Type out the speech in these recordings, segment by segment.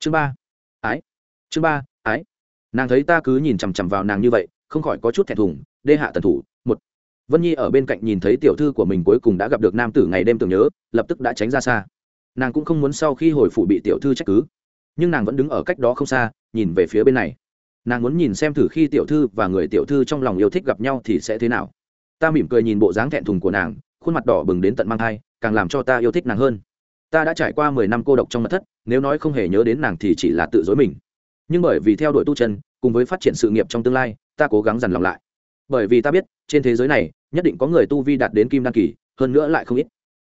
chương ba. Ái. Chương ba, ái. Nàng thấy ta cứ nhìn chằm chằm vào nàng như vậy, không khỏi có chút thẹn thùng, đê hạ tần thủ, một. Vân nhi ở bên cạnh nhìn thấy tiểu thư của mình cuối cùng đã gặp được nam tử ngày đêm tưởng nhớ, lập tức đã tránh ra xa. Nàng cũng không muốn sau khi hồi phủ bị tiểu thư trách cứ. Nhưng nàng vẫn đứng ở cách đó không xa, nhìn về phía bên này. Nàng muốn nhìn xem thử khi tiểu thư và người tiểu thư trong lòng yêu thích gặp nhau thì sẽ thế nào. Ta mỉm cười nhìn bộ dáng thẹn thùng của nàng, khuôn mặt đỏ bừng đến tận mang thai, càng làm cho ta yêu thích nàng hơn ta đã trải qua mười năm cô độc trong mật thất, nếu nói không hề nhớ đến nàng thì chỉ là tự dối mình. Nhưng bởi vì theo đuổi tu chân, cùng với phát triển sự nghiệp trong tương lai, ta cố gắng dằn lòng lại. Bởi vì ta biết, trên thế giới này, nhất định có người tu vi đạt đến kim đăng kỳ, hơn nữa lại không ít.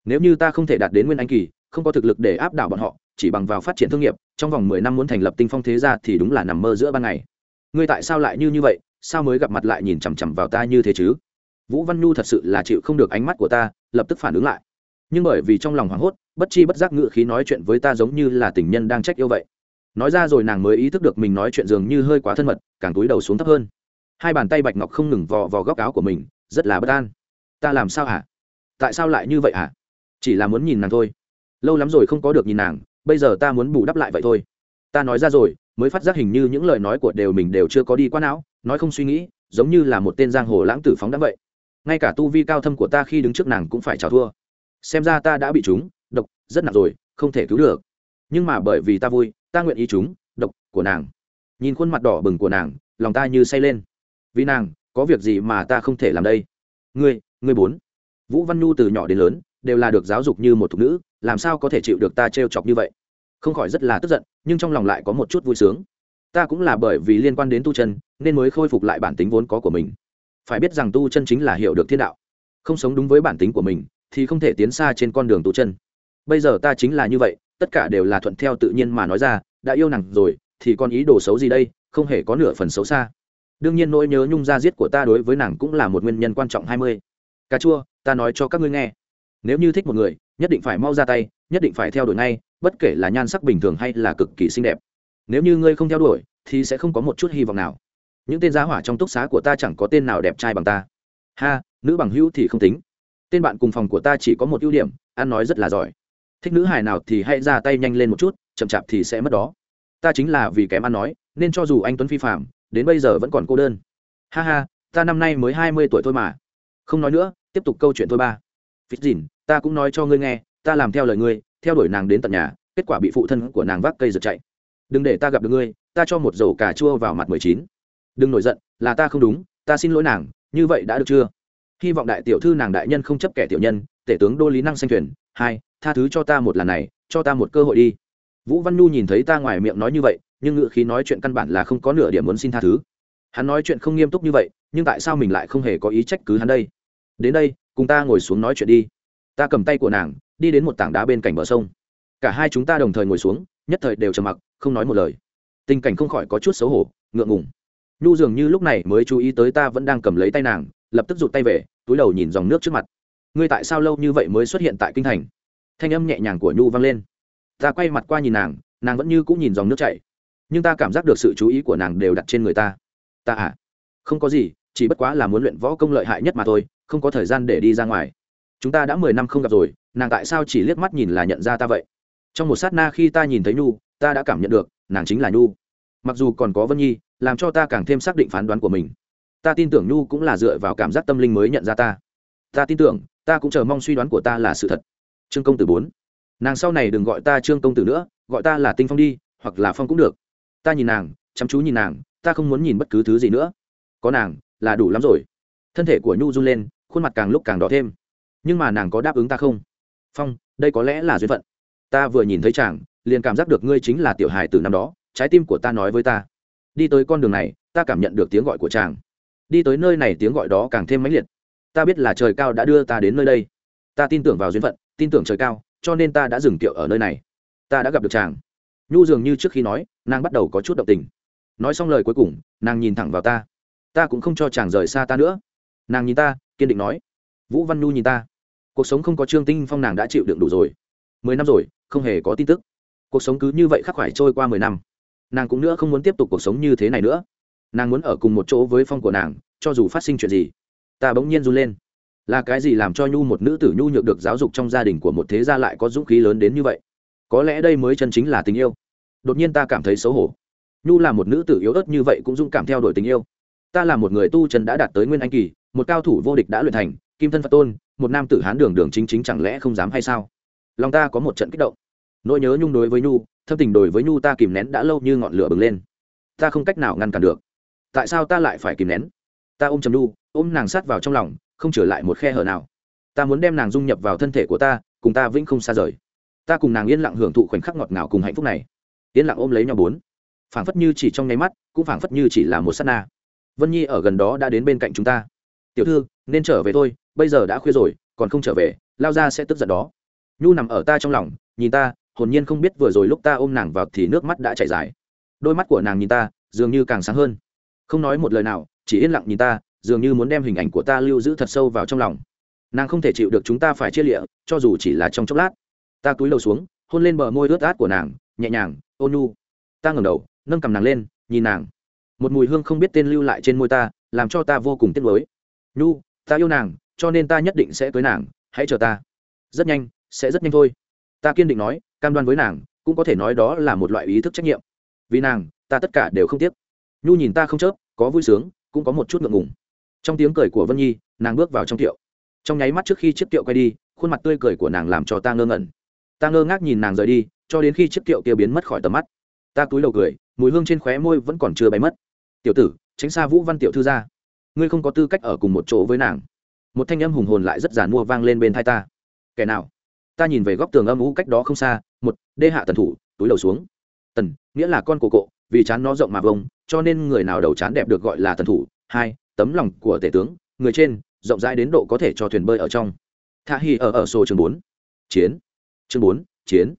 Nếu như ta không thể đạt đến nguyên anh kỳ, không có thực lực để áp đảo bọn họ, chỉ bằng vào phát triển thương nghiệp, trong vòng mười năm muốn thành lập tinh phong thế gia thì đúng là nằm mơ giữa ban ngày. Ngươi tại sao lại như như vậy? Sao mới gặp mặt lại nhìn chằm chằm vào ta như thế chứ? Vũ văn nhu thật sự là chịu không được ánh mắt của ta, lập tức phản ứng lại. Nhưng bởi vì trong lòng hoảng hốt bất chi bất giác ngự khí nói chuyện với ta giống như là tình nhân đang trách yêu vậy. Nói ra rồi nàng mới ý thức được mình nói chuyện dường như hơi quá thân mật, càng túi đầu xuống thấp hơn. Hai bàn tay bạch ngọc không ngừng vò vò góc áo của mình, rất là bất an. Ta làm sao hả? Tại sao lại như vậy hả? Chỉ là muốn nhìn nàng thôi. Lâu lắm rồi không có được nhìn nàng, bây giờ ta muốn bù đắp lại vậy thôi. Ta nói ra rồi, mới phát giác hình như những lời nói của đều mình đều chưa có đi qua não, nói không suy nghĩ, giống như là một tên giang hồ lãng tử phóng đã vậy. Ngay cả tu vi cao thâm của ta khi đứng trước nàng cũng phải trào thua. Xem ra ta đã bị chúng độc, rất nặng rồi, không thể cứu được. Nhưng mà bởi vì ta vui, ta nguyện ý chúng, độc của nàng. Nhìn khuôn mặt đỏ bừng của nàng, lòng ta như say lên. Vì nàng, có việc gì mà ta không thể làm đây? Ngươi ngươi bốn. Vũ văn nhu từ nhỏ đến lớn, đều là được giáo dục như một thục nữ, làm sao có thể chịu được ta trêu chọc như vậy? Không khỏi rất là tức giận, nhưng trong lòng lại có một chút vui sướng. Ta cũng là bởi vì liên quan đến tu chân, nên mới khôi phục lại bản tính vốn có của mình. Phải biết rằng tu chân chính là hiểu được thiên đạo. Không sống đúng với bản tính của mình, thì không thể tiến xa trên con đường tu chân bây giờ ta chính là như vậy, tất cả đều là thuận theo tự nhiên mà nói ra, đã yêu nàng rồi, thì còn ý đồ xấu gì đây, không hề có nửa phần xấu xa. Đương nhiên nỗi nhớ nhung ra giết của ta đối với nàng cũng là một nguyên nhân quan trọng hai mươi. Cà chua, ta nói cho các ngươi nghe. Nếu như thích một người, nhất định phải mau ra tay, nhất định phải theo đuổi ngay, bất kể là nhan sắc bình thường hay là cực kỳ xinh đẹp. Nếu như ngươi không theo đuổi, thì sẽ không có một chút hy vọng nào. Những tên giá hỏa trong túc xá của ta chẳng có tên nào đẹp trai bằng ta. Ha, nữ bằng hữu thì không tính. Tên bạn cùng phòng của ta chỉ có một ưu điểm, ăn nói rất là giỏi thích nữ hài nào thì hãy ra tay nhanh lên một chút, chậm chạp thì sẽ mất đó. Ta chính là vì kém ăn nói, nên cho dù anh tuấn phi phạm đến bây giờ vẫn còn cô đơn. Ha ha, ta năm nay mới hai mươi tuổi thôi mà. Không nói nữa, tiếp tục câu chuyện thôi ba. Phít dìn, ta cũng nói cho ngươi nghe, ta làm theo lời ngươi, theo đuổi nàng đến tận nhà, kết quả bị phụ thân của nàng vác cây giật chạy. Đừng để ta gặp được ngươi, ta cho một dầu cà chua vào mặt mười chín. Đừng nổi giận, là ta không đúng, ta xin lỗi nàng, như vậy đã được chưa? Hy vọng đại tiểu thư nàng đại nhân không chấp kẻ tiểu nhân, tể tướng đô lý năng xanh thuyền, hai tha thứ cho ta một lần này, cho ta một cơ hội đi. Vũ văn nhu nhìn thấy ta ngoài miệng nói như vậy, nhưng ngự khí nói chuyện căn bản là không có nửa điểm muốn xin tha thứ. Hắn nói chuyện không nghiêm túc như vậy, nhưng tại sao mình lại không hề có ý trách cứ hắn đây? Đến đây, cùng ta ngồi xuống nói chuyện đi. Ta cầm tay của nàng, đi đến một tảng đá bên cạnh bờ sông. Cả hai chúng ta đồng thời ngồi xuống, nhất thời đều trầm mặc, không nói một lời. Tình cảnh không khỏi có chút xấu hổ, ngượng ngùng. Nhu dường như lúc này mới chú ý tới ta vẫn đang cầm lấy tay nàng, lập tức rụt tay về, túi đầu nhìn dòng nước trước mặt. Ngươi tại sao lâu như vậy mới xuất hiện tại kinh thành? Thanh âm nhẹ nhàng của nhu vang lên. Ta quay mặt qua nhìn nàng nàng vẫn như cũng nhìn dòng nước chảy. Nhưng ta cảm giác được sự chú ý của nàng đều đặt trên người ta. Ta à? Không có gì, chỉ bất quá là muốn luyện võ công lợi hại nhất mà thôi, không có thời gian để đi ra ngoài. Chúng ta đã mười năm không gặp rồi, nàng tại sao chỉ liếc mắt nhìn là nhận ra ta vậy? Trong một sát na khi ta nhìn thấy nhu, ta đã cảm nhận được, nàng chính là nhu. Mặc dù còn có vân nhi, làm cho ta càng thêm xác định phán đoán của mình. Ta tin tưởng nhu cũng là dựa vào cảm giác tâm linh mới nhận ra ta. Ta tin tưởng, ta cũng chờ mong suy đoán của ta là sự thật trương công tử bốn. Nàng sau này đừng gọi ta trương công tử nữa, gọi ta là tinh phong đi, hoặc là phong cũng được. Ta nhìn nàng, chăm chú nhìn nàng, ta không muốn nhìn bất cứ thứ gì nữa. Có nàng, là đủ lắm rồi. Thân thể của nhu run lên, khuôn mặt càng lúc càng đỏ thêm. Nhưng mà nàng có đáp ứng ta không? Phong, đây có lẽ là duyên phận. Ta vừa nhìn thấy chàng, liền cảm giác được ngươi chính là tiểu hài từ năm đó, trái tim của ta nói với ta. Đi tới con đường này, ta cảm nhận được tiếng gọi của chàng. Đi tới nơi này tiếng gọi đó càng thêm mãnh liệt. Ta biết là trời cao đã đưa ta đến nơi đây. Ta tin tưởng vào duyên phận tin tưởng trời cao, cho nên ta đã dừng tiệu ở nơi này. Ta đã gặp được chàng. Nhu dường như trước khi nói, nàng bắt đầu có chút động tình. Nói xong lời cuối cùng, nàng nhìn thẳng vào ta. Ta cũng không cho chàng rời xa ta nữa. Nàng nhìn ta, kiên định nói. Vũ văn nhu nhìn ta. Cuộc sống không có trương tinh phong nàng đã chịu đựng đủ rồi. Mười năm rồi, không hề có tin tức. Cuộc sống cứ như vậy khắc khoải trôi qua mười năm. Nàng cũng nữa không muốn tiếp tục cuộc sống như thế này nữa. Nàng muốn ở cùng một chỗ với phong của nàng, cho dù phát sinh chuyện gì, ta bỗng nhiên run lên là cái gì làm cho nhu một nữ tử nhu nhược được giáo dục trong gia đình của một thế gia lại có dũng khí lớn đến như vậy? Có lẽ đây mới chân chính là tình yêu. Đột nhiên ta cảm thấy xấu hổ. Nhu là một nữ tử yếu ớt như vậy cũng dũng cảm theo đuổi tình yêu. Ta là một người tu chân đã đạt tới nguyên anh kỳ, một cao thủ vô địch đã luyện thành, kim thân phật tôn, một nam tử hán đường đường chính chính chẳng lẽ không dám hay sao? Lòng ta có một trận kích động. Nỗi nhớ nhung đối với nhu, thâm tình đối với nhu ta kìm nén đã lâu như ngọn lửa bừng lên. Ta không cách nào ngăn cản được. Tại sao ta lại phải kìm nén? Ta ôm chầm đu, ôm nàng sát vào trong lòng, không trở lại một khe hở nào. Ta muốn đem nàng dung nhập vào thân thể của ta, cùng ta vĩnh không xa rời. Ta cùng nàng yên lặng hưởng thụ khoảnh khắc ngọt ngào cùng hạnh phúc này. Yên lặng ôm lấy nhau bốn. Phảng phất như chỉ trong nháy mắt, cũng phảng phất như chỉ là một s á t na. Vân nhi ở gần đó đã đến bên cạnh chúng ta. Tiểu thư, nên trở về thôi, bây giờ đã khuya rồi, còn không trở về, lao ra sẽ tức giận đó. Nhu nằm ở ta trong lòng, nhìn ta, hồn nhiên không biết vừa rồi lúc ta ôm nàng vào thì nước mắt đã chảy dài. Đôi mắt của nàng nhìn ta, dường như càng sáng hơn. Không nói một lời nào chỉ yên lặng nhìn ta, dường như muốn đem hình ảnh của ta lưu giữ thật sâu vào trong lòng. Nàng không thể chịu được chúng ta phải chia lịa, cho dù chỉ là trong chốc lát. Ta cúi đầu xuống, hôn lên bờ môi ướt át của nàng, nhẹ nhàng ôn nhu ta ngẩng đầu, nâng cầm nàng lên, nhìn nàng. Một mùi hương không biết tên lưu lại trên môi ta, làm cho ta vô cùng tiếc lối nhu ta yêu nàng, cho nên ta nhất định sẽ cưới nàng, hãy chờ ta. Rất nhanh, sẽ rất nhanh thôi. Ta kiên định nói, cam đoan với nàng, cũng có thể nói đó là một loại ý thức trách nhiệm. Vì nàng, ta tất cả đều không tiếc. Nhu nhìn ta không chớp, có vui sướng cũng có một chút ngượng ngùng. Trong tiếng cười của vân nhi, nàng bước vào trong tiệu. Trong nháy mắt trước khi chiếc tiệu quay đi, khuôn mặt tươi cười của nàng làm cho ta ngơ ngẩn. Ta ngơ ngác nhìn nàng rời đi, cho đến khi chiếc tiệu kia biến mất khỏi tầm mắt. Ta cúi đầu cười, mùi hương trên khóe môi vẫn còn chưa bay mất. Tiểu tử, tránh xa vũ văn tiểu thư ra. Ngươi không có tư cách ở cùng một chỗ với nàng. Một thanh âm hùng hồn lại rất giản mua vang lên bên thai ta. Kẻ nào? Ta nhìn về góc tường âm ú cách đó không xa, một, đê hạ tần thủ, túi đầu xuống. Tần, nghĩa là con cổ cộ vì chán nó rộng mà vông, cho nên người nào đầu chán đẹp được gọi là tần thủ. Hai, tấm lòng của tể tướng, người trên, rộng rãi đến độ có thể cho thuyền bơi ở trong. Thả hi ở ở sổ chương bốn. Chiến. Chương bốn, chiến.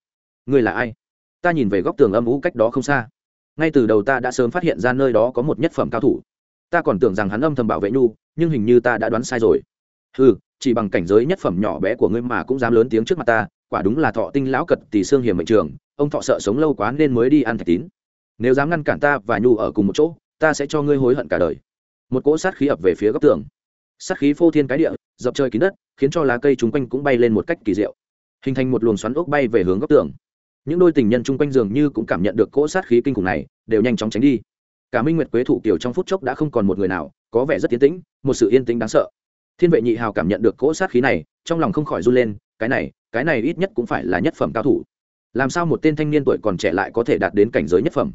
Người là ai? Ta nhìn về góc tường âm ú cách đó không xa. Ngay từ đầu ta đã sớm phát hiện ra nơi đó có một nhất phẩm cao thủ. Ta còn tưởng rằng hắn âm thầm bảo vệ nhu, nhưng hình như ta đã đoán sai rồi. Ừ chỉ bằng cảnh giới nhất phẩm nhỏ bé của ngươi mà cũng dám lớn tiếng trước mặt ta, quả đúng là thọ tinh lão cật tỷ xương hiểm mệnh trường, ông thọ sợ sống lâu quá nên mới đi ăn thạch tín nếu dám ngăn cản ta và nhu ở cùng một chỗ, ta sẽ cho ngươi hối hận cả đời. Một cỗ sát khí ập về phía góc tường. Sát khí phô thiên cái địa, dập trời kín đất, khiến cho lá cây chung quanh cũng bay lên một cách kỳ diệu. Hình thành một luồng xoắn ốc bay về hướng góc tường. Những đôi tình nhân chung quanh giường như cũng cảm nhận được cỗ sát khí kinh khủng này, đều nhanh chóng tránh đi. Cả minh nguyệt quế thủ kiều trong phút chốc đã không còn một người nào, có vẻ rất tiến tĩnh, một sự yên tĩnh đáng sợ. Thiên vệ nhị hào cảm nhận được cỗ sát khí này, trong lòng không khỏi run lên, cái này cái này ít nhất cũng phải là nhất phẩm cao thủ. Làm sao một tên thanh niên tuổi còn trẻ lại có thể đạt đến cảnh giới nhất phẩm?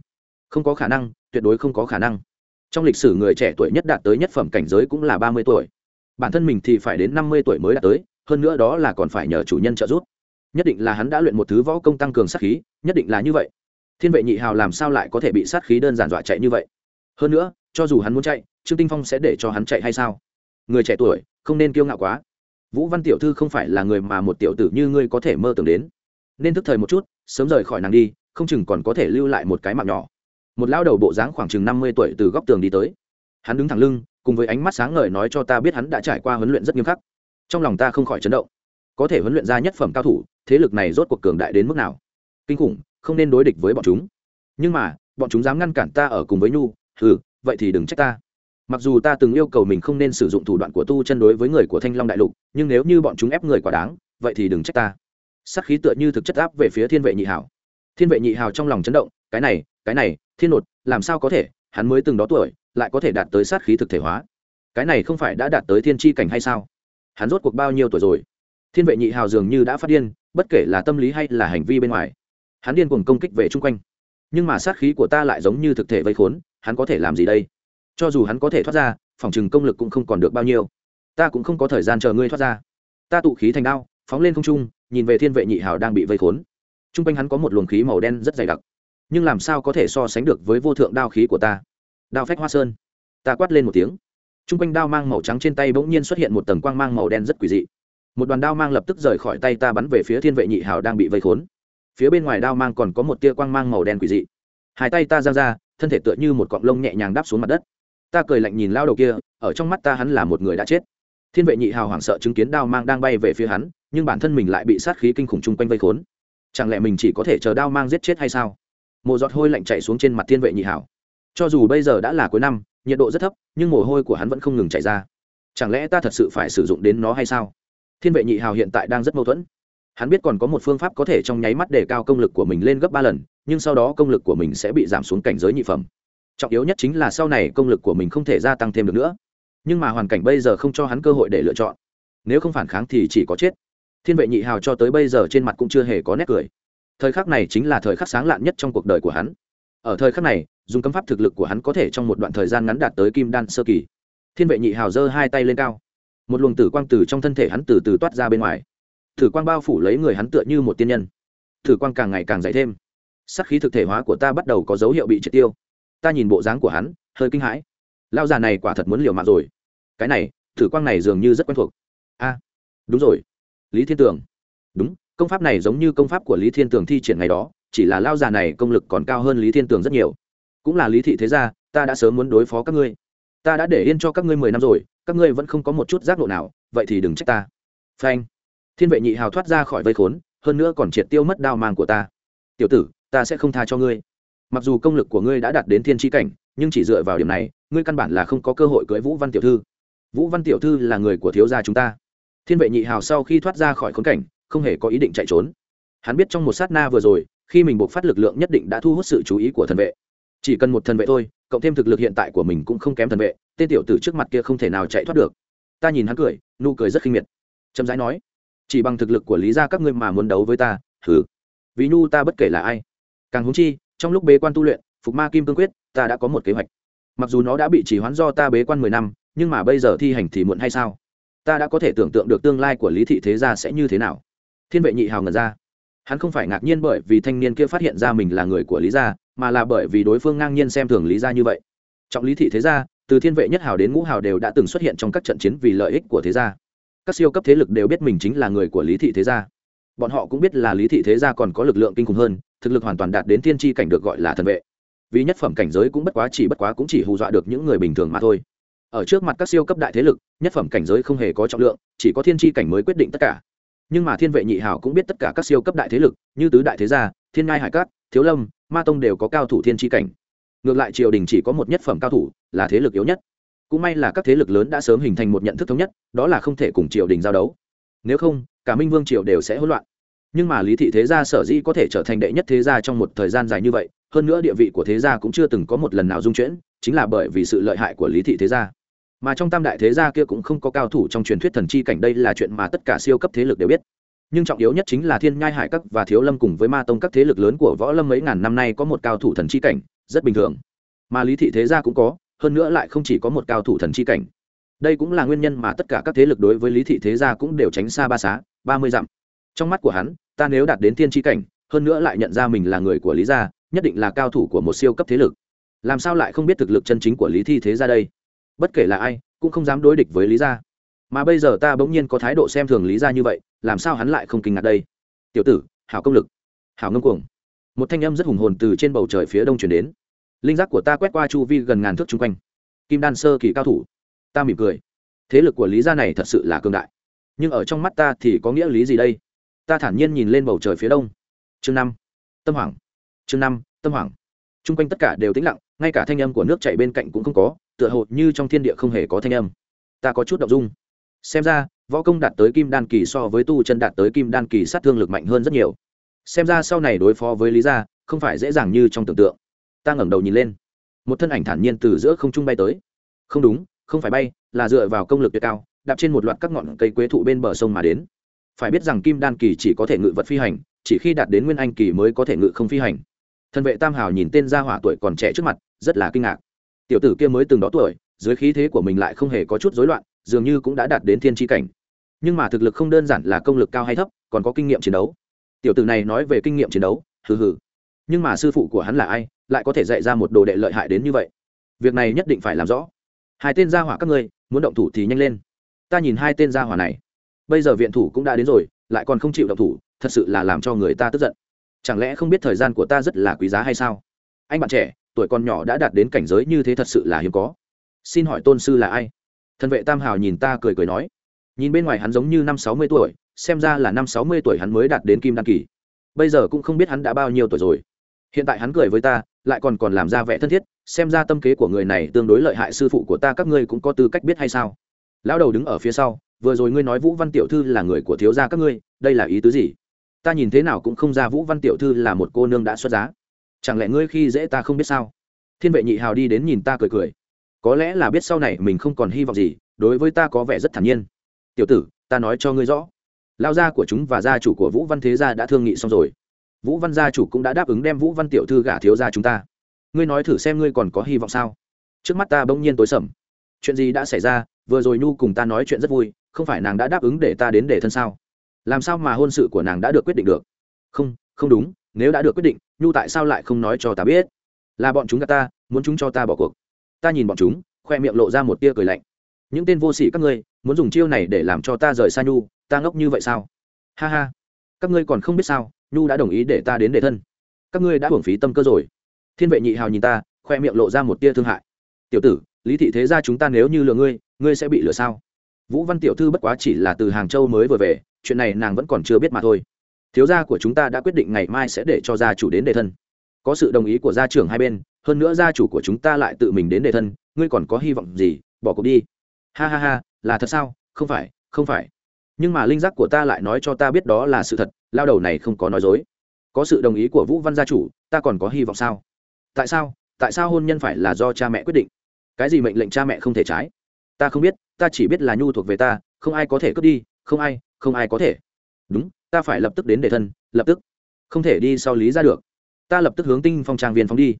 Không có khả năng, tuyệt đối không có khả năng. Trong lịch sử người trẻ tuổi nhất đạt tới nhất phẩm cảnh giới cũng là ba mươi tuổi. Bản thân mình thì phải đến năm mươi tuổi mới đạt tới, hơn nữa đó là còn phải nhờ chủ nhân trợ giúp. Nhất định là hắn đã luyện một thứ võ công tăng cường sát khí, nhất định là như vậy. Thiên vệ nhị hào làm sao lại có thể bị sát khí đơn giản dọa chạy như vậy? Hơn nữa, cho dù hắn muốn chạy, trương tinh phong sẽ để cho hắn chạy hay sao? Người trẻ tuổi, không nên kiêu ngạo quá. Vũ văn tiểu thư không phải là người mà một tiểu tử như ngươi có thể mơ tưởng đến. Nên thức thời một chút, sớm rời khỏi nàng đi, không chừng còn có thể lưu lại một cái mạng nhỏ một lao đầu bộ dáng khoảng chừng năm mươi tuổi từ góc tường đi tới. Hắn đứng thẳng lưng, cùng với ánh mắt sáng ngời nói cho ta biết hắn đã trải qua huấn luyện rất nghiêm khắc. Trong lòng ta không khỏi chấn động. Có thể huấn luyện ra nhất phẩm cao thủ, thế lực này rốt cuộc cường đại đến mức nào? Kinh khủng, không nên đối địch với bọn chúng. Nhưng mà, bọn chúng dám ngăn cản ta ở cùng với nhu ừ vậy thì đừng trách ta. Mặc dù ta từng yêu cầu mình không nên sử dụng thủ đoạn của tu chân đối với người của thanh long đại lục, nhưng nếu như bọn chúng ép người quá đáng, vậy thì đừng trách ta. Sắc khí tựa như thực chất áp về phía thiên vệ nhị hảo thiên vệ nhị hào trong lòng chấn động, cái này cái này thiên nột, làm sao có thể? Hắn mới từng đó tuổi, lại có thể đạt tới sát khí thực thể hóa. Cái này không phải đã đạt tới thiên tri cảnh hay sao? Hắn rốt cuộc bao nhiêu tuổi rồi? Thiên vệ nhị hào dường như đã phát điên, bất kể là tâm lý hay là hành vi bên ngoài. Hắn điên cuồng công kích về chung quanh. Nhưng mà sát khí của ta lại giống như thực thể vây khốn, hắn có thể làm gì đây? Cho dù hắn có thể thoát ra, phòng chừng công lực cũng không còn được bao nhiêu. Ta cũng không có thời gian chờ ngươi thoát ra. Ta tụ khí thành đao, phóng lên không trung, nhìn về thiên vệ nhị hào đang bị vây khốn. T r u n g quanh hắn có một luồng khí màu đen rất dày đặc nhưng làm sao có thể so sánh được với vô thượng đao khí của ta? Đao phách hoa sơn. Ta quát lên một tiếng. T r u n g quanh đao mang màu trắng trên tay bỗng nhiên xuất hiện một tầng quang mang màu đen rất quỷ dị. Một đoàn đao mang lập tức rời khỏi tay ta bắn về phía thiên vệ nhị hào đang bị vây khốn. Phía bên ngoài đao mang còn có một tia quang mang màu đen quỷ dị. Hai tay ta giang ra, thân thể tựa như một cọng lông nhẹ nhàng đáp xuống mặt đất. Ta cười lạnh nhìn lao đầu kia, ở trong mắt ta hắn là một người đã chết. Thiên vệ nhị hào hoảng sợ chứng kiến đao mang đang bay về phía hắn, nhưng bản thân mình lại bị sát khí kinh khủng chung quanh vây khốn. Chẳng lẽ mình chỉ có thể chờ đao mang giết chết hay sao? Mồ giọt hôi lạnh chạy xuống trên mặt thiên vệ nhị hào cho dù bây giờ đã là cuối năm, nhiệt độ rất thấp, nhưng mồ hôi của hắn vẫn không ngừng chảy ra. Chẳng lẽ ta thật sự phải sử dụng đến nó hay sao? Thiên vệ nhị hào hiện tại đang rất mâu thuẫn. Hắn biết còn có một phương pháp có thể trong nháy mắt để cao công lực của mình lên gấp ba lần, nhưng sau đó công lực của mình sẽ bị giảm xuống cảnh giới nhị phẩm. Trọng yếu nhất chính là sau này công lực của mình không thể gia tăng thêm được nữa. Nhưng mà hoàn cảnh bây giờ không cho hắn cơ hội để lựa chọn. Nếu không phản kháng thì chỉ có chết. Thiên vệ nhị hào cho tới bây giờ trên mặt cũng chưa hề có nét cười thời khắc này chính là thời khắc sáng lạn nhất trong cuộc đời của hắn. Ở thời khắc này, dùng cấm pháp thực lực của hắn có thể trong một đoạn thời gian ngắn đạt tới kim đan sơ kỳ. Thiên vệ nhị hào giơ hai tay lên cao. Một luồng tử quang từ trong thân thể hắn từ từ toát ra bên ngoài. Thử quang bao phủ lấy người hắn tựa như một tiên nhân. Thử quang càng ngày càng dày thêm. Sắc khí thực thể hóa của ta bắt đầu có dấu hiệu bị triệt tiêu. Ta nhìn bộ dáng của hắn, hơi kinh hãi. Lao già này quả thật muốn liều mạng rồi. Cái này thử quang này dường như rất quen thuộc. A, đúng rồi. Lý thiên tường. Đúng công pháp này giống như công pháp của lý thiên tường thi triển ngày đó, chỉ là lao già này công lực còn cao hơn lý thiên tường rất nhiều. Cũng là lý thị thế gia, ta đã sớm muốn đối phó các ngươi. Ta đã để yên cho các ngươi mười năm rồi, các ngươi vẫn không có một chút giác ngộ nào, vậy thì đừng trách ta. Phanh. Thiên vệ nhị hào thoát ra khỏi vây khốn, hơn nữa còn triệt tiêu mất đao mang của ta. Tiểu tử, ta sẽ không tha cho ngươi. Mặc dù công lực của ngươi đã đạt đến thiên tri cảnh, nhưng chỉ dựa vào điểm này, ngươi căn bản là không có cơ hội cưới vũ văn tiểu thư. Vũ văn tiểu thư là người của thiếu gia chúng ta. Thiên vệ nhị hào sau khi thoát ra khỏi khốn cảnh không hề có ý định chạy trốn. Hắn biết trong một sát na vừa rồi, khi mình buộc phát lực lượng nhất định đã thu hút sự chú ý của thần vệ. Chỉ cần một thần vệ thôi, cộng thêm thực lực hiện tại của mình cũng không kém thần vệ, tên tiểu tử trước mặt kia không thể nào chạy thoát được. Ta nhìn hắn cười, nụ cười rất khinh miệt. Trầm rãi nói, chỉ bằng thực lực của lý gia các ngươi mà muốn đấu với ta thử vì nhu ta bất kể là ai. Càng húng chi, trong lúc bế quan tu luyện, phục ma kim cương quyết, ta đã có một kế hoạch. Mặc dù nó đã bị chỉ hoãn do ta bế quan mười năm, nhưng mà bây giờ thi hành thì muộn hay sao? Ta đã có thể tưởng tượng được tương lai của lý thị thế gia sẽ như thế nào thiên vệ nhị hào ngẩn ra. Hắn không phải ngạc nhiên bởi vì thanh niên kia phát hiện ra mình là người của lý gia, mà là bởi vì đối phương ngang nhiên xem thường lý gia như vậy. Trọng lý thị thế gia, từ thiên vệ nhất hào đến ngũ hào đều đã từng xuất hiện trong các trận chiến vì lợi ích của thế gia. Các siêu cấp thế lực đều biết mình chính là người của lý thị thế gia. Bọn họ cũng biết là lý thị thế gia còn có lực lượng kinh khủng hơn, thực lực hoàn toàn đạt đến thiên tri cảnh được gọi là thần vệ. Vì nhất phẩm cảnh giới cũng bất quá chỉ bất quá cũng chỉ hù dọa được những người bình thường mà thôi. Ở trước mặt các siêu cấp đại thế lực, nhất phẩm cảnh giới không hề có trọng lượng, chỉ có thiên tri cảnh mới quyết định tất cả nhưng mà thiên vệ nhị hảo cũng biết tất cả các siêu cấp đại thế lực, như tứ đại thế gia, thiên ngai hải cát, thiếu lâm, ma tông đều có cao thủ thiên tri cảnh. Ngược lại triều đình chỉ có một nhất phẩm cao thủ là thế lực yếu nhất. Cũng may là các thế lực lớn đã sớm hình thành một nhận thức thống nhất, đó là không thể cùng triều đình giao đấu. Nếu không, cả minh vương triều đều sẽ hỗn loạn. Nhưng mà lý thị thế gia sở dĩ có thể trở thành đệ nhất thế gia trong một thời gian dài như vậy, hơn nữa địa vị của thế gia cũng chưa từng có một lần nào dung chuyển, chính là bởi vì sự lợi hại của lý thị thế gia mà trong tam đại thế gia kia cũng không có cao thủ trong truyền thuyết thần chi cảnh, đây là chuyện mà tất cả siêu cấp thế lực đều biết. Nhưng trọng yếu nhất chính là thiên nhai hải các và thiếu lâm cùng với ma tông các thế lực lớn của võ lâm mấy ngàn năm nay có một cao thủ thần chi cảnh, rất bình thường. Mà lý thị thế gia cũng có, hơn nữa lại không chỉ có một cao thủ thần chi cảnh. Đây cũng là nguyên nhân mà tất cả các thế lực đối với lý thị thế gia cũng đều tránh xa ba xá, ba mươi dặm. Trong mắt của hắn, ta nếu đạt đến thiên chi cảnh, hơn nữa lại nhận ra mình là người của lý gia, nhất định là cao thủ của một siêu cấp thế lực. Làm sao lại không biết thực lực chân chính của lý thi thế gia đây? Bất kể là ai, cũng không dám đối địch với lý gia. Mà bây giờ ta bỗng nhiên có thái độ xem thường lý gia như vậy, làm sao hắn lại không kinh ngạc đây? Tiểu tử, hảo công lực, hảo ngâm cuồng. Một thanh âm rất hùng hồn từ trên bầu trời phía đông chuyển đến. Linh giác của ta quét qua chu vi gần ngàn thước chung quanh. Kim đan sơ kỳ cao thủ. Ta mỉm cười. Thế lực của lý gia này thật sự là cương đại. Nhưng ở trong mắt ta thì có nghĩa lý gì đây? Ta thản nhiên nhìn lên bầu trời phía đông. Chương năm. Tâm hoảng. Chương năm, tâm hoảng. Chung quanh tất cả đều tĩnh lặng, ngay cả thanh âm của nước chạy bên cạnh cũng không có tựa hồ như trong thiên địa không hề có thanh âm. Ta có chút động dung. Xem ra, võ công đạt tới kim đan kỳ so với tu chân đạt tới kim đan kỳ sát thương lực mạnh hơn rất nhiều. Xem ra sau này đối phó với lý gia, không phải dễ dàng như trong tưởng tượng. Ta ngẩng đầu nhìn lên. Một thân ảnh thản nhiên từ giữa không trung bay tới. Không đúng, không phải bay, là dựa vào công lực tuyệt cao, đạp trên một loạt các ngọn cây quế thụ bên bờ sông mà đến. Phải biết rằng kim đan kỳ chỉ có thể ngự vật phi hành, chỉ khi đạt đến nguyên anh kỳ mới có thể ngự không phi hành. Thân vệ tam hào nhìn tên gia hỏa tuổi còn trẻ trước mặt, rất là kinh ngạc tiểu tử kia mới từng đó tuổi, dưới khí thế của mình lại không hề có chút rối loạn, dường như cũng đã đạt đến thiên tri cảnh. Nhưng mà thực lực không đơn giản là công lực cao hay thấp, còn có kinh nghiệm chiến đấu. Tiểu tử này nói về kinh nghiệm chiến đấu, hừ hừ. Nhưng mà sư phụ của hắn là ai, lại có thể dạy ra một đồ đệ lợi hại đến như vậy? Việc này nhất định phải làm rõ. Hai tên gia hỏa các ngươi, muốn động thủ thì nhanh lên. Ta nhìn hai tên gia hỏa này. Bây giờ viện thủ cũng đã đến rồi, lại còn không chịu động thủ, thật sự là làm cho người ta tức giận. Chẳng lẽ không biết thời gian của ta rất là quý giá hay sao? Anh bạn trẻ tuổi còn nhỏ đã đạt đến cảnh giới như thế thật sự là hiếm có. Xin hỏi tôn sư là ai? Thần vệ tam hào nhìn ta cười cười nói. Nhìn bên ngoài hắn giống như năm sáu mươi tuổi, xem ra là năm sáu mươi tuổi hắn mới đạt đến kim đăng kỳ. Bây giờ cũng không biết hắn đã bao nhiêu tuổi rồi. Hiện tại hắn cười với ta, lại còn còn làm ra vẻ thân thiết, xem ra tâm kế của người này tương đối lợi hại, sư phụ của ta các ngươi cũng có tư cách biết hay sao? Lão đầu đứng ở phía sau, vừa rồi ngươi nói vũ văn tiểu thư là người của thiếu gia các ngươi, đây là ý tứ gì? Ta nhìn thế nào cũng không ra vũ văn tiểu thư là một cô nương đã xuất giá chẳng lẽ ngươi khi dễ ta không biết sao? Thiên vệ nhị hào đi đến nhìn ta cười cười. Có lẽ là biết sau này mình không còn hy vọng gì, đối với ta có vẻ rất thản nhiên. Tiểu tử, ta nói cho ngươi rõ. Lao gia của chúng và gia chủ của vũ văn thế gia đã thương nghị xong rồi. Vũ văn gia chủ cũng đã đáp ứng đem vũ văn tiểu thư gả thiếu gia chúng ta. Ngươi nói thử xem ngươi còn có hy vọng sao? Trước mắt ta bỗng nhiên tối sầm. Chuyện gì đã xảy ra? Vừa rồi nhu cùng ta nói chuyện rất vui, không phải nàng đã đáp ứng để ta đến để thân sao? Làm sao mà hôn sự của nàng đã được quyết định được? Không không đúng nếu đã được quyết định, nhu tại sao lại không nói cho ta biết? Là bọn chúng gạt ta, muốn chúng cho ta bỏ cuộc. Ta nhìn bọn chúng, khoe miệng lộ ra một tia cười lạnh. Những tên vô sỉ các ngươi, muốn dùng chiêu này để làm cho ta rời xa nhu, ta ngốc như vậy sao? Ha ha. Các ngươi còn không biết sao, nhu đã đồng ý để ta đến để thân. Các ngươi đã hưởng phí tâm cơ rồi. Thiên vệ nhị hào nhìn ta, khoe miệng lộ ra một tia thương hại. Tiểu tử, lý thị thế ra chúng ta nếu như lừa ngươi ngươi sẽ bị lừa sao? Vũ văn tiểu thư bất quá chỉ là từ hàng châu mới vừa về, chuyện này nàng vẫn còn chưa biết mà thôi thiếu gia của chúng ta đã quyết định ngày mai sẽ để cho gia chủ đến đề thân. Có sự đồng ý của gia trưởng hai bên, hơn nữa gia chủ của chúng ta lại tự mình đến đề thân, ngươi còn có hy vọng gì, bỏ cuộc đi. Ha ha ha, là thật sao? Không phải không phải. Nhưng mà linh giác của ta lại nói cho ta biết đó là sự thật, lao đầu này không có nói dối. Có sự đồng ý của vũ văn gia chủ, ta còn có hy vọng sao? Tại sao? Tại sao hôn nhân phải là do cha mẹ quyết định? Cái gì mệnh lệnh cha mẹ không thể trái? Ta không biết, ta chỉ biết là nhu thuộc về ta, không ai có thể cướp đi, không ai không ai có thể. Đúng ta phải lập tức đến để thân, lập tức. Không thể đi sau lý ra được. Ta lập tức hướng tinh phong trang viên phóng đi.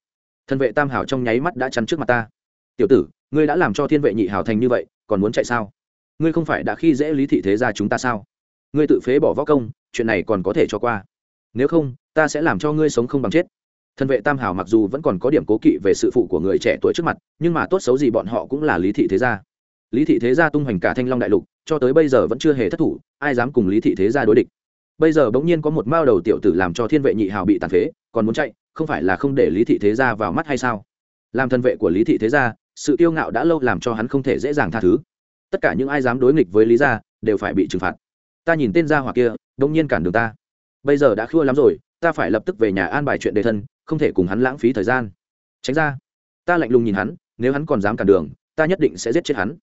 Thân vệ tam hảo trong nháy mắt đã chắn trước mặt ta. Tiểu tử, ngươi đã làm cho thiên vệ nhị hảo thành như vậy, còn muốn chạy sao? Ngươi không phải đã khi dễ lý thị thế ra chúng ta sao? Ngươi tự phế bỏ võ công, chuyện này còn có thể cho qua. Nếu không, ta sẽ làm cho ngươi sống không bằng chết. Thân vệ tam hảo mặc dù vẫn còn có điểm cố kỵ về sự phụ của người trẻ tuổi trước mặt, nhưng mà tốt xấu gì bọn họ cũng là lý thị thế gia. Lý thị thế gia tung hoành cả thanh long đại lục, cho tới bây giờ vẫn chưa hề thất thủ, ai dám cùng lý thị thế gia đối địch? Bây giờ bỗng nhiên có một mao đầu tiểu tử làm cho thiên vệ nhị hào bị tàn phế, còn muốn chạy, không phải là không để lý thị thế gia vào mắt hay sao? Làm thân vệ của lý thị thế gia, sự tiêu ngạo đã lâu làm cho hắn không thể dễ dàng tha thứ. Tất cả những ai dám đối nghịch với lý gia, đều phải bị trừng phạt. Ta nhìn tên gia hỏa kia, bỗng nhiên cản đường ta. Bây giờ đã khua lắm rồi, ta phải lập tức về nhà an bài chuyện đề thân, không thể cùng hắn lãng phí thời gian. Tránh ra. Ta lạnh lùng nhìn hắn, nếu hắn còn dám cản đường, ta nhất định sẽ giết chết hắn.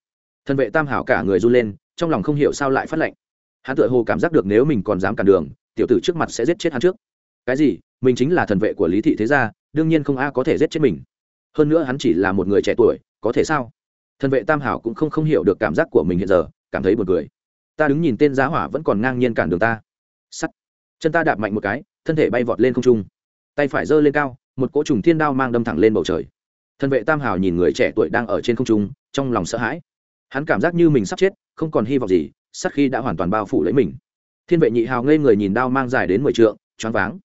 Thân vệ tam hảo cả người run lên, trong lòng không hiểu sao lại phát lệnh hắn tự hồ cảm giác được nếu mình còn dám cản đường, tiểu tử trước mặt sẽ giết chết hắn trước. Cái gì? Mình chính là thần vệ của lý thị thế gia, đương nhiên không a có thể giết chết mình. Hơn nữa hắn chỉ là một người trẻ tuổi, có thể sao? Thần vệ tam hảo cũng không không hiểu được cảm giác của mình hiện giờ, cảm thấy buồn cười. Ta đứng nhìn tên giá hỏa vẫn còn ngang nhiên cản đường ta. Sắt. Chân ta đạp mạnh một cái, thân thể bay vọt lên không trung. Tay phải giơ lên cao, một cỗ trùng thiên đao mang đâm thẳng lên bầu trời. Thần vệ tam hào nhìn người trẻ tuổi đang ở trên không trung, trong lòng sợ hãi. Hắn cảm giác như mình sắp chết, không còn hy vọng gì sắc khi đã hoàn toàn bao phủ lấy mình. Thiên vệ nhị hào ngây người nhìn đao mang dài đến mười trượng, choáng váng.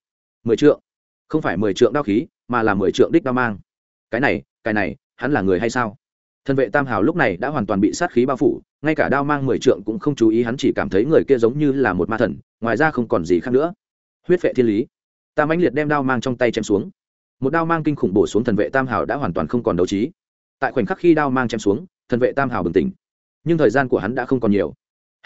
Mười trượng? Không phải mười trượng đao khí, mà là mười trượng đích đao mang. Cái này cái này, hắn là người hay sao? Thân vệ tam hào lúc này đã hoàn toàn bị sát khí bao phủ, ngay cả đao mang mười trượng cũng không chú ý, hắn chỉ cảm thấy người kia giống như là một ma thần, ngoài ra không còn gì khác nữa. Huyết vệ thiên lý. Ta mãnh liệt đem đao mang trong tay chém xuống. Một đao mang kinh khủng bổ xuống thần vệ tam hào đã hoàn toàn không còn đấu trí. Tại khoảnh khắc khi đao mang chém xuống thần vệ tam hào bừng tỉnh. Nhưng thời gian của hắn đã không còn nhiều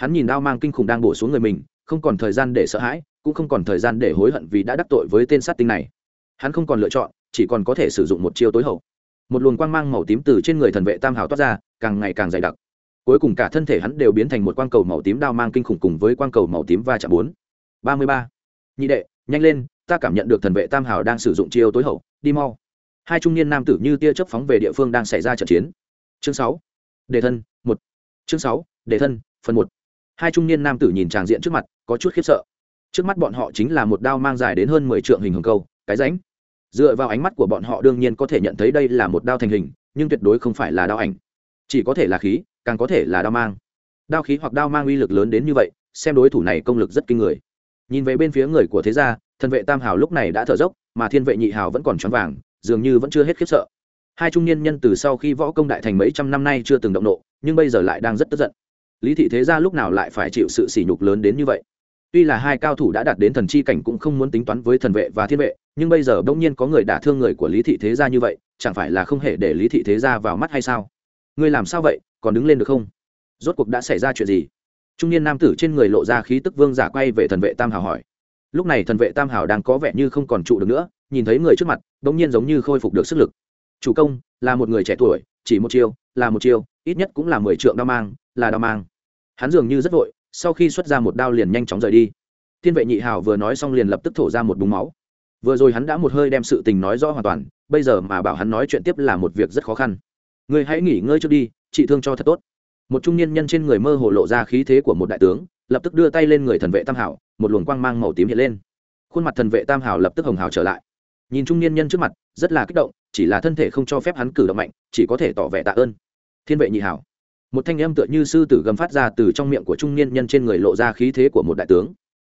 hắn nhìn đao mang kinh khủng đang bổ xuống người mình, không còn thời gian để sợ hãi, cũng không còn thời gian để hối hận vì đã đắc tội với tên sát tinh này. Hắn không còn lựa chọn, chỉ còn có thể sử dụng một chiêu tối hậu. Một luồng quang mang màu tím từ trên người thần vệ tam hào toát ra, càng ngày càng dày đặc. Cuối cùng cả thân thể hắn đều biến thành một quang cầu màu tím đao mang kinh khủng cùng với quang cầu màu tím va chạm bốn. Ba mươi ba. Nhị đệ, nhanh lên, ta cảm nhận được thần vệ tam hào đang sử dụng chiêu tối hậu, đi mau. Hai trung niên nam tử như tia chớp phóng về địa phương đang xảy ra trận chiến. Chương sáu. Đề thân, một. Chương sáu. Đề thân, phần một hai trung niên nam tử nhìn tràng diện trước mặt, có chút khiếp sợ. Trước mắt bọn họ chính là một đao mang dài đến hơn mười trượng hình hồng câu, cái ránh dựa vào ánh mắt của bọn họ đương nhiên có thể nhận thấy đây là một đao thành hình, nhưng tuyệt đối không phải là đao ảnh. Chỉ có thể là khí, càng có thể là đao mang. Đao khí hoặc đao mang uy lực lớn đến như vậy, xem đối thủ này công lực rất kinh người. Nhìn về bên phía người của thế gia thần vệ tam hào lúc này đã thở dốc, mà thiên vệ nhị hào vẫn còn choáng vàng dường như vẫn chưa hết khiếp sợ. Hai trung niên nhân từ sau khi võ công đại thành mấy trăm năm nay chưa từng động nộ, nhưng bây giờ lại đang rất tức giận lý thị thế gia lúc nào lại phải chịu sự sỉ nhục lớn đến như vậy? Tuy là hai cao thủ đã đạt đến thần chi cảnh cũng không muốn tính toán với thần vệ và thiên vệ, nhưng bây giờ bỗng nhiên có người đả thương người của lý thị thế gia như vậy, chẳng phải là không hề để lý thị thế gia vào mắt hay sao? Ngươi làm sao vậy? Còn đứng lên được không? Rốt cuộc đã xảy ra chuyện gì? Trung niên nam tử trên người lộ ra khí tức vương giả quay về thần vệ tam hào hỏi. Lúc này thần vệ tam hào đang có vẻ như không còn trụ được nữa, nhìn thấy người trước mặt, bỗng nhiên giống như khôi phục được sức lực. Chủ công, là một người trẻ tuổi, chỉ một chiêu, là một chiêu, ít nhất cũng là mười trượng đao mang, là đao mang hắn dường như rất vội, sau khi xuất ra một đao liền nhanh chóng rời đi. Thiên vệ nhị hào vừa nói xong liền lập tức thổ ra một búng máu. Vừa rồi hắn đã một hơi đem sự tình nói rõ hoàn toàn, bây giờ mà bảo hắn nói chuyện tiếp là một việc rất khó khăn. Người hãy nghỉ ngơi trước đi, trị thương cho thật tốt. Một trung niên nhân trên người mơ hồ lộ ra khí thế của một đại tướng, lập tức đưa tay lên người thần vệ tam hảo, một luồng quang mang màu tím hiện lên. Khuôn mặt thần vệ tam hảo lập tức hồng hào trở lại. Nhìn trung niên nhân trước mặt, rất là kích động, chỉ là thân thể không cho phép hắn cử động mạnh, chỉ có thể tỏ vẻ tạ ơn. Thiên vệ nhị hảo một thanh âm tựa như sư tử gầm phát ra từ trong miệng của trung niên nhân trên người lộ ra khí thế của một đại tướng.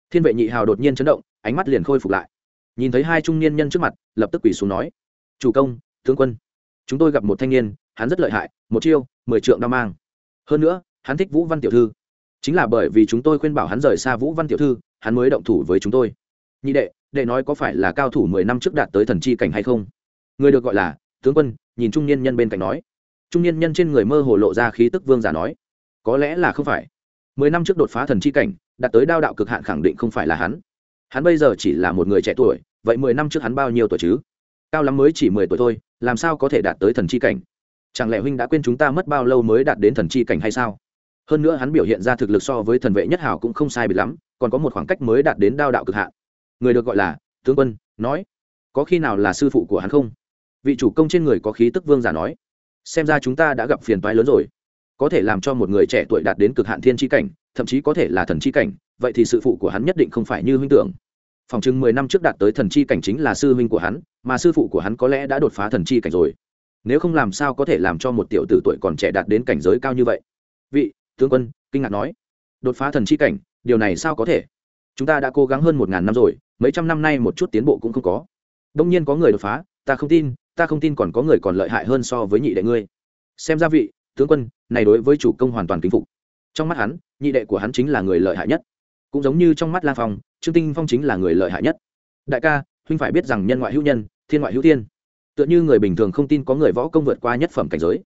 Thiên vệ nhị hào đột nhiên chấn động, ánh mắt liền khôi phục lại. Nhìn thấy hai trung niên nhân trước mặt, lập tức quỳ xuống nói, chủ công, tướng quân, chúng tôi gặp một thanh niên, hắn rất lợi hại, một chiêu, mười trượng đao mang. Hơn nữa, hắn thích vũ văn tiểu thư. Chính là bởi vì chúng tôi khuyên bảo hắn rời xa vũ văn tiểu thư, hắn mới động thủ với chúng tôi. Nhị đệ đệ nói có phải là cao thủ mười năm trước đạt tới thần chi cảnh hay không? Người được gọi là, tướng quân, nhìn trung niên nhân bên cạnh nói trung niên nhân trên người mơ hồ lộ ra khí tức vương giả nói, có lẽ là không phải. Mười năm trước đột phá thần chi cảnh, đạt tới đao đạo cực hạn khẳng định không phải là hắn. Hắn bây giờ chỉ là một người trẻ tuổi, vậy mười năm trước hắn bao nhiêu tuổi chứ? Cao lắm mới chỉ mười tuổi thôi, làm sao có thể đạt tới thần chi cảnh? Chẳng lẽ huynh đã quên chúng ta mất bao lâu mới đạt đến thần chi cảnh hay sao? Hơn nữa hắn biểu hiện ra thực lực so với thần vệ nhất hảo cũng không sai bị lắm, còn có một khoảng cách mới đạt đến đao đạo cực hạn. Người được gọi là tướng quân, nói, có khi nào là sư phụ của hắn không? Vị chủ công trên người có khí tức vương giả nói xem ra chúng ta đã gặp phiền toái lớn rồi. Có thể làm cho một người trẻ tuổi đạt đến cực hạn thiên tri cảnh, thậm chí có thể là thần chi cảnh, vậy thì sự phụ của hắn nhất định không phải như huynh tưởng. Phòng chừng mười năm trước đạt tới thần chi cảnh chính là sư huynh của hắn, mà sư phụ của hắn có lẽ đã đột phá thần chi cảnh rồi. Nếu không làm sao có thể làm cho một tiểu tử tuổi còn trẻ đạt đến cảnh giới cao như vậy? Vị, tướng quân, kinh ngạc nói. Đột phá thần chi cảnh, điều này sao có thể? Chúng ta đã cố gắng hơn một ngàn năm rồi, mấy trăm năm nay một chút tiến bộ cũng không có. Đông nhiên có người đột phá, ta không tin ta không tin còn có người còn lợi hại hơn so với nhị đệ ngươi. Xem ra vị, tướng quân, này đối với chủ công hoàn toàn kính phục. Trong mắt hắn, nhị đệ của hắn chính là người lợi hại nhất. Cũng giống như trong mắt la phong, trương tinh phong chính là người lợi hại nhất. Đại ca, huynh phải biết rằng nhân ngoại hữu nhân, thiên ngoại hữu thiên. Tựa như người bình thường không tin có người võ công vượt qua nhất phẩm cảnh giới.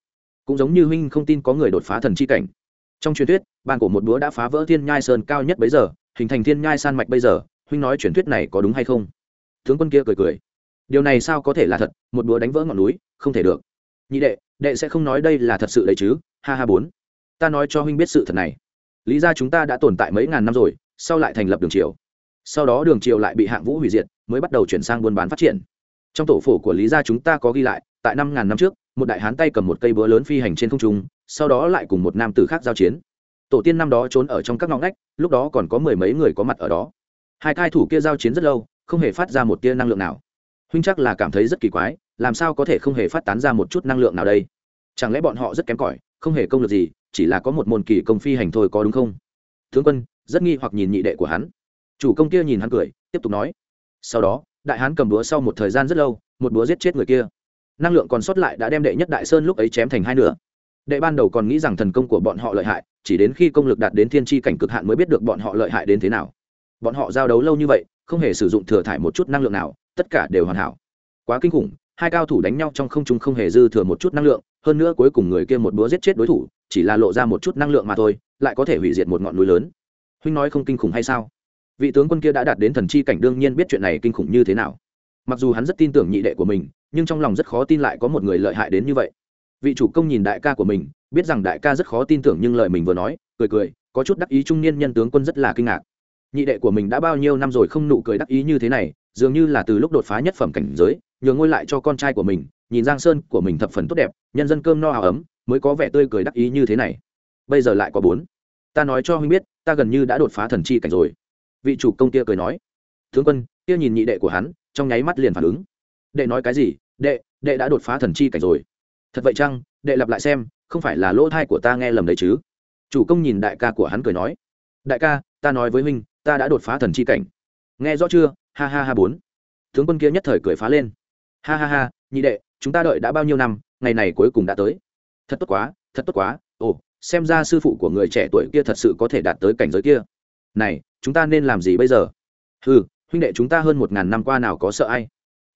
Cũng giống như huynh không tin có người đột phá thần chi cảnh. Trong truyền thuyết, bàn cổ một búa đã phá vỡ thiên nhai sơn cao nhất bấy giờ, hình thành thiên nhai san mạch bây giờ, huynh nói truyền thuyết này có đúng hay không? Tướng quân kia cười cười điều này sao có thể là thật, một búa đánh vỡ ngọn núi, không thể được. Nhị đệ đệ sẽ không nói đây là thật sự đấy chứ, ha ha bốn. Ta nói cho huynh biết sự thật này. Lý ra chúng ta đã tồn tại mấy ngàn năm rồi, sau lại thành lập đường triều. Sau đó đường triều lại bị hạng vũ hủy diệt, mới bắt đầu chuyển sang buôn bán phát triển. Trong tổ phổ của lý gia chúng ta có ghi lại, tại năm ngàn năm trước, một đại hán tay cầm một cây búa lớn phi hành trên không trung, sau đó lại cùng một nam tử khác giao chiến. Tổ tiên năm đó trốn ở trong các ngõ ngách, lúc đó còn có mười mấy người có mặt ở đó. Hai cai thủ kia giao chiến rất lâu, không hề phát ra một tia năng lượng nào huynh chắc là cảm thấy rất kỳ quái, làm sao có thể không hề phát tán ra một chút năng lượng nào đây? Chẳng lẽ bọn họ rất kém cỏi, không hề công lực gì, chỉ là có một môn kỳ công phi hành thôi có đúng không? Tướng quân, rất nghi hoặc nhìn nhị đệ của hắn. Chủ công kia nhìn hắn cười, tiếp tục nói. Sau đó, đại hán cầm búa sau một thời gian rất lâu, một búa giết chết người kia. Năng lượng còn sót lại đã đem đệ nhất đại sơn lúc ấy chém thành hai nửa. Đệ ban đầu còn nghĩ rằng thần công của bọn họ lợi hại, chỉ đến khi công lực đạt đến thiên tri cảnh cực hạn mới biết được bọn họ lợi hại đến thế nào. Bọn họ giao đấu lâu như vậy, không hề sử dụng thừa thải một chút năng lượng nào tất cả đều hoàn hảo. Quá kinh khủng, hai cao thủ đánh nhau trong không trung không hề dư thừa một chút năng lượng, hơn nữa cuối cùng người kia một búa giết chết đối thủ, chỉ là lộ ra một chút năng lượng mà thôi, lại có thể hủy diệt một ngọn núi lớn. Huynh nói không kinh khủng hay sao? Vị tướng quân kia đã đạt đến thần chi cảnh đương nhiên biết chuyện này kinh khủng như thế nào. Mặc dù hắn rất tin tưởng nhị đệ của mình, nhưng trong lòng rất khó tin lại có một người lợi hại đến như vậy. Vị chủ công nhìn đại ca của mình, biết rằng đại ca rất khó tin tưởng nhưng lời mình vừa nói, cười cười, có chút đắc ý trung niên nhân tướng quân rất là kinh ngạc. Nhị đệ của mình đã bao nhiêu năm rồi không nụ cười đắc ý như thế này dường như là từ lúc đột phá nhất phẩm cảnh giới, nhường ngôi lại cho con trai của mình, nhìn giang sơn của mình thập phần tốt đẹp, nhân dân cơm no áo ấm, mới có vẻ tươi cười đắc ý như thế này. Bây giờ lại có bốn. Ta nói cho huynh biết, ta gần như đã đột phá thần chi cảnh rồi. Vị chủ công kia cười nói. Tướng quân, kia nhìn nhị đệ của hắn, trong nháy mắt liền phản ứng. Đệ nói cái gì? Đệ đệ đã đột phá thần chi cảnh rồi. Thật vậy chăng? Đệ lặp lại xem, không phải là lỗ thai của ta nghe lầm đấy chứ? Chủ công nhìn đại ca của hắn cười nói. Đại ca, ta nói với huynh, ta đã đột phá thần chi cảnh. Nghe rõ chưa? Ha ha ha bốn. Tướng quân kia nhất thời cười phá lên. Ha ha ha, nhị đệ, chúng ta đợi đã bao nhiêu năm, ngày này cuối cùng đã tới. Thật tốt quá, thật tốt quá. Ồ, xem ra sư phụ của người trẻ tuổi kia thật sự có thể đạt tới cảnh giới kia. Này, chúng ta nên làm gì bây giờ? Ừ huynh đệ chúng ta hơn một ngàn năm qua nào có sợ ai?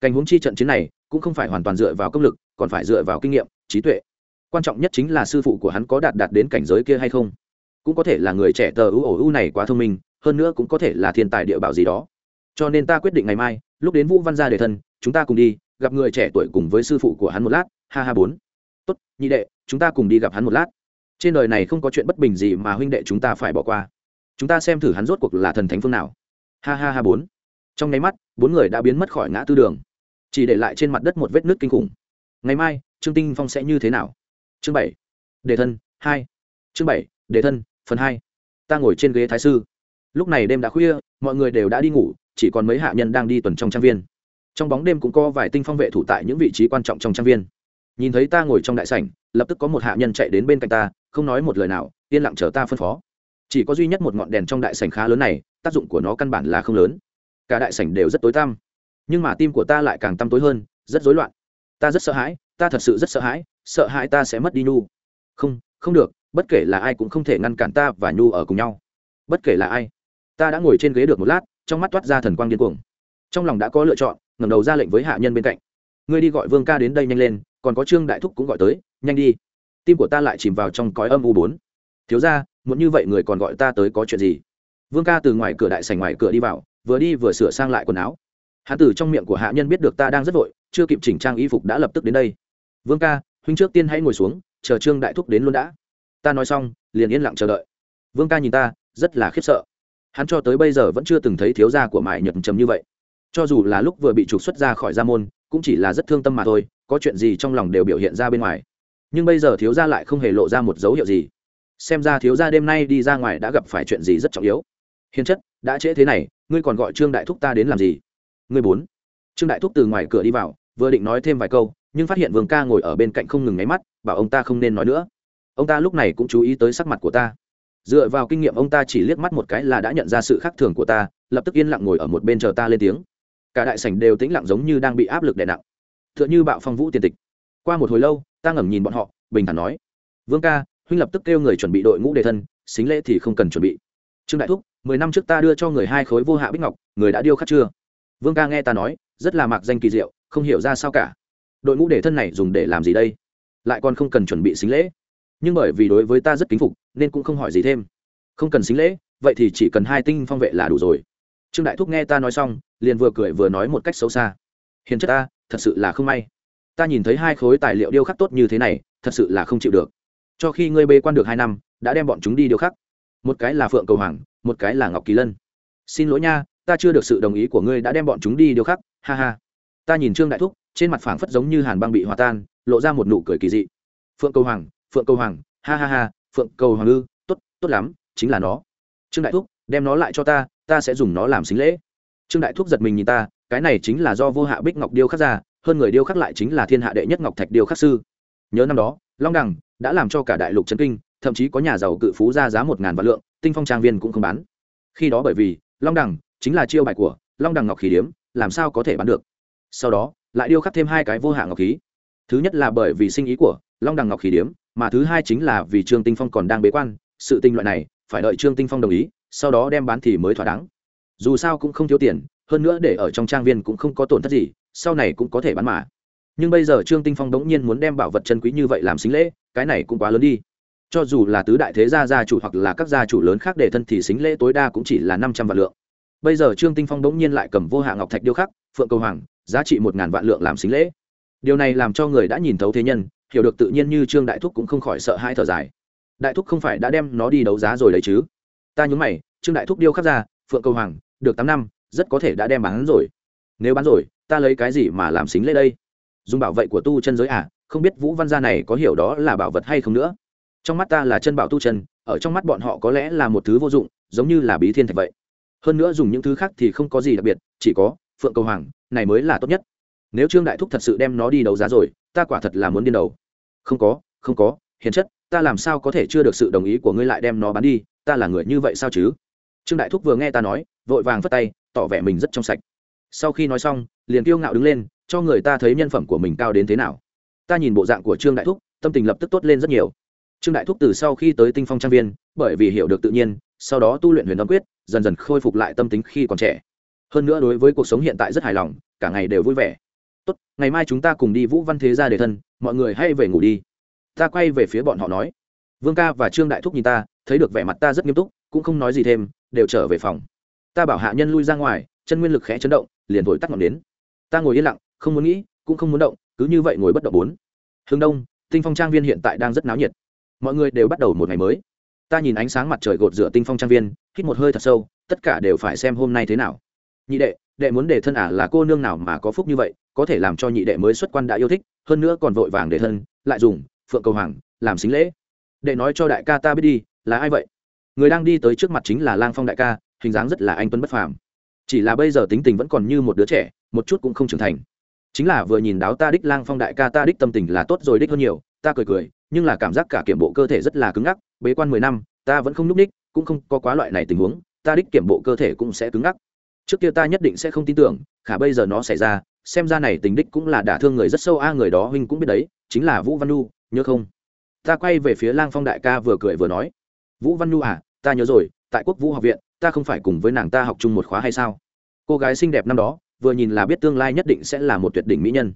Cảnh huống chi trận chiến này cũng không phải hoàn toàn dựa vào công lực, còn phải dựa vào kinh nghiệm, trí tuệ. Quan trọng nhất chính là sư phụ của hắn có đạt đạt đến cảnh giới kia hay không. Cũng có thể là người trẻ tờ ưu ổ ưu này quá thông minh, hơn nữa cũng có thể là thiên tài địa bảo gì đó cho nên ta quyết định ngày mai, lúc đến vũ văn gia để thân, chúng ta cùng đi, gặp người trẻ tuổi cùng với sư phụ của hắn một lát. Ha ha bốn. Tốt, nhị đệ, chúng ta cùng đi gặp hắn một lát. Trên đời này không có chuyện bất bình gì mà huynh đệ chúng ta phải bỏ qua. Chúng ta xem thử hắn rốt cuộc là thần thánh phương nào. Ha ha ha bốn. Trong nháy mắt, bốn người đã biến mất khỏi ngã tư đường. Chỉ để lại trên mặt đất một vết nước kinh khủng. Ngày mai, trương tinh phong sẽ như thế nào? Chương bảy. Đề thân, hai. Chương bảy đề thân, phần hai. Ta ngồi trên ghế thái sư. Lúc này đêm đã khuya, mọi người đều đã đi ngủ chỉ còn mấy hạ nhân đang đi tuần trong trang viên. Trong bóng đêm cũng có vài tinh phong vệ thủ tại những vị trí quan trọng trong trang viên. Nhìn thấy ta ngồi trong đại sảnh, lập tức có một hạ nhân chạy đến bên cạnh ta, không nói một lời nào, yên lặng chờ ta phân phó. Chỉ có duy nhất một ngọn đèn trong đại sảnh khá lớn này, tác dụng của nó căn bản là không lớn. Cả đại sảnh đều rất tối tăm. Nhưng mà tim của ta lại càng tăm tối hơn, rất rối loạn. Ta rất sợ hãi, ta thật sự rất sợ hãi sợ hãi ta sẽ mất đi nhu. Không không được, bất kể là ai cũng không thể ngăn cản ta và nhu ở cùng nhau. Bất kể là ai, ta đã ngồi trên ghế được một lát trong mắt toát ra thần quang điên cuồng. Trong lòng đã có lựa chọn, ngẩng đầu ra lệnh với hạ nhân bên cạnh. Ngươi đi gọi vương ca đến đây nhanh lên, còn có trương đại thúc cũng gọi tới, nhanh đi. Tim của ta lại chìm vào trong cõi âm u bốn. Thiếu ra muốn như vậy người còn gọi ta tới có chuyện gì? Vương ca từ ngoài cửa đại sảnh ngoài cửa đi vào, vừa đi vừa sửa sang lại quần áo. Hạ tử trong miệng của hạ nhân biết được ta đang rất vội, chưa kịp chỉnh trang y phục đã lập tức đến đây. Vương ca, huynh trước tiên hãy ngồi xuống, chờ trương đại thúc đến luôn đã. Ta nói xong, liền yên lặng chờ đợi. Vương ca nhìn ta, rất là khiếp sợ hắn cho tới bây giờ vẫn chưa từng thấy thiếu gia của mải nhật trầm như vậy. Cho dù là lúc vừa bị trục xuất ra khỏi gia môn, cũng chỉ là rất thương tâm mà thôi, có chuyện gì trong lòng đều biểu hiện ra bên ngoài. Nhưng bây giờ thiếu gia lại không hề lộ ra một dấu hiệu gì. Xem ra thiếu gia đêm nay đi ra ngoài đã gặp phải chuyện gì rất trọng yếu. Hiền chất, đã trễ thế này, ngươi còn gọi trương đại thúc ta đến làm gì? Ngươi bốn. Trương đại thúc từ ngoài cửa đi vào, vừa định nói thêm vài câu, nhưng phát hiện vương ca ngồi ở bên cạnh không ngừng ngáy mắt, bảo ông ta không nên nói nữa. Ông ta lúc này cũng chú ý tới sắc mặt của ta dựa vào kinh nghiệm ông ta chỉ liếc mắt một cái là đã nhận ra sự khác thường của ta, lập tức yên lặng ngồi ở một bên chờ ta lên tiếng. Cả đại sảnh đều tĩnh lặng giống như đang bị áp lực đè nặng. T h ư ợ n h ư bạo phong vũ tiền tịch. Qua một hồi lâu, ta ngẩng nhìn bọn họ, bình thản nói. Vương ca, huynh lập tức kêu người chuẩn bị đội ngũ đề thân, xính lễ thì không cần chuẩn bị. Trương đại thúc, mười năm trước ta đưa cho người hai khối vô hạ bích ngọc, người đã điêu khắc chưa? Vương ca nghe ta nói, rất là mạc danh kỳ diệu, không hiểu ra sao cả. Đội ngũ đề thân này dùng để làm gì đây? Lại còn không cần chuẩn bị xính lễ nhưng bởi vì đối với ta rất kính phục, nên cũng không hỏi gì thêm. Không cần xính lễ, vậy thì chỉ cần hai tinh phong vệ là đủ rồi. Trương đại thúc nghe ta nói xong, liền vừa cười vừa nói một cách xấu xa. Hiền chất ta, thật sự là không may. Ta nhìn thấy hai khối tài liệu điêu khắc tốt như thế này, thật sự là không chịu được. Cho khi ngươi bê quan được hai năm, đã đem bọn chúng đi điêu khắc. Một cái là phượng cầu hoàng, một cái là ngọc kỳ lân. Xin lỗi nha, ta chưa được sự đồng ý của ngươi đã đem bọn chúng đi điêu khắc, ha ha. Ta nhìn trương đại thúc, trên mặt phảng phất giống như hàn băng bị hòa tan, lộ ra một nụ cười kỳ dị. Phượng cầu hoàng phượng cầu hoàng, ha ha ha, phượng cầu hoàng ư, tốt tốt lắm, chính là nó. Trương đại thúc, đem nó lại cho ta ta sẽ dùng nó làm xính lễ. Trương đại thúc giật mình nhìn ta, cái này chính là do vô hạ bích ngọc điêu khắc ra, hơn người điêu khắc lại chính là thiên hạ đệ nhất ngọc thạch điêu khắc sư. Nhớ năm đó, long đằng đã làm cho cả đại lục trấn kinh, thậm chí có nhà giàu cự phú ra giá một ngàn vạn lượng, tinh phong trang viên cũng không bán. Khi đó bởi vì, long đằng chính là chiêu bài của long đằng ngọc khí điếm, làm sao có thể bán được? Sau đó, lại điêu khắc thêm hai cái vô hạ ngọc khí. Thứ nhất là bởi vì sinh ý của long đằng ngọc khí điếm mà thứ hai chính là vì trương tinh phong còn đang bế quan, sự tình loại này, phải đợi trương tinh phong đồng ý, sau đó đem bán thì mới thỏa đáng. Dù sao cũng không thiếu tiền, hơn nữa để ở trong trang viên cũng không có tổn thất gì, sau này cũng có thể bán mà. Nhưng bây giờ trương tinh phong đống nhiên muốn đem bảo vật chân quý như vậy làm xính lễ, cái này cũng quá lớn đi. Cho dù là tứ đại thế gia gia chủ hoặc là các gia chủ lớn khác để thân thì xính lễ tối đa cũng chỉ là năm trăm vạn lượng. Bây giờ trương tinh phong đống nhiên lại cầm vô hạ ngọc thạch điêu khắc, phượng cầu hoàng, giá trị một ngàn vạn lượng làm xính lễ. Điều này làm cho người đã nhìn thấu thế nhân hiểu được tự nhiên như trương đại thúc cũng không khỏi sợ hai thở dài. Đại thúc không phải đã đem nó đi đấu giá rồi đấy chứ? Ta nhớ mày, trương đại thúc điêu khắc ra, phượng cầu hoàng, được tám năm, rất có thể đã đem bán rồi. Nếu bán rồi, ta lấy cái gì mà làm xính lễ đây? Dùng bảo vệ của tu chân giới à? Không biết vũ văn gia này có hiểu đó là bảo vật hay không nữa? Trong mắt ta là chân bảo tu chân, ở trong mắt bọn họ có lẽ là một thứ vô dụng, giống như là bí thiên thạch vậy. Hơn nữa dùng những thứ khác thì không có gì đặc biệt, chỉ có phượng cầu hoàng, này mới là tốt nhất. Nếu trương đại thúc thật sự đem nó đi đấu giá rồi ta quả thật là muốn điên đầu. Không có không có, hiền chất, ta làm sao có thể chưa được sự đồng ý của ngươi lại đem nó bán đi, ta là người như vậy sao chứ? Trương đại thúc vừa nghe ta nói, vội vàng phất tay, tỏ vẻ mình rất trong sạch. Sau khi nói xong, liền kiêu ngạo đứng lên, cho người ta thấy nhân phẩm của mình cao đến thế nào. Ta nhìn bộ dạng của trương đại thúc, tâm tình lập tức tốt lên rất nhiều. Trương đại thúc từ sau khi tới tinh phong trang viên, bởi vì hiểu được tự nhiên, sau đó tu luyện huyền âm quyết, dần dần khôi phục lại tâm tính khi còn trẻ. Hơn nữa đối với cuộc sống hiện tại rất hài lòng, cả ngày đều vui vẻ tốt, ngày mai chúng ta cùng đi vũ văn thế gia để thân, mọi người hãy về ngủ đi. Ta quay về phía bọn họ nói. Vương ca và trương đại thúc nhìn ta, thấy được vẻ mặt ta rất nghiêm túc, cũng không nói gì thêm, đều trở về phòng. Ta bảo hạ nhân lui ra ngoài, chân nguyên lực khẽ chấn động, liền vội tắt ngọn đến ta ngồi yên lặng, không muốn nghĩ, cũng không muốn động, cứ như vậy ngồi bất động bốn. Hướng đông, tinh phong trang viên hiện tại đang rất náo nhiệt. Mọi người đều bắt đầu một ngày mới. Ta nhìn ánh sáng mặt trời gột rửa tinh phong trang viên, hít một hơi thật sâu, tất cả đều phải xem hôm nay thế nào. Nhị đệ đệ muốn để thân à là cô nương nào mà có phúc như vậy có thể làm cho nhị đệ mới xuất quan đã yêu thích, hơn nữa còn vội vàng để thân, lại dùng phượng cầu hoàng làm xính lễ. Đệ nói cho đại ca ta biết đi, là ai vậy? Người đang đi tới trước mặt chính là lang phong đại ca, hình dáng rất là anh tuấn bất phàm. Chỉ là bây giờ tính tình vẫn còn như một đứa trẻ, một chút cũng không trưởng thành. Chính là vừa nhìn đáo ta đích lang phong đại ca ta đích tâm tình là tốt rồi đích hơn nhiều, ta cười cười, nhưng là cảm giác cả kiểm bộ cơ thể rất là cứng ngắc, bế quan mười năm, ta vẫn không n ú c ních, cũng không có quá loại này tình huống, ta đích kiểm bộ cơ thể cũng sẽ cứng ngắc. Trước kia ta nhất định sẽ không tin tưởng, khả bây giờ nó xảy ra xem ra này tình đích cũng là đả thương người rất sâu, a, người đó huynh cũng biết đấy, chính là vũ văn nu nhớ không? Ta quay về phía lang phong đại ca vừa cười vừa nói. Vũ văn nu à ta nhớ rồi, tại quốc vũ học viện, ta không phải cùng với nàng ta học chung một khóa hay sao? Cô gái xinh đẹp năm đó, vừa nhìn là biết tương lai nhất định sẽ là một tuyệt đỉnh mỹ nhân.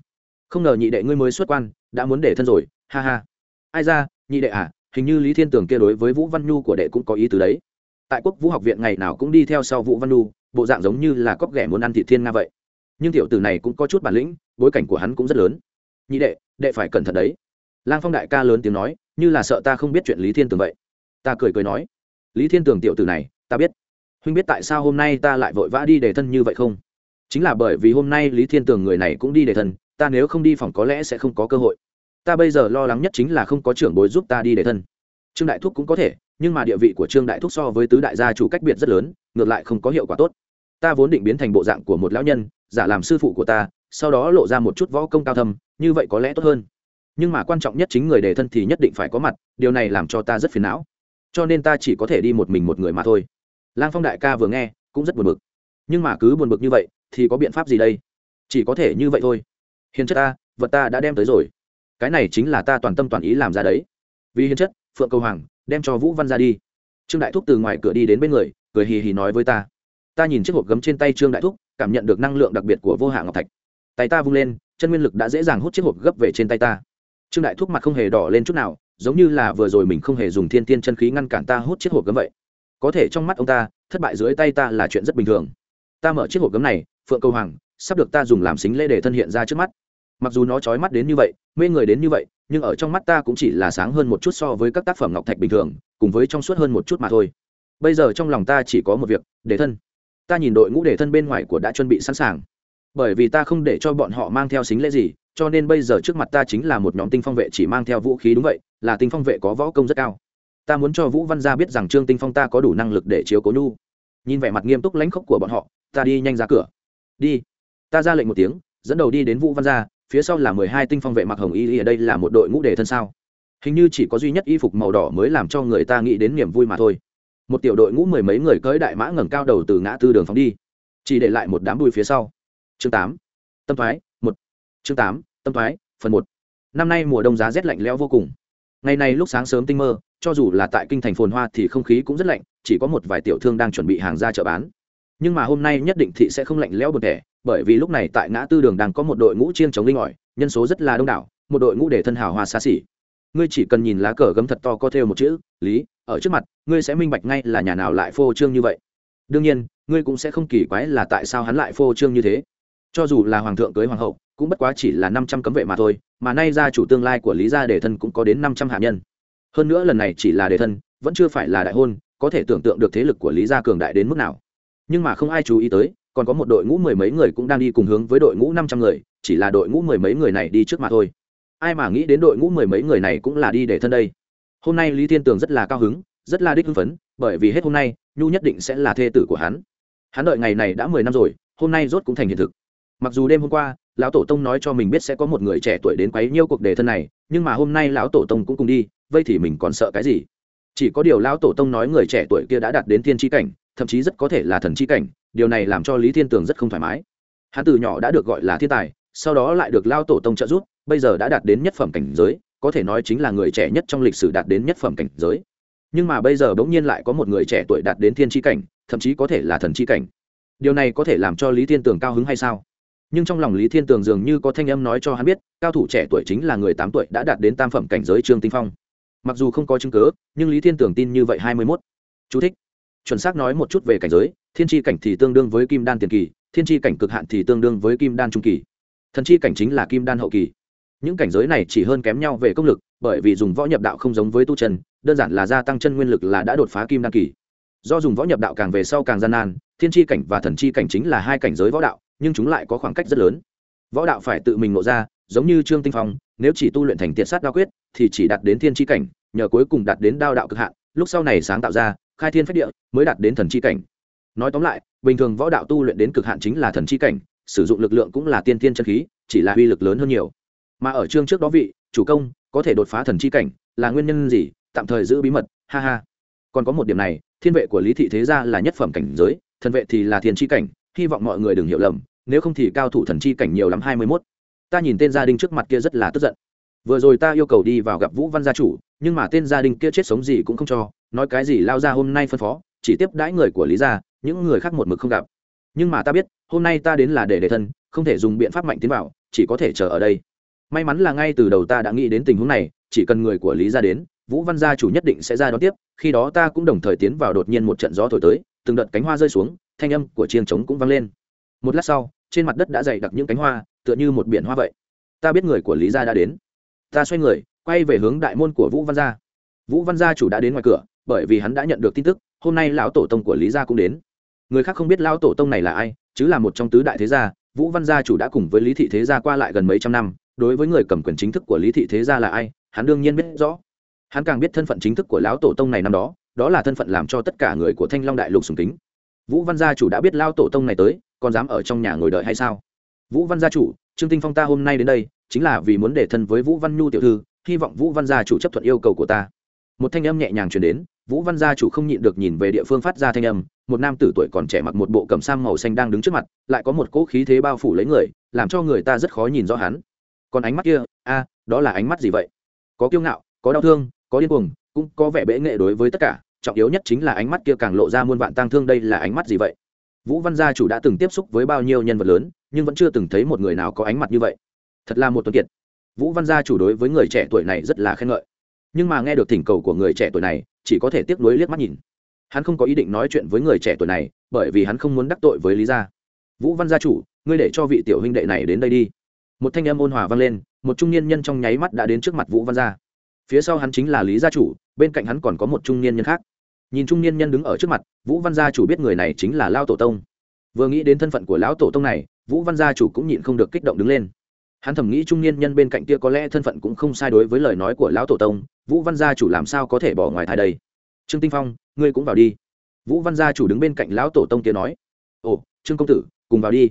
Không ngờ nhị đệ ngươi mới xuất quan, đã muốn để thân rồi, ha ha. Ai ra, nhị đệ à hình như lý thiên tường kia đối với vũ văn nhu của đệ cũng có ý từ đấy. Tại quốc vũ học viện ngày nào cũng đi theo sau vũ văn nhu, bộ dạng giống như là cóc ghẻ muốn ăn thị thiên nga vậy nhưng tiểu tử này cũng có chút bản lĩnh, bối cảnh của hắn cũng rất lớn. Nhị đệ đệ phải cẩn thận đấy. Lang phong đại ca lớn tiếng nói, như là sợ ta không biết chuyện lý thiên tường vậy. Ta cười cười nói, lý thiên tường tiểu tử này, ta biết. Huynh biết tại sao hôm nay ta lại vội vã đi để thân như vậy không? Chính là bởi vì hôm nay lý thiên tường người này cũng đi để thân, ta nếu không đi phòng có lẽ sẽ không có cơ hội. Ta bây giờ lo lắng nhất chính là không có trưởng bối giúp ta đi để thân. Trương đại thúc cũng có thể, nhưng mà địa vị của trương đại thúc so với tứ đại gia chủ cách biệt rất lớn, ngược lại không có hiệu quả tốt. Ta vốn định biến thành bộ dạng của một lão nhân giả làm sư phụ của ta, sau đó lộ ra một chút võ công cao thâm, như vậy có lẽ tốt hơn. Nhưng mà quan trọng nhất chính người đề thân thì nhất định phải có mặt, điều này làm cho ta rất phiền não. Cho nên ta chỉ có thể đi một mình một người mà thôi. Lang phong đại ca vừa nghe, cũng rất buồn bực. Nhưng mà cứ buồn bực như vậy, thì có biện pháp gì đây? Chỉ có thể như vậy thôi. Hiền chất ta, vật ta đã đem tới rồi. Cái này chính là ta toàn tâm toàn ý làm ra đấy. Vì hiền chất, phượng cầu hoàng, đem cho vũ văn ra đi. Trương đại thúc từ ngoài cửa đi đến bên người, cười hì hì nói với ta. Ta nhìn chiếc hộp gấm trên tay trương đại thúc cảm nhận được năng lượng đặc biệt của vô hạ ngọc thạch. Tay ta vung lên, chân nguyên lực đã dễ dàng hút chiếc hộp gấp về trên tay ta. Trương đại thúc mặt không hề đỏ lên chút nào, giống như là vừa rồi mình không hề dùng thiên tiên chân khí ngăn cản ta hút chiếc hộp gấm vậy. Có thể trong mắt ông ta, thất bại dưới tay ta là chuyện rất bình thường. Ta mở chiếc hộp gấm này, phượng cầu hoàng, sắp được ta dùng làm xính lễ để thân hiện ra trước mắt. Mặc dù nó trói mắt đến như vậy, mê người đến như vậy, nhưng ở trong mắt ta cũng chỉ là sáng hơn một chút so với các tác phẩm ngọc thạch bình thường, cùng với trong suốt hơn một chút mà thôi. Bây giờ trong lòng ta chỉ có một việc, để thân ta nhìn đội ngũ để thân bên ngoài của đã chuẩn bị sẵn sàng. Bởi vì ta không để cho bọn họ mang theo xính lễ gì, cho nên bây giờ trước mặt ta chính là một nhóm tinh phong vệ chỉ mang theo vũ khí đúng vậy, là tinh phong vệ có võ công rất cao. Ta muốn cho vũ văn gia biết rằng trương tinh phong ta có đủ năng lực để chiếu cố nhu. Nhìn vẻ mặt nghiêm túc lãnh khốc của bọn họ, ta đi nhanh ra cửa. Đi. Ta ra lệnh một tiếng, dẫn đầu đi đến vũ văn gia, phía sau là mười hai tinh phong vệ mặc hồng y ở đây là một đội ngũ đề thân sao. Hình như chỉ có duy nhất y phục màu đỏ mới làm cho người ta nghĩ đến niềm vui mà thôi một tiểu đội ngũ mười mấy người cưỡi đại mã ngẩng cao đầu từ ngã tư đường phóng đi, chỉ để lại một đám bụi phía sau. Chương tám, tâm thoái, một. Chương tám, tâm thoái, phần một. Năm nay mùa đông giá rét lạnh lẽo vô cùng. Ngày này lúc sáng sớm tinh mơ, cho dù là tại kinh thành phồn hoa thì không khí cũng rất lạnh, chỉ có một vài tiểu thương đang chuẩn bị hàng ra chợ bán. Nhưng mà hôm nay nhất định thị sẽ không lạnh lẽo bật đẻ bởi vì lúc này tại ngã tư đường đang có một đội ngũ chiên chống linh ỏi, nhân số rất là đông đảo, một đội ngũ để thân hào hoa xa xỉ. Ngươi chỉ cần nhìn lá cờ gấm thật to có theo một chữ, lý ở trước mặt, ngươi sẽ minh bạch ngay là nhà nào lại phô trương như vậy. Đương nhiên, ngươi cũng sẽ không kỳ quái là tại sao hắn lại phô trương như thế. Cho dù là hoàng thượng cưới hoàng hậu, cũng bất quá chỉ là năm trăm cấm vệ mà thôi, mà nay gia chủ tương lai của lý gia đề thân cũng có đến năm trăm hạ nhân. Hơn nữa lần này chỉ là đề thân, vẫn chưa phải là đại hôn, có thể tưởng tượng được thế lực của lý gia cường đại đến mức nào. Nhưng mà không ai chú ý tới, còn có một đội ngũ mười mấy người cũng đang đi cùng hướng với đội ngũ năm trăm người, chỉ là đội ngũ mười mấy người này đi trước mà thôi. Ai mà nghĩ đến đội ngũ mười mấy người này cũng là đi để thân đây? Hôm nay lý thiên tường rất là cao hứng, rất là đích hưng phấn, bởi vì hết hôm nay, nhu nhất định sẽ là thê tử của hắn. Hắn đợi ngày này đã mười năm rồi, hôm nay rốt cũng thành hiện thực. Mặc dù đêm hôm qua, lão tổ tông nói cho mình biết sẽ có một người trẻ tuổi đến quấy nhiêu cuộc đề thân này, nhưng mà hôm nay lão tổ tông cũng cùng đi, vậy thì mình còn sợ cái gì? Chỉ có điều lão tổ tông nói người trẻ tuổi kia đã đạt đến thiên tri cảnh, thậm chí rất có thể là thần tri cảnh, điều này làm cho lý thiên tường rất không thoải mái. Hắn từ nhỏ đã được gọi là thiên tài, sau đó lại được lao tổ tông trợ giúp, bây giờ đã đạt đến nhất phẩm cảnh giới có thể nói chính là người trẻ nhất trong lịch sử đạt đến nhất phẩm cảnh giới. Nhưng mà bây giờ bỗng nhiên lại có một người trẻ tuổi đạt đến thiên tri cảnh, thậm chí có thể là thần tri cảnh. Điều này có thể làm cho lý thiên tường cao hứng hay sao? Nhưng trong lòng lý thiên tường dường như có thanh âm nói cho hắn biết, cao thủ trẻ tuổi chính là người tám tuổi đã đạt đến tam phẩm cảnh giới trương tinh phong. Mặc dù không có chứng cớ nhưng lý thiên tường tin như vậy hai mươi mốt. Chú thích. chuẩn xác nói một chút về cảnh giới, thiên tri cảnh thì tương đương với kim đan tiền kỳ, thiên tri cảnh cực hạn thì tương đương với kim đan trung kỳ. Thần chi cảnh chính là kim đan hậu kỳ những cảnh giới này chỉ hơn kém nhau về công lực, bởi vì dùng võ nhập đạo không giống với tu chân, đơn giản là gia tăng chân nguyên lực là đã đột phá kim đan kỳ. Do dùng võ nhập đạo càng về sau càng gian nan, thiên tri cảnh và thần chi cảnh chính là hai cảnh giới võ đạo, nhưng chúng lại có khoảng cách rất lớn. Võ đạo phải tự mình ngộ ra, giống như trương tinh phong, nếu chỉ tu luyện thành tiện sát đao quyết, thì chỉ đạt đến thiên tri cảnh, nhờ cuối cùng đạt đến đao đạo cực hạn, lúc sau này sáng tạo ra, khai thiên phách địa, mới đạt đến thần chi cảnh. Nói tóm lại, bình thường võ đạo tu luyện đến cực hạn chính là thần chi cảnh, sử dụng lực lượng cũng là tiên tiên chân khí, chỉ là uy lực lớn hơn nhiều mà ở chương trước đó vị, chủ công, có thể đột phá thần chi cảnh, là nguyên nhân gì? Tạm thời giữ bí mật, ha ha. Còn có một điểm này, thiên vệ của lý thị thế gia là nhất phẩm cảnh giới, thần vệ thì là thiên chi cảnh, hy vọng mọi người đừng hiểu lầm, nếu không thì cao thủ thần chi cảnh nhiều lắm hai mươi mốt. Ta nhìn tên gia đình trước mặt kia rất là tức giận. Vừa rồi ta yêu cầu đi vào gặp vũ văn gia chủ, nhưng mà tên gia đình kia chết sống gì cũng không cho, nói cái gì lao ra hôm nay phân phó, chỉ tiếp đãi người của lý gia, những người khác một mực không gặp. Nhưng mà ta biết, hôm nay ta đến là để đề thân, không thể dùng biện pháp mạnh tiến vào, chỉ có thể chờ ở đây may mắn là ngay từ đầu ta đã nghĩ đến tình huống này, chỉ cần người của lý gia đến, vũ văn gia chủ nhất định sẽ ra đón tiếp, khi đó ta cũng đồng thời tiến vào đột nhiên một trận gió thổi tới, từng đợt cánh hoa rơi xuống, thanh âm của chiêng trống cũng vang lên. Một lát sau, trên mặt đất đã dày đặc những cánh hoa, tựa như một biển hoa vậy. Ta biết người của lý gia đã đến. Ta xoay người, quay về hướng đại môn của vũ văn gia. Vũ văn gia chủ đã đến ngoài cửa, bởi vì hắn đã nhận được tin tức, hôm nay lão tổ tông của lý gia cũng đến. Người khác không biết lão tổ tông này là ai, chứ là một trong tứ đại thế gia, vũ văn gia chủ đã cùng với lý thị thế gia qua lại gần mấy trăm năm đối với người cầm quyền chính thức của lý thị thế gia là ai, hắn đương nhiên biết rõ. Hắn càng biết thân phận chính thức của lão tổ tông này năm đó đó là thân phận làm cho tất cả người của thanh long đại lục sùng kính. Vũ văn gia chủ đã biết lao tổ tông này tới, còn dám ở trong nhà ngồi đợi hay sao? Vũ văn gia chủ, trương tinh phong ta hôm nay đến đây, chính là vì muốn để thân với vũ văn nhu tiểu thư, hy vọng vũ văn gia chủ chấp thuận yêu cầu của ta. Một thanh âm nhẹ nhàng truyền đến, vũ văn gia chủ không nhịn được nhìn về địa phương phát ra thanh âm, một nam tử tuổi còn trẻ mặc một bộ cẩm sam màu xanh đang đứng trước mặt, lại có một cỗ khí thế bao phủ lấy người, làm cho người ta rất khó nhìn rõ hắn còn ánh mắt kia, a, đó là ánh mắt gì vậy? Có kiêu ngạo, có đau thương, có điên cuồng, cũng có vẻ bệ nghệ đối với tất cả, trọng yếu nhất chính là ánh mắt kia càng lộ ra muôn vạn tang thương đây là ánh mắt gì vậy? Vũ văn gia chủ đã từng tiếp xúc với bao nhiêu nhân vật lớn, nhưng vẫn chưa từng thấy một người nào có ánh mặt như vậy. Thật là một tuấn kiệt. Vũ văn gia chủ đối với người trẻ tuổi này rất là khen ngợi. Nhưng mà nghe được thỉnh cầu của người trẻ tuổi này, chỉ có thể tiếc nuối liếc mắt nhìn. Hắn không có ý định nói chuyện với người trẻ tuổi này, bởi vì hắn không muốn đắc tội với lý gia. Vũ văn gia chủ, ngươi để cho vị tiểu huynh đệ này đến đây đi một thanh âm ôn hòa vang lên, một trung niên nhân trong nháy mắt đã đến trước mặt vũ văn gia. Phía sau hắn chính là lý gia chủ, bên cạnh hắn còn có một trung niên nhân khác. Nhìn trung niên nhân đứng ở trước mặt, vũ văn gia chủ biết người này chính là lao tổ tông. Vừa nghĩ đến thân phận của lão tổ tông này, vũ văn gia chủ cũng nhịn không được kích động đứng lên. Hắn thầm nghĩ trung niên nhân bên cạnh kia có lẽ thân phận cũng không sai đối với lời nói của lão tổ tông, vũ văn gia chủ làm sao có thể bỏ ngoài thai đây? Trương tinh phong, ngươi cũng vào đi. Vũ văn gia chủ đứng bên cạnh lão tổ tông kia nói. Ồ, trương công tử, cùng vào đi.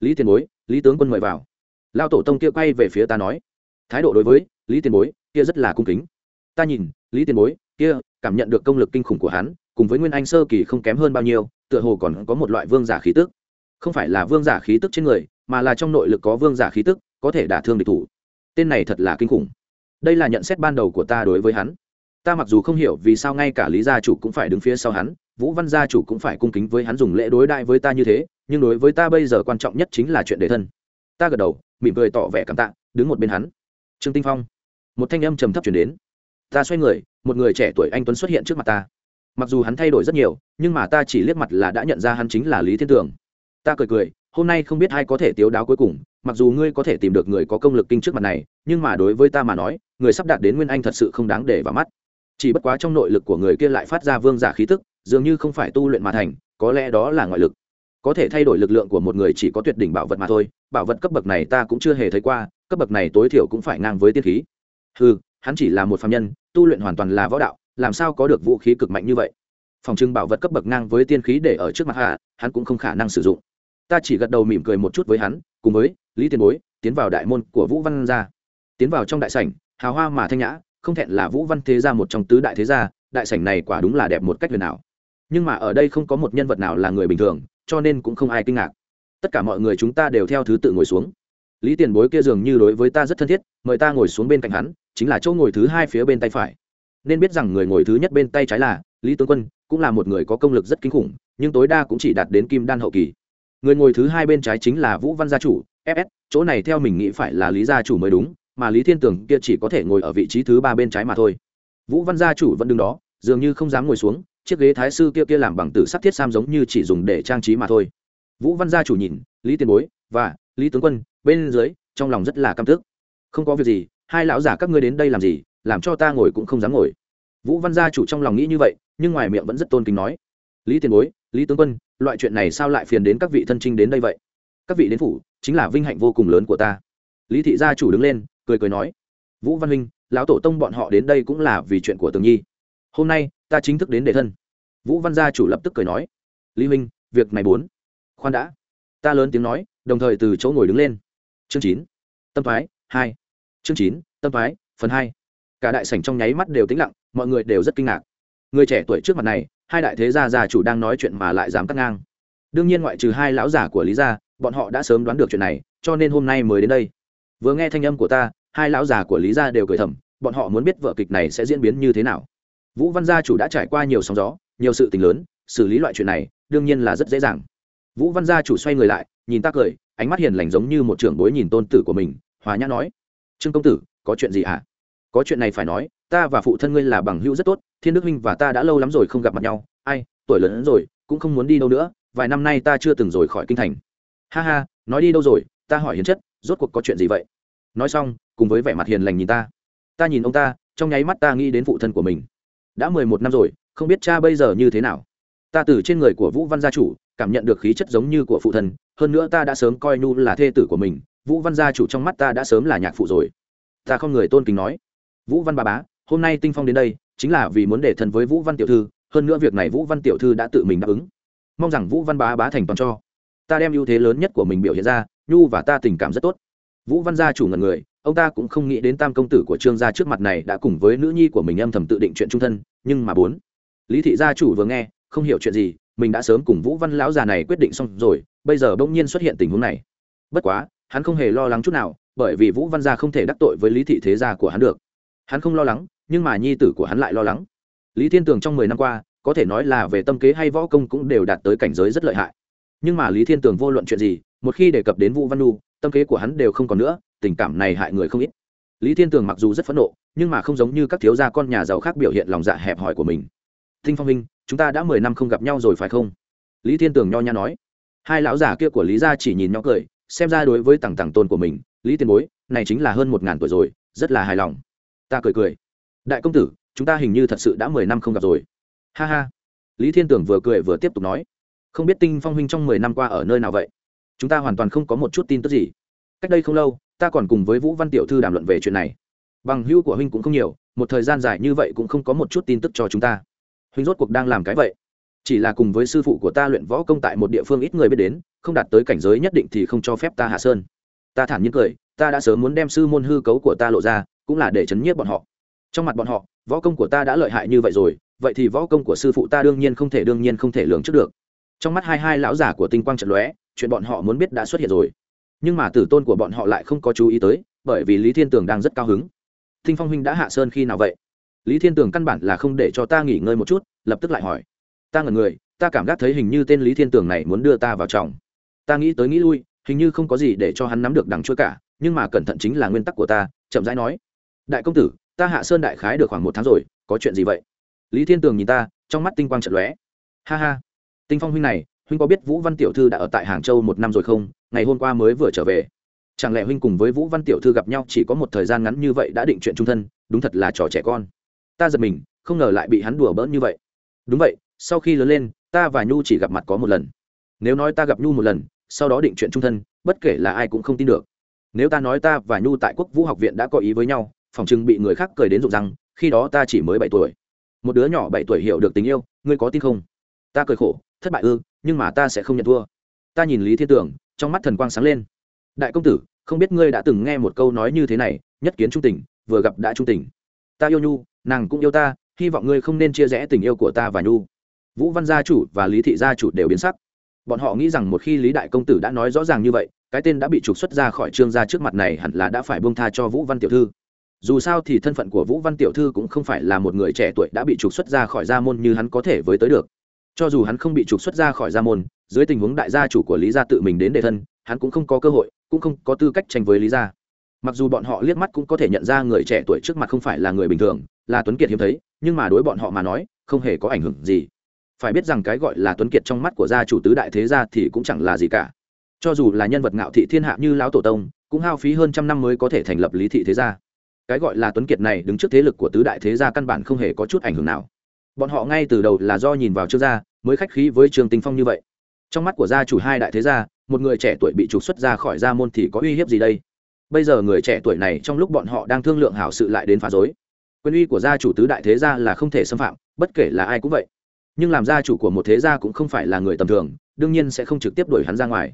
Lý tiền bối, lý tướng quân mời vào lão tổ tông kia quay về phía ta nói, thái độ đối với lý tiền bối kia rất là cung kính. Ta nhìn, lý tiền bối kia cảm nhận được công lực kinh khủng của hắn, cùng với nguyên anh sơ kỳ không kém hơn bao nhiêu, tựa hồ còn có một loại vương giả khí tức. Không phải là vương giả khí tức trên người, mà là trong nội lực có vương giả khí tức, có thể đả thương địch thủ. Tên này thật là kinh khủng. Đây là nhận xét ban đầu của ta đối với hắn. Ta mặc dù không hiểu vì sao ngay cả lý gia chủ cũng phải đứng phía sau hắn, vũ văn gia chủ cũng phải cung kính với hắn dùng lễ đối đại với ta như thế, nhưng đối với ta bây giờ quan trọng nhất chính là chuyện đề thân. Ta gật đầu mỉm cười tỏ vẻ cảm tạ, đứng một bên hắn. Trương tinh phong, một thanh âm trầm thấp chuyển đến. Ta xoay người, một người trẻ tuổi anh tuấn xuất hiện trước mặt ta. Mặc dù hắn thay đổi rất nhiều, nhưng mà ta chỉ liếc mặt là đã nhận ra hắn chính là lý thiên tường. Ta cười cười, hôm nay không biết ai có thể tiếu đáo cuối cùng, mặc dù ngươi có thể tìm được người có công lực kinh trước mặt này, nhưng mà đối với ta mà nói, người sắp đạt đến nguyên anh thật sự không đáng để vào mắt. Chỉ bất quá trong nội lực của người kia lại phát ra vương giả khí tức, dường như không phải tu luyện mà thành, có lẽ đó là ngoại lực có thể thay đổi lực lượng của một người chỉ có tuyệt đỉnh bảo vật mà thôi, bảo vật cấp bậc này ta cũng chưa hề thấy qua, cấp bậc này tối thiểu cũng phải ngang với tiên khí. Ừ hắn chỉ là một phạm nhân, tu luyện hoàn toàn là võ đạo, làm sao có được vũ khí cực mạnh như vậy? Phòng trưng bảo vật cấp bậc ngang với tiên khí để ở trước mặt hạ, hắn cũng không khả năng sử dụng. Ta chỉ gật đầu mỉm cười một chút với hắn, cùng với lý tiền bối, tiến vào đại môn của vũ văn gia. Tiến vào trong đại sảnh, hào hoa mà thanh nhã, không thẹn là vũ văn thế gia một trong tứ đại thế gia, đại sảnh này quả đúng là đẹp một cách huyền ảo. Nhưng mà ở đây không có một nhân vật nào là người bình thường cho nên cũng không ai kinh ngạc. Tất cả mọi người chúng ta đều theo thứ tự ngồi xuống. Lý tiền bối kia dường như đối với ta rất thân thiết, mời ta ngồi xuống bên cạnh hắn, chính là chỗ ngồi thứ hai phía bên tay phải. Nên biết rằng người ngồi thứ nhất bên tay trái là lý tướng quân, cũng là một người có công lực rất kinh khủng, nhưng tối đa cũng chỉ đạt đến kim đan hậu kỳ. Người ngồi thứ hai bên trái chính là vũ văn gia chủ fs chỗ này theo mình nghĩ phải là lý gia chủ mới đúng, mà lý thiên tường kia chỉ có thể ngồi ở vị trí thứ ba bên trái mà thôi. Vũ văn gia chủ vẫn đứng đó, dường như không dám ngồi xuống chiếc ghế thái sư kia kia làm bằng tử sắc thiết sam giống như chỉ dùng để trang trí mà thôi. Vũ văn gia chủ nhìn, lý tiền bối và lý tướng quân, bên dưới, trong lòng rất là căm tức. Không có việc gì, hai lão giả các ngươi đến đây làm gì, làm cho ta ngồi cũng không dám ngồi. Vũ văn gia chủ trong lòng nghĩ như vậy, nhưng ngoài miệng vẫn rất tôn kính nói. Lý tiền bối, lý tướng quân, loại chuyện này sao lại phiền đến các vị thân trinh đến đây vậy? Các vị đến phủ chính là vinh hạnh vô cùng lớn của ta. Lý thị gia chủ đứng lên, cười cười nói. Vũ văn huynh, lão tổ tông bọn họ đến đây cũng là vì chuyện của tường nhi. Hôm nay ta chính thức đến để thân. Vũ văn gia chủ lập tức cười nói, lý huynh, việc này bốn khoan đã. Ta lớn tiếng nói, đồng thời từ chỗ ngồi đứng lên. Chương chín, tâm thoái, hai. Chương chín, tâm thoái, phần hai. Cả đại sảnh trong nháy mắt đều tĩnh lặng, mọi người đều rất kinh ngạc. Người trẻ tuổi trước mặt này, hai đại thế gia gia chủ đang nói chuyện mà lại dám cắt ngang. Đương nhiên ngoại trừ hai lão giả của lý gia, bọn họ đã sớm đoán được chuyện này, cho nên hôm nay mới đến đây. Vừa nghe thanh âm của ta, hai lão già của lý gia đều cười thầm, bọn họ muốn biết vở kịch này sẽ diễn biến như thế nào vũ văn gia chủ đã trải qua nhiều sóng gió, nhiều sự tình lớn, xử lý loại chuyện này, đương nhiên là rất dễ dàng. Vũ văn gia chủ xoay người lại, nhìn ta cười, ánh mắt hiền lành giống như một trưởng bối nhìn tôn tử của mình, hòa nhã nói, trương công tử, có chuyện gì ạ à? có chuyện này phải nói, ta và phụ thân ngươi là bằng hữu rất tốt, thiên đức huynh và ta đã lâu lắm rồi không gặp mặt nhau, ai, tuổi lớn rồi, cũng không muốn đi đâu nữa, vài năm nay ta chưa từng rồi khỏi kinh thành. Ha ha, nói đi đâu rồi, ta hỏi hiền chất, rốt cuộc có chuyện gì vậy? Nói xong, cùng với vẻ mặt hiền lành nhìn ta. Ta nhìn ông ta, trong nháy mắt ta nghĩ đến phụ thân của mình đã mười một năm rồi không biết cha bây giờ như thế nào. Ta từ trên người của vũ văn gia chủ cảm nhận được khí chất giống như của phụ thần, hơn nữa ta đã sớm coi nhu là thê tử của mình vũ văn gia chủ trong mắt ta đã sớm là nhạc phụ rồi. Ta không người tôn kính nói. Vũ văn bà bá hôm nay tinh phong đến đây chính là vì muốn để thân với vũ văn tiểu thư hơn nữa việc này vũ văn tiểu thư đã tự mình đáp ứng. Mong rằng vũ văn bá bá thành toàn cho. Ta đem ưu thế lớn nhất của mình biểu hiện ra nhu và ta tình cảm rất tốt. Vũ văn gia chủ ngần người ông ta cũng không nghĩ đến tam công tử của trương gia trước mặt này đã cùng với nữ nhi của mình âm thầm tự định chuyện trung thân, nhưng mà bốn. Lý thị gia chủ vừa nghe, không hiểu chuyện gì, mình đã sớm cùng vũ văn lão già này quyết định xong rồi, bây giờ bỗng nhiên xuất hiện tình huống này. Bất quá, hắn không hề lo lắng chút nào, bởi vì vũ văn gia không thể đắc tội với lý thị thế gia của hắn được. Hắn không lo lắng, nhưng mà nhi tử của hắn lại lo lắng. Lý thiên tường trong mười năm qua, có thể nói là về tâm kế hay võ công cũng đều đạt tới cảnh giới rất lợi hại. Nhưng mà lý thiên tường vô luận chuyện gì, một khi đề cập đến vũ văn nu tâm kế của hắn đều không còn nữa tình cảm này hại người không ít. Lý thiên tường mặc dù rất phẫn nộ, nhưng mà không giống như các thiếu gia con nhà giàu khác biểu hiện lòng dạ hẹp hòi của mình. Thinh phong minh, chúng ta đã mười năm không gặp nhau rồi phải không? Lý thiên tường nho nhã nói. Hai lão già kia của lý gia chỉ nhìn nhau cười, xem ra đối với tằng tằng tôn của mình, lý tiền bối, này chính là hơn một ngàn tuổi rồi, rất là hài lòng. Ta cười cười. Đại công tử, chúng ta hình như thật sự đã mười năm không gặp rồi. Ha ha. Lý thiên Tưởng vừa cười vừa tiếp tục nói. Không biết tinh phong huynh trong mười năm qua ở nơi nào vậy? Chúng ta hoàn toàn không có một chút tin tức gì. Cách đây không lâu ta còn cùng với vũ văn tiểu thư đàm luận về chuyện này. Bằng hữu của huynh cũng không nhiều, một thời gian dài như vậy cũng không có một chút tin tức cho chúng ta. Huynh rốt cuộc đang làm cái vậy? Chỉ là cùng với sư phụ của ta luyện võ công tại một địa phương ít người biết đến, không đạt tới cảnh giới nhất định thì không cho phép ta hạ sơn. Ta thản nhiên cười, ta đã sớm muốn đem sư môn hư cấu của ta lộ ra, cũng là để chấn nhiếp bọn họ. Trong mặt bọn họ, võ công của ta đã lợi hại như vậy rồi, vậy thì võ công của sư phụ ta đương nhiên không thể đương nhiên không thể lường trước được. Trong mắt hai hai lão giả của tinh quang trận lóe, chuyện bọn họ muốn biết đã xuất hiện rồi nhưng mà tử tôn của bọn họ lại không có chú ý tới, bởi vì lý thiên tường đang rất cao hứng. Thinh phong huynh đã hạ sơn khi nào vậy? Lý thiên tường căn bản là không để cho ta nghỉ ngơi một chút, lập tức lại hỏi. Ta ngẩn người, ta cảm giác thấy hình như tên lý thiên tường này muốn đưa ta vào chồng ta nghĩ tới nghĩ lui, hình như không có gì để cho hắn nắm được đằng chuỗi cả, nhưng mà cẩn thận chính là nguyên tắc của ta, chậm rãi nói. Đại công tử, ta hạ sơn đại khái được khoảng một tháng rồi, có chuyện gì vậy? Lý thiên tường nhìn ta, trong mắt tinh quang trận lóe. Ha ha. Tinh phong huynh này, huynh có biết vũ văn tiểu thư đã ở tại hàng châu một năm rồi không? Ngày hôm qua mới vừa trở về. Chẳng lẽ huynh cùng với vũ văn tiểu thư gặp nhau chỉ có một thời gian ngắn như vậy đã định chuyện trung thân đúng thật là trò trẻ con. Ta giật mình không ngờ lại bị hắn đùa bỡn như vậy. Đúng vậy sau khi lớn lên ta và nhu chỉ gặp mặt có một lần. Nếu nói ta gặp nhu một lần sau đó định chuyện trung thân bất kể là ai cũng không tin được. Nếu ta nói ta và nhu tại quốc vũ học viện đã có ý với nhau phòng chừng bị người khác cười đến rụng rằng, khi đó ta chỉ mới bảy tuổi. Một đứa nhỏ bảy tuổi hiểu được tình yêu ngươi có tin không? Ta cười khổ thất bại ư nhưng mà ta sẽ không nhận thua. Ta nhìn lý thiên tưởng trong mắt thần quang sáng lên. Đại công tử, không biết ngươi đã từng nghe một câu nói như thế này, nhất kiến trung tình, vừa gặp đã trung tình. Ta yêu nhu, nàng cũng yêu ta, hy vọng ngươi không nên chia rẽ tình yêu của ta và nhu. Vũ văn gia chủ và lý thị gia chủ đều biến sắc. Bọn họ nghĩ rằng một khi lý đại công tử đã nói rõ ràng như vậy, cái tên đã bị trục xuất ra khỏi trương gia trước mặt này hẳn là đã phải bông tha cho vũ văn tiểu thư. Dù sao thì thân phận của vũ văn tiểu thư cũng không phải là một người trẻ tuổi đã bị trục xuất ra khỏi gia môn như hắn có thể với tới được cho dù hắn không bị trục xuất ra khỏi gia môn, dưới tình huống đại gia chủ của lý gia tự mình đến đề thân, hắn cũng không có cơ hội, cũng không có tư cách tranh với lý gia. Mặc dù bọn họ liếc mắt cũng có thể nhận ra người trẻ tuổi trước mặt không phải là người bình thường, là tuấn kiệt hiếm thấy, nhưng mà đối bọn họ mà nói, không hề có ảnh hưởng gì. Phải biết rằng cái gọi là tuấn kiệt trong mắt của gia chủ tứ đại thế gia thì cũng chẳng là gì cả. Cho dù là nhân vật ngạo thị thiên hạ như lão tổ tông, cũng hao phí hơn trăm năm mới có thể thành lập lý thị thế gia. Cái gọi là tuấn kiệt này đứng trước thế lực của tứ đại thế gia căn bản không hề có chút ảnh hưởng nào bọn họ ngay từ đầu là do nhìn vào trương gia, mới khách khí với trương tinh phong như vậy. Trong mắt của gia chủ hai đại thế gia, một người trẻ tuổi bị trục xuất ra khỏi gia môn thì có uy hiếp gì đây? Bây giờ người trẻ tuổi này trong lúc bọn họ đang thương lượng hảo sự lại đến phá rối. Quyền uy của gia chủ tứ đại thế gia là không thể xâm phạm, bất kể là ai cũng vậy. Nhưng làm gia chủ của một thế gia cũng không phải là người tầm thường, đương nhiên sẽ không trực tiếp đuổi hắn ra ngoài.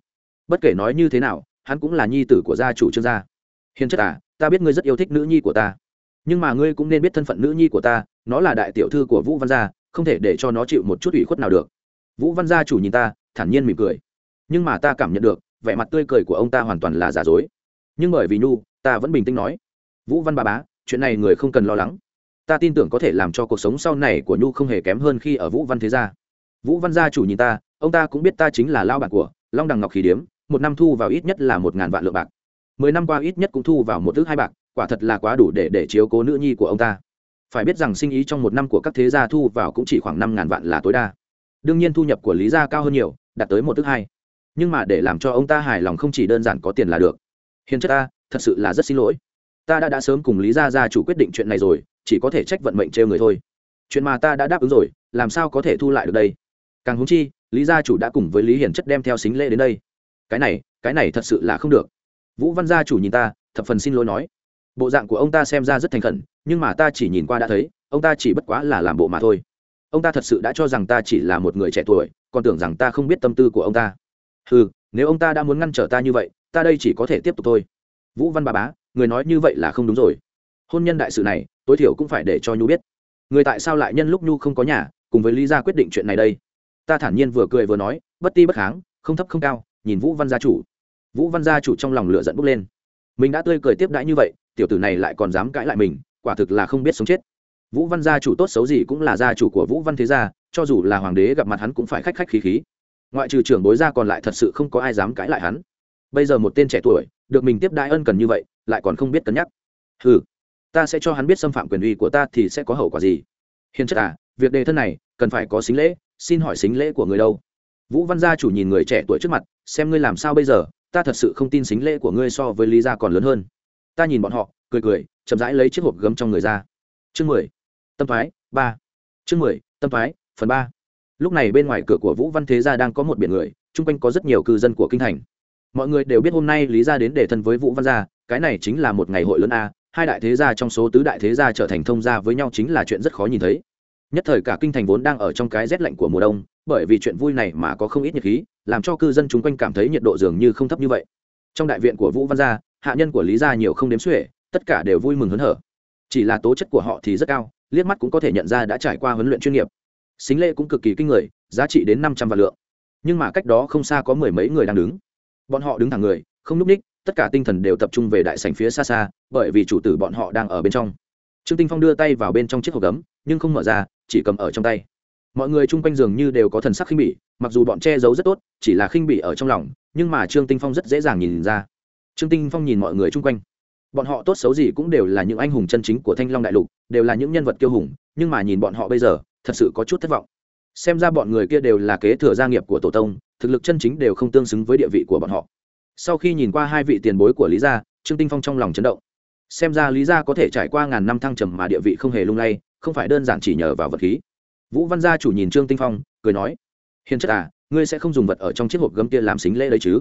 Bất kể nói như thế nào, hắn cũng là nhi tử của gia chủ trương gia. Hiền chất à ta biết ngươi rất yêu thích nữ nhi của ta. Nhưng mà ngươi cũng nên biết thân phận nữ nhi của ta nó là đại tiểu thư của vũ văn gia, không thể để cho nó chịu một chút ủy khuất nào được. Vũ văn gia chủ nhìn ta, thản nhiên mỉm cười. Nhưng mà ta cảm nhận được, vẻ mặt tươi cười của ông ta hoàn toàn là giả dối. Nhưng bởi vì nhu, ta vẫn bình tĩnh nói, vũ văn ba bá, chuyện này người không cần lo lắng. Ta tin tưởng có thể làm cho cuộc sống sau này của nhu không hề kém hơn khi ở vũ văn thế gia. Vũ văn gia chủ nhìn ta, ông ta cũng biết ta chính là lao bạc của long đằng ngọc khí điếm, một năm thu vào ít nhất là một ngàn vạn lượng bạc. Mười năm qua ít nhất cũng thu vào một thứ hai bạc, quả thật là quá đủ để để chiếu cố nữ nhi của ông ta phải biết rằng sinh ý trong một năm của các thế gia thu vào cũng chỉ khoảng năm ngàn vạn là tối đa. Đương nhiên thu nhập của lý gia cao hơn nhiều, đạt tới một thước hai. Nhưng mà để làm cho ông ta hài lòng không chỉ đơn giản có tiền là được. Hiền chất ta, thật sự là rất xin lỗi. Ta đã đã sớm cùng lý gia gia chủ quyết định chuyện này rồi, chỉ có thể trách vận mệnh trêu người thôi. Chuyện mà ta đã đáp ứng rồi, làm sao có thể thu lại được đây? Càng húng chi, lý gia chủ đã cùng với lý hiền chất đem theo xính lễ đến đây. Cái này cái này thật sự là không được. Vũ văn gia chủ nhìn ta, thập phần xin lỗi nói bộ dạng của ông ta xem ra rất thành khẩn, nhưng mà ta chỉ nhìn qua đã thấy, ông ta chỉ bất quá là làm bộ mà thôi. Ông ta thật sự đã cho rằng ta chỉ là một người trẻ tuổi, còn tưởng rằng ta không biết tâm tư của ông ta. Ừ nếu ông ta đã muốn ngăn trở ta như vậy, ta đây chỉ có thể tiếp tục thôi. Vũ văn bà bá, người nói như vậy là không đúng rồi. Hôn nhân đại sự này, tối thiểu cũng phải để cho nhu biết. Người tại sao lại nhân lúc nhu không có nhà, cùng với lý gia quyết định chuyện này đây? Ta thản nhiên vừa cười vừa nói, bất ti bất kháng, không thấp không cao, nhìn vũ văn gia chủ. Vũ văn gia chủ trong lòng lửa giận bốc lên. Mình đã tươi cười tiếp đãi như vậy tiểu tử này lại còn dám cãi lại mình, quả thực là không biết sống chết. Vũ văn gia chủ tốt xấu gì cũng là gia chủ của vũ văn thế gia, cho dù là hoàng đế gặp mặt hắn cũng phải khách khách khí khí. Ngoại trừ trưởng bối gia còn lại thật sự không có ai dám cãi lại hắn. Bây giờ một tên trẻ tuổi, được mình tiếp đại ân cần như vậy, lại còn không biết cân nhắc. Ừ ta sẽ cho hắn biết xâm phạm quyền uy của ta thì sẽ có hậu quả gì? Hiền chất à việc đề thân này, cần phải có xính lễ, xin hỏi xính lễ của người đâu? Vũ văn gia chủ nhìn người trẻ tuổi trước mặt, xem ngươi làm sao bây giờ, ta thật sự không tin xính lễ của ngươi so với lý gia còn lớn hơn ta nhìn bọn họ, cười cười, chậm rãi lấy chiếc hộp gấm trong người ra. Chương mười, tâm thoái, ba. Chương mười, tâm thoái, phần ba. Lúc này bên ngoài cửa của vũ văn thế gia đang có một biển người, chung quanh có rất nhiều cư dân của kinh thành. Mọi người đều biết hôm nay lý gia đến để thân với vũ văn gia, cái này chính là một ngày hội lớn a, hai đại thế gia trong số tứ đại thế gia trở thành thông gia với nhau chính là chuyện rất khó nhìn thấy. Nhất thời cả kinh thành vốn đang ở trong cái rét lạnh của mùa đông, bởi vì chuyện vui này mà có không ít nhiệt khí, làm cho cư dân chung quanh cảm thấy nhiệt độ dường như không thấp như vậy. Trong đại viện của vũ văn gia hạ nhân của lý gia nhiều không đếm xuể, tất cả đều vui mừng hớn hở. Chỉ là tố chất của họ thì rất cao, liếc mắt cũng có thể nhận ra đã trải qua huấn luyện chuyên nghiệp. Xính lễ cũng cực kỳ kinh người, giá trị đến năm trăm vạn lượng. Nhưng mà cách đó không xa có mười mấy người đang đứng. Bọn họ đứng thẳng người, không núp ních, tất cả tinh thần đều tập trung về đại sành phía xa xa, bởi vì chủ tử bọn họ đang ở bên trong. Trương tinh phong đưa tay vào bên trong chiếc hộp gấm, nhưng không mở ra, chỉ cầm ở trong tay. Mọi người chung quanh giường như đều có thần sắc khinh bỉ, mặc dù bọn che giấu rất tốt, chỉ là khinh bỉ ở trong lòng, nhưng mà trương tinh phong rất dễ dàng nhìn ra trương tinh phong nhìn mọi người chung quanh. Bọn họ tốt xấu gì cũng đều là những anh hùng chân chính của thanh long đại lục, đều là những nhân vật kiêu hùng, nhưng mà nhìn bọn họ bây giờ, thật sự có chút thất vọng. Xem ra bọn người kia đều là kế thừa gia nghiệp của tổ tông, thực lực chân chính đều không tương xứng với địa vị của bọn họ. Sau khi nhìn qua hai vị tiền bối của lý gia, trương tinh phong trong lòng chấn động. Xem ra lý gia có thể trải qua ngàn năm thăng trầm mà địa vị không hề lung lay, không phải đơn giản chỉ nhờ vào vật khí. Vũ văn gia chủ nhìn trương tinh phong, cười nói, hiền chất à ngươi sẽ không dùng vật ở trong chiếc hộp gấm kia làm xính lễ đấy chứ?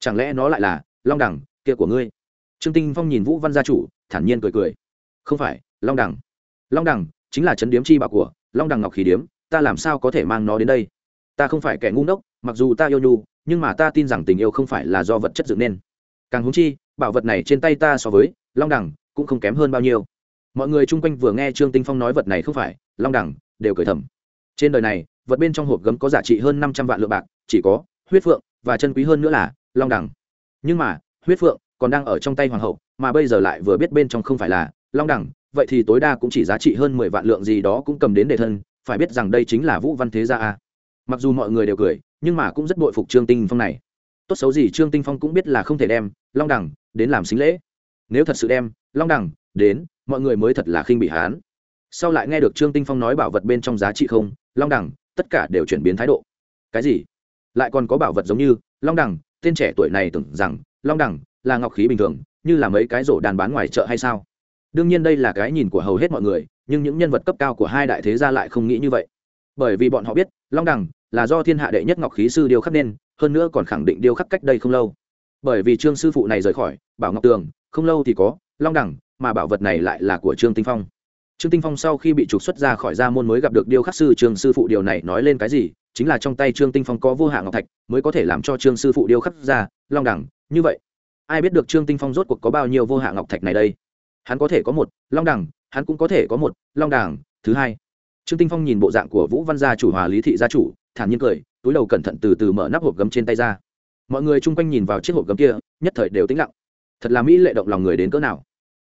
Chẳng lẽ nó lại là long đẳng kia của ngươi. Trương tinh phong nhìn vũ văn gia chủ, thản nhiên cười cười. Không phải, long đẳng long đẳng chính là chấn điếm chi bạo của long đẳng ngọc khí điếm, ta làm sao có thể mang nó đến đây? Ta không phải kẻ ngu ngốc, mặc dù ta yêu nhu, nhưng mà ta tin rằng tình yêu không phải là do vật chất dựng nên. Càng húng chi, bảo vật này trên tay ta so với long đẳng cũng không kém hơn bao nhiêu. Mọi người chung quanh vừa nghe trương tinh phong nói vật này không phải, long đẳng đều cười thầm. Trên đời này, vật bên trong hộp gấm có giá trị hơn năm trăm vạn lượng bạc, chỉ có huyết phượng và chân quý hơn nữa là long đẳng nhưng mà huyết phượng còn đang ở trong tay hoàng hậu, mà bây giờ lại vừa biết bên trong không phải là long đẳng, vậy thì tối đa cũng chỉ giá trị hơn mười vạn lượng gì đó cũng cầm đến để thân, phải biết rằng đây chính là vũ văn thế gia a. Mặc dù mọi người đều cười, nhưng mà cũng rất bội phục trương tinh phong này. Tốt xấu gì trương tinh phong cũng biết là không thể đem long đẳng đến làm xính lễ. Nếu thật sự đem long đẳng đến, mọi người mới thật là khinh bị hán sau lại nghe được trương tinh phong nói bảo vật bên trong giá trị không, long đẳng, tất cả đều chuyển biến thái độ. Cái gì? Lại còn có bảo vật giống như long đẳng, tên trẻ tuổi này tưởng rằng long đẳng, là ngọc khí bình thường, như là mấy cái rổ đàn bán ngoài chợ hay sao? Đương nhiên đây là cái nhìn của hầu hết mọi người, nhưng những nhân vật cấp cao của hai đại thế gia lại không nghĩ như vậy. Bởi vì bọn họ biết, long đẳng là do thiên hạ đệ nhất ngọc khí sư điêu khắc nên, hơn nữa còn khẳng định điêu khắc cách đây không lâu. Bởi vì trương sư phụ này rời khỏi, bảo ngọc tường, không lâu thì có, long đẳng, mà bảo vật này lại là của trương tinh phong. Trương tinh phong sau khi bị trục xuất ra khỏi gia môn mới gặp được điêu khắc sư trương sư phụ, điều này nói lên cái gì? Chính là trong tay trương tinh phong có vô hạn ngọc thạch, mới có thể làm cho trương sư phụ điêu khắc ra, long đẳng như vậy, ai biết được trương tinh phong rốt cuộc có bao nhiêu vô hạ ngọc thạch này đây? Hắn có thể có một, long đẳng, hắn cũng có thể có một, long đẳng, thứ hai. Trương tinh phong nhìn bộ dạng của vũ văn gia chủ hòa lý thị gia chủ, thản nhiên cười, túi đầu cẩn thận từ từ mở nắp hộp gấm trên tay ra. Mọi người chung quanh nhìn vào chiếc hộp gấm kia, nhất thời đều tĩnh lặng. Thật là mỹ lệ động lòng người đến cỡ nào.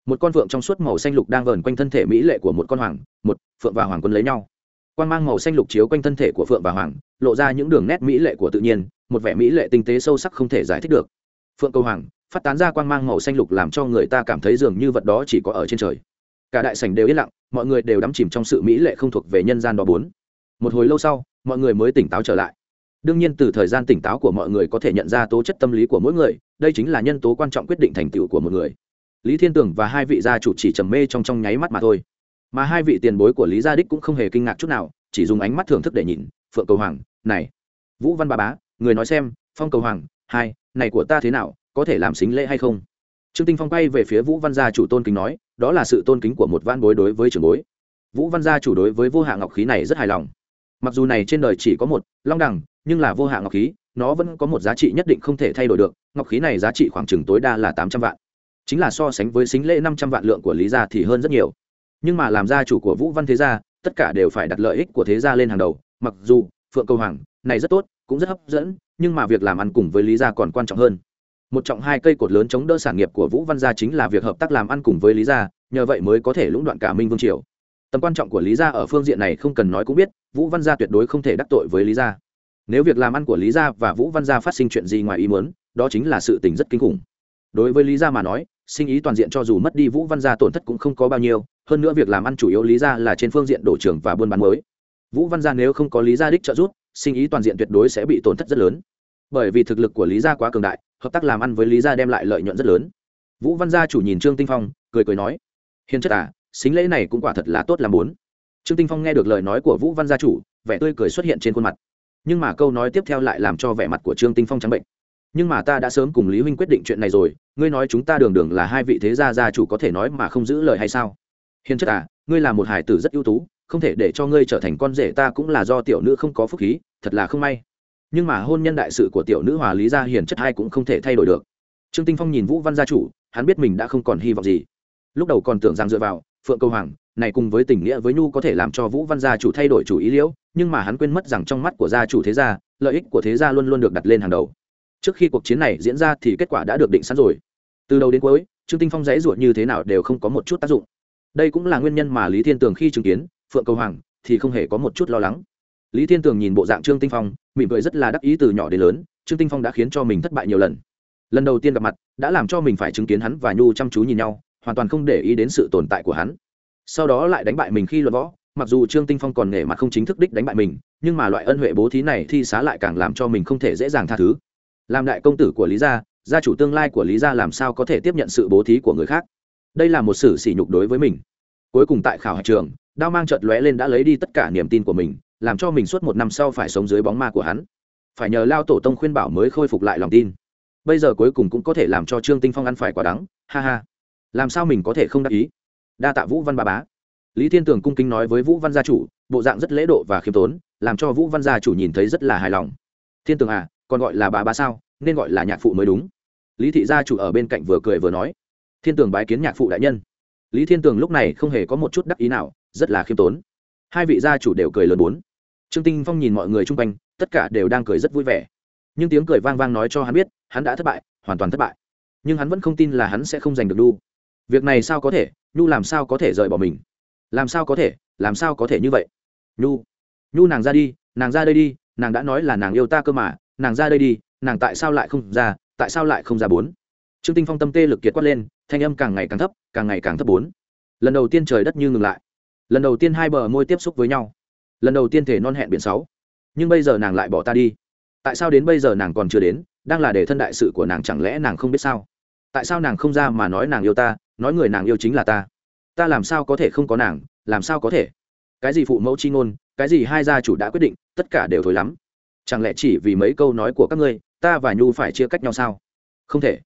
Một con phượng trong suốt màu xanh lục đang vờn quanh thân thể mỹ lệ của một con hoàng, một, phượng và hoàng quân lấy nhau. Quan mang màu xanh lục chiếu quanh thân thể của phượng và hoàng, lộ ra những đường nét mỹ lệ của tự nhiên, một vẻ mỹ lệ tinh tế sâu sắc không thể giải thích được phượng cầu hoàng, phát tán ra quan mang màu xanh lục làm cho người ta cảm thấy dường như vật đó chỉ có ở trên trời. Cả đại sảnh đều yên lặng, mọi người đều đắm chìm trong sự mỹ lệ không thuộc về nhân gian đó bốn. Một hồi lâu sau, mọi người mới tỉnh táo trở lại. Đương nhiên từ thời gian tỉnh táo của mọi người có thể nhận ra tố chất tâm lý của mỗi người, đây chính là nhân tố quan trọng quyết định thành tựu của một người. Lý thiên tường và hai vị gia chủ chỉ trầm mê trong trong nháy mắt mà thôi. Mà hai vị tiền bối của lý gia đích cũng không hề kinh ngạc chút nào, chỉ dùng ánh mắt thưởng thức để nhìn, phượng cầu hoàng, này, vũ văn ba bá, người nói xem, phong cầu hoàng, hai này của ta thế nào, có thể làm xính lễ hay không? Trương tinh phong quay về phía vũ văn gia chủ tôn kính nói, đó là sự tôn kính của một văn bối đối với trưởng bối. Vũ văn gia chủ đối với vô hạ ngọc khí này rất hài lòng. Mặc dù này trên đời chỉ có một long đẳng, nhưng là vô hạ ngọc khí, nó vẫn có một giá trị nhất định không thể thay đổi được. Ngọc khí này giá trị khoảng chừng tối đa là tám trăm vạn. Chính là so sánh với xính lễ năm trăm vạn lượng của lý gia thì hơn rất nhiều. Nhưng mà làm gia chủ của vũ văn thế gia, tất cả đều phải đặt lợi ích của thế gia lên hàng đầu. Mặc dù phượng câu hoàng này rất tốt, cũng rất hấp dẫn nhưng mà việc làm ăn cùng với lý gia còn quan trọng hơn. Một trọng hai cây cột lớn chống đỡ sản nghiệp của vũ văn gia chính là việc hợp tác làm ăn cùng với lý gia, nhờ vậy mới có thể lũng đoạn cả minh vương triều. Tầm quan trọng của lý gia ở phương diện này không cần nói cũng biết, vũ văn gia tuyệt đối không thể đắc tội với lý gia. Nếu việc làm ăn của lý gia và vũ văn gia phát sinh chuyện gì ngoài ý muốn, đó chính là sự tình rất kinh khủng. Đối với lý gia mà nói, sinh ý toàn diện cho dù mất đi vũ văn gia tổn thất cũng không có bao nhiêu, hơn nữa việc làm ăn chủ yếu lý gia là trên phương diện đổ trường và buôn bán mới. Vũ văn gia nếu không có lý gia đích trợ giúp sinh ý toàn diện tuyệt đối sẽ bị tổn thất rất lớn. Bởi vì thực lực của lý gia quá cường đại, hợp tác làm ăn với lý gia đem lại lợi nhuận rất lớn. Vũ văn gia chủ nhìn trương tinh phong, cười cười nói, hiền chất à xính lễ này cũng quả thật là tốt làm bốn. Trương tinh phong nghe được lời nói của vũ văn gia chủ, vẻ tươi cười xuất hiện trên khuôn mặt. Nhưng mà câu nói tiếp theo lại làm cho vẻ mặt của trương tinh phong trắng bệnh. Nhưng mà ta đã sớm cùng lý huynh quyết định chuyện này rồi, ngươi nói chúng ta đường đường là hai vị thế gia gia chủ có thể nói mà không giữ lời hay sao? Hiền chất à ngươi là một hải tử rất ưu tú không thể để cho ngươi trở thành con rể, ta cũng là do tiểu nữ không có phúc khí, thật là không may. Nhưng mà hôn nhân đại sự của tiểu nữ hòa lý gia hiền chất hai cũng không thể thay đổi được. Trương tinh phong nhìn vũ văn gia chủ, hắn biết mình đã không còn hy vọng gì. Lúc đầu còn tưởng rằng dựa vào phượng câu hoàng này cùng với tình nghĩa với nhu có thể làm cho vũ văn gia chủ thay đổi chủ ý liễu, nhưng mà hắn quên mất rằng trong mắt của gia chủ thế gia, lợi ích của thế gia luôn luôn được đặt lên hàng đầu. Trước khi cuộc chiến này diễn ra thì kết quả đã được định sẵn rồi. Từ đầu đến cuối, trương tinh phong dãy ruột như thế nào đều không có một chút tác dụng. Đây cũng là nguyên nhân mà lý thiên tường khi chứng kiến phượng cầu hoàng thì không hề có một chút lo lắng. Lý thiên tường nhìn bộ dạng trương tinh phong, mỉm cười rất là đắc ý từ nhỏ đến lớn, trương tinh phong đã khiến cho mình thất bại nhiều lần. Lần đầu tiên gặp mặt, đã làm cho mình phải chứng kiến hắn và nhu chăm chú nhìn nhau, hoàn toàn không để ý đến sự tồn tại của hắn. Sau đó lại đánh bại mình khi luận võ, mặc dù trương tinh phong còn nể mặt không chính thức đích đánh bại mình, nhưng mà loại ân huệ bố thí này thi xá lại càng làm cho mình không thể dễ dàng tha thứ. Làm đại công tử của lý gia gia chủ tương lai của lý gia làm sao có thể tiếp nhận sự bố thí của người khác? Đây là một sự sỉ nhục đối với mình. Cuối cùng tại khảo hạch trường đao mang chợt lóe lên đã lấy đi tất cả niềm tin của mình, làm cho mình suốt một năm sau phải sống dưới bóng ma của hắn. Phải nhờ lao tổ tông khuyên bảo mới khôi phục lại lòng tin. Bây giờ cuối cùng cũng có thể làm cho trương tinh phong ăn phải quả đắng, ha ha. Làm sao mình có thể không đắc ý? Đa tạ vũ văn ba bá. Lý thiên tường cung kính nói với vũ văn gia chủ, bộ dạng rất lễ độ và khiêm tốn, làm cho vũ văn gia chủ nhìn thấy rất là hài lòng. Thiên tường à còn gọi là bà bá sao, nên gọi là nhạc phụ mới đúng. Lý thị gia chủ ở bên cạnh vừa cười vừa nói. Thiên tường bái kiến nhạc phụ đại nhân. Lý thiên tường lúc này không hề có một chút đắc ý nào rất là khiêm tốn. Hai vị gia chủ đều cười lớn bốn. Trương tinh phong nhìn mọi người chung quanh, tất cả đều đang cười rất vui vẻ. Nhưng tiếng cười vang vang nói cho hắn biết, hắn đã thất bại, hoàn toàn thất bại. Nhưng hắn vẫn không tin là hắn sẽ không giành được đu việc này sao có thể nhu làm sao có thể rời bỏ mình? Làm sao có thể, làm sao có thể như vậy? Nhu nhu nàng ra đi, nàng ra đây đi, nàng đã nói là nàng yêu ta cơ mà, nàng ra đây đi, nàng tại sao lại không ra, tại sao lại không ra bốn? Trương tinh phong tâm tê lực kiệt quát lên, thanh âm càng ngày càng thấp, càng ngày càng thấp bốn. Lần đầu tiên trời đất như ngừng lại lần đầu tiên hai bờ môi tiếp xúc với nhau. Lần đầu tiên thể non hẹn biển sáu. Nhưng bây giờ nàng lại bỏ ta đi. Tại sao đến bây giờ nàng còn chưa đến, đang là để thân đại sự của nàng chẳng lẽ nàng không biết sao? Tại sao nàng không ra mà nói nàng yêu ta, nói người nàng yêu chính là ta? Ta làm sao có thể không có nàng, làm sao có thể? Cái gì phụ mẫu chi ngôn, cái gì hai gia chủ đã quyết định, tất cả đều thối lắm. Chẳng lẽ chỉ vì mấy câu nói của các ngươi, ta và nhu phải chia cách nhau sao? Không thể.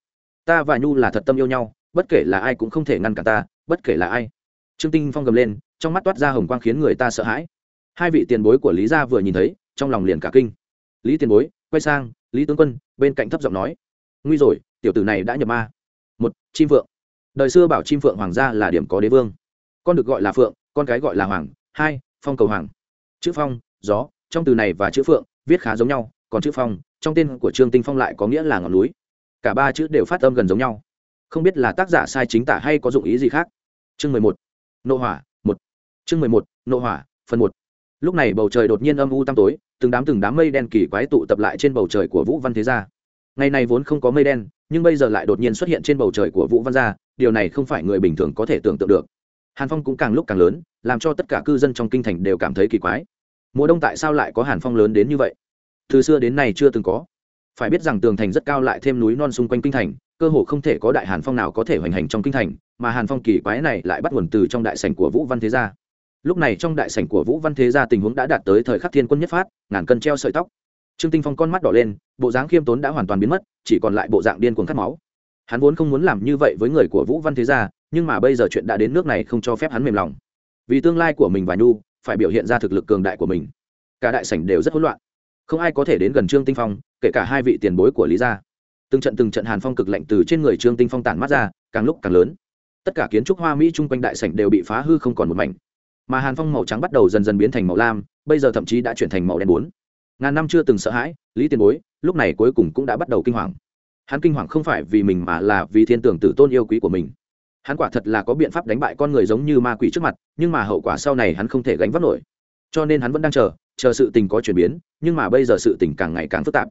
Ta và nhu là thật tâm yêu nhau, bất kể là ai cũng không thể ngăn cản ta, bất kể là ai. Trương tinh phong gầm lên trong mắt toát ra hồng quang khiến người ta sợ hãi. Hai vị tiền bối của lý gia vừa nhìn thấy, trong lòng liền cả kinh. Lý tiền bối, quay sang, lý tướng quân, bên cạnh thấp giọng nói. Nguy rồi, tiểu tử này đã nhập ma. Một, chim phượng. Đời xưa bảo chim phượng hoàng gia là điểm có đế vương. Con được gọi là phượng, con cái gọi là hoàng. Hai, phong cầu hoàng. Chữ phong, gió, trong từ này và chữ phượng, viết khá giống nhau, còn chữ phong, trong tên của trương tinh phong lại có nghĩa là ngọn núi. Cả ba chữ đều phát âm gần giống nhau. Không biết là tác giả sai chính tả hay có dụng ý gì khác. Chương mười một, nộ hỏa chương mười một, nộ hỏa, phần một. Lúc này bầu trời đột nhiên âm u tăm tối, từng đám từng đám mây đen kỳ quái tụ tập lại trên bầu trời của vũ văn thế gia. Ngày này vốn không có mây đen, nhưng bây giờ lại đột nhiên xuất hiện trên bầu trời của vũ văn gia, điều này không phải người bình thường có thể tưởng tượng được. Hàn phong cũng càng lúc càng lớn, làm cho tất cả cư dân trong kinh thành đều cảm thấy kỳ quái. Mùa đông tại sao lại có hàn phong lớn đến như vậy? Từ xưa đến nay chưa từng có. Phải biết rằng tường thành rất cao lại thêm núi non xung quanh kinh thành, cơ hồ không thể có đại hàn phong nào có thể hoành hành trong kinh thành, mà hàn phong kỳ quái này lại bắt nguồn từ trong đại sảnh của vũ văn thế gia lúc này trong đại sảnh của vũ văn thế gia tình huống đã đạt tới thời khắc thiên quân nhất phát, ngàn cân treo sợi tóc. Trương tinh phong con mắt đỏ lên, bộ dáng khiêm tốn đã hoàn toàn biến mất, chỉ còn lại bộ dạng điên cuồng cắt máu. Hắn vốn không muốn làm như vậy với người của vũ văn thế gia, nhưng mà bây giờ chuyện đã đến nước này không cho phép hắn mềm lòng. Vì tương lai của mình và nhu, phải biểu hiện ra thực lực cường đại của mình. Cả đại sảnh đều rất hỗn loạn. Không ai có thể đến gần trương tinh phong, kể cả hai vị tiền bối của lý gia. Từng trận từng trận hàn phong cực lạnh từ trên người trương tinh phong tản mắt ra, càng lúc càng lớn. Tất cả kiến trúc hoa mỹ chung quanh đại sảnh đều bị phá hư không còn một mảnh mà hàn phong màu trắng bắt đầu dần dần biến thành màu lam, bây giờ thậm chí đã chuyển thành màu đen bốn. Ngàn năm chưa từng sợ hãi, lý tiền bối, lúc này cuối cùng cũng đã bắt đầu kinh hoàng. Hắn kinh hoàng không phải vì mình mà là vì thiên tưởng tử tôn yêu quý của mình. Hắn quả thật là có biện pháp đánh bại con người giống như ma quỷ trước mặt, nhưng mà hậu quả sau này hắn không thể gánh vác nổi. Cho nên hắn vẫn đang chờ chờ sự tình có chuyển biến, nhưng mà bây giờ sự tình càng ngày càng phức tạp.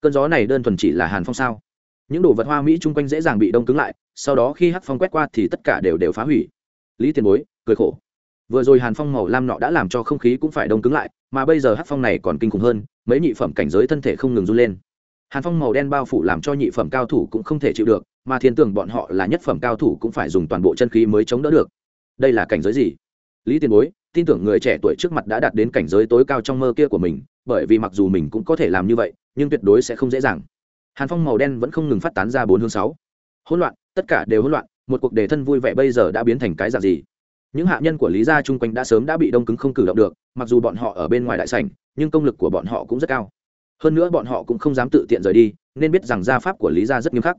Cơn gió này đơn thuần chỉ là hàn phong sao? Những đồ vật hoa mỹ chung quanh dễ dàng bị đông cứng lại, sau đó khi hắc phong quét qua thì tất cả đều đều phá hủy. Lý tiền bối, cười khổ vừa rồi hàn phong màu lam nọ đã làm cho không khí cũng phải đông cứng lại, mà bây giờ hắc phong này còn kinh khủng hơn, mấy nhị phẩm cảnh giới thân thể không ngừng run lên. Hàn phong màu đen bao phủ làm cho nhị phẩm cao thủ cũng không thể chịu được, mà thiên tưởng bọn họ là nhất phẩm cao thủ cũng phải dùng toàn bộ chân khí mới chống đỡ được. Đây là cảnh giới gì? Lý tiền bối, tin tưởng người trẻ tuổi trước mặt đã đạt đến cảnh giới tối cao trong mơ kia của mình, bởi vì mặc dù mình cũng có thể làm như vậy, nhưng tuyệt đối sẽ không dễ dàng. Hàn phong màu đen vẫn không ngừng phát tán ra bốn hướng sáu. Hỗn loạn, tất cả đều hỗn loạn, một cuộc đề thân vui vẻ bây giờ đã biến thành cái dạng gì? Những hạ nhân của lý gia chung quanh đã sớm đã bị đông cứng không cử động được, mặc dù bọn họ ở bên ngoài đại sảnh, nhưng công lực của bọn họ cũng rất cao. Hơn nữa bọn họ cũng không dám tự tiện rời đi, nên biết rằng gia pháp của lý gia rất nghiêm khắc.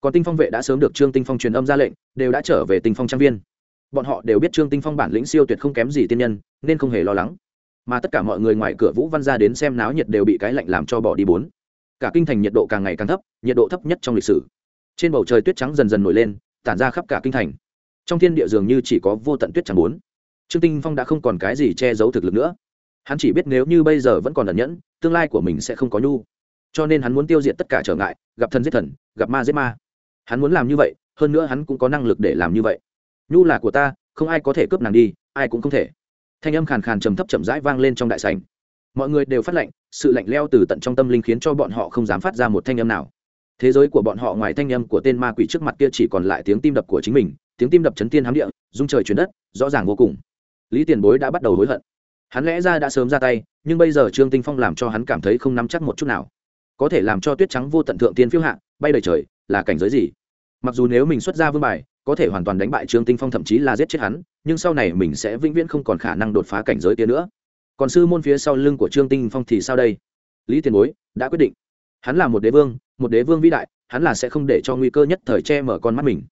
Còn tinh phong vệ đã sớm được trương tinh phong truyền âm ra lệnh, đều đã trở về tinh phong trang viên. Bọn họ đều biết trương tinh phong bản lĩnh siêu tuyệt không kém gì tiên nhân, nên không hề lo lắng. Mà tất cả mọi người ngoài cửa vũ văn ra đến xem náo nhiệt đều bị cái lạnh làm cho bỏ đi bốn. Cả kinh thành nhiệt độ càng ngày càng thấp, nhiệt độ thấp nhất trong lịch sử. Trên bầu trời tuyết trắng dần dần nổi lên, tản ra khắp cả kinh thành trong thiên địa dường như chỉ có vô tận tuyết chẳng bốn. Trương tinh phong đã không còn cái gì che giấu thực lực nữa. Hắn chỉ biết nếu như bây giờ vẫn còn ẩn nhẫn, tương lai của mình sẽ không có nhu. Cho nên hắn muốn tiêu diệt tất cả trở ngại, gặp thần giết thần, gặp ma giết ma. Hắn muốn làm như vậy, hơn nữa hắn cũng có năng lực để làm như vậy. Nhu là của ta, không ai có thể cướp nàng đi, ai cũng không thể. Thanh âm khàn khàn trầm thấp chậm rãi vang lên trong đại sành mọi người đều phát lệnh, sự lạnh leo từ tận trong tâm linh khiến cho bọn họ không dám phát ra một thanh âm nào. Thế giới của bọn họ ngoài thanh âm của tên ma quỷ trước mặt kia chỉ còn lại tiếng tim đập của chính mình tiếng tim đập chấn tiên hám địa dung trời chuyển đất, rõ ràng vô cùng. Lý tiền bối đã bắt đầu hối hận. Hắn lẽ ra đã sớm ra tay, nhưng bây giờ trương tinh phong làm cho hắn cảm thấy không nắm chắc một chút nào. Có thể làm cho tuyết trắng vô tận thượng tiên phiêu hạ, bay đầy trời, là cảnh giới gì? Mặc dù nếu mình xuất ra vương bài, có thể hoàn toàn đánh bại trương tinh phong thậm chí là giết chết hắn, nhưng sau này mình sẽ vĩnh viễn không còn khả năng đột phá cảnh giới kia nữa. Còn sư môn phía sau lưng của trương tinh phong thì sao đây? Lý tiền bối đã quyết định. Hắn là một đế vương, một đế vương vĩ đại, hắn là sẽ không để cho nguy cơ nhất thời che mở con mắt mình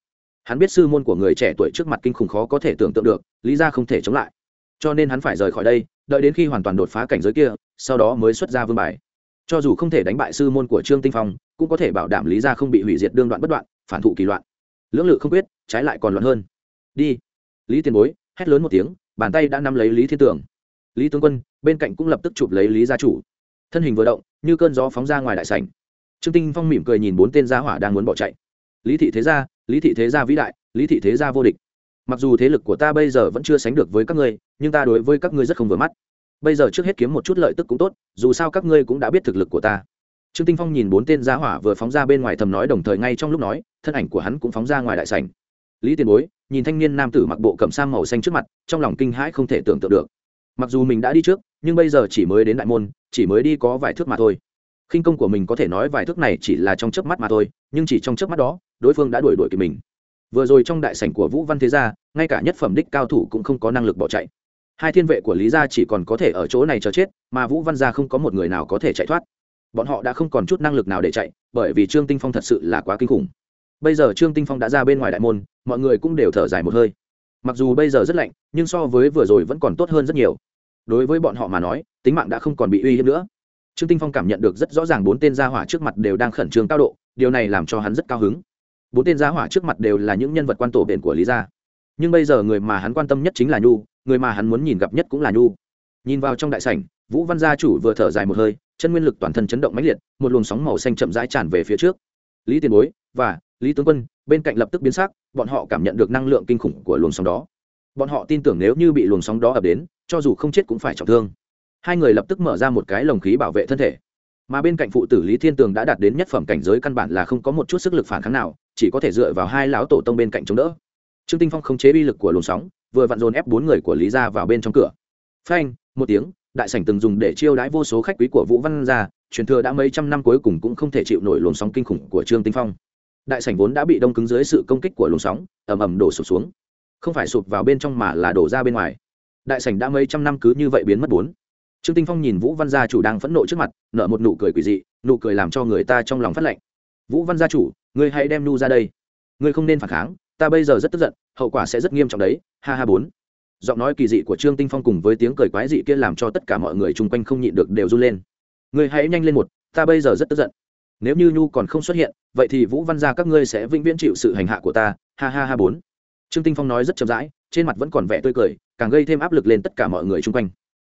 hắn biết sư môn của người trẻ tuổi trước mặt kinh khủng khó có thể tưởng tượng được, lý ra không thể chống lại. Cho nên hắn phải rời khỏi đây, đợi đến khi hoàn toàn đột phá cảnh giới kia, sau đó mới xuất ra vương bài. Cho dù không thể đánh bại sư môn của trương tinh phong, cũng có thể bảo đảm lý ra không bị hủy diệt đương đoạn bất đoạn, phản thụ kỳ loạn. Lưỡng lự không quyết, trái lại còn loạn hơn. Đi. Lý tiền bối, hét lớn một tiếng, bàn tay đã nắm lấy lý thiên tưởng. Lý tướng quân, bên cạnh cũng lập tức chụp lấy lý gia chủ. Thân hình vừa động, như cơn gió phóng ra ngoài đại sảnh. Trương tinh phong mỉm cười nhìn bốn tên gia hỏa đang muốn bỏ chạy. Lý thị thế gia lý thị thế gia vĩ đại, lý thị thế gia vô địch. Mặc dù thế lực của ta bây giờ vẫn chưa sánh được với các ngươi, nhưng ta đối với các ngươi rất không vừa mắt. Bây giờ trước hết kiếm một chút lợi tức cũng tốt, dù sao các ngươi cũng đã biết thực lực của ta. Trương tinh phong nhìn bốn tên gia hỏa vừa phóng ra bên ngoài thầm nói đồng thời ngay trong lúc nói, thân ảnh của hắn cũng phóng ra ngoài đại sảnh. Lý tiền bối, nhìn thanh niên nam tử mặc bộ cẩm sam màu xanh trước mặt, trong lòng kinh hãi không thể tưởng tượng được. Mặc dù mình đã đi trước, nhưng bây giờ chỉ mới đến đại môn, chỉ mới đi có vài thước mà thôi khinh công của mình có thể nói vài thước này chỉ là trong chớp mắt mà thôi, nhưng chỉ trong chớp mắt đó, đối phương đã đuổi đuổi kịp mình. Vừa rồi trong đại sảnh của vũ văn thế gia, ngay cả nhất phẩm đích cao thủ cũng không có năng lực bỏ chạy. Hai thiên vệ của lý gia chỉ còn có thể ở chỗ này chờ chết, mà vũ văn gia không có một người nào có thể chạy thoát. Bọn họ đã không còn chút năng lực nào để chạy, bởi vì trương tinh phong thật sự là quá kinh khủng. Bây giờ trương tinh phong đã ra bên ngoài đại môn, mọi người cũng đều thở dài một hơi. Mặc dù bây giờ rất lạnh, nhưng so với vừa rồi vẫn còn tốt hơn rất nhiều. Đối với bọn họ mà nói, tính mạng đã không còn bị uy hiếp nữa trương tinh phong cảm nhận được rất rõ ràng bốn tên gia hỏa trước mặt đều đang khẩn trương cao độ, điều này làm cho hắn rất cao hứng. Bốn tên gia hỏa trước mặt đều là những nhân vật quan tổ biển của lý gia. Nhưng bây giờ người mà hắn quan tâm nhất chính là nhu, người mà hắn muốn nhìn gặp nhất cũng là nhu. Nhìn vào trong đại sảnh, vũ văn gia chủ vừa thở dài một hơi, chân nguyên lực toàn thân chấn động mãnh liệt, một luồng sóng màu xanh chậm rãi tràn về phía trước. Lý tiền bối và lý tướng quân, bên cạnh lập tức biến sắc, bọn họ cảm nhận được năng lượng kinh khủng của luồng sóng đó. Bọn họ tin tưởng nếu như bị luồng sóng đó ập đến, cho dù không chết cũng phải trọng thương hai người lập tức mở ra một cái lồng khí bảo vệ thân thể. Mà bên cạnh phụ tử lý thiên tường đã đạt đến nhất phẩm cảnh giới căn bản là không có một chút sức lực phản kháng nào, chỉ có thể dựa vào hai lão tổ tông bên cạnh chống đỡ. Trương tinh phong không chế bi lực của luồng sóng, vừa vặn dồn ép bốn người của lý ra vào bên trong cửa. Phanh, một tiếng, đại sảnh từng dùng để chiêu đãi vô số khách quý của vũ văn gia, truyền thừa đã mấy trăm năm cuối cùng cũng không thể chịu nổi luồng sóng kinh khủng của trương tinh phong. Đại sảnh vốn đã bị đông cứng dưới sự công kích của luồng sóng, ầm ầm đổ sụp xuống. Không phải sụp vào bên trong mà là đổ ra bên ngoài. Đại sảnh đã mấy trăm năm cứ như vậy biến mất bốn trương tinh phong nhìn vũ văn gia chủ đang phẫn nộ trước mặt, nở một nụ cười quỷ dị, nụ cười làm cho người ta trong lòng phát lạnh vũ văn gia chủ, ngươi hãy đem nu ra đây. Ngươi không nên phản kháng, ta bây giờ rất tức giận, hậu quả sẽ rất nghiêm trọng đấy. Ha ha bốn. Giọng nói kỳ dị của trương tinh phong cùng với tiếng cười quái dị kia làm cho tất cả mọi người chung quanh không nhịn được đều run lên. Ngươi hãy nhanh lên một, ta bây giờ rất tức giận. Nếu như nhu còn không xuất hiện, vậy thì vũ văn gia các ngươi sẽ vĩnh viễn chịu sự hành hạ của ta. Ha ha ha bốn. Trương tinh phong nói rất chậm rãi, trên mặt vẫn còn vẻ tươi cười, càng gây thêm áp lực lên tất cả mọi người chung quanh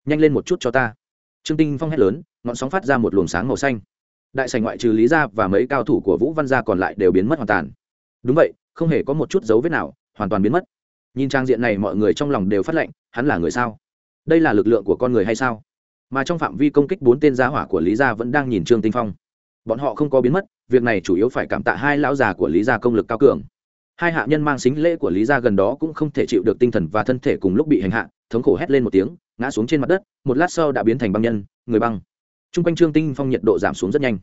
nhanh lên một chút cho ta. Trương tinh phong hét lớn, ngọn sóng phát ra một luồng sáng màu xanh. Đại sảnh ngoại trừ lý gia và mấy cao thủ của vũ văn gia còn lại đều biến mất hoàn toàn. Đúng vậy, không hề có một chút dấu vết nào, hoàn toàn biến mất. Nhìn trang diện này mọi người trong lòng đều phát lệnh, hắn là người sao? Đây là lực lượng của con người hay sao? Mà trong phạm vi công kích bốn tên gia hỏa của lý gia vẫn đang nhìn trương tinh phong. Bọn họ không có biến mất, việc này chủ yếu phải cảm tạ hai lão già của lý gia công lực cao cường hai hạ nhân mang xính lễ của lý gia gần đó cũng không thể chịu được tinh thần và thân thể cùng lúc bị hành hạ, thống khổ hét lên một tiếng, ngã xuống trên mặt đất, một lát sau đã biến thành băng nhân, người băng. T r u n g quanh trương tinh phong nhiệt độ giảm xuống rất nhanh.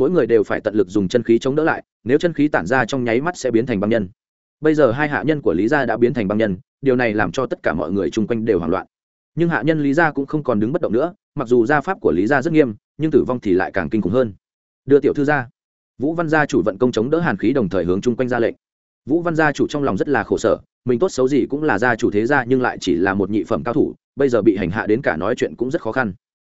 Mỗi người đều phải tận lực dùng chân khí chống đỡ lại, nếu chân khí tản ra trong nháy mắt sẽ biến thành băng nhân. Bây giờ hai hạ nhân của lý gia đã biến thành băng nhân, điều này làm cho tất cả mọi người chung quanh đều hoảng loạn. Nhưng hạ nhân lý gia cũng không còn đứng bất động nữa, mặc dù gia pháp của lý gia rất nghiêm, nhưng tử vong thì lại càng kinh khủng hơn. Đưa tiểu thư ra. Vũ văn gia chủ vận công chống đỡ hàn khí đồng thời hướng chung quanh ra lệnh vũ văn gia chủ trong lòng rất là khổ sở, mình tốt xấu gì cũng là gia chủ thế gia nhưng lại chỉ là một nhị phẩm cao thủ, bây giờ bị hành hạ đến cả nói chuyện cũng rất khó khăn.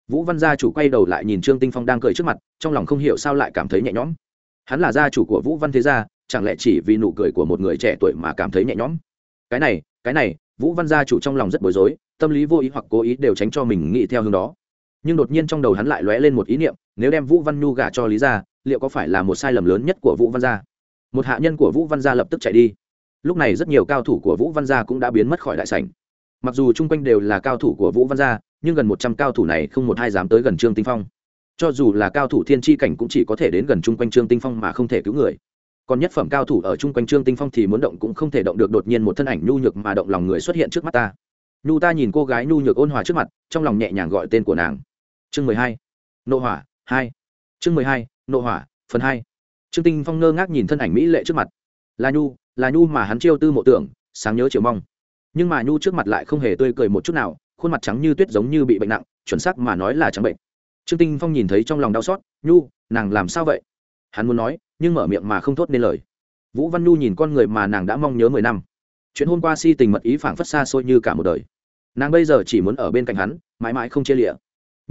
Vũ văn gia chủ quay đầu lại nhìn trương tinh phong đang cười trước mặt, trong lòng không hiểu sao lại cảm thấy nhẹ nhõm. Hắn là gia chủ của vũ văn thế gia, chẳng lẽ chỉ vì nụ cười của một người trẻ tuổi mà cảm thấy nhẹ nhõm? Cái này cái này, vũ văn gia chủ trong lòng rất bối rối, tâm lý vô ý hoặc cố ý đều tránh cho mình nghĩ theo hướng đó. Nhưng đột nhiên trong đầu hắn lại lóe lên một ý niệm, nếu đem vũ văn nhu gả cho lý gia, liệu có phải là một sai lầm lớn nhất của vũ văn gia? Một hạ nhân của vũ văn gia lập tức chạy đi. Lúc này rất nhiều cao thủ của vũ văn gia cũng đã biến mất khỏi đại sảnh. Mặc dù chung quanh đều là cao thủ của vũ văn gia, nhưng gần một trăm cao thủ này không một ai dám tới gần trương tinh phong. Cho dù là cao thủ thiên tri cảnh cũng chỉ có thể đến gần chung quanh trương tinh phong mà không thể cứu người. Còn nhất phẩm cao thủ ở chung quanh trương tinh phong thì muốn động cũng không thể động được, đột nhiên một thân ảnh nhu nhược mà động lòng người xuất hiện trước mắt ta. Nhu ta nhìn cô gái nhu nhược ôn hòa trước mặt, trong lòng nhẹ nhàng gọi tên của nàng. Chương mười hai, nộ hỏa, hai. Chương mười hai, nộ hỏa, phần hai trương tinh phong ngơ ngác nhìn thân ảnh mỹ lệ trước mặt. Là nhu là nhu mà hắn chiêu tư mộ tưởng, sáng nhớ chiều mong. Nhưng mà nhu trước mặt lại không hề tươi cười một chút nào, khuôn mặt trắng như tuyết giống như bị bệnh nặng, chuẩn xác mà nói là trắng bệnh. Trương tinh phong nhìn thấy trong lòng đau xót, nhu, nàng làm sao vậy? Hắn muốn nói, nhưng mở miệng mà không thốt nên lời. Vũ văn nhu nhìn con người mà nàng đã mong nhớ mười năm. Chuyện hôm qua si tình mật ý phảng phất xa xôi như cả một đời. Nàng bây giờ chỉ muốn ở bên cạnh hắn, mãi mãi không chia lịa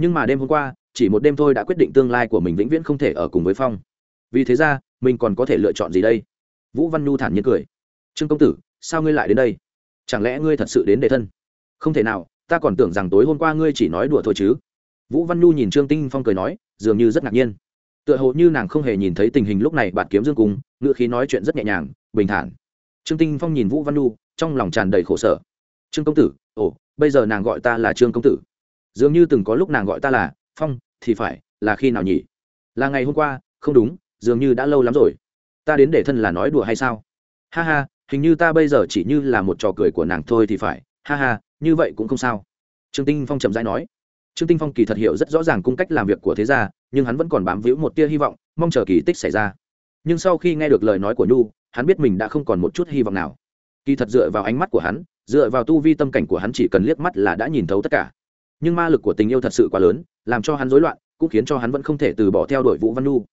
nhưng mà đêm hôm qua, chỉ một đêm thôi đã quyết định tương lai của mình vĩnh viễn không thể ở cùng với phong vì thế ra, mình còn có thể lựa chọn gì đây? Vũ văn nhu thản nhiên cười. Trương công tử, sao ngươi lại đến đây? Chẳng lẽ ngươi thật sự đến để thân? Không thể nào, ta còn tưởng rằng tối hôm qua ngươi chỉ nói đùa thôi chứ. Vũ văn nhu nhìn trương tinh phong cười nói, dường như rất ngạc nhiên. Tựa hồ như nàng không hề nhìn thấy tình hình lúc này bạn kiếm dương cung ngựa khí nói chuyện rất nhẹ nhàng, bình thản. Trương tinh phong nhìn vũ văn nhu, trong lòng tràn đầy khổ sở. Trương công tử, ồ, bây giờ nàng gọi ta là trương công tử. Dường như từng có lúc nàng gọi ta là, phong, thì phải, là khi nào nhỉ? Là ngày hôm qua, không đúng dường như đã lâu lắm rồi. Ta đến để thân là nói đùa hay sao? Ha ha, hình như ta bây giờ chỉ như là một trò cười của nàng thôi thì phải. Ha ha, như vậy cũng không sao. Trương tinh phong chậm rãi nói. Trương tinh phong kỳ thật hiểu rất rõ ràng cung cách làm việc của thế gia, nhưng hắn vẫn còn bám víu một tia hy vọng, mong chờ kỳ tích xảy ra. Nhưng sau khi nghe được lời nói của nhu, hắn biết mình đã không còn một chút hy vọng nào. Kỳ thật dựa vào ánh mắt của hắn, dựa vào tu vi tâm cảnh của hắn chỉ cần liếc mắt là đã nhìn thấu tất cả. Nhưng ma lực của tình yêu thật sự quá lớn, làm cho hắn rối loạn, cũng khiến cho hắn vẫn không thể từ bỏ theo đuổi vũ văn nhu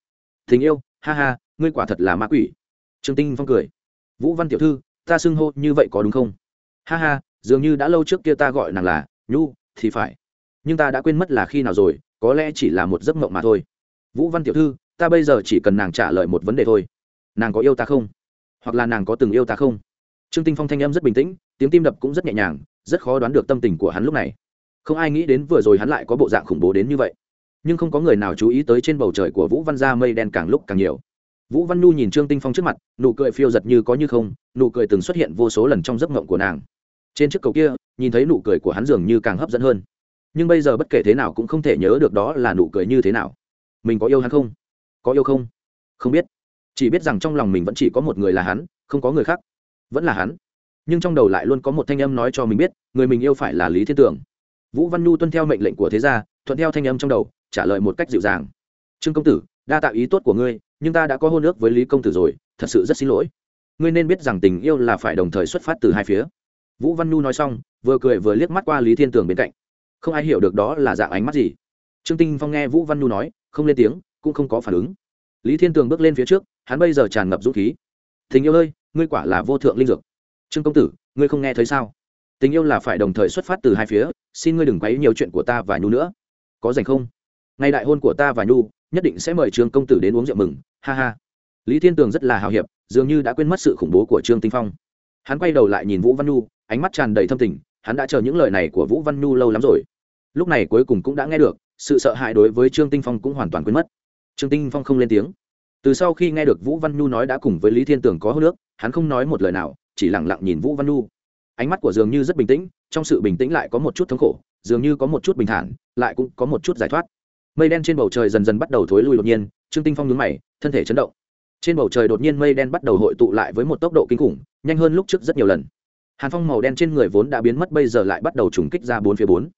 tình yêu, ha ha, ngươi quả thật là ma quỷ. Trương tinh phong cười. Vũ văn tiểu thư, ta xưng hô như vậy có đúng không? Ha ha, dường như đã lâu trước kia ta gọi nàng là nhu, thì phải. Nhưng ta đã quên mất là khi nào rồi, có lẽ chỉ là một giấc mộng mà thôi. Vũ văn tiểu thư, ta bây giờ chỉ cần nàng trả lời một vấn đề thôi. Nàng có yêu ta không? Hoặc là nàng có từng yêu ta không? Trương tinh phong thanh âm rất bình tĩnh, tiếng tim đập cũng rất nhẹ nhàng, rất khó đoán được tâm tình của hắn lúc này. Không ai nghĩ đến vừa rồi hắn lại có bộ dạng khủng bố đến như vậy nhưng không có người nào chú ý tới trên bầu trời của vũ văn gia mây đen càng lúc càng nhiều. Vũ văn nu nhìn trương tinh phong trước mặt, nụ cười phiêu giật như có như không, nụ cười từng xuất hiện vô số lần trong giấc mộng của nàng. Trên chiếc cầu kia, nhìn thấy nụ cười của hắn dường như càng hấp dẫn hơn. Nhưng bây giờ bất kể thế nào cũng không thể nhớ được đó là nụ cười như thế nào. Mình có yêu hắn không? Có yêu không? Không biết. Chỉ biết rằng trong lòng mình vẫn chỉ có một người là hắn, không có người khác. Vẫn là hắn. Nhưng trong đầu lại luôn có một thanh âm nói cho mình biết, người mình yêu phải là lý thiên tưởng. Vũ văn nhu tuân theo mệnh lệnh của thế gia, thuận theo thanh âm trong đầu trả lời một cách dịu dàng. Trương công tử, đa tạo ý tốt của ngươi, nhưng ta đã có hôn ước với lý công tử rồi, thật sự rất xin lỗi. Ngươi nên biết rằng tình yêu là phải đồng thời xuất phát từ hai phía. Vũ văn nhu nói xong, vừa cười vừa liếc mắt qua lý thiên tường bên cạnh. Không ai hiểu được đó là dạng ánh mắt gì. Trương tinh phong nghe vũ văn nhu nói, không lên tiếng, cũng không có phản ứng. Lý thiên tường bước lên phía trước, hắn bây giờ tràn ngập dũng khí. Tình yêu ơi, ngươi quả là vô thượng linh dược. Trương công tử, ngươi không nghe thấy sao? Tình yêu là phải đồng thời xuất phát từ hai phía, xin ngươi đừng quấy nhiều chuyện của ta và nhu nữa. Có dành không? Ngày đại hôn của ta và nhu, nhất định sẽ mời trương công tử đến uống rượu mừng, ha ha. Lý thiên tường rất là hào hiệp, dường như đã quên mất sự khủng bố của trương tinh phong. Hắn quay đầu lại nhìn vũ văn nhu, ánh mắt tràn đầy thâm tình, hắn đã chờ những lời này của vũ văn nhu lâu lắm rồi. Lúc này cuối cùng cũng đã nghe được, sự sợ hãi đối với trương tinh phong cũng hoàn toàn quên mất. Trương tinh phong không lên tiếng. Từ sau khi nghe được vũ văn nhu nói đã cùng với lý thiên tường có hô nước hắn không nói một lời nào, chỉ lặng lặng nhìn vũ văn nhu. Ánh mắt của dường như rất bình tĩnh, trong sự bình tĩnh lại có một chút thống khổ, dường như có một chút bình thản, lại cũng có một chút giải thoát mây đen trên bầu trời dần dần bắt đầu thối lui đột nhiên, trương tinh phong nhướng mày, thân thể chấn động. Trên bầu trời đột nhiên mây đen bắt đầu hội tụ lại với một tốc độ kinh khủng, nhanh hơn lúc trước rất nhiều lần. Hàn phong màu đen trên người vốn đã biến mất, bây giờ lại bắt đầu trùng kích ra bốn phía bốn.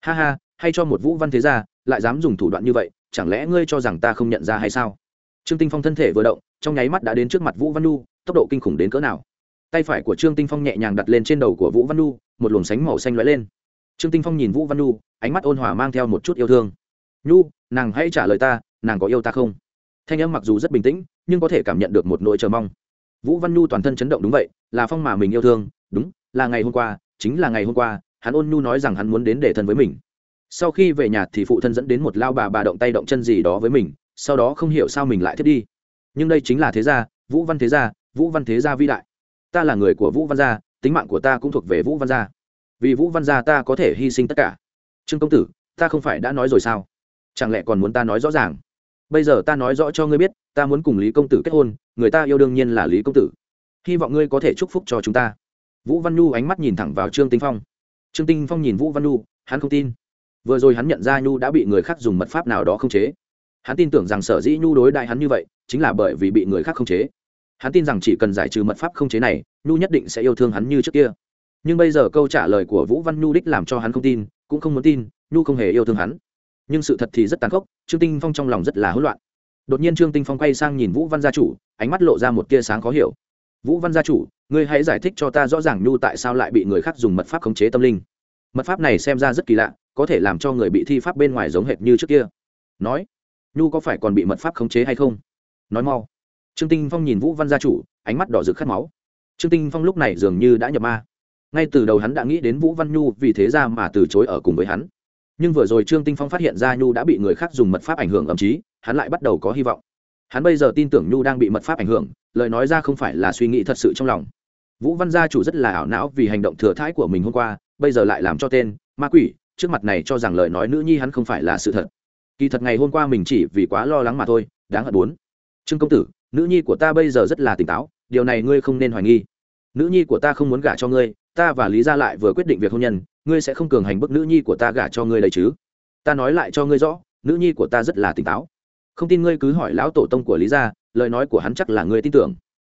Ha ha, hay cho một vũ văn thế gia, lại dám dùng thủ đoạn như vậy, chẳng lẽ ngươi cho rằng ta không nhận ra hay sao? Trương tinh phong thân thể vừa động, trong nháy mắt đã đến trước mặt vũ văn nu tốc độ kinh khủng đến cỡ nào? Tay phải của trương tinh phong nhẹ nhàng đặt lên trên đầu của vũ văn nu một luồng sánh màu xanh lóe lên. Trương tinh phong nhìn vũ văn nu ánh mắt ôn hòa mang theo một chút yêu thương nhu, nàng hãy trả lời ta, nàng có yêu ta không? Thanh âm mặc dù rất bình tĩnh, nhưng có thể cảm nhận được một nỗi chờ mong. Vũ văn nhu toàn thân chấn động đúng vậy, là phong mà mình yêu thương, đúng, là ngày hôm qua, chính là ngày hôm qua, hắn ôn nhu nói rằng hắn muốn đến để thân với mình. Sau khi về nhà thì phụ thân dẫn đến một lao bà bà động tay động chân gì đó với mình, sau đó không hiểu sao mình lại thiết đi. Nhưng đây chính là thế gia, vũ văn thế gia, vũ văn thế gia vĩ đại. Ta là người của vũ văn gia, tính mạng của ta cũng thuộc về vũ văn gia. Vì vũ văn gia ta có thể hy sinh tất cả. Trương công tử, ta không phải đã nói rồi sao? Chẳng lẽ còn muốn ta nói rõ ràng? Bây giờ ta nói rõ cho ngươi biết, ta muốn cùng lý công tử kết hôn, người ta yêu đương nhiên là lý công tử. Hy vọng ngươi có thể chúc phúc cho chúng ta. Vũ văn nhu ánh mắt nhìn thẳng vào trương tinh phong. Trương tinh phong nhìn vũ văn nhu, hắn không tin. Vừa rồi hắn nhận ra nhu đã bị người khác dùng mật pháp nào đó không chế. Hắn tin tưởng rằng sở dĩ nhu đối đại hắn như vậy, chính là bởi vì bị người khác không chế. Hắn tin rằng chỉ cần giải trừ mật pháp không chế này, nhu nhất định sẽ yêu thương hắn như trước kia. Nhưng bây giờ câu trả lời của vũ văn nhu đích làm cho hắn không tin, cũng không muốn tin, nhu không hề yêu thương hắn nhưng sự thật thì rất tàn khốc, trương tinh phong trong lòng rất là hỗn loạn. Đột nhiên trương tinh phong quay sang nhìn vũ văn gia chủ, ánh mắt lộ ra một tia sáng khó hiểu. Vũ văn gia chủ, ngươi hãy giải thích cho ta rõ ràng nhu tại sao lại bị người khác dùng mật pháp khống chế tâm linh. Mật pháp này xem ra rất kỳ lạ, có thể làm cho người bị thi pháp bên ngoài giống hệt như trước kia. Nói, nhu có phải còn bị mật pháp khống chế hay không? Nói mau. Trương tinh phong nhìn vũ văn gia chủ, ánh mắt đỏ rực khát máu. Trương tinh phong lúc này dường như đã nhập ma. Ngay từ đầu hắn đã nghĩ đến vũ văn nhu vì thế ra mà từ chối ở cùng với hắn nhưng vừa rồi trương tinh phong phát hiện ra nhu đã bị người khác dùng mật pháp ảnh hưởng ẩm trí hắn lại bắt đầu có hy vọng. Hắn bây giờ tin tưởng nhu đang bị mật pháp ảnh hưởng, lời nói ra không phải là suy nghĩ thật sự trong lòng. Vũ văn gia chủ rất là ảo não vì hành động thừa thãi của mình hôm qua, bây giờ lại làm cho tên, ma quỷ, trước mặt này cho rằng lời nói nữ nhi hắn không phải là sự thật. Kỳ thật ngày hôm qua mình chỉ vì quá lo lắng mà thôi, đáng hận bốn. Trương công tử, nữ nhi của ta bây giờ rất là tỉnh táo, điều này ngươi không nên hoài nghi. Nữ nhi của ta không muốn gả cho ngươi, ta và lý gia lại vừa quyết định việc hôn nhân ngươi sẽ không cường hành bức nữ nhi của ta gả cho ngươi đấy chứ? Ta nói lại cho ngươi rõ, nữ nhi của ta rất là tỉnh táo. Không tin ngươi cứ hỏi lão tổ tông của lý gia, lời nói của hắn chắc là ngươi tin tưởng.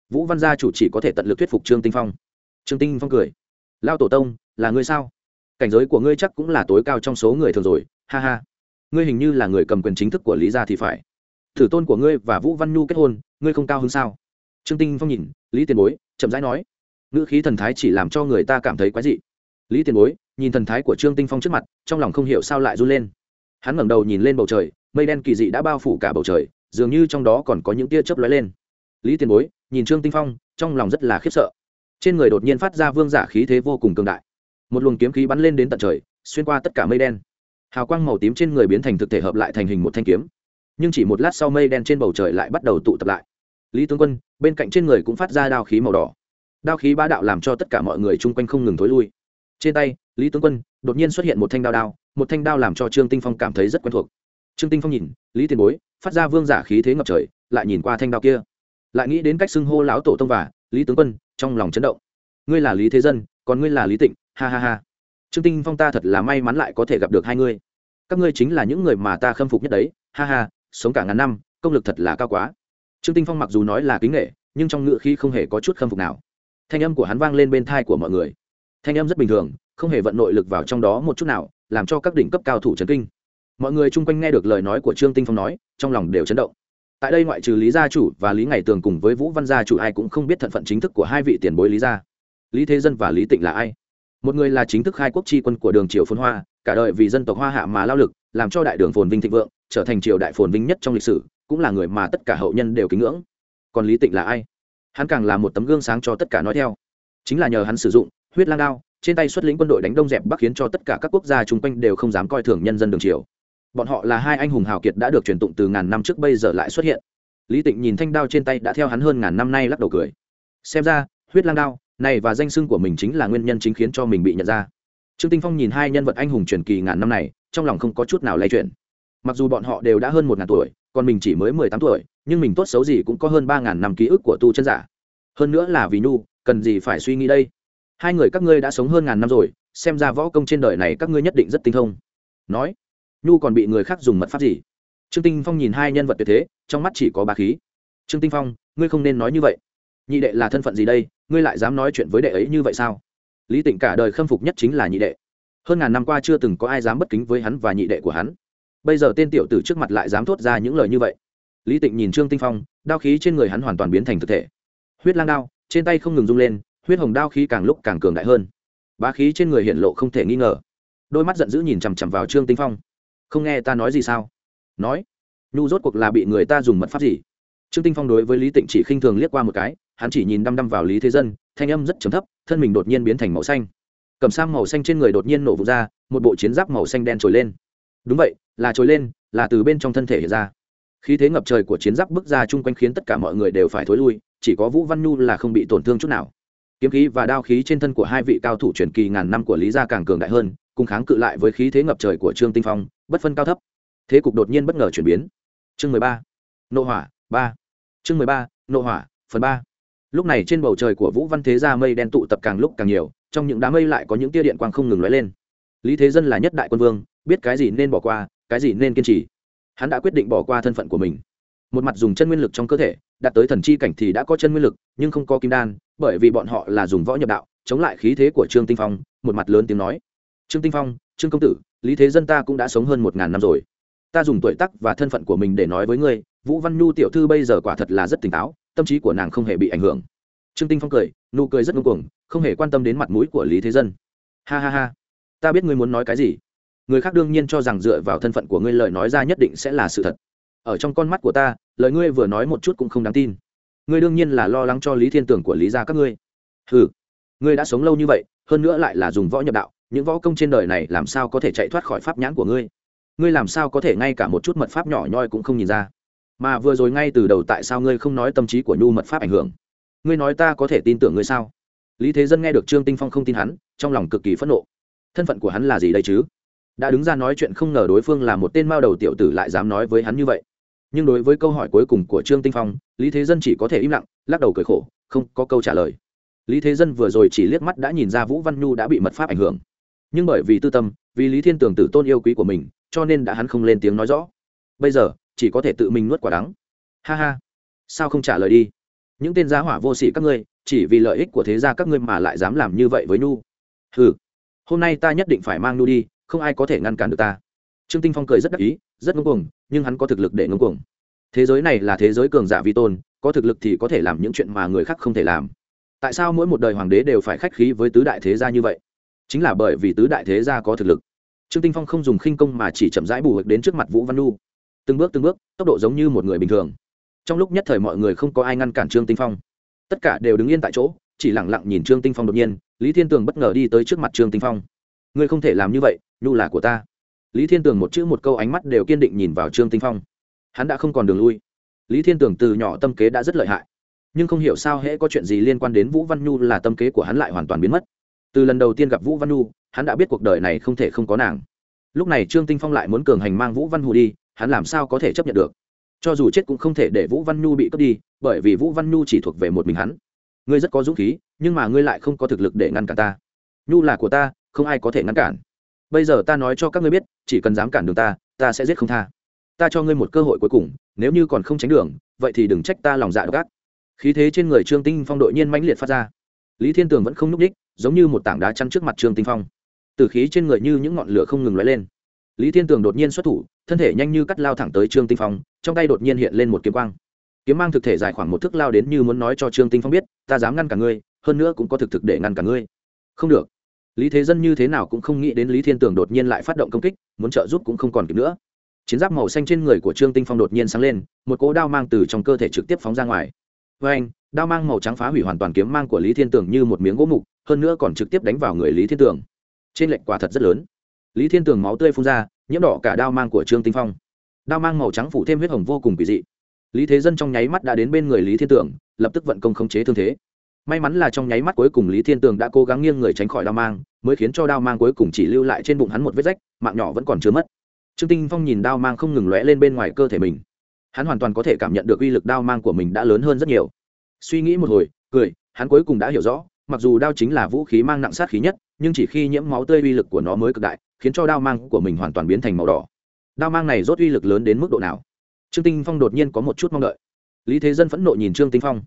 Vũ văn gia chủ chỉ có thể tận lực thuyết phục trương tinh phong. Trương tinh phong cười. Lão tổ tông, là ngươi sao? Cảnh giới của ngươi chắc cũng là tối cao trong số người thường rồi, ha ha. Ngươi hình như là người cầm quyền chính thức của lý gia thì phải. Thử tôn của ngươi và vũ văn nhu kết hôn, ngươi không cao hơn sao? Trương tinh phong nhìn, lý tiền bối, chậm rãi nói. Ngữ khí thần thái chỉ làm cho người ta cảm thấy quái dị lý tiền bối, nhìn thần thái của trương tinh phong trước mặt, trong lòng không hiểu sao lại run lên. Hắn ngẩng đầu nhìn lên bầu trời, mây đen kỳ dị đã bao phủ cả bầu trời, dường như trong đó còn có những tia chớp lóe lên. Lý tiền bối, nhìn trương tinh phong, trong lòng rất là khiếp sợ. Trên người đột nhiên phát ra vương giả khí thế vô cùng cường đại. Một luồng kiếm khí bắn lên đến tận trời, xuyên qua tất cả mây đen. Hào quang màu tím trên người biến thành thực thể hợp lại thành hình một thanh kiếm. Nhưng chỉ một lát sau mây đen trên bầu trời lại bắt đầu tụ tập lại. Lý tướng quân, bên cạnh trên người cũng phát ra đao khí màu đỏ. Đao khí bá đạo làm cho tất cả mọi người chung quanh không ngừng thối lui trên tay, lý tướng quân, đột nhiên xuất hiện một thanh đao đao, một thanh đao làm cho trương tinh phong cảm thấy rất quen thuộc. Trương tinh phong nhìn, lý tiền bối, phát ra vương giả khí thế ngập trời, lại nhìn qua thanh đao kia. Lại nghĩ đến cách xưng hô lão tổ tông và lý tướng quân, trong lòng chấn động. Ngươi là lý thế dân, còn ngươi là lý tịnh, ha ha ha. Trương tinh phong ta thật là may mắn lại có thể gặp được hai ngươi. Các ngươi chính là những người mà ta khâm phục nhất đấy, ha ha, sống cả ngàn năm, công lực thật là cao quá. Trương tinh phong mặc dù nói là kính nghệ nhưng trong ngựa khi không hề có chút khâm phục nào. Thanh âm của hắn vang lên bên thai của mọi người thanh em rất bình thường, không hề vận nội lực vào trong đó một chút nào, làm cho các đỉnh cấp cao thủ chấn kinh. Mọi người chung quanh nghe được lời nói của trương tinh phong nói, trong lòng đều chấn động. Tại đây ngoại trừ lý gia chủ và lý ngày tường cùng với vũ văn gia chủ, ai cũng không biết thân phận chính thức của hai vị tiền bối lý gia. Lý thế dân và lý tịnh là ai? Một người là chính thức khai quốc tri quân của đường triều phồn hoa, cả đời vì dân tộc hoa hạ mà lao lực, làm cho đại đường phồn vinh thịnh vượng, trở thành triều đại phồn vinh nhất trong lịch sử, cũng là người mà tất cả hậu nhân đều kính ngưỡng. Còn lý tịnh là ai? Hắn càng là một tấm gương sáng cho tất cả nói theo. Chính là nhờ hắn sử dụng huyết lang đao, trên tay xuất lĩnh quân đội đánh đông dẹp bắc khiến cho tất cả các quốc gia chung quanh đều không dám coi thường nhân dân đường triều. Bọn họ là hai anh hùng hào kiệt đã được truyền tụng từ ngàn năm trước bây giờ lại xuất hiện. Lý tịnh nhìn thanh đao trên tay đã theo hắn hơn ngàn năm nay lắc đầu cười. Xem ra, huyết lang đao này và danh sưng của mình chính là nguyên nhân chính khiến cho mình bị nhận ra. Trương tinh phong nhìn hai nhân vật anh hùng truyền kỳ ngàn năm này, trong lòng không có chút nào lay chuyển. Mặc dù bọn họ đều đã hơn một ngàn tuổi, còn mình chỉ mới mười tám tuổi, nhưng mình tốt xấu gì cũng có hơn ba ngàn năm ký ức của tu chân giả. Hơn nữa là vì nhu, cần gì phải suy nghĩ đây? Hai người các ngươi đã sống hơn ngàn năm rồi, xem ra võ công trên đời này các ngươi nhất định rất tinh thông. Nói, nhu còn bị người khác dùng mật pháp gì? Trương tinh phong nhìn hai nhân vật tuyệt thế, trong mắt chỉ có bá khí. Trương tinh phong, ngươi không nên nói như vậy. Nhị đệ là thân phận gì đây? Ngươi lại dám nói chuyện với đệ ấy như vậy sao? Lý tịnh cả đời khâm phục nhất chính là nhị đệ. Hơn ngàn năm qua chưa từng có ai dám bất kính với hắn và nhị đệ của hắn. Bây giờ tên tiểu tử trước mặt lại dám thốt ra những lời như vậy. Lý tịnh nhìn trương tinh phong, đao khí trên người hắn hoàn toàn biến thành thực thể. Huyết lang đao, trên tay không ngừng rung lên huyết hồng đao khí càng lúc càng cường đại hơn. Bá khí trên người hiện lộ không thể nghi ngờ. Đôi mắt giận dữ nhìn chằm chằm vào trương tinh phong. Không nghe ta nói gì sao? Nói. Nhu rốt cuộc là bị người ta dùng mật pháp gì? Trương tinh phong đối với lý tịnh chỉ khinh thường liếc qua một cái, hắn chỉ nhìn đăm đăm vào lý thế dân, thanh âm rất trầm thấp, thân mình đột nhiên biến thành màu xanh. Cầm sang màu xanh trên người đột nhiên nổ vụ ra, một bộ chiến giáp màu xanh đen trồi lên. Đúng vậy, là trồi lên, là từ bên trong thân thể hiện ra. Khí thế ngập trời của chiến giáp bước ra chung quanh khiến tất cả mọi người đều phải thối lui, chỉ có vũ văn nhu là không bị tổn thương chút nào kiếm khí và đao khí trên thân của hai vị cao thủ truyền kỳ ngàn năm của lý gia càng cường đại hơn, cùng kháng cự lại với khí thế ngập trời của trương tinh phong, bất phân cao thấp. Thế cục đột nhiên bất ngờ chuyển biến. Chương mười ba, nộ hỏa, ba. Chương mười ba, nộ hỏa, phần ba. Lúc này trên bầu trời của vũ văn thế gia mây đen tụ tập càng lúc càng nhiều, trong những đám mây lại có những tia điện quang không ngừng lóe lên. Lý thế dân là nhất đại quân vương, biết cái gì nên bỏ qua, cái gì nên kiên trì. Hắn đã quyết định bỏ qua thân phận của mình. Một mặt dùng chân nguyên lực trong cơ thể, đạt tới thần chi cảnh thì đã có chân nguyên lực, nhưng không có kim đan bởi vì bọn họ là dùng võ nhập đạo, chống lại khí thế của trương tinh phong, một mặt lớn tiếng nói. Trương tinh phong, trương công tử, lý thế dân ta cũng đã sống hơn một ngàn năm rồi. Ta dùng tuổi tắc và thân phận của mình để nói với ngươi, vũ văn nhu tiểu thư bây giờ quả thật là rất tỉnh táo, tâm trí của nàng không hề bị ảnh hưởng. Trương tinh phong cười, nụ cười rất ngông cuồng, không hề quan tâm đến mặt mũi của lý thế dân. Ha ha ha, ta biết ngươi muốn nói cái gì. Người khác đương nhiên cho rằng dựa vào thân phận của ngươi lời nói ra nhất định sẽ là sự thật. Ở trong con mắt của ta, lời ngươi vừa nói một chút cũng không đáng tin ngươi đương nhiên là lo lắng cho lý thiên tưởng của lý gia các ngươi. Ừ ngươi đã sống lâu như vậy, hơn nữa lại là dùng võ nhập đạo, những võ công trên đời này làm sao có thể chạy thoát khỏi pháp nhãn của ngươi? Ngươi làm sao có thể ngay cả một chút mật pháp nhỏ nhoi cũng không nhìn ra? Mà vừa rồi ngay từ đầu tại sao ngươi không nói tâm trí của nhu mật pháp ảnh hưởng? Ngươi nói ta có thể tin tưởng ngươi sao? Lý thế dân nghe được trương tinh phong không tin hắn, trong lòng cực kỳ phẫn nộ. Thân phận của hắn là gì đây chứ? Đã đứng ra nói chuyện không ngờ đối phương là một tên mao đầu tiểu tử lại dám nói với hắn như vậy nhưng đối với câu hỏi cuối cùng của trương tinh phong, lý thế dân chỉ có thể im lặng, lắc đầu cười khổ, không có câu trả lời. Lý thế dân vừa rồi chỉ liếc mắt đã nhìn ra vũ văn nhu đã bị mật pháp ảnh hưởng. Nhưng bởi vì tư tâm, vì lý thiên tường tử tôn yêu quý của mình, cho nên đã hắn không lên tiếng nói rõ. Bây giờ, chỉ có thể tự mình nuốt quả đắng. Ha ha, sao không trả lời đi? Những tên giá hỏa vô sĩ các ngươi, chỉ vì lợi ích của thế gia các ngươi mà lại dám làm như vậy với nhu. Hừ, hôm nay ta nhất định phải mang nhu đi, không ai có thể ngăn cản được ta trương tinh phong cười rất đắc ý, rất ngông cuồng, nhưng hắn có thực lực để ngông cuồng. Thế giới này là thế giới cường giả vi tôn, có thực lực thì có thể làm những chuyện mà người khác không thể làm. Tại sao mỗi một đời hoàng đế đều phải khách khí với tứ đại thế gia như vậy? Chính là bởi vì tứ đại thế gia có thực lực. Trương tinh phong không dùng khinh công mà chỉ chậm rãi bù hực đến trước mặt vũ văn nu từng bước từng bước, tốc độ giống như một người bình thường. Trong lúc nhất thời mọi người không có ai ngăn cản trương tinh phong. Tất cả đều đứng yên tại chỗ, chỉ lặng lặng nhìn trương tinh phong đột nhiên, lý thiên tường bất ngờ đi tới trước mặt trương tinh phong. Ngươi không thể làm như vậy, nhu là của ta lý thiên tường một chữ một câu ánh mắt đều kiên định nhìn vào trương tinh phong. Hắn đã không còn đường lui. Lý thiên tường từ nhỏ tâm kế đã rất lợi hại. Nhưng không hiểu sao hễ có chuyện gì liên quan đến vũ văn nhu là tâm kế của hắn lại hoàn toàn biến mất. Từ lần đầu tiên gặp vũ văn nhu, hắn đã biết cuộc đời này không thể không có nàng. Lúc này trương tinh phong lại muốn cường hành mang vũ văn hù đi, hắn làm sao có thể chấp nhận được? Cho dù chết cũng không thể để vũ văn nhu bị cướp đi, bởi vì vũ văn nhu chỉ thuộc về một mình hắn. Ngươi rất có dũng khí, nhưng mà ngươi lại không có thực lực để ngăn cản ta. Nhu là của ta, không ai có thể ngăn cản bây giờ ta nói cho các ngươi biết chỉ cần dám cản đường ta ta sẽ giết không tha. Ta cho ngươi một cơ hội cuối cùng nếu như còn không tránh đường vậy thì đừng trách ta lòng dạ độc ác. Khí thế trên người trương tinh phong đội nhiên mãnh liệt phát ra. Lý thiên tường vẫn không n đích, giống như một tảng đá chắn trước mặt trương tinh phong. Từ khí trên người như những ngọn lửa không ngừng lóe lên. Lý thiên tường đột nhiên xuất thủ thân thể nhanh như cắt lao thẳng tới trương tinh phong trong tay đột nhiên hiện lên một kiếm quang. Kiếm mang thực thể dài khoảng một thước lao đến như muốn nói cho trương tinh phong biết ta dám ngăn cả ngươi hơn nữa cũng có thực thực để ngăn cả ngươi. Không được lý thế dân như thế nào cũng không nghĩ đến lý thiên tường đột nhiên lại phát động công kích, muốn trợ giúp cũng không còn kịp nữa. Chiến giáp màu xanh trên người của trương tinh phong đột nhiên sáng lên, một cỗ đao mang từ trong cơ thể trực tiếp phóng ra ngoài. Với anh đao mang màu trắng phá hủy hoàn toàn kiếm mang của lý thiên tường như một miếng gỗ mục, hơn nữa còn trực tiếp đánh vào người lý thiên tường. Trên lệnh quả thật rất lớn. Lý thiên tường máu tươi phun ra, nhiễm đỏ cả đao mang của trương tinh phong. Đao mang màu trắng phủ thêm huyết hồng vô cùng kỳ dị. Lý thế dân trong nháy mắt đã đến bên người lý thiên tường, lập tức vận công khống chế thương thế may mắn là trong nháy mắt cuối cùng lý thiên tường đã cố gắng nghiêng người tránh khỏi đao mang, mới khiến cho đao mang cuối cùng chỉ lưu lại trên bụng hắn một vết rách, mạng nhỏ vẫn còn chưa mất. Trương tinh phong nhìn đao mang không ngừng lóe lên bên ngoài cơ thể mình. Hắn hoàn toàn có thể cảm nhận được uy lực đao mang của mình đã lớn hơn rất nhiều. Suy nghĩ một hồi, cười, hắn cuối cùng đã hiểu rõ, mặc dù đao chính là vũ khí mang nặng sát khí nhất, nhưng chỉ khi nhiễm máu tươi uy lực của nó mới cực đại, khiến cho đao mang của mình hoàn toàn biến thành màu đỏ. Đao mang này rốt uy lực lớn đến mức độ nào? Trương tinh phong đột nhiên có một chút mong đợi. Lý thế dân phẫn nộ nhìn trương tinh phong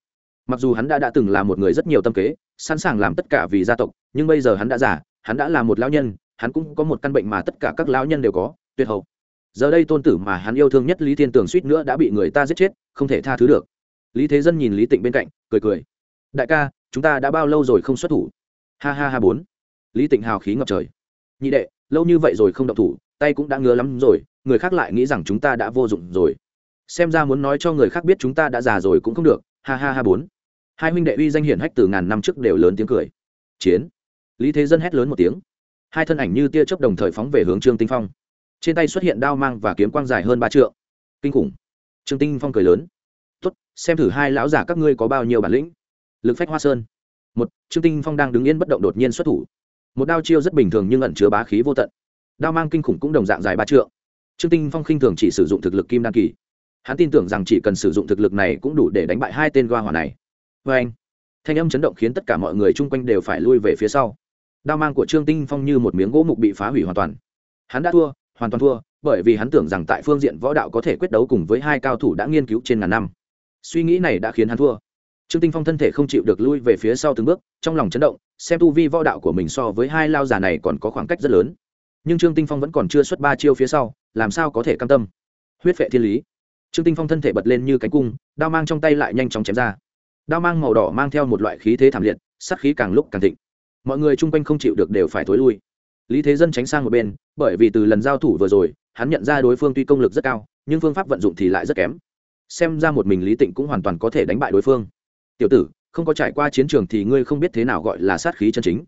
mặc dù hắn đã đã từng là một người rất nhiều tâm kế, sẵn sàng làm tất cả vì gia tộc, nhưng bây giờ hắn đã già, hắn đã là một lão nhân, hắn cũng có một căn bệnh mà tất cả các lão nhân đều có, tuyệt hậu. Giờ đây tôn tử mà hắn yêu thương nhất lý thiên tường suýt nữa đã bị người ta giết chết, không thể tha thứ được. Lý thế dân nhìn lý tịnh bên cạnh, cười cười. Đại ca, chúng ta đã bao lâu rồi không xuất thủ? Ha ha ha bốn. Lý tịnh hào khí ngập trời. Nhị đệ, lâu như vậy rồi không động thủ, tay cũng đã ngứa lắm rồi, người khác lại nghĩ rằng chúng ta đã vô dụng rồi. Xem ra muốn nói cho người khác biết chúng ta đã già rồi cũng không được. Ha ha ha bốn hai huynh đệ uy danh hiển hách từ ngàn năm trước đều lớn tiếng cười. Chiến. Lý thế dân hét lớn một tiếng. Hai thân ảnh như tia chớp đồng thời phóng về hướng trương tinh phong. Trên tay xuất hiện đao mang và kiếm quang dài hơn ba trượng. Kinh khủng. Trương tinh phong cười lớn. Tốt, xem thử hai lão giả các ngươi có bao nhiêu bản lĩnh. Lực phách hoa sơn. Một, trương tinh phong đang đứng yên bất động đột nhiên xuất thủ. Một đao chiêu rất bình thường nhưng ẩn chứa bá khí vô tận. Đao mang kinh khủng cũng đồng dạng dài ba trượng. Trương tinh phong khinh thường chỉ sử dụng thực lực kim đan kỳ. Hắn tin tưởng rằng chỉ cần sử dụng thực lực này cũng đủ để đánh bại hai tên goa hỏa này vê anh, thanh âm chấn động khiến tất cả mọi người chung quanh đều phải lui về phía sau. Đao mang của trương tinh phong như một miếng gỗ mục bị phá hủy hoàn toàn. Hắn đã thua, hoàn toàn thua, bởi vì hắn tưởng rằng tại phương diện võ đạo có thể quyết đấu cùng với hai cao thủ đã nghiên cứu trên ngàn năm. Suy nghĩ này đã khiến hắn thua. Trương tinh phong thân thể không chịu được lui về phía sau từng bước, trong lòng chấn động, xem tu vi võ đạo của mình so với hai lao già này còn có khoảng cách rất lớn. Nhưng trương tinh phong vẫn còn chưa xuất ba chiêu phía sau, làm sao có thể cam tâm? Huyết vệ thiên lý. Trương tinh phong thân thể bật lên như cánh cung, đao mang trong tay lại nhanh chóng chém ra đao mang màu đỏ mang theo một loại khí thế thảm liệt sắc khí càng lúc càng thịnh. Mọi người chung quanh không chịu được đều phải thối lui. Lý thế dân tránh sang một bên, bởi vì từ lần giao thủ vừa rồi, hắn nhận ra đối phương tuy công lực rất cao, nhưng phương pháp vận dụng thì lại rất kém. Xem ra một mình lý tịnh cũng hoàn toàn có thể đánh bại đối phương. Tiểu tử, không có trải qua chiến trường thì ngươi không biết thế nào gọi là sát khí chân chính.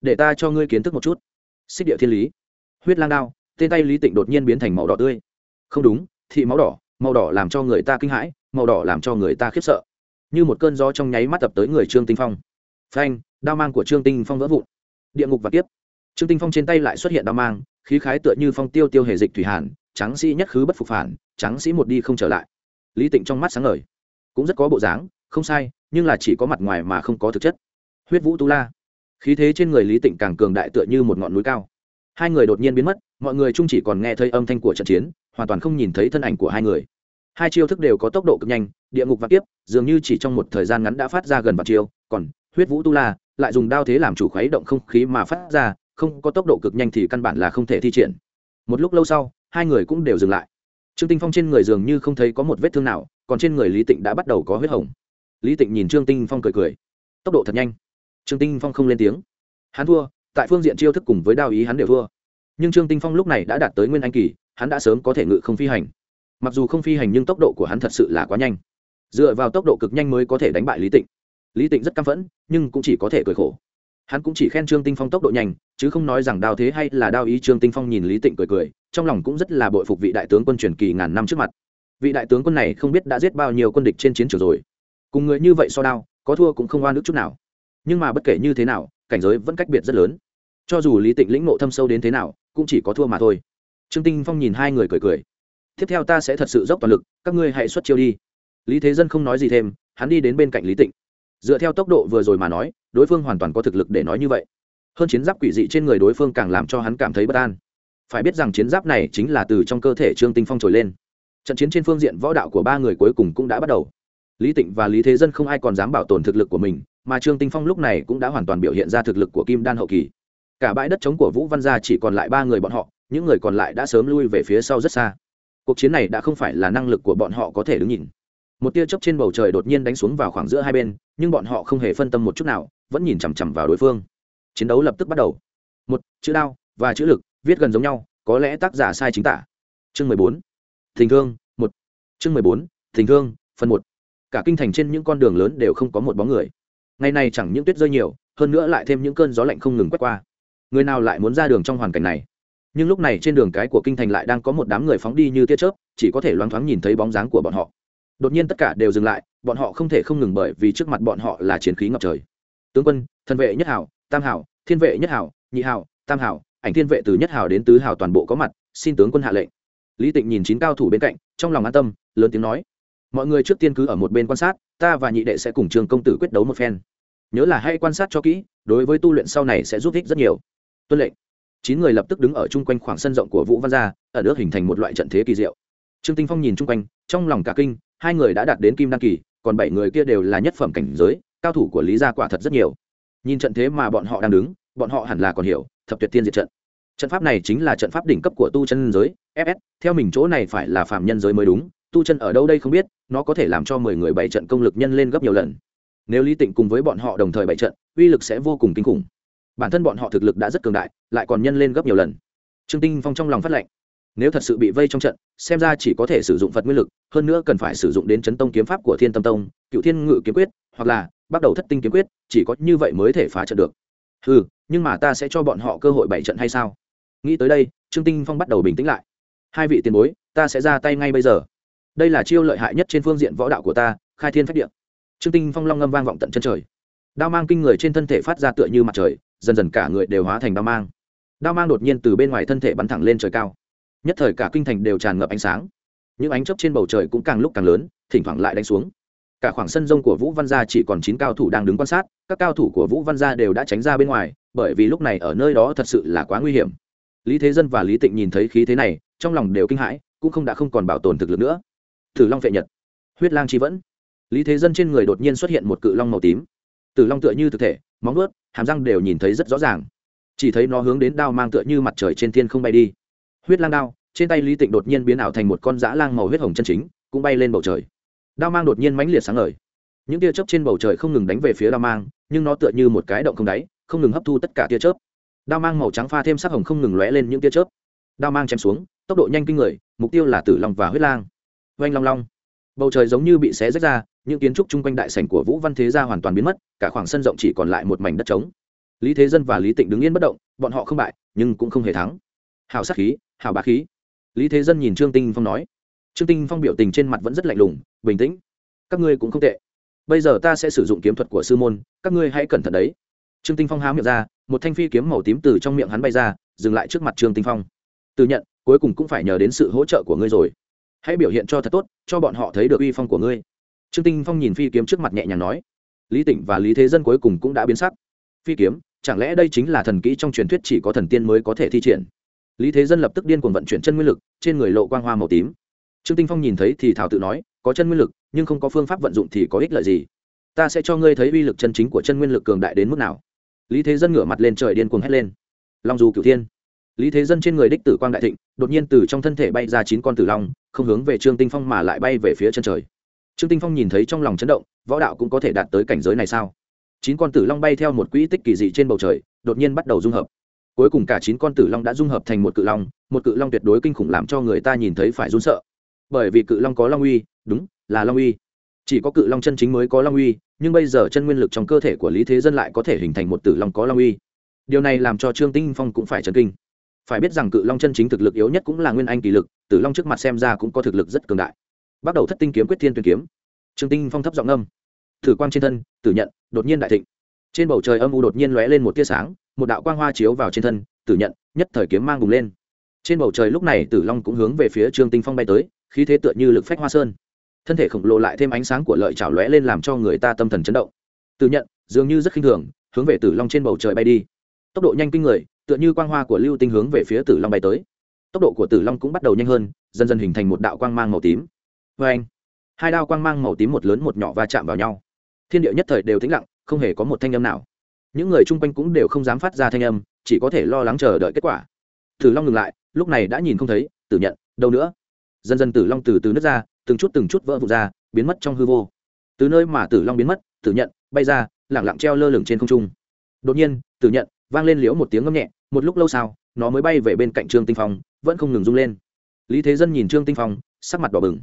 Để ta cho ngươi kiến thức một chút. Xích địa thiên lý. Huyết lang đao, tên tay lý tịnh đột nhiên biến thành màu đỏ tươi. Không đúng, thị máu đỏ, màu đỏ làm cho người ta kinh hãi, màu đỏ làm cho người ta khiếp sợ như một cơn gió trong nháy mắt tập tới người trương tinh phong. Phanh, đao mang của trương tinh phong vỡ vụn. Địa ngục và tiếp trương tinh phong trên tay lại xuất hiện đao mang, khí khái tựa như phong tiêu tiêu hề dịch thủy hàn, trắng sĩ nhất khứ bất phục phản, trắng sĩ một đi không trở lại. Lý tịnh trong mắt sáng ngời. Cũng rất có bộ dáng, không sai, nhưng là chỉ có mặt ngoài mà không có thực chất. Huyết vũ tu la. Khí thế trên người lý tịnh càng cường đại tựa như một ngọn núi cao. Hai người đột nhiên biến mất, mọi người chung chỉ còn nghe thấy âm thanh của trận chiến, hoàn toàn không nhìn thấy thân ảnh của hai người. Hai chiêu thức đều có tốc độ cực nhanh, địa ngục và tiếp dường như chỉ trong một thời gian ngắn đã phát ra gần vạn chiêu, còn huyết vũ tu la lại dùng đao thế làm chủ khuấy động không khí mà phát ra, không có tốc độ cực nhanh thì căn bản là không thể thi triển. Một lúc lâu sau, hai người cũng đều dừng lại. Trương tinh phong trên người dường như không thấy có một vết thương nào, còn trên người lý tịnh đã bắt đầu có huyết hồng. Lý tịnh nhìn trương tinh phong cười cười. Tốc độ thật nhanh. Trương tinh phong không lên tiếng. Hắn thua, tại phương diện chiêu thức cùng với đao ý hắn đều thua. Nhưng trương tinh phong lúc này đã đạt tới nguyên anh kỳ, hắn đã sớm có thể ngự không phi hành. Mặc dù không phi hành nhưng tốc độ của hắn thật sự là quá nhanh dựa vào tốc độ cực nhanh mới có thể đánh bại lý tịnh. Lý tịnh rất căm phẫn, nhưng cũng chỉ có thể cười khổ. Hắn cũng chỉ khen trương tinh phong tốc độ nhanh, chứ không nói rằng đao thế hay là đao ý trương tinh phong nhìn lý tịnh cười cười, trong lòng cũng rất là bội phục vị đại tướng quân truyền kỳ ngàn năm trước mặt. Vị đại tướng quân này không biết đã giết bao nhiêu quân địch trên chiến trường rồi. Cùng người như vậy so đao, có thua cũng không oan nước chút nào. Nhưng mà bất kể như thế nào, cảnh giới vẫn cách biệt rất lớn. Cho dù lý tịnh lĩnh ngộ thâm sâu đến thế nào, cũng chỉ có thua mà thôi. Trương tinh phong nhìn hai người cười cười. Tiếp theo ta sẽ thật sự dốc toàn lực, các ngươi hãy xuất chiêu đi lý thế dân không nói gì thêm, hắn đi đến bên cạnh lý tịnh. Dựa theo tốc độ vừa rồi mà nói, đối phương hoàn toàn có thực lực để nói như vậy. Hơn chiến giáp quỷ dị trên người đối phương càng làm cho hắn cảm thấy bất an. Phải biết rằng chiến giáp này chính là từ trong cơ thể trương tinh phong trồi lên. Trận chiến trên phương diện võ đạo của ba người cuối cùng cũng đã bắt đầu. Lý tịnh và lý thế dân không ai còn dám bảo tồn thực lực của mình, mà trương tinh phong lúc này cũng đã hoàn toàn biểu hiện ra thực lực của kim đan hậu kỳ. Cả bãi đất trống của vũ văn gia chỉ còn lại ba người bọn họ, những người còn lại đã sớm lui về phía sau rất xa. Cuộc chiến này đã không phải là năng lực của bọn họ có thể đứng nhìn một tia chớp trên bầu trời đột nhiên đánh xuống vào khoảng giữa hai bên, nhưng bọn họ không hề phân tâm một chút nào, vẫn nhìn chằm chằm vào đối phương. Chiến đấu lập tức bắt đầu. Một, chữ đao và chữ lực, viết gần giống nhau, có lẽ tác giả sai chính tả. Chương mười bốn, tình thương, một. Chương mười bốn, tình thương, phần một. Cả kinh thành trên những con đường lớn đều không có một bóng người. Ngày này chẳng những tuyết rơi nhiều, hơn nữa lại thêm những cơn gió lạnh không ngừng quét qua. Người nào lại muốn ra đường trong hoàn cảnh này? Nhưng lúc này trên đường cái của kinh thành lại đang có một đám người phóng đi như tia chớp, chỉ có thể loáng thoáng nhìn thấy bóng dáng của bọn họ đột nhiên tất cả đều dừng lại, bọn họ không thể không ngừng bởi vì trước mặt bọn họ là chiến khí ngập trời. Tướng quân thân vệ nhất hảo, tam hảo, thiên vệ nhất hảo, nhị hảo, tam hảo, ảnh thiên vệ từ nhất hảo đến tứ hảo toàn bộ có mặt, xin tướng quân hạ lệnh. Lý tịnh nhìn chín cao thủ bên cạnh, trong lòng an tâm, lớn tiếng nói, mọi người trước tiên cứ ở một bên quan sát, ta và nhị đệ sẽ cùng trường công tử quyết đấu một phen. Nhớ là hãy quan sát cho kỹ, đối với tu luyện sau này sẽ giúp ích rất nhiều. Tuân lệnh. Chín người lập tức đứng ở chung quanh khoảng sân rộng của vũ văn gia, ở nước hình thành một loại trận thế kỳ diệu. Trương tinh phong nhìn chung quanh, trong lòng cả kinh hai người đã đạt đến kim đăng kỳ, còn bảy người kia đều là nhất phẩm cảnh giới, cao thủ của lý gia quả thật rất nhiều. Nhìn trận thế mà bọn họ đang đứng, bọn họ hẳn là còn hiểu, thập tuyệt tiên diệt trận. Trận pháp này chính là trận pháp đỉnh cấp của tu chân giới fs theo mình chỗ này phải là phạm nhân giới mới đúng, tu chân ở đâu đây không biết, nó có thể làm cho mười người bảy trận công lực nhân lên gấp nhiều lần. Nếu lý tịnh cùng với bọn họ đồng thời bảy trận, uy lực sẽ vô cùng kinh khủng. Bản thân bọn họ thực lực đã rất cường đại, lại còn nhân lên gấp nhiều lần. Trương tinh phong trong lòng phát lệnh nếu thật sự bị vây trong trận, xem ra chỉ có thể sử dụng phật nguyên lực, hơn nữa cần phải sử dụng đến chấn tông kiếm pháp của thiên tâm tông, cựu thiên ngự kiếm quyết, hoặc là bắt đầu thất tinh kiếm quyết, chỉ có như vậy mới thể phá trận được. Ừ nhưng mà ta sẽ cho bọn họ cơ hội bảy trận hay sao? Nghĩ tới đây, trương tinh phong bắt đầu bình tĩnh lại. Hai vị tiền bối, ta sẽ ra tay ngay bây giờ. Đây là chiêu lợi hại nhất trên phương diện võ đạo của ta, khai thiên phách điện trương tinh phong long ngâm vang vọng tận chân trời. Đao mang kinh người trên thân thể phát ra tựa như mặt trời, dần dần cả người đều hóa thành đao mang. Đao mang đột nhiên từ bên ngoài thân thể bắn thẳng lên trời cao nhất thời cả kinh thành đều tràn ngập ánh sáng. Những ánh chớp trên bầu trời cũng càng lúc càng lớn, thỉnh thoảng lại đánh xuống. Cả khoảng sân rông của vũ văn gia chỉ còn chín cao thủ đang đứng quan sát, các cao thủ của vũ văn gia đều đã tránh ra bên ngoài, bởi vì lúc này ở nơi đó thật sự là quá nguy hiểm. Lý thế dân và lý tịnh nhìn thấy khí thế này, trong lòng đều kinh hãi, cũng không đã không còn bảo tồn thực lực nữa. Tử long vệ nhật, huyết lang chi vẫn. Lý thế dân trên người đột nhiên xuất hiện một cự long màu tím. Tử long tựa như thực thể, móng ướt hàm răng đều nhìn thấy rất rõ ràng. Chỉ thấy nó hướng đến đao mang tựa như mặt trời trên thiên không bay đi huyết lang đao, trên tay lý tịnh đột nhiên biến ảo thành một con dã lang màu huyết hồng chân chính, cũng bay lên bầu trời. Đao mang đột nhiên mãnh liệt sáng ngời. Những tia chớp trên bầu trời không ngừng đánh về phía đao mang, nhưng nó tựa như một cái động không đáy, không ngừng hấp thu tất cả tia chớp. Đao mang màu trắng pha thêm sắc hồng không ngừng lóe lên những tia chớp. Đao mang chém xuống, tốc độ nhanh kinh người, mục tiêu là tử long và huyết lang. Oanh long long. Bầu trời giống như bị xé rách ra, những kiến trúc chung quanh đại sảnh của vũ văn thế gia hoàn toàn biến mất, cả khoảng sân rộng chỉ còn lại một mảnh đất trống. Lý thế dân và lý tịnh đứng yên bất động, bọn họ không bại, nhưng cũng không hề thắng hào sát khí hào bá khí. Lý thế dân nhìn trương tinh phong nói. Trương tinh phong biểu tình trên mặt vẫn rất lạnh lùng, bình tĩnh. Các ngươi cũng không tệ. Bây giờ ta sẽ sử dụng kiếm thuật của sư môn, các ngươi hãy cẩn thận đấy. Trương tinh phong há miệng ra, một thanh phi kiếm màu tím từ trong miệng hắn bay ra, dừng lại trước mặt trương tinh phong. Từ nhận, cuối cùng cũng phải nhờ đến sự hỗ trợ của ngươi rồi. Hãy biểu hiện cho thật tốt, cho bọn họ thấy được uy phong của ngươi. Trương tinh phong nhìn phi kiếm trước mặt nhẹ nhàng nói. Lý tịnh và lý thế dân cuối cùng cũng đã biến sắc. Phi kiếm, chẳng lẽ đây chính là thần kỹ trong truyền thuyết chỉ có thần tiên mới có thể thi triển? Lý thế dân lập tức điên cuồng vận chuyển chân nguyên lực, trên người lộ quang hoa màu tím. Trương tinh phong nhìn thấy thì thảo tự nói, có chân nguyên lực, nhưng không có phương pháp vận dụng thì có ích lợi gì? Ta sẽ cho ngươi thấy uy lực chân chính của chân nguyên lực cường đại đến mức nào. Lý thế dân ngửa mặt lên trời điên cuồng hét lên. Long dù cửu thiên. Lý thế dân trên người đích tử quang đại thịnh, đột nhiên từ trong thân thể bay ra chín con tử long, không hướng về trương tinh phong mà lại bay về phía chân trời. Trương tinh phong nhìn thấy trong lòng chấn động, võ đạo cũng có thể đạt tới cảnh giới này sao? Chín con tử long bay theo một quỹ tích kỳ dị trên bầu trời, đột nhiên bắt đầu dung hợp cuối cùng cả chín con tử long đã dung hợp thành một cự long, một cự long tuyệt đối kinh khủng làm cho người ta nhìn thấy phải run sợ. Bởi vì cự long có long uy, đúng, là long uy. Chỉ có cự long chân chính mới có long uy, nhưng bây giờ chân nguyên lực trong cơ thể của lý thế dân lại có thể hình thành một tử long có long uy. Điều này làm cho trương tinh phong cũng phải chấn kinh. Phải biết rằng cự long chân chính thực lực yếu nhất cũng là nguyên anh kỳ lực, tử long trước mặt xem ra cũng có thực lực rất cường đại. Bắt đầu thất tinh kiếm quyết thiên tuyên kiếm. Trương tinh phong thấp giọng âm thử quang trên thân, tử nhận, đột nhiên đại thịnh trên bầu trời âm u đột nhiên lóe lên một tia sáng, một đạo quang hoa chiếu vào trên thân, tử nhận, nhất thời kiếm mang bùng lên. Trên bầu trời lúc này tử long cũng hướng về phía trương tinh phong bay tới, khí thế tựa như lực phách hoa sơn. Thân thể khổng lồ lại thêm ánh sáng của lợi chảo lóe lên làm cho người ta tâm thần chấn động. Tử nhận, dường như rất khinh thường, hướng về tử long trên bầu trời bay đi. Tốc độ nhanh kinh người, tựa như quang hoa của lưu tinh hướng về phía tử long bay tới. Tốc độ của tử long cũng bắt đầu nhanh hơn, dần dần hình thành một đạo quang mang màu tím. Vê anh hai đao quang mang màu tím một lớn một nhỏ va chạm vào nhau. Thiên địa nhất thời đều tĩnh lặng không hề có một thanh âm nào. Những người chung quanh cũng đều không dám phát ra thanh âm, chỉ có thể lo lắng chờ đợi kết quả. Tử long ngừng lại, lúc này đã nhìn không thấy, tử nhận, đâu nữa? Dần dần tử long từ từ nước ra, từng chút từng chút vỡ vụt ra, biến mất trong hư vô. Từ nơi mà tử long biến mất, tử nhận bay ra lẳng lặng treo lơ lửng trên không trung. Đột nhiên, tử nhận vang lên liễu một tiếng ngâm nhẹ, một lúc lâu sau, nó mới bay về bên cạnh trương tinh phong, vẫn không ngừng rung lên. Lý thế dân nhìn trương tinh phong, sắc mặt đỏ bừng.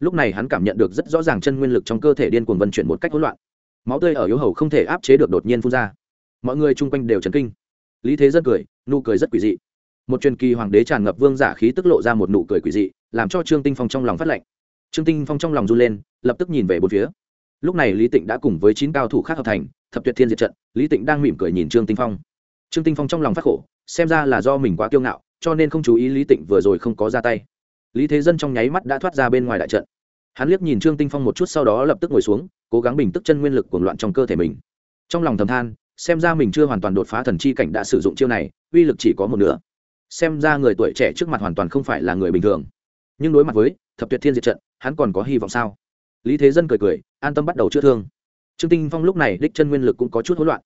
Lúc này hắn cảm nhận được rất rõ ràng chân nguyên lực trong cơ thể điên cuồng vận chuyển một cách hỗn loạn máu tươi ở yếu hầu không thể áp chế được đột nhiên phun ra. Mọi người chung quanh đều chấn kinh. Lý thế dân cười, nụ cười rất quỷ dị. Một truyền kỳ hoàng đế tràn ngập vương giả khí tức lộ ra một nụ cười quỷ dị, làm cho trương tinh phong trong lòng phát lạnh. Trương tinh phong trong lòng run lên, lập tức nhìn về bốn phía. Lúc này lý tịnh đã cùng với chín cao thủ khác hợp thành, thập tuyệt thiên diệt trận, lý tịnh đang mỉm cười nhìn trương tinh phong. Trương tinh phong trong lòng phát khổ, xem ra là do mình quá kiêu ngạo, cho nên không chú ý lý tịnh vừa rồi không có ra tay. Lý thế dân trong nháy mắt đã thoát ra bên ngoài đại trận hắn liếc nhìn trương tinh phong một chút sau đó lập tức ngồi xuống, cố gắng bình tức chân nguyên lực cuồng loạn trong cơ thể mình. Trong lòng thầm than, xem ra mình chưa hoàn toàn đột phá thần chi cảnh đã sử dụng chiêu này, uy lực chỉ có một nửa. Xem ra người tuổi trẻ trước mặt hoàn toàn không phải là người bình thường. Nhưng đối mặt với thập tuyệt thiên diệt trận, hắn còn có hy vọng sao? Lý thế dân cười cười, an tâm bắt đầu chữa thương. Trương tinh phong lúc này đích chân nguyên lực cũng có chút hỗn loạn.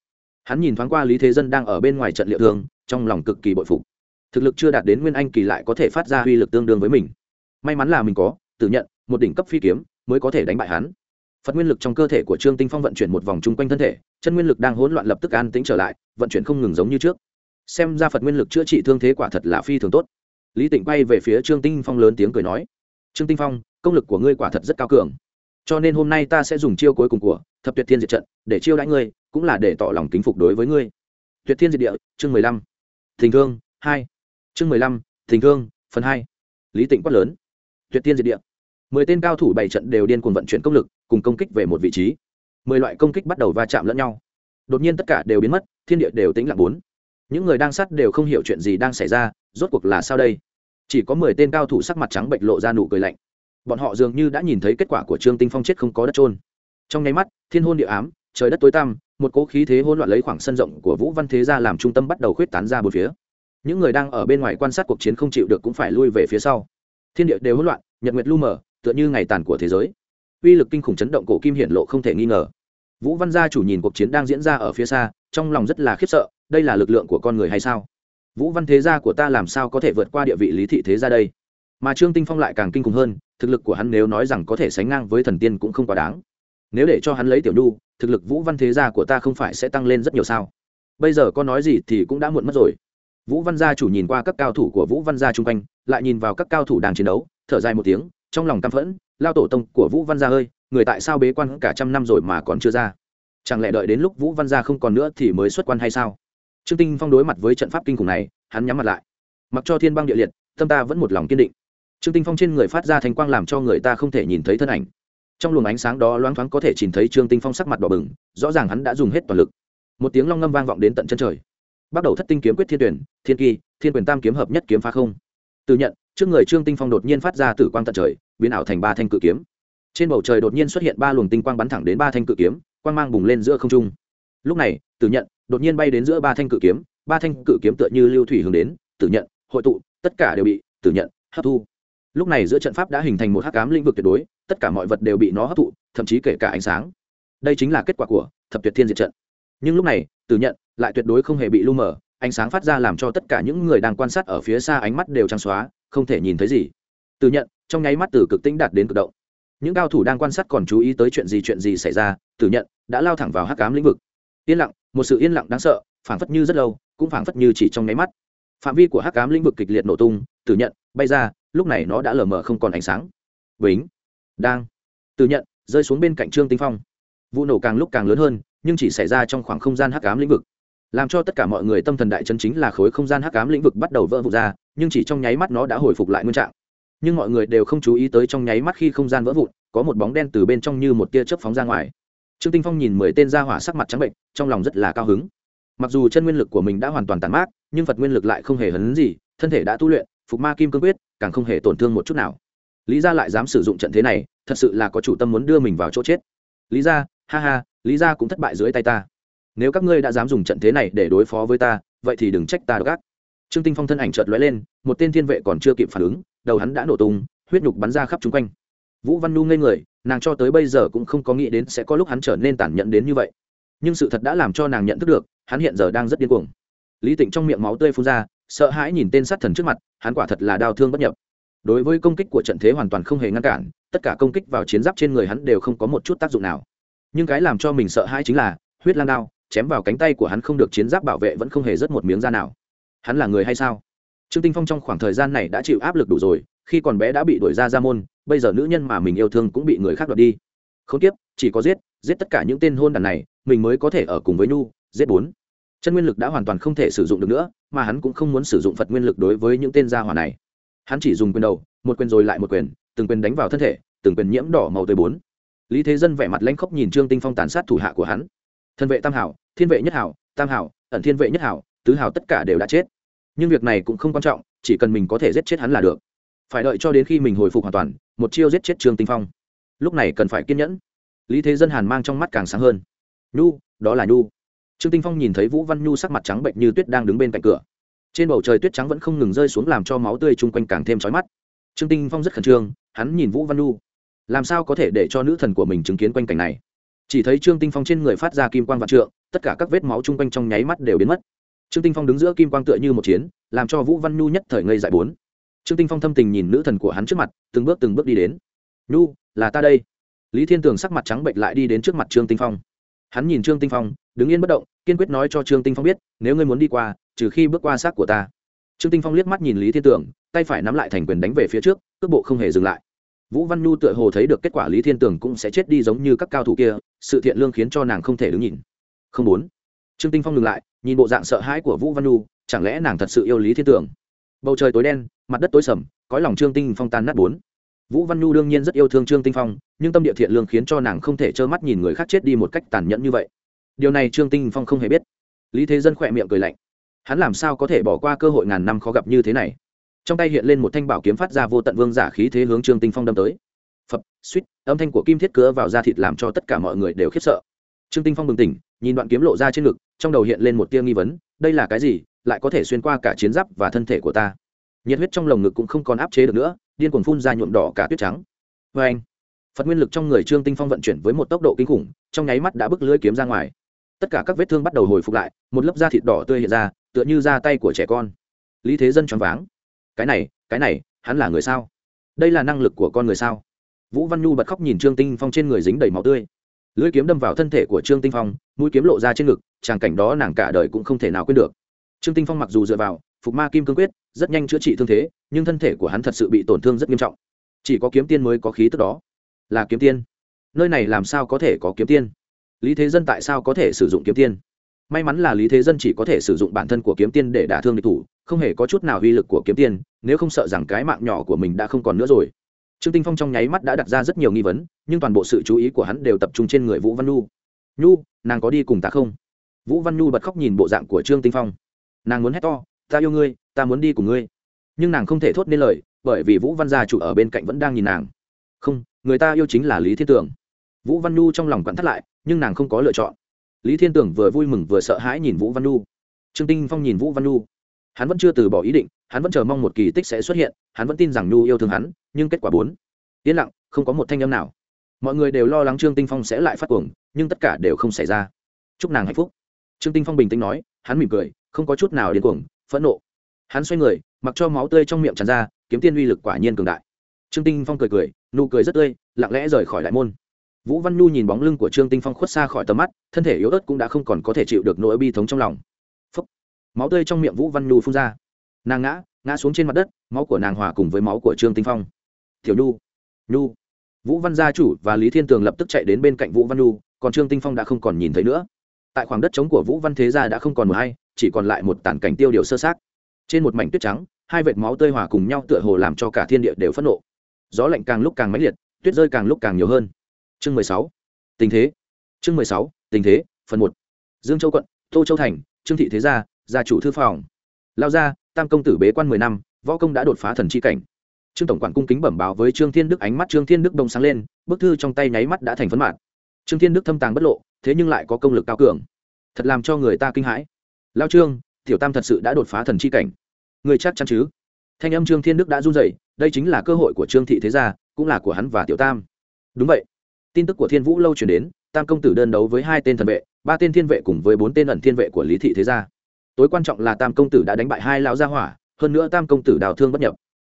Hắn nhìn thoáng qua lý thế dân đang ở bên ngoài trận liệu thương, trong lòng cực kỳ bội phục. Thực lực chưa đạt đến nguyên anh kỳ lại có thể phát ra uy lực tương đương với mình. May mắn là mình có tự nhận, một đỉnh cấp phi kiếm, mới có thể đánh bại hắn. Phật nguyên lực trong cơ thể của trương tinh phong vận chuyển một vòng chung quanh thân thể, chân nguyên lực đang hỗn loạn lập tức an tĩnh trở lại, vận chuyển không ngừng giống như trước. Xem ra phật nguyên lực chữa trị thương thế quả thật là phi thường tốt. Lý tịnh bay về phía trương tinh phong lớn tiếng cười nói, trương tinh phong, công lực của ngươi quả thật rất cao cường. Cho nên hôm nay ta sẽ dùng chiêu cuối cùng của thập tuyệt thiên diệt trận để chiêu đãi ngươi, cũng là để tỏ lòng kính phục đối với ngươi. Tuyệt thiên diệt địa, chương mười lăm. Thình thương, hai. Chương mười lăm, thình thương, phần hai. Lý tịnh quát lớn. Tuyệt thiên diệt địa mười tên cao thủ bảy trận đều điên cuồng vận chuyển công lực, cùng công kích về một vị trí. Mười loại công kích bắt đầu va chạm lẫn nhau. Đột nhiên tất cả đều biến mất, thiên địa đều tĩnh lặng bốn. Những người đang sát đều không hiểu chuyện gì đang xảy ra, rốt cuộc là sao đây? Chỉ có mười tên cao thủ sắc mặt trắng bệnh lộ ra nụ cười lạnh. Bọn họ dường như đã nhìn thấy kết quả của trương tinh phong chết không có đất trôn trong nháy mắt, thiên hôn địa ám, trời đất tối tăm, một cỗ khí thế hỗn loạn lấy khoảng sân rộng của vũ văn thế gia làm trung tâm bắt đầu khuyết tán ra bốn phía. Những người đang ở bên ngoài quan sát cuộc chiến không chịu được cũng phải lui về phía sau. Thiên địa đều hỗn loạn, nhật nguyệt lu mờ tựa như ngày tàn của thế giới. Uy lực kinh khủng chấn động cổ kim hiển lộ không thể nghi ngờ. Vũ văn gia chủ nhìn cuộc chiến đang diễn ra ở phía xa, trong lòng rất là khiếp sợ, đây là lực lượng của con người hay sao? Vũ văn thế gia của ta làm sao có thể vượt qua địa vị lý thị thế gia đây? Mà trương tinh phong lại càng kinh khủng hơn, thực lực của hắn nếu nói rằng có thể sánh ngang với thần tiên cũng không quá đáng. Nếu để cho hắn lấy tiểu nhu, thực lực vũ văn thế gia của ta không phải sẽ tăng lên rất nhiều sao? Bây giờ có nói gì thì cũng đã muộn mất rồi. Vũ văn gia chủ nhìn qua các cao thủ của vũ văn gia chung quanh, lại nhìn vào các cao thủ đang chiến đấu, thở dài một tiếng trong lòng căm phẫn, lao tổ tông của vũ văn gia ơi, người tại sao bế quan cả trăm năm rồi mà còn chưa ra? Chẳng lẽ đợi đến lúc vũ văn gia không còn nữa thì mới xuất quan hay sao? Trương tinh phong đối mặt với trận pháp kinh khủng này, hắn nhắm mặt lại. Mặc cho thiên băng địa liệt, tâm ta vẫn một lòng kiên định. Trương tinh phong trên người phát ra thành quang làm cho người ta không thể nhìn thấy thân ảnh. Trong luồng ánh sáng đó loáng thoáng có thể nhìn thấy trương tinh phong sắc mặt đỏ bừng, rõ ràng hắn đã dùng hết toàn lực. Một tiếng long ngâm vang vọng đến tận chân trời. Bắt đầu thất tinh kiếm quyết thiên tuyển, thiên kỳ, thiên quyền tam kiếm hợp nhất kiếm phá không. Từ nhận trước người trương tinh phong đột nhiên phát ra tử quang tận trời biến ảo thành ba thanh cự kiếm trên bầu trời đột nhiên xuất hiện ba luồng tinh quang bắn thẳng đến ba thanh cự kiếm quang mang bùng lên giữa không trung lúc này tử nhận đột nhiên bay đến giữa ba thanh cự kiếm ba thanh cự kiếm tựa như lưu thủy hướng đến tử nhận hội tụ tất cả đều bị tử nhận hấp thu lúc này giữa trận pháp đã hình thành một hắc cám lĩnh vực tuyệt đối tất cả mọi vật đều bị nó hấp thụ thậm chí kể cả ánh sáng đây chính là kết quả của thập tuyệt thiên diệt trận nhưng lúc này tử nhận lại tuyệt đối không hề bị lu mờ ánh sáng phát ra làm cho tất cả những người đang quan sát ở phía xa ánh mắt đều trắng xóa không thể nhìn thấy gì. Từ nhận, trong nháy mắt từ cực tĩnh đạt đến cực động. Những cao thủ đang quan sát còn chú ý tới chuyện gì chuyện gì xảy ra, từ nhận đã lao thẳng vào hắc ám lĩnh vực. Yên lặng, một sự yên lặng đáng sợ, phảng phất như rất lâu, cũng phảng phất như chỉ trong nháy mắt. Phạm vi của hắc ám lĩnh vực kịch liệt nổ tung, từ nhận bay ra, lúc này nó đã lờ mờ không còn ánh sáng. Bính, đang. Từ nhận rơi xuống bên cạnh trương tinh phong. Vụ nổ càng lúc càng lớn hơn, nhưng chỉ xảy ra trong khoảng không gian hắc ám lĩnh vực làm cho tất cả mọi người tâm thần đại chân chính là khối không gian hắc ám lĩnh vực bắt đầu vỡ vụn ra, nhưng chỉ trong nháy mắt nó đã hồi phục lại nguyên trạng. Nhưng mọi người đều không chú ý tới trong nháy mắt khi không gian vỡ vụn, có một bóng đen từ bên trong như một tia chớp phóng ra ngoài. Trương tinh phong nhìn mười tên gia hỏa sắc mặt trắng bệnh, trong lòng rất là cao hứng. Mặc dù chân nguyên lực của mình đã hoàn toàn tàn mát, nhưng phật nguyên lực lại không hề hấn gì, thân thể đã tu luyện, phục ma kim cương quyết, càng không hề tổn thương một chút nào. Lý gia lại dám sử dụng trận thế này, thật sự là có chủ tâm muốn đưa mình vào chỗ chết. Lý gia, ha ha, lý gia cũng thất bại dưới tay ta nếu các ngươi đã dám dùng trận thế này để đối phó với ta, vậy thì đừng trách ta đ ộ trương tinh phong thân ảnh chợt lóe lên, một tên thiên vệ còn chưa kịp phản ứng, đầu hắn đã nổ tung, huyết nhục bắn ra khắp chung quanh. Vũ văn nu ngây người, nàng cho tới bây giờ cũng không có nghĩ đến sẽ có lúc hắn trở nên tàn nhẫn đến như vậy. Nhưng sự thật đã làm cho nàng nhận thức được, hắn hiện giờ đang rất điên cuồng. Lý tịnh trong miệng máu tươi phun ra, sợ hãi nhìn tên sát thần trước mặt, hắn quả thật là đau thương bất nhập. Đối với công kích của trận thế hoàn toàn không hề ngăn cản, tất cả công kích vào chiến giáp trên người hắn đều không có một chút tác dụng nào. Nhưng cái làm cho mình sợ hãi chính là huyết lang đao chém vào cánh tay của hắn không được chiến giáp bảo vệ vẫn không hề rớt một miếng da nào. Hắn là người hay sao? Trương tinh phong trong khoảng thời gian này đã chịu áp lực đủ rồi, khi còn bé đã bị đuổi ra ra môn, bây giờ nữ nhân mà mình yêu thương cũng bị người khác đoạt đi. Không tiếp chỉ có giết giết tất cả những tên hôn đàn này, mình mới có thể ở cùng với nhu, giết bốn. Chân nguyên lực đã hoàn toàn không thể sử dụng được nữa, mà hắn cũng không muốn sử dụng phật nguyên lực đối với những tên gia hỏa này. Hắn chỉ dùng quyền đầu, một quyền rồi lại một quyền, từng quyền đánh vào thân thể, từng quyền nhiễm đỏ màu tươi bốn. Lý thế dân vẻ mặt lanh khóc nhìn trương tinh phong tàn sát thủ hạ của hắn thân vệ tam hảo, thiên vệ nhất hảo, tam hảo, ẩn thiên vệ nhất hảo, tứ hảo tất cả đều đã chết. Nhưng việc này cũng không quan trọng, chỉ cần mình có thể giết chết hắn là được. Phải đợi cho đến khi mình hồi phục hoàn toàn, một chiêu giết chết trương tinh phong. Lúc này cần phải kiên nhẫn. Lý thế dân hàn mang trong mắt càng sáng hơn. Nhu, đó là nhu. Trương tinh phong nhìn thấy vũ văn nhu sắc mặt trắng bệnh như tuyết đang đứng bên cạnh cửa. Trên bầu trời tuyết trắng vẫn không ngừng rơi xuống làm cho máu tươi chung quanh càng thêm trói mắt. Trương tinh phong rất khẩn trương, hắn nhìn vũ văn nhu. Làm sao có thể để cho nữ thần của mình chứng kiến quanh cảnh này? Chỉ thấy trương tinh phong trên người phát ra kim quang vạn trượng, tất cả các vết máu chung quanh trong nháy mắt đều biến mất. Trương tinh phong đứng giữa kim quang tựa như một chiến, làm cho vũ văn nhu nhất thời ngây dại bốn. Trương tinh phong thâm tình nhìn nữ thần của hắn trước mặt, từng bước từng bước đi đến. Nhu, là ta đây. Lý thiên tường sắc mặt trắng bệnh lại đi đến trước mặt trương tinh phong. Hắn nhìn trương tinh phong, đứng yên bất động, kiên quyết nói cho trương tinh phong biết, nếu ngươi muốn đi qua, trừ khi bước qua xác của ta. Trương tinh phong liếc mắt nhìn lý thiên tường, tay phải nắm lại thành quyền đánh về phía trước, cước bộ không hề dừng lại vũ văn nhu tựa hồ thấy được kết quả lý thiên tường cũng sẽ chết đi giống như các cao thủ kia, sự thiện lương khiến cho nàng không thể đứng nhìn. Không muốn. Trương tinh phong ngừng lại, nhìn bộ dạng sợ hãi của vũ văn nhu, chẳng lẽ nàng thật sự yêu lý thiên tường? Bầu trời tối đen, mặt đất tối sầm, cõi lòng trương tinh phong tan nát bốn. Vũ văn nhu đương nhiên rất yêu thương trương tinh phong, nhưng tâm địa thiện lương khiến cho nàng không thể trơ mắt nhìn người khác chết đi một cách tàn nhẫn như vậy. Điều này trương tinh phong không hề biết. Lý thế dân khỏe miệng cười lạnh. Hắn làm sao có thể bỏ qua cơ hội ngàn năm khó gặp như thế này? Trong tay hiện lên một thanh bảo kiếm phát ra vô tận vương giả khí thế hướng trương tinh phong đâm tới. Phập, suýt, âm thanh của kim thiết cứa vào da thịt làm cho tất cả mọi người đều khiếp sợ. Trương tinh phong bừng tỉnh, nhìn đoạn kiếm lộ ra trên ngực, trong đầu hiện lên một tia nghi vấn, đây là cái gì, lại có thể xuyên qua cả chiến giáp và thân thể của ta. Nhiệt huyết trong lồng ngực cũng không còn áp chế được nữa, điên cuồng phun ra nhuộm đỏ cả tuyết trắng. Vê anh, phật nguyên lực trong người trương tinh phong vận chuyển với một tốc độ kinh khủng, trong nháy mắt đã bức lưới kiếm ra ngoài. Tất cả các vết thương bắt đầu hồi phục lại, một lớp da thịt đỏ tươi hiện ra, tựa như da tay của trẻ con. Lý thế dân choáng váng cái này cái này, hắn là người sao? Đây là năng lực của con người sao? Vũ văn nhu bật khóc nhìn trương tinh phong trên người dính đầy máu tươi. Lưỡi kiếm đâm vào thân thể của trương tinh phong, mũi kiếm lộ ra trên ngực, tràng cảnh đó nàng cả đời cũng không thể nào quên được. Trương tinh phong mặc dù dựa vào phục ma kim cương quyết, rất nhanh chữa trị thương thế, nhưng thân thể của hắn thật sự bị tổn thương rất nghiêm trọng. Chỉ có kiếm tiên mới có khí tức đó. Là kiếm tiên. Nơi này làm sao có thể có kiếm tiên? Lý thế dân tại sao có thể sử dụng kiếm tiên? May mắn là lý thế dân chỉ có thể sử dụng bản thân của kiếm tiên để đả thương địch thủ, không hề có chút nào uy lực của kiếm tiên, nếu không sợ rằng cái mạng nhỏ của mình đã không còn nữa rồi. Trương tinh phong trong nháy mắt đã đặt ra rất nhiều nghi vấn, nhưng toàn bộ sự chú ý của hắn đều tập trung trên người vũ văn nhu. Nhu, nàng có đi cùng ta không? Vũ văn nhu bật khóc nhìn bộ dạng của trương tinh phong. Nàng muốn hét to, ta yêu ngươi, ta muốn đi cùng ngươi. Nhưng nàng không thể thốt nên lời, bởi vì vũ văn gia chủ ở bên cạnh vẫn đang nhìn nàng. Không, người ta yêu chính là lý thiên tường vũ văn nhu trong lòng quặn thắt lại, nhưng nàng không có lựa chọn lý thiên Tưởng vừa vui mừng vừa sợ hãi nhìn vũ văn Nu, trương tinh phong nhìn vũ văn Nu, hắn vẫn chưa từ bỏ ý định hắn vẫn chờ mong một kỳ tích sẽ xuất hiện hắn vẫn tin rằng nhu yêu thương hắn nhưng kết quả bốn. Yên lặng không có một thanh âm nào. Mọi người đều lo lắng trương tinh phong sẽ lại phát cuồng nhưng tất cả đều không xảy ra. Chúc nàng hạnh phúc. Trương tinh phong bình tĩnh nói hắn mỉm cười không có chút nào điên cuồng phẫn nộ. Hắn xoay người mặc cho máu tươi trong miệng tràn ra kiếm tiên uy lực quả nhiên cường đại. Trương tinh phong cười cười nụ cười rất tươi lặng lẽ rời khỏi đại môn vũ văn nhu nhìn bóng lưng của trương tinh phong khuất xa khỏi tầm mắt, thân thể yếu ớt cũng đã không còn có thể chịu được nỗi bi thống trong lòng. Phúc. máu tươi trong miệng vũ văn nhu phun ra. Nàng ngã ngã xuống trên mặt đất, máu của nàng hòa cùng với máu của trương tinh phong. Tiểu nhu nhu. Vũ văn gia chủ và lý thiên tường lập tức chạy đến bên cạnh vũ văn nhu, còn trương tinh phong đã không còn nhìn thấy nữa. Tại khoảng đất trống của vũ văn thế gia đã không còn một hay, chỉ còn lại một tàn cảnh tiêu điều sơ sát trên một mảnh tuyết trắng, hai vệt máu tươi hòa cùng nhau tựa hồ làm cho cả thiên địa đều phẫn nộ. Gió lạnh càng lúc càng mãnh liệt, tuyết rơi càng lúc càng nhiều hơn chương mười sáu, tình thế. Chương mười sáu, tình thế, phần một. Dương châu quận, tô châu thành, trương thị thế gia gia chủ thư phòng. Lao gia, tam công tử bế quan mười năm, võ công đã đột phá thần chi cảnh. Trương tổng quản cung kính bẩm báo với trương thiên đức, ánh mắt trương thiên đức đông sáng lên, bức thư trong tay nháy mắt đã thành phấn mạn trương thiên đức thâm tàng bất lộ, thế nhưng lại có công lực cao cường. Thật làm cho người ta kinh hãi. Lao trương, tiểu tam thật sự đã đột phá thần chi cảnh. Người chắc chắn chứ? Thanh âm trương thiên đức đã run dậy đây chính là cơ hội của trương thị thế gia, cũng là của hắn và tiểu tam. Đúng vậy tin tức của thiên vũ lâu chuyển đến, tam công tử đơn đấu với hai tên thần vệ, ba tên thiên vệ cùng với bốn tên ẩn thiên vệ của lý thị thế gia. Tối quan trọng là tam công tử đã đánh bại hai lão gia hỏa, hơn nữa tam công tử đào thương bất nhập.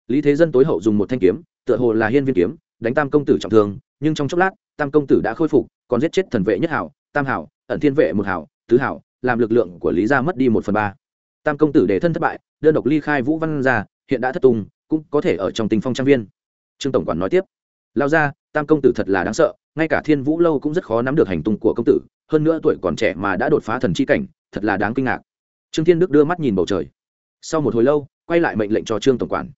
Lý thế dân tối hậu dùng một thanh kiếm, tựa hồ là hiên viên kiếm, đánh tam công tử trọng thương, nhưng trong chốc lát, tam công tử đã khôi phục, còn giết chết thần vệ nhất hảo, tam hảo, ẩn thiên vệ một hảo, tứ hảo, làm lực lượng của lý gia mất đi một phần ba. Tam công tử để thân thất bại, đơn độc ly khai vũ văn gia, hiện đã thất tùng, cũng có thể ở trong tình phong trang viên. Trương tổng quản nói tiếp lao ra, tam công tử thật là đáng sợ, ngay cả thiên vũ lâu cũng rất khó nắm được hành tung của công tử, hơn nữa tuổi còn trẻ mà đã đột phá thần chi cảnh, thật là đáng kinh ngạc. Trương thiên đức đưa mắt nhìn bầu trời. Sau một hồi lâu, quay lại mệnh lệnh cho trương tổng quản.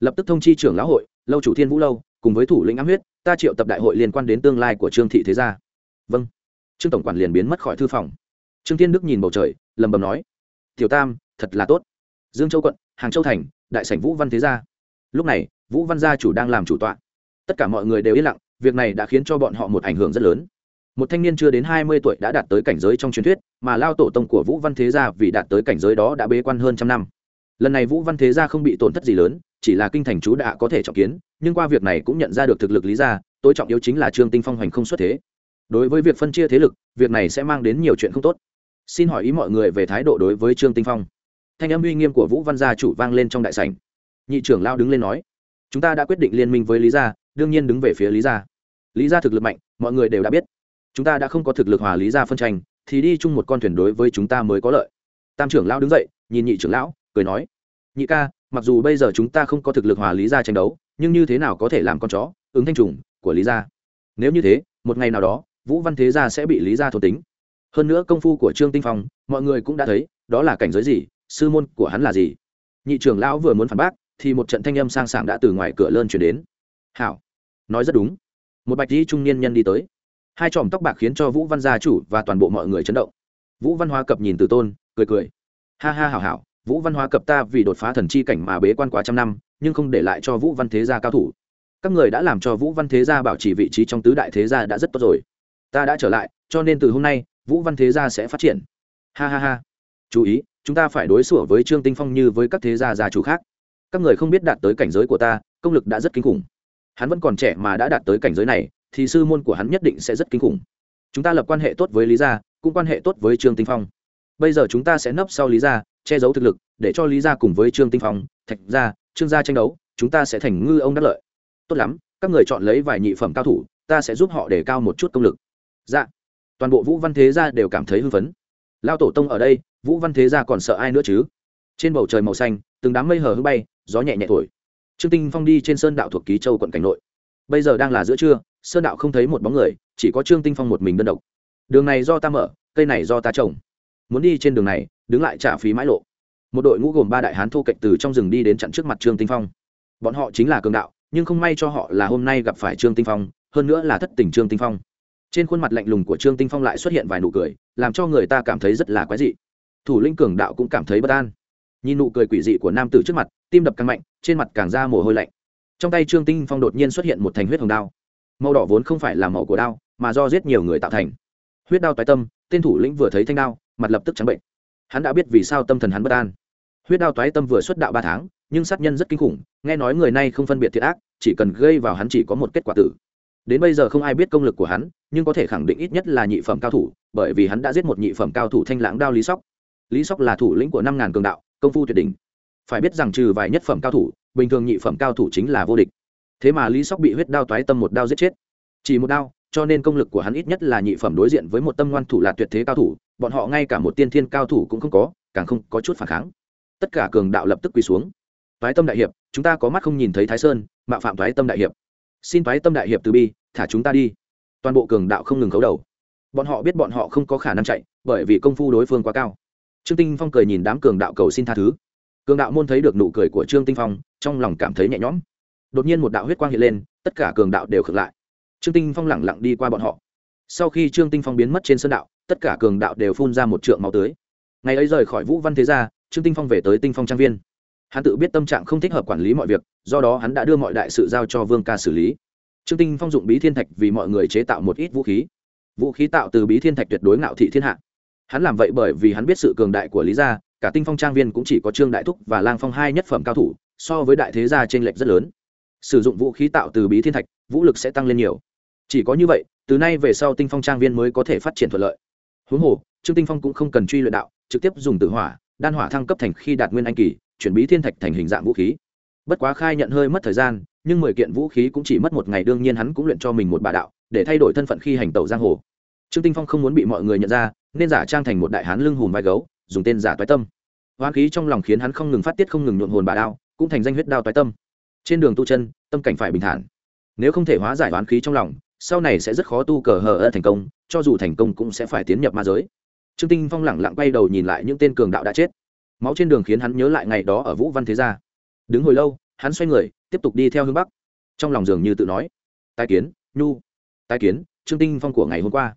Lập tức thông chi trưởng lão hội, lâu chủ thiên vũ lâu, cùng với thủ lĩnh ám huyết, ta triệu tập đại hội liên quan đến tương lai của trương thị thế gia. Vâng. Trương tổng quản liền biến mất khỏi thư phòng. Trương thiên đức nhìn bầu trời, lầm bầm nói, tiểu tam, thật là tốt. Dương châu quận, hàng châu thành, đại sảnh vũ văn thế gia. Lúc này, vũ văn gia chủ đang làm chủ tọa tất cả mọi người đều yên lặng, việc này đã khiến cho bọn họ một ảnh hưởng rất lớn. Một thanh niên chưa đến hai mươi tuổi đã đạt tới cảnh giới trong truyền thuyết, mà lao tổ tông của vũ văn thế gia vì đạt tới cảnh giới đó đã bế quan hơn trăm năm. Lần này vũ văn thế gia không bị tổn thất gì lớn, chỉ là kinh thành chú đã có thể trọng kiến, nhưng qua việc này cũng nhận ra được thực lực lý gia, tối trọng yếu chính là trương tinh phong hoành không xuất thế. Đối với việc phân chia thế lực, việc này sẽ mang đến nhiều chuyện không tốt. Xin hỏi ý mọi người về thái độ đối với trương tinh phong. Thanh âm uy nghiêm của vũ văn gia chủ vang lên trong đại sảnh. Nhị trưởng lao đứng lên nói, chúng ta đã quyết định liên minh với lý gia đương nhiên đứng về phía lý gia. Lý gia thực lực mạnh, mọi người đều đã biết. Chúng ta đã không có thực lực hòa lý gia phân tranh, thì đi chung một con thuyền đối với chúng ta mới có lợi. Tam trưởng lão đứng dậy, nhìn nhị trưởng lão, cười nói, nhị ca, mặc dù bây giờ chúng ta không có thực lực hòa lý gia tranh đấu, nhưng như thế nào có thể làm con chó, ứng thanh trùng của lý gia? Nếu như thế, một ngày nào đó, vũ văn thế gia sẽ bị lý gia thôn tính. Hơn nữa công phu của trương tinh phong, mọi người cũng đã thấy, đó là cảnh giới gì, sư môn của hắn là gì. Nhị trưởng lão vừa muốn phản bác, thì một trận thanh âm sang sảng đã từ ngoài cửa lơn chuyển đến hảo. Nói rất đúng. Một bạch di trung niên nhân đi tới. Hai chòm tóc bạc khiến cho vũ văn gia chủ và toàn bộ mọi người chấn động. Vũ văn hóa cập nhìn từ tôn, cười cười. Ha ha hảo hảo, vũ văn hóa cập ta vì đột phá thần chi cảnh mà bế quan quá trăm năm, nhưng không để lại cho vũ văn thế gia cao thủ. Các người đã làm cho vũ văn thế gia bảo trì vị trí trong tứ đại thế gia đã rất tốt rồi. Ta đã trở lại, cho nên từ hôm nay, vũ văn thế gia sẽ phát triển. Ha ha ha. Chú ý, chúng ta phải đối xử với trương tinh phong như với các thế gia gia chủ khác. Các người không biết đạt tới cảnh giới của ta, công lực đã rất kinh khủng hắn vẫn còn trẻ mà đã đạt tới cảnh giới này, thì sư môn của hắn nhất định sẽ rất kinh khủng. Chúng ta lập quan hệ tốt với lý gia, cũng quan hệ tốt với trương tinh phong. Bây giờ chúng ta sẽ nấp sau lý gia, che giấu thực lực, để cho lý gia cùng với trương tinh phong, thạch gia, trương gia tranh đấu, chúng ta sẽ thành ngư ông đắc lợi. Tốt lắm, các người chọn lấy vài nhị phẩm cao thủ, ta sẽ giúp họ để cao một chút công lực. Dạ. Toàn bộ vũ văn thế gia đều cảm thấy hưng phấn. Lao tổ tông ở đây, vũ văn thế gia còn sợ ai nữa chứ? Trên bầu trời màu xanh, từng đám mây hờ hưng bay, gió nhẹ nhẹ thổi trương tinh phong đi trên sơn đạo thuộc ký châu quận cảnh nội. Bây giờ đang là giữa trưa, sơn đạo không thấy một bóng người, chỉ có trương tinh phong một mình đơn độc. Đường này do ta mở, cây này do ta trồng. Muốn đi trên đường này, đứng lại trả phí mãi lộ. Một đội ngũ gồm ba đại hán thô cạnh từ trong rừng đi đến chặn trước mặt trương tinh phong. Bọn họ chính là cường đạo, nhưng không may cho họ là hôm nay gặp phải trương tinh phong, hơn nữa là thất tình trương tinh phong. Trên khuôn mặt lạnh lùng của trương tinh phong lại xuất hiện vài nụ cười, làm cho người ta cảm thấy rất là quái dị. Thủ linh cường đạo cũng cảm thấy bất an. Nhìn nụ cười quỷ dị của nam tử trước mặt tim đập càng mạnh, trên mặt càng ra mồ hôi lạnh. Trong tay trương tinh phong đột nhiên xuất hiện một thành huyết hồng đao. Màu đỏ vốn không phải là màu của đao, mà do giết nhiều người tạo thành. Huyết đao tái tâm, tên thủ lĩnh vừa thấy thanh đao, mặt lập tức trắng bệnh. Hắn đã biết vì sao tâm thần hắn bất an. Huyết đao toái tâm vừa xuất đạo ba tháng, nhưng sát nhân rất kinh khủng, nghe nói người này không phân biệt thiệt ác, chỉ cần gây vào hắn chỉ có một kết quả tử. Đến bây giờ không ai biết công lực của hắn, nhưng có thể khẳng định ít nhất là nhị phẩm cao thủ, bởi vì hắn đã giết một nhị phẩm cao thủ thanh lãng đao lý sóc. Lý sóc là thủ lĩnh của năm ngàn cường đạo, công phu tuyệt đỉnh phải biết rằng trừ vài nhất phẩm cao thủ, bình thường nhị phẩm cao thủ chính là vô địch. Thế mà lý sóc bị huyết đao toái tâm một đao giết chết. Chỉ một đao, cho nên công lực của hắn ít nhất là nhị phẩm đối diện với một tâm ngoan thủ là tuyệt thế cao thủ, bọn họ ngay cả một tiên thiên cao thủ cũng không có, càng không có chút phản kháng. Tất cả cường đạo lập tức quỳ xuống. Toái tâm đại hiệp, chúng ta có mắt không nhìn thấy thái sơn, mạo phạm toái tâm đại hiệp. Xin toái tâm đại hiệp từ bi, thả chúng ta đi. Toàn bộ cường đạo không ngừng khấu đầu. Bọn họ biết bọn họ không có khả năng chạy, bởi vì công phu đối phương quá cao. Trương tinh phong cười nhìn đám cường đạo cầu xin tha thứ cường đạo môn thấy được nụ cười của trương tinh phong, trong lòng cảm thấy nhẹ nhõm. Đột nhiên một đạo huyết quang hiện lên, tất cả cường đạo đều khựng lại. Trương tinh phong lẳng lặng đi qua bọn họ. Sau khi trương tinh phong biến mất trên sân đạo, tất cả cường đạo đều phun ra một trượng máu tưới ngày ấy rời khỏi vũ văn thế gia, trương tinh phong về tới tinh phong trang viên. Hắn tự biết tâm trạng không thích hợp quản lý mọi việc, do đó hắn đã đưa mọi đại sự giao cho vương ca xử lý. Trương tinh phong dụng bí thiên thạch vì mọi người chế tạo một ít vũ khí. Vũ khí tạo từ bí thiên thạch tuyệt đối ngạo thị thiên hạ. Hắn làm vậy bởi vì hắn biết sự cường đại của lý gia cả tinh phong trang viên cũng chỉ có trương đại thúc và lang phong hai nhất phẩm cao thủ, so với đại thế gia trên lệch rất lớn. Sử dụng vũ khí tạo từ bí thiên thạch, vũ lực sẽ tăng lên nhiều. Chỉ có như vậy, từ nay về sau tinh phong trang viên mới có thể phát triển thuận lợi. Huống hồ, trương tinh phong cũng không cần truy luyện đạo, trực tiếp dùng tử hỏa, đan hỏa thăng cấp thành khi đạt nguyên anh kỳ, chuyển bí thiên thạch thành hình dạng vũ khí. Bất quá khai nhận hơi mất thời gian, nhưng mười kiện vũ khí cũng chỉ mất một ngày, đương nhiên hắn cũng luyện cho mình một bà đạo, để thay đổi thân phận khi hành tẩu giang hồ. Trương tinh phong không muốn bị mọi người nhận ra, nên giả trang thành một đại hán lưng hùm vai gấu dùng tên giả toái tâm. Hoán khí trong lòng khiến hắn không ngừng phát tiết, không ngừng nhuộn hồn bà đao, cũng thành danh huyết đao toái tâm. Trên đường tu chân, tâm cảnh phải bình thản. Nếu không thể hóa giải hoán khí trong lòng, sau này sẽ rất khó tu cờ hờ ơ thành công, cho dù thành công cũng sẽ phải tiến nhập ma giới. Trương tinh phong lẳng lặng bay đầu nhìn lại những tên cường đạo đã chết. Máu trên đường khiến hắn nhớ lại ngày đó ở vũ văn thế gia. Đứng hồi lâu, hắn xoay người, tiếp tục đi theo hướng bắc. Trong lòng dường như tự nói tai kiến, nhu. Tai kiến, trương tinh phong của ngày hôm qua.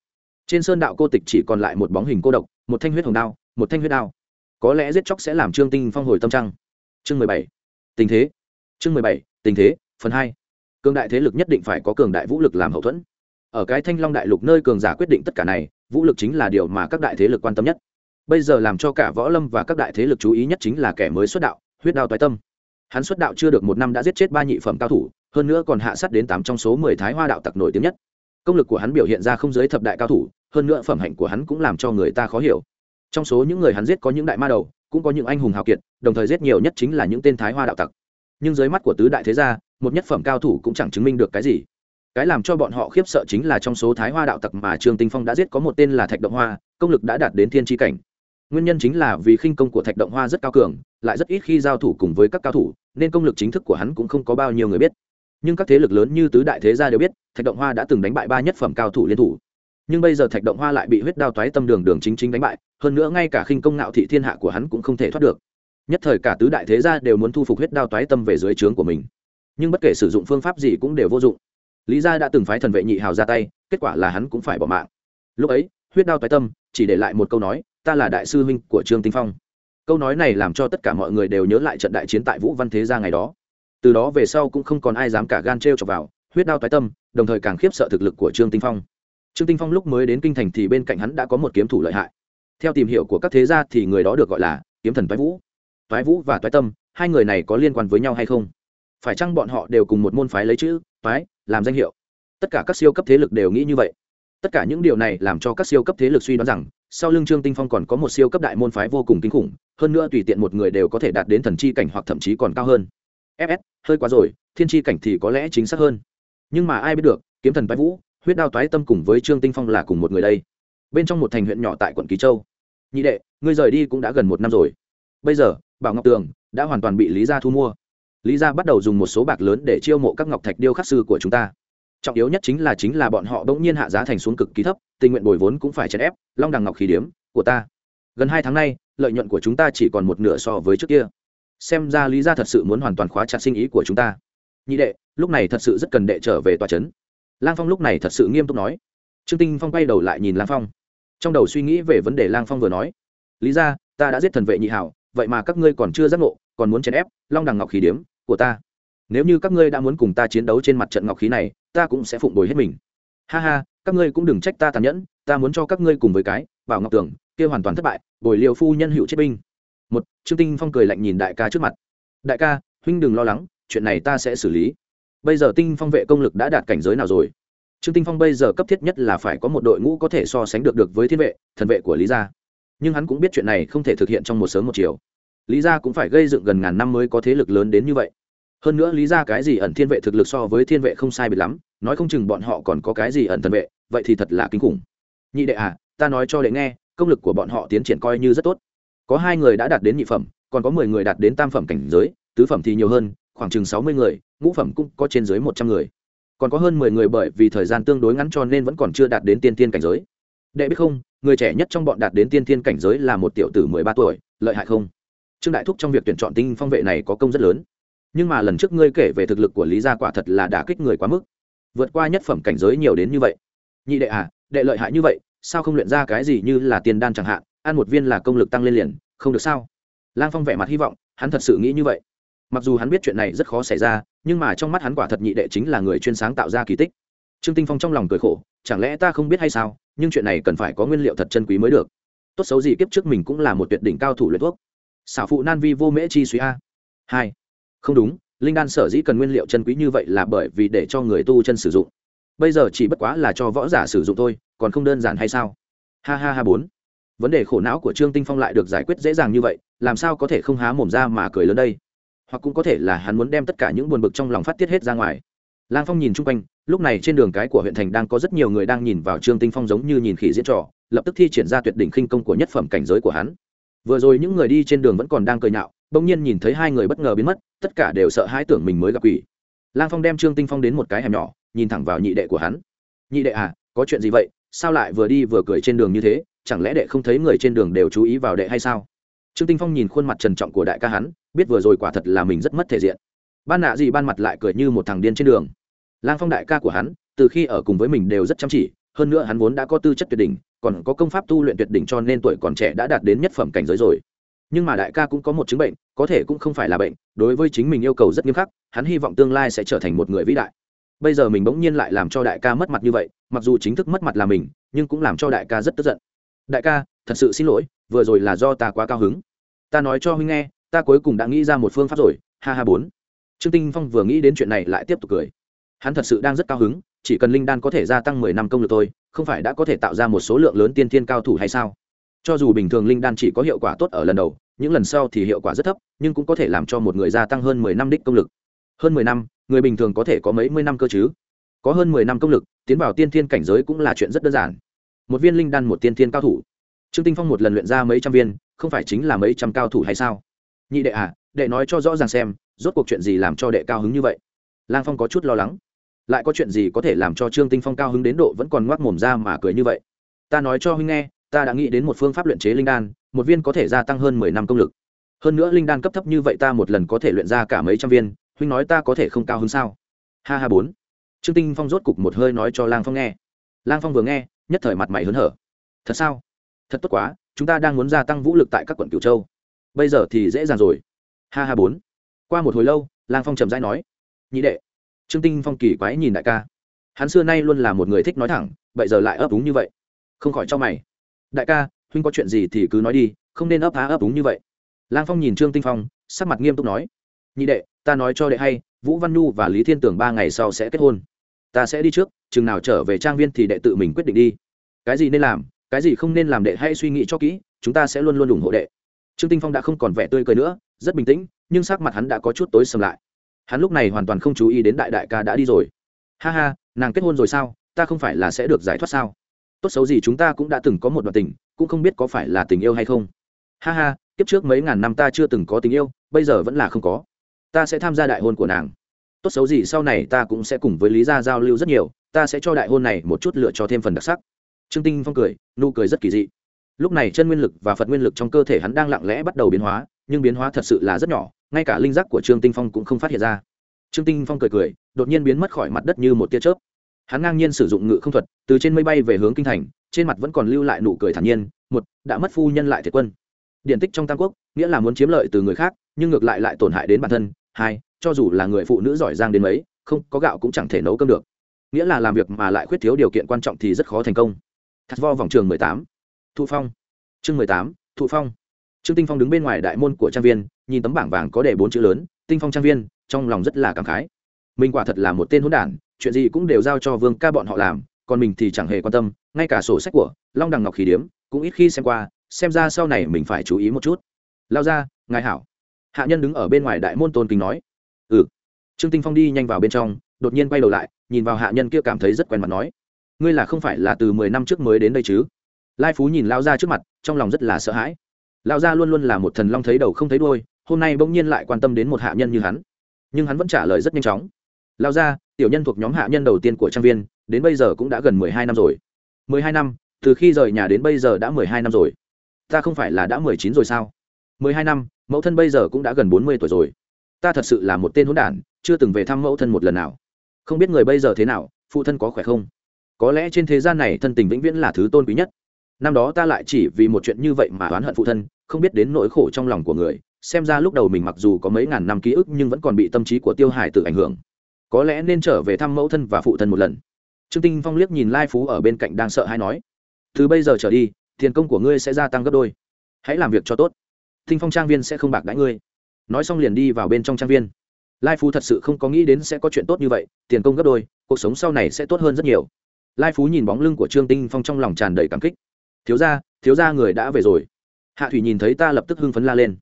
Trên sơn đạo cô tịch chỉ còn lại một bóng hình cô độc, một thanh huyết hồng đao một thanh huyết đao. Có lẽ giết chóc sẽ làm trương tinh phong hồi tâm trăng. Chương mười bảy. Tình thế. Chương mười bảy, tình thế, phần hai. Cường đại thế lực nhất định phải có cường đại vũ lực làm hậu thuẫn. Ở cái thanh long đại lục nơi cường giả quyết định tất cả này, vũ lực chính là điều mà các đại thế lực quan tâm nhất. Bây giờ làm cho cả võ lâm và các đại thế lực chú ý nhất chính là kẻ mới xuất đạo, huyết đao toái tâm. Hắn xuất đạo chưa được một năm đã giết chết ba nhị phẩm cao thủ, hơn nữa còn hạ sát đến tám trong số mười thái hoa đạo tặc nổi tiếng nhất. Công lực của hắn biểu hiện ra không giới thập đại cao thủ, hơn nữa phẩm hạnh của hắn cũng làm cho người ta khó hiểu trong số những người hắn giết có những đại ma đầu, cũng có những anh hùng hào kiệt, đồng thời giết nhiều nhất chính là những tên thái hoa đạo tặc. Nhưng dưới mắt của tứ đại thế gia, một nhất phẩm cao thủ cũng chẳng chứng minh được cái gì. Cái làm cho bọn họ khiếp sợ chính là trong số thái hoa đạo tặc mà trương tinh phong đã giết có một tên là thạch động hoa, công lực đã đạt đến thiên tri cảnh. Nguyên nhân chính là vì khinh công của thạch động hoa rất cao cường, lại rất ít khi giao thủ cùng với các cao thủ, nên công lực chính thức của hắn cũng không có bao nhiêu người biết. Nhưng các thế lực lớn như tứ đại thế gia đều biết, thạch động hoa đã từng đánh bại ba nhất phẩm cao thủ liên thủ. Nhưng bây giờ thạch động hoa lại bị huyết đao toái tâm đường đường chính chính đánh bại hơn nữa ngay cả khinh công ngạo thị thiên hạ của hắn cũng không thể thoát được. Nhất thời cả tứ đại thế gia đều muốn thu phục huyết đao toái tâm về dưới trướng của mình. Nhưng bất kể sử dụng phương pháp gì cũng đều vô dụng. Lý gia đã từng phái thần vệ nhị hào ra tay, kết quả là hắn cũng phải bỏ mạng. Lúc ấy, huyết đao toái tâm, chỉ để lại một câu nói, ta là đại sư huynh của trương tinh phong. Câu nói này làm cho tất cả mọi người đều nhớ lại trận đại chiến tại vũ văn thế gia ngày đó. Từ đó về sau cũng không còn ai dám cả gan trêu chọc vào huyết đao toái tâm, đồng thời càng khiếp sợ thực lực của trương tinh phong. Trương tinh phong lúc mới đến kinh thành thì bên cạnh hắn đã có một kiếm thủ lợi hại theo tìm hiểu của các thế gia thì người đó được gọi là kiếm thần toái vũ. Toái vũ và toái tâm, hai người này có liên quan với nhau hay không? Phải chăng bọn họ đều cùng một môn phái lấy chữ toái làm danh hiệu? Tất cả các siêu cấp thế lực đều nghĩ như vậy. Tất cả những điều này làm cho các siêu cấp thế lực suy đoán rằng, sau lưng trương tinh phong còn có một siêu cấp đại môn phái vô cùng kinh khủng, hơn nữa tùy tiện một người đều có thể đạt đến thần chi cảnh hoặc thậm chí còn cao hơn. Fs hơi quá rồi, thiên chi cảnh thì có lẽ chính xác hơn. Nhưng mà ai biết được, kiếm thần toái vũ, huyết đao toái tâm cùng với trương tinh phong là cùng một người đây bên trong một thành huyện nhỏ tại quận ký châu. Nhị đệ, ngươi rời đi cũng đã gần một năm rồi. Bây giờ, bảo ngọc tường đã hoàn toàn bị lý gia thu mua. Lý gia bắt đầu dùng một số bạc lớn để chiêu mộ các ngọc thạch điêu khắc sư của chúng ta. Trọng yếu nhất chính là chính là bọn họ bỗng nhiên hạ giá thành xuống cực kỳ thấp, tình nguyện bồi vốn cũng phải chèn ép, long đằng ngọc khí điếm của ta. Gần hai tháng nay, lợi nhuận của chúng ta chỉ còn một nửa so với trước kia. Xem ra lý gia thật sự muốn hoàn toàn khóa chặt sinh ý của chúng ta. Nhị đệ, lúc này thật sự rất cần đệ trở về tòa trấn. Lang phong lúc này thật sự nghiêm túc nói. Trương tinh phong quay đầu lại nhìn lang phong trong đầu suy nghĩ về vấn đề lang phong vừa nói. Lý ra ta đã giết thần vệ nhị hảo, vậy mà các ngươi còn chưa giác ngộ, còn muốn chèn ép long đằng ngọc khí điếm của ta. Nếu như các ngươi đã muốn cùng ta chiến đấu trên mặt trận ngọc khí này, ta cũng sẽ phụng bồi hết mình. Ha ha, các ngươi cũng đừng trách ta tàn nhẫn, ta muốn cho các ngươi cùng với cái bảo ngọc tưởng, kia hoàn toàn thất bại, bồi liều phu nhân hữu chết binh. Một, trương tinh phong cười lạnh nhìn đại ca trước mặt. Đại ca, huynh đừng lo lắng, chuyện này ta sẽ xử lý. Bây giờ tinh phong vệ công lực đã đạt cảnh giới nào rồi? Trương tinh phong bây giờ cấp thiết nhất là phải có một đội ngũ có thể so sánh được được với thiên vệ, thần vệ của lý gia. Nhưng hắn cũng biết chuyện này không thể thực hiện trong một sớm một chiều. Lý gia cũng phải gây dựng gần ngàn năm mới có thế lực lớn đến như vậy. Hơn nữa lý gia cái gì ẩn thiên vệ thực lực so với thiên vệ không sai biệt lắm, nói không chừng bọn họ còn có cái gì ẩn thần vệ, vậy thì thật là kinh khủng. Nhị đệ à ta nói cho đệ nghe, công lực của bọn họ tiến triển coi như rất tốt. Có hai người đã đạt đến nhị phẩm, còn có mười người đạt đến tam phẩm cảnh giới, tứ phẩm thì nhiều hơn, khoảng chừng sáu mươi người, ngũ phẩm cũng có trên dưới một trăm người còn có hơn mười người bởi vì thời gian tương đối ngắn cho nên vẫn còn chưa đạt đến tiên tiên cảnh giới. Đệ biết không, người trẻ nhất trong bọn đạt đến tiên tiên cảnh giới là một tiểu tử mười ba tuổi, lợi hại không? Trương đại thúc trong việc tuyển chọn tinh phong vệ này có công rất lớn. Nhưng mà lần trước ngươi kể về thực lực của lý gia quả thật là đả kích người quá mức. Vượt qua nhất phẩm cảnh giới nhiều đến như vậy. Nhị đệ à đệ lợi hại như vậy, sao không luyện ra cái gì như là tiền đan chẳng hạn, ăn một viên là công lực tăng lên liền, không được sao? Lang phong vẻ mặt hy vọng, hắn thật sự nghĩ như vậy mặc dù hắn biết chuyện này rất khó xảy ra, nhưng mà trong mắt hắn quả thật nhị đệ chính là người chuyên sáng tạo ra kỳ tích. Trương tinh phong trong lòng cười khổ, chẳng lẽ ta không biết hay sao, nhưng chuyện này cần phải có nguyên liệu thật chân quý mới được. Tốt xấu gì kiếp trước mình cũng là một tuyệt đỉnh cao thủ luyện thuốc. Xảo phụ nan vi vô mễ chi suy a. Hai. Không đúng, linh đan sở dĩ cần nguyên liệu chân quý như vậy là bởi vì để cho người tu chân sử dụng. Bây giờ chỉ bất quá là cho võ giả sử dụng thôi, còn không đơn giản hay sao? Ha ha ha bốn. Vấn đề khổ não của trương tinh phong lại được giải quyết dễ dàng như vậy, làm sao có thể không há mồm ra mà cười lớn đây? Hoặc cũng có thể là hắn muốn đem tất cả những buồn bực trong lòng phát tiết hết ra ngoài. Lang phong nhìn chung quanh, lúc này trên đường cái của huyện thành đang có rất nhiều người đang nhìn vào trương tinh phong giống như nhìn khỉ diễn trò, lập tức thi triển ra tuyệt đỉnh khinh công của nhất phẩm cảnh giới của hắn. Vừa rồi những người đi trên đường vẫn còn đang cười nhạo, bỗng nhiên nhìn thấy hai người bất ngờ biến mất, tất cả đều sợ hãi tưởng mình mới gặp quỷ. Lang phong đem trương tinh phong đến một cái hẻm nhỏ, nhìn thẳng vào nhị đệ của hắn. Nhị đệ à có chuyện gì vậy? Sao lại vừa đi vừa cười trên đường như thế? Chẳng lẽ đệ không thấy người trên đường đều chú ý vào đệ hay sao? Trương tinh phong nhìn khuôn mặt trần trọng của đại ca hắn biết vừa rồi quả thật là mình rất mất thể diện. Ban nạ gì ban mặt lại cười như một thằng điên trên đường. Lang phong đại ca của hắn, từ khi ở cùng với mình đều rất chăm chỉ, hơn nữa hắn vốn đã có tư chất tuyệt đỉnh, còn có công pháp tu luyện tuyệt đỉnh cho nên tuổi còn trẻ đã đạt đến nhất phẩm cảnh giới rồi. Nhưng mà đại ca cũng có một chứng bệnh, có thể cũng không phải là bệnh, đối với chính mình yêu cầu rất nghiêm khắc, hắn hy vọng tương lai sẽ trở thành một người vĩ đại. Bây giờ mình bỗng nhiên lại làm cho đại ca mất mặt như vậy, mặc dù chính thức mất mặt là mình, nhưng cũng làm cho đại ca rất tức giận. Đại ca, thật sự xin lỗi, vừa rồi là do ta quá cao hứng. Ta nói cho huynh nghe ta cuối cùng đã nghĩ ra một phương pháp rồi, ha ha bốn. Trương tinh phong vừa nghĩ đến chuyện này lại tiếp tục cười. Hắn thật sự đang rất cao hứng, chỉ cần linh đan có thể gia tăng mười năm công lực thôi, không phải đã có thể tạo ra một số lượng lớn tiên thiên cao thủ hay sao? Cho dù bình thường linh đan chỉ có hiệu quả tốt ở lần đầu, những lần sau thì hiệu quả rất thấp, nhưng cũng có thể làm cho một người gia tăng hơn mười năm đích công lực. Hơn mười năm, người bình thường có thể có mấy mươi năm cơ chứ? Có hơn mười năm công lực, tiến vào tiên thiên cảnh giới cũng là chuyện rất đơn giản. Một viên linh đan một tiên thiên cao thủ. Trương tinh phong một lần luyện ra mấy trăm viên, không phải chính là mấy trăm cao thủ hay sao? Nhị đệ à đệ nói cho rõ ràng xem, rốt cuộc chuyện gì làm cho đệ cao hứng như vậy? Lang phong có chút lo lắng. Lại có chuyện gì có thể làm cho trương tinh phong cao hứng đến độ vẫn còn ngoác mồm ra mà cười như vậy? Ta nói cho huynh nghe, ta đã nghĩ đến một phương pháp luyện chế linh đan, một viên có thể gia tăng hơn mười năm công lực. Hơn nữa linh đan cấp thấp như vậy ta một lần có thể luyện ra cả mấy trăm viên, huynh nói ta có thể không cao hứng sao? Ha ha bốn. Trương tinh phong rốt cục một hơi nói cho lang phong nghe. Lang phong vừa nghe, nhất thời mặt mày hớn hở. Thật sao? Thật tốt quá, chúng ta đang muốn gia tăng vũ lực tại các quận cửu châu bây giờ thì dễ dàng rồi. Ha ha bốn. Qua một hồi lâu, lang phong trầm rãi nói, nhị đệ. Trương tinh phong kỳ quái nhìn đại ca. Hắn xưa nay luôn là một người thích nói thẳng bây giờ lại ấp úng như vậy. Không khỏi cho mày. Đại ca, huynh có chuyện gì thì cứ nói đi, không nên ấp á ấp úng như vậy. Lang phong nhìn trương tinh phong, sắc mặt nghiêm túc nói, nhị đệ, ta nói cho đệ hay, vũ văn nhu và lý thiên tưởng ba ngày sau sẽ kết hôn. Ta sẽ đi trước, chừng nào trở về trang viên thì đệ tự mình quyết định đi. Cái gì nên làm, cái gì không nên làm đệ hay suy nghĩ cho kỹ, chúng ta sẽ luôn luôn ủng hộ đệ trương tinh phong đã không còn vẻ tươi cười nữa, rất bình tĩnh, nhưng sắc mặt hắn đã có chút tối sầm lại. Hắn lúc này hoàn toàn không chú ý đến đại đại ca đã đi rồi. Ha ha, nàng kết hôn rồi sao? Ta không phải là sẽ được giải thoát sao? Tốt xấu gì chúng ta cũng đã từng có một đoạn tình, cũng không biết có phải là tình yêu hay không. Ha ha, kiếp trước mấy ngàn năm ta chưa từng có tình yêu, bây giờ vẫn là không có. Ta sẽ tham gia đại hôn của nàng. Tốt xấu gì sau này ta cũng sẽ cùng với lý gia giao lưu rất nhiều, ta sẽ cho đại hôn này một chút lựa cho thêm phần đặc sắc. Trương tinh phong cười, nụ cười rất kỳ dị lúc này chân nguyên lực và phật nguyên lực trong cơ thể hắn đang lặng lẽ bắt đầu biến hóa, nhưng biến hóa thật sự là rất nhỏ, ngay cả linh giác của trương tinh phong cũng không phát hiện ra. Trương tinh phong cười cười, đột nhiên biến mất khỏi mặt đất như một tia chớp. Hắn ngang nhiên sử dụng ngự không thuật, từ trên mây bay về hướng kinh thành, trên mặt vẫn còn lưu lại nụ cười thản nhiên, một, đã mất phu nhân lại thiệt quân. Điện tích trong tam quốc, nghĩa là muốn chiếm lợi từ người khác, nhưng ngược lại lại tổn hại đến bản thân. Hai, cho dù là người phụ nữ giỏi giang đến mấy, không, có gạo cũng chẳng thể nấu cơm được. Nghĩa là làm việc mà lại khuyết thiếu điều kiện quan trọng thì rất khó thành công. Thắt vo vòng trường mười tám thụ phong. Chương mười tám thụ phong. Trương tinh phong đứng bên ngoài đại môn của trang viên, nhìn tấm bảng vàng có đề bốn chữ lớn, tinh phong trang viên, trong lòng rất là cảm khái. Mình quả thật là một tên hỗn đản, chuyện gì cũng đều giao cho vương ca bọn họ làm, còn mình thì chẳng hề quan tâm, ngay cả sổ sách của long đằng ngọc khí điếm cũng ít khi xem qua, xem ra sau này mình phải chú ý một chút. Lao ra, ngài hảo. Hạ nhân đứng ở bên ngoài đại môn tôn kính nói. Ừ. Trương tinh phong đi nhanh vào bên trong, đột nhiên quay đầu lại, nhìn vào hạ nhân kia cảm thấy rất quen mặt nói. Ngươi là không phải là từ mười năm trước mới đến đây chứ? Lai phú nhìn lao ra trước mặt, trong lòng rất là sợ hãi. Lao ra luôn luôn là một thần long thấy đầu không thấy đôi hôm nay bỗng nhiên lại quan tâm đến một hạ nhân như hắn. Nhưng hắn vẫn trả lời rất nhanh chóng. Lao ra tiểu nhân thuộc nhóm hạ nhân đầu tiên của trang viên, đến bây giờ cũng đã gần mười hai năm rồi. mười hai năm, từ khi rời nhà đến bây giờ đã mười hai năm rồi. Ta không phải là đã mười chín rồi sao? mười hai năm, mẫu thân bây giờ cũng đã gần bốn mươi tuổi rồi. Ta thật sự là một tên hỗn đản, chưa từng về thăm mẫu thân một lần nào. Không biết người bây giờ thế nào, phụ thân có khỏe không? Có lẽ trên thế gian này thân tình vĩnh viễn là thứ tôn quý nhất năm đó ta lại chỉ vì một chuyện như vậy mà oán hận phụ thân, không biết đến nỗi khổ trong lòng của người. Xem ra lúc đầu mình mặc dù có mấy ngàn năm ký ức nhưng vẫn còn bị tâm trí của tiêu hải tự ảnh hưởng. Có lẽ nên trở về thăm mẫu thân và phụ thân một lần. Trương tinh phong liếc nhìn lai phú ở bên cạnh đang sợ hay nói, từ bây giờ trở đi, tiền công của ngươi sẽ gia tăng gấp đôi. Hãy làm việc cho tốt. Tinh phong trang viên sẽ không bạc đãi ngươi. Nói xong liền đi vào bên trong trang viên. Lai phú thật sự không có nghĩ đến sẽ có chuyện tốt như vậy, tiền công gấp đôi, cuộc sống sau này sẽ tốt hơn rất nhiều. Lai phú nhìn bóng lưng của trương tinh phong trong lòng tràn đầy cảm kích thiếu ra thiếu ra người đã về rồi. Hạ thủy nhìn thấy ta lập tức hưng phấn la lên.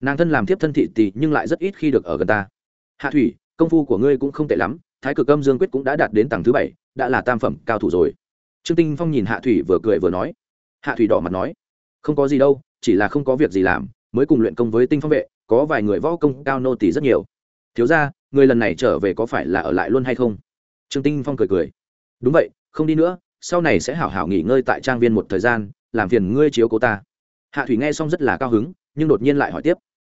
Nàng thân làm thiếp thân thị tỳ nhưng lại rất ít khi được ở gần ta. Hạ thủy, công phu của ngươi cũng không tệ lắm, thái cực âm dương quyết cũng đã đạt đến tầng thứ bảy, đã là tam phẩm cao thủ rồi. Trương tinh phong nhìn hạ thủy vừa cười vừa nói. Hạ thủy đỏ mặt nói, không có gì đâu, chỉ là không có việc gì làm, mới cùng luyện công với tinh phong vệ, có vài người võ công cao nô tỷ rất nhiều. Thiếu ra người lần này trở về có phải là ở lại luôn hay không? Trương tinh phong cười cười, đúng vậy, không đi nữa sau này sẽ hảo hảo nghỉ ngơi tại trang viên một thời gian, làm phiền ngươi chiếu cố ta. Hạ thủy nghe xong rất là cao hứng, nhưng đột nhiên lại hỏi tiếp.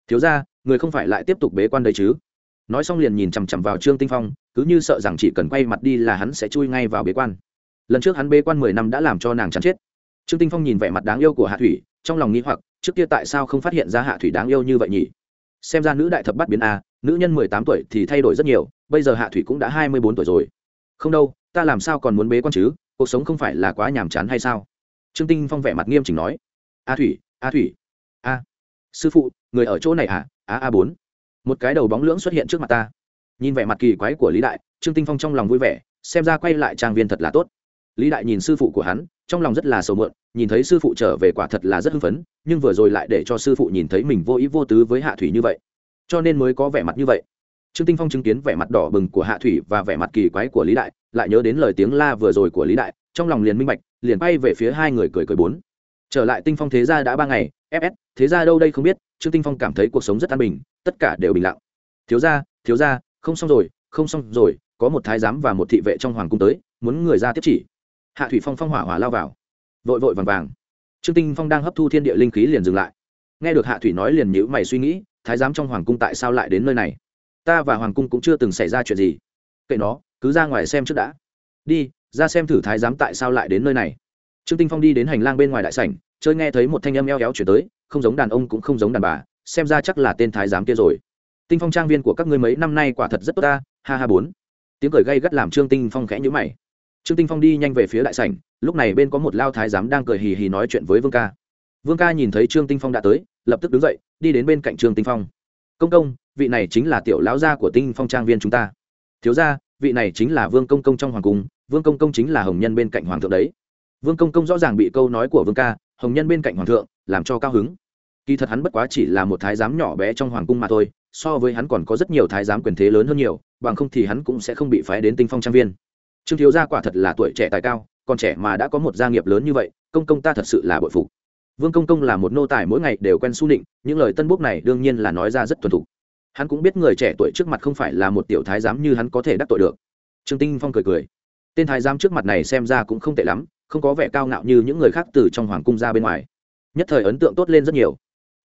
Thiếu ra người không phải lại tiếp tục bế quan đây chứ? Nói xong liền nhìn chằm chằm vào trương tinh phong, cứ như sợ rằng chỉ cần quay mặt đi là hắn sẽ chui ngay vào bế quan. Lần trước hắn bế quan mười năm đã làm cho nàng chán chết. Trương tinh phong nhìn vẻ mặt đáng yêu của hạ thủy, trong lòng nghĩ hoặc, trước kia tại sao không phát hiện ra hạ thủy đáng yêu như vậy nhỉ? Xem ra nữ đại thập bắt biến a, nữ nhân mười tám tuổi thì thay đổi rất nhiều, bây giờ hạ thủy cũng đã hai mươi bốn tuổi rồi. Không đâu, ta làm sao còn muốn bế quan chứ? Cuộc sống không phải là quá nhàm chán hay sao? Trương tinh phong vẻ mặt nghiêm chỉnh nói. A thủy a thủy, a. Sư phụ, người ở chỗ này à? A a bốn. Một cái đầu bóng lưỡng xuất hiện trước mặt ta. Nhìn vẻ mặt kỳ quái của lý đại, trương tinh phong trong lòng vui vẻ, xem ra quay lại trang viên thật là tốt. Lý đại nhìn sư phụ của hắn, trong lòng rất là sầu mượn, nhìn thấy sư phụ trở về quả thật là rất hưng phấn, nhưng vừa rồi lại để cho sư phụ nhìn thấy mình vô ý vô tứ với hạ thủy như vậy. Cho nên mới có vẻ mặt như vậy. Trương tinh phong chứng kiến vẻ mặt đỏ bừng của hạ thủy và vẻ mặt kỳ quái của lý đại lại nhớ đến lời tiếng la vừa rồi của lý đại, trong lòng liền minh bạch, liền bay về phía hai người cười cười bốn. Trở lại tinh phong thế gia đã ba ngày fs thế gia đâu đây không biết, trương tinh phong cảm thấy cuộc sống rất an bình, tất cả đều bình lặng. Thiếu gia thiếu gia, không xong rồi, không xong rồi, có một thái giám và một thị vệ trong hoàng cung tới, muốn người ra tiếp chỉ. Hạ thủy phong phong hỏa hỏa lao vào. Vội vội vàng vàng. Trương tinh phong đang hấp thu thiên địa linh khí liền dừng lại. Nghe được hạ thủy nói liền nhữ mày suy nghĩ, thái giám trong hoàng cung tại sao lại đến nơi này? Ta và hoàng cung cũng chưa từng xảy ra chuyện gì. Kệ nó cứ ra ngoài xem trước đã. Đi, ra xem thử thái giám tại sao lại đến nơi này. Trương tinh phong đi đến hành lang bên ngoài đại sảnh, chơi nghe thấy một thanh âm eo éo chuyển tới, không giống đàn ông cũng không giống đàn bà, xem ra chắc là tên thái giám kia rồi. Tinh phong trang viên của các ngươi mấy năm nay quả thật rất tốt ta, ha ha bốn. Tiếng cười gay gắt làm trương tinh phong khẽ nhíu mày. Trương tinh phong đi nhanh về phía đại sảnh, lúc này bên có một lao thái giám đang cười hì hì nói chuyện với vương ca. Vương ca nhìn thấy trương tinh phong đã tới, lập tức đứng dậy, đi đến bên cạnh trương tinh phong. Công công, vị này chính là tiểu lão gia của tinh phong trang viên chúng ta. Thiếu gia vị này chính là vương công công trong hoàng cung, vương công công chính là hồng nhân bên cạnh hoàng thượng đấy. Vương công công rõ ràng bị câu nói của vương ca, hồng nhân bên cạnh hoàng thượng, làm cho cao hứng. Kỳ thật hắn bất quá chỉ là một thái giám nhỏ bé trong hoàng cung mà thôi, so với hắn còn có rất nhiều thái giám quyền thế lớn hơn nhiều, bằng không thì hắn cũng sẽ không bị phái đến tinh phong trang viên. Trương thiếu gia quả thật là tuổi trẻ tài cao, còn trẻ mà đã có một gia nghiệp lớn như vậy, công công ta thật sự là bội phục. Vương công công là một nô tài mỗi ngày đều quen su nịnh những lời tân bốc này đương nhiên là nói ra rất thuần thục hắn cũng biết người trẻ tuổi trước mặt không phải là một tiểu thái giám như hắn có thể đắc tội được. Trương tinh phong cười cười. Tên thái giám trước mặt này xem ra cũng không tệ lắm, không có vẻ cao ngạo như những người khác từ trong hoàng cung ra bên ngoài. Nhất thời ấn tượng tốt lên rất nhiều.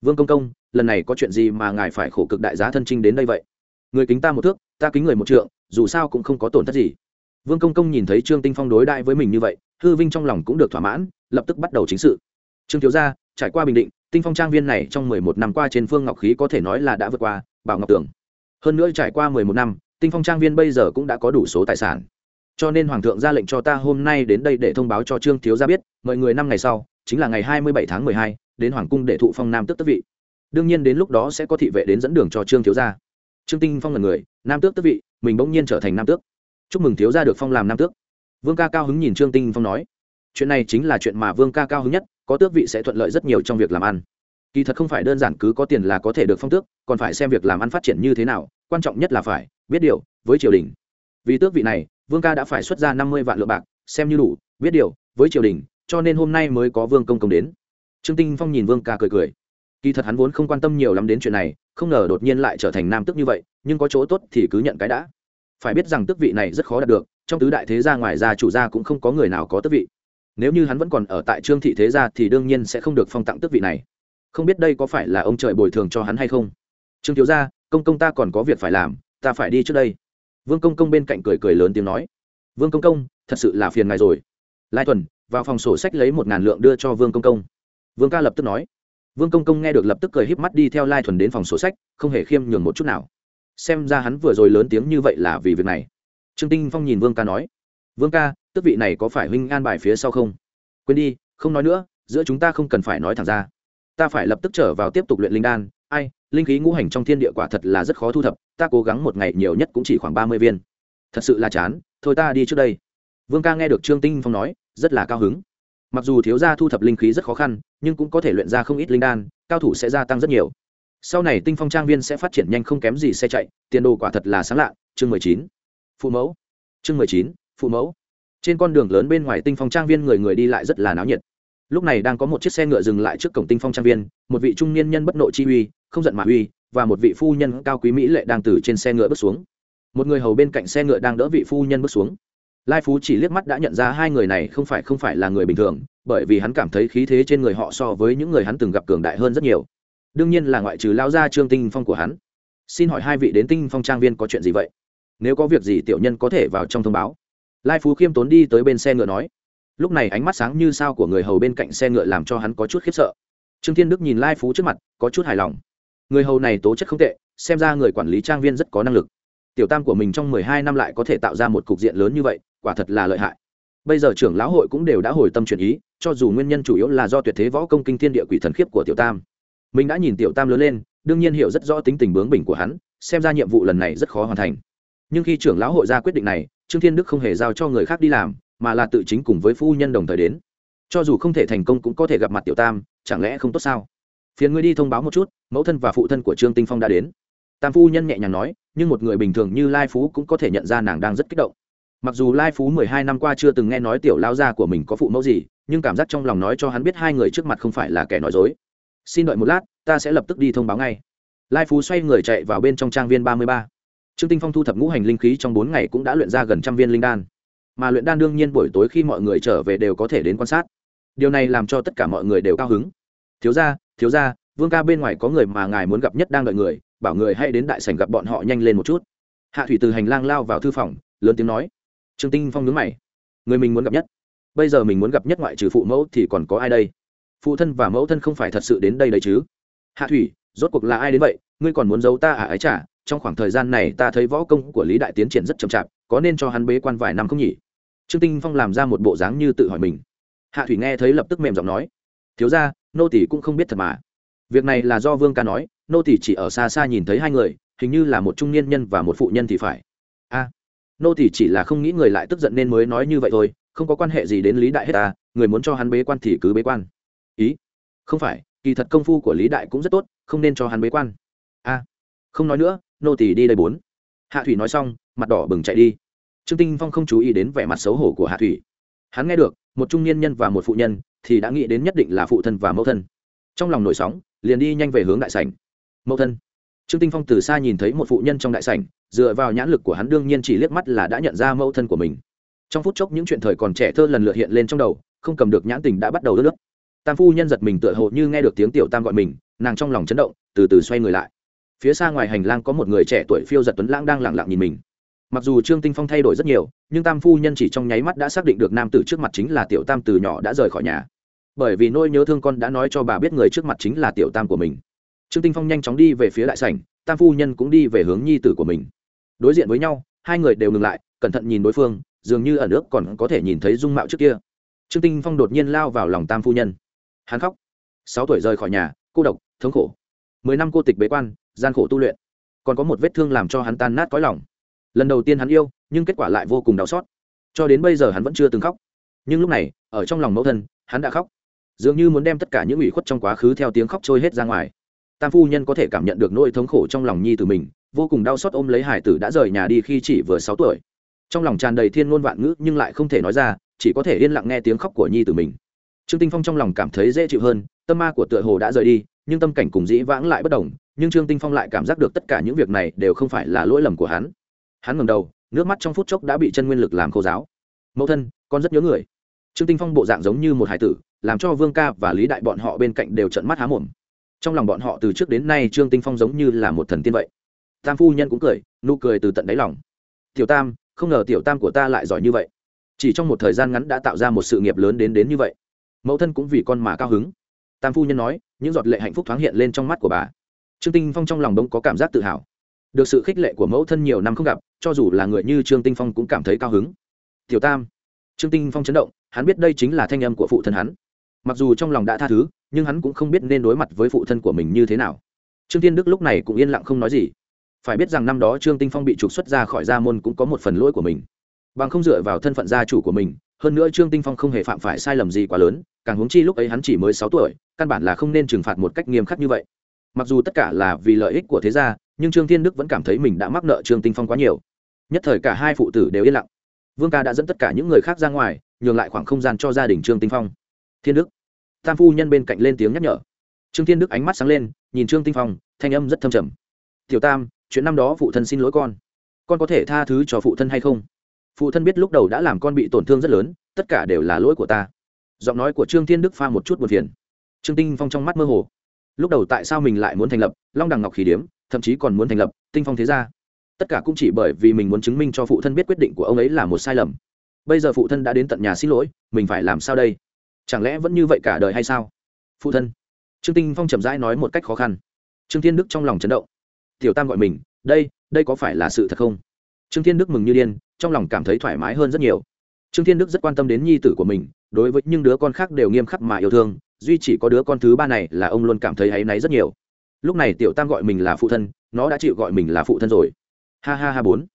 Vương công công, lần này có chuyện gì mà ngài phải khổ cực đại giá thân trinh đến đây vậy? Người kính ta một thước, ta kính người một trượng, dù sao cũng không có tổn thất gì. Vương công công nhìn thấy trương tinh phong đối đại với mình như vậy, hư vinh trong lòng cũng được thỏa mãn, lập tức bắt đầu chính sự. Trương thiếu gia, trải qua bình định, tinh phong trang viên này trong mười một năm qua trên phương ngọc khí có thể nói là đã vượt qua bảo ngọc tường hơn nữa trải qua mười một năm, tinh phong trang viên bây giờ cũng đã có đủ số tài sản. Cho nên hoàng thượng ra lệnh cho ta hôm nay đến đây để thông báo cho trương thiếu gia biết, mọi người năm ngày sau, chính là ngày hai mươi bảy tháng mười hai, đến hoàng cung để thụ phong nam tước tước vị. Đương nhiên đến lúc đó sẽ có thị vệ đến dẫn đường cho trương thiếu gia. Trương tinh phong là người, nam tước tước vị, mình bỗng nhiên trở thành nam tước. Chúc mừng thiếu gia được phong làm nam tước. Vương ca cao hứng nhìn trương tinh phong nói, chuyện này chính là chuyện mà vương ca cao hứng nhất, có tước vị sẽ thuận lợi rất nhiều trong việc làm ăn kỳ thật không phải đơn giản cứ có tiền là có thể được phong tước, còn phải xem việc làm ăn phát triển như thế nào, quan trọng nhất là phải biết điều với triều đình. Vì tước vị này, vương ca đã phải xuất ra năm mươi vạn lượng bạc, xem như đủ, biết điều với triều đình, cho nên hôm nay mới có vương công công đến. Trương tinh phong nhìn vương ca cười cười. Kỳ thật hắn vốn không quan tâm nhiều lắm đến chuyện này, không ngờ đột nhiên lại trở thành nam tước như vậy, nhưng có chỗ tốt thì cứ nhận cái đã. Phải biết rằng tước vị này rất khó đạt được, trong tứ đại thế gia ngoài ra chủ gia cũng không có người nào có tước vị. Nếu như hắn vẫn còn ở tại trương thị thế gia thì đương nhiên sẽ không được phong tặng tước vị này không biết đây có phải là ông trời bồi thường cho hắn hay không. Trương thiếu gia, công công ta còn có việc phải làm, ta phải đi trước đây. Vương công công bên cạnh cười cười lớn tiếng nói. Vương công công, thật sự là phiền ngài rồi. Lai thuần, vào phòng sổ sách lấy một ngàn lượng đưa cho vương công công. Vương ca lập tức nói. Vương công công nghe được lập tức cười híp mắt đi theo lai thuần đến phòng sổ sách, không hề khiêm nhường một chút nào. Xem ra hắn vừa rồi lớn tiếng như vậy là vì việc này. Trương tinh phong nhìn vương ca nói. Vương ca tước vị này có phải huynh an bài phía sau không? Quên đi, không nói nữa, giữa chúng ta không cần phải nói thẳng ra ta phải lập tức trở vào tiếp tục luyện linh đan. Ai, linh khí ngũ hành trong thiên địa quả thật là rất khó thu thập, ta cố gắng một ngày nhiều nhất cũng chỉ khoảng ba mươi viên. Thật sự là chán, thôi ta đi trước đây. Vương ca nghe được trương tinh phong nói, rất là cao hứng. Mặc dù thiếu gia thu thập linh khí rất khó khăn, nhưng cũng có thể luyện ra không ít linh đan, cao thủ sẽ gia tăng rất nhiều. Sau này tinh phong trang viên sẽ phát triển nhanh không kém gì xe chạy, tiền đồ quả thật là sáng lạ. Chương mười chín. Phụ mẫu. Chương mười chín, phụ mẫu. Trên con đường lớn bên ngoài tinh phong trang viên người người đi lại rất là náo nhiệt lúc này đang có một chiếc xe ngựa dừng lại trước cổng tinh phong trang viên, một vị trung niên nhân bất nội chi uy, không giận mà uy, và một vị phu nhân cao quý mỹ lệ đang từ trên xe ngựa bước xuống. Một người hầu bên cạnh xe ngựa đang đỡ vị phu nhân bước xuống. Lai phú chỉ liếc mắt đã nhận ra hai người này không phải không phải là người bình thường, bởi vì hắn cảm thấy khí thế trên người họ so với những người hắn từng gặp cường đại hơn rất nhiều. Đương nhiên là ngoại trừ lao ra trương tinh phong của hắn. Xin hỏi hai vị đến tinh phong trang viên có chuyện gì vậy? Nếu có việc gì tiểu nhân có thể vào trong thông báo. Lai phú khiêm tốn đi tới bên xe ngựa nói lúc này ánh mắt sáng như sao của người hầu bên cạnh xe ngựa làm cho hắn có chút khiếp sợ. Trương thiên đức nhìn lai phú trước mặt, có chút hài lòng. Người hầu này tố chất không tệ, xem ra người quản lý trang viên rất có năng lực. Tiểu tam của mình trong mười hai năm lại có thể tạo ra một cục diện lớn như vậy, quả thật là lợi hại. Bây giờ trưởng lão hội cũng đều đã hồi tâm chuyển ý, cho dù nguyên nhân chủ yếu là do tuyệt thế võ công kinh thiên địa quỷ thần khiếp của tiểu tam. Mình đã nhìn tiểu tam lớn lên, đương nhiên hiểu rất rõ tính tình bướng bỉnh của hắn, xem ra nhiệm vụ lần này rất khó hoàn thành. Nhưng khi trưởng lão hội ra quyết định này, trương thiên đức không hề giao cho người khác đi làm mà là tự chính cùng với phu nhân đồng thời đến. Cho dù không thể thành công cũng có thể gặp mặt tiểu tam, chẳng lẽ không tốt sao? Phiền ngươi đi thông báo một chút, mẫu thân và phụ thân của trương tinh phong đã đến. Tam phu nhân nhẹ nhàng nói, nhưng một người bình thường như lai phú cũng có thể nhận ra nàng đang rất kích động. Mặc dù lai phú mười hai năm qua chưa từng nghe nói tiểu lao gia của mình có phụ mẫu gì, nhưng cảm giác trong lòng nói cho hắn biết hai người trước mặt không phải là kẻ nói dối. Xin đợi một lát, ta sẽ lập tức đi thông báo ngay. Lai phú xoay người chạy vào bên trong trang viên ba mươi ba. Trương tinh phong thu thập ngũ hành linh khí trong bốn ngày cũng đã luyện ra gần trăm viên linh đan mà luyện đan đương nhiên buổi tối khi mọi người trở về đều có thể đến quan sát. Điều này làm cho tất cả mọi người đều cao hứng. Thiếu gia thiếu gia, vương ca bên ngoài có người mà ngài muốn gặp nhất đang đợi người, bảo người hãy đến đại sảnh gặp bọn họ nhanh lên một chút. Hạ thủy từ hành lang lao vào thư phòng, lớn tiếng nói. Trương tinh phong nhướng mày. Người mình muốn gặp nhất? Bây giờ mình muốn gặp nhất ngoại trừ phụ mẫu thì còn có ai đây? Phụ thân và mẫu thân không phải thật sự đến đây đấy chứ? Hạ thủy, rốt cuộc là ai đến vậy? Ngươi còn muốn giấu ta à ái chả trong khoảng thời gian này ta thấy võ công của lý đại tiến triển rất chậm chạp có nên cho hắn bế quan vài năm không nhỉ? Trương tinh phong làm ra một bộ dáng như tự hỏi mình. Hạ thủy nghe thấy lập tức mềm giọng nói, thiếu ra nô tỷ cũng không biết thật mà. Việc này là do vương ca nói, nô tỷ chỉ ở xa xa nhìn thấy hai người, hình như là một trung niên nhân và một phụ nhân thì phải. A, nô tỷ chỉ là không nghĩ người lại tức giận nên mới nói như vậy thôi, không có quan hệ gì đến lý đại hết ta, người muốn cho hắn bế quan thì cứ bế quan. Ý? Không phải, kỳ thật công phu của lý đại cũng rất tốt, không nên cho hắn bế quan. A, không nói nữa, nô tỷ đi đây bốn. Hạ thủy nói xong, mặt đỏ bừng chạy đi trương tinh phong không chú ý đến vẻ mặt xấu hổ của hạ thủy. Hắn nghe được, một trung niên nhân và một phụ nhân, thì đã nghĩ đến nhất định là phụ thân và mẫu thân. Trong lòng nổi sóng, liền đi nhanh về hướng đại sảnh. Mẫu thân. Trương tinh phong từ xa nhìn thấy một phụ nhân trong đại sảnh, dựa vào nhãn lực của hắn đương nhiên chỉ liếc mắt là đã nhận ra mẫu thân của mình. Trong phút chốc những chuyện thời còn trẻ thơ lần lượt hiện lên trong đầu, không cầm được nhãn tình đã bắt đầu đứt nước tam phu nhân giật mình tựa hồ như nghe được tiếng tiểu tam gọi mình, nàng trong lòng chấn động, từ từ xoay người lại. Phía xa ngoài hành lang có một người trẻ tuổi phiêu giật tuấn lãng đang lặng lặng nhìn mình mặc dù trương tinh phong thay đổi rất nhiều, nhưng tam phu nhân chỉ trong nháy mắt đã xác định được nam tử trước mặt chính là tiểu tam từ nhỏ đã rời khỏi nhà. Bởi vì nỗi nhớ thương con đã nói cho bà biết người trước mặt chính là tiểu tam của mình. Trương tinh phong nhanh chóng đi về phía đại sảnh, tam phu nhân cũng đi về hướng nhi tử của mình. Đối diện với nhau, hai người đều ngừng lại, cẩn thận nhìn đối phương, dường như ở nước còn có thể nhìn thấy dung mạo trước kia. Trương tinh phong đột nhiên lao vào lòng tam phu nhân. Hắn khóc. Sáu tuổi rời khỏi nhà, cô độc, thống khổ. Mười năm cô tịch bế quan, gian khổ tu luyện. Còn có một vết thương làm cho hắn tan nát cõi lòng lần đầu tiên hắn yêu, nhưng kết quả lại vô cùng đau xót. Cho đến bây giờ hắn vẫn chưa từng khóc. Nhưng lúc này, ở trong lòng mẫu thân, hắn đã khóc. Dường như muốn đem tất cả những ủy khuất trong quá khứ theo tiếng khóc trôi hết ra ngoài. Tam phu nhân có thể cảm nhận được nỗi thống khổ trong lòng nhi từ mình, vô cùng đau xót ôm lấy hải tử đã rời nhà đi khi chỉ vừa sáu tuổi. Trong lòng tràn đầy thiên ngôn vạn ngữ nhưng lại không thể nói ra, chỉ có thể yên lặng nghe tiếng khóc của nhi từ mình. Trương tinh phong trong lòng cảm thấy dễ chịu hơn, tâm ma của tựa hồ đã rời đi, nhưng tâm cảnh cùng dĩ vãng lại bất đồng, nhưng trương tinh phong lại cảm giác được tất cả những việc này đều không phải là lỗi lầm của hắn hắn ngầm đầu, nước mắt trong phút chốc đã bị chân nguyên lực làm khô giáo mẫu thân, con rất nhớ người. Trương tinh phong bộ dạng giống như một hải tử, làm cho vương ca và lý đại bọn họ bên cạnh đều trận mắt há mồm. Trong lòng bọn họ từ trước đến nay trương tinh phong giống như là một thần tiên vậy. Tam phu nhân cũng cười, nụ cười từ tận đáy lòng. Tiểu tam, không ngờ tiểu tam của ta lại giỏi như vậy. Chỉ trong một thời gian ngắn đã tạo ra một sự nghiệp lớn đến đến như vậy. Mẫu thân cũng vì con mà cao hứng. Tam phu nhân nói, những giọt lệ hạnh phúc thoáng hiện lên trong mắt của bà. Trương tinh phong trong lòng đông có cảm giác tự hào. Được sự khích lệ của mẫu thân nhiều năm không gặp cho dù là người như trương tinh phong cũng cảm thấy cao hứng. Tiểu tam. Trương tinh phong chấn động, hắn biết đây chính là thanh âm của phụ thân hắn. Mặc dù trong lòng đã tha thứ, nhưng hắn cũng không biết nên đối mặt với phụ thân của mình như thế nào. Trương tiên đức lúc này cũng yên lặng không nói gì. Phải biết rằng năm đó trương tinh phong bị trục xuất ra khỏi gia môn cũng có một phần lỗi của mình. Bằng không dựa vào thân phận gia chủ của mình, hơn nữa trương tinh phong không hề phạm phải sai lầm gì quá lớn, càng huống chi lúc ấy hắn chỉ mới sáu tuổi, căn bản là không nên trừng phạt một cách nghiêm khắc như vậy. Mặc dù tất cả là vì lợi ích của thế gia, nhưng trương thiên đức vẫn cảm thấy mình đã mắc nợ trương tinh phong quá nhiều nhất thời cả hai phụ tử đều yên lặng. Vương ca đã dẫn tất cả những người khác ra ngoài, nhường lại khoảng không gian cho gia đình trương tinh phong. Thiên đức. Tam phu nhân bên cạnh lên tiếng nhắc nhở. Trương thiên đức ánh mắt sáng lên, nhìn trương tinh phong, thanh âm rất thâm trầm. Tiểu tam, chuyện năm đó phụ thân xin lỗi con. Con có thể tha thứ cho phụ thân hay không? Phụ thân biết lúc đầu đã làm con bị tổn thương rất lớn, tất cả đều là lỗi của ta. Giọng nói của trương thiên đức pha một chút buồn phiền. Trương tinh phong trong mắt mơ hồ. Lúc đầu tại sao mình lại muốn thành lập? Long đằng ngọc khí điếm, thậm chí còn muốn thành lập, tinh phong thế gia tất cả cũng chỉ bởi vì mình muốn chứng minh cho phụ thân biết quyết định của ông ấy là một sai lầm. Bây giờ phụ thân đã đến tận nhà xin lỗi, mình phải làm sao đây? Chẳng lẽ vẫn như vậy cả đời hay sao? Phụ thân. Trương tinh phong chậm rãi nói một cách khó khăn. Trương thiên đức trong lòng chấn động. Tiểu tam gọi mình, đây đây có phải là sự thật không? Trương thiên đức mừng như điên, trong lòng cảm thấy thoải mái hơn rất nhiều. Trương thiên đức rất quan tâm đến nhi tử của mình, đối với những đứa con khác đều nghiêm khắc mà yêu thương, duy chỉ có đứa con thứ ba này là ông luôn cảm thấy áy náy rất nhiều. Lúc này tiểu tam gọi mình là phụ thân, nó đã chịu gọi mình là phụ thân rồi ha ha ha bốn.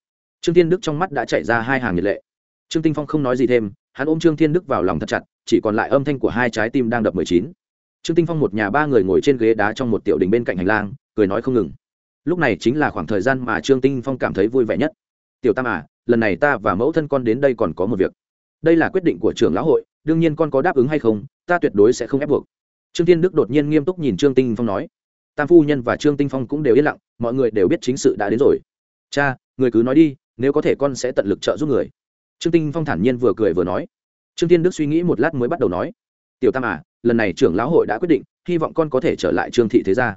Trương thiên đức trong mắt đã chạy ra hai hàng nhiệt lệ. Trương tinh phong không nói gì thêm, hắn ôm trương thiên đức vào lòng thật chặt, chỉ còn lại âm thanh của hai trái tim đang đập mười chín. Trương tinh phong một nhà ba người ngồi trên ghế đá trong một tiểu đình bên cạnh hành lang, cười nói không ngừng. Lúc này chính là khoảng thời gian mà trương tinh phong cảm thấy vui vẻ nhất. Tiểu tam à lần này ta và mẫu thân con đến đây còn có một việc. Đây là quyết định của trưởng lão hội, đương nhiên con có đáp ứng hay không, ta tuyệt đối sẽ không ép buộc. Trương tiên đức đột nhiên nghiêm túc nhìn trương tinh phong nói. Tam phu nhân và trương tinh phong cũng đều yên lặng, mọi người đều biết chính sự đã đến rồi cha, người cứ nói đi, nếu có thể con sẽ tận lực trợ giúp người. Trương tinh phong thản nhiên vừa cười vừa nói. Trương tiên đức suy nghĩ một lát mới bắt đầu nói. Tiểu tam à lần này trưởng lão hội đã quyết định, hy vọng con có thể trở lại trương thị thế gia.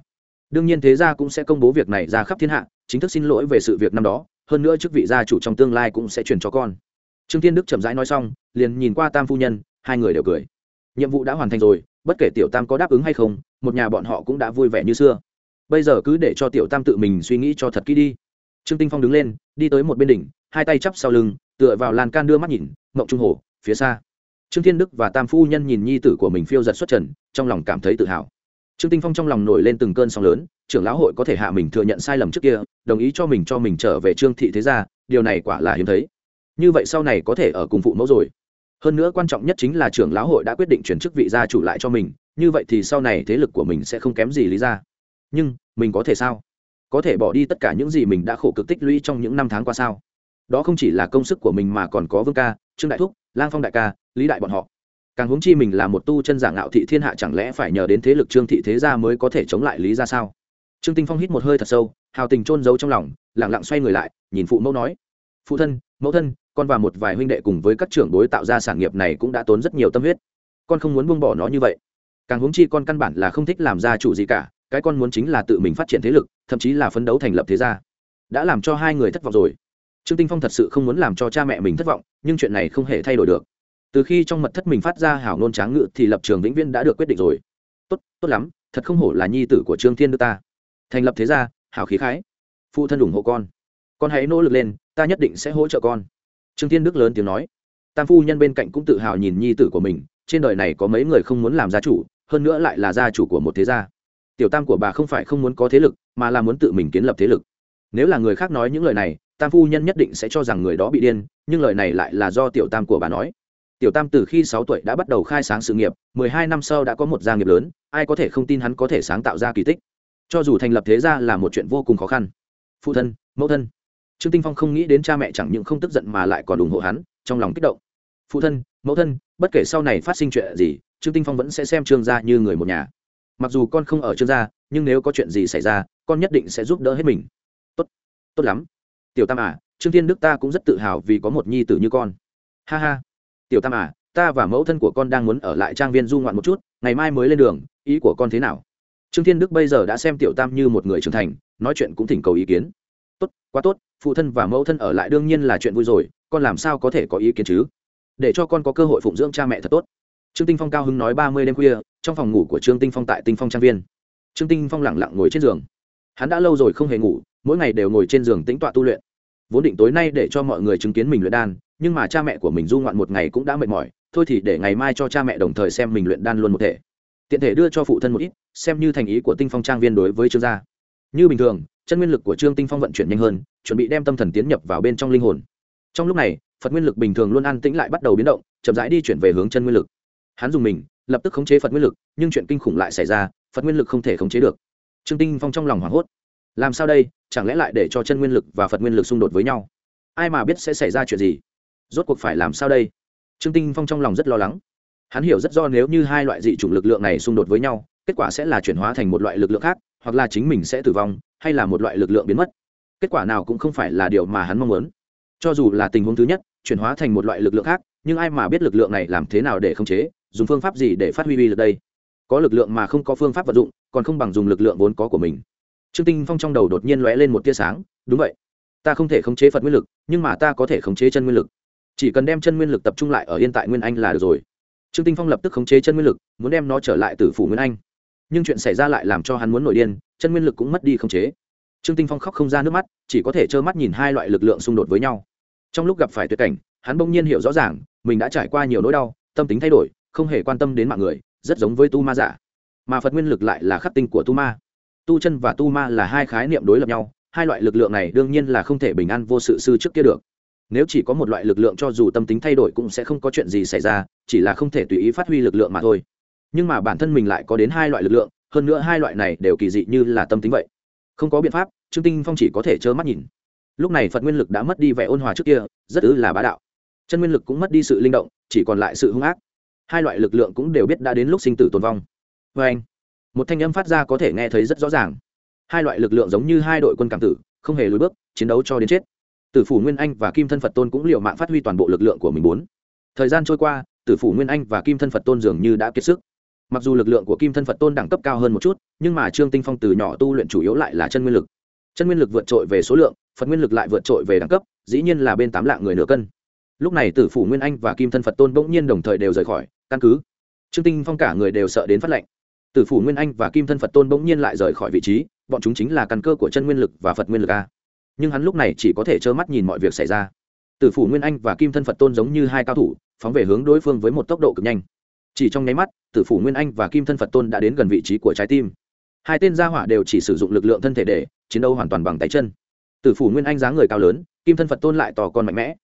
Đương nhiên thế gia cũng sẽ công bố việc này ra khắp thiên hạ, chính thức xin lỗi về sự việc năm đó, hơn nữa chức vị gia chủ trong tương lai cũng sẽ truyền cho con. Trương tiên đức chậm rãi nói xong, liền nhìn qua tam phu nhân, hai người đều cười. Nhiệm vụ đã hoàn thành rồi, bất kể tiểu tam có đáp ứng hay không, một nhà bọn họ cũng đã vui vẻ như xưa. Bây giờ cứ để cho tiểu tam tự mình suy nghĩ cho thật kỹ đi trương tinh phong đứng lên, đi tới một bên đỉnh, hai tay chắp sau lưng, tựa vào lan can đưa mắt nhìn, mộng trung hồ, phía xa. Trương thiên đức và tam phu nhân nhìn nhi tử của mình phiêu giật xuất trần, trong lòng cảm thấy tự hào. Trương tinh phong trong lòng nổi lên từng cơn sóng lớn, trưởng lão hội có thể hạ mình thừa nhận sai lầm trước kia, đồng ý cho mình cho mình trở về trương thị thế gia, điều này quả là hiếm thấy. Như vậy sau này có thể ở cùng phụ mẫu rồi. Hơn nữa quan trọng nhất chính là trưởng lão hội đã quyết định chuyển chức vị gia chủ lại cho mình, như vậy thì sau này thế lực của mình sẽ không kém gì lý ra nhưng, mình có thể sao? Có thể bỏ đi tất cả những gì mình đã khổ cực tích lũy trong những năm tháng qua sao? Đó không chỉ là công sức của mình mà còn có vương ca, trương đại thúc, lang phong đại ca, lý đại bọn họ. Càng huống chi mình là một tu chân giả ngạo thị thiên hạ chẳng lẽ phải nhờ đến thế lực trương thị thế gia mới có thể chống lại lý ra sao? Trương tinh phong hít một hơi thật sâu, hào tình trôn giấu trong lòng lẳng lặng xoay người lại, nhìn phụ mẫu nói, phụ thân, mẫu thân, con và một vài huynh đệ cùng với các trưởng bối tạo ra sản nghiệp này cũng đã tốn rất nhiều tâm huyết. Con không muốn buông bỏ nó như vậy. Càng huống chi con căn bản là không thích làm gia chủ gì cả cái con muốn chính là tự mình phát triển thế lực, thậm chí là phấn đấu thành lập thế gia. Đã làm cho hai người thất vọng rồi. Trương tinh phong thật sự không muốn làm cho cha mẹ mình thất vọng, nhưng chuyện này không hề thay đổi được. Từ khi trong mật thất mình phát ra hảo nôn tráng ngự thì lập trường vĩnh viễn đã được quyết định rồi. Tốt tốt lắm, thật không hổ là nhi tử của trương thiên đức ta. Thành lập thế gia, hảo khí khái. Phụ thân ủng hộ con. Con hãy nỗ lực lên, ta nhất định sẽ hỗ trợ con. Trương thiên đức lớn tiếng nói. Tam phu nhân bên cạnh cũng tự hào nhìn nhi tử của mình, trên đời này có mấy người không muốn làm gia chủ, hơn nữa lại là gia chủ của một thế gia tiểu tam của bà không phải không muốn có thế lực, mà là muốn tự mình kiến lập thế lực. Nếu là người khác nói những lời này, tam phu nhân nhất định sẽ cho rằng người đó bị điên, nhưng lời này lại là do tiểu tam của bà nói. Tiểu tam từ khi sáu tuổi đã bắt đầu khai sáng sự nghiệp, mười hai năm sau đã có một gia nghiệp lớn, ai có thể không tin hắn có thể sáng tạo ra kỳ tích. Cho dù thành lập thế gia là một chuyện vô cùng khó khăn. Phụ thân, mẫu thân. Trương tinh phong không nghĩ đến cha mẹ chẳng những không tức giận mà lại còn ủng hộ hắn, trong lòng kích động. Phụ thân, mẫu thân, bất kể sau này phát sinh chuyện gì, trương tinh phong vẫn sẽ xem trương gia như người một nhà mặc dù con không ở trương gia, nhưng nếu có chuyện gì xảy ra, con nhất định sẽ giúp đỡ hết mình. Tốt tốt lắm. Tiểu tam à trương thiên đức ta cũng rất tự hào vì có một nhi tử như con. Ha ha. Tiểu tam à ta và mẫu thân của con đang muốn ở lại trang viên du ngoạn một chút, ngày mai mới lên đường, ý của con thế nào? Trương thiên đức bây giờ đã xem tiểu tam như một người trưởng thành, nói chuyện cũng thỉnh cầu ý kiến. Tốt, quá tốt, phụ thân và mẫu thân ở lại đương nhiên là chuyện vui rồi, con làm sao có thể có ý kiến chứ? Để cho con có cơ hội phụng dưỡng cha mẹ thật tốt trương tinh phong cao hứng nói ba mươi đêm khuya, trong phòng ngủ của trương tinh phong tại tinh phong trang viên. Trương tinh phong lẳng lặng ngồi trên giường. Hắn đã lâu rồi không hề ngủ, mỗi ngày đều ngồi trên giường tĩnh tọa tu luyện. Vốn định tối nay để cho mọi người chứng kiến mình luyện đan, nhưng mà cha mẹ của mình du ngoạn một ngày cũng đã mệt mỏi, thôi thì để ngày mai cho cha mẹ đồng thời xem mình luyện đan luôn một thể. Tiện thể đưa cho phụ thân một ít, xem như thành ý của tinh phong trang viên đối với trương gia. Như bình thường, chân nguyên lực của trương tinh phong vận chuyển nhanh hơn, chuẩn bị đem tâm thần tiến nhập vào bên trong linh hồn. Trong lúc này, phật nguyên lực bình thường luôn an tĩnh lại bắt đầu biến động, chậm rãi đi chuyển về hướng chân nguyên lực hắn dùng mình, lập tức khống chế phật nguyên lực, nhưng chuyện kinh khủng lại xảy ra, phật nguyên lực không thể khống chế được. Trương tinh phong trong lòng hoảng hốt. Làm sao đây? Chẳng lẽ lại để cho chân nguyên lực và phật nguyên lực xung đột với nhau? Ai mà biết sẽ xảy ra chuyện gì? Rốt cuộc phải làm sao đây? Trương tinh phong trong lòng rất lo lắng. Hắn hiểu rất do nếu như hai loại dị chủng lực lượng này xung đột với nhau, kết quả sẽ là chuyển hóa thành một loại lực lượng khác, hoặc là chính mình sẽ tử vong, hay là một loại lực lượng biến mất. Kết quả nào cũng không phải là điều mà hắn mong muốn. Cho dù là tình huống thứ nhất, chuyển hóa thành một loại lực lượng khác, nhưng ai mà biết lực lượng này làm thế nào để khống chế? Dùng phương pháp gì để phát huy uy lực đây? Có lực lượng mà không có phương pháp vận dụng, còn không bằng dùng lực lượng vốn có của mình. Trương tinh phong trong đầu đột nhiên lóe lên một tia sáng, đúng vậy. Ta không thể khống chế phật nguyên lực, nhưng mà ta có thể khống chế chân nguyên lực. Chỉ cần đem chân nguyên lực tập trung lại ở yên tại nguyên anh là được rồi. Trương tinh phong lập tức khống chế chân nguyên lực, muốn đem nó trở lại từ phủ nguyên anh. Nhưng chuyện xảy ra lại làm cho hắn muốn nổi điên, chân nguyên lực cũng mất đi khống chế. Trương tinh phong khóc không ra nước mắt, chỉ có thể trơ mắt nhìn hai loại lực lượng xung đột với nhau. Trong lúc gặp phải tuyệt cảnh, hắn bỗng nhiên hiểu rõ ràng, mình đã trải qua nhiều nỗi đau, tâm tính thay đổi không hề quan tâm đến mạng người, rất giống với tu ma giả. Mà phật nguyên lực lại là khắc tinh của tu ma. Tu chân và tu ma là hai khái niệm đối lập nhau, hai loại lực lượng này đương nhiên là không thể bình an vô sự sư trước kia được. Nếu chỉ có một loại lực lượng cho dù tâm tính thay đổi cũng sẽ không có chuyện gì xảy ra, chỉ là không thể tùy ý phát huy lực lượng mà thôi. Nhưng mà bản thân mình lại có đến hai loại lực lượng, hơn nữa hai loại này đều kỳ dị như là tâm tính vậy. Không có biện pháp, trương tinh phong chỉ có thể trơ mắt nhìn. Lúc này phật nguyên lực đã mất đi vẻ ôn hòa trước kia, rất ư là bá đạo. Chân nguyên lực cũng mất đi sự linh động, chỉ còn lại sự hung ác hai loại lực lượng cũng đều biết đã đến lúc sinh tử tồn vong. Vê anh, một thanh âm phát ra có thể nghe thấy rất rõ ràng. Hai loại lực lượng giống như hai đội quân cảm tử, không hề lùi bước, chiến đấu cho đến chết. Tử phủ nguyên anh và kim thân phật tôn cũng l mạng phát huy toàn bộ lực lượng của mình bốn. Thời gian trôi qua, tử phủ nguyên anh và kim thân phật tôn dường như đã kiệt sức. Mặc dù lực lượng của kim thân phật tôn đẳng cấp cao hơn một chút, nhưng mà trương tinh phong từ nhỏ tu luyện chủ yếu lại là chân nguyên lực. Chân nguyên lực vượt trội về số lượng, phật nguyên lực lại vượt trội về đẳng cấp, dĩ nhiên là bên tám lạng người nửa cân. Lúc này tử phủ nguyên anh và kim thân phật tôn bỗng nhiên đồng thời đều rời khỏi căn cứ. Trương tinh phong cả người đều sợ đến phát lệnh tử phủ nguyên anh và kim thân phật tôn bỗng nhiên lại rời khỏi vị trí, bọn chúng chính là căn cơ của chân nguyên lực và phật nguyên lực a. Nhưng hắn lúc này chỉ có thể trơ mắt nhìn mọi việc xảy ra. Tử phủ nguyên anh và kim thân phật tôn giống như hai cao thủ, phóng về hướng đối phương với một tốc độ cực nhanh. Chỉ trong nháy mắt, tử phủ nguyên anh và kim thân phật tôn đã đến gần vị trí của trái tim. Hai tên gia hỏa đều chỉ sử dụng lực lượng thân thể để chiến đấu hoàn toàn bằng tay chân. Tử phủ nguyên anh dáng người cao lớn, kim thân phật tôn lại tò con mạnh mẽ.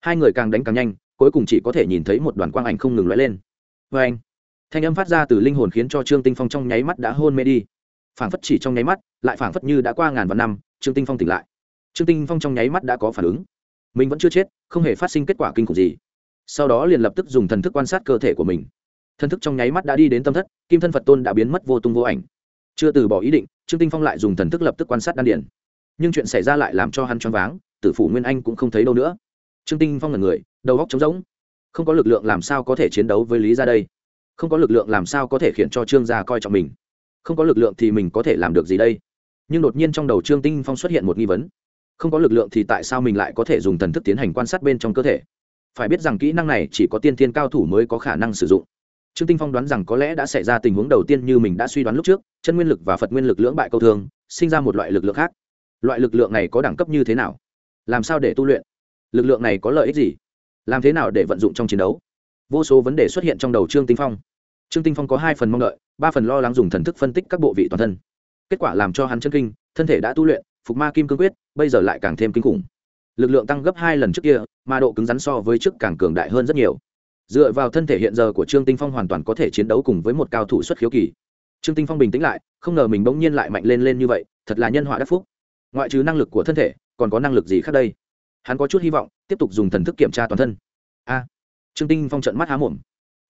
Hai người càng đánh càng nhanh, cuối cùng chỉ có thể nhìn thấy một đoàn quang ảnh không ngừng lóe lên vê anh, thanh âm phát ra từ linh hồn khiến cho trương tinh phong trong nháy mắt đã hôn mê đi. Phảng phất chỉ trong nháy mắt, lại phảng phất như đã qua ngàn vạn năm, trương tinh phong tỉnh lại. Trương tinh phong trong nháy mắt đã có phản ứng. Mình vẫn chưa chết, không hề phát sinh kết quả kinh khủng gì. Sau đó liền lập tức dùng thần thức quan sát cơ thể của mình. Thần thức trong nháy mắt đã đi đến tâm thất, kim thân phật tôn đã biến mất vô tung vô ảnh. Chưa từ bỏ ý định, trương tinh phong lại dùng thần thức lập tức quan sát đan điển nhưng chuyện xảy ra lại làm cho hắn choáng váng, tử phủ nguyên anh cũng không thấy đâu nữa. Trương tinh phong là người, đầu góc trống rỗng không có lực lượng làm sao có thể chiến đấu với lý ra đây không có lực lượng làm sao có thể khiến cho trương gia coi trọng mình không có lực lượng thì mình có thể làm được gì đây nhưng đột nhiên trong đầu trương tinh phong xuất hiện một nghi vấn không có lực lượng thì tại sao mình lại có thể dùng thần thức tiến hành quan sát bên trong cơ thể phải biết rằng kỹ năng này chỉ có tiên thiên cao thủ mới có khả năng sử dụng trương tinh phong đoán rằng có lẽ đã xảy ra tình huống đầu tiên như mình đã suy đoán lúc trước chân nguyên lực và phật nguyên lực lưỡng bại câu thương sinh ra một loại lực lượng khác loại lực lượng này có đẳng cấp như thế nào làm sao để tu luyện lực lượng này có lợi ích gì làm thế nào để vận dụng trong chiến đấu? Vô số vấn đề xuất hiện trong đầu trương tinh phong. Trương tinh phong có hai phần mong đợi, ba phần lo lắng dùng thần thức phân tích các bộ vị toàn thân. Kết quả làm cho hắn chân kinh, thân thể đã tu luyện, phục ma kim cương quyết, bây giờ lại càng thêm kinh khủng. Lực lượng tăng gấp hai lần trước kia mà độ cứng rắn so với trước càng cường đại hơn rất nhiều. Dựa vào thân thể hiện giờ của trương tinh phong hoàn toàn có thể chiến đấu cùng với một cao thủ xuất khiếu kỳ. Trương tinh phong bình tĩnh lại, không ngờ mình bỗng nhiên lại mạnh lên lên như vậy, thật là nhân họa đắc phúc. Ngoại trừ năng lực của thân thể, còn có năng lực gì khác đây? Hắn có chút hy vọng, tiếp tục dùng thần thức kiểm tra toàn thân. A, trương tinh phong trận mắt há mồm.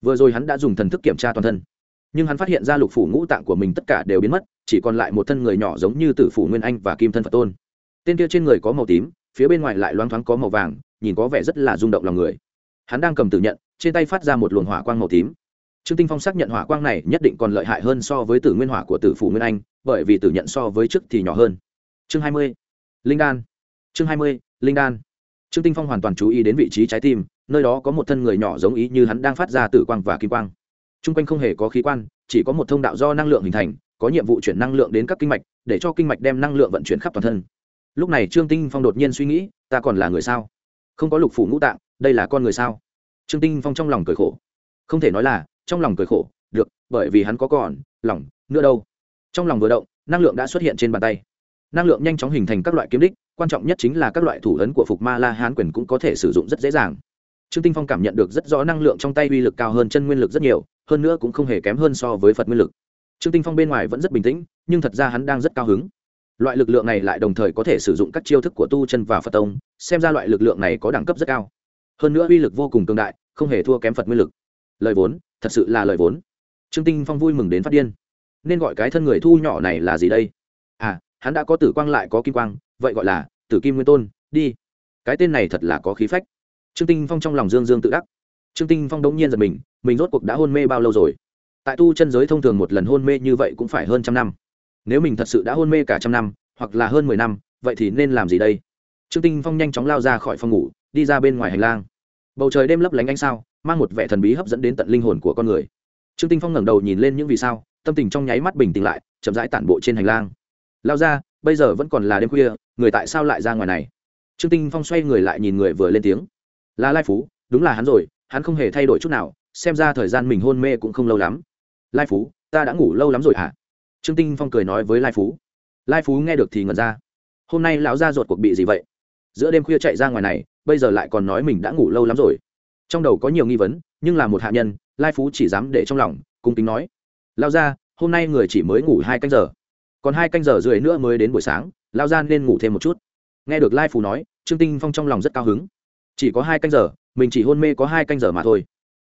Vừa rồi hắn đã dùng thần thức kiểm tra toàn thân, nhưng hắn phát hiện ra lục phủ ngũ tạng của mình tất cả đều biến mất, chỉ còn lại một thân người nhỏ giống như tử phủ nguyên anh và kim thân phật tôn. Tên kia trên người có màu tím, phía bên ngoài lại loáng thoáng có màu vàng, nhìn có vẻ rất là rung động lòng người. Hắn đang cầm tử nhận, trên tay phát ra một luồng hỏa quang màu tím. Trương tinh phong xác nhận hỏa quang này nhất định còn lợi hại hơn so với tử nguyên hỏa của tử phủ nguyên anh, bởi vì tử nhận so với trước thì nhỏ hơn. Chương hai mươi, linh đan. Chương hai mươi, linh đan trương tinh phong hoàn toàn chú ý đến vị trí trái tim, nơi đó có một thân người nhỏ giống ý như hắn đang phát ra tử quang và kim quang. Trung quanh không hề có khí quan, chỉ có một thông đạo do năng lượng hình thành, có nhiệm vụ chuyển năng lượng đến các kinh mạch, để cho kinh mạch đem năng lượng vận chuyển khắp toàn thân. Lúc này trương tinh phong đột nhiên suy nghĩ, ta còn là người sao? Không có lục phủ ngũ tạng, đây là con người sao? Trương tinh phong trong lòng cười khổ. Không thể nói là, trong lòng cười khổ, được, bởi vì hắn có còn lòng, nữa đâu? Trong lòng vừa động, năng lượng đã xuất hiện trên bàn tay. Năng lượng nhanh chóng hình thành các loại kiếm đích quan trọng nhất chính là các loại thủ ấn của phục ma la hán quyền cũng có thể sử dụng rất dễ dàng. Trương tinh phong cảm nhận được rất rõ năng lượng trong tay uy lực cao hơn chân nguyên lực rất nhiều, hơn nữa cũng không hề kém hơn so với phật nguyên lực. Trương tinh phong bên ngoài vẫn rất bình tĩnh, nhưng thật ra hắn đang rất cao hứng. Loại lực lượng này lại đồng thời có thể sử dụng các chiêu thức của tu chân và phật tông, xem ra loại lực lượng này có đẳng cấp rất cao. Hơn nữa uy lực vô cùng cường đại, không hề thua kém phật nguyên lực. Lời vốn, thật sự là lời vốn. Trương tinh phong vui mừng đến phát điên. Nên gọi cái thân người thu nhỏ này là gì đây? À hắn đã có tử quang lại có kim quang vậy gọi là tử kim nguyên tôn, đi. Cái tên này thật là có khí phách. Trương tinh phong trong lòng dương dương tự đắc. Trương tinh phong đống nhiên giật mình mình rốt cuộc đã hôn mê bao lâu rồi? Tại tu chân giới thông thường một lần hôn mê như vậy cũng phải hơn trăm năm. Nếu mình thật sự đã hôn mê cả trăm năm, hoặc là hơn mười năm, vậy thì nên làm gì đây? Trương tinh phong nhanh chóng lao ra khỏi phòng ngủ, đi ra bên ngoài hành lang. Bầu trời đêm lấp lánh ánh sao, mang một vẻ thần bí hấp dẫn đến tận linh hồn của con người. Trương tinh phong ngẩng đầu nhìn lên những vì sao, tâm tình trong nháy mắt bình tĩnh lại, chậm rãi tản bộ trên hành lang. Lao ra bây giờ vẫn còn là đêm khuya, người tại sao lại ra ngoài này? Trương tinh phong xoay người lại nhìn người vừa lên tiếng. Là lai phú, đúng là hắn rồi, hắn không hề thay đổi chút nào, xem ra thời gian mình hôn mê cũng không lâu lắm. Lai phú, ta đã ngủ lâu lắm rồi hả? Trương tinh phong cười nói với lai phú. Lai phú nghe được thì ngẩn ra. Hôm nay lão ra ruột cuộc bị gì vậy? Giữa đêm khuya chạy ra ngoài này, bây giờ lại còn nói mình đã ngủ lâu lắm rồi. Trong đầu có nhiều nghi vấn, nhưng là một hạ nhân, lai phú chỉ dám để trong lòng, cung kính nói. Lao ra hôm nay người chỉ mới ngủ hai canh giờ còn hai canh giờ rưỡi nữa mới đến buổi sáng, lao gian nên ngủ thêm một chút. Nghe được lai phù nói, trương tinh phong trong lòng rất cao hứng. Chỉ có hai canh giờ, mình chỉ hôn mê có hai canh giờ mà thôi.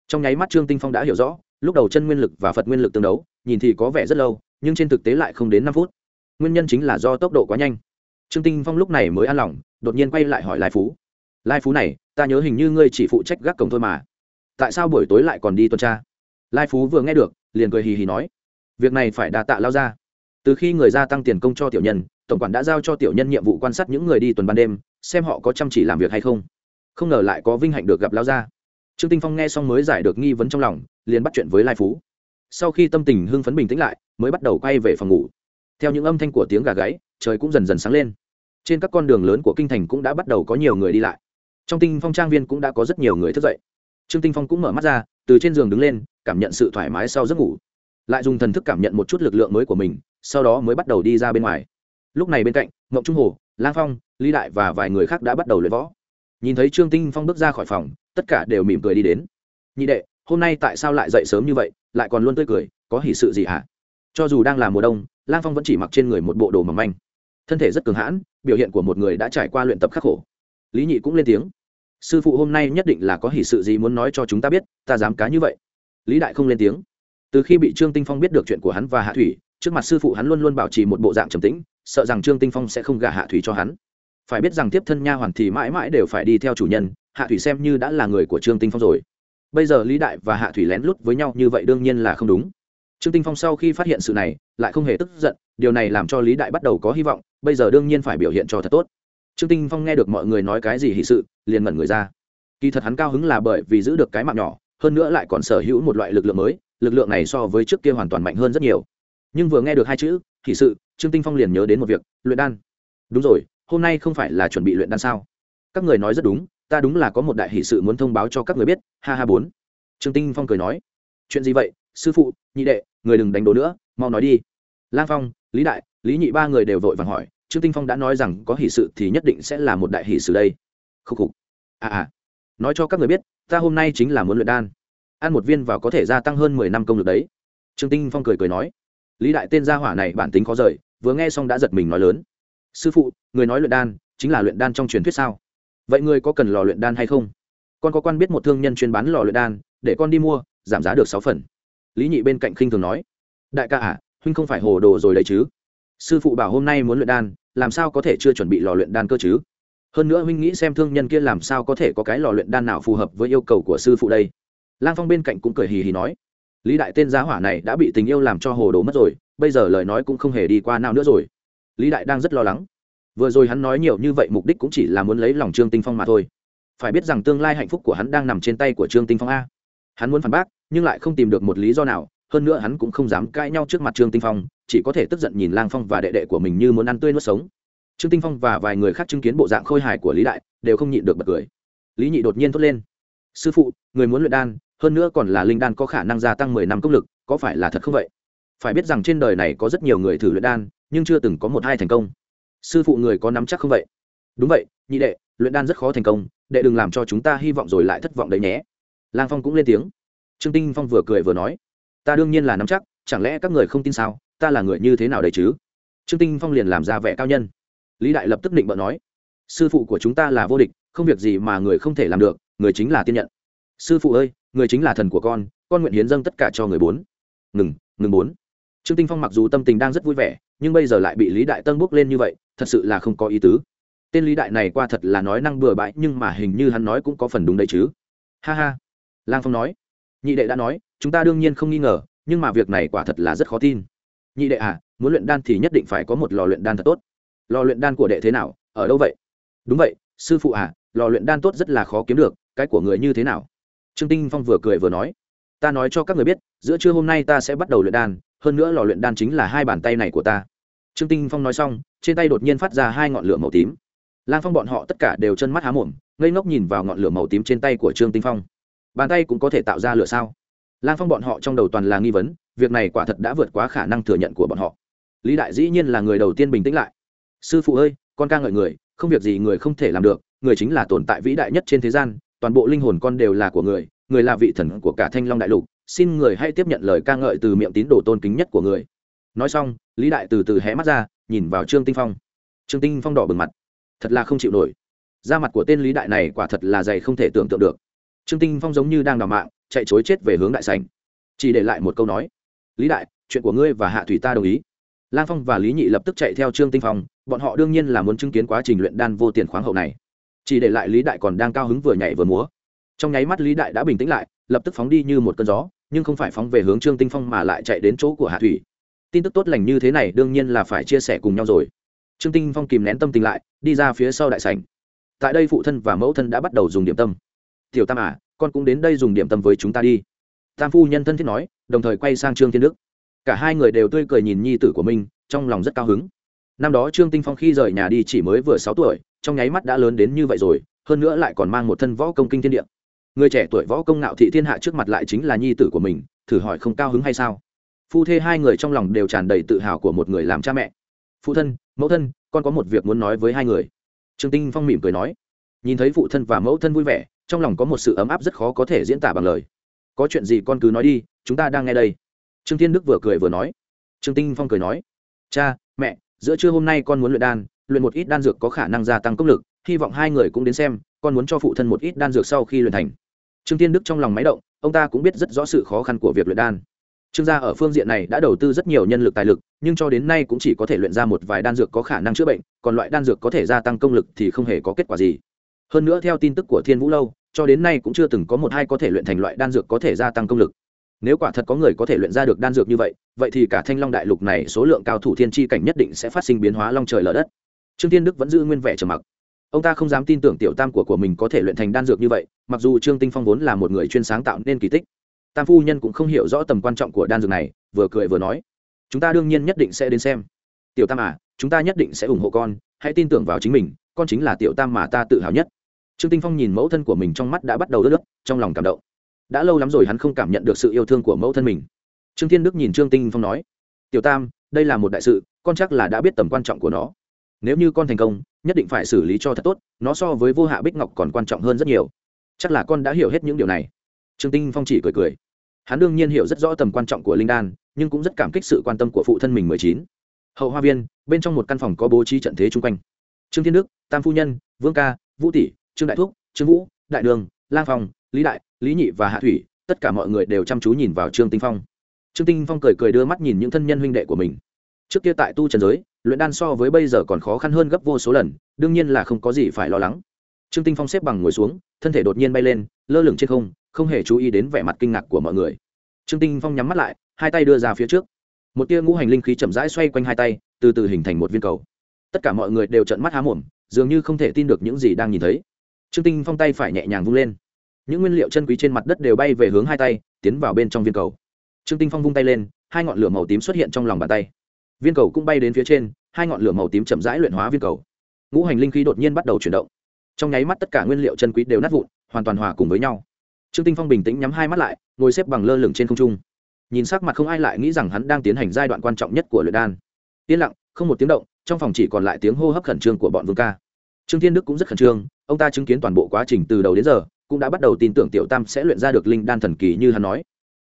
Trong nháy mắt trương tinh phong đã hiểu rõ, lúc đầu chân nguyên lực và phật nguyên lực tương đấu, nhìn thì có vẻ rất lâu, nhưng trên thực tế lại không đến năm phút. Nguyên nhân chính là do tốc độ quá nhanh. Trương tinh phong lúc này mới an lòng, đột nhiên quay lại hỏi lai phú lai phú này, ta nhớ hình như ngươi chỉ phụ trách gác cổng thôi mà. Tại sao buổi tối lại còn đi tuần tra? Lai phú vừa nghe được, liền cười hì hì nói, việc này phải đà tạ lao ra từ khi người gia tăng tiền công cho tiểu nhân, tổng quản đã giao cho tiểu nhân nhiệm vụ quan sát những người đi tuần ban đêm, xem họ có chăm chỉ làm việc hay không. Không ngờ lại có vinh hạnh được gặp lao gia. Trương tinh phong nghe xong mới giải được nghi vấn trong lòng, liền bắt chuyện với lai phú. Sau khi tâm tình hưng phấn bình tĩnh lại, mới bắt đầu quay về phòng ngủ. Theo những âm thanh của tiếng gà gáy, trời cũng dần dần sáng lên. Trên các con đường lớn của kinh thành cũng đã bắt đầu có nhiều người đi lại. Trong tinh phong trang viên cũng đã có rất nhiều người thức dậy. Trương tinh phong cũng mở mắt ra, từ trên giường đứng lên, cảm nhận sự thoải mái sau giấc ngủ. Lại dùng thần thức cảm nhận một chút lực lượng mới của mình sau đó mới bắt đầu đi ra bên ngoài. Lúc này bên cạnh ngộng trung hồ, lang phong, lý đại và vài người khác đã bắt đầu luyện võ. Nhìn thấy trương tinh phong bước ra khỏi phòng, tất cả đều mỉm cười đi đến. Nhị đệ, hôm nay tại sao lại dậy sớm như vậy, lại còn luôn tươi cười, có hỷ sự gì hả? Cho dù đang là mùa đông, lang phong vẫn chỉ mặc trên người một bộ đồ mỏng manh. Thân thể rất cường hãn, biểu hiện của một người đã trải qua luyện tập khắc khổ. Lý nhị cũng lên tiếng. Sư phụ hôm nay nhất định là có hỷ sự gì muốn nói cho chúng ta biết, ta dám cá như vậy. Lý đại không lên tiếng. Từ khi bị trương tinh phong biết được chuyện của hắn và hạ thủy trước mặt sư phụ hắn luôn luôn bảo trì một bộ dạng trầm tĩnh, sợ rằng trương tinh phong sẽ không gả hạ thủy cho hắn. Phải biết rằng tiếp thân nha hoàn thì mãi mãi đều phải đi theo chủ nhân, hạ thủy xem như đã là người của trương tinh phong rồi. Bây giờ lý đại và hạ thủy lén lút với nhau như vậy đương nhiên là không đúng. Trương tinh phong sau khi phát hiện sự này, lại không hề tức giận, điều này làm cho lý đại bắt đầu có hy vọng, bây giờ đương nhiên phải biểu hiện cho thật tốt. Trương tinh phong nghe được mọi người nói cái gì hỷ sự, liền ngẩn người ra. Kỳ thật hắn cao hứng là bởi vì giữ được cái mạng nhỏ, hơn nữa lại còn sở hữu một loại lực lượng mới, lực lượng này so với trước kia hoàn toàn mạnh hơn rất nhiều nhưng vừa nghe được hai chữ thì sự, trương tinh phong liền nhớ đến một việc, luyện đan. Đúng rồi, hôm nay không phải là chuẩn bị luyện đan sao? Các người nói rất đúng, ta đúng là có một đại hỷ sự muốn thông báo cho các người biết, ha ha bốn. Trương tinh phong cười nói, chuyện gì vậy, sư phụ, nhị đệ, người đừng đánh đố nữa, mau nói đi. Lang phong, lý đại, lý nhị ba người đều vội vàng hỏi, trương tinh phong đã nói rằng có hỷ sự thì nhất định sẽ là một đại hỷ sự đây. Khúc khục. À à. Nói cho các người biết, ta hôm nay chính là muốn luyện đan. Ăn một viên vào có thể gia tăng hơn mười năm công lực đấy. Trương tinh phong cười cười nói lý đại tên gia hỏa này bản tính khó rời, vừa nghe xong đã giật mình nói lớn. Sư phụ, người nói luyện đan chính là luyện đan trong truyền thuyết sao? Vậy người có cần lò luyện đan hay không? Con có quan biết một thương nhân chuyên bán lò luyện đan, để con đi mua, giảm giá được sáu phần. Lý nhị bên cạnh khinh thường nói. Đại ca à huynh không phải hồ đồ rồi đấy chứ? Sư phụ bảo hôm nay muốn luyện đan, làm sao có thể chưa chuẩn bị lò luyện đan cơ chứ? Hơn nữa huynh nghĩ xem thương nhân kia làm sao có thể có cái lò luyện đan nào phù hợp với yêu cầu của sư phụ đây. Lang phong bên cạnh cũng cười hì hì nói lý đại tên giá hỏa này đã bị tình yêu làm cho hồ đồ mất rồi, bây giờ lời nói cũng không hề đi qua nào nữa rồi. Lý đại đang rất lo lắng. Vừa rồi hắn nói nhiều như vậy mục đích cũng chỉ là muốn lấy lòng trương tinh phong mà thôi. Phải biết rằng tương lai hạnh phúc của hắn đang nằm trên tay của trương tinh phong a. Hắn muốn phản bác, nhưng lại không tìm được một lý do nào, hơn nữa hắn cũng không dám cãi nhau trước mặt trương tinh phong, chỉ có thể tức giận nhìn lang phong và đệ đệ của mình như muốn ăn tươi nuốt sống. Trương tinh phong và vài người khác chứng kiến bộ dạng khôi hài của lý đại, đều không nhịn được bật cười. Lý nhị đột nhiên thốt lên. Sư phụ, người muốn luyện đan hơn nữa còn là linh đan có khả năng gia tăng mười năm công lực, có phải là thật không vậy? Phải biết rằng trên đời này có rất nhiều người thử luyện đan, nhưng chưa từng có một hai thành công. Sư phụ người có nắm chắc không vậy? Đúng vậy, nhị đệ, luyện đan rất khó thành công, đệ đừng làm cho chúng ta hy vọng rồi lại thất vọng đấy nhé. Lang phong cũng lên tiếng. Trương tinh phong vừa cười vừa nói. Ta đương nhiên là nắm chắc, chẳng lẽ các người không tin sao? Ta là người như thế nào đấy chứ? Trương tinh phong liền làm ra vẻ cao nhân. Lý đại lập tức định bợ nói. Sư phụ của chúng ta là vô địch, không việc gì mà người không thể làm được, người chính là tiên nhận. Sư phụ ơi người chính là thần của con con nguyện hiến dâng tất cả cho người bốn. Ngừng ngừng bốn. Trương tinh phong mặc dù tâm tình đang rất vui vẻ, nhưng bây giờ lại bị lý đại tân bước lên như vậy, thật sự là không có ý tứ. Tên lý đại này qua thật là nói năng bừa bãi, nhưng mà hình như hắn nói cũng có phần đúng đấy chứ. Ha ha. Lang phong nói. Nhị đệ đã nói, chúng ta đương nhiên không nghi ngờ, nhưng mà việc này quả thật là rất khó tin. Nhị đệ à muốn luyện đan thì nhất định phải có một lò luyện đan thật tốt. Lò luyện đan của đệ thế nào? Ở đâu vậy? Đúng vậy, sư phụ à lò luyện đan tốt rất là khó kiếm được, cái của người như thế nào? Trương tinh phong vừa cười vừa nói, ta nói cho các người biết, giữa trưa hôm nay ta sẽ bắt đầu luyện đan, hơn nữa lò luyện đan chính là hai bàn tay này của ta. Trương tinh phong nói xong, trên tay đột nhiên phát ra hai ngọn lửa màu tím. Lang phong bọn họ tất cả đều chân mắt há mồm, ngây ngốc nhìn vào ngọn lửa màu tím trên tay của trương tinh phong. Bàn tay cũng có thể tạo ra lửa sao? Lang phong bọn họ trong đầu toàn là nghi vấn, việc này quả thật đã vượt quá khả năng thừa nhận của bọn họ. Lý đại dĩ nhiên là người đầu tiên bình tĩnh lại. Sư phụ ơi, con ca ngợi người, không việc gì người không thể làm được, người chính là tồn tại vĩ đại nhất trên thế gian toàn bộ linh hồn con đều là của người người là vị thần của cả thanh long đại lục, xin người hãy tiếp nhận lời ca ngợi từ miệng tín đồ tôn kính nhất của người. Nói xong, lý đại từ từ hé mắt ra, nhìn vào trương tinh phong. Trương tinh phong đỏ bừng mặt. Thật là không chịu nổi. Da mặt của tên lý đại này quả thật là dày không thể tưởng tượng được. Trương tinh phong giống như đang đào mạng, chạy chối chết về hướng đại sành chỉ để lại một câu nói. Lý đại, chuyện của ngươi và hạ thủy ta đồng ý. Lang phong và lý nhị lập tức chạy theo trương tinh phong, bọn họ đương nhiên là muốn chứng kiến quá trình luyện đan vô tiền khoáng hậu này chỉ để lại lý đại còn đang cao hứng vừa nhảy vừa múa. Trong nháy mắt lý đại đã bình tĩnh lại, lập tức phóng đi như một cơn gió, nhưng không phải phóng về hướng trương tinh phong mà lại chạy đến chỗ của hạ thủy. Tin tức tốt lành như thế này đương nhiên là phải chia sẻ cùng nhau rồi. Trương tinh phong kìm nén tâm tình lại, đi ra phía sau đại sảnh. Tại đây phụ thân và mẫu thân đã bắt đầu dùng điểm tâm. Tiểu tam à con cũng đến đây dùng điểm tâm với chúng ta đi. Tam phu nhân thân thiết nói, đồng thời quay sang trương thiên đức. Cả hai người đều tươi cười nhìn nhi tử của mình, trong lòng rất cao hứng. Năm đó trương tinh phong khi rời nhà đi chỉ mới vừa sáu tuổi trong nháy mắt đã lớn đến như vậy rồi, hơn nữa lại còn mang một thân võ công kinh thiên địa. Người trẻ tuổi võ công ngạo thị thiên hạ trước mặt lại chính là nhi tử của mình, thử hỏi không cao hứng hay sao? Phu thê hai người trong lòng đều tràn đầy tự hào của một người làm cha mẹ. Phụ thân, mẫu thân, con có một việc muốn nói với hai người. Trương tinh phong mỉm cười nói. Nhìn thấy phụ thân và mẫu thân vui vẻ, trong lòng có một sự ấm áp rất khó có thể diễn tả bằng lời. Có chuyện gì con cứ nói đi, chúng ta đang nghe đây. Trương thiên đức vừa cười vừa nói. Trương tinh phong cười nói. Cha, mẹ, giữa trưa hôm nay con muốn luyện đan luyện một ít đan dược có khả năng gia tăng công lực, hy vọng hai người cũng đến xem, con muốn cho phụ thân một ít đan dược sau khi luyện thành. Trương thiên đức trong lòng máy động, ông ta cũng biết rất rõ sự khó khăn của việc luyện đan. Trương gia ở phương diện này đã đầu tư rất nhiều nhân lực tài lực, nhưng cho đến nay cũng chỉ có thể luyện ra một vài đan dược có khả năng chữa bệnh, còn loại đan dược có thể gia tăng công lực thì không hề có kết quả gì. Hơn nữa theo tin tức của thiên vũ lâu, cho đến nay cũng chưa từng có một hai có thể luyện thành loại đan dược có thể gia tăng công lực. Nếu quả thật có người có thể luyện ra được đan dược như vậy vậy thì cả thanh long đại lục này số lượng cao thủ thiên tri cảnh nhất định sẽ phát sinh biến hóa long trời lở đất trương tiên đức vẫn giữ nguyên vẻ trầm mặc. Ông ta không dám tin tưởng tiểu tam của của mình có thể luyện thành đan dược như vậy, mặc dù trương tinh phong vốn là một người chuyên sáng tạo nên kỳ tích. Tam phu nhân cũng không hiểu rõ tầm quan trọng của đan dược này, vừa cười vừa nói, chúng ta đương nhiên nhất định sẽ đến xem. Tiểu tam à chúng ta nhất định sẽ ủng hộ con, hãy tin tưởng vào chính mình, con chính là tiểu tam mà ta tự hào nhất. Trương tinh phong nhìn mẫu thân của mình trong mắt đã bắt đầu đớt nước, trong lòng cảm động. Đã lâu lắm rồi hắn không cảm nhận được sự yêu thương của mẫu thân mình. Trương thiên đức nhìn trương tinh phong nói, tiểu tam, đây là một đại sự, con chắc là đã biết tầm quan trọng của nó nếu như con thành công, nhất định phải xử lý cho thật tốt, nó so với vô hạ bích ngọc còn quan trọng hơn rất nhiều. Chắc là con đã hiểu hết những điều này. Trương tinh phong chỉ cười cười. Hắn đương nhiên hiểu rất rõ tầm quan trọng của linh đan, nhưng cũng rất cảm kích sự quan tâm của phụ thân mình mười chín. Hậu hoa viên, bên trong một căn phòng có bố trí trận thế chung quanh. Trương thiên đức, tam phu nhân, vương ca, vũ tỷ, trương đại thúc, trương vũ, đại đường lang phong, lý đại, lý nhị và hạ thủy, tất cả mọi người đều chăm chú nhìn vào trương tinh phong. Trương tinh phong cười cười đưa mắt nhìn những thân nhân huynh đệ của mình trước kia tại tu trần giới, luyện đan so với bây giờ còn khó khăn hơn gấp vô số lần, đương nhiên là không có gì phải lo lắng. Trương tinh phong xếp bằng ngồi xuống, thân thể đột nhiên bay lên, lơ lửng trên không không hề chú ý đến vẻ mặt kinh ngạc của mọi người. Trương tinh phong nhắm mắt lại, hai tay đưa ra phía trước. Một tia ngũ hành linh khí chậm rãi xoay quanh hai tay, từ từ hình thành một viên cầu. Tất cả mọi người đều trợn mắt há mồm, dường như không thể tin được những gì đang nhìn thấy. Trương tinh phong tay phải nhẹ nhàng vung lên. Những nguyên liệu chân quý trên mặt đất đều bay về hướng hai tay, tiến vào bên trong viên cầu. Trương tinh phong vung tay lên, hai ngọn lửa màu tím xuất hiện trong lòng bàn tay viên cầu cũng bay đến phía trên, hai ngọn lửa màu tím chậm rãi luyện hóa viên cầu. Ngũ hành linh khí đột nhiên bắt đầu chuyển động. Trong nháy mắt tất cả nguyên liệu chân quý đều nát vụn, hoàn toàn hòa cùng với nhau. Trương tinh phong bình tĩnh nhắm hai mắt lại, ngồi xếp bằng lơ lửng trên không trung. Nhìn sắc mặt không ai lại nghĩ rằng hắn đang tiến hành giai đoạn quan trọng nhất của luyện đan. Yên lặng, không một tiếng động, trong phòng chỉ còn lại tiếng hô hấp khẩn trương của bọn vương ca. Trương thiên đức cũng rất khẩn trương, ông ta chứng kiến toàn bộ quá trình từ đầu đến giờ, cũng đã bắt đầu tin tưởng tiểu tam sẽ luyện ra được linh đan thần kỳ như hắn nói.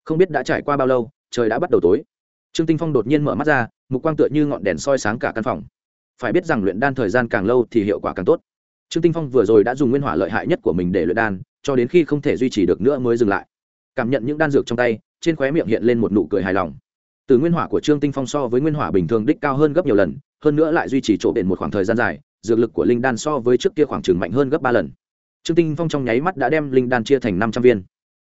Không biết đã trải qua bao lâu, trời đã bắt đầu tối. Trương tinh phong đột nhiên mở mắt ra mục quang tựa như ngọn đèn soi sáng cả căn phòng. Phải biết rằng luyện đan thời gian càng lâu thì hiệu quả càng tốt. Trương tinh phong vừa rồi đã dùng nguyên hỏa lợi hại nhất của mình để luyện đan, cho đến khi không thể duy trì được nữa mới dừng lại. Cảm nhận những đan dược trong tay, trên khóe miệng hiện lên một nụ cười hài lòng. Từ nguyên hỏa của trương tinh phong so với nguyên hỏa bình thường đích cao hơn gấp nhiều lần, hơn nữa lại duy trì chỗ bền một khoảng thời gian dài, dược lực của linh đan so với trước kia khoảng chừng mạnh hơn gấp ba lần. Trương tinh phong trong nháy mắt đã đem linh đan chia thành năm trăm viên.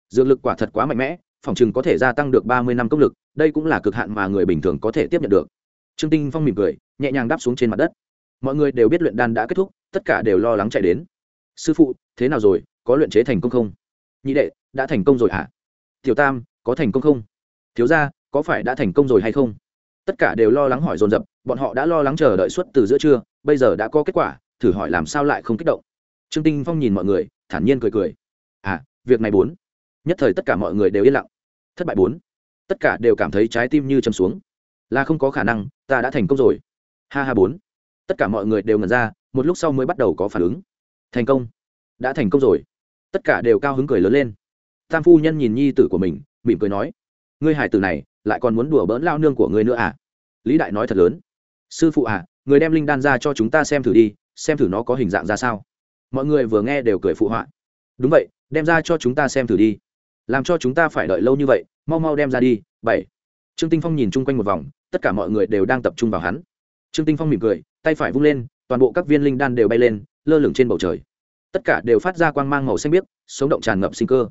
Dược lực quả thật quá mạnh mẽ, phòng chừng có thể gia tăng được ba mươi năm công lực, đây cũng là cực hạn mà người bình thường có thể tiếp nhận được trương tinh phong mỉm cười, nhẹ nhàng đáp xuống trên mặt đất. Mọi người đều biết luyện đan đã kết thúc, tất cả đều lo lắng chạy đến. Sư phụ, thế nào rồi? Có luyện chế thành công không? Nhị đệ, đã thành công rồi hả? Tiểu tam, có thành công không? Thiếu gia, có phải đã thành công rồi hay không? Tất cả đều lo lắng hỏi dồn dập, bọn họ đã lo lắng chờ đợi suốt từ giữa trưa, bây giờ đã có kết quả, thử hỏi làm sao lại không kích động. Trương tinh phong nhìn mọi người, thản nhiên cười cười. À việc này bốn. Nhất thời tất cả mọi người đều yên lặng. Thất bại bốn. Tất cả đều cảm thấy trái tim như chầm xuống là không có khả năng, ta đã thành công rồi. Ha ha bốn. Tất cả mọi người đều ngẩn ra, một lúc sau mới bắt đầu có phản ứng. Thành công. Đã thành công rồi. Tất cả đều cao hứng cười lớn lên. Tam phu nhân nhìn nhi tử của mình, mỉm cười nói, ngươi hải tử này, lại còn muốn đùa bỡn lao nương của ngươi nữa à? Lý đại nói thật lớn, sư phụ à người đem linh đan ra cho chúng ta xem thử đi, xem thử nó có hình dạng ra sao. Mọi người vừa nghe đều cười phụ họa, đúng vậy, đem ra cho chúng ta xem thử đi. Làm cho chúng ta phải đợi lâu như vậy, mau mau đem ra đi. Bảy. Trương tinh phong nhìn chung quanh một vòng tất cả mọi người đều đang tập trung vào hắn. Trương tinh phong mỉm cười, tay phải vung lên, toàn bộ các viên linh đan đều bay lên, lơ lửng trên bầu trời. Tất cả đều phát ra quang mang màu xanh biếc, sống động tràn ngập sinh cơ.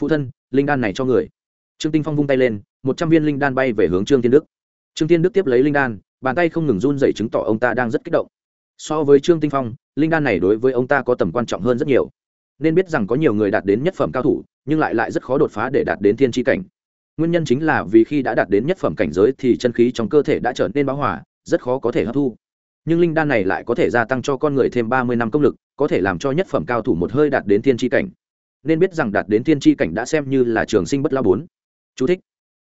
Phụ thân, linh đan này cho người. Trương tinh phong vung tay lên, một trăm viên linh đan bay về hướng trương tiên đức. Trương tiên đức tiếp lấy linh đan, bàn tay không ngừng run dậy chứng tỏ ông ta đang rất kích động. So với trương tinh phong, linh đan này đối với ông ta có tầm quan trọng hơn rất nhiều. Nên biết rằng có nhiều người đạt đến nhất phẩm cao thủ, nhưng lại lại rất khó đột phá để đạt đến thiên tri cảnh nguyên nhân chính là vì khi đã đạt đến nhất phẩm cảnh giới thì chân khí trong cơ thể đã trở nên báo hỏa rất khó có thể hấp thu. Nhưng linh đan này lại có thể gia tăng cho con người thêm ba mươi năm công lực, có thể làm cho nhất phẩm cao thủ một hơi đạt đến thiên tri cảnh. Nên biết rằng đạt đến thiên tri cảnh đã xem như là trường sinh bất lao bốn. Chú thích.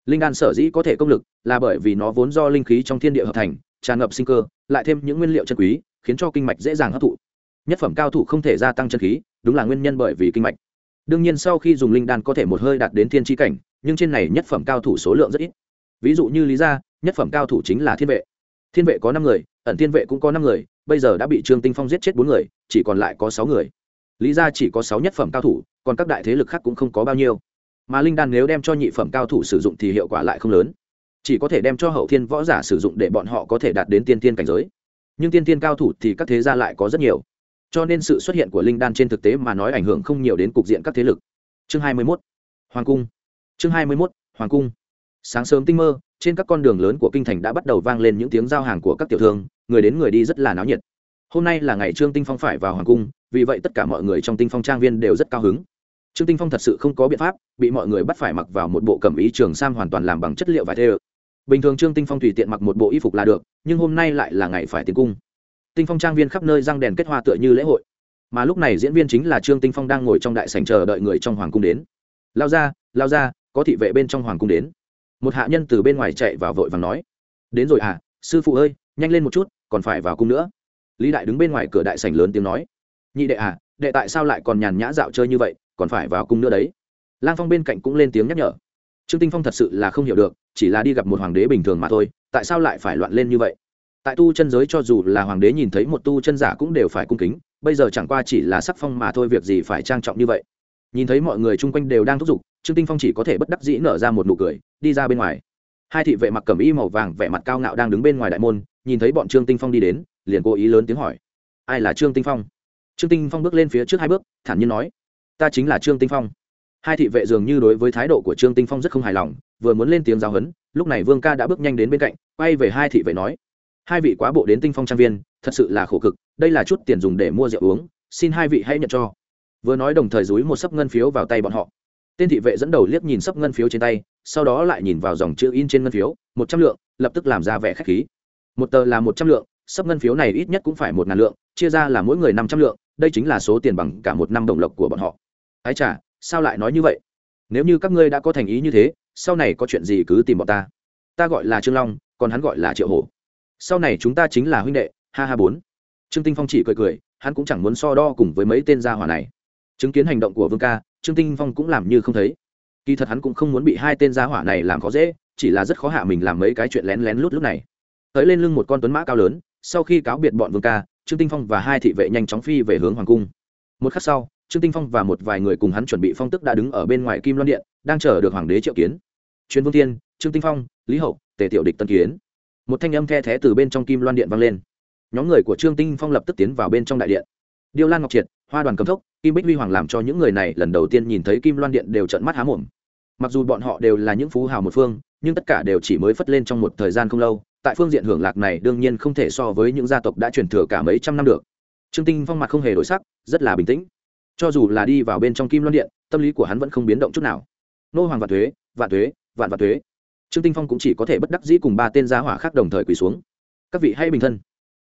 linh đan sở dĩ có thể công lực là bởi vì nó vốn do linh khí trong thiên địa hợp thành, tràn ngập sinh cơ, lại thêm những nguyên liệu chân quý, khiến cho kinh mạch dễ dàng hấp thụ. Nhất phẩm cao thủ không thể gia tăng chân khí, đúng là nguyên nhân bởi vì kinh mạch đương nhiên sau khi dùng linh đan có thể một hơi đạt đến thiên tri cảnh, nhưng trên này nhất phẩm cao thủ số lượng rất ít. Ví dụ như lý gia, nhất phẩm cao thủ chính là thiên vệ. Thiên vệ có năm người, ẩn thiên vệ cũng có năm người, bây giờ đã bị trương tinh phong giết chết bốn người, chỉ còn lại có sáu người. Lý gia chỉ có sáu nhất phẩm cao thủ, còn các đại thế lực khác cũng không có bao nhiêu. Mà linh đan nếu đem cho nhị phẩm cao thủ sử dụng thì hiệu quả lại không lớn. Chỉ có thể đem cho hậu thiên võ giả sử dụng để bọn họ có thể đạt đến tiên tiên cảnh giới. Nhưng tiên tiên cao thủ thì các thế gia lại có rất nhiều cho nên sự xuất hiện của linh đan trên thực tế mà nói ảnh hưởng không nhiều đến cục diện các thế lực. Chương hai mươi 21. hoàng cung. Chương hai mươi 21. hoàng cung. Sáng sớm tinh mơ, trên các con đường lớn của kinh thành đã bắt đầu vang lên những tiếng giao hàng của các tiểu thương, người đến người đi rất là náo nhiệt. Hôm nay là ngày trương tinh phong phải vào hoàng cung, vì vậy tất cả mọi người trong tinh phong trang viên đều rất cao hứng. Trương tinh phong thật sự không có biện pháp, bị mọi người bắt phải mặc vào một bộ cẩm ý trường sam hoàn toàn làm bằng chất liệu vải thê bình thường trương tinh phong tùy tiện mặc một bộ y phục là được, nhưng hôm nay lại là ngày phải tiến cung tinh phong trang viên khắp nơi răng đèn kết hoa tựa như lễ hội. Mà lúc này diễn viên chính là trương tinh phong đang ngồi trong đại sảnh chờ đợi người trong hoàng cung đến. Lao ra lao ra, có thị vệ bên trong hoàng cung đến. Một hạ nhân từ bên ngoài chạy vào vội vàng nói. Đến rồi à sư phụ ơi, nhanh lên một chút, còn phải vào cung nữa. Lý đại đứng bên ngoài cửa đại sảnh lớn tiếng nói. Nhị đệ à đệ tại sao lại còn nhàn nhã dạo chơi như vậy, còn phải vào cung nữa đấy? Lang phong bên cạnh cũng lên tiếng nhắc nhở. Trương tinh phong thật sự là không hiểu được, chỉ là đi gặp một hoàng đế bình thường mà thôi, tại sao lại phải loạn lên như vậy? Tại tu chân giới cho dù là hoàng đế nhìn thấy một tu chân giả cũng đều phải cung kính, bây giờ chẳng qua chỉ là sắc phong mà thôi, việc gì phải trang trọng như vậy? Nhìn thấy mọi người chung quanh đều đang thúc giục, trương tinh phong chỉ có thể bất đắc dĩ nở ra một nụ cười, đi ra bên ngoài. Hai thị vệ mặc cẩm y màu vàng vẻ mặt cao ngạo đang đứng bên ngoài đại môn, nhìn thấy bọn trương tinh phong đi đến, liền cố ý lớn tiếng hỏi. Ai là trương tinh phong? Trương tinh phong bước lên phía trước hai bước, thản nhiên nói. Ta chính là trương tinh phong. Hai thị vệ dường như đối với thái độ của trương tinh phong rất không hài lòng, vừa muốn lên tiếng giáo hấn lúc này vương ca đã bước nhanh đến bên cạnh, quay về hai thị vệ nói hai vị quá bộ đến tinh phong trang viên, thật sự là khổ cực, đây là chút tiền dùng để mua rượu uống, xin hai vị hãy nhận cho. Vừa nói đồng thời dúi một sấp ngân phiếu vào tay bọn họ. Tên thị vệ dẫn đầu liếc nhìn sấp ngân phiếu trên tay, sau đó lại nhìn vào dòng chữ in trên ngân phiếu, một trăm lượng, lập tức làm ra vẻ k h á c h khí. Một tờ là một trăm lượng, sấp ngân phiếu này ít nhất cũng phải một ngàn lượng, chia ra là mỗi người năm trăm lượng, đây chính là số tiền bằng cả một năm đồng lộc của bọn họ. Ái chả sao lại nói như vậy? Nếu như các ngươi đã có thành ý như thế, sau này có chuyện gì cứ tìm bọn ta. Ta gọi là trương long, còn hắn gọi là triệu hổ sau này chúng ta chính là huynh đệ, ha ha bốn. Trương tinh phong chỉ cười cười, hắn cũng chẳng muốn so đo cùng với mấy tên gia hỏa này. Chứng kiến hành động của vương ca, trương tinh phong cũng làm như không thấy. Kỳ thật hắn cũng không muốn bị hai tên gia hỏa này làm khó dễ, chỉ là rất khó hạ mình làm mấy cái chuyện lén lén lút lúc này. Tới lên lưng một con tuấn mã cao lớn, sau khi cáo biệt bọn vương ca, trương tinh phong và hai thị vệ nhanh chóng phi về hướng hoàng cung. Một khắc sau, trương tinh phong và một vài người cùng hắn chuẩn bị phong tức đã đứng ở bên ngoài kim loan điện, đang chờ được hoàng đế triệu kiến. Truyền vương tiên trương tinh phong, lý hậu, tề tiểu địch tân kiến một thanh âm the thé từ bên trong kim loan điện vang lên. Nhóm người của trương tinh phong lập tức tiến vào bên trong đại điện. Điêu lan ngọc triệt, hoa đoàn cầm thốc, kim bích huy hoàng làm cho những người này lần đầu tiên nhìn thấy kim loan điện đều trận mắt há mồm. Mặc dù bọn họ đều là những phú hào một phương, nhưng tất cả đều chỉ mới phất lên trong một thời gian không lâu, tại phương diện hưởng lạc này đương nhiên không thể so với những gia tộc đã truyền thừa cả mấy trăm năm được. Trương tinh phong mặt không hề đổi sắc, rất là bình tĩnh. Cho dù là đi vào bên trong kim loan điện, tâm lý của hắn vẫn không biến động chút nào. Nô hoàng vạn thuế vạn thuế, vạn vạn thuế trương tinh phong cũng chỉ có thể bất đắc dĩ cùng ba tên gia hỏa khác đồng thời quỳ xuống. Các vị hãy bình thân.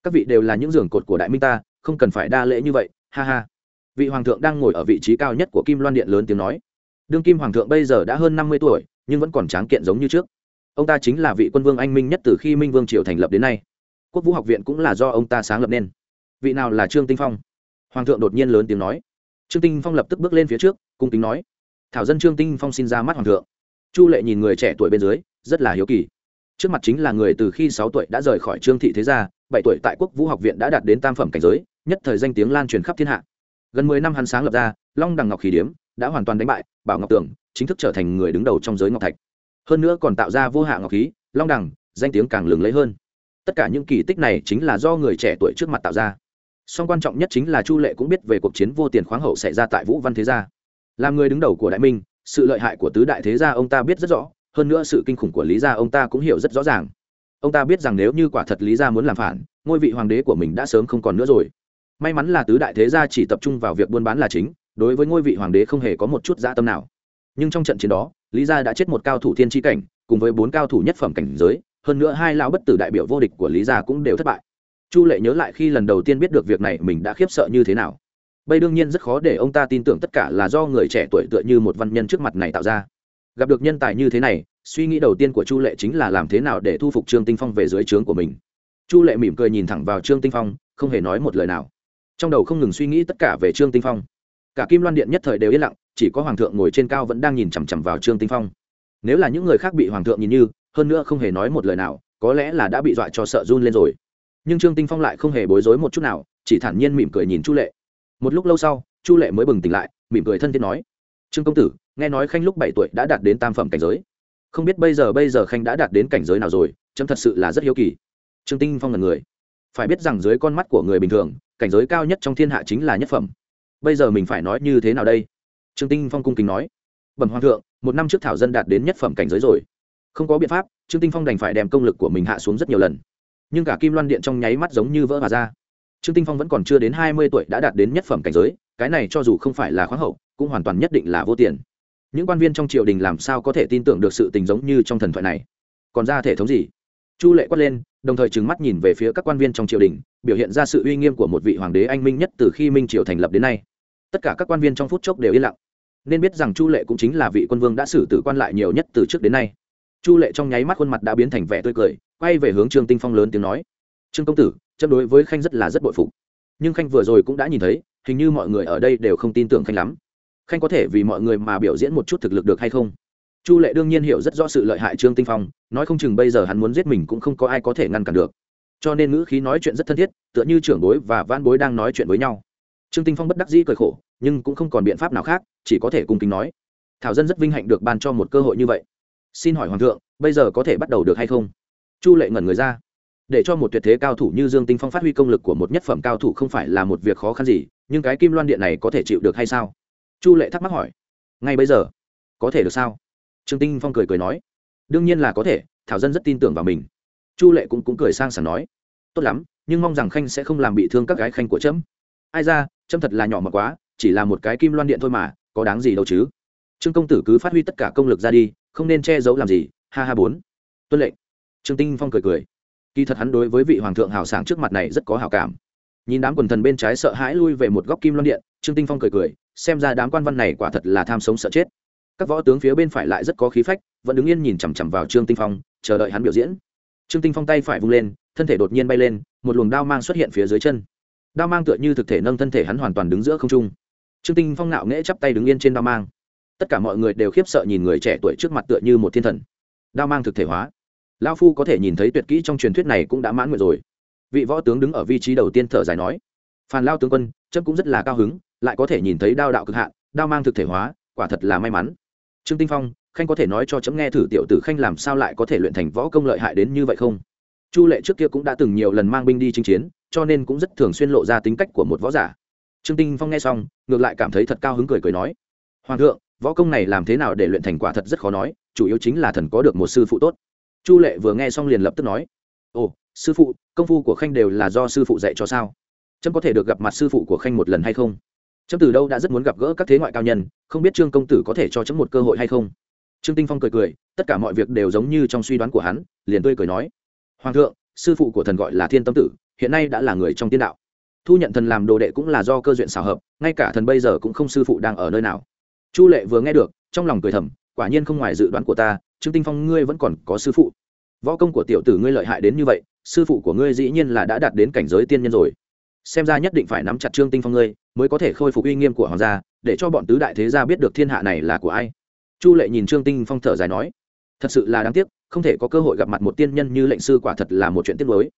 Các vị đều là những giường cột của đại minh ta, không cần phải đa lễ như vậy, ha ha. Vị hoàng thượng đang ngồi ở vị trí cao nhất của kim loan điện lớn tiếng nói. Đương kim hoàng thượng bây giờ đã hơn năm mươi tuổi, nhưng vẫn còn tráng kiện giống như trước. Ông ta chính là vị quân vương anh minh nhất từ khi minh vương triều thành lập đến nay. Quốc vũ học viện cũng là do ông ta sáng lập nên. Vị nào là trương tinh phong? Hoàng thượng đột nhiên lớn tiếng nói. Trương tinh phong lập tức bước lên phía trước, cung kính nói. Thảo dân trương tinh phong xin ra mắt hoàng thượng. Chu lệ nhìn người trẻ tuổi bên dưới rất là hiếu kỳ. Trước mặt chính là người từ khi sáu tuổi đã rời khỏi trương thị thế gia, bảy tuổi tại quốc vũ học viện đã đạt đến tam phẩm cảnh giới, nhất thời danh tiếng lan truyền khắp thiên hạ. Gần mười năm hắn sáng lập ra, long đằng ngọc khí điếm, đã hoàn toàn đánh bại bảo ngọc tường chính thức trở thành người đứng đầu trong giới ngọc thạch. Hơn nữa còn tạo ra vô hạ ngọc khí, long đằng, danh tiếng càng lừng lẫy hơn. Tất cả những kỳ tích này chính là do người trẻ tuổi trước mặt tạo ra. Song quan trọng nhất chính là chu lệ cũng biết về cuộc chiến vô tiền khoáng hậu xảy ra tại vũ văn thế gia. Làm người đứng đầu của đại minh, sự lợi hại của tứ đại thế gia ông ta biết rất rõ hơn nữa sự kinh khủng của lý gia ông ta cũng hiểu rất rõ ràng. Ông ta biết rằng nếu như quả thật lý gia muốn làm phản, ngôi vị hoàng đế của mình đã sớm không còn nữa rồi. May mắn là tứ đại thế gia chỉ tập trung vào việc buôn bán là chính, đối với ngôi vị hoàng đế không hề có một chút dã tâm nào. Nhưng trong trận chiến đó, lý gia đã chết một cao thủ thiên tri cảnh, cùng với bốn cao thủ nhất phẩm cảnh giới, hơn nữa hai lão bất tử đại biểu vô địch của lý gia cũng đều thất bại. Chu lệ nhớ lại khi lần đầu tiên biết được việc này mình đã khiếp sợ như thế nào. Bây đương nhiên rất khó để ông ta tin tưởng tất cả là do người trẻ tuổi tựa như một văn nhân trước mặt này tạo ra gặp được nhân tài như thế này, suy nghĩ đầu tiên của chu lệ chính là làm thế nào để thu phục trương tinh phong về dưới trướng của mình. Chu lệ mỉm cười nhìn thẳng vào trương tinh phong, không hề nói một lời nào. Trong đầu không ngừng suy nghĩ tất cả về trương tinh phong. Cả kim loan điện nhất thời đều yên lặng, chỉ có hoàng thượng ngồi trên cao vẫn đang nhìn chằm chằm vào trương tinh phong. Nếu là những người khác bị hoàng thượng nhìn như, hơn nữa không hề nói một lời nào, có lẽ là đã bị dọa cho sợ run lên rồi. Nhưng trương tinh phong lại không hề bối rối một chút nào, chỉ thản nhiên mỉm cười nhìn chu lệ. Một lúc lâu sau, chu lệ mới bừng tỉnh lại, mỉm cười thân thiết nói, trương công tử nghe nói khanh lúc bảy tuổi đã đạt đến tam phẩm cảnh giới. Không biết bây giờ bây giờ khanh đã đạt đến cảnh giới nào rồi, chấm thật sự là rất hiếu kỳ. Trương tinh phong là người. Phải biết rằng dưới con mắt của người bình thường, cảnh giới cao nhất trong thiên hạ chính là nhất phẩm. Bây giờ mình phải nói như thế nào đây? Trương tinh phong cung kính nói. Bẩm hoàng thượng, một năm trước thảo dân đạt đến nhất phẩm cảnh giới rồi. Không có biện pháp, trương tinh phong đành phải đem công lực của mình hạ xuống rất nhiều lần. Nhưng cả kim loan điện trong nháy mắt giống như vỡ hòa ra. Trương tinh phong vẫn còn chưa đến hai mươi tuổi đã đạt đến nhất phẩm cảnh giới, cái này cho dù không phải là khoáng hậu, cũng hoàn toàn nhất định là vô tiền những quan viên trong triều đình làm sao có thể tin tưởng được sự tình giống như trong thần thoại này? Còn ra thể thống gì? Chu lệ quát lên, đồng thời trừng mắt nhìn về phía các quan viên trong triều đình, biểu hiện ra sự uy nghiêm của một vị hoàng đế anh minh nhất từ khi minh triều thành lập đến nay. Tất cả các quan viên trong phút chốc đều yên lặng. Nên biết rằng chu lệ cũng chính là vị quân vương đã xử tử quan lại nhiều nhất từ trước đến nay. Chu lệ trong nháy mắt khuôn mặt đã biến thành vẻ tươi cười, quay về hướng trương tinh phong lớn tiếng nói. Trương công tử chấp đối với khanh rất là rất bội phục. Nhưng khanh vừa rồi cũng đã nhìn thấy, hình như mọi người ở đây đều không tin tưởng khanh lắm khanh có thể vì mọi người mà biểu diễn một chút thực lực được hay không? Chu lệ đương nhiên hiểu rất rõ sự lợi hại trương tinh phong, nói không chừng bây giờ hắn muốn giết mình cũng không có ai có thể ngăn cản được. Cho nên ngữ khí nói chuyện rất thân thiết, tựa như trưởng bối và van bối đang nói chuyện với nhau. Trương tinh phong bất đắc dĩ cười khổ, nhưng cũng không còn biện pháp nào khác, chỉ có thể cùng kính nói. Thảo dân rất vinh hạnh được ban cho một cơ hội như vậy. Xin hỏi hoàng thượng, bây giờ có thể bắt đầu được hay không? Chu lệ ngẩn người ra. Để cho một tuyệt thế cao thủ như dương tinh phong phát huy công lực của một nhất phẩm cao thủ không phải là một việc khó khăn gì, nhưng cái kim loan điện này có thể chịu được hay sao? Chu lệ thắc mắc hỏi ngay bây giờ có thể được sao? Trương tinh phong cười cười nói đương nhiên là có thể thảo dân rất tin tưởng vào mình. Chu lệ cũng, cũng cười sang sảng nói tốt lắm nhưng mong rằng khanh sẽ không làm bị thương các gái khanh của trẫm ai ra trẫm thật là nhỏ mật quá chỉ là một cái kim loan điện thôi mà có đáng gì đâu chứ? Trương công tử cứ phát huy tất cả công lực ra đi không nên che giấu làm gì ha ha bốn. Tuân lệnh. Trương tinh phong cười cười. Kỳ thật hắn đối với vị hoàng thượng hào sảng trước mặt này rất có hào cảm. Nhìn đám quần thần bên trái sợ hãi lui về một góc kim loan điện trương tinh phong cười cười xem ra đám quan văn này quả thật là tham sống sợ chết. Các võ tướng phía bên phải lại rất có khí phách, vẫn đứng yên nhìn chằm chằm vào trương tinh phong, chờ đợi hắn biểu diễn. Trương tinh phong tay phải vung lên, thân thể đột nhiên bay lên, một luồng đao mang xuất hiện phía dưới chân. Đao mang tựa như thực thể nâng thân thể hắn hoàn toàn đứng giữa không trung. Trương tinh phong nạo nghễ chắp tay đứng yên trên đao mang. Tất cả mọi người đều khiếp sợ nhìn người trẻ tuổi trước mặt tựa như một thiên thần. Đao mang thực thể hóa. Lao phu có thể nhìn thấy tuyệt kỹ trong truyền thuyết này cũng đã mãn nguyện rồi. Vị võ tướng đứng ở vị trí đầu tiên thở dài nói phan lao tướng quân chấp cũng rất là cao hứng lại có thể nhìn thấy đao đạo cực hạn, đao mang thực thể hóa, quả thật là may mắn. Trương tinh phong, khanh có thể nói cho chấm nghe thử tiểu tử khanh làm sao lại có thể luyện thành võ công lợi hại đến như vậy không? Chu lệ trước kia cũng đã từng nhiều lần mang binh đi chinh chiến, cho nên cũng rất thường xuyên lộ ra tính cách của một võ giả. Trương tinh phong nghe xong, ngược lại cảm thấy thật cao hứng cười cười nói, hoàng thượng, võ công này làm thế nào để luyện thành quả thật rất khó nói, chủ yếu chính là thần có được một sư phụ tốt. Chu lệ vừa nghe xong liền lập tức nói, ồ, sư phụ, công phu của khanh đều là do sư phụ dạy cho sao? Trâm có thể được gặp mặt sư phụ của khanh một lần hay không? Chấm từ đâu đã rất muốn gặp gỡ các thế ngoại cao nhân, không biết trương công tử có thể cho chấm một cơ hội hay không? Trương tinh phong cười cười, tất cả mọi việc đều giống như trong suy đoán của hắn, liền tươi cười nói, hoàng thượng, sư phụ của thần gọi là thiên tâm tử, hiện nay đã là người trong tiên đạo. Thu nhận thần làm đồ đệ cũng là do cơ duyện xảo hợp, ngay cả thần bây giờ cũng không sư phụ đang ở nơi nào. Chu lệ vừa nghe được, trong lòng cười thầm, quả nhiên không ngoài dự đoán của ta, trương tinh phong ngươi vẫn còn có sư phụ. Võ công của tiểu tử ngươi lợi hại đến như vậy, sư phụ của ngươi dĩ nhiên là đã đạt đến cảnh giới tiên nhân rồi xem ra nhất định phải nắm chặt trương tinh phong ngươi, mới có thể khôi phục uy nghiêm của hoàng gia, để cho bọn tứ đại thế gia biết được thiên hạ này là của ai. Chu lệ nhìn trương tinh phong thở dài nói, thật sự là đáng tiếc, không thể có cơ hội gặp mặt một tiên nhân như lệnh sư quả thật là một chuyện tiếc nuối.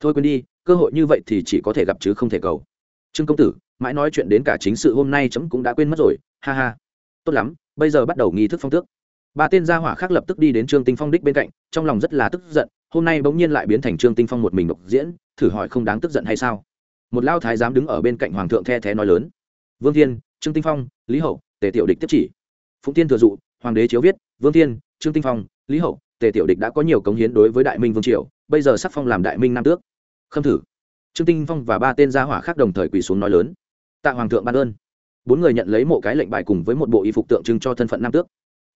Thôi quên đi, cơ hội như vậy thì chỉ có thể gặp chứ không thể cầu. Trương công tử, mãi nói chuyện đến cả chính sự hôm nay chấm cũng đã quên mất rồi, ha ha. Tốt lắm, bây giờ bắt đầu nghi thức phong tước. Ba tên gia hỏa khác lập tức đi đến trương tinh phong đích bên cạnh, trong lòng rất là tức giận, hôm nay bỗng nhiên lại biến thành trương tinh phong một mình độc diễn, thử hỏi không đáng tức giận hay sao? Một lao thái giám đứng ở bên cạnh hoàng thượng the thé nói lớn. Vương thiên, trương tinh phong, lý hậu, tề tiểu địch tiếp chỉ. Phụng tiên thừa dụ, hoàng đế chiếu viết, vương thiên, trương tinh phong, lý hậu, tề tiểu địch đã có nhiều cống hiến đối với đại minh vương triều, bây giờ sắc phong làm đại minh nam tước. Khâm thử. Trương tinh phong và ba tên gia hỏa khác đồng thời quỳ xuống nói lớn. Tạ hoàng thượng ban ơn. Bốn người nhận lấy một cái lệnh bài cùng với một bộ y phục tượng trưng cho thân phận nam tước.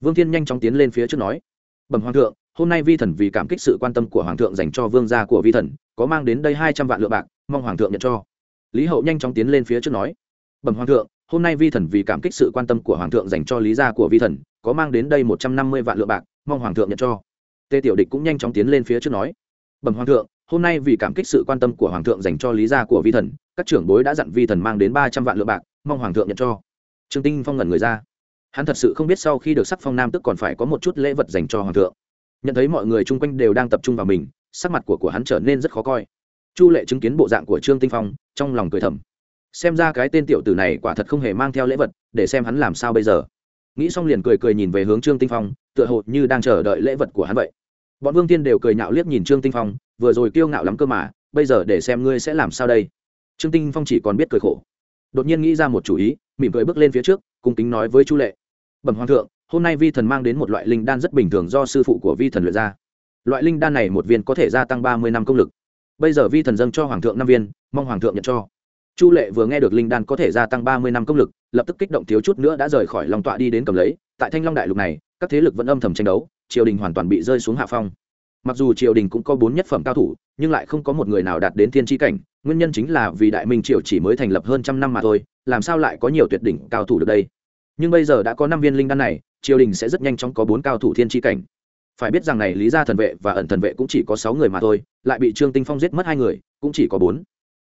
Vương thiên nhanh chóng tiến lên phía trước nói. Bẩm hoàng thượng, hôm nay vi thần vì cảm kích sự quan tâm của hoàng thượng dành cho vương gia của vi thần, có mang đến đây hai trăm vạn lượng bạc mong hoàng thượng nhận cho. Lý hậu nhanh chóng tiến lên phía trước nói, bẩm hoàng thượng, hôm nay vi thần vì cảm kích sự quan tâm của hoàng thượng dành cho lý gia của vi thần, có mang đến đây một trăm năm mươi vạn lượng bạc, mong hoàng thượng nhận cho. Tê tiểu địch cũng nhanh chóng tiến lên phía trước nói, bẩm hoàng thượng, hôm nay vì cảm kích sự quan tâm của hoàng thượng dành cho lý gia của vi thần, các trưởng bối đã dặn vi thần mang đến ba trăm vạn lượng bạc, mong hoàng thượng nhận cho. Trương tinh phong ngẩn người ra. Hắn thật sự không biết sau khi được sắc phong nam tức còn phải có một chút lễ vật dành cho hoàng thượng. Nhận thấy mọi người chung quanh đều đang tập trung vào mình, sắc mặt của của hắn trở nên rất khó coi chu lệ chứng kiến bộ dạng của trương tinh phong, trong lòng cười thầm. Xem ra cái tên tiểu tử này quả thật không hề mang theo lễ vật, để xem hắn làm sao bây giờ. Nghĩ xong liền cười cười nhìn về hướng trương tinh phong, tựa hồ như đang chờ đợi lễ vật của hắn vậy. Bọn vương tiên đều cười nhạo liếc nhìn trương tinh phong, vừa rồi kiêu ngạo lắm cơ mà, bây giờ để xem ngươi sẽ làm sao đây. Trương tinh phong chỉ còn biết cười khổ. Đột nhiên nghĩ ra một chủ ý, mỉm cười bước lên phía trước, cung kính nói với chu lệ. Bẩm hoàng thượng, hôm nay vi thần mang đến một loại linh đan rất bình thường do sư phụ của vi thần luyện ra. Loại linh đan này một viên có thể gia tăng ba mươi năm công lực bây giờ vi thần dâng cho hoàng thượng năm viên, mong hoàng thượng nhận cho. Chu lệ vừa nghe được linh đan có thể gia tăng ba mươi năm công lực, lập tức kích động thiếu chút nữa đã rời khỏi lòng tọa đi đến cầm lấy. Tại thanh long đại lục này, các thế lực vẫn âm thầm tranh đấu, triều đình hoàn toàn bị rơi xuống hạ phong. Mặc dù triều đình cũng có bốn nhất phẩm cao thủ, nhưng lại không có một người nào đạt đến thiên tri cảnh, nguyên nhân chính là vì đại minh triều chỉ mới thành lập hơn trăm năm mà thôi, làm sao lại có nhiều tuyệt đỉnh cao thủ được đây? Nhưng bây giờ đã có năm viên linh đan này, triều đình sẽ rất nhanh chóng có bốn cao thủ thiên tri cảnh phải biết rằng này lý gia thần vệ và ẩn thần vệ cũng chỉ có sáu người mà thôi, lại bị trương tinh phong giết mất hai người, cũng chỉ có bốn.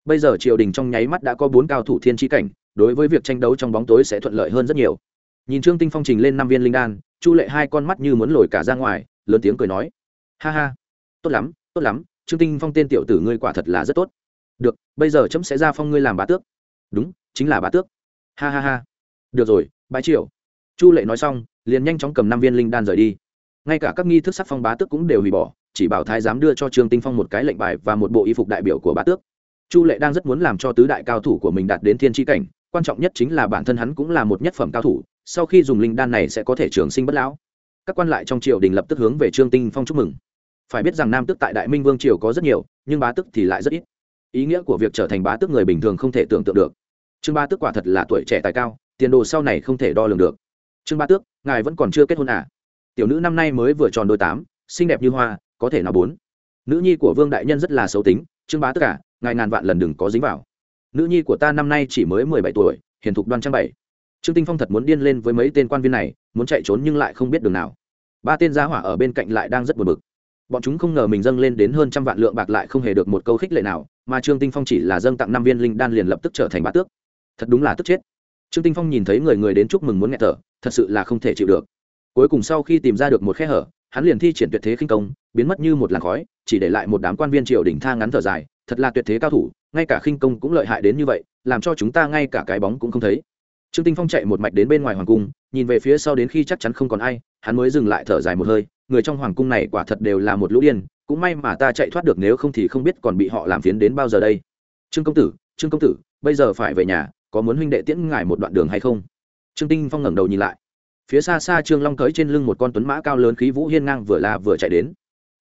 Bây giờ triều đình trong nháy mắt đã có bốn cao thủ thiên tri cảnh, đối với việc tranh đấu trong bóng tối sẽ thuận lợi hơn rất nhiều. Nhìn trương tinh phong trình lên năm viên linh đan, chu lệ hai con mắt như muốn lồi cả ra ngoài, lớn tiếng cười nói, ha ha, tốt lắm tốt lắm, trương tinh phong tên tiểu tử ngươi quả thật là rất tốt. Được, bây giờ chấm sẽ ra phong ngươi làm bá tước. Đúng, chính là bá tước. Ha ha ha. Được rồi, bái triệu chu lệ nói xong, liền nhanh chóng cầm năm viên linh đan rời đi ngay cả các nghi thức sắc phong bá tước cũng đều hủy bỏ, chỉ bảo thái giám đưa cho trương tinh phong một cái lệnh bài và một bộ y phục đại biểu của bá tước. Chu lệ đang rất muốn làm cho tứ đại cao thủ của mình đạt đến thiên tri cảnh, quan trọng nhất chính là bản thân hắn cũng là một nhất phẩm cao thủ, sau khi dùng linh đan này sẽ có thể trường sinh bất lão. Các quan lại trong triều đình lập tức hướng về trương tinh phong chúc mừng. Phải biết rằng nam tước tại đại minh vương triều có rất nhiều, nhưng bá tước thì lại rất ít. Ý nghĩa của việc trở thành bá tước người bình thường không thể tưởng tượng được. Trương ba tước quả thật là tuổi trẻ tài cao, tiền đồ sau này không thể đo lường được. Trương ba tước, ngài vẫn còn chưa kết hôn à? Tiểu nữ năm nay mới vừa tròn đôi tám xinh đẹp như hoa có thể nào bốn? Nữ nhi của vương đại nhân rất là xấu tính trương bá tước cả à, ngài ngàn vạn lần đừng có dính vào. Nữ nhi của ta năm nay chỉ mới mười bảy tuổi hiền thục đoan trang bảy. Trương tinh phong thật muốn điên lên với mấy tên quan viên này muốn chạy trốn nhưng lại không biết đường nào. Ba tên gia hỏa ở bên cạnh lại đang rất buồn bực. Bọn chúng không ngờ mình dâng lên đến hơn trăm vạn lượng bạc lại không hề được một câu khích lệ nào mà trương tinh phong chỉ là dâng tặng năm viên linh đan liền lập tức trở thành bá tước. Thật đúng là tức chết. Trương tinh phong nhìn thấy người người đến chúc mừng muốn nghẹt thở thật sự là không thể chịu được cuối cùng sau khi tìm ra được một khe hở, hắn liền thi triển tuyệt thế khinh công, biến mất như một làn khói, chỉ để lại một đám quan viên triều đình tha ngắn thở dài, thật là tuyệt thế cao thủ, ngay cả khinh công cũng lợi hại đến như vậy, làm cho chúng ta ngay cả cái bóng cũng không thấy. Trương tinh phong chạy một mạch đến bên ngoài hoàng cung, nhìn về phía sau đến khi chắc chắn không còn ai, hắn mới dừng lại thở dài một hơi, người trong hoàng cung này quả thật đều là một lũ điên, cũng may mà ta chạy thoát được nếu không thì không biết còn bị họ làm phiến đến bao giờ đây. Trương công tử, trương công tử, bây giờ phải về nhà, có muốn huynh đệ tiễn ngài một đoạn đường hay không? Trương tinh phong ngẩng đầu nhìn lại phía xa xa trương long cưỡi trên lưng một con tuấn mã cao lớn khí vũ hiên ngang vừa là vừa chạy đến.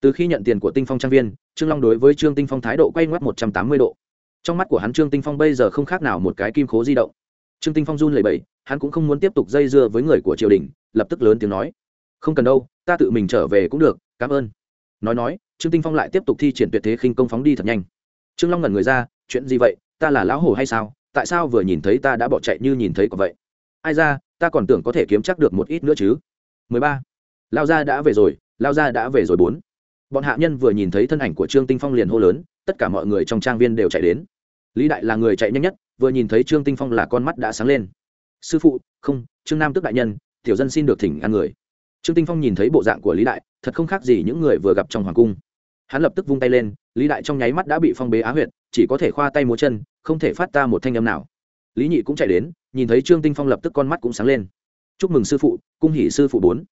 Từ khi nhận tiền của tinh phong trang viên, trương long đối với trương tinh phong thái độ quay ngoắt một trăm tám mươi độ. Trong mắt của hắn trương tinh phong bây giờ không khác nào một cái kim khố di động. Trương tinh phong run lẩy bẩy, hắn cũng không muốn tiếp tục dây dưa với người của triều đình, lập tức lớn tiếng nói, không cần đâu, ta tự mình trở về cũng được, cảm ơn. Nói nói, trương tinh phong lại tiếp tục thi triển tuyệt thế khinh công phóng đi thật nhanh. Trương long ngẩn người ra, chuyện gì vậy, ta là lão hổ hay sao? Tại sao vừa nhìn thấy ta đã bỏ chạy như nhìn thấy có vậy? Ai ra ta còn tưởng có thể kiếm chắc được một ít nữa chứ. 13. lao gia đã về rồi, lao gia đã về rồi bốn. Bọn hạ nhân vừa nhìn thấy thân ảnh của trương tinh phong liền hô lớn, tất cả mọi người trong trang viên đều chạy đến. Lý đại là người chạy nhanh nhất, vừa nhìn thấy trương tinh phong là con mắt đã sáng lên. Sư phụ, không, trương nam tức đại nhân, tiểu dân xin được thỉnh ăn người. Trương tinh phong nhìn thấy bộ dạng của lý đại, thật không khác gì những người vừa gặp trong hoàng cung. Hắn lập tức vung tay lên, lý đại trong nháy mắt đã bị phong bế á huyệt, chỉ có thể khoa tay múa chân, không thể phát ta một thanh âm nào lý nhị cũng chạy đến, nhìn thấy trương tinh phong lập tức con mắt cũng sáng lên. Chúc mừng sư phụ, cung hỷ sư phụ bốn.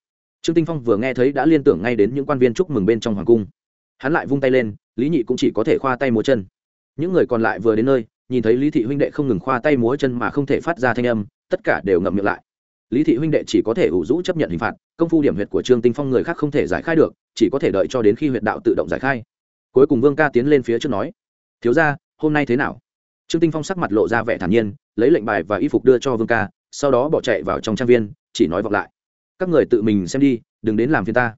Trương tinh phong vừa nghe thấy đã liên tưởng ngay đến những quan viên chúc mừng bên trong hoàng cung. Hắn lại vung tay lên, lý nhị cũng chỉ có thể khoa tay múa chân. Những người còn lại vừa đến nơi, nhìn thấy lý thị huynh đệ không ngừng khoa tay múa chân mà không thể phát ra thanh âm, tất cả đều ngậm miệng lại. Lý thị huynh đệ chỉ có thể ủ rũ chấp nhận hình phạt, công phu điểm huyệt của trương tinh phong người khác không thể giải khai được, chỉ có thể đợi cho đến khi huyệt đạo tự động giải khai. Cuối cùng vương ca tiến lên phía trước nói, thiếu ra hôm nay thế nào? Trương tinh phong sắc mặt lộ ra vẻ thản nhiên, lấy lệnh bài và y phục đưa cho vương ca, sau đó bỏ chạy vào trong trang viên, chỉ nói vọng lại. Các người tự mình xem đi, đừng đến làm phiền ta.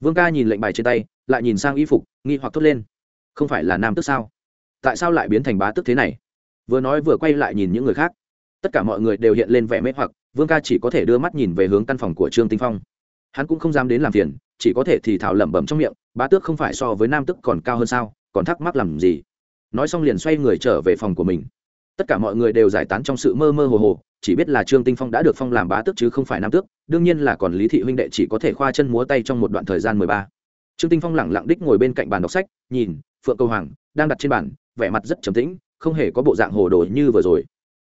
Vương ca nhìn lệnh bài trên tay, lại nhìn sang y phục, nghi hoặc thốt lên. Không phải là nam tức sao? Tại sao lại biến thành bá tức thế này? Vừa nói vừa quay lại nhìn những người khác. Tất cả mọi người đều hiện lên vẻ mê hoặc, vương ca chỉ có thể đưa mắt nhìn về hướng căn phòng của trương tinh phong. Hắn cũng không dám đến làm phiền, chỉ có thể thì thảo lẩm bẩm trong miệng, bá tước không phải so với nam tức còn cao hơn sao, còn thắc mắc làm gì? Nói xong liền xoay người trở về phòng của mình. Tất cả mọi người đều giải tán trong sự mơ mơ hồ hồ, chỉ biết là trương tinh phong đã được phong làm bá tước chứ không phải nam tước, đương nhiên là còn lý thị huynh đệ chỉ có thể khoa chân múa tay trong một đoạn thời gian mười ba. Trương tinh phong lẳng lặng đích ngồi bên cạnh bàn đọc sách, nhìn, phượng câu hoàng, đang đặt trên bàn, vẻ mặt rất trầm tĩnh, không hề có bộ dạng hồ đồ như vừa rồi.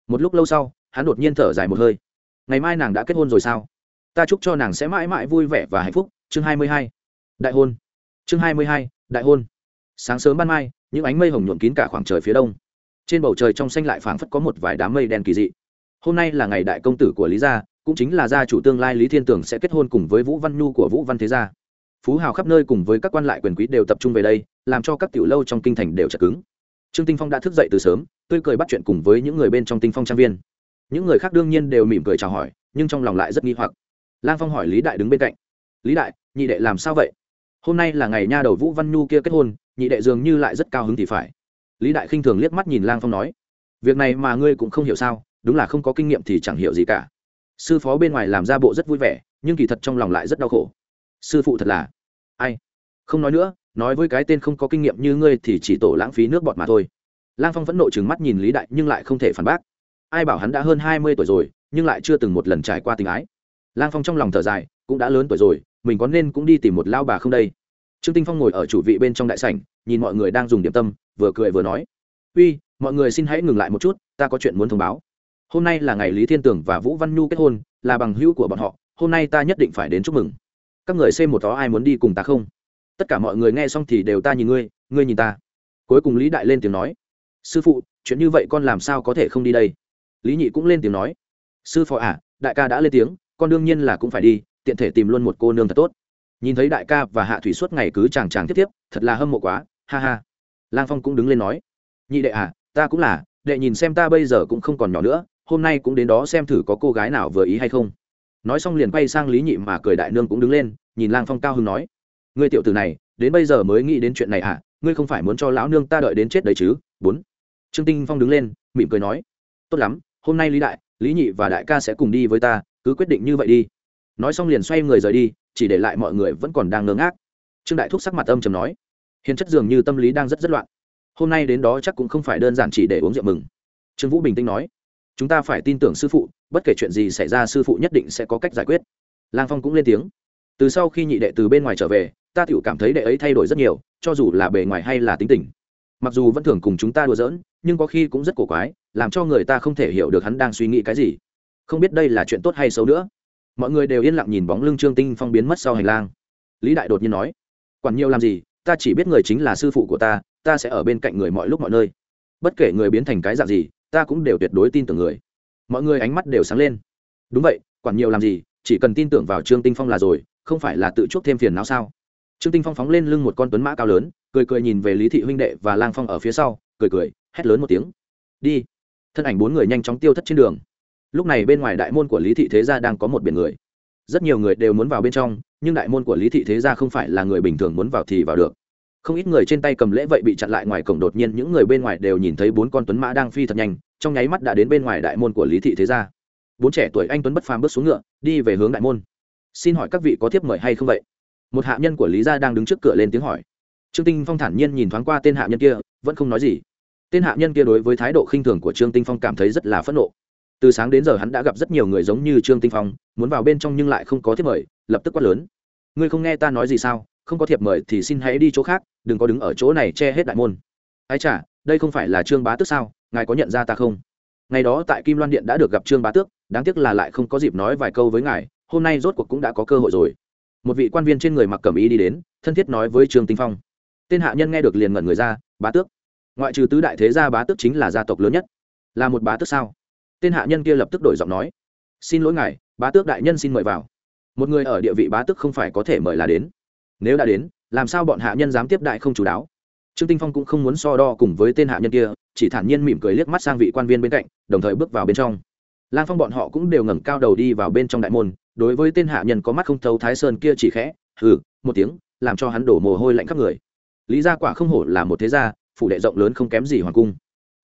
Một lúc lâu sau, hắn đột nhiên thở dài một hơi. Ngày mai nàng đã kết hôn rồi sao? Ta chúc cho nàng sẽ mãi mãi vui vẻ và hạnh phúc. Chương hai mươi hai. Đại hôn. Chương hai mươi hai, đại hôn. Sáng sớm ban mai những ánh mây hồng nhuộm kín cả khoảng trời phía đông. Trên bầu trời trong xanh lại phảng phất có một vài đám mây đen kỳ dị. Hôm nay là ngày đại công tử của lý gia, cũng chính là gia chủ tương lai lý thiên tường sẽ kết hôn cùng với vũ văn nhu của vũ văn thế gia. Phú hào khắp nơi cùng với các quan lại quyền quý đều tập trung về đây, làm cho các tiểu lâu trong kinh thành đều chật cứng. Trương tinh phong đã thức dậy từ sớm, tươi cười bắt chuyện cùng với những người bên trong tinh phong trang viên. Những người khác đương nhiên đều mỉm cười chào hỏi, nhưng trong lòng lại rất nghi hoặc. Lang phong hỏi lý đại đứng bên cạnh. Lý đại, nhị đệ làm sao vậy? Hôm nay là ngày nha đầu vũ văn nhu kia kết hôn nhị đệ dường như lại rất cao hứng thì phải. Lý đại khinh thường liếc mắt nhìn lang phong nói, việc này mà ngươi cũng không hiểu sao, đúng là không có kinh nghiệm thì chẳng hiểu gì cả. Sư phó bên ngoài làm ra bộ rất vui vẻ, nhưng kỳ thật trong lòng lại rất đau khổ. Sư phụ thật là, ai? Không nói nữa, nói với cái tên không có kinh nghiệm như ngươi thì chỉ tổ lãng phí nước bọt mà thôi. Lang phong vẫn nộ trừng mắt nhìn lý đại, nhưng lại không thể phản bác. Ai bảo hắn đã hơn hai mươi tuổi rồi, nhưng lại chưa từng một lần trải qua tình ái. Lang phong trong lòng thở dài, cũng đã lớn tuổi rồi, mình có nên cũng đi tìm một lao bà không đây? Trương tinh phong ngồi ở chủ vị bên trong đại sảnh, nhìn mọi người đang dùng điểm tâm, vừa cười vừa nói, uy, mọi người xin hãy ngừng lại một chút, ta có chuyện muốn thông báo. Hôm nay là ngày lý thiên Tưởng và vũ văn nhu kết hôn, là bằng hữu của bọn họ, hôm nay ta nhất định phải đến chúc mừng. Các người xem một đó ai muốn đi cùng ta không? Tất cả mọi người nghe xong thì đều ta nhìn ngươi ngươi nhìn ta. Cuối cùng lý đại lên tiếng nói, sư phụ, chuyện như vậy con làm sao có thể không đi đây? Lý nhị cũng lên tiếng nói, sư phó à đại ca đã lên tiếng, con đương nhiên là cũng phải đi, tiện thể tìm luôn một cô nương thật tốt nhìn thấy đại ca và hạ thủy suốt ngày cứ chàng chàng tiếp tiếp, thật là hâm mộ quá, ha ha. Lang phong cũng đứng lên nói, nhị đệ à ta cũng là, đệ nhìn xem ta bây giờ cũng không còn nhỏ nữa, hôm nay cũng đến đó xem thử có cô gái nào vừa ý hay không. Nói xong liền quay sang lý nhị mà cười đại nương cũng đứng lên, nhìn lang phong cao hưng nói, ngươi tiểu tử này, đến bây giờ mới nghĩ đến chuyện này à? Ngươi không phải muốn cho lão nương ta đợi đến chết đấy chứ? Bốn. Trương tinh phong đứng lên, mỉm cười nói, tốt lắm, hôm nay lý đại, lý nhị và đại ca sẽ cùng đi với ta, cứ quyết định như vậy đi. Nói xong liền xoay người rời đi chỉ để lại mọi người vẫn còn đang ngơ ngác. Trương đại thúc sắc mặt âm trầm nói, hiền chất dường như tâm lý đang rất rất loạn. Hôm nay đến đó chắc cũng không phải đơn giản chỉ để uống rượu mừng. Trương vũ bình tĩnh nói, chúng ta phải tin tưởng sư phụ, bất kể chuyện gì xảy ra sư phụ nhất định sẽ có cách giải quyết. Lang phong cũng lên tiếng, từ sau khi nhị đệ từ bên ngoài trở về, ta tự cảm thấy đệ ấy thay đổi rất nhiều, cho dù là bề ngoài hay là tính tình. Mặc dù vẫn thường cùng chúng ta đùa giỡn, nhưng có khi cũng rất cổ quái, làm cho người ta không thể hiểu được hắn đang suy nghĩ cái gì. Không biết đây là chuyện tốt hay xấu nữa mọi người đều yên lặng nhìn bóng lưng trương tinh phong biến mất sau hành lang. Lý đại đột nhiên nói, quản nhiều làm gì, ta chỉ biết người chính là sư phụ của ta ta sẽ ở bên cạnh người mọi lúc mọi nơi. Bất kể người biến thành cái dạng gì, ta cũng đều tuyệt đối tin tưởng người. Mọi người ánh mắt đều sáng lên. Đúng vậy, quản nhiều làm gì, chỉ cần tin tưởng vào trương tinh phong là rồi, không phải là tự chuốc thêm phiền não sao? Trương tinh phong phóng lên lưng một con tuấn mã cao lớn, cười cười nhìn về lý thị huynh đệ và lang phong ở phía sau, cười cười, hét lớn một tiếng. Đi. Thân ảnh bốn người nhanh chóng tiêu thất trên đường lúc này bên ngoài đại môn của lý thị thế gia đang có một biển người. Rất nhiều người đều muốn vào bên trong, nhưng đại môn của lý thị thế gia không phải là người bình thường muốn vào thì vào được. Không ít người trên tay cầm lễ vậy bị chặn lại ngoài cổng, đột nhiên những người bên ngoài đều nhìn thấy bốn con tuấn mã đang phi thật nhanh, trong nháy mắt đã đến bên ngoài đại môn của lý thị thế gia. Bốn trẻ tuổi anh tuấn bất phàm bước xuống ngựa, đi về hướng đại môn. Xin hỏi các vị có thiếp mời hay không vậy? Một hạ nhân của lý gia đang đứng trước cửa lên tiếng hỏi. Trương tinh phong thản nhiên nhìn thoáng qua tên hạ nhân kia, vẫn không nói gì. Tên hạ nhân kia đối với thái độ khinh thường của trương tinh phong cảm thấy rất là phẫn nộ từ sáng đến giờ hắn đã gặp rất nhiều người giống như trương tinh phong, muốn vào bên trong nhưng lại không có thiệp mời, lập tức quát lớn. Ngươi không nghe ta nói gì sao? Không có thiệp mời thì xin hãy đi chỗ khác, đừng có đứng ở chỗ này che hết đại môn. Ái chả, đây không phải là trương bá tước sao? Ngài có nhận ra ta không? Ngày đó tại kim loan điện đã được gặp trương bá tước, đáng tiếc là lại không có dịp nói vài câu với ngài, hôm nay rốt cuộc cũng đã có cơ hội rồi. Một vị quan viên trên người mặc cẩm y đi đến, thân thiết nói với trương tinh phong. Tên hạ nhân nghe được liền ngẩn người ra, bá tước. Ngoại trừ tứ đại thế gia bá tước chính là gia tộc lớn nhất. Là một bá tước sao? Tên hạ nhân kia lập tức đổi giọng nói, xin lỗi ngài, bá tước đại nhân xin mời vào. Một người ở địa vị bá tước không phải có thể mời là đến. Nếu đã đến, làm sao bọn hạ nhân dám tiếp đại không chú đáo? Trương tinh phong cũng không muốn so đo cùng với tên hạ nhân kia, chỉ thản nhiên mỉm cười liếc mắt sang vị quan viên bên cạnh, đồng thời bước vào bên trong. Lang phong bọn họ cũng đều ngẩng cao đầu đi vào bên trong đại môn, đối với tên hạ nhân có mắt không thấu thái sơn kia chỉ khẽ, hừ, một tiếng, làm cho hắn đổ mồ hôi lạnh khắp người. Lý gia quả không hổ là một thế gia, phủ đệ rộng lớn không kém gì hoàng cung.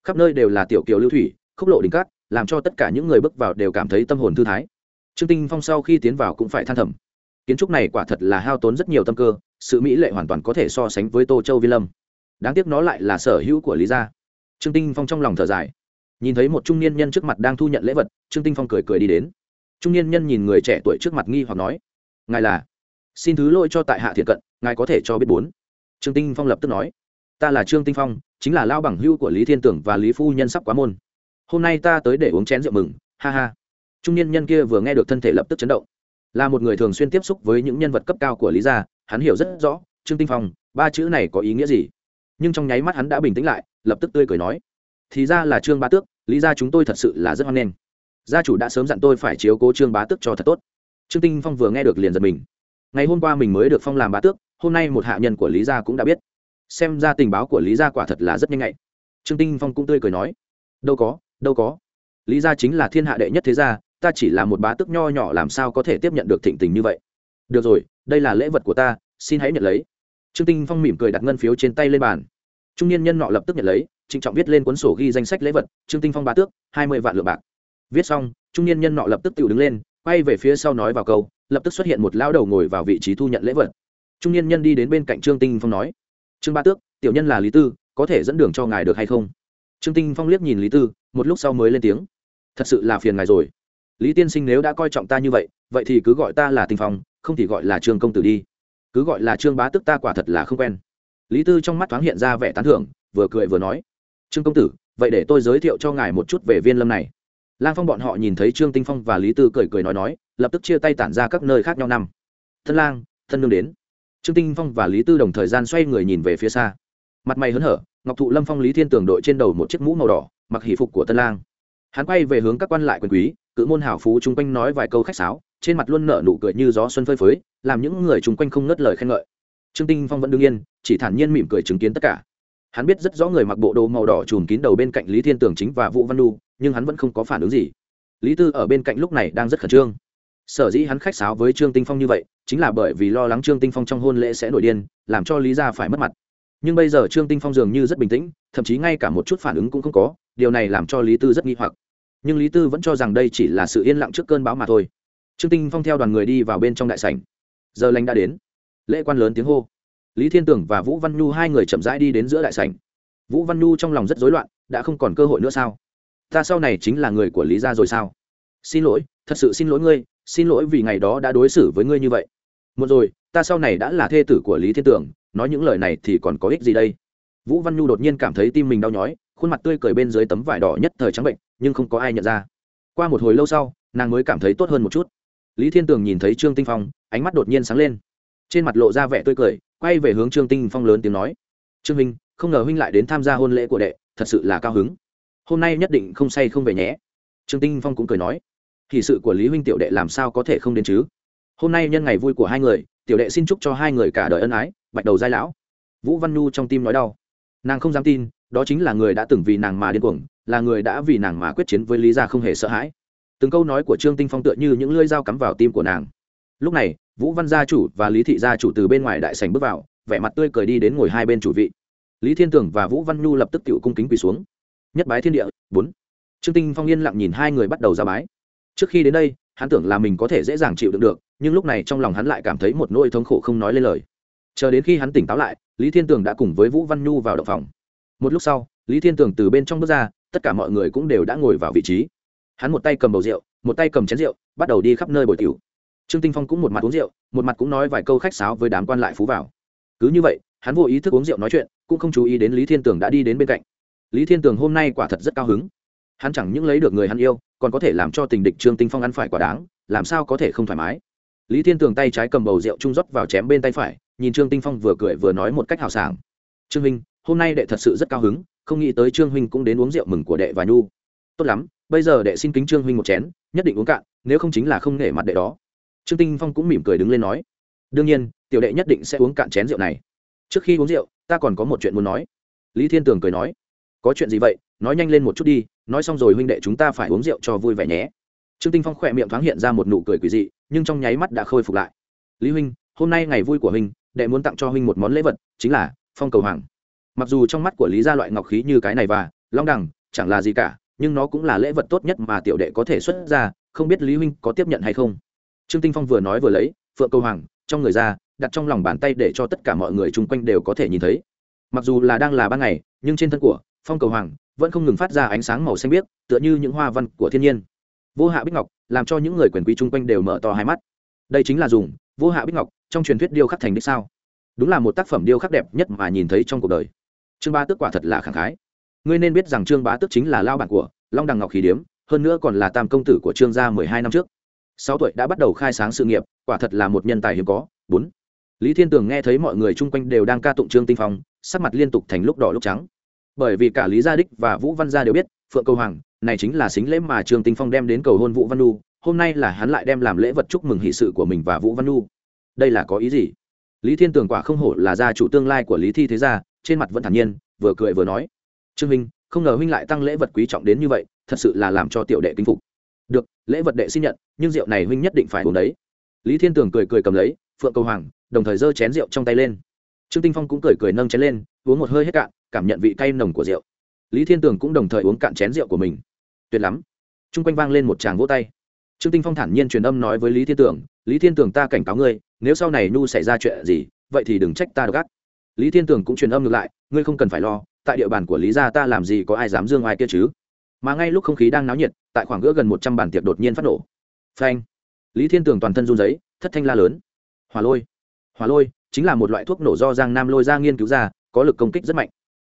Khắp nơi đều là tiểu kiều lưu thủy, khúc lộ đỉnh cát làm cho tất cả những người bước vào đều cảm thấy tâm hồn thư thái. Trương tinh phong sau khi tiến vào cũng phải than thầm. Kiến trúc này quả thật là hao tốn rất nhiều tâm cơ, sự mỹ lệ hoàn toàn có thể so sánh với tô châu vi lâm. Đáng tiếc nó lại là sở hữu của lý gia. Trương tinh phong trong lòng thở dài. Nhìn thấy một trung niên nhân trước mặt đang thu nhận lễ vật, trương tinh phong cười cười đi đến. Trung niên nhân nhìn người trẻ tuổi trước mặt nghi hoặc nói, ngài là? Xin thứ lỗi cho tại hạ thiện cận, ngài có thể cho biết bốn. Trương tinh phong lập tức nói, ta là trương tinh phong, chính là lao bằng hưu của lý thiên tưởng và lý phu nhân sắp quá môn hôm nay ta tới để uống chén rượu mừng, ha ha. Trung niên nhân kia vừa nghe được thân thể lập tức chấn động. Là một người thường xuyên tiếp xúc với những nhân vật cấp cao của lý gia, hắn hiểu rất rõ, trương tinh phong, ba chữ này có ý nghĩa gì. Nhưng trong nháy mắt hắn đã bình tĩnh lại, lập tức tươi cười nói, thì ra là trương bá tước, lý gia chúng tôi thật sự là rất hoan nghênh. Gia chủ đã sớm dặn tôi phải chiếu cố trương bá tước cho thật tốt. Trương tinh phong vừa nghe được liền giật mình. Ngày hôm qua mình mới được phong làm bá tước, hôm nay một hạ nhân của lý gia cũng đã biết. Xem ra tình báo của lý gia quả thật là rất nhanh nhạy. Trương tinh phong cũng tươi cười nói, đâu có đâu có. Lý gia chính là thiên hạ đệ nhất thế gia, ta chỉ là một bá tước nho nhỏ làm sao có thể tiếp nhận được thịnh tình như vậy? Được rồi, đây là lễ vật của ta, xin hãy nhận lấy. Trương tinh phong mỉm cười đặt ngân phiếu trên tay lên bàn. Trung niên nhân nọ lập tức nhận lấy, trịnh trọng viết lên cuốn sổ ghi danh sách lễ vật, trương tinh phong bá tước, hai mươi vạn lượng bạc. Viết xong, trung niên nhân nọ lập tức tự đứng lên, quay về phía sau nói vào câu, lập tức xuất hiện một lão đầu ngồi vào vị trí thu nhận lễ vật. Trung niên nhân đi đến bên cạnh trương tinh phong nói, trương bá tước, tiểu nhân là lý tư, có thể dẫn đường cho ngài được hay không? Trương tinh phong liếc nhìn lý tư một lúc sau mới lên tiếng. Thật sự là phiền ngài rồi. Lý tiên sinh nếu đã coi trọng ta như vậy vậy thì cứ gọi ta là tinh phong, không thì gọi là trương công tử đi. Cứ gọi là trương bá tức ta quả thật là không quen. Lý tư trong mắt thoáng hiện ra vẻ tán thưởng, vừa cười vừa nói, trương công tử, vậy để tôi giới thiệu cho ngài một chút về viên lâm này. Lang phong bọn họ nhìn thấy trương tinh phong và lý tư cười cười nói nói, lập tức chia tay tản ra các nơi khác nhau năm. Thân lang, thân nương đến. Trương tinh phong và lý tư đồng thời gian xoay người nhìn về phía xa. Mặt mày hớn hở, ngọc thụ lâm phong lý thiên tường đội trên đầu một chiếc mũ màu đỏ mặc hỷ phục của tân lang. Hắn quay về hướng các quan lại quyền quý, cự môn hảo phú chung quanh nói vài câu khách sáo, trên mặt luôn nở nụ cười như gió xuân phơi phới, làm những người chung quanh không ngớt lời khen ngợi. Trương tinh phong vẫn đương yên, chỉ thản nhiên mỉm cười chứng kiến tất cả. Hắn biết rất rõ người mặc bộ đồ màu đỏ trùm kín đầu bên cạnh lý thiên tường chính và vũ văn nu nhưng hắn vẫn không có phản ứng gì. Lý tư ở bên cạnh lúc này đang rất khẩn trương. Sở dĩ hắn khách sáo với trương tinh phong như vậy, chính là bởi vì lo lắng trương tinh phong trong hôn lễ sẽ nổi điên, làm cho lý gia phải mất mặt. Nhưng bây giờ trương tinh phong dường như rất bình tĩnh, thậm chí ngay cả một chút phản ứng cũng không có điều này làm cho lý tư rất nghi hoặc. Nhưng lý tư vẫn cho rằng đây chỉ là sự yên lặng trước cơn bão mà thôi. Trương tinh phong theo đoàn người đi vào bên trong đại sảnh. Giờ lành đã đến. Lễ quan lớn tiếng hô. Lý thiên tưởng và vũ văn nhu, hai người chậm rãi đi đến giữa đại sảnh. Vũ văn nhu trong lòng rất rối loạn, đã không còn cơ hội nữa sao? Ta sau này chính là người của lý gia rồi sao? Xin lỗi, thật sự xin lỗi ngươi, xin lỗi vì ngày đó đã đối xử với ngươi như vậy. Một rồi, ta sau này đã là thê tử của lý thiên tưởng, nói những lời này thì còn có ích gì đây? Vũ văn nhu đột nhiên cảm thấy tim mình đau nhói khuôn mặt tươi cười bên dưới tấm vải đỏ nhất thời trắng bệnh, nhưng không có ai nhận ra. Qua một hồi lâu sau, nàng mới cảm thấy tốt hơn một chút. Lý thiên tường nhìn thấy trương tinh phong, ánh mắt đột nhiên sáng lên. Trên mặt lộ ra vẻ tươi cười, quay về hướng trương tinh phong lớn tiếng nói, trương huynh, không ngờ huynh lại đến tham gia hôn lễ của đệ, thật sự là cao hứng. Hôm nay nhất định không say không về nhé. Trương tinh phong cũng cười nói thì sự của lý huynh tiểu đệ làm sao có thể không đến chứ? Hôm nay nhân ngày vui của hai người, tiểu đệ xin chúc cho hai người cả đời ân ái, bạch đầu giai lão. Vũ văn nhu trong tim nói đau. Nàng không dám tin đó chính là người đã từng vì nàng mà điên cuồng, là người đã vì nàng mà quyết chiến với lý gia không hề sợ hãi. Từng câu nói của trương tinh phong tựa như những lưỡi dao cắm vào tim của nàng. Lúc này, vũ văn gia chủ và lý thị gia chủ từ bên ngoài đại sảnh bước vào, vẻ mặt tươi cười đi đến ngồi hai bên chủ vị. Lý thiên tưởng và vũ văn nhu lập tức tự cung kính quỳ xuống. Nhất bái thiên địa, bốn. Trương tinh phong yên lặng nhìn hai người bắt đầu ra bái. Trước khi đến đây, hắn tưởng là mình có thể dễ dàng chịu đựng được, nhưng lúc này trong lòng hắn lại cảm thấy một nỗi thống khổ không nói lên lời. Chờ đến khi hắn tỉnh táo lại, lý thiên tường đã cùng với vũ văn nhu vào động phòng một lúc sau, lý thiên tường từ bên trong bước ra, tất cả mọi người cũng đều đã ngồi vào vị trí. Hắn một tay cầm bầu rượu, một tay cầm chén rượu, bắt đầu đi khắp nơi bồi tiểu. Trương tinh phong cũng một mặt uống rượu, một mặt cũng nói vài câu khách sáo với đám quan lại phú vào. Cứ như vậy, hắn vô ý thức uống rượu nói chuyện, cũng không chú ý đến lý thiên tường đã đi đến bên cạnh. Lý thiên tường hôm nay quả thật rất cao hứng. Hắn chẳng những lấy được người hắn yêu, còn có thể làm cho tình địch trương tinh phong ăn phải quả đáng, làm sao có thể không thoải mái. Lý thiên tường tay trái cầm bầu rượu trung rót vào chém bên tay phải, nhìn trương tinh phong vừa cười vừa nói một cách hào sảng. Trương minh hôm nay đệ thật sự rất cao hứng, không nghĩ tới trương huynh cũng đến uống rượu mừng của đệ và nhu. Tốt lắm, bây giờ đệ xin kính trương huynh một chén, nhất định uống cạn, nếu không chính là không nể mặt đệ đó. Trương tinh phong cũng mỉm cười đứng lên nói, đương nhiên, tiểu đệ nhất định sẽ uống cạn chén rượu này. Trước khi uống rượu, ta còn có một chuyện muốn nói. Lý thiên tường cười nói, có chuyện gì vậy? Nói nhanh lên một chút đi, nói xong rồi huynh đệ chúng ta phải uống rượu cho vui vẻ nhé. Trương tinh phong khỏe miệng thoáng hiện ra một nụ cười quỷ dị, nhưng trong nháy mắt đã khôi phục lại. Lý huynh, hôm nay ngày vui của huynh, đệ muốn tặng cho huynh một món lễ vật, chính là phong cầu hoàng mặc dù trong mắt của lý gia loại ngọc khí như cái này và long đẳng chẳng là gì cả, nhưng nó cũng là lễ vật tốt nhất mà tiểu đệ có thể xuất ra, không biết lý huynh có tiếp nhận hay không? Trương tinh phong vừa nói vừa lấy, phượng cầu hoàng, trong người ra, đặt trong lòng bàn tay để cho tất cả mọi người chung quanh đều có thể nhìn thấy. Mặc dù là đang là ban ngày, nhưng trên thân của phong cầu hoàng vẫn không ngừng phát ra ánh sáng màu xanh biếc, tựa như những hoa văn của thiên nhiên. Vô hạ bích ngọc làm cho những người quyền quý chung quanh đều mở to hai mắt. Đây chính là dùng vô hạ bích ngọc trong truyền thuyết điêu khắc thành đích sao? Đúng là một tác phẩm điêu khắc đẹp nhất mà nhìn thấy trong cuộc đời trương Bá tước quả thật là khẳng khái. Ngươi nên biết rằng trương bá tước chính là lao bản của long đằng ngọc khí điếm, hơn nữa còn là tam công tử của trương gia mười hai năm trước. Sáu tuổi đã bắt đầu khai sáng sự nghiệp, quả thật là một nhân tài hiếm có. Bốn, lý thiên tường nghe thấy mọi người chung quanh đều đang ca tụng trương tinh phong, sắc mặt liên tục thành lúc đỏ lúc trắng. Bởi vì cả lý gia đích và vũ văn gia đều biết, phượng cầu hoàng này chính là xính lễ mà trương tinh phong đem đến cầu hôn vũ văn nu hôm nay là hắn lại đem làm lễ vật chúc mừng hỷ sự của mình và vũ văn nu đây là có ý gì? Lý thiên tường quả không hổ là gia chủ tương lai của lý thi thế gia trên mặt vẫn thản nhiên, vừa cười vừa nói, trương minh không ngờ huynh lại tăng lễ vật quý trọng đến như vậy, thật sự là làm cho tiểu đệ kính phục. Được, lễ vật đệ xin nhận, nhưng rượu này huynh nhất định phải uống đấy. Lý thiên tường cười cười cầm lấy, phượng cầu hoàng, đồng thời giơ chén rượu trong tay lên. Trương tinh phong cũng cười cười nâng chén lên, uống một hơi hết cạn, cảm nhận vị cay nồng của rượu. Lý thiên tường cũng đồng thời uống cạn chén rượu của mình. Tuyệt lắm. Trung quanh vang lên một tràng vỗ tay. Trương tinh phong thản nhiên truyền âm nói với lý thiên tường, lý thiên tường ta cảnh cáo ngươi, nếu sau này nu xảy ra chuyện gì, vậy thì đừng trách ta đ gắt lý thiên tường cũng truyền âm ngược lại, ngươi không cần phải lo, tại địa bàn của lý gia ta làm gì có ai dám dương ai kia chứ? Mà ngay lúc không khí đang náo nhiệt, tại khoảng gỡ gần một trăm bàn tiệc đột nhiên phát nổ. Phanh! Lý thiên tường toàn thân run giấy thất thanh la lớn. Hỏa lôi! Hỏa lôi! Chính là một loại thuốc nổ do giang nam lôi ra nghiên cứu ra, có lực công kích rất mạnh.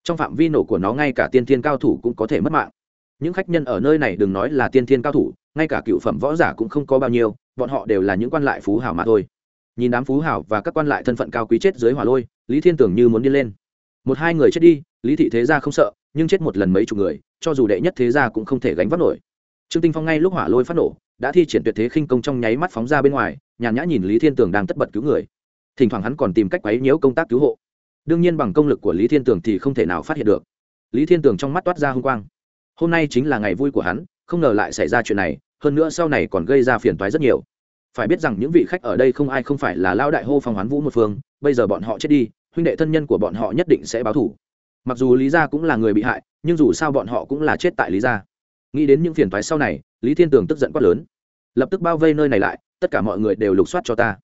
Trong phạm vi nổ của nó ngay cả tiên thiên cao thủ cũng có thể mất mạng. Những khách nhân ở nơi này đừng nói là tiên thiên cao thủ, ngay cả cựu phẩm võ giả cũng không có bao nhiêu, bọn họ đều là những quan lại phú hảo mà thôi nhìn đám phú hảo và các quan lại thân phận cao quý chết dưới hỏa lôi, lý thiên tưởng như muốn đi lên. Một hai người chết đi, lý thị thế gia không sợ, nhưng chết một lần mấy chục người, cho dù đệ nhất thế gia cũng không thể gánh vác nổi. Trương tinh phong ngay lúc hỏa lôi phát nổ, đã thi triển tuyệt thế khinh công trong nháy mắt phóng ra bên ngoài, nhàn nhã nhìn lý thiên tường đang tất bật cứu người. Thỉnh thoảng hắn còn tìm cách quấy nhiễu công tác cứu hộ. Đương nhiên bằng công lực của lý thiên tường thì không thể nào phát hiện được. Lý thiên tường trong mắt toát ra h ư n g quang. Hôm nay chính là ngày vui của hắn, không ngờ lại xảy ra chuyện này, hơn nữa sau này còn gây ra phiền toái rất nhiều phải biết rằng những vị khách ở đây không ai không phải là lao đại hô phong hoán vũ một phương, bây giờ bọn họ chết đi, huynh đệ thân nhân của bọn họ nhất định sẽ báo thủ. Mặc dù lý gia cũng là người bị hại, nhưng dù sao bọn họ cũng là chết tại lý gia. Nghĩ đến những phiền toái sau này, lý thiên tường tức giận quát lớn. Lập tức bao vây nơi này lại, tất cả mọi người đều lục soát cho ta.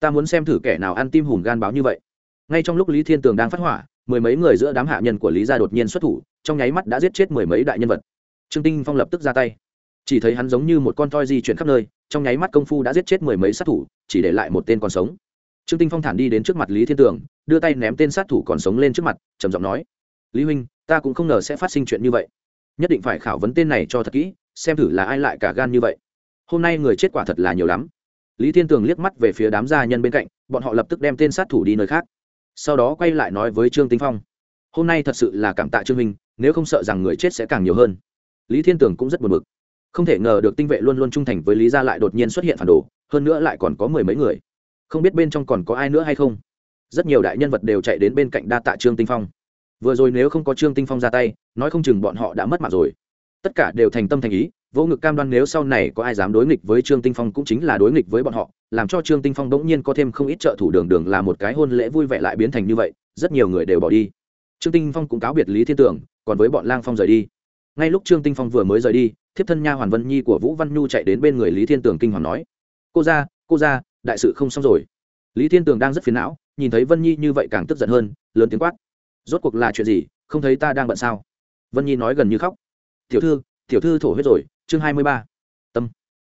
Ta muốn xem thử kẻ nào ăn tim hùm gan báo như vậy. Ngay trong lúc lý thiên tường đang phát hỏa, mười mấy người giữa đám hạ nhân của lý gia đột nhiên xuất thủ, trong nháy mắt đã giết chết mười mấy đại nhân vật. Trương tinh phong lập tức ra tay. Chỉ thấy hắn giống như một con toi di chuyển khắp nơi trong nháy mắt công phu đã giết chết mười mấy sát thủ, chỉ để lại một tên còn sống. Trương tinh phong thản đi đến trước mặt lý thiên tường, đưa tay ném tên sát thủ còn sống lên trước mặt, trầm giọng nói, lý huynh, ta cũng không ngờ sẽ phát sinh chuyện như vậy. Nhất định phải khảo vấn tên này cho thật kỹ, xem thử là ai lại cả gan như vậy. Hôm nay người chết quả thật là nhiều lắm. Lý thiên tường liếc mắt về phía đám gia nhân bên cạnh, bọn họ lập tức đem tên sát thủ đi nơi khác. Sau đó quay lại nói với trương tinh phong, hôm nay thật sự là cảm tạ trương minh nếu không sợ rằng người chết sẽ càng nhiều hơn. Lý thiên tường cũng rất buồn bực không thể ngờ được tinh vệ luôn luôn trung thành với lý gia lại đột nhiên xuất hiện phản đồ, hơn nữa lại còn có mười mấy người. Không biết bên trong còn có ai nữa hay không? Rất nhiều đại nhân vật đều chạy đến bên cạnh đa tạ trương tinh phong. Vừa rồi nếu không có trương tinh phong ra tay, nói không chừng bọn họ đã mất mạng rồi. Tất cả đều thành tâm thành ý, vô ngực cam đoan nếu sau này có ai dám đối nghịch với trương tinh phong cũng chính là đối nghịch với bọn họ, làm cho trương tinh phong bỗng nhiên có thêm không ít trợ thủ đường đường là một cái hôn lễ vui vẻ lại biến thành như vậy, rất nhiều người đều bỏ đi. Trương tinh phong cũng cáo biệt lý thiên tưởng, còn với bọn lang phong rời đi ngay lúc trương tinh phong vừa mới rời đi, thiếp thân nha hoàn vân nhi của vũ văn nhu chạy đến bên người lý thiên tường kinh hoàng nói, cô ra cô ra đại sự không xong rồi. Lý thiên tường đang rất phiền não, nhìn thấy vân nhi như vậy càng tức giận hơn, lớn tiếng quát, rốt cuộc là chuyện gì? Không thấy ta đang bận sao? Vân nhi nói gần như khóc, tiểu thư tiểu thư thổ huyết rồi, chương hai mươi ba, tâm,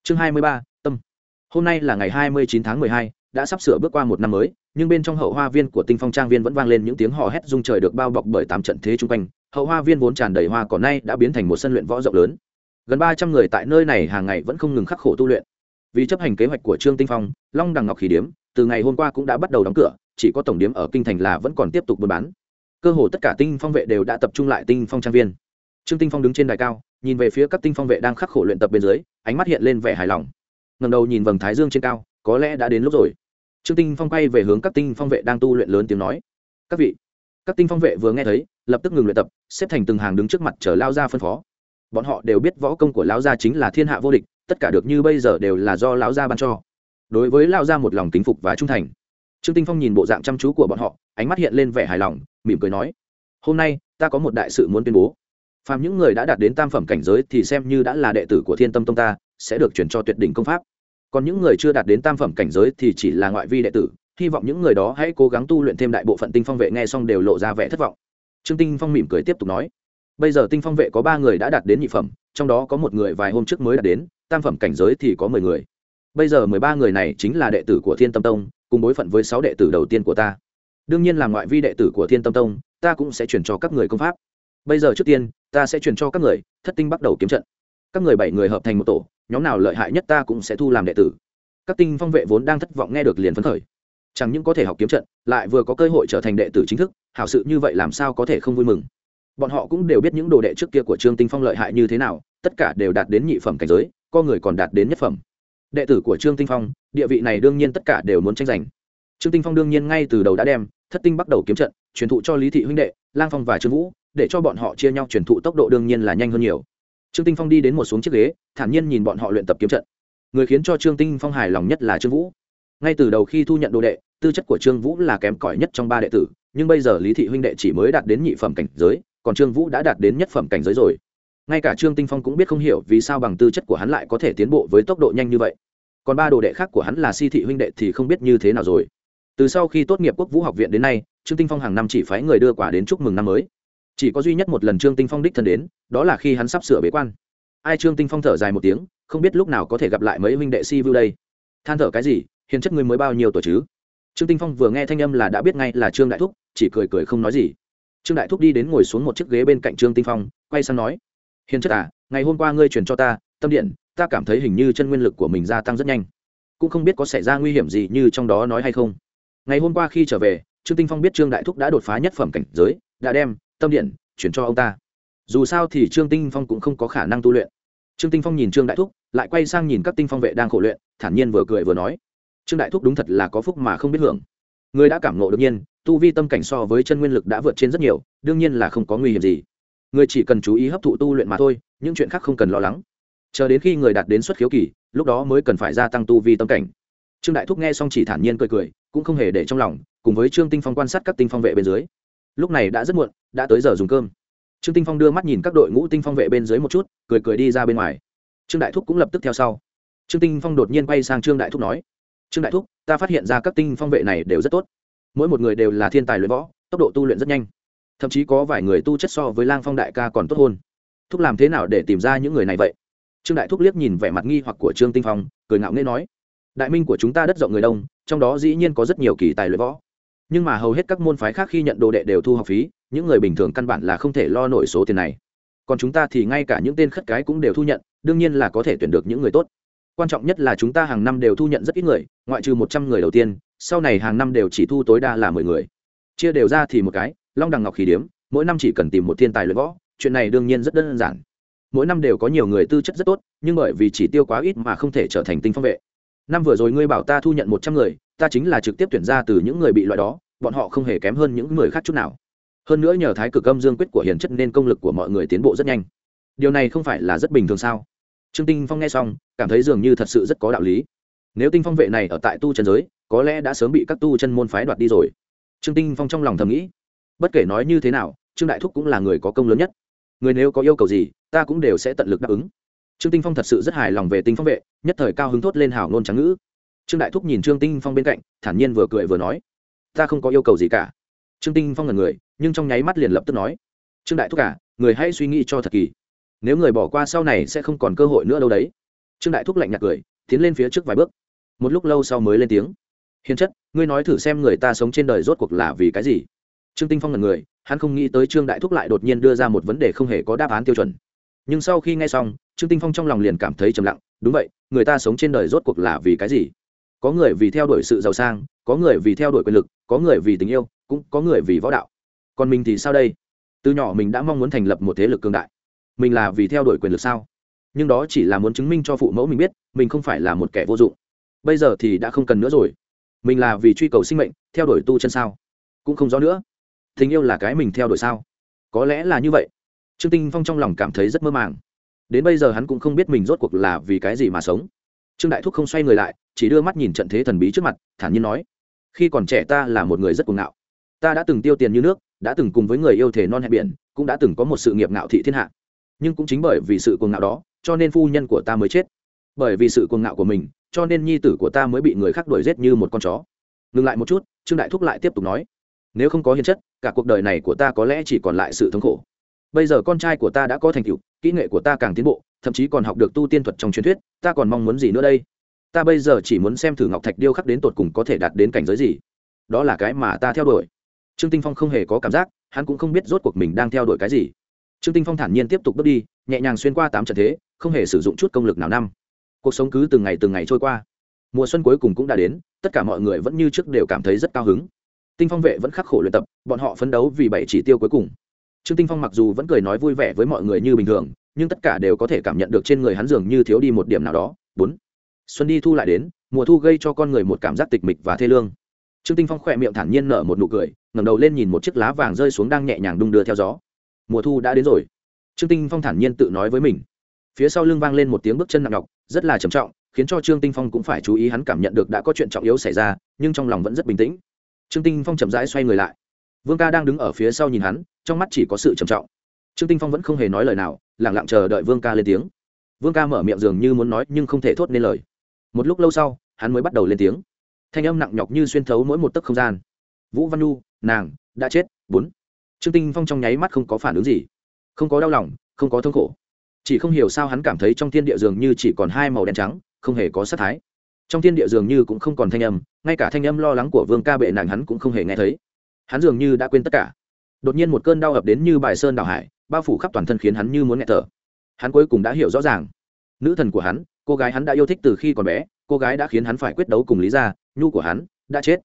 chương hai mươi ba, tâm. Hôm nay là ngày hai mươi chín tháng mười hai, đã sắp sửa bước qua một năm mới, nhưng bên trong hậu hoa viên của tinh phong trang viên vẫn vang lên những tiếng hò hét rung trời được bao bọc bởi tám trận thế chung quanh hậu hoa viên vốn tràn đầy hoa cỏ nay đã biến thành một sân luyện võ rộng lớn. Gần ba trăm người tại nơi này hàng ngày vẫn không ngừng khắc khổ tu luyện. Vì chấp hành kế hoạch của trương tinh phong, long đằng ngọc khí điếm, từ ngày hôm qua cũng đã bắt đầu đóng cửa, chỉ có tổng điếm ở kinh thành là vẫn còn tiếp tục buôn bán. Cơ hồ tất cả tinh phong vệ đều đã tập trung lại tinh phong trang viên. Trương tinh phong đứng trên đài cao, nhìn về phía các tinh phong vệ đang khắc khổ luyện tập bên dưới, ánh mắt hiện lên vẻ hài lòng. Ngầm đầu nhìn vầng thái dương trên cao, có lẽ đã đến lúc rồi. Trương tinh phong quay về hướng các tinh phong vệ đang tu luyện lớn tiếng nói. Các vị các tinh phong vệ vừa nghe thấy, lập tức ngừng luyện tập, xếp thành từng hàng đứng trước mặt chờ lao gia phân phó. Bọn họ đều biết võ công của lão gia chính là thiên hạ vô địch, tất cả được như bây giờ đều là do lão gia ban cho. Đối với lão gia một lòng kính phục và trung thành. Trương tinh phong nhìn bộ dạng chăm chú của bọn họ, ánh mắt hiện lên vẻ hài lòng, mỉm cười nói, hôm nay, ta có một đại sự muốn tuyên bố. Phàm những người đã đạt đến tam phẩm cảnh giới thì xem như đã là đệ tử của thiên tâm tông ta, sẽ được chuyển cho tuyệt đỉnh công pháp. Còn những người chưa đạt đến tam phẩm cảnh giới thì chỉ là ngoại vi đệ tử hy vọng những người đó hãy cố gắng tu luyện thêm đại bộ phận tinh phong vệ nghe xong đều lộ ra vẻ thất vọng. Trương tinh phong mỉm cười tiếp tục nói, bây giờ tinh phong vệ có ba người đã đạt đến nhị phẩm, trong đó có một người vài hôm trước mới đạt đến, tam phẩm cảnh giới thì có mười người. Bây giờ mười ba người này chính là đệ tử của thiên tâm tông, cùng bối phận với sáu đệ tử đầu tiên của ta. Đương nhiên là ngoại vi đệ tử của thiên tâm tông, ta cũng sẽ chuyển cho các người công pháp. Bây giờ trước tiên, ta sẽ chuyển cho các người, thất tinh bắt đầu kiếm trận. Các người bảy người hợp thành một tổ, nhóm nào lợi hại nhất ta cũng sẽ thu làm đệ tử. Các tinh phong vệ vốn đang thất vọng nghe được liền phấn khởi chẳng những có thể học kiếm trận, lại vừa có cơ hội trở thành đệ tử chính thức, hảo sự như vậy làm sao có thể không vui mừng? Bọn họ cũng đều biết những đồ đệ trước kia của trương tinh phong lợi hại như thế nào, tất cả đều đạt đến nhị phẩm cảnh giới, có người còn đạt đến nhất phẩm. Đệ tử của trương tinh phong, địa vị này đương nhiên tất cả đều muốn tranh giành. Trương tinh phong đương nhiên ngay từ đầu đã đem thất tinh bắt đầu kiếm trận, truyền thụ cho lý thị huynh đệ, lang phong và trương vũ, để cho bọn họ chia nhau truyền thụ tốc độ đương nhiên là nhanh hơn nhiều. Trương tinh phong đi đến một xuống chiếc ghế, thản nhiên nhìn bọn họ luyện tập kiếm trận. Người khiến cho trương tinh phong hài lòng nhất là trương vũ ngay từ đầu khi thu nhận đồ đệ, tư chất của trương vũ là kém cỏi nhất trong ba đệ tử, nhưng bây giờ lý thị huynh đệ chỉ mới đạt đến nhị phẩm cảnh giới, còn trương vũ đã đạt đến nhất phẩm cảnh giới rồi. Ngay cả trương tinh phong cũng biết không hiểu vì sao bằng tư chất của hắn lại có thể tiến bộ với tốc độ nhanh như vậy. Còn ba đồ đệ khác của hắn là si thị huynh đệ thì không biết như thế nào rồi. Từ sau khi tốt nghiệp quốc vũ học viện đến nay, trương tinh phong hàng năm chỉ phái người đưa quả đến chúc mừng năm mới. Chỉ có duy nhất một lần trương tinh phong đích thân đến, đó là khi hắn sắp sửa bế quan. Ai trương tinh phong thở dài một tiếng, không biết lúc nào có thể gặp lại mấy huynh đệ si vu đây. Than thở cái gì hiền chất ngươi mới bao nhiêu tuổi chứ? Trương tinh phong vừa nghe thanh âm là đã biết ngay là trương đại thúc, chỉ cười cười không nói gì. Trương đại thúc đi đến ngồi xuống một chiếc ghế bên cạnh trương tinh phong, quay sang nói, hiền chất à ngày hôm qua ngươi truyền cho ta, tâm điện, ta cảm thấy hình như chân nguyên lực của mình gia tăng rất nhanh. Cũng không biết có xảy ra nguy hiểm gì như trong đó nói hay không. Ngày hôm qua khi trở về, trương tinh phong biết trương đại thúc đã đột phá nhất phẩm cảnh giới, đã đem tâm điện chuyển cho ông ta. Dù sao thì trương tinh phong cũng không có khả năng tu luyện. Trương tinh phong nhìn trương đại thúc, lại quay sang nhìn các tinh phong vệ đang khổ luyện, thản nhiên vừa cười vừa nói trương đại thúc đúng thật là có phúc mà không biết hưởng. Người đã cảm ngộ đương nhiên, tu vi tâm cảnh so với chân nguyên lực đã vượt trên rất nhiều, đương nhiên là không có nguy hiểm gì. Người chỉ cần chú ý hấp thụ tu luyện mà thôi, những chuyện khác không cần lo lắng. Chờ đến khi người đạt đến xuất khiếu kỳ, lúc đó mới cần phải gia tăng tu vi tâm cảnh. Trương đại thúc nghe xong chỉ thản nhiên cười cười, cũng không hề để trong lòng, cùng với trương tinh phong quan sát các tinh phong vệ bên dưới. Lúc này đã rất muộn, đã tới giờ dùng cơm. Trương tinh phong đưa mắt nhìn các đội ngũ tinh phong vệ bên dưới một chút, cười cười đi ra bên ngoài. Trương đại thúc cũng lập tức theo sau. Trương tinh phong đột nhiên quay sang trương đại thúc nói trương đại thúc, ta phát hiện ra các tinh phong vệ này đều rất tốt. Mỗi một người đều là thiên tài luyện võ, tốc độ tu luyện rất nhanh. Thậm chí có vài người tu chất so với lang phong đại ca còn tốt hơn. Thúc làm thế nào để tìm ra những người này vậy? Trương đại thúc liếc nhìn vẻ mặt nghi hoặc của trương tinh phong, cười ngạo nghễ nói, đại minh của chúng ta đất rộng người đông, trong đó dĩ nhiên có rất nhiều kỳ tài luyện võ. Nhưng mà hầu hết các môn phái khác khi nhận đồ đệ đều thu học phí, những người bình thường căn bản là không thể lo nổi số tiền này. Còn chúng ta thì ngay cả những tên khất cái cũng đều thu nhận, đương nhiên là có thể tuyển được những người tốt quan trọng nhất là chúng ta hàng năm đều thu nhận rất ít người, ngoại trừ một trăm người đầu tiên, sau này hàng năm đều chỉ thu tối đa là mười người. Chia đều ra thì một cái, long đằng ngọc khí điếm, mỗi năm chỉ cần tìm một thiên tài luyện võ, chuyện này đương nhiên rất đơn giản. Mỗi năm đều có nhiều người tư chất rất tốt, nhưng bởi vì chỉ tiêu quá ít mà không thể trở thành tinh phong vệ. Năm vừa rồi ngươi bảo ta thu nhận một trăm người, ta chính là trực tiếp tuyển ra từ những người bị loại đó, bọn họ không hề kém hơn những người khác chút nào. Hơn nữa nhờ thái cực âm dương quyết của hiền chất nên công lực của mọi người tiến bộ rất nhanh. Điều này không phải là rất bình thường sao? Trương tinh phong nghe xong cảm thấy dường như thật sự rất có đạo lý. Nếu tinh phong vệ này ở tại tu chân giới có lẽ đã sớm bị các tu chân môn phái đoạt đi rồi. Trương tinh phong trong lòng thầm nghĩ bất kể nói như thế nào trương đại thúc cũng là người có công lớn nhất. Người nếu có yêu cầu gì ta cũng đều sẽ tận lực đáp ứng. Trương tinh phong thật sự rất hài lòng về tinh phong vệ nhất thời cao hứng thốt lên hào ngôn trắng ngữ. Trương đại thúc nhìn trương tinh phong bên cạnh thản nhiên vừa cười vừa nói ta không có yêu cầu gì cả. Trương tinh phong là người nhưng trong nháy mắt liền lập tức nói trương đại thúc cả à, người hãy suy nghĩ cho thật kỳ nếu người bỏ qua sau này sẽ không còn cơ hội nữa đâu đấy. Trương đại thúc lạnh nhạt cười, tiến lên phía trước vài bước. Một lúc lâu sau mới lên tiếng. Hiền chất, ngươi nói thử xem người ta sống trên đời rốt cuộc là vì cái gì? Trương tinh phong là người, hắn không nghĩ tới trương đại thúc lại đột nhiên đưa ra một vấn đề không hề có đáp án tiêu chuẩn. Nhưng sau khi nghe xong, trương tinh phong trong lòng liền cảm thấy trầm lặng. Đúng vậy, người ta sống trên đời rốt cuộc là vì cái gì? Có người vì theo đuổi sự giàu sang, có người vì theo đuổi quyền lực, có người vì tình yêu, cũng có người vì võ đạo. Còn mình thì sao đây? Từ nhỏ mình đã mong muốn thành lập một thế lực cường đại mình là vì theo đuổi quyền lực sao? Nhưng đó chỉ là muốn chứng minh cho phụ mẫu mình biết, mình không phải là một kẻ vô dụng. Bây giờ thì đã không cần nữa rồi. Mình là vì truy cầu sinh mệnh, theo đuổi tu chân sao? Cũng không rõ nữa. Tình yêu là cái mình theo đuổi sao? Có lẽ là như vậy. Trương tinh phong trong lòng cảm thấy rất mơ màng. Đến bây giờ hắn cũng không biết mình rốt cuộc là vì cái gì mà sống. Trương đại thúc không xoay người lại, chỉ đưa mắt nhìn trận thế thần bí trước mặt, thản nhiên nói, khi còn trẻ ta là một người rất cuồng ngạo. Ta đã từng tiêu tiền như nước, đã từng cùng với người yêu thể non hẹn biển, cũng đã từng có một sự nghiệp ngạo thị thiên hạ nhưng cũng chính bởi vì sự cuồng ngạo đó, cho nên phu nhân của ta mới chết. Bởi vì sự cuồng ngạo của mình, cho nên nhi tử của ta mới bị người khác đuổi giết như một con chó. Ngừng lại một chút, trương đại thúc lại tiếp tục nói, nếu không có hiền chất, cả cuộc đời này của ta có lẽ chỉ còn lại sự thống khổ. Bây giờ con trai của ta đã có thành tựu, kỹ nghệ của ta càng tiến bộ, thậm chí còn học được tu tiên thuật trong truyền thuyết, ta còn mong muốn gì nữa đây? Ta bây giờ chỉ muốn xem thử ngọc thạch điêu khắc đến tột cùng có thể đạt đến cảnh giới gì. Đó là cái mà ta theo đuổi. Trương tinh phong không hề có cảm giác, hắn cũng không biết rốt cuộc mình đang theo đuổi cái gì trương tinh phong thản nhiên tiếp tục bước đi, nhẹ nhàng xuyên qua tám trận thế, không hề sử dụng chút công lực nào năm. Cuộc sống cứ từng ngày từng ngày trôi qua. Mùa xuân cuối cùng cũng đã đến, tất cả mọi người vẫn như trước đều cảm thấy rất cao hứng. Tinh phong vệ vẫn khắc khổ luyện tập, bọn họ phấn đấu vì bảy chỉ tiêu cuối cùng. Trương tinh phong mặc dù vẫn cười nói vui vẻ với mọi người như bình thường, nhưng tất cả đều có thể cảm nhận được trên người hắn dường như thiếu đi một điểm nào đó. Bốn. Xuân đi thu lại đến, mùa thu gây cho con người một cảm giác tịch mịch và thê lương. Trương tinh phong khỏe miệng thản nhiên nở một nụ cười, ngẩng đầu lên nhìn một chiếc lá vàng rơi xuống đang nhẹ nhàng đung đưa theo gió mùa thu đã đến rồi. Trương tinh phong thản nhiên tự nói với mình. Phía sau lưng vang lên một tiếng bước chân nặng nhọc, rất là trầm trọng, khiến cho trương tinh phong cũng phải chú ý hắn cảm nhận được đã có chuyện trọng yếu xảy ra, nhưng trong lòng vẫn rất bình tĩnh. Trương tinh phong chậm rãi xoay người lại. Vương ca đang đứng ở phía sau nhìn hắn, trong mắt chỉ có sự trầm trọng. Trương tinh phong vẫn không hề nói lời nào, lặng lặng chờ đợi vương ca lên tiếng. Vương ca mở miệng dường như muốn nói nhưng không thể thốt nên lời. Một lúc lâu sau, hắn mới bắt đầu lên tiếng. Thanh âm nặng nhọc như xuyên thấu mỗi một tấc không gian. Vũ văn nhu, nàng, đã chết. Bốn trương tinh phong trong nháy mắt không có phản ứng gì. Không có đau lòng, không có thương khổ. Chỉ không hiểu sao hắn cảm thấy trong thiên địa dường như chỉ còn hai màu đen trắng, không hề có sắc thái. Trong thiên địa dường như cũng không còn thanh âm, ngay cả thanh âm lo lắng của vương ca bệ nàng hắn cũng không hề nghe thấy. Hắn dường như đã quên tất cả. Đột nhiên một cơn đau ập đến như bài sơn đảo hải, bao phủ khắp toàn thân khiến hắn như muốn nghẹt thở. Hắn cuối cùng đã hiểu rõ ràng. Nữ thần của hắn, cô gái hắn đã yêu thích từ khi còn bé, cô gái đã khiến hắn phải quyết đấu cùng lý gia, nhu của hắn đã chết.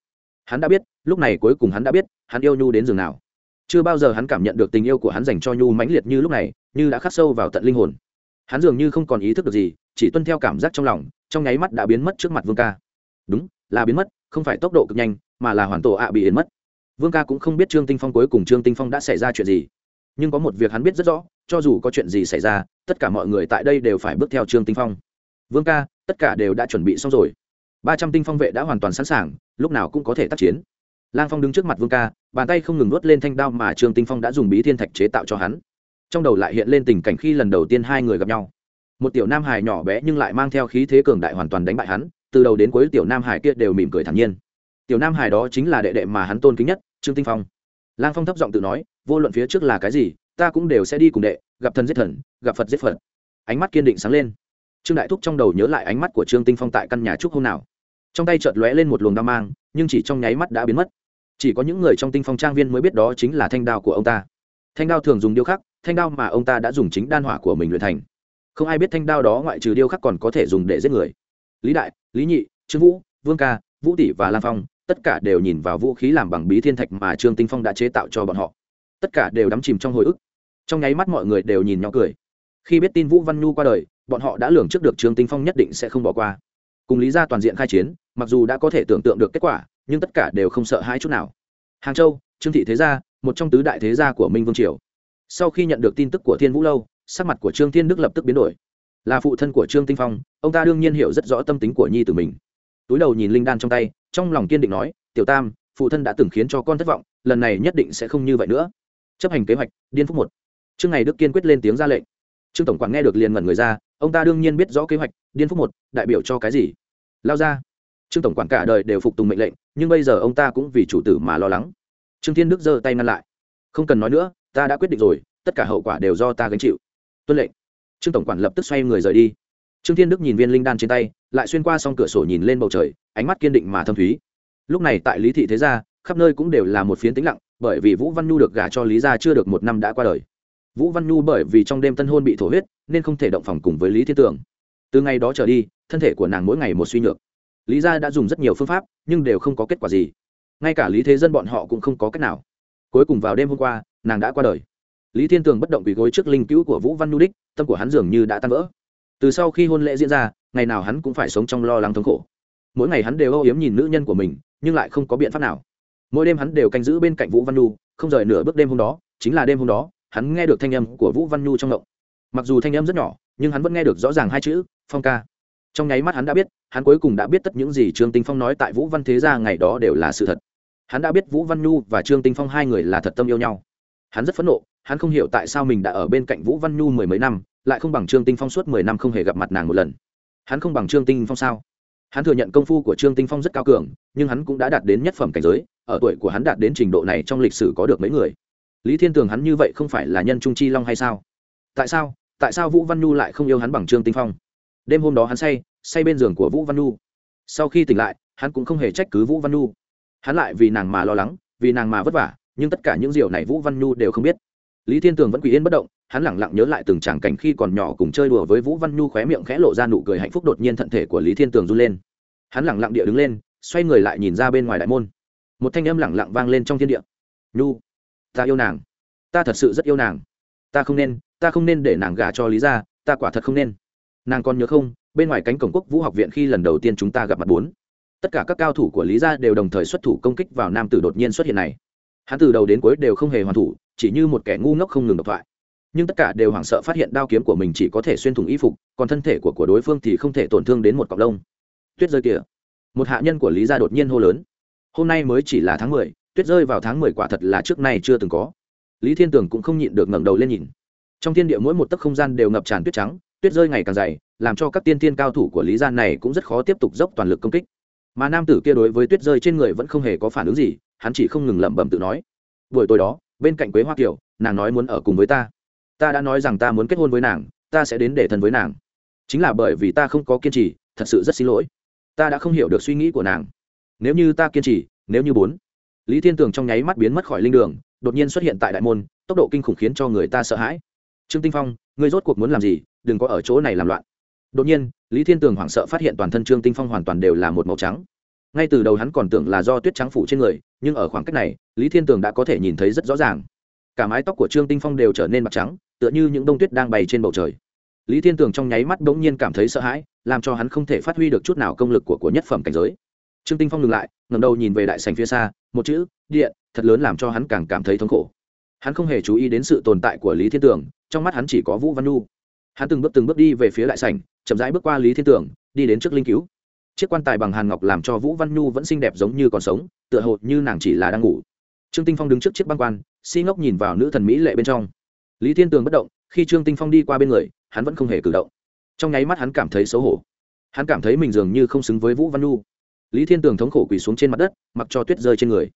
Hắn đã biết, lúc này cuối cùng hắn đã biết, hắn yêu nhu đến giường nào chưa bao giờ hắn cảm nhận được tình yêu của hắn dành cho nhu mãnh liệt như lúc này, như đã khắc sâu vào tận linh hồn. Hắn dường như không còn ý thức được gì, chỉ tuân theo cảm giác trong lòng, trong nháy mắt đã biến mất trước mặt vương ca. Đúng, là biến mất, không phải tốc độ cực nhanh, mà là hoàn tổ ạ bị biến mất. Vương ca cũng không biết trương tinh phong cuối cùng trương tinh phong đã xảy ra chuyện gì. Nhưng có một việc hắn biết rất rõ, cho dù có chuyện gì xảy ra, tất cả mọi người tại đây đều phải bước theo trương tinh phong. Vương ca, tất cả đều đã chuẩn bị xong rồi. Ba trăm tinh phong vệ đã hoàn toàn sẵn sàng, lúc nào cũng có thể tác chiến. Lang phong đứng trước mặt vương ca bàn tay không ngừng nuốt lên thanh đao mà trương tinh phong đã dùng bí thiên thạch chế tạo cho hắn trong đầu lại hiện lên tình cảnh khi lần đầu tiên hai người gặp nhau một tiểu nam hải nhỏ bé nhưng lại mang theo khí thế cường đại hoàn toàn đánh bại hắn từ đầu đến cuối tiểu nam hải kia đều mỉm cười thản nhiên tiểu nam hải đó chính là đệ đệ mà hắn tôn kính nhất trương tinh phong lang phong thấp giọng tự nói vô luận phía trước là cái gì ta cũng đều sẽ đi cùng đệ gặp thần giết thần gặp phật giết phật ánh mắt kiên định sáng lên trương đại thúc trong đầu nhớ lại ánh mắt của trương tinh phong tại căn nhà trúc hôm nào trong tay chợt lóe lên một luồng đao mang nhưng chỉ trong nháy mắt đã biến mất chỉ có những người trong tinh phong trang viên mới biết đó chính là thanh đao của ông ta. Thanh đao thường dùng điêu khắc, thanh đao mà ông ta đã dùng chính đan hỏa của mình luyện thành. Không ai biết thanh đao đó ngoại trừ điêu khắc còn có thể dùng để giết người. Lý đại, lý nhị, trương vũ, vương ca, vũ tỷ và lam phong, tất cả đều nhìn vào vũ khí làm bằng bí thiên thạch mà trương tinh phong đã chế tạo cho bọn họ. Tất cả đều đắm chìm trong hồi ức. Trong nháy mắt mọi người đều nhìn nhau cười. Khi biết tin vũ văn nhu qua đời, bọn họ đã lường trước được trương tinh phong nhất định sẽ không bỏ qua. Cùng lý ra toàn diện khai chiến, mặc dù đã có thể tưởng tượng được kết quả nhưng tất cả đều không sợ hãi chút nào. Hàng châu, trương thị thế gia, một trong tứ đại thế gia của minh vương triều. Sau khi nhận được tin tức của thiên vũ lâu, sắc mặt của trương thiên đức lập tức biến đổi. Là phụ thân của trương tinh phong, ông ta đương nhiên hiểu rất rõ tâm tính của nhi tử mình. Túi đầu nhìn linh đan trong tay, trong lòng kiên định nói, tiểu tam, phụ thân đã từng khiến cho con thất vọng, lần này nhất định sẽ không như vậy nữa. Chấp hành kế hoạch, điên phúc một. Trương ngày đức kiên quyết lên tiếng ra lệnh. Trương tổng quản nghe được liền ngẩn người ra, ông ta đương nhiên biết rõ kế hoạch, điên phúc một, đại biểu cho cái gì? Lao ra. Trương tổng quản cả đời đều phục tùng mệnh lệnh nhưng bây giờ ông ta cũng vì chủ tử mà lo lắng. Trương thiên đức giơ tay ngăn lại. Không cần nói nữa, ta đã quyết định rồi, tất cả hậu quả đều do ta gánh chịu. Tuân lệnh. Trương tổng quản lập tức xoay người rời đi. Trương thiên đức nhìn viên linh đan trên tay, lại xuyên qua s cửa sổ nhìn lên bầu trời, ánh mắt kiên định mà thâm thúy. Lúc này tại lý thị thế gia, khắp nơi cũng đều là một phiến tĩnh lặng, bởi vì vũ văn nhu được gả cho lý gia chưa được một năm đã qua đời. Vũ văn nhu bởi vì trong đêm tân hôn bị thổ huyết, nên không thể động phòng cùng với lý thiên tường. Từ ngày đó trở đi, thân thể của nàng mỗi ngày một suy nhược lý gia đã dùng rất nhiều phương pháp, nhưng đều không có kết quả gì. Ngay cả lý thế dân bọn họ cũng không có cách nào. Cuối cùng vào đêm hôm qua, nàng đã qua đời. Lý thiên tường bất động vì gối trước linh cứu của vũ văn nhu đích, tâm của hắn dường như đã tan vỡ. Từ sau khi hôn lễ diễn ra, ngày nào hắn cũng phải sống trong lo lắng thống khổ. Mỗi ngày hắn đều âu yếm nhìn nữ nhân của mình, nhưng lại không có biện pháp nào. Mỗi đêm hắn đều canh giữ bên cạnh vũ văn nhu, không rời nửa bước đêm hôm đó, chính là đêm hôm đó, hắn nghe được thanh âm của vũ văn nhu trong động mặc dù thanh âm rất nhỏ, nhưng hắn vẫn nghe được rõ ràng hai chữ, phong ca trong nháy mắt hắn đã biết, hắn cuối cùng đã biết tất những gì trương tinh phong nói tại vũ văn thế gia ngày đó đều là sự thật. Hắn đã biết vũ văn nhu và trương tinh phong hai người là thật tâm yêu nhau. Hắn rất phẫn nộ, hắn không hiểu tại sao mình đã ở bên cạnh vũ văn nhu mười mấy năm, lại không bằng trương tinh phong suốt mười năm không hề gặp mặt nàng một lần. Hắn không bằng trương tinh phong sao? Hắn thừa nhận công phu của trương tinh phong rất cao cường, nhưng hắn cũng đã đạt đến nhất phẩm cảnh giới, ở tuổi của hắn đạt đến trình độ này trong lịch sử có được mấy người. Lý thiên tường hắn như vậy không phải là nhân trung chi long hay sao? Tại sao? Tại sao vũ văn nhu lại không yêu hắn bằng trương tinh phong? Đêm hôm đó hắn say say bên giường của vũ văn Nu. sau khi tỉnh lại, hắn cũng không hề trách cứ vũ văn Nu. hắn lại vì nàng mà lo lắng, vì nàng mà vất vả, nhưng tất cả những điều này vũ văn Nu đều không biết. Lý thiên tường vẫn quỳ yên bất động, hắn lẳng lặng nhớ lại từng tràng cảnh khi còn nhỏ cùng chơi đùa với vũ văn nhu khóe miệng khẽ lộ ra nụ cười hạnh phúc đột nhiên thận thể của lý thiên tường run lên. Hắn lẳng lặng địa đứng lên, xoay người lại nhìn ra bên ngoài đại môn. Một thanh âm lẳng lặng vang lên trong thiên địa. Nhu, ta yêu nàng. Ta thật sự rất yêu nàng. Ta không nên, ta không nên để nàng gả cho lý ra ta quả thật không nên nàng còn nhớ không, bên ngoài cánh cổng quốc vũ học viện khi lần đầu tiên chúng ta gặp mặt bốn. Tất cả các cao thủ của lý gia đều đồng thời xuất thủ công kích vào nam tử đột nhiên xuất hiện này. Hắn từ đầu đến cuối đều không hề hoàn thủ, chỉ như một kẻ ngu ngốc không ngừng độc thoại. Nhưng tất cả đều hoảng sợ phát hiện đao kiếm của mình chỉ có thể xuyên thủng y phục, còn thân thể của của đối phương thì không thể tổn thương đến một cọc lông. Tuyết rơi kìa. Một hạ nhân của lý gia đột nhiên hô lớn. Hôm nay mới chỉ là tháng mười, tuyết rơi vào tháng mười quả thật là trước nay chưa từng có. Lý thiên tường cũng không nhịn được ngẩng đầu lên nhìn. Trong thiên địa mỗi một tấc không gian đều ngập tràn tuyết trắng tuyết rơi ngày càng dày, làm cho các tiên thiên cao thủ của lý gia này cũng rất khó tiếp tục dốc toàn lực công kích. Mà nam tử kia đối với tuyết rơi trên người vẫn không hề có phản ứng gì, hắn chỉ không ngừng lẩm bẩm tự nói, buổi tối đó, bên cạnh quế hoa kiều, nàng nói muốn ở cùng với ta. Ta đã nói rằng ta muốn kết hôn với nàng, ta sẽ đến để thân với nàng. Chính là bởi vì ta không có kiên trì, thật sự rất xin lỗi. Ta đã không hiểu được suy nghĩ của nàng. Nếu như ta kiên trì, nếu như bốn lý thiên tường trong nháy mắt biến mất khỏi linh đường, đột nhiên xuất hiện tại đại môn, tốc độ kinh khủng khiến cho người ta sợ hãi. Trương tinh phong, ngươi rốt cuộc muốn làm gì? Đừng có ở chỗ này làm loạn. Đột nhiên, lý thiên tường hoảng sợ phát hiện toàn thân trương tinh phong hoàn toàn đều là một màu trắng. Ngay từ đầu hắn còn tưởng là do tuyết trắng phủ trên người, nhưng ở khoảng cách này, lý thiên tường đã có thể nhìn thấy rất rõ ràng. Cả mái tóc của trương tinh phong đều trở nên mặt trắng, tựa như những đông tuyết đang bay trên bầu trời. Lý thiên tường trong nháy mắt bỗng nhiên cảm thấy sợ hãi, làm cho hắn không thể phát huy được chút nào công lực của của nhất phẩm cảnh giới. Trương tinh phong ngừng lại ngầm đầu nhìn về đại sành phía xa, một chữ, điện, thật lớn làm cho hắn càng cảm thấy thống khổ. Hắn không hề chú ý đến sự tồn tại của lý thiên tường, trong mắt hắn chỉ có vũ văn nhu hắn từng bước từng bước đi về phía đại sảnh, chậm rãi bước qua lý thiên Tưởng, đi đến trước linh cứu. Chiếc quan tài bằng hàn ngọc làm cho vũ văn nhu vẫn xinh đẹp giống như còn sống tựa hồ như nàng chỉ là đang ngủ. Trương tinh phong đứng trước chiếc băng quan si ngốc nhìn vào nữ thần mỹ lệ bên trong. Lý thiên tường bất động khi trương tinh phong đi qua bên người hắn vẫn không hề cử động. Trong nháy mắt hắn cảm thấy xấu hổ. Hắn cảm thấy mình dường như không xứng với vũ văn nhu. Lý thiên tường thống khổ quỳ xuống trên mặt đất mặc cho tuyết rơi trên người.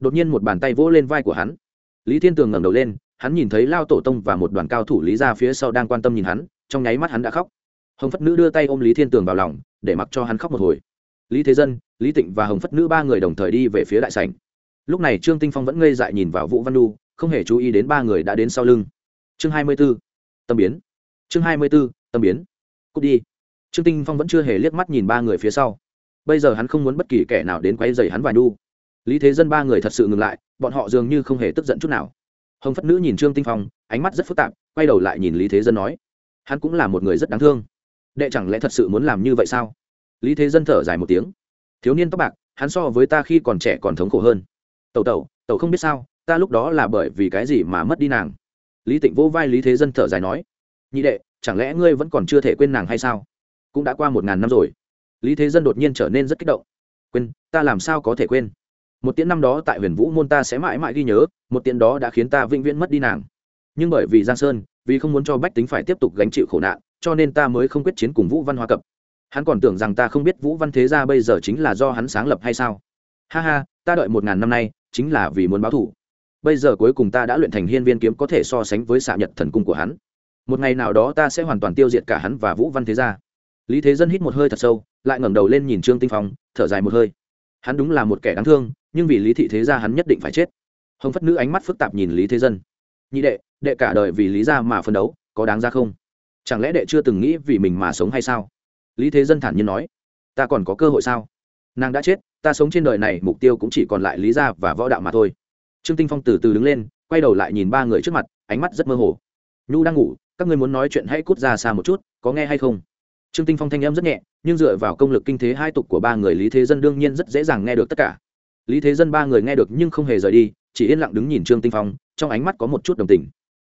Đột nhiên một bàn tay vỗ lên vai của hắn. Lý thiên tường ngẩng đầu lên hắn nhìn thấy lao tổ tông và một đoàn cao thủ lý ra phía sau đang quan tâm nhìn hắn, trong nháy mắt hắn đã khóc. Hồng phất nữ đưa tay ôm lý thiên tường vào lòng, để mặc cho hắn khóc một hồi. Lý thế dân, lý tịnh và hồng phất nữ ba người đồng thời đi về phía đại sảnh. Lúc này trương tinh phong vẫn ngây dại nhìn vào vũ văn nu không hề chú ý đến ba người đã đến sau lưng. Chương hai mươi b ố tâm biến. Chương hai mươi b ố tâm biến. Cút đi. Trương tinh phong vẫn chưa hề liếc mắt nhìn ba người phía sau. Bây giờ hắn không muốn bất kỳ kẻ nào đến quay dày hắn và nu. lý thế dân ba người thật sự ngừng lại, bọn họ dường như không hề tức giận chút nào hồng phất nữ nhìn trương tinh phong, ánh mắt rất phức tạp, quay đầu lại nhìn lý thế dân nói, hắn cũng là một người rất đáng thương. Đệ chẳng lẽ thật sự muốn làm như vậy sao? Lý thế dân thở dài một tiếng. Thiếu niên tóc bạc, hắn so với ta khi còn trẻ còn thống khổ hơn. Tẩu tẩu tẩu không biết sao, ta lúc đó là bởi vì cái gì mà mất đi nàng? Lý tịnh vô vai lý thế dân thở dài nói, nhị đệ, chẳng lẽ ngươi vẫn còn chưa thể quên nàng hay sao? Cũng đã qua một ngàn năm rồi. Lý thế dân đột nhiên trở nên rất kích động. Quên, ta làm sao có thể quên? Một tiễn năm đó tại huyền vũ môn ta sẽ mãi mãi ghi nhớ, một tiễn đó đã khiến ta vĩnh viễn mất đi nàng. Nhưng bởi vì giang sơn, vì không muốn cho bách tính phải tiếp tục gánh chịu khổ nạn, cho nên ta mới không quyết chiến cùng vũ văn hoa cập. Hắn còn tưởng rằng ta không biết vũ văn thế gia bây giờ chính là do hắn sáng lập hay sao? Ha ha, ta đợi một ngàn năm nay, chính là vì muốn báo thù. Bây giờ cuối cùng ta đã luyện thành hiên viên kiếm có thể so sánh với xạ nhật thần cung của hắn. Một ngày nào đó ta sẽ hoàn toàn tiêu diệt cả hắn và vũ văn thế gia. Lý thế dân hít một hơi thật sâu, lại ngẩng đầu lên nhìn trương tinh phong, thở dài một hơi hắn đúng là một kẻ đáng thương, nhưng vì lý thị thế gia hắn nhất định phải chết. Hồng phất nữ ánh mắt phức tạp nhìn lý thế dân. Nhị đệ đệ cả đời vì lý gia mà phân đấu, có đáng ra không? Chẳng lẽ đệ chưa từng nghĩ vì mình mà sống hay sao? Lý thế dân thản nhiên nói. Ta còn có cơ hội sao? Nàng đã chết, ta sống trên đời này mục tiêu cũng chỉ còn lại lý gia và võ đạo mà thôi. Trương tinh phong từ từ đứng lên, quay đầu lại nhìn ba người trước mặt, ánh mắt rất mơ hồ. Nhu đang ngủ, các ngươi muốn nói chuyện hãy cút ra xa một chút, có nghe hay không? Trương tinh phong thanh âm rất nhẹ, nhưng dựa vào công lực kinh thế hai tục của ba người lý thế dân đương nhiên rất dễ dàng nghe được tất cả. Lý thế dân ba người nghe được nhưng không hề rời đi, chỉ yên lặng đứng nhìn trương tinh phong, trong ánh mắt có một chút đồng tình.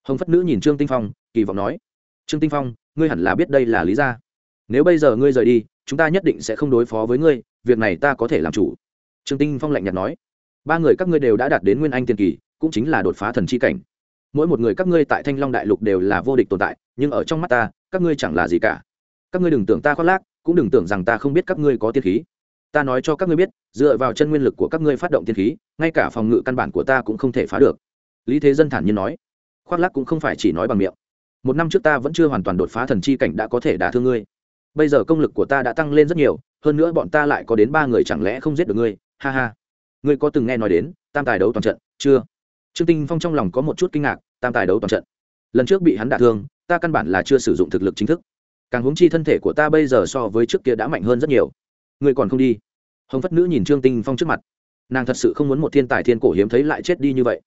Hồng phất nữ nhìn trương tinh phong, kỳ vọng nói, trương tinh phong, ngươi hẳn là biết đây là lý gia nếu bây giờ ngươi rời đi, chúng ta nhất định sẽ không đối phó với ngươi, việc này ta có thể làm chủ. Trương tinh phong lạnh nhạt nói, ba người các ngươi đều đã đạt đến nguyên anh tiền kỳ, cũng chính là đột phá thần chi cảnh. Mỗi một người các ngươi tại thanh long đại lục đều là vô địch tồn tại, nhưng ở trong mắt ta, các ngươi chẳng là gì cả các ngươi đừng tưởng ta khoác lác, cũng đừng tưởng rằng ta không biết các ngươi có tiên khí. Ta nói cho các ngươi biết, dựa vào chân nguyên lực của các ngươi phát động tiên khí, ngay cả phòng ngự căn bản của ta cũng không thể phá được. Lý thế dân thản nhiên nói. Khoác lác cũng không phải chỉ nói bằng miệng. Một năm trước ta vẫn chưa hoàn toàn đột phá thần chi cảnh đã có thể đả thương ngươi. Bây giờ công lực của ta đã tăng lên rất nhiều, hơn nữa bọn ta lại có đến ba người chẳng lẽ không giết được ngươi? Ha ha. Ngươi có từng nghe nói đến, tam tài đấu toàn trận, chưa? Trương tinh phong trong lòng có một chút kinh ngạc, tam tài đấu toàn trận. Lần trước bị hắn đả thương, ta căn bản là chưa sử dụng thực lực chính thức càng huống chi thân thể của ta bây giờ so với trước kia đã mạnh hơn rất nhiều. Ngươi còn không đi? Hồng phất nữ nhìn trương tinh phong trước mặt. Nàng thật sự không muốn một thiên tài thiên cổ hiếm thấy lại chết đi như vậy.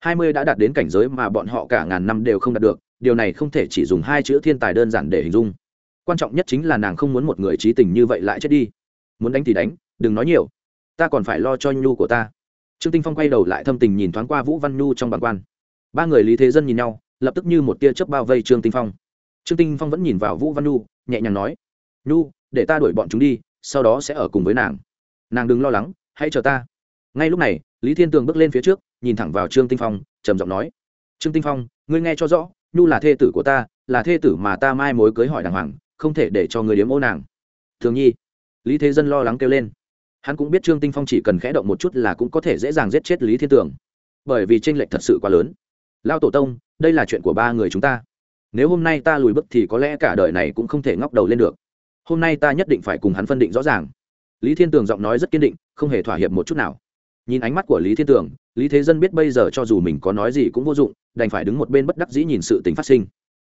Hai mươi đã đạt đến cảnh giới mà bọn họ cả ngàn năm đều không đạt được, điều này không thể chỉ dùng hai chữ thiên tài đơn giản để hình dung. Quan trọng nhất chính là nàng không muốn một người trí tình như vậy lại chết đi. Muốn đánh thì đánh, đừng nói nhiều. Ta còn phải lo cho nhu của ta. Trương tinh phong quay đầu lại thâm tình nhìn thoáng qua vũ văn nhu trong bàn quan. Ba người lý thế dân nhìn nhau, lập tức như một tia chớp bao vây trương tinh phong trương tinh phong vẫn nhìn vào vũ văn nhu, nhẹ nhàng nói, nhu, để ta đuổi bọn chúng đi, sau đó sẽ ở cùng với nàng. Nàng đừng lo lắng, hãy chờ ta. Ngay lúc này, lý thiên tường bước lên phía trước, nhìn thẳng vào trương tinh phong, trầm giọng nói, trương tinh phong, ngươi nghe cho rõ, nhu là thê tử của ta, là thê tử mà ta mai mối cưới hỏi đàng hoàng, không thể để cho người điếm ô nàng. Thường nhi, lý thế dân lo lắng kêu lên. Hắn cũng biết trương tinh phong chỉ cần khẽ động một chút là cũng có thể dễ dàng giết chết lý thiên tường. Bởi vì tranh lệch thật sự quá lớn. Lao tổ tông, đây là chuyện của ba người chúng ta nếu hôm nay ta lùi bước thì có lẽ cả đời này cũng không thể ngóc đầu lên được. Hôm nay ta nhất định phải cùng hắn phân định rõ ràng. Lý thiên tường giọng nói rất kiên định, không hề thỏa hiệp một chút nào. Nhìn ánh mắt của lý thiên tường, lý thế dân biết bây giờ cho dù mình có nói gì cũng vô dụng, đành phải đứng một bên bất đắc dĩ nhìn sự tình phát sinh.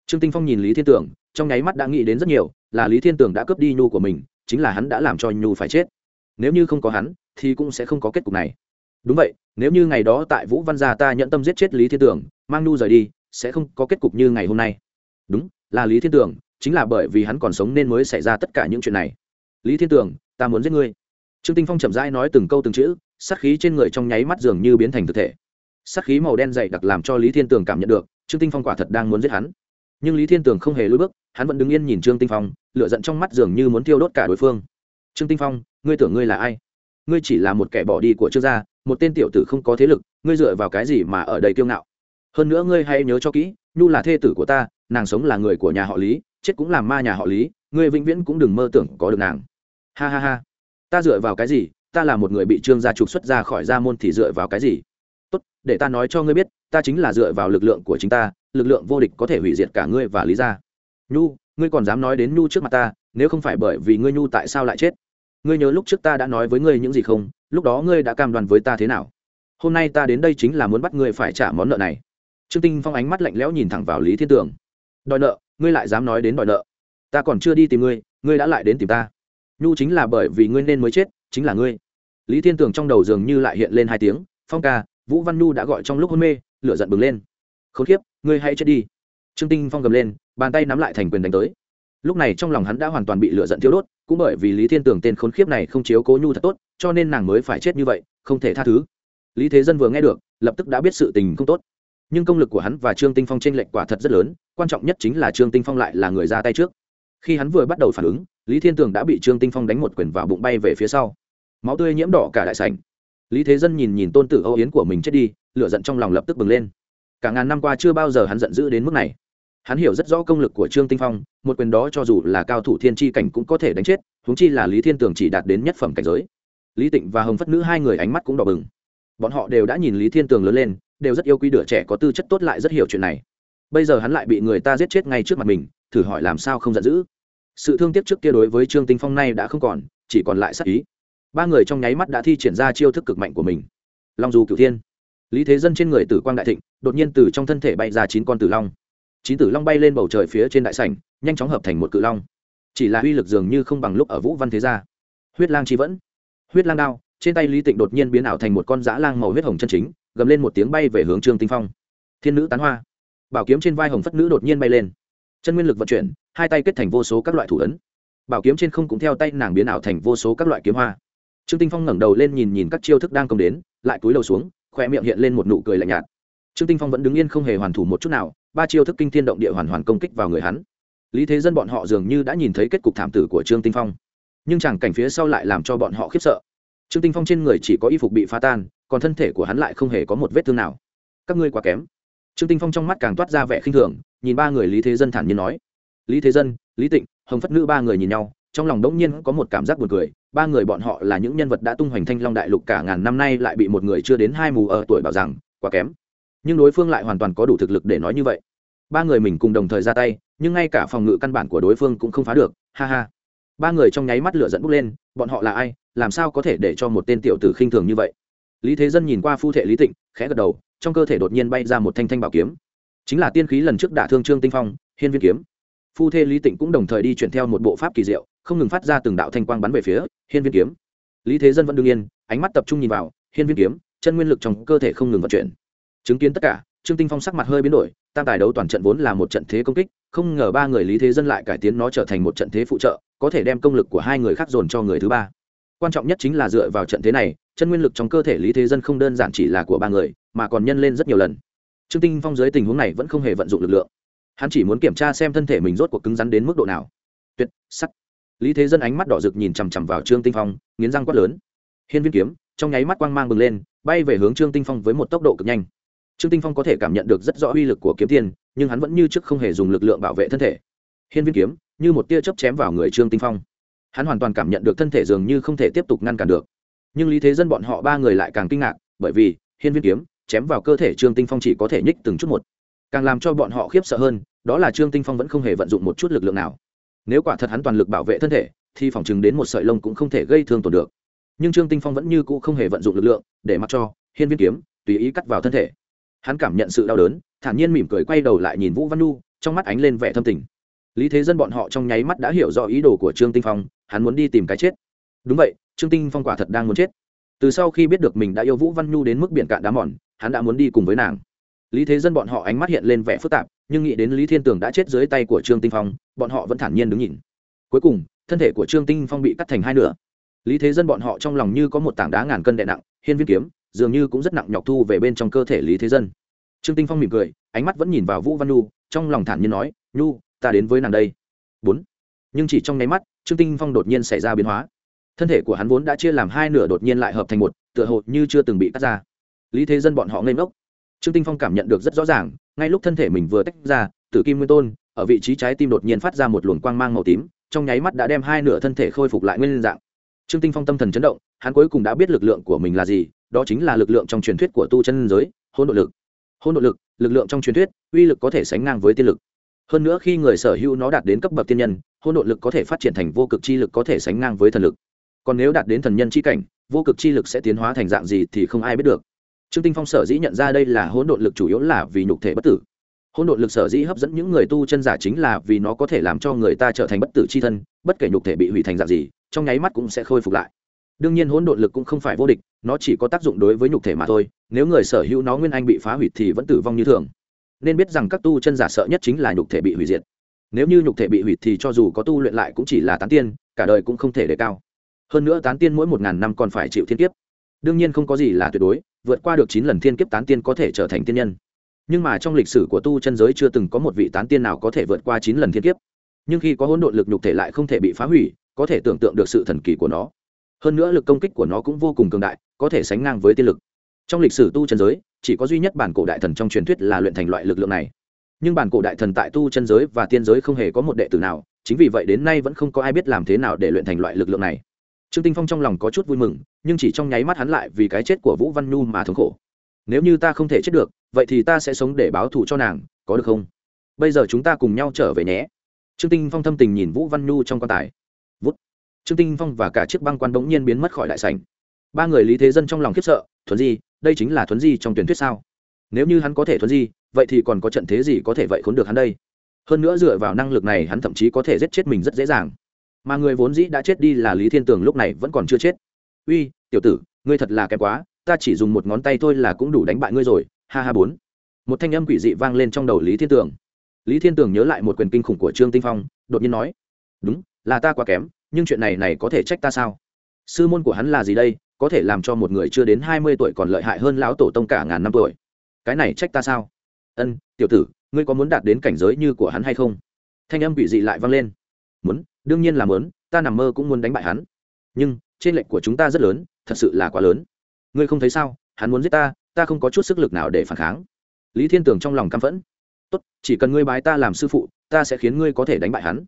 Trương tinh phong nhìn lý thiên tường, trong nháy mắt đã nghĩ đến rất nhiều, là lý thiên tường đã cướp đi nhu của mình, chính là hắn đã làm cho nhu phải chết. Nếu như không có hắn, thì cũng sẽ không có kết cục này. Đúng vậy, nếu như ngày đó tại vũ văn gia ta nhận tâm giết chết lý thiên tường, mang nhu rời đi, sẽ không có kết cục như ngày hôm nay đúng là lý thiên Tưởng, chính là bởi vì hắn còn sống nên mới xảy ra tất cả những chuyện này. Lý thiên Tưởng, ta muốn giết ngươi. Trương tinh phong chậm rãi nói từng câu từng chữ sát khí trên người trong nháy mắt dường như biến thành thực thể. Sát khí màu đen dày đặc làm cho lý thiên tường cảm nhận được trương tinh phong quả thật đang muốn giết hắn. Nhưng lý thiên tường không hề lùi bước hắn vẫn đứng yên nhìn trương tinh phong lửa giận trong mắt dường như muốn thiêu đốt cả đối phương. Trương tinh phong ngươi tưởng ngươi là ai? Ngươi chỉ là một kẻ bỏ đi của trương gia một tên tiểu tử không có thế lực ngươi dựa vào cái gì mà ở đây kiêu ngạo? Hơn nữa ngươi hãy nhớ cho kỹ nhu là thê tử của ta nàng sống là người của nhà họ lý, chết cũng làm ma nhà họ lý, ngươi vĩnh viễn cũng đừng mơ tưởng có được nàng. Ha ha ha. Ta dựa vào cái gì? Ta là một người bị trương gia trục xuất ra khỏi gia môn thì dựa vào cái gì? Tốt, để ta nói cho ngươi biết, ta chính là dựa vào lực lượng của chính ta, lực lượng vô địch có thể hủy diệt cả ngươi và lý gia. Nhu, ngươi còn dám nói đến nhu trước mặt ta, nếu không phải bởi vì ngươi nhu tại sao lại chết? Ngươi nhớ lúc trước ta đã nói với ngươi những gì không? Lúc đó ngươi đã cam đoan với ta thế nào? Hôm nay ta đến đây chính là muốn bắt ngươi phải trả món nợ này. Trương tinh phong ánh mắt lạnh lẽo nhìn thẳng vào lý thiên tường đòi nợ, ngươi lại dám nói đến đòi nợ. Ta còn chưa đi tìm ngươi ngươi đã lại đến tìm ta. Nhu chính là bởi vì ngươi nên mới chết, chính là ngươi. Lý thiên tường trong đầu dường như lại hiện lên hai tiếng, phong ca, vũ văn nhu đã gọi trong lúc hôn mê, lửa giận bừng lên. Khốn kiếp, ngươi hãy chết đi. Trương tinh phong gầm lên, bàn tay nắm lại thành quyền đánh tới. Lúc này trong lòng hắn đã hoàn toàn bị lửa giận thiêu đốt, cũng bởi vì lý thiên tường tên khốn kiếp này không chiếu cố nhu thật tốt, cho nên nàng mới phải chết như vậy, không thể tha thứ. Lý thế dân vừa nghe được, lập tức đã biết sự tình không tốt. Nhưng công lực của hắn và trương tinh phong t r ê n lệch quả thật rất lớn quan trọng nhất chính là trương tinh phong lại là người ra tay trước. Khi hắn vừa bắt đầu phản ứng, lý thiên tường đã bị trương tinh phong đánh một quyền vào bụng bay về phía sau. Máu tươi nhiễm đỏ cả đại sảnh. Lý thế dân nhìn nhìn tôn tử âu yến của mình chết đi, lửa giận trong lòng lập tức bừng lên. Cả ngàn năm qua chưa bao giờ hắn giận dữ đến mức này. Hắn hiểu rất rõ công lực của trương tinh phong, một quyền đó cho dù là cao thủ thiên tri cảnh cũng có thể đánh chết, huống chi là lý thiên tường chỉ đạt đến nhất phẩm cảnh giới. Lý tịnh và hồng phất nữ hai người ánh mắt cũng đỏ bừng. Bọn họ đều đã nhìn lý thiên tường lớn lên, đều rất yêu quý đứa trẻ có tư chất tốt lại rất hiểu chuyện này bây giờ hắn lại bị người ta giết chết ngay trước mặt mình, thử hỏi làm sao không giận dữ. Sự thương tiếc trước kia đối với trương tinh phong nay đã không còn, chỉ còn lại sắc ý. Ba người trong nháy mắt đã thi triển ra chiêu thức cực mạnh của mình. Long du cửu thiên. Lý thế dân trên người tử quang đại thịnh, đột nhiên từ trong thân thể bay ra chín con tử long. Chín tử long bay lên bầu trời phía trên đại sảnh, nhanh chóng hợp thành một cự long. Chỉ là uy lực dường như không bằng lúc ở vũ văn thế gia. Huyết lang chi vẫn. Huyết lang đao, trên tay lý tịnh đột nhiên biến ảo thành một con dã lang màu huyết hồng chân chính, gầm lên một tiếng bay về hướng trương tinh phong. Thiên nữ tán hoa bảo kiếm trên vai hồng phất nữ đột nhiên bay lên. Chân nguyên lực vận chuyển, hai tay kết thành vô số các loại thủ ấn. Bảo kiếm trên không cũng theo tay nàng biến ảo thành vô số các loại kiếm hoa. Trương tinh phong ngẩng đầu lên nhìn nhìn các chiêu thức đang công đến, lại cúi đầu xuống khoe miệng hiện lên một nụ cười lạnh nhạt. Trương tinh phong vẫn đứng yên không hề hoàn thủ một chút nào, ba chiêu thức kinh thiên động địa hoàn hoàn công kích vào người hắn. Lý thế dân bọn họ dường như đã nhìn thấy kết cục thảm tử của trương tinh phong. Nhưng chẳng cảnh phía sau lại làm cho bọn họ khiếp sợ. Trương tinh phong trên người chỉ có y phục bị phá tan, còn thân thể của hắn lại không hề có một vết thương nào. Các ngươi quá kém trương tinh phong trong mắt càng toát ra vẻ khinh thường, nhìn ba người lý thế dân thản nhiên nói. Lý thế dân, lý tịnh, hồng phất nữ ba người nhìn nhau, trong lòng đống nhiên có một cảm giác buồn cười, ba người bọn họ là những nhân vật đã tung hoành thanh long đại lục cả ngàn năm nay lại bị một người chưa đến hai mù ở tuổi bảo rằng, quá kém. Nhưng đối phương lại hoàn toàn có đủ thực lực để nói như vậy. Ba người mình cùng đồng thời ra tay, nhưng ngay cả phòng ngự căn bản của đối phương cũng không phá được, ha ha. Ba người trong nháy mắt lửa dẫn bốc lên, bọn họ là ai? Làm sao có thể để cho một tên tiểu tử khinh thường như vậy? Lý thế dân nhìn qua phu thể lý tịnh, khẽ gật đầu, trong cơ thể đột nhiên bay ra một thanh thanh bảo kiếm. Chính là tiên khí lần trước đả thương trương tinh phong, hiên viên kiếm. Phu thê lý tịnh cũng đồng thời đi chuyển theo một bộ pháp kỳ diệu, không ngừng phát ra từng đạo thanh quang bắn về phía hiên viên kiếm. Lý thế dân vẫn đương yên, ánh mắt tập trung nhìn vào hiên viên kiếm, chân nguyên lực trong cơ thể không ngừng vận chuyển. Chứng kiến tất cả, trương tinh phong sắc mặt hơi biến đổi, tam tài đấu toàn trận vốn là một trận thế công kích, không ngờ ba người lý thế dân lại cải tiến nó trở thành một trận thế phụ trợ, có thể đem công lực của hai người khác dồn cho người thứ ba quan trọng nhất chính là dựa vào trận thế này, chân nguyên lực trong cơ thể lý thế dân không đơn giản chỉ là của ba người, mà còn nhân lên rất nhiều lần. Trương tinh phong dưới tình huống này vẫn không hề vận dụng lực lượng. Hắn chỉ muốn kiểm tra xem thân thể mình rốt cuộc cứng rắn đến mức độ nào. Tuyệt, sắc. Lý thế dân ánh mắt đỏ rực nhìn chằm chằm vào trương tinh phong, nghiến răng quát lớn. Hiên viên kiếm, trong nháy mắt quang mang bừng lên, bay về hướng trương tinh phong với một tốc độ cực nhanh. Trương tinh phong có thể cảm nhận được rất rõ uy lực của kiếm tiền, nhưng hắn vẫn như trước không hề dùng lực lượng bảo vệ thân thể. Hiên viên kiếm, như một tia chớp chém vào người trương tinh phong hắn hoàn toàn cảm nhận được thân thể dường như không thể tiếp tục ngăn cản được. Nhưng lý thế dân bọn họ ba người lại càng kinh ngạc, bởi vì, hiên viên kiếm, chém vào cơ thể trương tinh phong chỉ có thể nhích từng chút một. Càng làm cho bọn họ khiếp sợ hơn, đó là trương tinh phong vẫn không hề vận dụng một chút lực lượng nào. Nếu quả thật hắn toàn lực bảo vệ thân thể, thì phòng chừng đến một sợi lông cũng không thể gây thương tổn được. Nhưng trương tinh phong vẫn như cũ không hề vận dụng lực lượng, để mặc cho hiên viên kiếm tùy ý cắt vào thân thể. Hắn cảm nhận sự đau đớn, thản nhiên mỉm cười quay đầu lại nhìn vũ văn nu trong mắt ánh lên vẻ thâm tình. Lý thế dân bọn họ trong nháy mắt đã hiểu rõ ý đồ của trương tinh phong hắn muốn đi tìm cái chết. Đúng vậy, trương tinh phong quả thật đang muốn chết. Từ sau khi biết được mình đã yêu vũ văn nhu đến mức biển cạn đá mòn, hắn đã muốn đi cùng với nàng. Lý thế dân bọn họ ánh mắt hiện lên vẻ phức tạp, nhưng nghĩ đến lý thiên tường đã chết dưới tay của trương tinh phong, bọn họ vẫn thản nhiên đứng nhìn. Cuối cùng, thân thể của trương tinh phong bị cắt thành hai nửa. Lý thế dân bọn họ trong lòng như có một tảng đá ngàn cân đè nặng, hiên viên kiếm, dường như cũng rất nặng nhọc thu về bên trong cơ thể lý thế dân. Trương tinh phong mỉm cười, ánh mắt vẫn nhìn vào vũ văn nhu, trong lòng thản nhiên nói, nhu, ta đến với nàng đây. Bốn. Nhưng chỉ trong nháy mắt trương tinh phong đột nhiên xảy ra biến hóa. Thân thể của hắn vốn đã chia làm hai nửa đột nhiên lại hợp thành một, tựa hồ như chưa từng bị cắt ra. Lý thế dân bọn họ ngây ngốc. Trương tinh phong cảm nhận được rất rõ ràng, ngay lúc thân thể mình vừa tách ra, tử kim nguyên tôn, ở vị trí trái tim đột nhiên phát ra một luồng quang mang màu tím, trong nháy mắt đã đem hai nửa thân thể khôi phục lại nguyên dạng. Trương tinh phong tâm thần chấn động, hắn cuối cùng đã biết lực lượng của mình là gì, đó chính là lực lượng trong truyền thuyết của tu chân giới hôn nội lực. Hôn nội lực lực lượng trong truyền thuyết, uy lực có thể sánh ngang với tiên lực hơn nữa khi người sở hữu nó đạt đến cấp bậc tiên nhân hôn nội lực có thể phát triển thành vô cực chi lực có thể sánh ngang với thần lực. Còn nếu đạt đến thần nhân chi cảnh, vô cực chi lực sẽ tiến hóa thành dạng gì thì không ai biết được. Trương tinh phong sở dĩ nhận ra đây là hỗn độn lực chủ yếu là vì nhục thể bất tử. Hỗn độn lực sở dĩ hấp dẫn những người tu chân giả chính là vì nó có thể làm cho người ta trở thành bất tử chi thân, bất kể nhục thể bị hủy thành dạng gì, trong nháy mắt cũng sẽ khôi phục lại. Đương nhiên hỗn độn lực cũng không phải vô địch, nó chỉ có tác dụng đối với nhục thể mà thôi, nếu người sở hữu nó nguyên anh bị phá hủy thì vẫn tử vong như thường nên biết rằng các tu chân giả sợ nhất chính là nhục thể bị hủy diệt. Nếu như nhục thể bị hủy thì cho dù có tu luyện lại cũng chỉ là tán tiên, cả đời cũng không thể đề cao. Hơn nữa tán tiên mỗi một ngàn năm còn phải chịu thiên kiếp. Đương nhiên không có gì là tuyệt đối, vượt qua được chín lần thiên kiếp tán tiên có thể trở thành tiên nhân. Nhưng mà trong lịch sử của tu chân giới chưa từng có một vị tán tiên nào có thể vượt qua chín lần thiên kiếp. Nhưng khi có hỗn độn lực nhục thể lại không thể bị phá hủy, có thể tưởng tượng được sự thần kỳ của nó. Hơn nữa lực công kích của nó cũng vô cùng cường đại, có thể sánh ngang với tiên lực. Trong lịch sử tu chân giới chỉ có duy nhất bản cổ đại thần trong truyền thuyết là luyện thành loại lực lượng này. Nhưng bản cổ đại thần tại tu chân giới và tiên giới không hề có một đệ tử nào, chính vì vậy đến nay vẫn không có ai biết làm thế nào để luyện thành loại lực lượng này. Trương tinh phong trong lòng có chút vui mừng, nhưng chỉ trong nháy mắt hắn lại vì cái chết của vũ văn nhu mà thống khổ. Nếu như ta không thể chết được, vậy thì ta sẽ sống để báo thù cho nàng, có được không? Bây giờ chúng ta cùng nhau trở về nhé. Trương tinh phong thâm tình nhìn vũ văn nhu trong quan tài. Vút. Trương tinh phong và cả chiếc băng quan bỗng nhiên biến mất khỏi đại sảnh ba người lý thế dân trong lòng khiếp sợ, thuấn di, đây chính là thuấn di trong tuyển thuyết sao? Nếu như hắn có thể thuấn di, vậy thì còn có trận thế gì có thể vậy khốn được hắn đây? Hơn nữa dựa vào năng lực này, hắn thậm chí có thể giết chết mình rất dễ dàng. Mà người vốn dĩ đã chết đi là lý thiên tường lúc này vẫn còn chưa chết. Uy, tiểu tử, ngươi thật là kém quá, ta chỉ dùng một ngón tay thôi là cũng đủ đánh bại ngươi rồi. Ha ha bốn. Một thanh âm quỷ dị vang lên trong đầu lý thiên tường. Lý thiên tường nhớ lại một quyền kinh khủng của trương tinh phong, đột nhiên nói, đúng, là ta quá kém, nhưng chuyện này này có thể trách ta sao? Sư môn của hắn là gì đây? Có thể làm cho một người chưa đến hai mươi tuổi còn lợi hại hơn lão tổ tông cả ngàn năm tuổi. Cái này trách ta sao? Ân, tiểu tử, ngươi có muốn đạt đến cảnh giới như của hắn hay không? Thanh âm quỷ dị lại vang lên. Muốn, đương nhiên là muốn, ta nằm mơ cũng muốn đánh bại hắn. Nhưng, trên lệnh của chúng ta rất lớn, thật sự là quá lớn. Ngươi không thấy sao? Hắn muốn giết ta ta không có chút sức lực nào để phản kháng. Lý thiên tường trong lòng căm phẫn. Tốt, chỉ cần ngươi bái ta làm sư phụ, ta sẽ khiến ngươi có thể đánh bại hắn.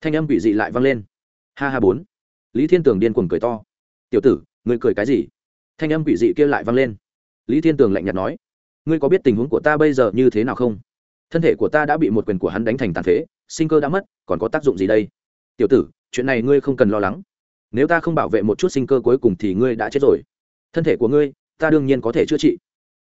Thanh âm quỷ dị lại vang lên. Ha ha bốn. Lý thiên tường điên cuồng cười to. Tiểu tử ngươi cười cái gì? Thanh âm quỷ dị kia lại vang lên. Lý thiên tường lạnh nhạt nói, ngươi có biết tình huống của ta bây giờ như thế nào không? Thân thể của ta đã bị một quyền của hắn đánh thành tàn phế, sinh cơ đã mất, còn có tác dụng gì đây? Tiểu tử, chuyện này ngươi không cần lo lắng. Nếu ta không bảo vệ một chút sinh cơ cuối cùng thì ngươi đã chết rồi. Thân thể của ngươi, ta đương nhiên có thể chữa trị.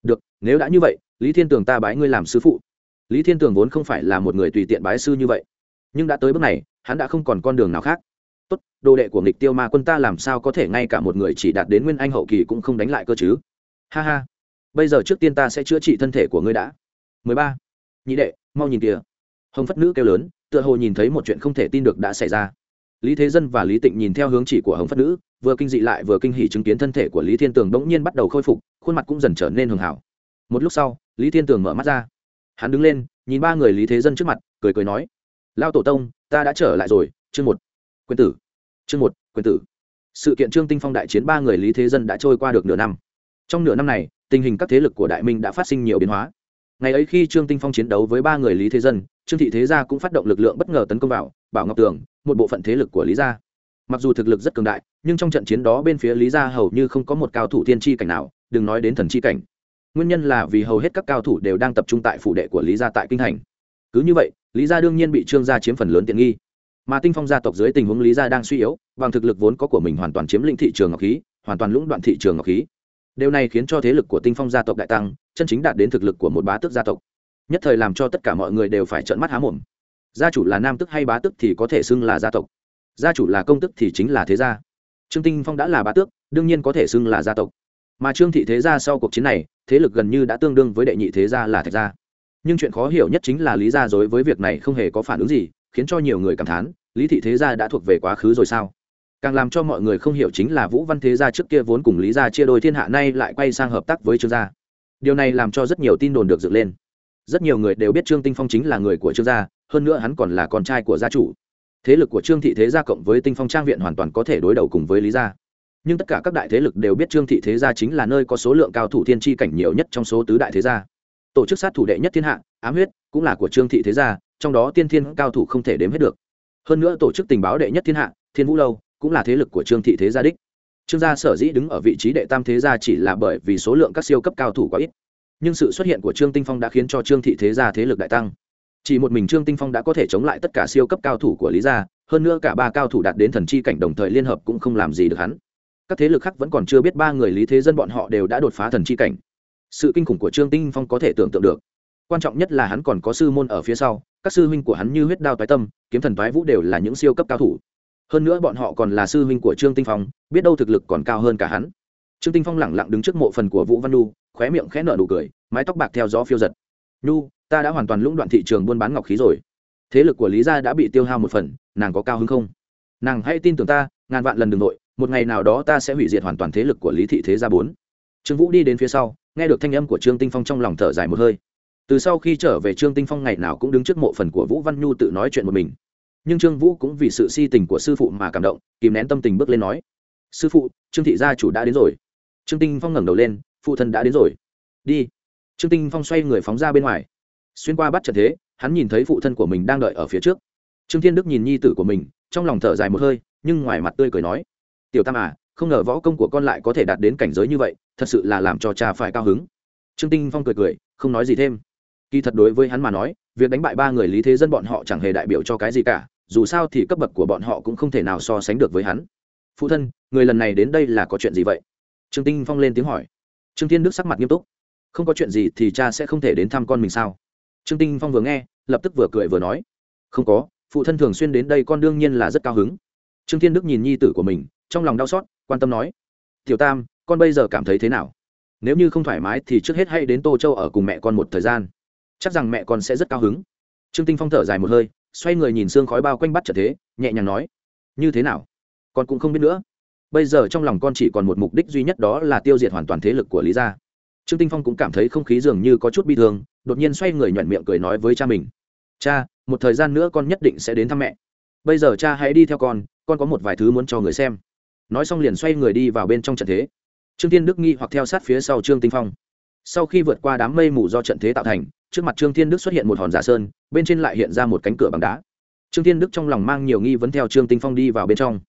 Được, nếu đã như vậy, lý thiên tường ta bái ngươi làm sư phụ. Lý thiên tường vốn không phải là một người tùy tiện bái sư như vậy. Nhưng đã tới bước này, hắn đã không còn con đường nào khác tốt, đồ đệ của nghịch tiêu ma quân ta làm sao có thể ngay cả một người chỉ đạt đến nguyên anh hậu kỳ cũng không đánh lại cơ chứ? Ha ha. Bây giờ trước tiên ta sẽ chữa trị thân thể của ngươi đã. 13. nhị đệ, mau nhìn kìa. Hồng phất nữ kêu lớn, tựa hồ nhìn thấy một chuyện không thể tin được đã xảy ra. Lý thế dân và lý tịnh nhìn theo hướng chỉ của hồng phất nữ, vừa kinh dị lại vừa kinh hỉ chứng kiến thân thể của lý thiên tường bỗng nhiên bắt đầu khôi phục, khuôn mặt cũng dần trở nên hường hảo. Một lúc sau, lý thiên tường mở mắt ra. Hắn đứng lên, nhìn ba người lý thế dân trước mặt, cười cười nói, lao tổ tông, ta đã trở lại rồi, chương một quyền tử. Chương một, quyền tử. Sự kiện trương tinh phong đại chiến ba người lý thế dân đã trôi qua được nửa năm. Trong nửa năm này, tình hình các thế lực của đại minh đã phát sinh nhiều biến hóa. Ngày ấy khi trương tinh phong chiến đấu với ba người lý thế dân, trương thị thế gia cũng phát động lực lượng bất ngờ tấn công vào, bảo ngọc tường, một bộ phận thế lực của lý gia. Mặc dù thực lực rất cường đại, nhưng trong trận chiến đó bên phía lý gia hầu như không có một cao thủ tiên tri cảnh nào, đừng nói đến thần chi cảnh. Nguyên nhân là vì hầu hết các cao thủ đều đang tập trung tại phủ đệ của lý gia tại kinh thành. Cứ như vậy, lý gia đương nhiên bị trương gia chiếm phần lớn tiện nghi mà tinh phong gia tộc dưới tình huống lý gia đang suy yếu bằng thực lực vốn có của mình hoàn toàn chiếm lĩnh thị trường ngọc khí, hoàn toàn lũng đoạn thị trường ngọc khí. Điều này khiến cho thế lực của tinh phong gia tộc đại tăng, chân chính đạt đến thực lực của một bá tước gia tộc. Nhất thời làm cho tất cả mọi người đều phải trợn mắt há mồm. Gia chủ là nam tức hay bá tước thì có thể xưng là gia tộc. Gia chủ là công tức thì chính là thế gia. Trương tinh phong đã là bá tước, đương nhiên có thể xưng là gia tộc. Mà trương thị thế gia sau cuộc chiến này, thế lực gần như đã tương đương với đệ nhị thế gia là thạch gia. Nhưng chuyện khó hiểu nhất chính là lý gia dối với việc này không hề có phản ứng gì khiến cho nhiều người cảm thán, lý thị thế gia đã thuộc về quá khứ rồi sao? Càng làm cho mọi người không hiểu chính là vũ văn thế gia trước kia vốn cùng lý gia chia đôi thiên hạ nay lại quay sang hợp tác với trương gia. Điều này làm cho rất nhiều tin đồn được dựng lên. Rất nhiều người đều biết trương tinh phong chính là người của trương gia, hơn nữa hắn còn là con trai của gia chủ. Thế lực của trương thị thế gia cộng với tinh phong trang viện hoàn toàn có thể đối đầu cùng với lý gia. Nhưng tất cả các đại thế lực đều biết trương thị thế gia chính là nơi có số lượng cao thủ thiên tri cảnh nhiều nhất trong số tứ đại thế gia. Tổ chức sát thủ đệ nhất thiên hạ, ám huyết, cũng là của trương thị thế gia trong đó tiên thiên cao thủ không thể đếm hết được. Hơn nữa tổ chức tình báo đệ nhất thiên hạ, thiên vũ lâu, cũng là thế lực của trương thị thế gia đích. Trương gia sở dĩ đứng ở vị trí đệ tam thế gia chỉ là bởi vì số lượng các siêu cấp cao thủ quá ít. Nhưng sự xuất hiện của trương tinh phong đã khiến cho trương thị thế gia thế lực đại tăng. Chỉ một mình trương tinh phong đã có thể chống lại tất cả siêu cấp cao thủ của lý gia, hơn nữa cả ba cao thủ đạt đến thần chi cảnh đồng thời liên hợp cũng không làm gì được hắn. Các thế lực khác vẫn còn chưa biết ba người lý thế dân bọn họ đều đã đột phá thần chi cảnh. Sự kinh khủng của trương tinh phong có thể tưởng tượng được. Quan trọng nhất là hắn còn có sư môn ở phía sau các sư huynh của hắn như huyết đao toái tâm, kiếm thần toái vũ đều là những siêu cấp cao thủ. Hơn nữa bọn họ còn là sư huynh của trương tinh phong, biết đâu thực lực còn cao hơn cả hắn. Trương tinh phong lẳng lặng đứng trước mộ phần của vũ văn nu khóe miệng khẽ nở nụ cười, mái tóc bạc theo gió phiêu giật. Nu ta đã hoàn toàn lũng đoạn thị trường buôn bán ngọc khí rồi. Thế lực của lý gia đã bị tiêu hao một phần, nàng có cao hứng không? Nàng hãy tin tưởng ta, ngàn vạn lần đ n g nội một ngày nào đó ta sẽ hủy diệt hoàn toàn thế lực của lý thị thế gia bốn. Trương vũ đi đến phía sau, nghe được thanh âm của trương tinh phong trong lòng thở dài một hơi từ sau khi trở về trương tinh phong ngày nào cũng đứng trước mộ phần của vũ văn nhu tự nói chuyện một mình. Nhưng trương vũ cũng vì sự si tình của sư phụ mà cảm động, kìm nén tâm tình bước lên nói, sư phụ, trương thị gia chủ đã đến rồi. Trương tinh phong ngẩng đầu lên, phụ thân đã đến rồi. Đi. Trương tinh phong xoay người phóng ra bên ngoài. Xuyên qua bắt trận thế, hắn nhìn thấy phụ thân của mình đang đợi ở phía trước. Trương thiên đức nhìn nhi tử của mình, trong lòng thở dài một hơi, nhưng ngoài mặt tươi cười nói, tiểu tam à không ngờ võ công của con lại có thể đạt đến cảnh giới như vậy, thật sự là làm cho cha phải cao hứng. Trương tinh phong cười cười, không nói gì thêm kỳ thật đối với hắn mà nói, việc đánh bại ba người lý thế dân bọn họ chẳng hề đại biểu cho cái gì cả, dù sao thì cấp bậc của bọn họ cũng không thể nào so sánh được với hắn. Phụ thân, người lần này đến đây là có chuyện gì vậy? Trương tinh phong lên tiếng hỏi. Trương thiên đức sắc mặt nghiêm túc. Không có chuyện gì thì cha sẽ không thể đến thăm con mình sao? Trương tinh phong vừa nghe, lập tức vừa cười vừa nói. Không có, phụ thân thường xuyên đến đây con đương nhiên là rất cao hứng. Trương thiên đức nhìn nhi tử của mình, trong lòng đau xót, quan tâm nói. Tiểu tam, con bây giờ cảm thấy thế nào? Nếu như không thoải mái thì trước hết hãy đến tô châu ở cùng mẹ con một thời gian chắc rằng mẹ con sẽ rất cao hứng. Trương tinh phong thở dài một hơi, xoay người nhìn xương khói bao quanh bắt trở thế, nhẹ nhàng nói, như thế nào? Con cũng không biết nữa. Bây giờ trong lòng con chỉ còn một mục đích duy nhất đó là tiêu diệt hoàn toàn thế lực của lý gia. Trương tinh phong cũng cảm thấy không khí dường như có chút bi thương, đột nhiên xoay người nhoẹn miệng cười nói với cha mình, cha, một thời gian nữa con nhất định sẽ đến thăm mẹ. Bây giờ cha hãy đi theo con con có một vài thứ muốn cho người xem. Nói xong liền xoay người đi vào bên trong trận thế. Trương tiên đức nghi hoặc theo sát phía sau trương tinh phong. Sau khi vượt qua đám mây mù do trận thế tạo thành trước mặt trương thiên đức xuất hiện một hòn giả sơn, bên trên lại hiện ra một cánh cửa bằng đá. Trương thiên đức trong lòng mang nhiều nghi vấn theo trương tinh phong đi vào bên trong.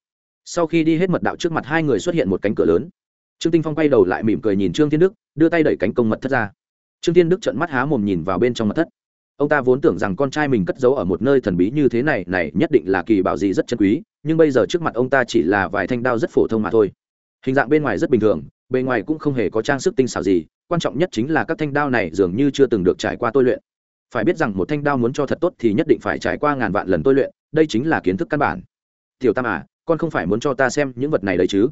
Sau khi đi hết mật đạo trước mặt hai người xuất hiện một cánh cửa lớn, trương tinh phong quay đầu lại mỉm cười nhìn trương thiên đức, đưa tay đẩy cánh công mật thất ra. Trương thiên đức trợn mắt há mồm nhìn vào bên trong mật thất. Ông ta vốn tưởng rằng con trai mình cất giấu ở một nơi thần bí như thế này này nhất định là kỳ bảo gì rất chân quý, nhưng bây giờ trước mặt ông ta chỉ là vài thanh đao rất phổ thông mà thôi. Hình dạng bên ngoài rất bình thường bề ngoài cũng không hề có trang sức tinh xảo gì, quan trọng nhất chính là các thanh đao này dường như chưa từng được trải qua tôi luyện. Phải biết rằng một thanh đao muốn cho thật tốt thì nhất định phải trải qua ngàn vạn lần tôi luyện, đây chính là kiến thức căn bản. Tiểu tam à con không phải muốn cho ta xem những vật này đấy chứ?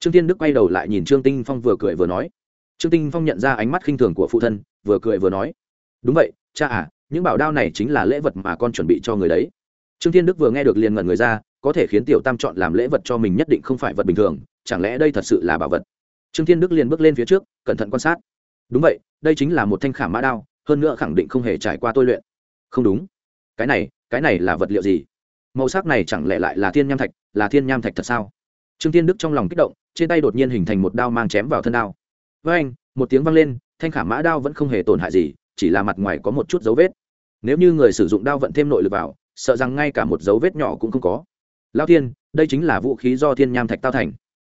Trương tiên đức quay đầu lại nhìn trương tinh phong vừa cười vừa nói. Trương tinh phong nhận ra ánh mắt khinh thường của phụ thân, vừa cười vừa nói. Đúng vậy, cha à những bảo đao này chính là lễ vật mà con chuẩn bị cho người đấy. Trương thiên đức vừa nghe được liền ngẩn người ra, có thể khiến tiểu tam chọn làm lễ vật cho mình nhất định không phải vật bình thường, chẳng lẽ đây thật sự là bảo vật? Trương thiên đức liền bước lên phía trước, cẩn thận quan sát. Đúng vậy, đây chính là một thanh khảm mã đao, hơn nữa khẳng định không hề trải qua tôi luyện. Không đúng. Cái này cái này là vật liệu gì? Màu sắc này chẳng lẽ lại là thiên nham thạch, là thiên nham thạch thật sao? Trương thiên đức trong lòng kích động, trên tay đột nhiên hình thành một đao mang chém vào thân đao. Với anh, một tiếng vang lên, thanh khảm mã đao vẫn không hề tổn hại gì, chỉ là mặt ngoài có một chút dấu vết. Nếu như người sử dụng đao vận thêm nội lực vào, sợ rằng ngay cả một dấu vết nhỏ cũng không có. Lao thiên, đây chính là vũ khí do thiên nham thạch tao thành.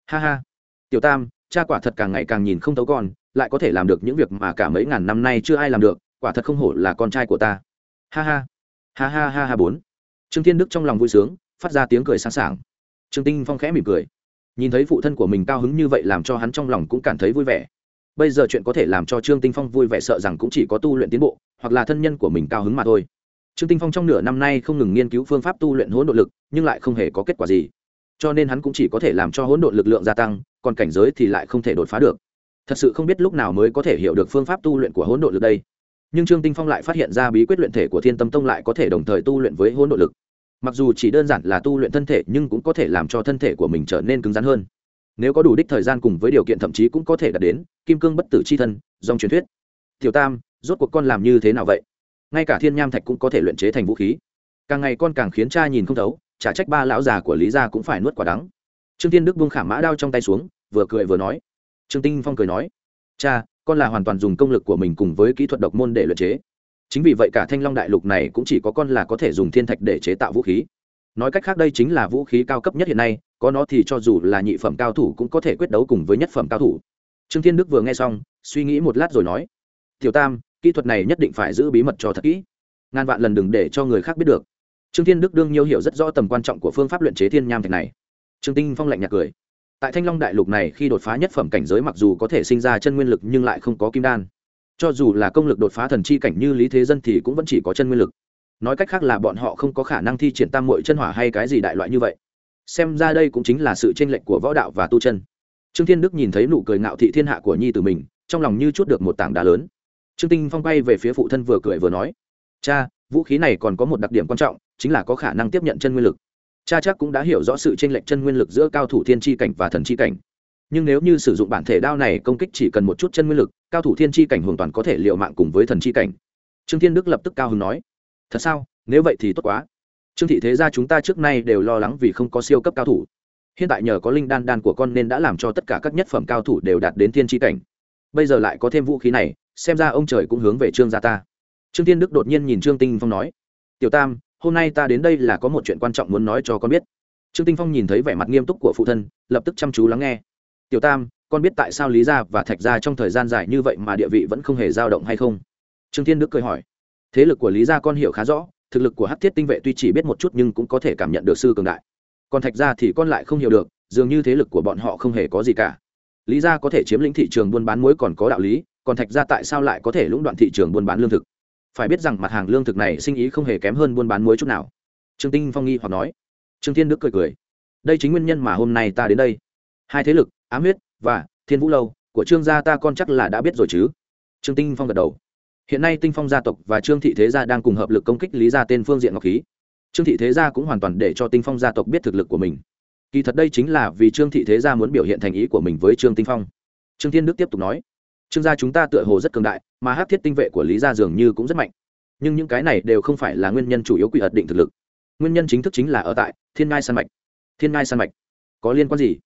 Ha ha. Tiểu tam cha quả thật càng ngày càng nhìn không thấu con, lại có thể làm được những việc mà cả mấy ngàn năm nay chưa ai làm được, quả thật không hổ là con trai của ta. Ha ha. Ha ha ha ha bốn. Trương thiên đức trong lòng vui sướng, phát ra tiếng cười sáng sảng. Trương tinh phong khẽ mỉm cười. Nhìn thấy phụ thân của mình cao hứng như vậy làm cho hắn trong lòng cũng cảm thấy vui vẻ. Bây giờ chuyện có thể làm cho trương tinh phong vui vẻ sợ rằng cũng chỉ có tu luyện tiến bộ, hoặc là thân nhân của mình cao hứng mà thôi. Trương tinh phong trong nửa năm nay không ngừng nghiên cứu phương pháp tu luyện hỗn độ lực, nhưng lại không hề có kết quả gì. Cho nên hắn cũng chỉ có thể làm cho hỗn độ lực lượng gia tăng còn cảnh giới thì lại không thể đột phá được. Thật sự không biết lúc nào mới có thể hiểu được phương pháp tu luyện của hỗn độn lực đây. Nhưng trương tinh phong lại phát hiện ra bí quyết luyện thể của thiên tâm tông lại có thể đồng thời tu luyện với hỗn độn lực. Mặc dù chỉ đơn giản là tu luyện thân thể nhưng cũng có thể làm cho thân thể của mình trở nên cứng rắn hơn. Nếu có đủ đích thời gian cùng với điều kiện thậm chí cũng có thể đạt đến, kim cương bất tử c h i thân, dòng truyền thuyết. Tiểu tam, rốt cuộc con làm như thế nào vậy? Ngay cả thiên nham thạch cũng có thể luyện chế thành vũ khí. Càng ngày con càng khiến cha nhìn không thấu, chả trách ba lão già của lý gia cũng phải nuốt quả đắng. Trương tiên đức buông khảm mã đao trong tay xuống vừa cười vừa nói. Trương tinh phong cười nói, cha, con là hoàn toàn dùng công lực của mình cùng với kỹ thuật độc môn để luyện chế. Chính vì vậy cả thanh long đại lục này cũng chỉ có con là có thể dùng thiên thạch để chế tạo vũ khí. Nói cách khác đây chính là vũ khí cao cấp nhất hiện nay, có nó thì cho dù là nhị phẩm cao thủ cũng có thể quyết đấu cùng với nhất phẩm cao thủ. Trương thiên đức vừa nghe xong, suy nghĩ một lát rồi nói, tiểu tam, kỹ thuật này nhất định phải giữ bí mật cho thật kỹ. Ngàn vạn lần đừng để cho người khác biết được. Trương thiên đức đương nhiêu hiểu rất rõ tầm quan trọng của phương pháp luyện chế thiên nham thạch này. Trương tinh phong lạnh nhạt cười tại thanh long đại lục này khi đột phá nhất phẩm cảnh giới mặc dù có thể sinh ra chân nguyên lực nhưng lại không có kim đan. Cho dù là công lực đột phá thần chi cảnh như lý thế dân thì cũng vẫn chỉ có chân nguyên lực. Nói cách khác là bọn họ không có khả năng thi triển tam mội chân hỏa hay cái gì đại loại như vậy. Xem ra đây cũng chính là sự tranh lệch của võ đạo và tu chân. Trương thiên đức nhìn thấy nụ cười ngạo thị thiên hạ của nhi tử mình, trong lòng như chút được một tảng đá lớn. Trương tinh phong bay về phía phụ thân vừa cười vừa nói, cha, vũ khí này còn có một đặc điểm quan trọng, chính là có khả năng tiếp nhận chân nguyên lực cha chắc cũng đã hiểu rõ sự tranh lệch chân nguyên lực giữa cao thủ thiên tri cảnh và thần tri cảnh. Nhưng nếu như sử dụng bản thể đao này công kích chỉ cần một chút chân nguyên lực, cao thủ thiên tri cảnh hoàn toàn có thể liệu mạng cùng với thần tri cảnh. Trương thiên đức lập tức cao hứng nói, thật sao? Nếu vậy thì tốt quá. Trương thị thế gia chúng ta trước nay đều lo lắng vì không có siêu cấp cao thủ. Hiện tại nhờ có linh đan đan của con nên đã làm cho tất cả các nhất phẩm cao thủ đều đạt đến thiên tri cảnh. Bây giờ lại có thêm vũ khí này, xem ra ông trời cũng hướng về trương gia ta. Trương tiên đức đột nhiên nhìn trương tinh phong nói, tiểu tam hôm nay ta đến đây là có một chuyện quan trọng muốn nói cho con biết. Trương tinh phong nhìn thấy vẻ mặt nghiêm túc của phụ thân, lập tức chăm chú lắng nghe. Tiểu tam, con biết tại sao lý gia và thạch gia trong thời gian dài như vậy mà địa vị vẫn không hề dao động hay không? Trương thiên đức cười hỏi. Thế lực của lý gia con hiểu khá rõ, thực lực của hát thiết tinh vệ tuy chỉ biết một chút nhưng cũng có thể cảm nhận được sư cường đại. Còn thạch gia thì con lại không hiểu được, dường như thế lực của bọn họ không hề có gì cả. Lý gia có thể chiếm lĩnh thị trường buôn bán muối còn có đạo lý, còn thạch gia tại sao lại có thể lũng đoạn thị trường buôn bán lương thực? Phải biết rằng mặt hàng lương thực này sinh ý không hề kém hơn buôn bán muối chút nào. Trương tinh phong nghi hoặc nói. Trương thiên đức cười cười. Đây chính nguyên nhân mà hôm nay ta đến đây. Hai thế lực, ám huyết và thiên vũ lâu, của trương gia ta con chắc là đã biết rồi chứ? Trương tinh phong gật đầu. Hiện nay tinh phong gia tộc và trương thị thế gia đang cùng hợp lực công kích lý gia tên phương diện ngọc khí. Trương thị thế gia cũng hoàn toàn để cho tinh phong gia tộc biết thực lực của mình. Kỳ thật đây chính là vì trương thị thế gia muốn biểu hiện thành ý của mình với trương tinh phong. Trương thiên đức tiếp tục nói trương gia chúng ta tựa hồ rất cường đại, mà hát thiết tinh vệ của lý gia dường như cũng rất mạnh. Nhưng những cái này đều không phải là nguyên nhân chủ yếu quy ẩn định thực lực. Nguyên nhân chính thức chính là ở tại thiên ngai san mạch. Thiên ngai san mạch có liên quan gì?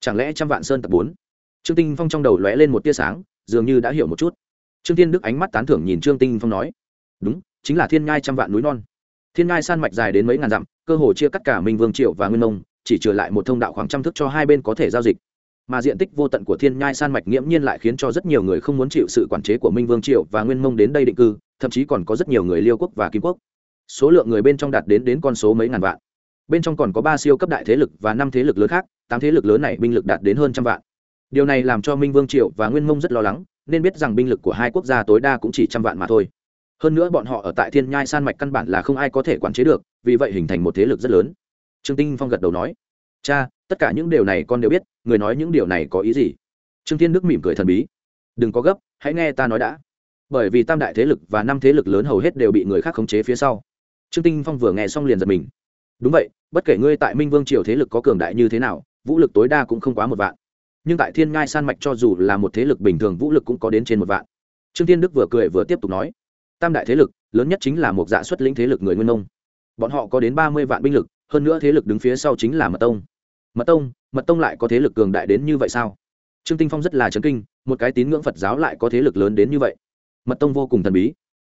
Chẳng lẽ trăm vạn sơn tập bốn? Trương tinh phong trong đầu lóe lên một tia sáng, dường như đã hiểu một chút. Trương tiên đức ánh mắt tán thưởng nhìn trương tinh phong nói, đúng, chính là thiên ngai trăm vạn núi non. Thiên ngai san mạch dài đến mấy ngàn dặm, cơ hồ chia cắt cả minh vương triệu và nguyên mông, chỉ trừ lại một thông đạo khoảng trăm thước cho hai bên có thể giao dịch mà diện tích vô tận của thiên nhai san mạch nghiễm nhiên lại khiến cho rất nhiều người không muốn chịu sự quản chế của minh vương triệu và nguyên mông đến đây định cư, thậm chí còn có rất nhiều người liêu quốc và kim quốc. Số lượng người bên trong đạt đến đến con số mấy ngàn vạn. Bên trong còn có ba siêu cấp đại thế lực và năm thế lực lớn khác, tám thế lực lớn này binh lực đạt đến hơn trăm vạn. Điều này làm cho minh vương triệu và nguyên mông rất lo lắng, nên biết rằng binh lực của hai quốc gia tối đa cũng chỉ trăm vạn mà thôi. Hơn nữa bọn họ ở tại thiên nhai san mạch căn bản là không ai có thể quản chế được, vì vậy hình thành một thế lực rất lớn. Trương tinh phong gật đầu nói cha, tất cả những điều này con đều biết, người nói những điều này có ý gì? Trương thiên đức mỉm cười thần bí. Đừng có gấp, hãy nghe ta nói đã. Bởi vì tam đại thế lực và năm thế lực lớn hầu hết đều bị người khác khống chế phía sau. Trương tinh phong vừa nghe xong liền giật mình. Đúng vậy, bất kể ngươi tại minh vương triều thế lực có cường đại như thế nào, vũ lực tối đa cũng không quá một vạn. Nhưng tại thiên ngai san mạch cho dù là một thế lực bình thường, vũ lực cũng có đến trên một vạn. Trương thiên đức vừa cười vừa tiếp tục nói. Tam đại thế lực, lớn nhất chính là một dạ xuất lĩnh thế lực người nguyên nông. Bọn họ có đến ba mươi vạn binh lực, hơn nữa thế lực đứng phía sau chính là mật tông mật tông mật tông lại có thế lực cường đại đến như vậy sao? Trương tinh phong rất là chấn kinh, một cái tín ngưỡng phật giáo lại có thế lực lớn đến như vậy. Mật tông vô cùng thần bí.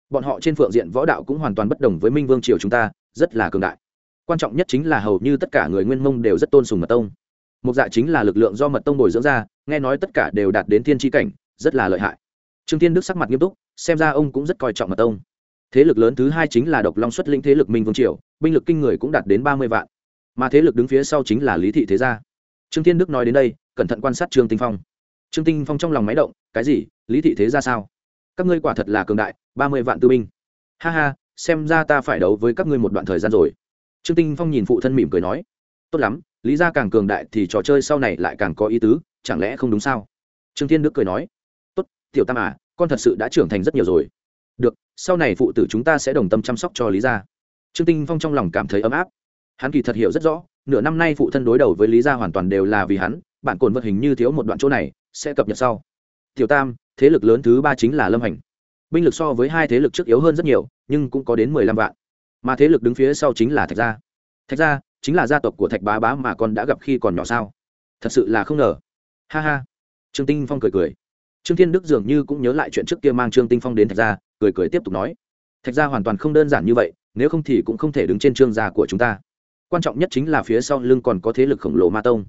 Bọn họ trên phượng diện võ đạo cũng hoàn toàn bất đồng với minh vương triều chúng ta, rất là cường đại. Quan trọng nhất chính là hầu như tất cả người nguyên mông đều rất tôn sùng mật tông. Một dạ chính là lực lượng do mật tông bồi dưỡng ra, nghe nói tất cả đều đạt đến thiên tri cảnh, rất là lợi hại. Trương thiên đức sắc mặt nghiêm túc, xem ra ông cũng rất coi trọng mật tông. Thế lực lớn thứ hai chính là độc long xuất lĩnh thế lực minh vương triều, binh lực kinh người cũng đạt đến ba mươi vạn mà thế lực đứng phía sau chính là lý thị thế gia. Trương thiên đức nói đến đây, cẩn thận quan sát trương tinh phong. Trương tinh phong trong lòng máy động, cái gì? Lý thị thế gia sao? Các ngươi quả thật là cường đại, ba mươi vạn tư binh. Ha ha, xem ra ta phải đấu với các ngươi một đoạn thời gian rồi. Trương tinh phong nhìn phụ thân mỉm cười nói. Tốt lắm, lý gia càng cường đại thì trò chơi sau này lại càng có ý tứ, chẳng lẽ không đúng sao? Trương thiên đức cười nói. Tốt, tiểu tam à con thật sự đã trưởng thành rất nhiều rồi. Được, sau này phụ tử chúng ta sẽ đồng tâm chăm sóc cho lý gia. Trương tinh phong trong lòng cảm thấy ấm áp hắn kỳ thật hiểu rất rõ, nửa năm nay phụ thân đối đầu với lý gia hoàn toàn đều là vì hắn, bản cồn vật hình như thiếu một đoạn chỗ này, sẽ cập nhật sau. Tiểu tam, thế lực lớn thứ ba chính là lâm hành. Binh lực so với hai thế lực trước yếu hơn rất nhiều, nhưng cũng có đến mười lăm vạn. Mà thế lực đứng phía sau chính là thạch gia. Thạch gia chính là gia tộc của thạch bá bá mà con đã gặp khi còn nhỏ sao? Thật sự là không ngờ. Ha ha. Trương tinh phong cười cười. Trương thiên đức dường như cũng nhớ lại chuyện trước kia mang trương tinh phong đến thạch gia, cười cười tiếp tục nói. Thạch gia hoàn toàn không đơn giản như vậy, nếu không thì cũng không thể đứng trên trương gia của chúng ta quan trọng nhất chính là phía sau lưng còn có thế lực khổng lồ ma tông.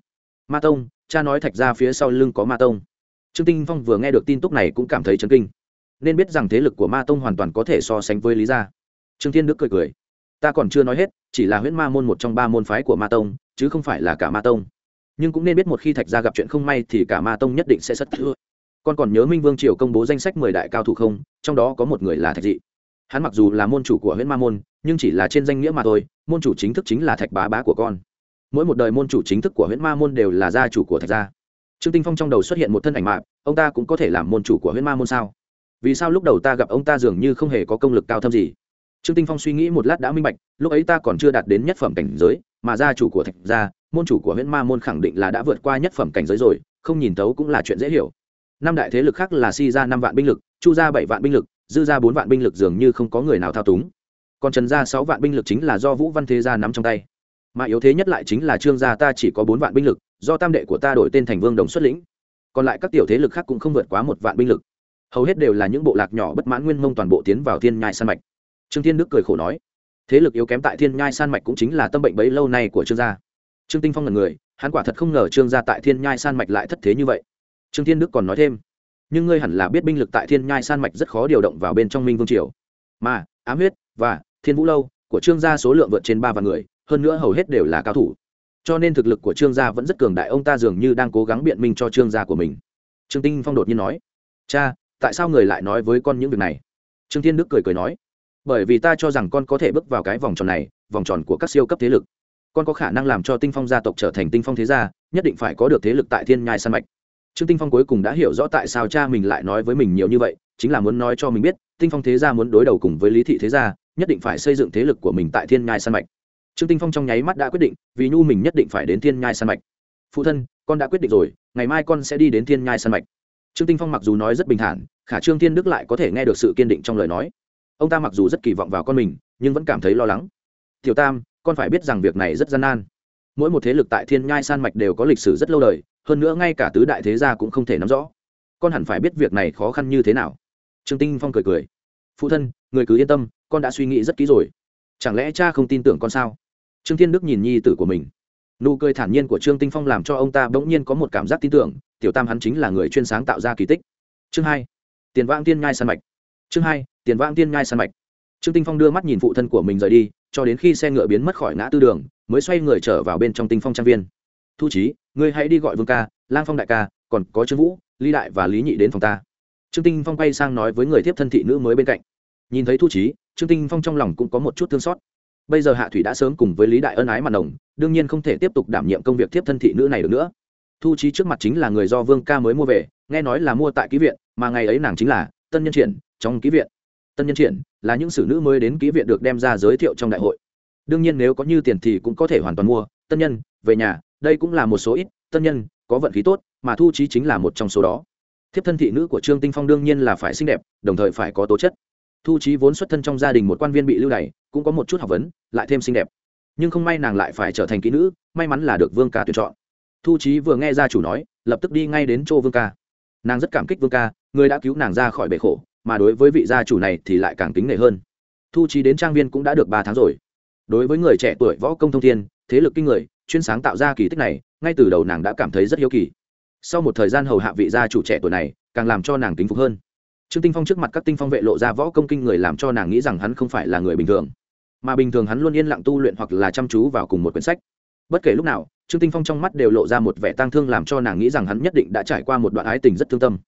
Ma tông, cha nói thạch gia phía sau lưng có ma tông. Trương tinh phong vừa nghe được tin tức này cũng cảm thấy chấn kinh. Nên biết rằng thế lực của ma tông hoàn toàn có thể so sánh với lý gia. Trương thiên đức cười cười. Ta còn chưa nói hết, chỉ là huyễn ma môn một trong ba môn phái của ma tông, chứ không phải là cả ma tông. Nhưng cũng nên biết một khi thạch gia gặp chuyện không may thì cả ma tông nhất định sẽ sất thưa con còn nhớ minh vương triều công bố danh sách mười đại cao thủ không? Trong đó có một người là thạch dị hắn mặc dù là môn chủ của huyện ma môn, nhưng chỉ là trên danh nghĩa mà thôi, môn chủ chính thức chính là thạch bá bá của con. Mỗi một đời môn chủ chính thức của huyện ma môn đều là gia chủ của thạch gia. Trương tinh phong trong đầu xuất hiện một thân ảnh mạng ông ta cũng có thể làm môn chủ của huyện ma môn sao? Vì sao lúc đầu ta gặp ông ta dường như không hề có công lực cao thâm gì? Trương tinh phong suy nghĩ một lát đã minh bạch, lúc ấy ta còn chưa đạt đến nhất phẩm cảnh giới, mà gia chủ của thạch gia, môn chủ của huyện ma môn khẳng định là đã vượt qua nhất phẩm cảnh giới rồi, không nhìn tấu cũng là chuyện dễ hiểu. Năm đại thế lực khác là si ra năm vạn binh lực, chu ra bảy vạn binh lực dư ra bốn vạn binh lực dường như không có người nào thao túng. Còn trần gia sáu vạn binh lực chính là do vũ văn thế gia nắm trong tay. Mà yếu thế nhất lại chính là trương gia ta chỉ có bốn vạn binh lực, do tam đệ của ta đổi tên thành vương đồng xuất lĩnh. Còn lại các tiểu thế lực khác cũng không vượt quá một vạn binh lực. Hầu hết đều là những bộ lạc nhỏ bất mãn nguyên mông toàn bộ tiến vào thiên nhai san mạch. Trương thiên đức cười khổ nói, thế lực yếu kém tại thiên nhai san mạch cũng chính là tâm bệnh bấy lâu nay của trương gia. Trương tinh phong là người, hắn quả thật không ngờ trương gia tại thiên nhai san mạch lại thất thế như vậy. Trương thiên đức còn nói thêm nhưng ngươi hẳn là biết binh lực tại thiên nhai san mạch rất khó điều động vào bên trong minh vương triều. Mà, ám huyết, và, thiên vũ lâu của trương gia số lượng vượt trên ba vạn người, hơn nữa hầu hết đều là cao thủ. Cho nên thực lực của trương gia vẫn rất cường đại, ông ta dường như đang cố gắng biện minh cho trương gia của mình. Trương tinh phong đột nhiên nói, cha, tại sao người lại nói với con những việc này? Trương thiên đức cười cười nói, bởi vì ta cho rằng con có thể bước vào cái vòng tròn này, vòng tròn của các siêu cấp thế lực. Con có khả năng làm cho tinh phong gia tộc trở thành tinh phong thế gia, nhất định phải có được thế lực tại thiên nhai săn mạch trương tinh phong cuối cùng đã hiểu rõ tại sao cha mình lại nói với mình nhiều như vậy, chính là muốn nói cho mình biết, tinh phong thế gia muốn đối đầu cùng với lý thị thế gia, nhất định phải xây dựng thế lực của mình tại thiên nhai san mạch. Trương tinh phong trong nháy mắt đã quyết định, vì nhu mình nhất định phải đến thiên nhai san mạch. Phụ thân, con đã quyết định rồi, ngày mai con sẽ đi đến thiên nhai san mạch. Trương tinh phong mặc dù nói rất bình thản, khả trương thiên đức lại có thể nghe được sự kiên định trong lời nói. Ông ta mặc dù rất kỳ vọng vào con mình, nhưng vẫn cảm thấy lo lắng. Tiểu tam, con phải biết rằng việc này rất gian nan. Mỗi một thế lực tại thiên nhai san mạch đều có lịch sử rất lâu đời hơn nữa ngay cả tứ đại thế gia cũng không thể nắm rõ. Con hẳn phải biết việc này khó khăn như thế nào. Trương tinh phong cười cười. Phụ thân, người cứ yên tâm, con đã suy nghĩ rất kỹ rồi. Chẳng lẽ cha không tin tưởng con sao? Trương thiên đức nhìn nhi tử của mình. Nụ cười thản nhiên của trương tinh phong làm cho ông ta bỗng nhiên có một cảm giác tin tưởng, tiểu tam hắn chính là người chuyên sáng tạo ra kỳ tích. Chương hai, tiền vang tiên nhai san mạch. Chương hai, tiền vang tiên nhai san mạch. Trương tinh phong đưa mắt nhìn phụ thân của mình rời đi, cho đến khi xe ngựa biến mất khỏi ngã tư đường, mới xoay người trở vào bên trong tinh phong trang viên thu trí ngươi hãy đi gọi vương ca, lang phong đại ca, còn có trương vũ, lý đại và lý nhị đến phòng ta. Trương tinh phong quay sang nói với người tiếp thân thị nữ mới bên cạnh. Nhìn thấy thu trí trương tinh phong trong lòng cũng có một chút thương xót. Bây giờ hạ thủy đã sớm cùng với lý đại ân ái mà đồng, đương nhiên không thể tiếp tục đảm nhiệm công việc tiếp thân thị nữ này được nữa. Thu trí trước mặt chính là người do vương ca mới mua về, nghe nói là mua tại ký viện, mà ngày ấy nàng chính là tân nhân triển, trong ký viện. Tân nhân triển là những sử nữ mới đến ký viện được đem ra giới thiệu trong đại hội. Đương nhiên nếu có như tiền thì cũng có thể hoàn toàn mua. Tân nhân, về nhà đây cũng là một số ít, tân nhân, có vận khí tốt, mà thu trí chính là một trong số đó. Thiếp thân thị nữ của trương tinh phong đương nhiên là phải xinh đẹp, đồng thời phải có tố chất. Thu trí vốn xuất thân trong gia đình một quan viên bị lưu đày, cũng có một chút học vấn, lại thêm xinh đẹp. Nhưng không may nàng lại phải trở thành kỹ nữ, may mắn là được vương ca tuyển chọn. Thu trí vừa nghe gia chủ nói, lập tức đi ngay đến chỗ vương ca. Nàng rất cảm kích vương ca, người đã cứu nàng ra khỏi bể khổ, mà đối với vị gia chủ này thì lại càng kính nể hơn. Thu trí đến trang viên cũng đã được ba tháng rồi. Đối với người trẻ tuổi võ công thông thiên, thế lực kinh người chuyên sáng tạo ra kỳ tích này, ngay từ đầu nàng đã cảm thấy rất hiếu kỳ. Sau một thời gian hầu hạ vị gia chủ trẻ tuổi này, càng làm cho nàng kính phục hơn. Trương tinh phong trước mặt các tinh phong vệ lộ ra võ công kinh người làm cho nàng nghĩ rằng hắn không phải là người bình thường. Mà bình thường hắn luôn yên lặng tu luyện hoặc là chăm chú vào cùng một quyển sách. Bất kể lúc nào, trương tinh phong trong mắt đều lộ ra một vẻ tang thương làm cho nàng nghĩ rằng hắn nhất định đã trải qua một đoạn ái tình rất thương tâm.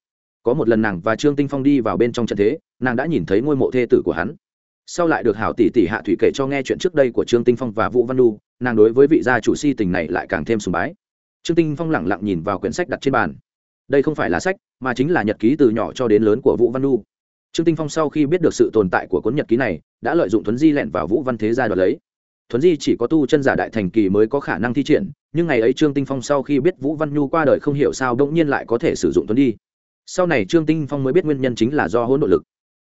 Có một lần nàng và trương tinh phong đi vào bên trong trận thế, nàng đã nhìn thấy ngôi mộ thê tử của hắn sau lại được hảo tỷ tỷ hạ thủy kể cho nghe chuyện trước đây của trương tinh phong và vũ văn nu nàng đối với vị gia chủ si tình này lại càng thêm sùng bái. Trương tinh phong lẳng lặng nhìn vào quyển sách đặt trên bàn. Đây không phải là sách, mà chính là nhật ký từ nhỏ cho đến lớn của vũ văn nu trương tinh phong sau khi biết được sự tồn tại của cuốn nhật ký này, đã lợi dụng thuấn di lẹn vào vũ văn thế gia đoạt lấy. Thuấn di chỉ có tu chân giả đại thành kỳ mới có khả năng thi triển, nhưng ngày ấy trương tinh phong sau khi biết vũ văn nhu qua đời không hiểu sao đ ỗ n g nhiên lại có thể sử dụng thuấn di. Sau này trương tinh phong mới biết nguyên nhân chính là do hỗn độ lực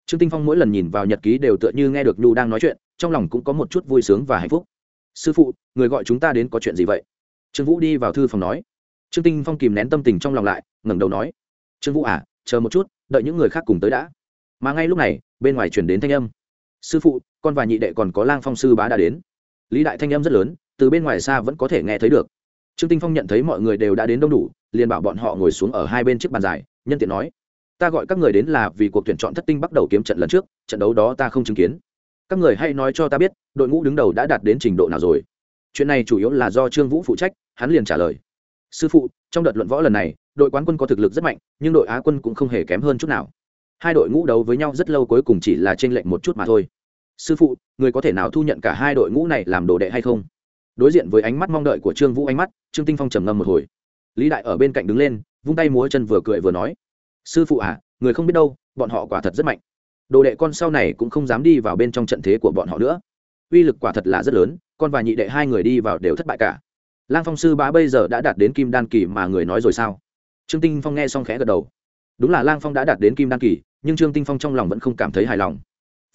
trương tinh phong mỗi lần nhìn vào nhật ký đều tựa như nghe được nhu đang nói chuyện, trong lòng cũng có một chút vui sướng và hạnh phúc. Sư phụ, người gọi chúng ta đến có chuyện gì vậy? Trương vũ đi vào thư phòng nói. Trương tinh phong kìm nén tâm tình trong lòng lại, ngẩng đầu nói. Trương vũ à chờ một chút, đợi những người khác cùng tới đã. Mà ngay lúc này, bên ngoài chuyển đến thanh âm. Sư phụ, con và nhị đệ còn có lang phong sư bá đã đến. Lý đại thanh âm rất lớn, từ bên ngoài xa vẫn có thể nghe thấy được. Trương tinh phong nhận thấy mọi người đều đã đến đông đủ, liền bảo bọn họ ngồi xuống ở hai bên chiếc bàn dài, nhân tiện nói ta gọi các người đến là vì cuộc tuyển chọn thất tinh bắt đầu kiếm trận lần trước, trận đấu đó ta không chứng kiến. Các người hãy nói cho ta biết, đội ngũ đứng đầu đã đạt đến trình độ nào rồi. Chuyện này chủ yếu là do trương vũ phụ trách, hắn liền trả lời. Sư phụ, trong đợt luận võ lần này, đội quán quân có thực lực rất mạnh, nhưng đội á quân cũng không hề kém hơn chút nào. Hai đội ngũ đấu với nhau rất lâu cuối cùng chỉ là t r ê n lệch một chút mà thôi. Sư phụ, người có thể nào thu nhận cả hai đội ngũ này làm đồ đệ hay không? Đối diện với ánh mắt mong đợi của trương vũ ánh mắt, trương tinh phong trầm ngâm một hồi. Lý đại ở bên cạnh đứng lên, vung tay múa chân vừa cười vừa nói sư phụ à người không biết đâu, bọn họ quả thật rất mạnh. Đồ đệ con sau này cũng không dám đi vào bên trong trận thế của bọn họ nữa. Uy lực quả thật là rất lớn, con và nhị đệ hai người đi vào đều thất bại cả. Lang phong sư bá bây giờ đã đạt đến kim đan kỳ mà người nói rồi sao? Trương tinh phong nghe xong khẽ gật đầu. Đúng là lang phong đã đạt đến kim đan kỳ, nhưng trương tinh phong trong lòng vẫn không cảm thấy hài lòng.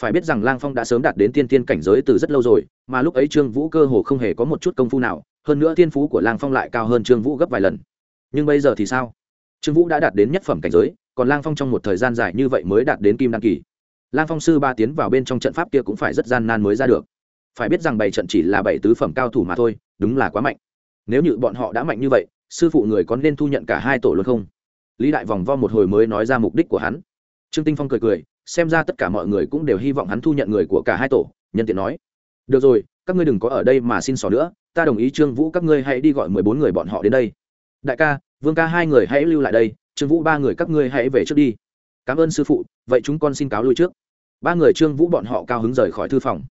Phải biết rằng lang phong đã sớm đạt đến tiên tiên cảnh giới từ rất lâu rồi, mà lúc ấy trương vũ cơ hồ không hề có một chút công phu nào, hơn nữa tiên phú của lang phong lại cao hơn trương vũ gấp vài lần. Nhưng bây giờ thì sao? Trương vũ đã đạt đến nhất phẩm cảnh giới còn lang phong trong một thời gian dài như vậy mới đạt đến kim đăng kỳ. Lang phong sư ba tiến vào bên trong trận pháp kia cũng phải rất gian nan mới ra được. Phải biết rằng bảy trận chỉ là bảy tứ phẩm cao thủ mà thôi, đúng là quá mạnh. Nếu như bọn họ đã mạnh như vậy, sư phụ người có nên thu nhận cả hai tổ luôn không? Lý đại vòng vo một hồi mới nói ra mục đích của hắn. Trương tinh phong cười cười, xem ra tất cả mọi người cũng đều hy vọng hắn thu nhận người của cả hai tổ, nhân tiện nói. Được rồi, các ngươi đừng có ở đây mà xin xỏ nữa, ta đồng ý trương vũ các ngươi hãy đi gọi mười bốn người bọn họ đến đây. Đại ca, vương ca hai người hãy lưu lại đây trương vũ ba người các ngươi hãy về trước đi. Cảm ơn sư phụ, vậy chúng con xin cáo lui trước. Ba người trương vũ bọn họ cao hứng rời khỏi thư phòng.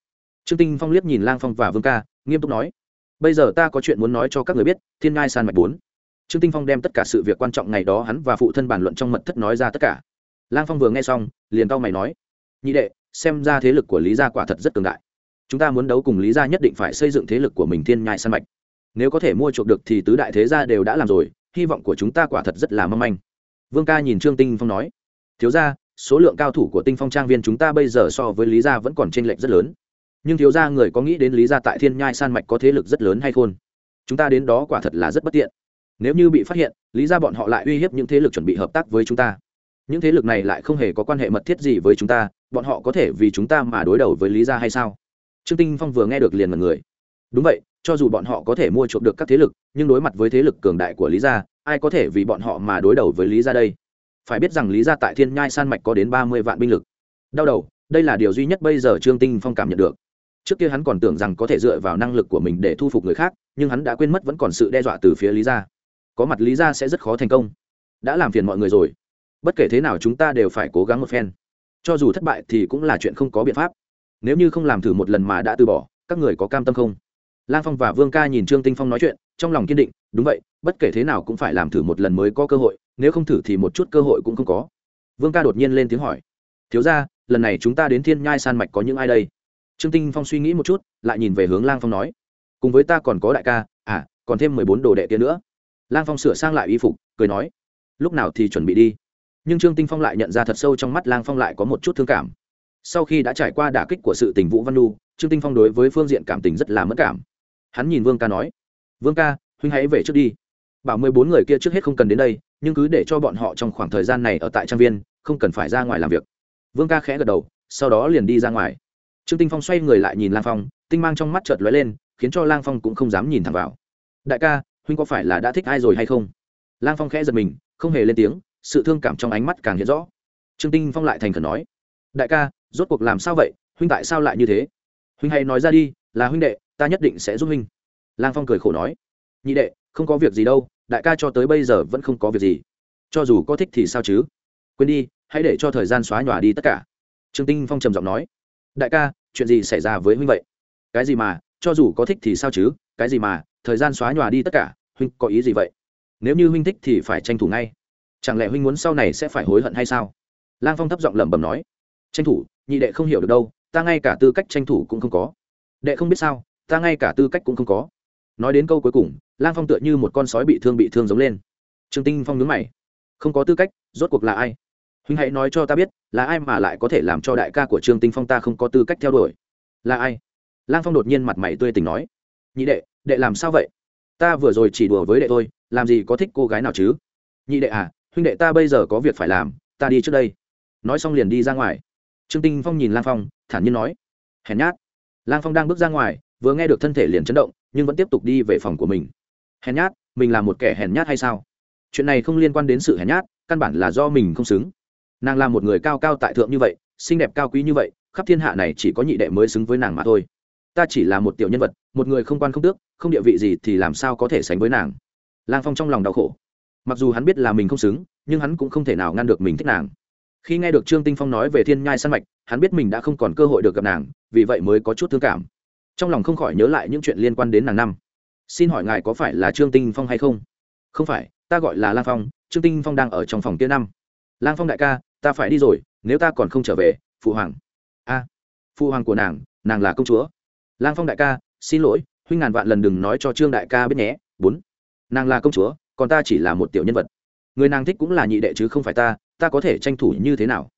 Trương tinh phong liếc nhìn lang phong và vương ca, nghiêm túc nói, bây giờ ta có chuyện muốn nói cho các người biết, thiên ngai san mạch bốn. Trương tinh phong đem tất cả sự việc quan trọng ngày đó hắn và phụ thân bàn luận trong mật thất nói ra tất cả. Lang phong vừa nghe xong, liền cau mày nói, nhị đệ, xem ra thế lực của lý gia quả thật rất cường đại. Chúng ta muốn đấu cùng lý gia nhất định phải xây dựng thế lực của mình thiên nhai San mạch. Nếu có thể mua chuộc được thì tứ đại thế gia đều đã làm rồi, hy vọng của chúng ta quả thật rất là mong manh vương ca nhìn trương tinh phong nói, thiếu gia, số lượng cao thủ của tinh phong trang viên chúng ta bây giờ so với lý gia vẫn còn t r ê n lệch rất lớn. Nhưng thiếu gia người có nghĩ đến lý gia tại thiên nhai san mạch có thế lực rất lớn hay khôn chúng ta đến đó quả thật là rất bất tiện. Nếu như bị phát hiện, lý gia bọn họ lại uy hiếp những thế lực chuẩn bị hợp tác với chúng ta. Những thế lực này lại không hề có quan hệ mật thiết gì với chúng ta, bọn họ có thể vì chúng ta mà đối đầu với lý gia hay sao? Trương tinh phong vừa nghe được liền mật người. Đúng vậy, cho dù bọn họ có thể mua chuộc được các thế lực, nhưng đối mặt với thế lực cường đại của lý gia ai có thể vì bọn họ mà đối đầu với lý gia đây? Phải biết rằng lý gia tại thiên nhai san mạch có đến ba mươi vạn binh lực. Đau đầu, đây là điều duy nhất bây giờ trương tinh phong cảm nhận được. Trước kia hắn còn tưởng rằng có thể dựa vào năng lực của mình để thu phục người khác, nhưng hắn đã quên mất vẫn còn sự đe dọa từ phía lý gia. Có mặt lý gia sẽ rất khó thành công. Đã làm phiền mọi người rồi. Bất kể thế nào chúng ta đều phải cố gắng một phen. Cho dù thất bại thì cũng là chuyện không có biện pháp. Nếu như không làm thử một lần mà đã từ bỏ, các người có cam tâm không? Lang phong và vương ca nhìn trương tinh phong nói chuyện, trong lòng kiên định đúng vậy, bất kể thế nào cũng phải làm thử một lần mới có cơ hội, nếu không thử thì một chút cơ hội cũng không có. Vương ca đột nhiên lên tiếng hỏi. Thiếu ra lần này chúng ta đến thiên nhai san mạch có những ai đây? Trương tinh phong suy nghĩ một chút, lại nhìn về hướng lang phong nói. Cùng với ta còn có đại ca à còn thêm mười bốn đồ đệ kia nữa. Lang phong sửa sang lại y phục, cười nói. Lúc nào thì chuẩn bị đi. Nhưng trương tinh phong lại nhận ra thật sâu trong mắt lang phong lại có một chút thương cảm. Sau khi đã trải qua đả kích của sự tình vũ văn nu trương tinh phong đối với phương diện cảm tình rất là mất cảm. Hắn nhìn vương ca nói. Vương ca huynh hãy về trước đi. Bảo mười bốn người kia trước hết không cần đến đây, nhưng cứ để cho bọn họ trong khoảng thời gian này ở tại trang viên, không cần phải ra ngoài làm việc. Vương ca khẽ gật đầu, sau đó liền đi ra ngoài. Trương tinh phong xoay người lại nhìn lang phong, tinh mang trong mắt chợt lóe lên, khiến cho lang phong cũng không dám nhìn thẳng vào. Đại ca, huynh có phải là đã thích ai rồi hay không? Lang phong khẽ giật mình, không hề lên tiếng, sự thương cảm trong ánh mắt càng hiện rõ. Trương tinh phong lại thành khẩn nói, đại ca, rốt cuộc làm sao vậy? Huynh tại sao lại như thế? Huynh hãy nói ra đi, là huynh đệ, ta nhất định sẽ giúp huynh. Lang phong cười khổ nói nhị đệ, không có việc gì đâu, đại ca cho tới bây giờ vẫn không có việc gì. Cho dù có thích thì sao chứ? Quên đi, hãy để cho thời gian xóa nhòa đi tất cả. Trương tinh phong trầm giọng nói. Đại ca, chuyện gì xảy ra với huynh vậy? Cái gì mà, cho dù có thích thì sao chứ? Cái gì mà, thời gian xóa nhòa đi tất cả, huynh có ý gì vậy? Nếu như huynh thích thì phải tranh thủ ngay. Chẳng lẽ huynh muốn sau này sẽ phải hối hận hay sao? Lang phong thấp giọng lẩm bẩm nói. Tranh thủ, nhị đệ không hiểu được đâu, ta ngay cả tư cách tranh thủ cũng không có. Đệ không biết sao, ta ngay cả tư cách cũng không có nói đến câu cuối cùng, lang phong tựa như một con sói bị thương bị thương giống lên. Trương tinh phong nhướng mày. Không có tư cách, rốt cuộc là ai? Huynh hãy nói cho ta biết, là ai mà lại có thể làm cho đại ca của trương tinh phong ta không có tư cách theo đuổi? Là ai? Lang phong đột nhiên mặt mày tươi tỉnh nói. Nhị đệ đệ làm sao vậy? Ta vừa rồi chỉ đùa với đệ thôi, làm gì có thích cô gái nào chứ? Nhị đệ à huynh đệ ta bây giờ có việc phải làm, ta đi trước đây. Nói xong liền đi ra ngoài. Trương tinh phong nhìn lang phong, thản nhiên nói. Hèn nhát. Lang phong đang bước ra ngoài, vừa nghe được thân thể liền chấn động nhưng vẫn tiếp tục đi về phòng của mình. Hèn nhát, mình là một kẻ hèn nhát hay sao? Chuyện này không liên quan đến sự hèn nhát, căn bản là do mình không xứng. Nàng là một người cao cao tại thượng như vậy, xinh đẹp cao quý như vậy, khắp thiên hạ này chỉ có nhị đệ mới xứng với nàng mà thôi. Ta chỉ là một tiểu nhân vật, một người không quan không tước, không địa vị gì thì làm sao có thể sánh với nàng? Lang phong trong lòng đau khổ. Mặc dù hắn biết là mình không xứng, nhưng hắn cũng không thể nào ngăn được mình thích nàng. Khi nghe được trương tinh phong nói về thiên nhai săn mạch, hắn biết mình đã không còn cơ hội được gặp nàng, vì vậy mới có chút thương cảm trong lòng không khỏi nhớ lại những chuyện liên quan đến nàng năm. Xin hỏi ngài có phải là trương tinh phong hay không? Không phải, ta gọi là lang phong, trương tinh phong đang ở trong phòng kia năm. Lang phong đại ca, ta phải đi rồi, nếu ta còn không trở về, phụ hoàng. A, phụ hoàng của nàng nàng là công chúa. Lang phong đại ca, xin lỗi, huynh ngàn vạn lần đừng nói cho trương đại ca biết nhé. Bốn, nàng là công chúa, còn ta chỉ là một tiểu nhân vật. Người nàng thích cũng là nhị đệ chứ không phải ta ta có thể tranh thủ như thế nào?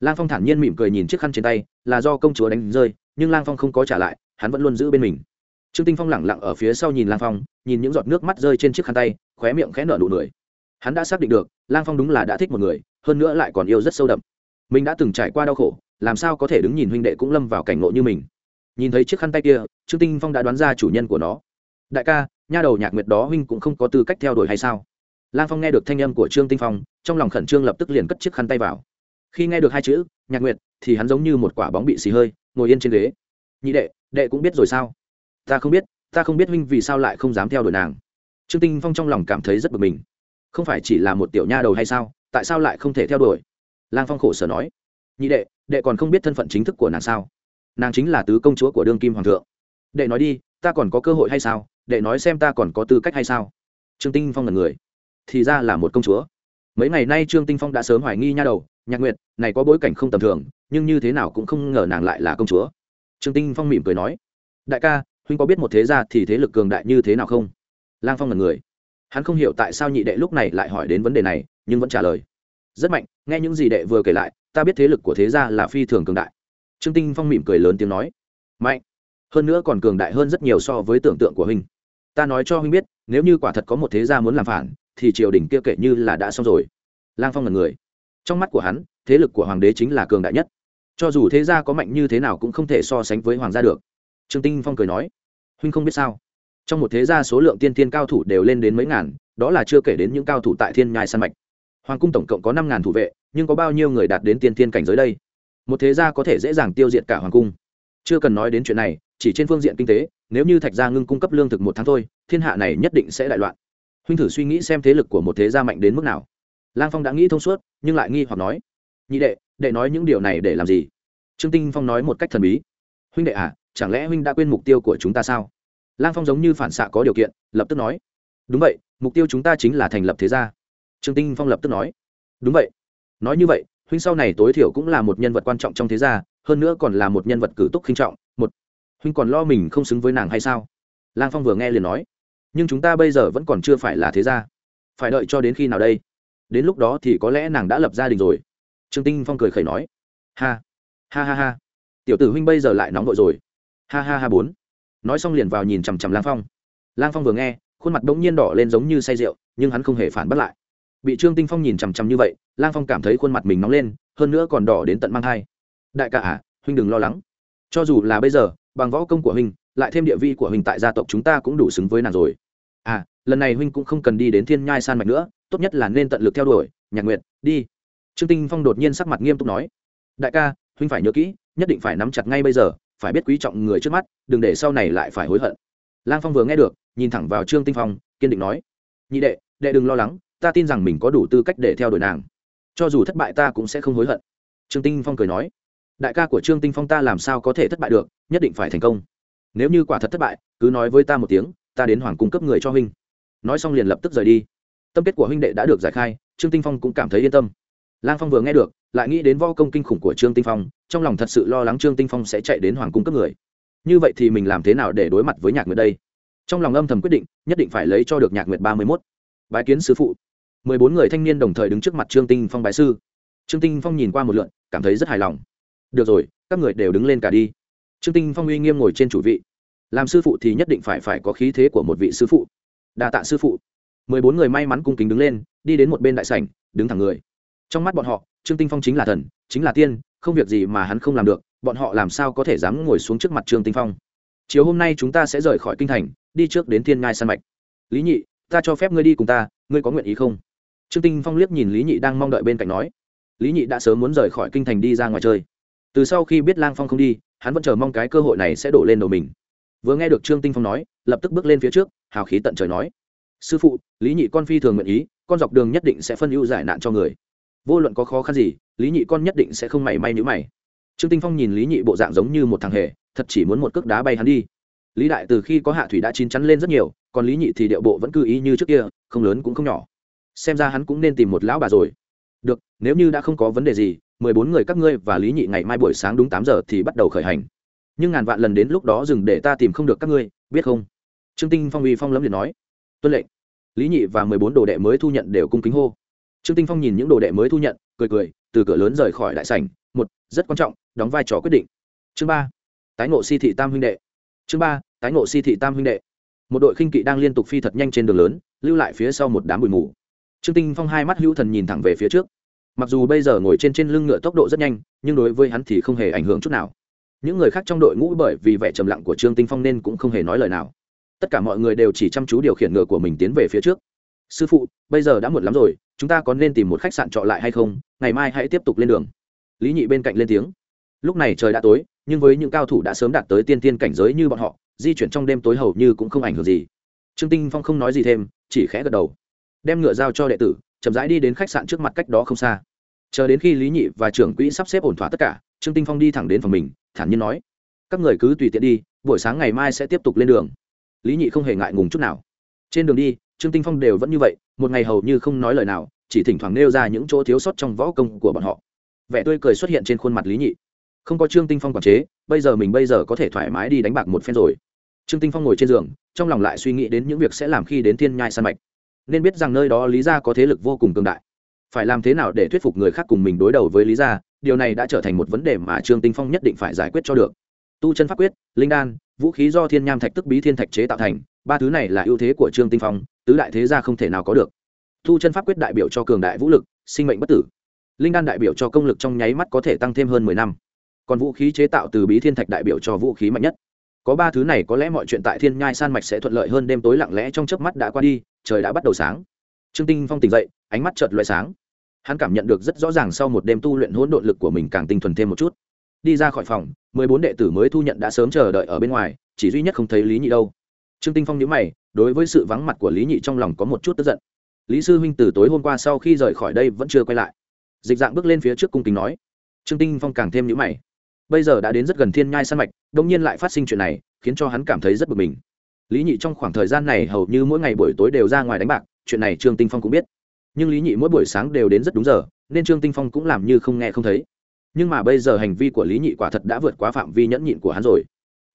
Lang phong thản nhiên mỉm cười nhìn chiếc khăn trên tay, là do công chúa đánh rơi, nhưng lang phong không có trả lại hắn vẫn luôn giữ bên mình. Trương tinh phong lẳng lặng ở phía sau nhìn lang phong, nhìn những giọt nước mắt rơi trên chiếc khăn tay, khóe miệng khẽ nở nụ cười. Hắn đã xác định được, lang phong đúng là đã thích một người, hơn nữa lại còn yêu rất sâu đậm. Mình đã từng trải qua đau khổ, làm sao có thể đứng nhìn huynh đệ cũng lâm vào cảnh ngộ như mình? Nhìn thấy chiếc khăn tay kia, trương tinh phong đã đoán ra chủ nhân của nó. Đại ca, nha đầu nhạc nguyệt đó huynh cũng không có tư cách theo đuổi hay sao? Lang phong nghe được thanh âm của trương tinh phong, trong lòng khẩn trương lập tức liền cất chiếc khăn tay vào. Khi nghe được hai chữ, nhạc nguyệt, thì hắn giống như một quả bóng bị xì hơi, ngồi yên trên ghế nhị đệ đệ cũng biết rồi sao? Ta không biết, ta không biết huynh vì sao lại không dám theo đuổi nàng. Trương tinh phong trong lòng cảm thấy rất bực mình. Không phải chỉ là một tiểu nha đầu hay sao, tại sao lại không thể theo đuổi? Lang phong khổ sở nói. Nhị đệ đệ còn không biết thân phận chính thức của nàng sao? Nàng chính là tứ công chúa của đương kim hoàng thượng. Đệ nói đi, ta còn có cơ hội hay sao? Đệ nói xem ta còn có tư cách hay sao? Trương tinh phong là người. Thì ra là một công chúa. Mấy ngày nay trương tinh phong đã sớm hoài nghi nha đầu, nhạc nguyệt, này có bối cảnh không tầm thường, nhưng như thế nào cũng không ngờ nàng lại là công chúa trương tinh phong mỉm cười nói, đại ca, huynh có biết một thế gia thì thế lực cường đại như thế nào không? Lang phong là người. Hắn không hiểu tại sao nhị đệ lúc này lại hỏi đến vấn đề này, nhưng vẫn trả lời, rất mạnh, nghe những gì đệ vừa kể lại, ta biết thế lực của thế gia là phi thường cường đại. Trương tinh phong mỉm cười lớn tiếng nói, mạnh, hơn nữa còn cường đại hơn rất nhiều so với tưởng tượng của huynh. Ta nói cho huynh biết, nếu như quả thật có một thế gia muốn làm phản, thì triều đình kia kệ như là đã xong rồi. Lang phong là người. Trong mắt của hắn, thế lực của hoàng đế chính là cường đại nhất cho dù thế gia có mạnh như thế nào cũng không thể so sánh với hoàng gia được. Trương tinh phong cười nói, huynh không biết sao, trong một thế gia số lượng tiên tiên cao thủ đều lên đến mấy ngàn, đó là chưa kể đến những cao thủ tại thiên nhai săn mạch. Hoàng cung tổng cộng có năm ngàn thủ vệ, nhưng có bao nhiêu người đạt đến tiên tiên cảnh giới đây? Một thế gia có thể dễ dàng tiêu diệt cả hoàng cung. Chưa cần nói đến chuyện này, chỉ trên phương diện kinh tế, nếu như thạch gia ngưng cung cấp lương thực một tháng thôi, thiên hạ này nhất định sẽ đại loạn. Huynh thử suy nghĩ xem thế lực của một thế gia mạnh đến mức nào. Lang phong đã nghĩ thông suốt, nhưng lại nghi hoặc nói nhị đệ đệ nói những điều này để làm gì? Trương tinh phong nói một cách thần bí. Huynh đệ à chẳng lẽ huynh đã quên mục tiêu của chúng ta sao? Lang phong giống như phản xạ có điều kiện, lập tức nói. Đúng vậy, mục tiêu chúng ta chính là thành lập thế gia. Trương tinh phong lập tức nói. Đúng vậy. Nói như vậy, huynh sau này tối thiểu cũng là một nhân vật quan trọng trong thế gia, hơn nữa còn là một nhân vật cử túc khinh trọng, một huynh còn lo mình không xứng với nàng hay sao? Lang phong vừa nghe liền nói. Nhưng chúng ta bây giờ vẫn còn chưa phải là thế gia. Phải đợi cho đến khi nào đây? Đến lúc đó thì có lẽ nàng đã lập gia đình rồi trương tinh phong cười khẩy nói, ha ha ha ha. Tiểu tử huynh bây giờ lại nóng vội rồi. Ha ha ha, bốn. Nói xong liền vào nhìn chằm chằm lang phong. Lang phong vừa nghe, khuôn mặt bỗng nhiên đỏ lên giống như say rượu, nhưng hắn không hề phản bắt lại. Bị trương tinh phong nhìn chằm chằm như vậy, lang phong cảm thấy khuôn mặt mình nóng lên, hơn nữa còn đỏ đến tận mang thai. Đại ca à huynh đừng lo lắng. Cho dù là bây giờ, bằng võ công của huynh, lại thêm địa vị của huynh tại gia tộc chúng ta cũng đủ xứng với nàng rồi. À lần này huynh cũng không cần đi đến thiên nhai san mạch nữa, tốt nhất là nên tận lực theo đuổi. Nhạc nguyện đi trương tinh phong đột nhiên sắc mặt nghiêm túc nói, đại ca, huynh phải nhớ kỹ, nhất định phải nắm chặt ngay bây giờ, phải biết quý trọng người trước mắt, đừng để sau này lại phải hối hận. Lang phong vừa nghe được, nhìn thẳng vào trương tinh phong, kiên định nói, nhị đệ đệ đừng lo lắng, ta tin rằng mình có đủ tư cách để theo đuổi nàng. Cho dù thất bại ta cũng sẽ không hối hận. Trương tinh phong cười nói, đại ca của trương tinh phong ta làm sao có thể thất bại được, nhất định phải thành công. Nếu như quả thật thất bại, cứ nói với ta một tiếng, ta đến hoàng cung cấp người cho huynh. Nói xong liền lập tức rời đi. Tâm kết của huynh đệ đã được giải khai, trương tinh phong cũng cảm thấy yên tâm lang phong vừa nghe được, lại nghĩ đến vo công kinh khủng của trương tinh phong, trong lòng thật sự lo lắng trương tinh phong sẽ chạy đến hoàng cung cấp người. Như vậy thì mình làm thế nào để đối mặt với nhạc nguyệt đây? Trong lòng âm thầm quyết định, nhất định phải lấy cho được nhạc nguyệt ba mươi mốt. Bái kiến sứ phụ. mười bốn người thanh niên đồng thời đứng trước mặt trương tinh phong bái sư. Trương tinh phong nhìn qua một lượn, cảm thấy rất hài lòng. Được rồi, các người đều đứng lên cả đi. Trương tinh phong uy nghiêm ngồi trên chủ vị. Làm sư phụ thì nhất định phải phải có khí thế của một vị sư phụ. Đa tạ sư phụ. mười bốn người may mắn cung kính đứng lên, đi đến một bên đại sảnh, đứng thẳng người trong mắt bọn họ, trương tinh phong chính là thần, chính là tiên, không việc gì mà hắn không làm được, bọn họ làm sao có thể dám ngồi xuống trước mặt trương tinh phong? Chiều hôm nay chúng ta sẽ rời khỏi kinh thành, đi trước đến thiên ngai san mạch. Lý nhị, ta cho phép ngươi đi cùng ta, ngươi có nguyện ý không? Trương tinh phong liếc nhìn lý nhị đang mong đợi bên cạnh nói. Lý nhị đã sớm muốn rời khỏi kinh thành đi ra ngoài chơi. Từ sau khi biết lang phong không đi, hắn vẫn chờ mong cái cơ hội này sẽ đổ lên đầu mình. Vừa nghe được trương tinh phong nói, lập tức bước lên phía trước, hào khí tận trời nói. Sư phụ, lý nhị con phi thường nguyện ý, con dọc đường nhất định sẽ phân ưu giải nạn cho người vô luận có khó khăn gì, lý nhị con nhất định sẽ không mảy may nhữ mày. Trương tinh phong nhìn lý nhị bộ dạng giống như một thằng hề, thật chỉ muốn một cước đá bay hắn đi. Lý đại từ khi có hạ thủy đã chín chắn lên rất nhiều, còn lý nhị thì điệu bộ vẫn cư ý như trước kia, không lớn cũng không nhỏ. Xem ra hắn cũng nên tìm một lão bà rồi. Được, nếu như đã không có vấn đề gì, mười bốn người các ngươi và lý nhị ngày mai buổi sáng đúng tám giờ thì bắt đầu khởi hành. Nhưng ngàn vạn lần đến lúc đó dừng để ta tìm không được các ngươi, biết không? Trương tinh phong uy phong lấm liền nói. Tuân lệnh. Lý nhị và mười bốn đồ đệ mới thu nhận đều cung kính hô trương tinh phong nhìn những đồ đệ mới thu nhận, cười cười, từ cửa lớn rời khỏi đại sảnh, một, rất quan trọng, đóng vai trò quyết định. Chương ba, tái ngộ si thị tam huynh đệ. Chương ba, tái ngộ si thị tam huynh đệ. Một đội khinh kỵ đang liên tục phi thật nhanh trên đường lớn, lưu lại phía sau một đám bụi mù. Trương tinh phong hai mắt hữu thần nhìn thẳng về phía trước. Mặc dù bây giờ ngồi trên trên lưng ngựa tốc độ rất nhanh, nhưng đối với hắn thì không hề ảnh hưởng chút nào. Những người khác trong đội ngũ bởi vì vẻ trầm lặng của trương tinh phong nên cũng không hề nói lời nào. Tất cả mọi người đều chỉ chăm chú điều khiển ngựa của mình tiến về phía trước sư phụ, bây giờ đã muộn lắm rồi, chúng ta có nên tìm một khách sạn trọ lại hay không? Ngày mai hãy tiếp tục lên đường. Lý nhị bên cạnh lên tiếng. Lúc này trời đã tối, nhưng với những cao thủ đã sớm đạt tới tiên tiên cảnh giới như bọn họ, di chuyển trong đêm tối hầu như cũng không ảnh hưởng gì. Trương tinh phong không nói gì thêm, chỉ khẽ gật đầu. Đem ngựa giao cho đệ tử, chậm rãi đi đến khách sạn trước mặt cách đó không xa. Chờ đến khi lý nhị và trưởng quỹ sắp xếp ổn thỏa tất cả, trương tinh phong đi thẳng đến phòng mình, thản nhiên nói, các người cứ tùy tiện đi, buổi sáng ngày mai sẽ tiếp tục lên đường. Lý nhị không hề ngại ngùng chút nào. Trên đường đi trương tinh phong đều vẫn như vậy, một ngày hầu như không nói lời nào, chỉ thỉnh thoảng nêu ra những chỗ thiếu sót trong võ công của bọn họ. Vẻ tươi cười xuất hiện trên khuôn mặt lý nhị. Không có trương tinh phong quản chế, bây giờ mình bây giờ có thể thoải mái đi đánh bạc một phen rồi. Trương tinh phong ngồi trên giường, trong lòng lại suy nghĩ đến những việc sẽ làm khi đến thiên nhai săn mạch. Nên biết rằng nơi đó lý gia có thế lực vô cùng cường đại. Phải làm thế nào để thuyết phục người khác cùng mình đối đầu với lý gia, điều này đã trở thành một vấn đề mà trương tinh phong nhất định phải giải quyết cho được. Tu chân pháp quyết, linh đan, vũ khí do thiên nham thạch tức bí thiên thạch chế tạo thành ba thứ này là ưu thế của trương tinh phong, tứ đại thế gia không thể nào có được. Thu chân pháp quyết đại biểu cho cường đại vũ lực, sinh mệnh bất tử. Linh đan đại biểu cho công lực trong nháy mắt có thể tăng thêm hơn mười năm. Còn vũ khí chế tạo từ bí thiên thạch đại biểu cho vũ khí mạnh nhất. Có ba thứ này có lẽ mọi chuyện tại thiên nhai san mạch sẽ thuận lợi hơn đêm tối lặng lẽ trong chớp mắt đã qua đi, trời đã bắt đầu sáng. Trương tinh phong tỉnh dậy, ánh mắt chợt loại sáng. Hắn cảm nhận được rất rõ ràng sau một đêm tu luyện hỗn độn lực của mình càng tinh thuần thêm một chút. Đi ra khỏi phòng, mười bốn đệ tử mới thu nhận đã sớm chờ đợi ở bên ngoài, chỉ duy nhất không thấy lý nhị đâu trương tinh phong nhíu mày, đối với sự vắng mặt của lý nhị trong lòng có một chút tức giận. Lý sư huynh từ tối hôm qua sau khi rời khỏi đây vẫn chưa quay lại. Dịch dạng bước lên phía trước cung kính nói. Trương tinh phong càng thêm nhíu mày. Bây giờ đã đến rất gần thiên nhai săn mạch đông nhiên lại phát sinh chuyện này, khiến cho hắn cảm thấy rất bực mình. Lý nhị trong khoảng thời gian này hầu như mỗi ngày buổi tối đều ra ngoài đánh bạc, chuyện này trương tinh phong cũng biết. Nhưng lý nhị mỗi buổi sáng đều đến rất đúng giờ, nên trương tinh phong cũng làm như không nghe không thấy. Nhưng mà bây giờ hành vi của lý nhị quả thật đã vượt quá phạm vi nhẫn nhịn của hắn rồi.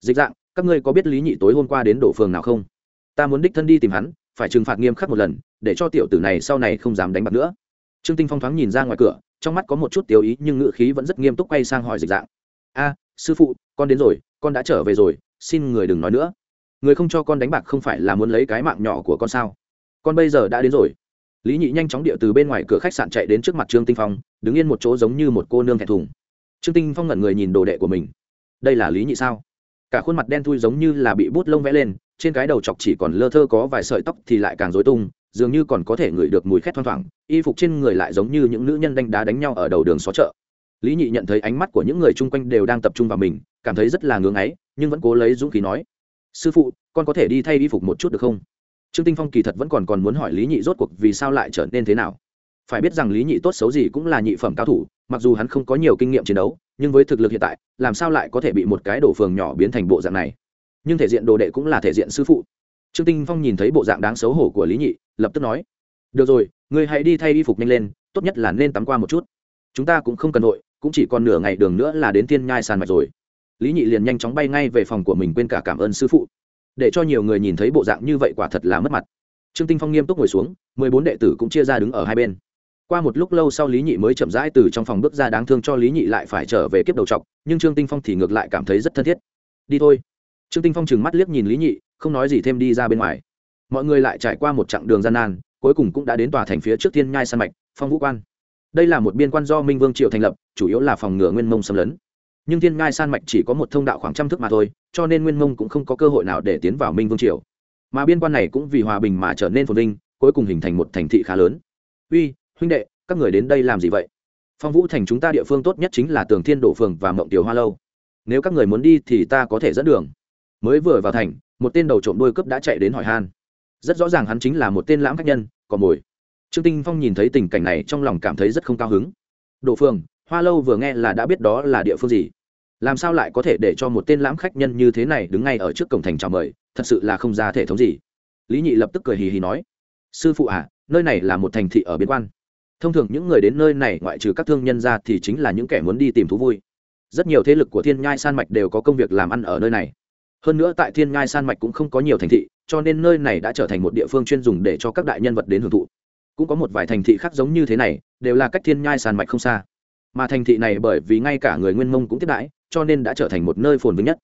Dịch dạng các ngươi có biết lý nhị tối hôm qua đến đổ phường nào không? Ta muốn đích thân đi tìm hắn, phải trừng phạt nghiêm khắc một lần, để cho tiểu tử này sau này không dám đánh bạc nữa. Trương tinh phong thoáng nhìn ra ngoài cửa, trong mắt có một chút tiêu ý, nhưng ngựa khí vẫn rất nghiêm túc quay sang hỏi dịch dạng. A, sư phụ, con đến rồi, con đã trở về rồi, xin người đừng nói nữa. Người không cho con đánh bạc không phải là muốn lấy cái mạng nhỏ của con sao? Con bây giờ đã đến rồi. Lý nhị nhanh chóng điệu từ bên ngoài cửa khách sạn chạy đến trước mặt trương tinh phong, đứng yên một chỗ giống như một cô nương thẹn thùng. Trương tinh phong ngẩn người nhìn đồ đệ của mình. Đây là lý nhị sao? Cả khuôn mặt đen thui giống như là bị bút lông vẽ lên, trên cái đầu chọc chỉ còn lơ thơ có vài sợi tóc thì lại càng rối tung, dường như còn có thể ngửi được mùi khét thoang thoảng, y phục trên người lại giống như những nữ nhân đánh đá đánh nhau ở đầu đường xó chợ. Lý nhị nhận thấy ánh mắt của những người chung quanh đều đang tập trung vào mình, cảm thấy rất là ngưỡng ấy, nhưng vẫn cố lấy dũng khí nói, sư phụ, con có thể đi thay y phục một chút được không? Trương tinh phong kỳ thật vẫn còn còn muốn hỏi lý nhị rốt cuộc vì sao lại trở nên thế nào phải biết rằng lý nhị tốt xấu gì cũng là nhị phẩm cao thủ, mặc dù hắn không có nhiều kinh nghiệm chiến đấu, nhưng với thực lực hiện tại, làm sao lại có thể bị một cái đổ phường nhỏ biến thành bộ dạng này? Nhưng thể diện đồ đệ cũng là thể diện sư phụ. Trương tinh phong nhìn thấy bộ dạng đáng xấu hổ của lý nhị, lập tức nói, được rồi người hãy đi thay y phục nhanh lên, tốt nhất là nên tắm qua một chút. Chúng ta cũng không cần nội cũng chỉ còn nửa ngày đường nữa là đến thiên nhai sàn mạch rồi. Lý nhị liền nhanh chóng bay ngay về phòng của mình quên cả cảm ơn sư phụ. Để cho nhiều người nhìn thấy bộ dạng như vậy quả thật là mất mặt. Trương tinh phong nghiêm túc ngồi xuống, mười bốn đệ tử cũng chia ra đứng ở hai bên qua một lúc lâu sau lý nhị mới chậm rãi từ trong phòng bước ra, đáng thương cho lý nhị lại phải trở về kiếp đầu t nhưng trương tinh phong thì ngược lại cảm thấy rất thân thiết. Đi thôi. Trương tinh phong chừng mắt liếc nhìn lý nhị, không nói gì thêm đi ra bên ngoài. Mọi người lại trải qua một chặng đường gian nan, cuối cùng cũng đã đến tòa thành phía trước thiên nhai săn mạch, phong vũ quan. Đây là một biên quan do minh vương triệu thành lập, chủ yếu là phòng ngừa nguyên mông xâm lấn. Nhưng thiên ngai san mạch chỉ có một thông đạo khoảng trăm thước mà thôi, cho nên nguyên mông cũng không có cơ hội nào để tiến vào minh vương triều. Mà biên quan này cũng vì hòa bình mà trở nên phồn vinh, cuối cùng hình thành một thành thị khá lớn. Uy huynh đệ, các người đến đây làm gì vậy? Phong vũ thành chúng ta địa phương tốt nhất chính là tường thiên đổ phường và mộng tiểu hoa lâu. Nếu các người muốn đi thì ta có thể dẫn đường. Mới vừa vào thành, một tên đầu trộm đôi cướp đã chạy đến hỏi han. Rất rõ ràng hắn chính là một tên lãm khách nhân còn mồi. Trương tinh phong nhìn thấy tình cảnh này trong lòng cảm thấy rất không cao hứng. Đổ phường, hoa lâu vừa nghe là đã biết đó là địa phương gì. Làm sao lại có thể để cho một tên lãm khách nhân như thế này đứng ngay ở trước cổng thành chào mời, thật sự là không ra thể thống gì. Lý nhị lập tức cười hì hì nói, sư phụ à nơi này là một thành thị ở biên quan thông thường những người đến nơi này ngoại trừ các thương nhân ra thì chính là những kẻ muốn đi tìm thú vui. Rất nhiều thế lực của thiên nhai san mạch đều có công việc làm ăn ở nơi này. Hơn nữa tại thiên nhai san mạch cũng không có nhiều thành thị, cho nên nơi này đã trở thành một địa phương chuyên dùng để cho các đại nhân vật đến hưởng thụ. Cũng có một vài thành thị khác giống như thế này, đều là cách thiên nhai san mạch không xa. Mà thành thị này bởi vì ngay cả người nguyên mông cũng tiếp đãi, cho nên đã trở thành một nơi phồn vinh nhất.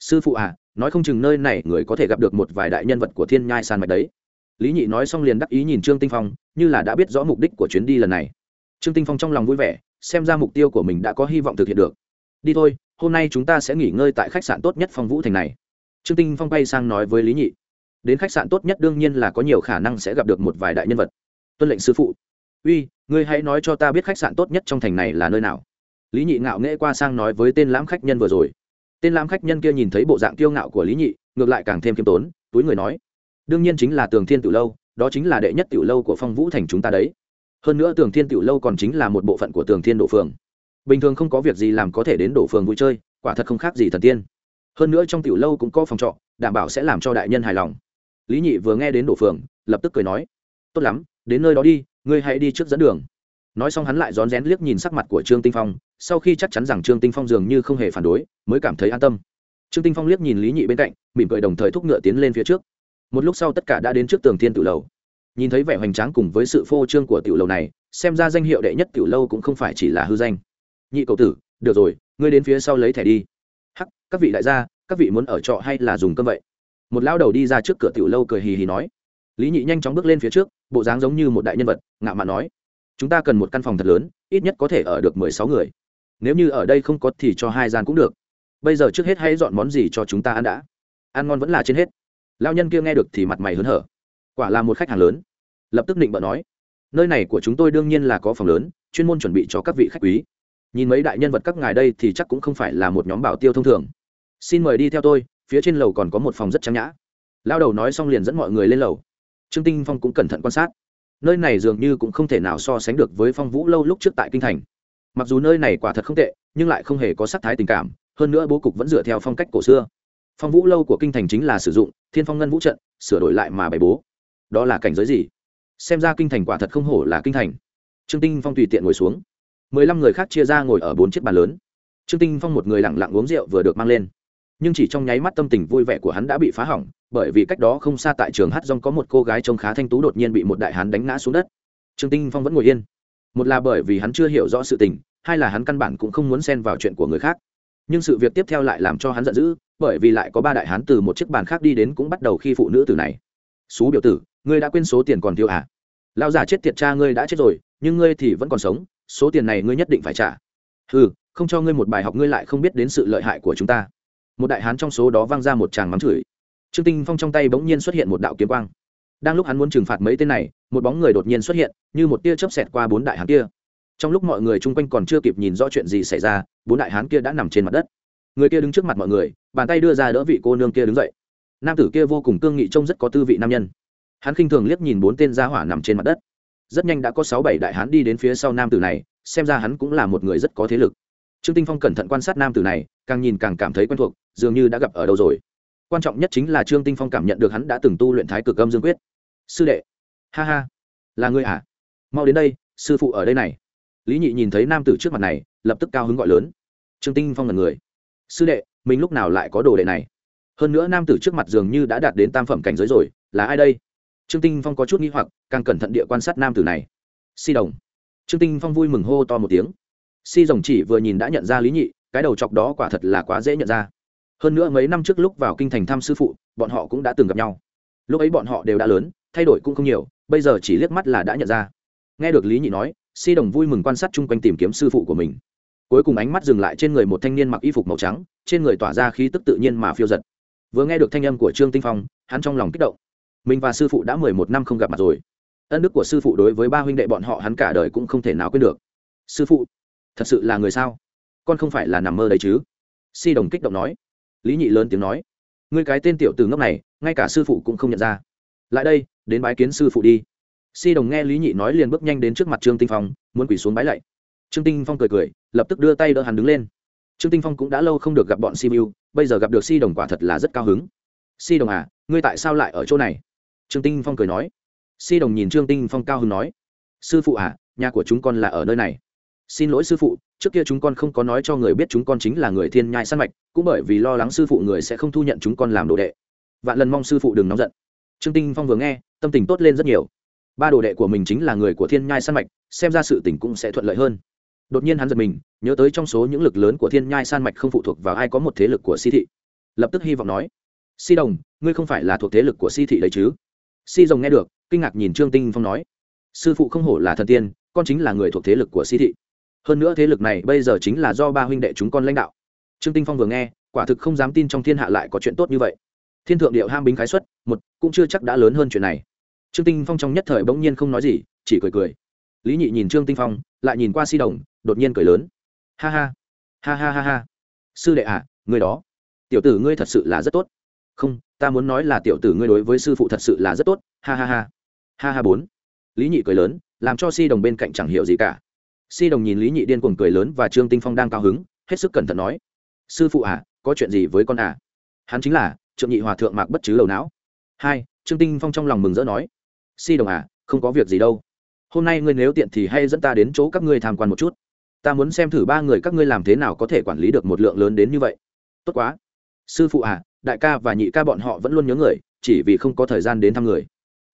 Sư phụ à nói không chừng nơi này người có thể gặp được một vài đại nhân vật của thiên nhai san mạch đấy lý nhị nói xong liền đắc ý nhìn trương tinh phong, như là đã biết rõ mục đích của chuyến đi lần này. Trương tinh phong trong lòng vui vẻ, xem ra mục tiêu của mình đã có hy vọng thực hiện được. Đi thôi, hôm nay chúng ta sẽ nghỉ ngơi tại khách sạn tốt nhất phong vũ thành này. Trương tinh phong bay sang nói với lý nhị. Đến khách sạn tốt nhất đương nhiên là có nhiều khả năng sẽ gặp được một vài đại nhân vật. Tuân lệnh sư phụ. Uy, ngươi hãy nói cho ta biết khách sạn tốt nhất trong thành này là nơi nào. Lý nhị ngạo nghễ qua sang nói với tên lãm khách nhân vừa rồi. Tên lãm khách nhân kia nhìn thấy bộ dạng kiêu ngạo của lý nhị, ngược lại càng thêm khiêm tốn, túi người nói đương nhiên chính là tường thiên tiểu lâu, đó chính là đệ nhất tiểu lâu của phong vũ thành chúng ta đấy. Hơn nữa tường thiên tiểu lâu còn chính là một bộ phận của tường thiên đổ phường. Bình thường không có việc gì làm có thể đến đổ phường vui chơi, quả thật không khác gì thần tiên. Hơn nữa trong tiểu lâu cũng có phòng trọ, đảm bảo sẽ làm cho đại nhân hài lòng. Lý nhị vừa nghe đến đổ phường, lập tức cười nói, tốt lắm, đến nơi đó đi, ngươi hãy đi trước dẫn đường. Nói xong hắn lại rón rén liếc nhìn sắc mặt của trương tinh phong, sau khi chắc chắn rằng trương tinh phong dường như không hề phản đối, mới cảm thấy an tâm. Trương tinh phong liếc nhìn lý nhị bên cạnh, mỉm cười đồng thời thúc ngựa tiến lên phía trước một lúc sau tất cả đã đến trước tường thiên tự lầu. Nhìn thấy vẻ hoành tráng cùng với sự phô trương của tiểu lầu này, xem ra danh hiệu đệ nhất tiểu lâu cũng không phải chỉ là hư danh. Nhị cậu tử, được rồi, ngươi đến phía sau lấy thẻ đi. Hắc, các vị đại gia, các vị muốn ở trọ hay là dùng cơm vậy? Một lão đầu đi ra trước cửa tiểu lâu cười hì hì nói. Lý nhị nhanh chóng bước lên phía trước, bộ dáng giống như một đại nhân vật, ngạo mạn nói. Chúng ta cần một căn phòng thật lớn, ít nhất có thể ở được mười sáu người. Nếu như ở đây không có thì cho hai gian cũng được. Bây giờ trước hết hãy dọn món gì cho chúng ta ăn đã. Ăn ngon vẫn là trên hết lao nhân kia nghe được thì mặt mày hớn hở. Quả là một khách hàng lớn. Lập tức định bợ nói, nơi này của chúng tôi đương nhiên là có phòng lớn, chuyên môn chuẩn bị cho các vị khách quý. Nhìn mấy đại nhân vật các ngài đây thì chắc cũng không phải là một nhóm bảo tiêu thông thường. Xin mời đi theo tôi, phía trên lầu còn có một phòng rất trang nhã. Lao đầu nói xong liền dẫn mọi người lên lầu. Trương tinh phong cũng cẩn thận quan sát. Nơi này dường như cũng không thể nào so sánh được với phong vũ lâu lúc trước tại kinh thành. Mặc dù nơi này quả thật không tệ, nhưng lại không hề có sắc thái tình cảm, hơn nữa bố cục vẫn dựa theo phong cách cổ xưa phong vũ lâu của kinh thành chính là sử dụng thiên phong ngân vũ trận, sửa đổi lại mà bày bố. Đó là cảnh giới gì? Xem ra kinh thành quả thật không hổ là kinh thành. Trương tinh phong tùy tiện ngồi xuống. Mười lăm người khác chia ra ngồi ở bốn chiếc bàn lớn. Trương tinh phong một người lặng lặng uống rượu vừa được mang lên. Nhưng chỉ trong nháy mắt tâm tình vui vẻ của hắn đã bị phá hỏng, bởi vì cách đó không xa tại trường hát rong có một cô gái trông khá thanh tú đột nhiên bị một đại hán đánh ngã xuống đất. Trương tinh phong vẫn ngồi yên. Một là bởi vì hắn chưa hiểu rõ sự tình, hai là hắn căn bản cũng không muốn xen vào chuyện của người khác nhưng sự việc tiếp theo lại làm cho hắn giận dữ, bởi vì lại có ba đại hán từ một chiếc bàn khác đi đến cũng bắt đầu khi phụ nữ tử này. Xú biểu tử, ngươi đã quên số tiền còn thiếu à? Lão già chết tiệt cha ngươi đã chết rồi, nhưng ngươi thì vẫn còn sống, số tiền này ngươi nhất định phải trả. Ừ không cho ngươi một bài học ngươi lại không biết đến sự lợi hại của chúng ta. Một đại hán trong số đó vang ra một tràng mắng chửi. Trương tinh phong trong tay bỗng nhiên xuất hiện một đạo kiếm quang. Đang lúc hắn muốn trừng phạt mấy tên này, một bóng người đột nhiên xuất hiện, như một tia chớp xẹt qua bốn đại hán kia trong lúc mọi người chung quanh còn chưa kịp nhìn rõ chuyện gì xảy ra, bốn đại hán kia đã nằm trên mặt đất. Người kia đứng trước mặt mọi người, bàn tay đưa ra đỡ vị cô nương kia đứng dậy. Nam tử kia vô cùng cương nghị trông rất có tư vị nam nhân. Hắn khinh thường liếc nhìn bốn tên gia hỏa nằm trên mặt đất. Rất nhanh đã có sáu bảy đại hán đi đến phía sau nam tử này, xem ra hắn cũng là một người rất có thế lực. Trương tinh phong cẩn thận quan sát nam tử này, càng nhìn càng cảm thấy quen thuộc, dường như đã gặp ở đâu rồi. Quan trọng nhất chính là trương tinh phong cảm nhận được hắn đã từng tu luyện thái cực âm dương quyết. Sư đệ. Ha ha. Là ngươi à? Mau đến đây, sư phụ ở đây này lý nhị nhìn thấy nam tử trước mặt này, lập tức cao hứng gọi lớn. Trương tinh phong là người. Sư đệ, mình lúc nào lại có đồ đệ này? Hơn nữa nam tử trước mặt dường như đã đạt đến tam phẩm cảnh giới rồi, là ai đây? Trương tinh phong có chút nghi hoặc, càng cẩn thận địa quan sát nam tử này. Si đồng. Trương tinh phong vui mừng hô to một tiếng. Si rồng chỉ vừa nhìn đã nhận ra lý nhị, cái đầu chọc đó quả thật là quá dễ nhận ra. Hơn nữa mấy năm trước lúc vào kinh thành thăm sư phụ, bọn họ cũng đã từng gặp nhau. Lúc ấy bọn họ đều đã lớn, thay đổi cũng không nhiều, bây giờ chỉ liếc mắt là đã nhận ra. Nghe được lý nhị nói si đồng vui mừng quan sát chung quanh tìm kiếm sư phụ của mình. Cuối cùng ánh mắt dừng lại trên người một thanh niên mặc y phục màu trắng, trên người tỏa ra khí tức tự nhiên mà phiêu giật. Vừa nghe được thanh âm của trương tinh phong, hắn trong lòng kích động. Mình và sư phụ đã mười một năm không gặp mặt rồi. Ân đức của sư phụ đối với ba huynh đệ bọn họ hắn cả đời cũng không thể nào quên được. Sư phụ, thật sự là người sao? Con không phải là nằm mơ đấy chứ? Si đồng kích động nói. Lý nhị lớn tiếng nói. Ngươi cái tên tiểu từ ngốc này, ngay cả sư phụ cũng không nhận ra. Lại đây, đến bái kiến sư phụ đi si đồng nghe lý nhị nói liền bước nhanh đến trước mặt trương tinh phong, muốn quỳ xuống bái lạy. Trương tinh phong cười cười, lập tức đưa tay đỡ hắn đứng lên. Trương tinh phong cũng đã lâu không được gặp bọn si vu bây giờ gặp được si đồng quả thật là rất cao hứng. Si đồng à ngươi tại sao lại ở chỗ này? Trương tinh phong cười nói. Si đồng nhìn trương tinh phong cao hứng nói. Sư phụ à nhà của chúng con là ở nơi này. Xin lỗi sư phụ, trước kia chúng con không có nói cho người biết chúng con chính là người thiên nhai săn mạch, cũng bởi vì lo lắng sư phụ người sẽ không thu nhận chúng con làm đồ đệ. Vạn lần mong sư phụ đừng nóng giận. Trương tinh phong vừa nghe, tâm tình tốt lên rất nhiều ba đồ đệ của mình chính là người của thiên nhai săn mạch, xem ra sự tình cũng sẽ thuận lợi hơn. Đột nhiên hắn giật mình, nhớ tới trong số những lực lớn của thiên nhai san mạch không phụ thuộc vào ai có một thế lực của si thị. Lập tức hy vọng nói, si đồng, ngươi không phải là thuộc thế lực của si thị đấy chứ? Si rồng nghe được, kinh ngạc nhìn trương tinh phong nói, sư phụ không hổ là thần tiên, con chính là người thuộc thế lực của si thị. Hơn nữa thế lực này bây giờ chính là do ba huynh đệ chúng con lãnh đạo. Trương tinh phong vừa nghe, quả thực không dám tin trong thiên hạ lại có chuyện tốt như vậy. Thiên thượng điệu ham bính khái xuất, một, cũng chưa chắc đã lớn hơn chuyện này trương tinh phong trong nhất thời bỗng nhiên không nói gì, chỉ cười cười. Lý nhị nhìn trương tinh phong, lại nhìn qua si đồng, đột nhiên cười lớn. Ha ha ha ha ha ha. Sư đệ à người đó. Tiểu tử ngươi thật sự là rất tốt. Không, ta muốn nói là tiểu tử ngươi đối với sư phụ thật sự là rất tốt. Ha ha ha. Ha ha bốn. Lý nhị cười lớn, làm cho si đồng bên cạnh chẳng hiểu gì cả. Si đồng nhìn lý nhị điên cuồng cười lớn và trương tinh phong đang cao hứng, hết sức cẩn thận nói. Sư phụ à có chuyện gì với con à? Hắn chính là, trượng nhị hòa thượng mạc bất chứ đầu não. Hai, trương tinh phong trong lòng mừng rỡ nói si đồng à không có việc gì đâu. Hôm nay ngươi nếu tiện thì hay dẫn ta đến chỗ các ngươi tham quan một chút. Ta muốn xem thử ba người các ngươi làm thế nào có thể quản lý được một lượng lớn đến như vậy. Tốt quá. Sư phụ à đại ca và nhị ca bọn họ vẫn luôn nhớ người, chỉ vì không có thời gian đến thăm người.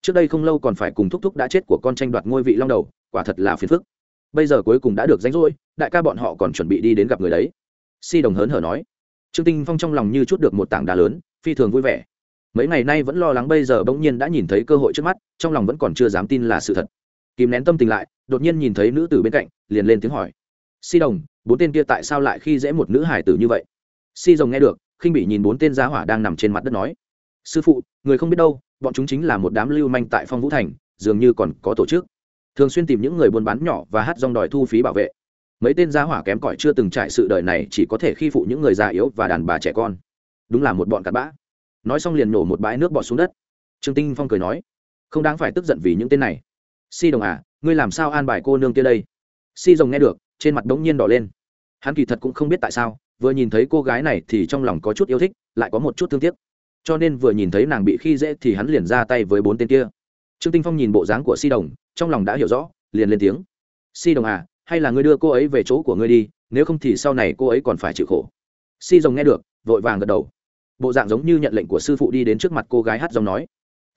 Trước đây không lâu còn phải cùng thúc thúc đã chết của con tranh đoạt ngôi vị long đầu, quả thật là phiền phức. Bây giờ cuối cùng đã được ránh rỗi, đại ca bọn họ còn chuẩn bị đi đến gặp người đấy. Si đồng hớn hở nói. Trương tinh phong trong lòng như chút được một tảng đá lớn, phi thường vui vẻ mấy ngày nay vẫn lo lắng bây giờ bỗng nhiên đã nhìn thấy cơ hội trước mắt, trong lòng vẫn còn chưa dám tin là sự thật. Kìm nén tâm tình lại, đột nhiên nhìn thấy nữ tử bên cạnh, liền lên tiếng hỏi. Si đồng, bốn tên kia tại sao lại khi dễ một nữ hải tử như vậy? Si rồng nghe được, khinh bị nhìn bốn tên giá hỏa đang nằm trên mặt đất nói. Sư phụ, người không biết đâu, bọn chúng chính là một đám lưu manh tại phong vũ thành, dường như còn có tổ chức. Thường xuyên tìm những người buôn bán nhỏ và hát rong đòi thu phí bảo vệ. Mấy tên giá hỏa kém cỏi chưa từng trải sự đời này chỉ có thể khi phụ những người già yếu và đàn bà trẻ con. Đúng là một bọn cặn bã nói xong liền nổ một bãi nước bọt xuống đất. Trương tinh phong cười nói, không đáng phải tức giận vì những tên này. Si đồng à ngươi làm sao an bài cô nương kia đây? Si rồng nghe được, trên mặt đống nhiên đỏ lên. Hắn kỳ thật cũng không biết tại sao, vừa nhìn thấy cô gái này thì trong lòng có chút yêu thích, lại có một chút thương tiếc. Cho nên vừa nhìn thấy nàng bị khi dễ thì hắn liền ra tay với bốn tên kia. Trương tinh phong nhìn bộ dáng của si đồng, trong lòng đã hiểu rõ, liền lên tiếng. Si đồng à hay là ngươi đưa cô ấy về chỗ của ngươi đi, nếu không thì sau này cô ấy còn phải chịu khổ. Si rồng nghe được, vội vàng gật đầu bộ dạng giống như nhận lệnh của sư phụ đi đến trước mặt cô gái hát dòng nói.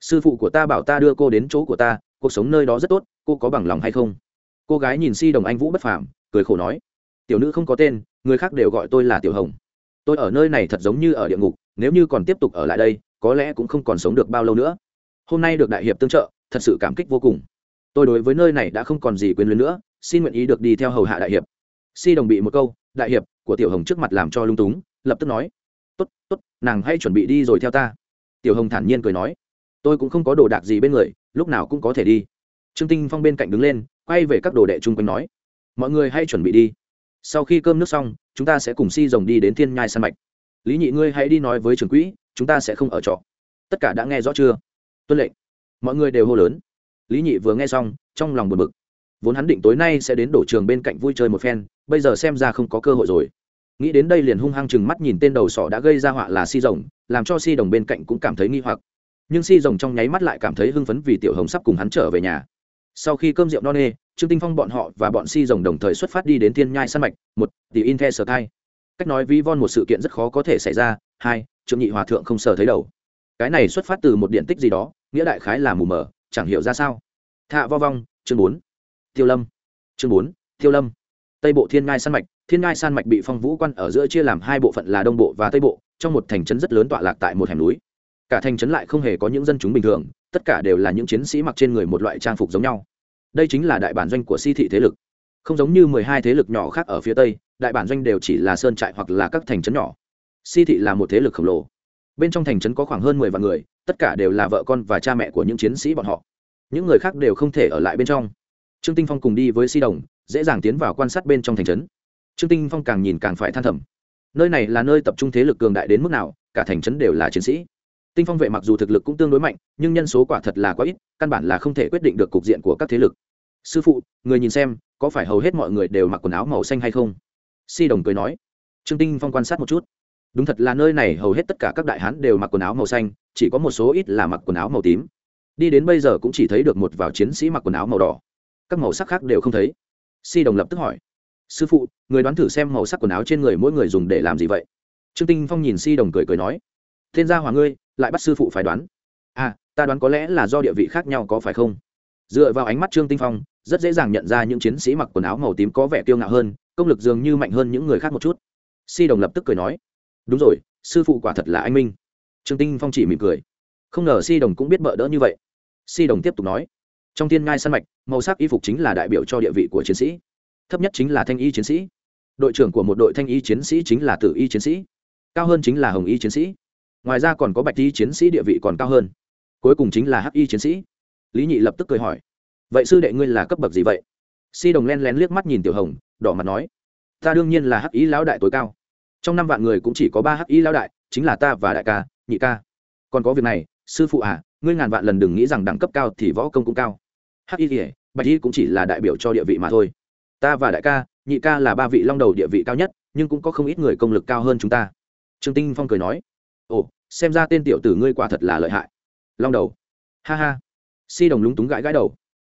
Sư phụ của ta bảo ta đưa cô đến chỗ của ta, cuộc sống nơi đó rất tốt, cô có bằng lòng hay không? Cô gái nhìn si đồng anh vũ bất phàm, cười khổ nói. Tiểu nữ không có tên, người khác đều gọi tôi là tiểu hồng. Tôi ở nơi này thật giống như ở địa ngục, nếu như còn tiếp tục ở lại đây, có lẽ cũng không còn sống được bao lâu nữa. Hôm nay được đại hiệp tương trợ, thật sự cảm kích vô cùng. Tôi đối với nơi này đã không còn gì quyền luyến nữa, xin nguyện ý được đi theo hầu hạ đại hiệp. Si đồng bị một câu, đại hiệp, của tiểu hồng trước mặt làm cho lung túng, lập tức nói tốt tốt, nàng hãy chuẩn bị đi rồi theo ta. Tiểu hồng thản nhiên cười nói. Tôi cũng không có đồ đạc gì bên người, lúc nào cũng có thể đi. Trương tinh phong bên cạnh đứng lên, quay về các đồ đệ chung quanh nói. Mọi người hãy chuẩn bị đi. Sau khi cơm nước xong, chúng ta sẽ cùng si rồng đi đến thiên nhai săn mạch. Lý nhị ngươi hãy đi nói với trưởng quỹ, chúng ta sẽ không ở trọ. Tất cả đã nghe rõ chưa? Tuân lệnh. Mọi người đều hô lớn. Lý nhị vừa nghe xong, trong lòng buồn bực. Vốn hắn định tối nay sẽ đến đổ trường bên cạnh vui chơi một phen, bây giờ xem ra không có cơ hội rồi nghĩ đến đây liền hung hăng chừng mắt nhìn tên đầu sỏ đã gây ra họa là si rồng, làm cho si đồng bên cạnh cũng cảm thấy nghi hoặc. Nhưng si rồng trong nháy mắt lại cảm thấy hưng phấn vì tiểu hồng sắp cùng hắn trở về nhà. Sau khi cơm rượu no nê, trương tinh phong bọn họ và bọn si rồng đồng thời xuất phát đi đến thiên nhai săn mạch, một tỷ in the sở thai cách nói vi von một sự kiện rất khó có thể xảy ra, hai, trương nhị hòa thượng không sờ thấy đầu. Cái này xuất phát từ một điện tích gì đó, nghĩa đại khái là mù mờ, chẳng hiểu ra sao. Thạ vo vong, chương bốn, tiêu lâm. Chương bốn, tiêu lâm. Tây bộ thiên ngai săn mạch thiên ngai san mạch bị phong vũ quan ở giữa chia làm hai bộ phận là đông bộ và tây bộ, trong một thành trấn rất lớn tọa lạc tại một hẻm núi. Cả thành trấn lại không hề có những dân chúng bình thường, tất cả đều là những chiến sĩ mặc trên người một loại trang phục giống nhau. Đây chính là đại bản doanh của si thị thế lực. Không giống như mười hai thế lực nhỏ khác ở phía tây, đại bản doanh đều chỉ là sơn trại hoặc là các thành trấn nhỏ. Si thị là một thế lực khổng lồ. Bên trong thành trấn có khoảng hơn mười vạn người, tất cả đều là vợ con và cha mẹ của những chiến sĩ bọn họ. Những người khác đều không thể ở lại bên trong. Trương tinh phong cùng đi với si đồng, dễ dàng tiến vào quan sát bên trong thành trấn trương tinh phong càng nhìn càng phải than thầm. Nơi này là nơi tập trung thế lực cường đại đến mức nào, cả thành trấn đều là chiến sĩ. Tinh phong vệ mặc dù thực lực cũng tương đối mạnh, nhưng nhân số quả thật là quá ít, căn bản là không thể quyết định được cục diện của các thế lực. Sư phụ, người nhìn xem, có phải hầu hết mọi người đều mặc quần áo màu xanh hay không? Si đồng cười nói. Trương tinh phong quan sát một chút. Đúng thật là nơi này hầu hết tất cả các đại hán đều mặc quần áo màu xanh, chỉ có một số ít là mặc quần áo màu tím. Đi đến bây giờ cũng chỉ thấy được một vào chiến sĩ mặc quần áo màu đỏ. Các màu sắc khác đều không thấy. Si đồng lập tức hỏi sư phụ, người đoán thử xem màu sắc quần áo trên người mỗi người dùng để làm gì vậy? Trương tinh phong nhìn si đồng cười cười nói, thiên gia hòa ngươi, lại bắt sư phụ phải đoán. À ta đoán có lẽ là do địa vị khác nhau có phải không? Dựa vào ánh mắt trương tinh phong, rất dễ dàng nhận ra những chiến sĩ mặc quần áo màu tím có vẻ kiêu ngạo hơn, công lực dường như mạnh hơn những người khác một chút. Si đồng lập tức cười nói, đúng rồi, sư phụ quả thật là anh minh. Trương tinh phong chỉ mỉm cười. Không ngờ si đồng cũng biết bỡ đỡ như vậy. Si đồng tiếp tục nói, trong thiên ngai săn mạch, màu sắc y phục chính là đại biểu cho địa vị của chiến sĩ thấp nhất chính là thanh y chiến sĩ. Đội trưởng của một đội thanh y chiến sĩ chính là tử y chiến sĩ. Cao hơn chính là hồng y chiến sĩ. Ngoài ra còn có bạch y chiến sĩ địa vị còn cao hơn. Cuối cùng chính là hắc y chiến sĩ. Lý nhị lập tức cười hỏi, vậy sư đệ ngươi là cấp bậc gì vậy? Si đồng len lén liếc mắt nhìn tiểu hồng, đỏ mặt nói, ta đương nhiên là hắc y lão đại tối cao. Trong năm vạn người cũng chỉ có ba hắc y lão đại, chính là ta và đại ca, nhị ca. Còn có việc này, sư phụ à ngươi ngàn vạn lần đừng nghĩ rằng đẳng cấp cao thì võ công cũng cao. Hắc y kể bạch y cũng chỉ là đại biểu cho địa vị mà thôi ta và đại ca, nhị ca là ba vị long đầu địa vị cao nhất, nhưng cũng có không ít người công lực cao hơn chúng ta. Trương tinh phong cười nói. Ồ, xem ra tên tiểu tử ngươi quả thật là lợi hại. Long đầu. Ha ha. Si đồng lúng túng gãi gãi đầu.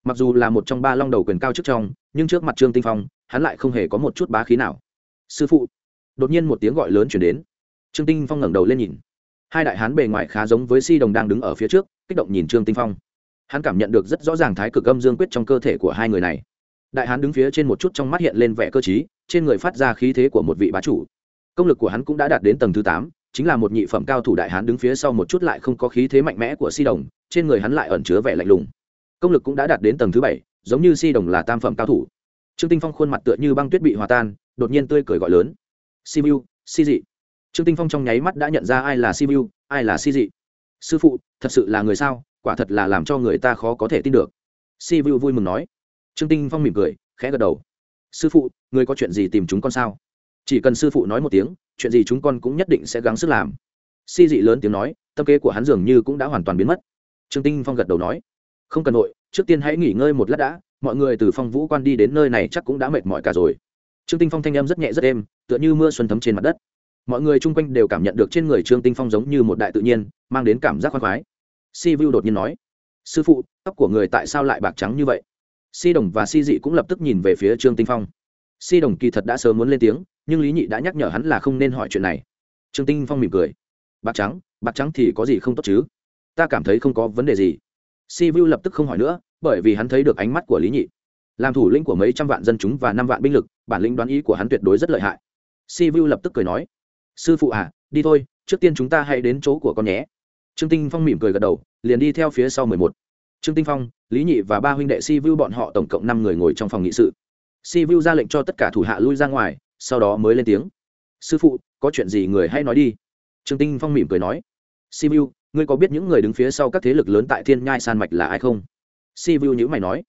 Mặc dù là một trong ba long đầu quyền cao trước trong, nhưng trước mặt trương tinh phong, hắn lại không hề có một chút bá khí nào. Sư phụ. Đột nhiên một tiếng gọi lớn chuyển đến. Trương tinh phong ngẩng đầu lên nhìn. Hai đại hán bề ngoài khá giống với si đồng đang đứng ở phía trước, kích động nhìn trương tinh phong. Hắn cảm nhận được rất rõ ràng thái cực âm dương quyết trong cơ thể của hai người này đại hán đứng phía trên một chút trong mắt hiện lên vẻ cơ t trên người phát ra khí thế của một vị bá chủ. Công lực của hắn cũng đã đạt đến tầng thứ tám, chính là một nhị phẩm cao thủ đại hán đứng phía sau một chút lại không có khí thế mạnh mẽ của si đồng, trên người hắn lại ẩn chứa vẻ lạnh lùng. Công lực cũng đã đạt đến tầng thứ bảy, giống như si đồng là tam phẩm cao thủ. Trương tinh phong khuôn mặt tựa như băng tuyết bị hòa tan, đột nhiên tươi cười gọi lớn. Si vu si dị. Trương tinh phong trong nháy mắt đã nhận ra ai là si vu ai là si dị. Sư phụ, thật sự là người sao? Quả thật là làm cho người ta khó có thể tin được. Si vu vui mừng nói trương tinh phong mỉm cười, khẽ gật đầu. Sư phụ người có chuyện gì tìm chúng con sao? Chỉ cần sư phụ nói một tiếng, chuyện gì chúng con cũng nhất định sẽ gắng sức làm. Si dị lớn tiếng nói, tâm kế của hắn dường như cũng đã hoàn toàn biến mất. Trương tinh phong gật đầu nói, không cần nội trước tiên hãy nghỉ ngơi một lát đã, mọi người từ phong vũ quan đi đến nơi này chắc cũng đã mệt mỏi cả rồi. Trương tinh phong thanh âm rất nhẹ rất êm, tựa như mưa xuân thấm trên mặt đất. Mọi người chung quanh đều cảm nhận được trên người trương tinh phong giống như một đại tự nhiên, mang đến cảm giác khoan khoái. Si vu đột nhiên nói, sư phụ, tóc của người tại sao lại bạc trắng như vậy? Si đồng và si dị cũng lập tức nhìn về phía trương tinh phong. Si đồng kỳ thật đã sớm muốn lên tiếng, nhưng lý nhị đã nhắc nhở hắn là không nên hỏi chuyện này. Trương tinh phong mỉm cười. Bạc trắng bạc trắng thì có gì không tốt chứ? Ta cảm thấy không có vấn đề gì. Si vu lập tức không hỏi nữa, bởi vì hắn thấy được ánh mắt của lý nhị. Làm thủ lĩnh của mấy trăm vạn dân chúng và năm vạn binh lực, bản lĩnh đoán ý của hắn tuyệt đối rất lợi hại. Si vu lập tức cười nói, sư phụ à đi thôi, trước tiên chúng ta hãy đến chỗ của con nhé. Trương tinh phong mỉm cười gật đầu, liền đi theo phía sau mười một trương tinh phong, lý nhị và ba huynh đệ si vu bọn họ tổng cộng năm người ngồi trong phòng nghị sự. Si vu ra lệnh cho tất cả thủ hạ lui ra ngoài, sau đó mới lên tiếng. Sư phụ, có chuyện gì người hãy nói đi. Trương tinh phong mỉm cười nói. Si vu ngươi có biết những người đứng phía sau các thế lực lớn tại thiên nhai san mạch là ai không? Si vu nhữ mày nói.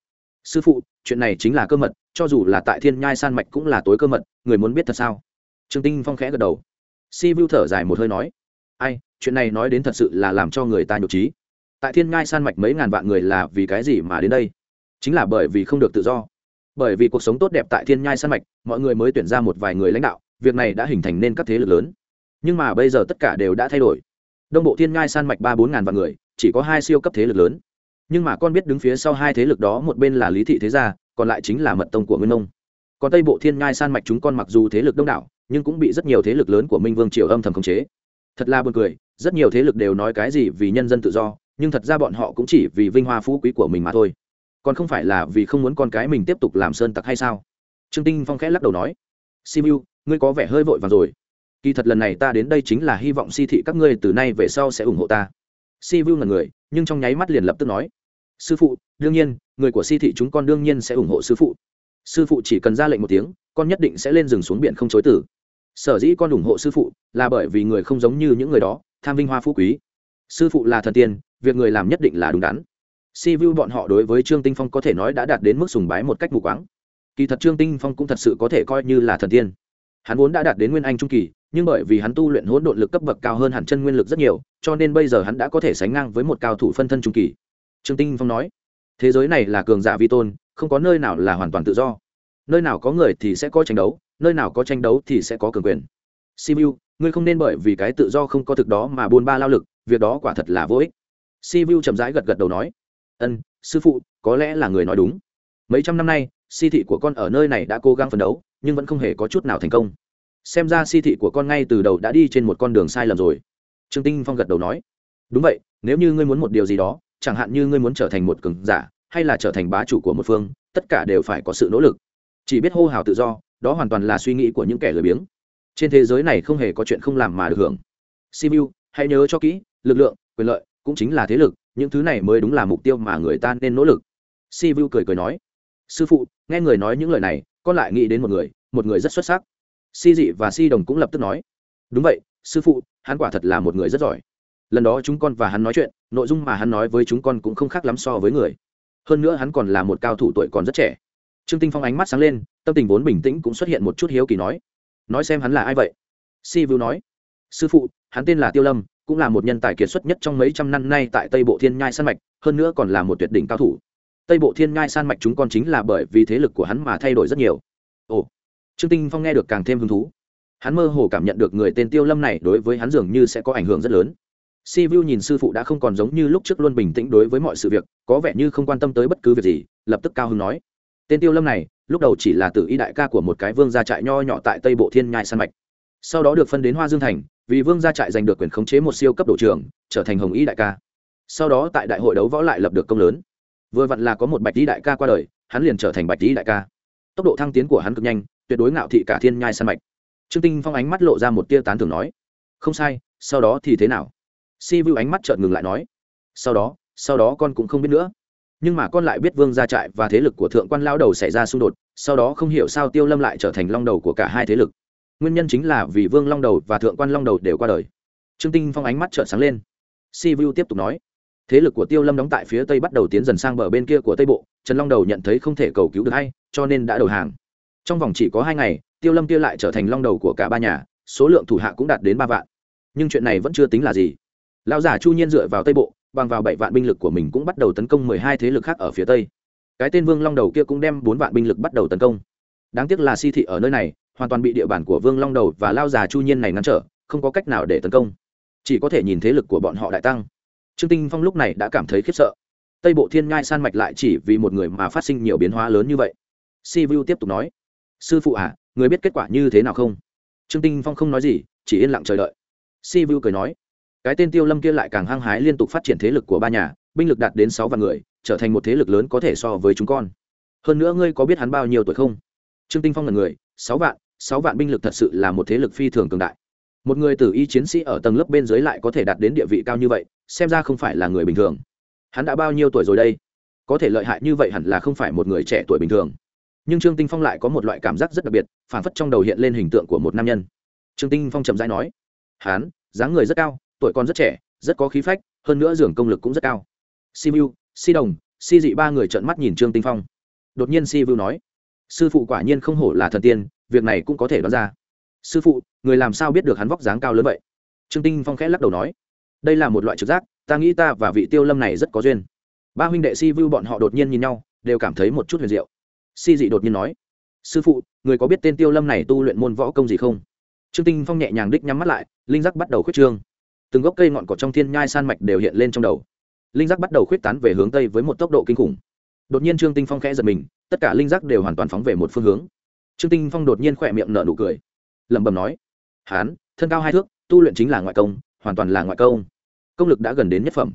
Sư phụ, chuyện này chính là cơ mật, cho dù là tại thiên nhai san mạch cũng là tối cơ mật, người muốn biết thật sao? Trương tinh phong khẽ gật đầu. Si vu thở dài một hơi nói. Ai, chuyện này nói đến thật sự là làm cho người ta nhục trí tại thiên ngai san mạch mấy ngàn vạn người là vì cái gì mà đến đây? Chính là bởi vì không được tự do. Bởi vì cuộc sống tốt đẹp tại thiên nhai san mạch, mọi người mới tuyển ra một vài người lãnh đạo, việc này đã hình thành nên các thế lực lớn. Nhưng mà bây giờ tất cả đều đã thay đổi. Đông bộ thiên nhai san mạch ba bốn ngàn vạn người, chỉ có hai siêu cấp thế lực lớn. Nhưng mà con biết đứng phía sau hai thế lực đó một bên là lý thị thế gia, còn lại chính là mật tông của nguyên nông còn tây bộ thiên nhai san mạch chúng con mặc dù thế lực đông đảo, nhưng cũng bị rất nhiều thế lực lớn của minh vương triều âm thầm khống chế. Thật là buồn cười, rất nhiều thế lực đều nói cái gì vì nhân dân tự do nhưng thật ra bọn họ cũng chỉ vì vinh hoa phú quý của mình mà thôi. Còn không phải là vì không muốn con cái mình tiếp tục làm sơn tặc hay sao? Trương tinh phong khẽ lắc đầu nói, simu, ngươi có vẻ hơi vội vàng rồi. Kỳ thật lần này ta đến đây chính là hy vọng si thị các ngươi từ nay về sau sẽ ủng hộ ta. Si vu ngần người, nhưng trong nháy mắt liền lập tức nói, sư phụ, đương nhiên, người của si thị chúng con đương nhiên sẽ ủng hộ sư phụ. Sư phụ chỉ cần ra lệnh một tiếng, con nhất định sẽ lên rừng xuống biển không chối tử. Sở dĩ con ủng hộ sư phụ là bởi vì người không giống như những người đó, tham vinh hoa phú quý sư phụ là thần tiên, việc người làm nhất định là đúng đắn. Si vu bọn họ đối với trương tinh phong có thể nói đã đạt đến mức sùng bái một cách mù quáng. Kỳ thật trương tinh phong cũng thật sự có thể coi như là thần tiên. Hắn vốn đã đạt đến nguyên anh trung kỳ, nhưng bởi vì hắn tu luyện hỗn độn lực cấp bậc cao hơn hẳn chân nguyên lực rất nhiều, cho nên bây giờ hắn đã có thể sánh ngang với một cao thủ phân thân trung kỳ. Trương tinh phong nói, thế giới này là cường giả vi tôn, không có nơi nào là hoàn toàn tự do. Nơi nào có người thì sẽ có tranh đấu, nơi nào có tranh đấu thì sẽ có cường quyền. Sibiu, ngươi không nên bởi vì cái tự do không có thực đó mà buôn ba lao lực việc đó quả thật là vô ích. Sibiu chậm rãi gật gật đầu nói ân sư phụ có lẽ là người nói đúng. Mấy trăm năm nay si thị của con ở nơi này đã cố gắng phấn đấu nhưng vẫn không hề có chút nào thành công. Xem ra si thị của con ngay từ đầu đã đi trên một con đường sai lầm rồi. Trương tinh phong gật đầu nói đúng vậy nếu như ngươi muốn một điều gì đó chẳng hạn như ngươi muốn trở thành một cường giả hay là trở thành bá chủ của một phương tất cả đều phải có sự nỗ lực. Chỉ biết hô hào tự do đó hoàn toàn là suy nghĩ của những kẻ lười biếng trên thế giới này không hề có chuyện không làm mà được hưởng. Simu hãy nhớ cho kỹ, lực lượng, quyền lợi cũng chính là thế lực, những thứ này mới đúng là mục tiêu mà người ta nên nỗ lực. Si cười cười nói, sư phụ, nghe người nói những lời này, con lại nghĩ đến một người một người rất xuất sắc. Si dị và si đồng cũng lập tức nói, đúng vậy, sư phụ, hắn quả thật là một người rất giỏi. Lần đó chúng con và hắn nói chuyện, nội dung mà hắn nói với chúng con cũng không khác lắm so với người. Hơn nữa hắn còn là một cao thủ tuổi còn rất trẻ. Trương tinh phong ánh mắt sáng lên, tâm tình vốn bình tĩnh cũng xuất hiện một chút hiếu kỳ nói nói xem hắn là ai vậy. Si vu nói, sư phụ, hắn tên là tiêu lâm, cũng là một nhân tài kiệt xuất nhất trong mấy trăm năm nay tại tây bộ thiên nhai san mạch, hơn nữa còn là một tuyệt đỉnh cao thủ. Tây bộ thiên nhai san mạch chúng con chính là bởi vì thế lực của hắn mà thay đổi rất nhiều. Ồ, trương tinh phong nghe được càng thêm hứng thú. Hắn mơ hồ cảm nhận được người tên tiêu lâm này đối với hắn dường như sẽ có ảnh hưởng rất lớn. Si vu nhìn sư phụ đã không còn giống như lúc trước luôn bình tĩnh đối với mọi sự việc, có vẻ như không quan tâm tới bất cứ việc gì, lập tức cao hứng nói tên tiêu lâm này, lúc đầu chỉ là tử y đại ca của một cái vương gia trại nho nhỏ tại tây bộ thiên nhai san mạch. Sau đó được phân đến hoa dương thành, vì vương gia trại giành được quyền khống chế một siêu cấp độ trưởng, trở thành hồng y đại ca. Sau đó tại đại hội đấu võ lại lập được công lớn. Vừa vặn là có một bạch y đại ca qua đời, hắn liền trở thành bạch y đại ca. Tốc độ thăng tiến của hắn cực nhanh, tuyệt đối ngạo thị cả thiên nhai san mạch. Trương tinh phong ánh mắt lộ ra một tia tán thưởng nói, không sai, sau đó thì thế nào? Si vu ánh mắt trợn ngừng lại nói, sau đó sau đó con cũng không biết nữa nhưng mà con lại biết vương gia trại và thế lực của thượng quan lao đầu xảy ra xung đột, sau đó không hiểu sao tiêu lâm lại trở thành long đầu của cả hai thế lực. Nguyên nhân chính là vì vương long đầu và thượng quan long đầu đều qua đời. Trương tinh phong ánh mắt trợn sáng lên. Si vu tiếp tục nói, thế lực của tiêu lâm đóng tại phía tây bắt đầu tiến dần sang bờ bên kia của tây bộ, trần long đầu nhận thấy không thể cầu cứu được hay, cho nên đã đầu hàng. Trong vòng chỉ có hai ngày, tiêu lâm kia lại trở thành long đầu của cả ba nhà, số lượng thủ hạ cũng đạt đến ba vạn. Nhưng chuyện này vẫn chưa tính là gì. Lão giả chu nhiên dựa vào tây bộ bằng vào bảy vạn binh lực của mình cũng bắt đầu tấn công mười hai thế lực khác ở phía tây. Cái tên vương long đầu kia cũng đem bốn vạn binh lực bắt đầu tấn công. Đáng tiếc là si thị ở nơi này, hoàn toàn bị địa bàn của vương long đầu và lao già chu nhiên này ngăn trở, không có cách nào để tấn công. Chỉ có thể nhìn thế lực của bọn họ đại tăng. Trương tinh phong lúc này đã cảm thấy khiếp sợ. Tây bộ thiên ngai san mạch lại chỉ vì một người mà phát sinh nhiều biến hóa lớn như vậy. Si vu tiếp tục nói, sư phụ à người biết kết quả như thế nào không? Trương tinh phong không nói gì, chỉ yên lặng chờ đợi. Si vu cười nói cái tên tiêu lâm kia lại càng hăng hái liên tục phát triển thế lực của ba nhà, binh lực đạt đến sáu vạn người, trở thành một thế lực lớn có thể so với chúng con. Hơn nữa ngươi có biết hắn bao nhiêu tuổi không? Trương tinh phong là người, sáu vạn sáu vạn binh lực thật sự là một thế lực phi thường cường đại. Một người tử y chiến sĩ ở tầng lớp bên dưới lại có thể đạt đến địa vị cao như vậy, xem ra không phải là người bình thường. Hắn đã bao nhiêu tuổi rồi đây? Có thể lợi hại như vậy hẳn là không phải một người trẻ tuổi bình thường. Nhưng trương tinh phong lại có một loại cảm giác rất đặc biệt phản phất trong đầu hiện lên hình tượng của một nam nhân. Trương tinh phong chậm rãi nói, hắn, dáng người rất cao tuổi còn rất trẻ, rất có khí phách, hơn nữa giường công lực cũng rất cao. Si vu si đồng, si dị ba người trợn mắt nhìn trương tinh phong. Đột nhiên si vu nói, sư phụ quả nhiên không hổ là thần tiên, việc này cũng có thể đoán ra. Sư phụ, người làm sao biết được hắn vóc dáng cao lớn vậy? Trương tinh phong khẽ lắc đầu nói, đây là một loại trực giác, ta nghĩ ta và vị tiêu lâm này rất có duyên. Ba huynh đệ si vu bọn họ đột nhiên nhìn nhau, đều cảm thấy một chút huyền diệu. Si dị đột nhiên nói, sư phụ, người có biết tên tiêu lâm này tu luyện môn võ công gì không? Trương tinh phong nhẹ nhàng đích nhắm mắt lại, linh giác bắt đầu khuyết trương từng gốc cây ngọn cỏ trong thiên nhai san mạch đều hiện lên trong đầu. Linh giác bắt đầu khuyết tán về hướng tây với một tốc độ kinh khủng. Đột nhiên trương tinh phong khẽ giật mình, tất cả linh giác đều hoàn toàn phóng về một phương hướng. Trương tinh phong đột nhiên khỏe miệng nở nụ cười. Lẩm bẩm nói, hán, thân cao hai thước, tu luyện chính là ngoại công, hoàn toàn là ngoại công. Công lực đã gần đến nhất phẩm.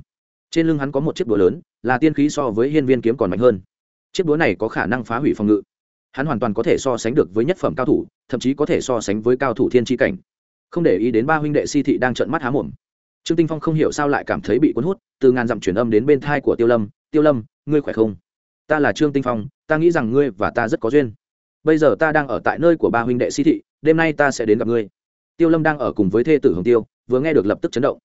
Trên lưng hắn có một chiếc búa lớn, là tiên khí so với hiên viên kiếm còn mạnh hơn. Chiếc búa này có khả năng phá hủy phòng ngự. Hắn hoàn toàn có thể so sánh được với nhất phẩm cao thủ, thậm chí có thể so sánh với cao thủ thiên tri cảnh. Không để ý đến ba huynh đệ si thị đang trợn mắt há mồm trương tinh phong không hiểu sao lại cảm thấy bị cuốn hút, từ ngàn dặm truyền âm đến bên thai của tiêu lâm tiêu lâm, ngươi khỏe không? Ta là trương tinh phong, ta nghĩ rằng ngươi và ta rất có duyên. Bây giờ ta đang ở tại nơi của ba huynh đệ si thị, đêm nay ta sẽ đến gặp ngươi. Tiêu lâm đang ở cùng với thê tử hồng tiêu, vừa nghe được lập tức chấn động.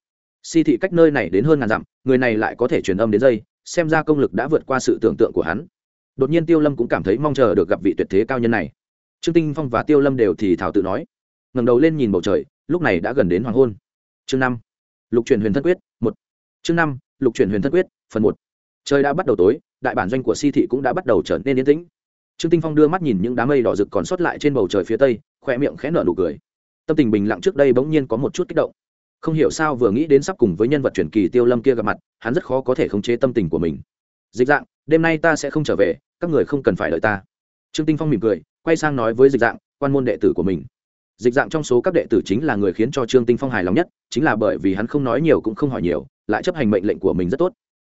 Si thị cách nơi này đến hơn ngàn dặm, người này lại có thể truyền âm đến dây, xem ra công lực đã vượt qua sự tưởng tượng của hắn. Đột nhiên tiêu lâm cũng cảm thấy mong chờ được gặp vị tuyệt thế cao nhân này. Trương tinh phong và tiêu lâm đều thì thảo tự nói. Ngẩng đầu lên nhìn bầu trời, lúc này đã gần đến hoàng hôn. Chương năm lục truyền huyền thân quyết, một. Chương năm, lục truyền huyền thân quyết, phần một. Trời đã bắt đầu tối, đại bản doanh của si thị cũng đã bắt đầu trở nên yên tĩnh. Trương tinh phong đưa mắt nhìn những đám mây đỏ rực còn sót lại trên bầu trời phía tây khoe miệng khẽ nở nụ cười. Tâm tình bình lặng trước đây bỗng nhiên có một chút kích động. Không hiểu sao vừa nghĩ đến sắp cùng với nhân vật truyền kỳ tiêu lâm kia gặp mặt, hắn rất khó có thể khống chế tâm tình của mình. Dịch dạng, đêm nay ta sẽ không trở về, các người không cần phải đợi ta. Trương tinh phong mỉm cười, quay sang nói với dịch dạng, quan môn đệ tử của mình dịch dạng trong số các đệ tử chính là người khiến cho trương tinh phong hài lòng nhất, chính là bởi vì hắn không nói nhiều cũng không hỏi nhiều, lại chấp hành mệnh lệnh của mình rất tốt.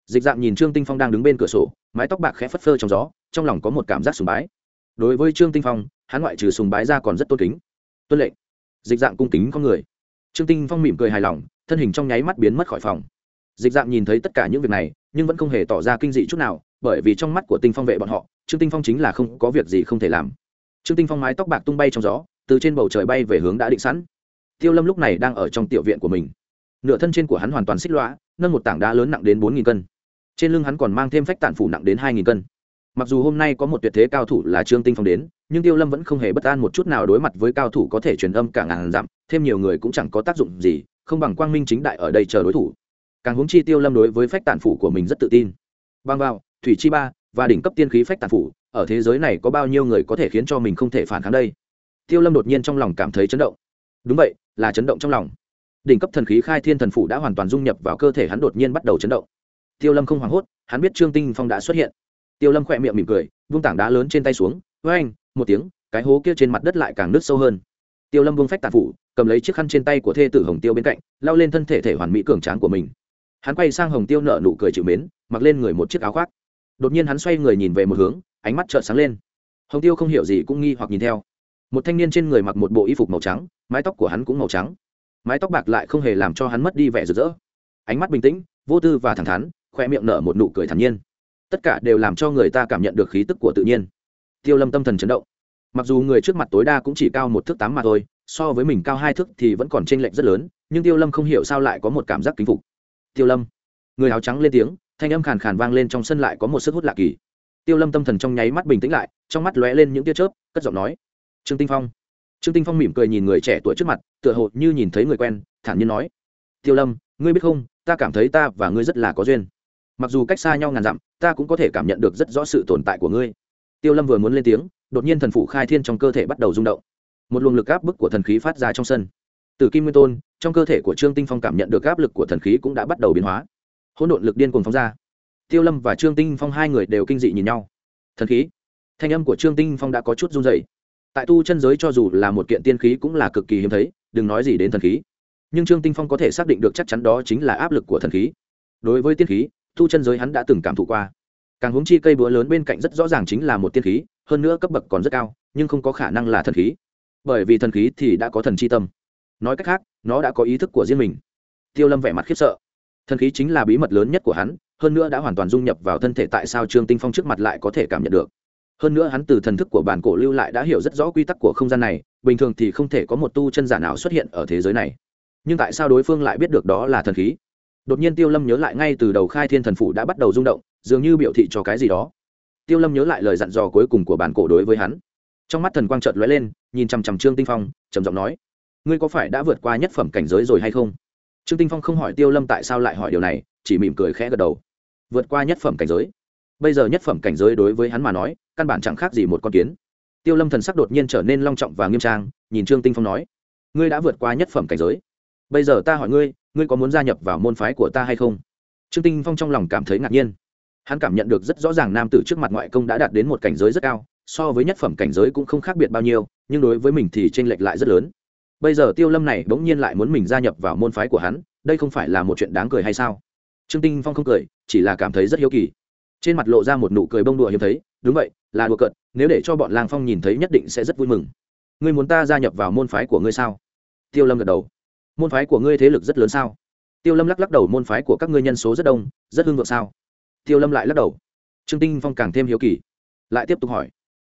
Dịch dạng nhìn trương tinh phong đang đứng bên cửa sổ, mái tóc bạc khẽ phất phơ trong gió, trong lòng có một cảm giác sùng bái. Đối với trương tinh phong, hắn ngoại trừ sùng bái ra còn rất tôn kính. Tuân lệnh. Dịch dạng cung kính con người. Trương tinh phong mỉm cười hài lòng, thân hình trong nháy mắt biến mất khỏi phòng. Dịch dạng nhìn thấy tất cả những việc này, nhưng vẫn không hề tỏ ra kinh dị chút nào, bởi vì trong mắt của tinh phong vệ bọn họ, trương tinh phong chính là không có việc gì không thể làm. Trương tinh phong mái tóc bạc tung bay trong gió từ trên bầu trời bay về hướng đã định sẵn. Tiêu lâm lúc này đang ở trong tiểu viện của mình. Nửa thân trên của hắn hoàn toàn xích lõa nâng một tảng đá lớn nặng đến bốn cân. Trên lưng hắn còn mang thêm phách tản phủ nặng đến hai cân. Mặc dù hôm nay có một tuyệt thế cao thủ là trương tinh phong đến, nhưng tiêu lâm vẫn không hề bất an một chút nào đối mặt với cao thủ có thể truyền âm cả ngàn dặm, thêm nhiều người cũng chẳng có tác dụng gì, không bằng quang minh chính đại ở đây chờ đối thủ. Càng huống chi tiêu lâm đối với phách tản phủ của mình rất tự tin. Băng vào, thủy chi ba và đỉnh cấp tiên khí phách tản phủ, ở thế giới này có bao nhiêu người có thể khiến cho mình không thể phản kháng đây? Tiêu lâm đột nhiên trong lòng cảm thấy chấn động. Đúng vậy, là chấn động trong lòng. Đỉnh cấp thần khí khai thiên thần phủ đã hoàn toàn dung nhập vào cơ thể hắn đột nhiên bắt đầu chấn động. Tiêu lâm không hoảng hốt, hắn biết trương tinh phong đã xuất hiện. Tiêu lâm khỏe miệng mỉm cười, vung tảng đá lớn trên tay xuống với anh một tiếng, cái hố kia trên mặt đất lại càng nứt sâu hơn. Tiêu lâm vung phách tàn phủ, cầm lấy chiếc khăn trên tay của thê tử hồng tiêu bên cạnh lao lên thân thể thể hoàn mỹ cường tráng của mình. Hắn quay sang hồng tiêu nợ nụ cười chịu mến, mặc lên người một chiếc áo khoác. Đột nhiên hắn xoay người nhìn về một hướng, ánh mắt trợn sáng lên. Hồng tiêu không hiểu gì cũng nghi hoặc nhìn theo một thanh niên trên người mặc một bộ y phục màu trắng, mái tóc của hắn cũng màu trắng. Mái tóc bạc lại không hề làm cho hắn mất đi vẻ rực rỡ. Ánh mắt bình tĩnh, vô tư và thẳng thắn, khoe miệng nở một nụ cười thản nhiên. Tất cả đều làm cho người ta cảm nhận được khí tức của tự nhiên. Tiêu lâm tâm thần chấn động. Mặc dù người trước mặt tối đa cũng chỉ cao một thước tám mà thôi, so với mình cao hai thước thì vẫn còn t r ê n lệch rất lớn, nhưng tiêu lâm không hiểu sao lại có một cảm giác kính phục. Tiêu lâm. Người áo trắng lên tiếng, thanh âm khàn khàn vang lên trong sân lại có một sức hút lạ kỳ. Tiêu lâm tâm thần trong nháy mắt bình tĩnh lại, trong mắt lóe lên những tia chớp, cất giọng nói trương tinh phong. Trương tinh phong mỉm cười nhìn người trẻ tuổi trước mặt, tựa hồ như nhìn thấy người quen, thản nhiên nói, tiêu lâm, ngươi biết không, ta cảm thấy ta và ngươi rất là có duyên. Mặc dù cách xa nhau ngàn dặm, ta cũng có thể cảm nhận được rất rõ sự tồn tại của ngươi. Tiêu lâm vừa muốn lên tiếng, đột nhiên thần phủ khai thiên trong cơ thể bắt đầu rung động. Một luồng lực áp bức của thần khí phát ra trong sân. Từ kim nguyên tôn, trong cơ thể của trương tinh phong cảm nhận được áp lực của thần khí cũng đã bắt đầu biến hóa. Hỗn độn lực điên cuồng phóng ra. Tiêu lâm và trương tinh phong hai người đều kinh dị nhìn nhau. Thần khí? Thanh âm của trương tinh phong đã có chút run rẩy tại tu chân giới cho dù là một kiện tiên khí cũng là cực kỳ hiếm thấy, đừng nói gì đến thần khí. Nhưng trương tinh phong có thể xác định được chắc chắn đó chính là áp lực của thần khí. Đối với tiên khí, tu chân giới hắn đã từng cảm thụ qua. Càng hướng chi cây búa lớn bên cạnh rất rõ ràng chính là một tiên khí, hơn nữa cấp bậc còn rất cao, nhưng không có khả năng là thần khí. Bởi vì thần khí thì đã có thần chi tâm. Nói cách khác, nó đã có ý thức của riêng mình. Tiêu lâm vẻ mặt khiếp sợ. Thần khí chính là bí mật lớn nhất của hắn, hơn nữa đã hoàn toàn dung nhập vào thân thể tại sao trương tinh phong trước mặt lại có thể cảm nhận được hơn nữa hắn từ thần thức của bản cổ lưu lại đã hiểu rất rõ quy tắc của không gian này, bình thường thì không thể có một tu chân giả nào xuất hiện ở thế giới này. Nhưng tại sao đối phương lại biết được đó là thần khí? Đột nhiên tiêu lâm nhớ lại ngay từ đầu khai thiên thần phủ đã bắt đầu rung động, dường như biểu thị cho cái gì đó. Tiêu lâm nhớ lại lời dặn dò cuối cùng của bản cổ đối với hắn. Trong mắt thần quang trợt lóe lên, nhìn chằm chằm trương tinh phong, trầm giọng nói, ngươi có phải đã vượt qua nhất phẩm cảnh giới rồi hay không? Trương tinh phong không hỏi tiêu lâm tại sao lại hỏi điều này, chỉ mỉm cười khẽ gật đầu. Vượt qua nhất phẩm cảnh giới bây giờ nhất phẩm cảnh giới đối với hắn mà nói, căn bản chẳng khác gì một con kiến. Tiêu lâm thần sắc đột nhiên trở nên long trọng và nghiêm trang, nhìn trương tinh phong nói, ngươi đã vượt qua nhất phẩm cảnh giới. Bây giờ ta hỏi ngươi ngươi có muốn gia nhập vào môn phái của ta hay không? Trương tinh phong trong lòng cảm thấy ngạc nhiên. Hắn cảm nhận được rất rõ ràng nam tử trước mặt ngoại công đã đạt đến một cảnh giới rất cao, so với nhất phẩm cảnh giới cũng không khác biệt bao nhiêu, nhưng đối với mình thì t r ê n lệch lại rất lớn. Bây giờ tiêu lâm này bỗng nhiên lại muốn mình gia nhập vào môn phái của hắn, đây không phải là một chuyện đáng cười hay sao? Trương tinh phong không cười, chỉ là cảm thấy rất hiếu kỳ trên mặt lộ ra một nụ cười bông đùa hiếm thấy, đúng vậy, là đùa cợt, nếu để cho bọn lang phong nhìn thấy nhất định sẽ rất vui mừng. Ngươi muốn ta gia nhập vào môn phái của ngươi sao? Tiêu lâm gật đầu. Môn phái của ngươi thế lực rất lớn sao? Tiêu lâm lắc lắc đầu, môn phái của các ngươi nhân số rất đông, rất hưng vượng sao? Tiêu lâm lại lắc đầu. Trương tinh phong càng thêm hiếu kỳ, lại tiếp tục hỏi.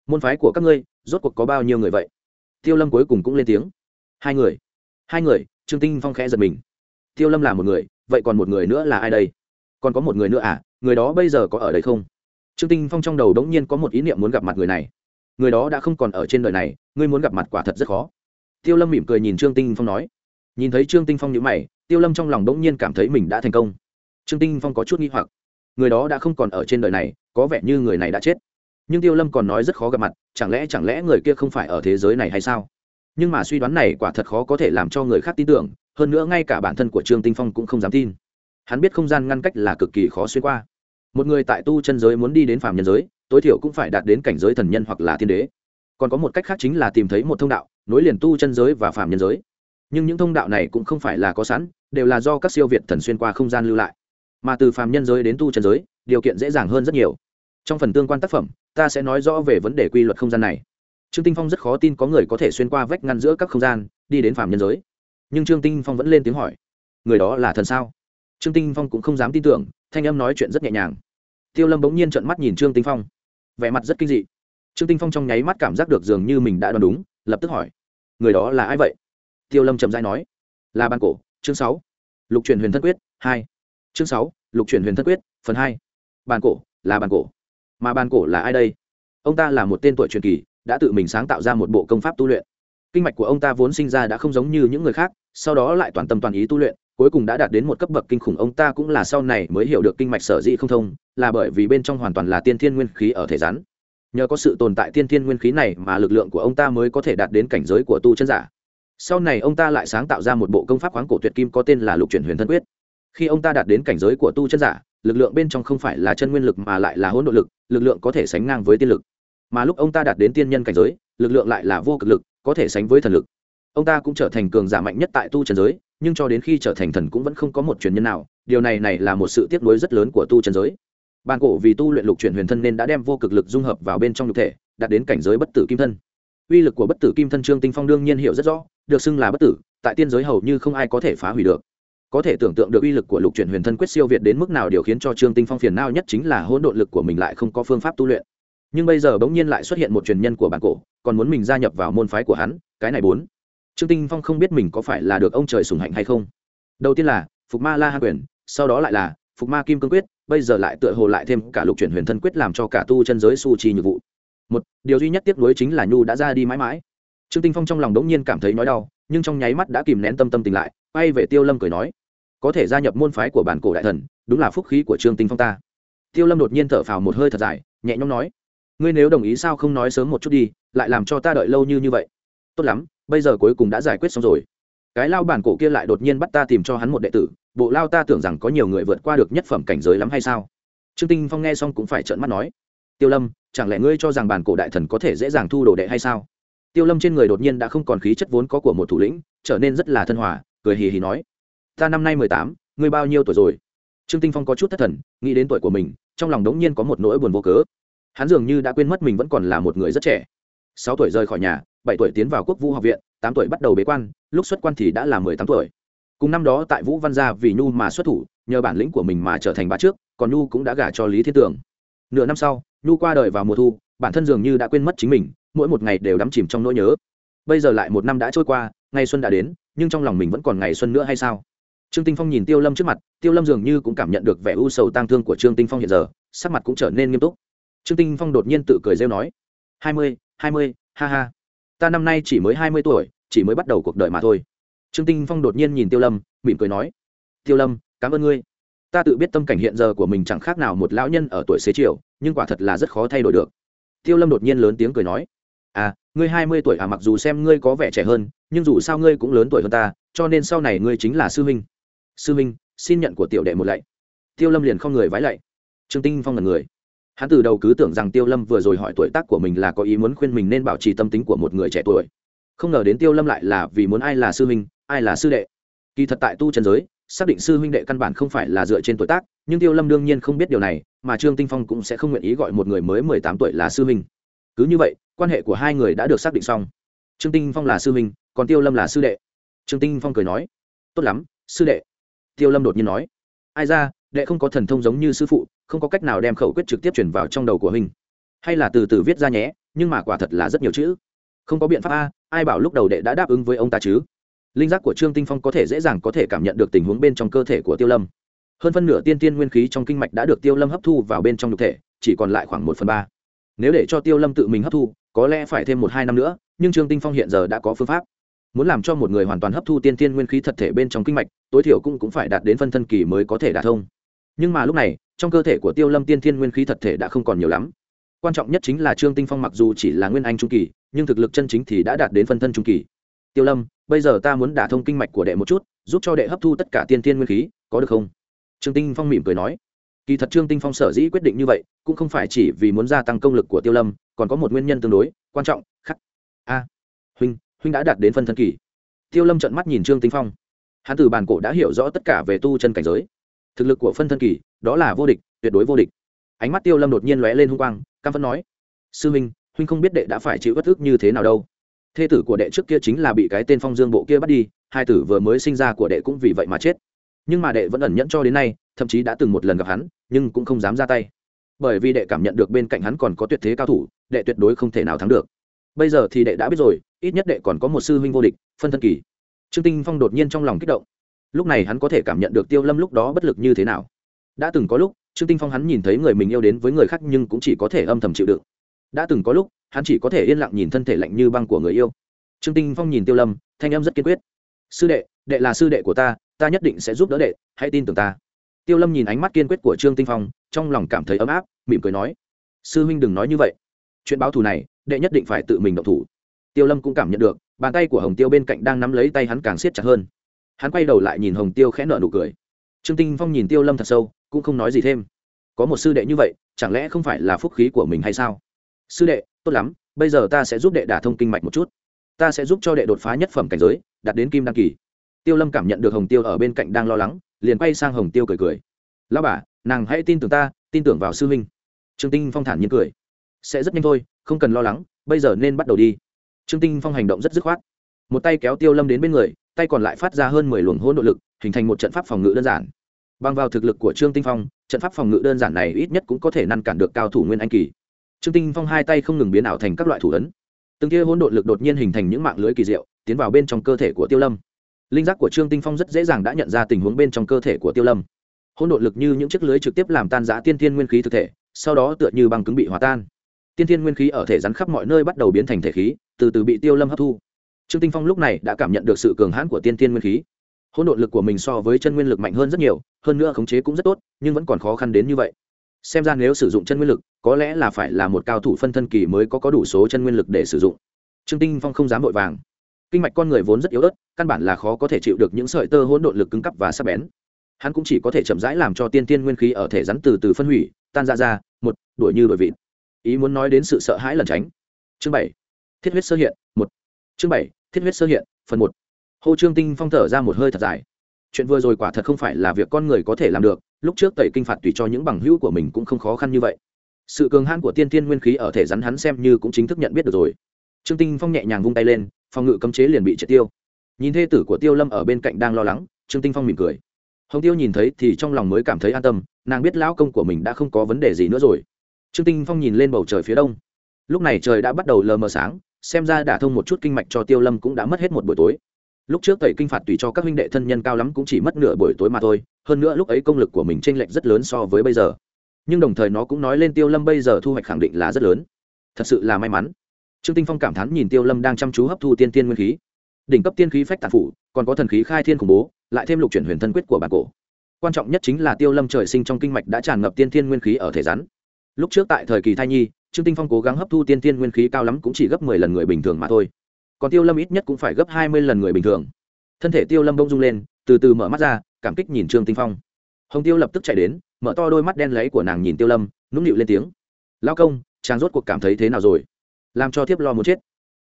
Môn phái của các ngươi, rốt cuộc có bao nhiêu người vậy? Tiêu lâm cuối cùng cũng lên tiếng. Hai người. Hai người? Trương tinh phong khẽ giật mình. Tiêu lâm là một người, vậy còn một người nữa là ai đây? Còn có một người nữa à? Người đó bây giờ có ở đây không? Trương tinh phong trong đầu đống nhiên có một ý niệm muốn gặp mặt người này. Người đó đã không còn ở trên đời này, ngươi muốn gặp mặt quả thật rất khó. Tiêu lâm mỉm cười nhìn trương tinh phong nói. Nhìn thấy trương tinh phong nhữ mày, tiêu lâm trong lòng đống nhiên cảm thấy mình đã thành công. Trương tinh phong có chút nghi hoặc. Người đó đã không còn ở trên đời này, có vẻ như người này đã chết. Nhưng tiêu lâm còn nói rất khó gặp mặt, chẳng lẽ chẳng lẽ người kia không phải ở thế giới này hay sao? Nhưng mà suy đoán này quả thật khó có thể làm cho người khác tin tưởng, hơn nữa ngay cả bản thân của trương tinh phong cũng không dám tin hắn biết không gian ngăn cách là cực kỳ khó xuyên qua. Một người tại tu chân giới muốn đi đến phạm nhân giới, tối thiểu cũng phải đạt đến cảnh giới thần nhân hoặc là thiên đế. Còn có một cách khác chính là tìm thấy một thông đạo, nối liền tu chân giới và phạm nhân giới. Nhưng những thông đạo này cũng không phải là có sẵn, đều là do các siêu việt thần xuyên qua không gian lưu lại. Mà từ phàm nhân giới đến tu chân giới, điều kiện dễ dàng hơn rất nhiều. Trong phần tương quan tác phẩm, ta sẽ nói rõ về vấn đề quy luật không gian này. Trương tinh phong rất khó tin có người có thể xuyên qua vách ngăn giữa các không gian, đi đến phàm nhân giới. Nhưng trương tinh phong vẫn lên tiếng hỏi, người đó là thần sao? Trương tinh phong cũng không dám tin tưởng, thanh âm nói chuyện rất nhẹ nhàng. Tiêu lâm bỗng nhiên trợn mắt nhìn trương tinh phong. Vẻ mặt rất kinh dị. Trương tinh phong trong nháy mắt cảm giác được dường như mình đã đoán đúng, lập tức hỏi, người đó là ai vậy? Tiêu lâm trầm dai nói, là ban cổ, chương sáu, lục truyền huyền thân quyết, hai. Chương sáu, lục truyền huyền thân quyết, phần hai. Bàn cổ, là bàn cổ. Mà bàn cổ là ai đây? Ông ta là một tên tuổi truyền kỳ, đã tự mình sáng tạo ra một bộ công pháp tu luyện. Kinh mạch của ông ta vốn sinh ra đã không giống như những người khác, sau đó lại toàn tâm toàn ý tu luyện cuối cùng đã đạt đến một cấp bậc kinh khủng, ông ta cũng là sau này mới hiểu được kinh mạch sở dĩ không thông, là bởi vì bên trong hoàn toàn là tiên thiên nguyên khí ở thể rắn. Nhờ có sự tồn tại tiên thiên nguyên khí này mà lực lượng của ông ta mới có thể đạt đến cảnh giới của tu chân giả. Sau này ông ta lại sáng tạo ra một bộ công pháp khoáng cổ tuyệt kim có tên là lục chuyển huyền thân quyết. Khi ông ta đạt đến cảnh giới của tu chân giả, lực lượng bên trong không phải là chân nguyên lực mà lại là hỗn độ lực lực lượng có thể sánh ngang với tiên lực. Mà lúc ông ta đạt đến tiên nhân cảnh giới, lực lượng lại là vô cực lực, có thể sánh với thần lực. Ông ta cũng trở thành cường giả mạnh nhất tại tu trần giới nhưng cho đến khi trở thành thần cũng vẫn không có một truyền nhân nào, điều này này là một sự tiếc nuối rất lớn của tu trần giới. Bàn cổ vì tu luyện lục chuyển huyền thân nên đã đem vô cực lực dung hợp vào bên trong nhục thể, đạt đến cảnh giới bất tử kim thân. Uy lực của bất tử kim thân trương tinh phong đương nhiên hiểu rất rõ, được xưng là bất tử, tại tiên giới hầu như không ai có thể phá hủy được. Có thể tưởng tượng được uy lực của lục chuyển huyền thân quyết siêu việt đến mức nào điều khiến cho trương tinh phong phiền nao nhất chính là hỗn độn lực của mình lại không có phương pháp tu luyện. Nhưng bây giờ bỗng nhiên lại xuất hiện một truyền nhân của bản cổ, còn muốn mình gia nhập vào môn phái của hắn, cái này bốn trương tinh phong không biết mình có phải là được ông trời sủng hạnh hay không. Đầu tiên là, phục ma la hạ quyền, sau đó lại là, phục ma kim cương quyết, bây giờ lại tựa hồ lại thêm cả lục chuyển huyền thân quyết làm cho cả tu chân giới su trì nhiệm vụ. Một, điều duy nhất tiếc nuối chính là nhu đã ra đi mãi mãi. Trương tinh phong trong lòng đống nhiên cảm thấy nói đau, nhưng trong nháy mắt đã kìm nén tâm tâm tình lại, quay về tiêu lâm cười nói, có thể gia nhập môn phái của bản cổ đại thần, đúng là phúc khí của trương tinh phong ta. Tiêu lâm đột nhiên thở phào một hơi thật dài, nhẹ nhõm nói, ngươi nếu đồng ý sao không nói sớm một chút đi, lại làm cho ta đợi lâu như như vậy. Tốt lắm bây giờ cuối cùng đã giải quyết xong rồi. Cái lao bản cổ kia lại đột nhiên bắt ta tìm cho hắn một đệ tử, bộ lao ta tưởng rằng có nhiều người vượt qua được nhất phẩm cảnh giới lắm hay sao? Trương tinh phong nghe xong cũng phải trợn mắt nói, tiêu lâm, chẳng lẽ ngươi cho rằng bản cổ đại thần có thể dễ dàng thu đồ đệ hay sao? Tiêu lâm trên người đột nhiên đã không còn khí chất vốn có của một thủ lĩnh, trở nên rất là thân hòa, cười hì hì nói, ta năm nay mười tám, ngươi bao nhiêu tuổi rồi? Trương tinh phong có chút thất thần, nghĩ đến tuổi của mình, trong lòng đống nhiên có một nỗi buồn vô cớ. Hắn dường như đã quên mất mình vẫn còn là một người rất trẻ. Sáu tuổi rời khỏi nhà bảy tuổi tiến vào quốc vũ học viện, tám tuổi bắt đầu bế quan, lúc xuất quan thì đã là mười tám tuổi. Cùng năm đó tại vũ văn gia vì nhu mà xuất thủ, nhờ bản lĩnh của mình mà trở thành bá trước, còn nhu cũng đã gả cho lý thiên tường. Nửa năm sau, nhu qua đời vào mùa thu, bản thân dường như đã quên mất chính mình, mỗi một ngày đều đắm chìm trong nỗi nhớ. Bây giờ lại một năm đã trôi qua, ngày xuân đã đến, nhưng trong lòng mình vẫn còn ngày xuân nữa hay sao? Trương tinh phong nhìn tiêu lâm trước mặt, tiêu lâm dường như cũng cảm nhận được vẻ u sầu tang thương của trương tinh phong hiện giờ, sắc mặt cũng trở nên nghiêm túc. Trương tinh phong đột nhiên tự cười rêu nói, hai mươi hai mươi, ha ha ta năm nay chỉ mới hai mươi tuổi, chỉ mới bắt đầu cuộc đời mà thôi. Trương tinh phong đột nhiên nhìn tiêu lâm, mỉm cười nói, tiêu lâm, cảm ơn ngươi. Ta tự biết tâm cảnh hiện giờ của mình chẳng khác nào một lão nhân ở tuổi xế chiều, nhưng quả thật là rất khó thay đổi được. Tiêu lâm đột nhiên lớn tiếng cười nói à ngươi hai mươi tuổi à mặc dù xem ngươi có vẻ trẻ hơn, nhưng dù sao ngươi cũng lớn tuổi hơn ta, cho nên sau này ngươi chính là sư huynh. Sư huynh, xin nhận của tiểu đệ một lạy. Tiêu lâm liền không người vái lạy. Trương tinh phong là người hắn từ đầu cứ tưởng rằng tiêu lâm vừa rồi hỏi tuổi tác của mình là có ý muốn khuyên mình nên bảo trì tâm tính của một người trẻ tuổi. Không ngờ đến tiêu lâm lại là vì muốn ai là sư huynh, ai là sư đệ. Kỳ thật tại tu trần giới, xác định sư huynh đệ căn bản không phải là dựa trên tuổi tác, nhưng tiêu lâm đương nhiên không biết điều này, mà trương tinh phong cũng sẽ không nguyện ý gọi một người mới mười tám tuổi là sư huynh. Cứ như vậy, quan hệ của hai người đã được xác định xong. Trương tinh phong là sư huynh, còn tiêu lâm là sư đệ. Trương tinh phong cười nói, tốt lắm, sư đệ. Tiêu lâm đột nhiên nói, ai ra, đệ không có thần thông giống như sư phụ không có cách nào đem khẩu quyết trực tiếp chuyển vào trong đầu của huynh hay là từ từ viết ra nhé nhưng mà quả thật là rất nhiều chữ. Không có biện pháp a ai bảo lúc đầu đệ đã đáp ứng với ông ta chứ? Linh giác của trương tinh phong có thể dễ dàng có thể cảm nhận được tình huống bên trong cơ thể của tiêu lâm. Hơn phân nửa tiên tiên nguyên khí trong kinh mạch đã được tiêu lâm hấp thu vào bên trong nhục thể chỉ còn lại khoảng một phần ba. Nếu để cho tiêu lâm tự mình hấp thu có lẽ phải thêm một hai năm nữa nhưng trương tinh phong hiện giờ đã có phương pháp. Muốn làm cho một người hoàn toàn hấp thu tiên tiên nguyên khí thật thể bên trong kinh mạch tối thiểu cũng, cũng phải đạt đến phân thân kỳ mới có thể đả thông nhưng mà lúc này, trong cơ thể của tiêu lâm tiên thiên nguyên khí thật thể đã không còn nhiều lắm. Quan trọng nhất chính là trương tinh phong mặc dù chỉ là nguyên anh trung kỳ, nhưng thực lực chân chính thì đã đạt đến phân thân trung kỳ. Tiêu lâm, bây giờ ta muốn đả thông kinh mạch của đệ một chút, giúp cho đệ hấp thu tất cả tiên thiên nguyên khí, có được không? Trương tinh phong mỉm cười nói. Kỳ thật trương tinh phong sở dĩ quyết định như vậy, cũng không phải chỉ vì muốn gia tăng công lực của tiêu lâm, còn có một nguyên nhân tương đối, quan trọng, khắc. A, huynh huynh đã đạt đến phân thân kỳ. Tiêu lâm trợn mắt nhìn trương tinh phong. Hắn từ bàn cổ đã hiểu rõ tất cả về tu chân cảnh giới thực lực của phân thân kỳ, đó là vô địch, tuyệt đối vô địch. Ánh mắt tiêu lâm đột nhiên lóe lên hung quang cam phân nói, sư huynh huynh không biết đệ đã phải chịu bất ức như thế nào đâu. Thê tử của đệ trước kia chính là bị cái tên phong dương bộ kia bắt đi, hai tử vừa mới sinh ra của đệ cũng vì vậy mà chết. Nhưng mà đệ vẫn ẩn nhẫn cho đến nay, thậm chí đã từng một lần gặp hắn, nhưng cũng không dám ra tay. Bởi vì đệ cảm nhận được bên cạnh hắn còn có tuyệt thế cao thủ, đệ tuyệt đối không thể nào thắng được. Bây giờ thì đệ đã biết rồi, ít nhất đệ còn có một sư huynh vô địch, phân thân kỳ. Trương tinh phong đột nhiên trong lòng kích động lúc này hắn có thể cảm nhận được tiêu lâm lúc đó bất lực như thế nào. Đã từng có lúc, trương tinh phong hắn nhìn thấy người mình yêu đến với người khác nhưng cũng chỉ có thể âm thầm chịu đựng. Đã từng có lúc, hắn chỉ có thể yên lặng nhìn thân thể lạnh như băng của người yêu. Trương tinh phong nhìn tiêu lâm, thanh âm rất kiên quyết. Sư đệ đệ là sư đệ của ta ta nhất định sẽ giúp đỡ đệ, hãy tin tưởng ta. Tiêu lâm nhìn ánh mắt kiên quyết của trương tinh phong, trong lòng cảm thấy ấm áp, mỉm cười nói, sư huynh đừng nói như vậy. Chuyện báo thù này, đệ nhất định phải tự mình động thủ. Tiêu lâm cũng cảm nhận được, bàn tay của hồng tiêu bên cạnh đang nắm lấy tay hắn càng siết chặt hơn hắn quay đầu lại nhìn hồng tiêu khẽ nợ nụ cười. Trương tinh phong nhìn tiêu lâm thật sâu, cũng không nói gì thêm. Có một sư đệ như vậy, chẳng lẽ không phải là phúc khí của mình hay sao? Sư đệ, tốt lắm, bây giờ ta sẽ giúp đệ đả thông kinh mạch một chút. Ta sẽ giúp cho đệ đột phá nhất phẩm cảnh giới, đạt đến kim đăng kỳ. Tiêu lâm cảm nhận được hồng tiêu ở bên cạnh đang lo lắng, liền quay sang hồng tiêu cười cười. Lao bà, nàng hãy tin tưởng ta, tin tưởng vào sư huynh. Trương tinh phong thản nhiên cười. Sẽ rất nhanh thôi, không cần lo lắng, bây giờ nên bắt đầu đi. Trương tinh phong hành động rất dứt khoát. Một tay kéo tiêu lâm đến bên người tay còn lại phát ra hơn mười luồng hỗn độ lực, hình thành một trận pháp phòng ngự đơn giản. Bằng vào thực lực của trương tinh phong, trận pháp phòng ngự đơn giản này ít nhất cũng có thể ngăn cản được cao thủ nguyên anh kỳ. Trương tinh phong hai tay không ngừng biến ảo thành các loại thủ ấn. Từng kia hỗn độn lực đột nhiên hình thành những mạng lưới kỳ diệu, tiến vào bên trong cơ thể của tiêu lâm. Linh giác của trương tinh phong rất dễ dàng đã nhận ra tình huống bên trong cơ thể của tiêu lâm. Hỗn độn lực như những chiếc lưới trực tiếp làm tan giã tiên thiên nguyên khí thực thể, sau đó tựa như băng cứng bị hòa tan. Tiên thiên nguyên khí ở thể rắn khắp mọi nơi bắt đầu biến thành thể khí, từ từ bị tiêu lâm hấp thu trương tinh phong lúc này đã cảm nhận được sự cường hãn của tiên thiên nguyên khí. Hỗn độn lực của mình so với chân nguyên lực mạnh hơn rất nhiều, hơn nữa khống chế cũng rất tốt, nhưng vẫn còn khó khăn đến như vậy. Xem ra nếu sử dụng chân nguyên lực, có lẽ là phải là một cao thủ phân thân kỳ mới có có đủ số chân nguyên lực để sử dụng. Trương tinh phong không dám vội vàng. Kinh mạch con người vốn rất yếu ớt, căn bản là khó có thể chịu được những sợi tơ hỗn độn lực cứng cắp và sắc bén. Hắn cũng chỉ có thể chậm rãi làm cho tiên tiên nguyên khí ở thể rắn từ từ phân hủy, tan ra ra, một, đuổi như đuổi vịt. Ý muốn nói đến sự sợ hãi lẩn tránh. Chương bảy. Thiết huyết sơ hiện, một. Chương bảy thiết huyết sơ hiện, phần một. Hồ trương tinh phong thở ra một hơi thật dài. Chuyện vừa rồi quả thật không phải là việc con người có thể làm được, lúc trước tẩy kinh phạt tùy cho những bằng hữu của mình cũng không khó khăn như vậy. Sự cường hãn của tiên tiên nguyên khí ở thể rắn hắn xem như cũng chính thức nhận biết được rồi. Trương tinh phong nhẹ nhàng vung tay lên, phòng ngự cấm chế liền bị triệt tiêu. Nhìn thê tử của tiêu lâm ở bên cạnh đang lo lắng, trương tinh phong mỉm cười. Hồng tiêu nhìn thấy thì trong lòng mới cảm thấy an tâm, nàng biết lão công của mình đã không có vấn đề gì nữa rồi. Trương tinh phong nhìn lên bầu trời phía đông. Lúc này trời đã bắt đầu lờ mờ sáng xem ra đả thông một chút kinh mạch cho tiêu lâm cũng đã mất hết một buổi tối. Lúc trước tẩy kinh phạt tùy cho các huynh đệ thân nhân cao lắm cũng chỉ mất nửa buổi tối mà thôi, hơn nữa lúc ấy công lực của mình t r ê n lệch rất lớn so với bây giờ. Nhưng đồng thời nó cũng nói lên tiêu lâm bây giờ thu hoạch khẳng định là rất lớn. Thật sự là may mắn. Trương tinh phong cảm thán nhìn tiêu lâm đang chăm chú hấp thu tiên tiên nguyên khí. Đỉnh cấp tiên khí phách tàn phủ, còn có thần khí khai thiên khủng bố, lại thêm lục chuyển huyền thân quyết của bản cổ. Quan trọng nhất chính là tiêu lâm trời sinh trong kinh mạch đã tràn ngập tiên thiên nguyên khí ở thể rắn. Lúc trước tại thời kỳ thai nhi trương tinh phong cố gắng hấp thu tiên thiên nguyên khí cao lắm cũng chỉ gấp mười lần người bình thường mà thôi. Còn tiêu lâm ít nhất cũng phải gấp hai mươi lần người bình thường. Thân thể tiêu lâm bông rung lên, từ từ mở mắt ra, cảm kích nhìn trương tinh phong. Hồng tiêu lập tức chạy đến, mở to đôi mắt đen lấy của nàng nhìn tiêu lâm, nũng nịu lên tiếng. Lao công, chàng rốt cuộc cảm thấy thế nào rồi? Làm cho thiếp lo muốn chết.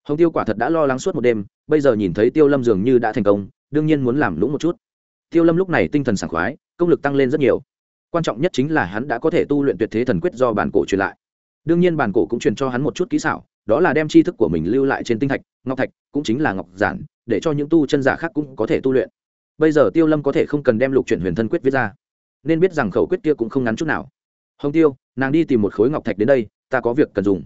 Hồng tiêu quả thật đã lo lắng suốt một đêm, bây giờ nhìn thấy tiêu lâm dường như đã thành công, đương nhiên muốn làm lũng một chút. Tiêu lâm lúc này tinh thần sảng khoái, công lực tăng lên rất nhiều. Quan trọng nhất chính là hắn đã có thể tu luyện tuyệt thế thần quyết do bản cổ truyền lại đương nhiên bản cổ cũng truyền cho hắn một chút kỹ xảo, đó là đem tri thức của mình lưu lại trên tinh thạch, ngọc thạch, cũng chính là ngọc giản, để cho những tu chân giả khác cũng có thể tu luyện. Bây giờ tiêu lâm có thể không cần đem lục chuyển huyền thân quyết viết ra, nên biết rằng khẩu quyết kia cũng không ngắn chút nào. Hồng tiêu, nàng đi tìm một khối ngọc thạch đến đây, ta có việc cần dùng.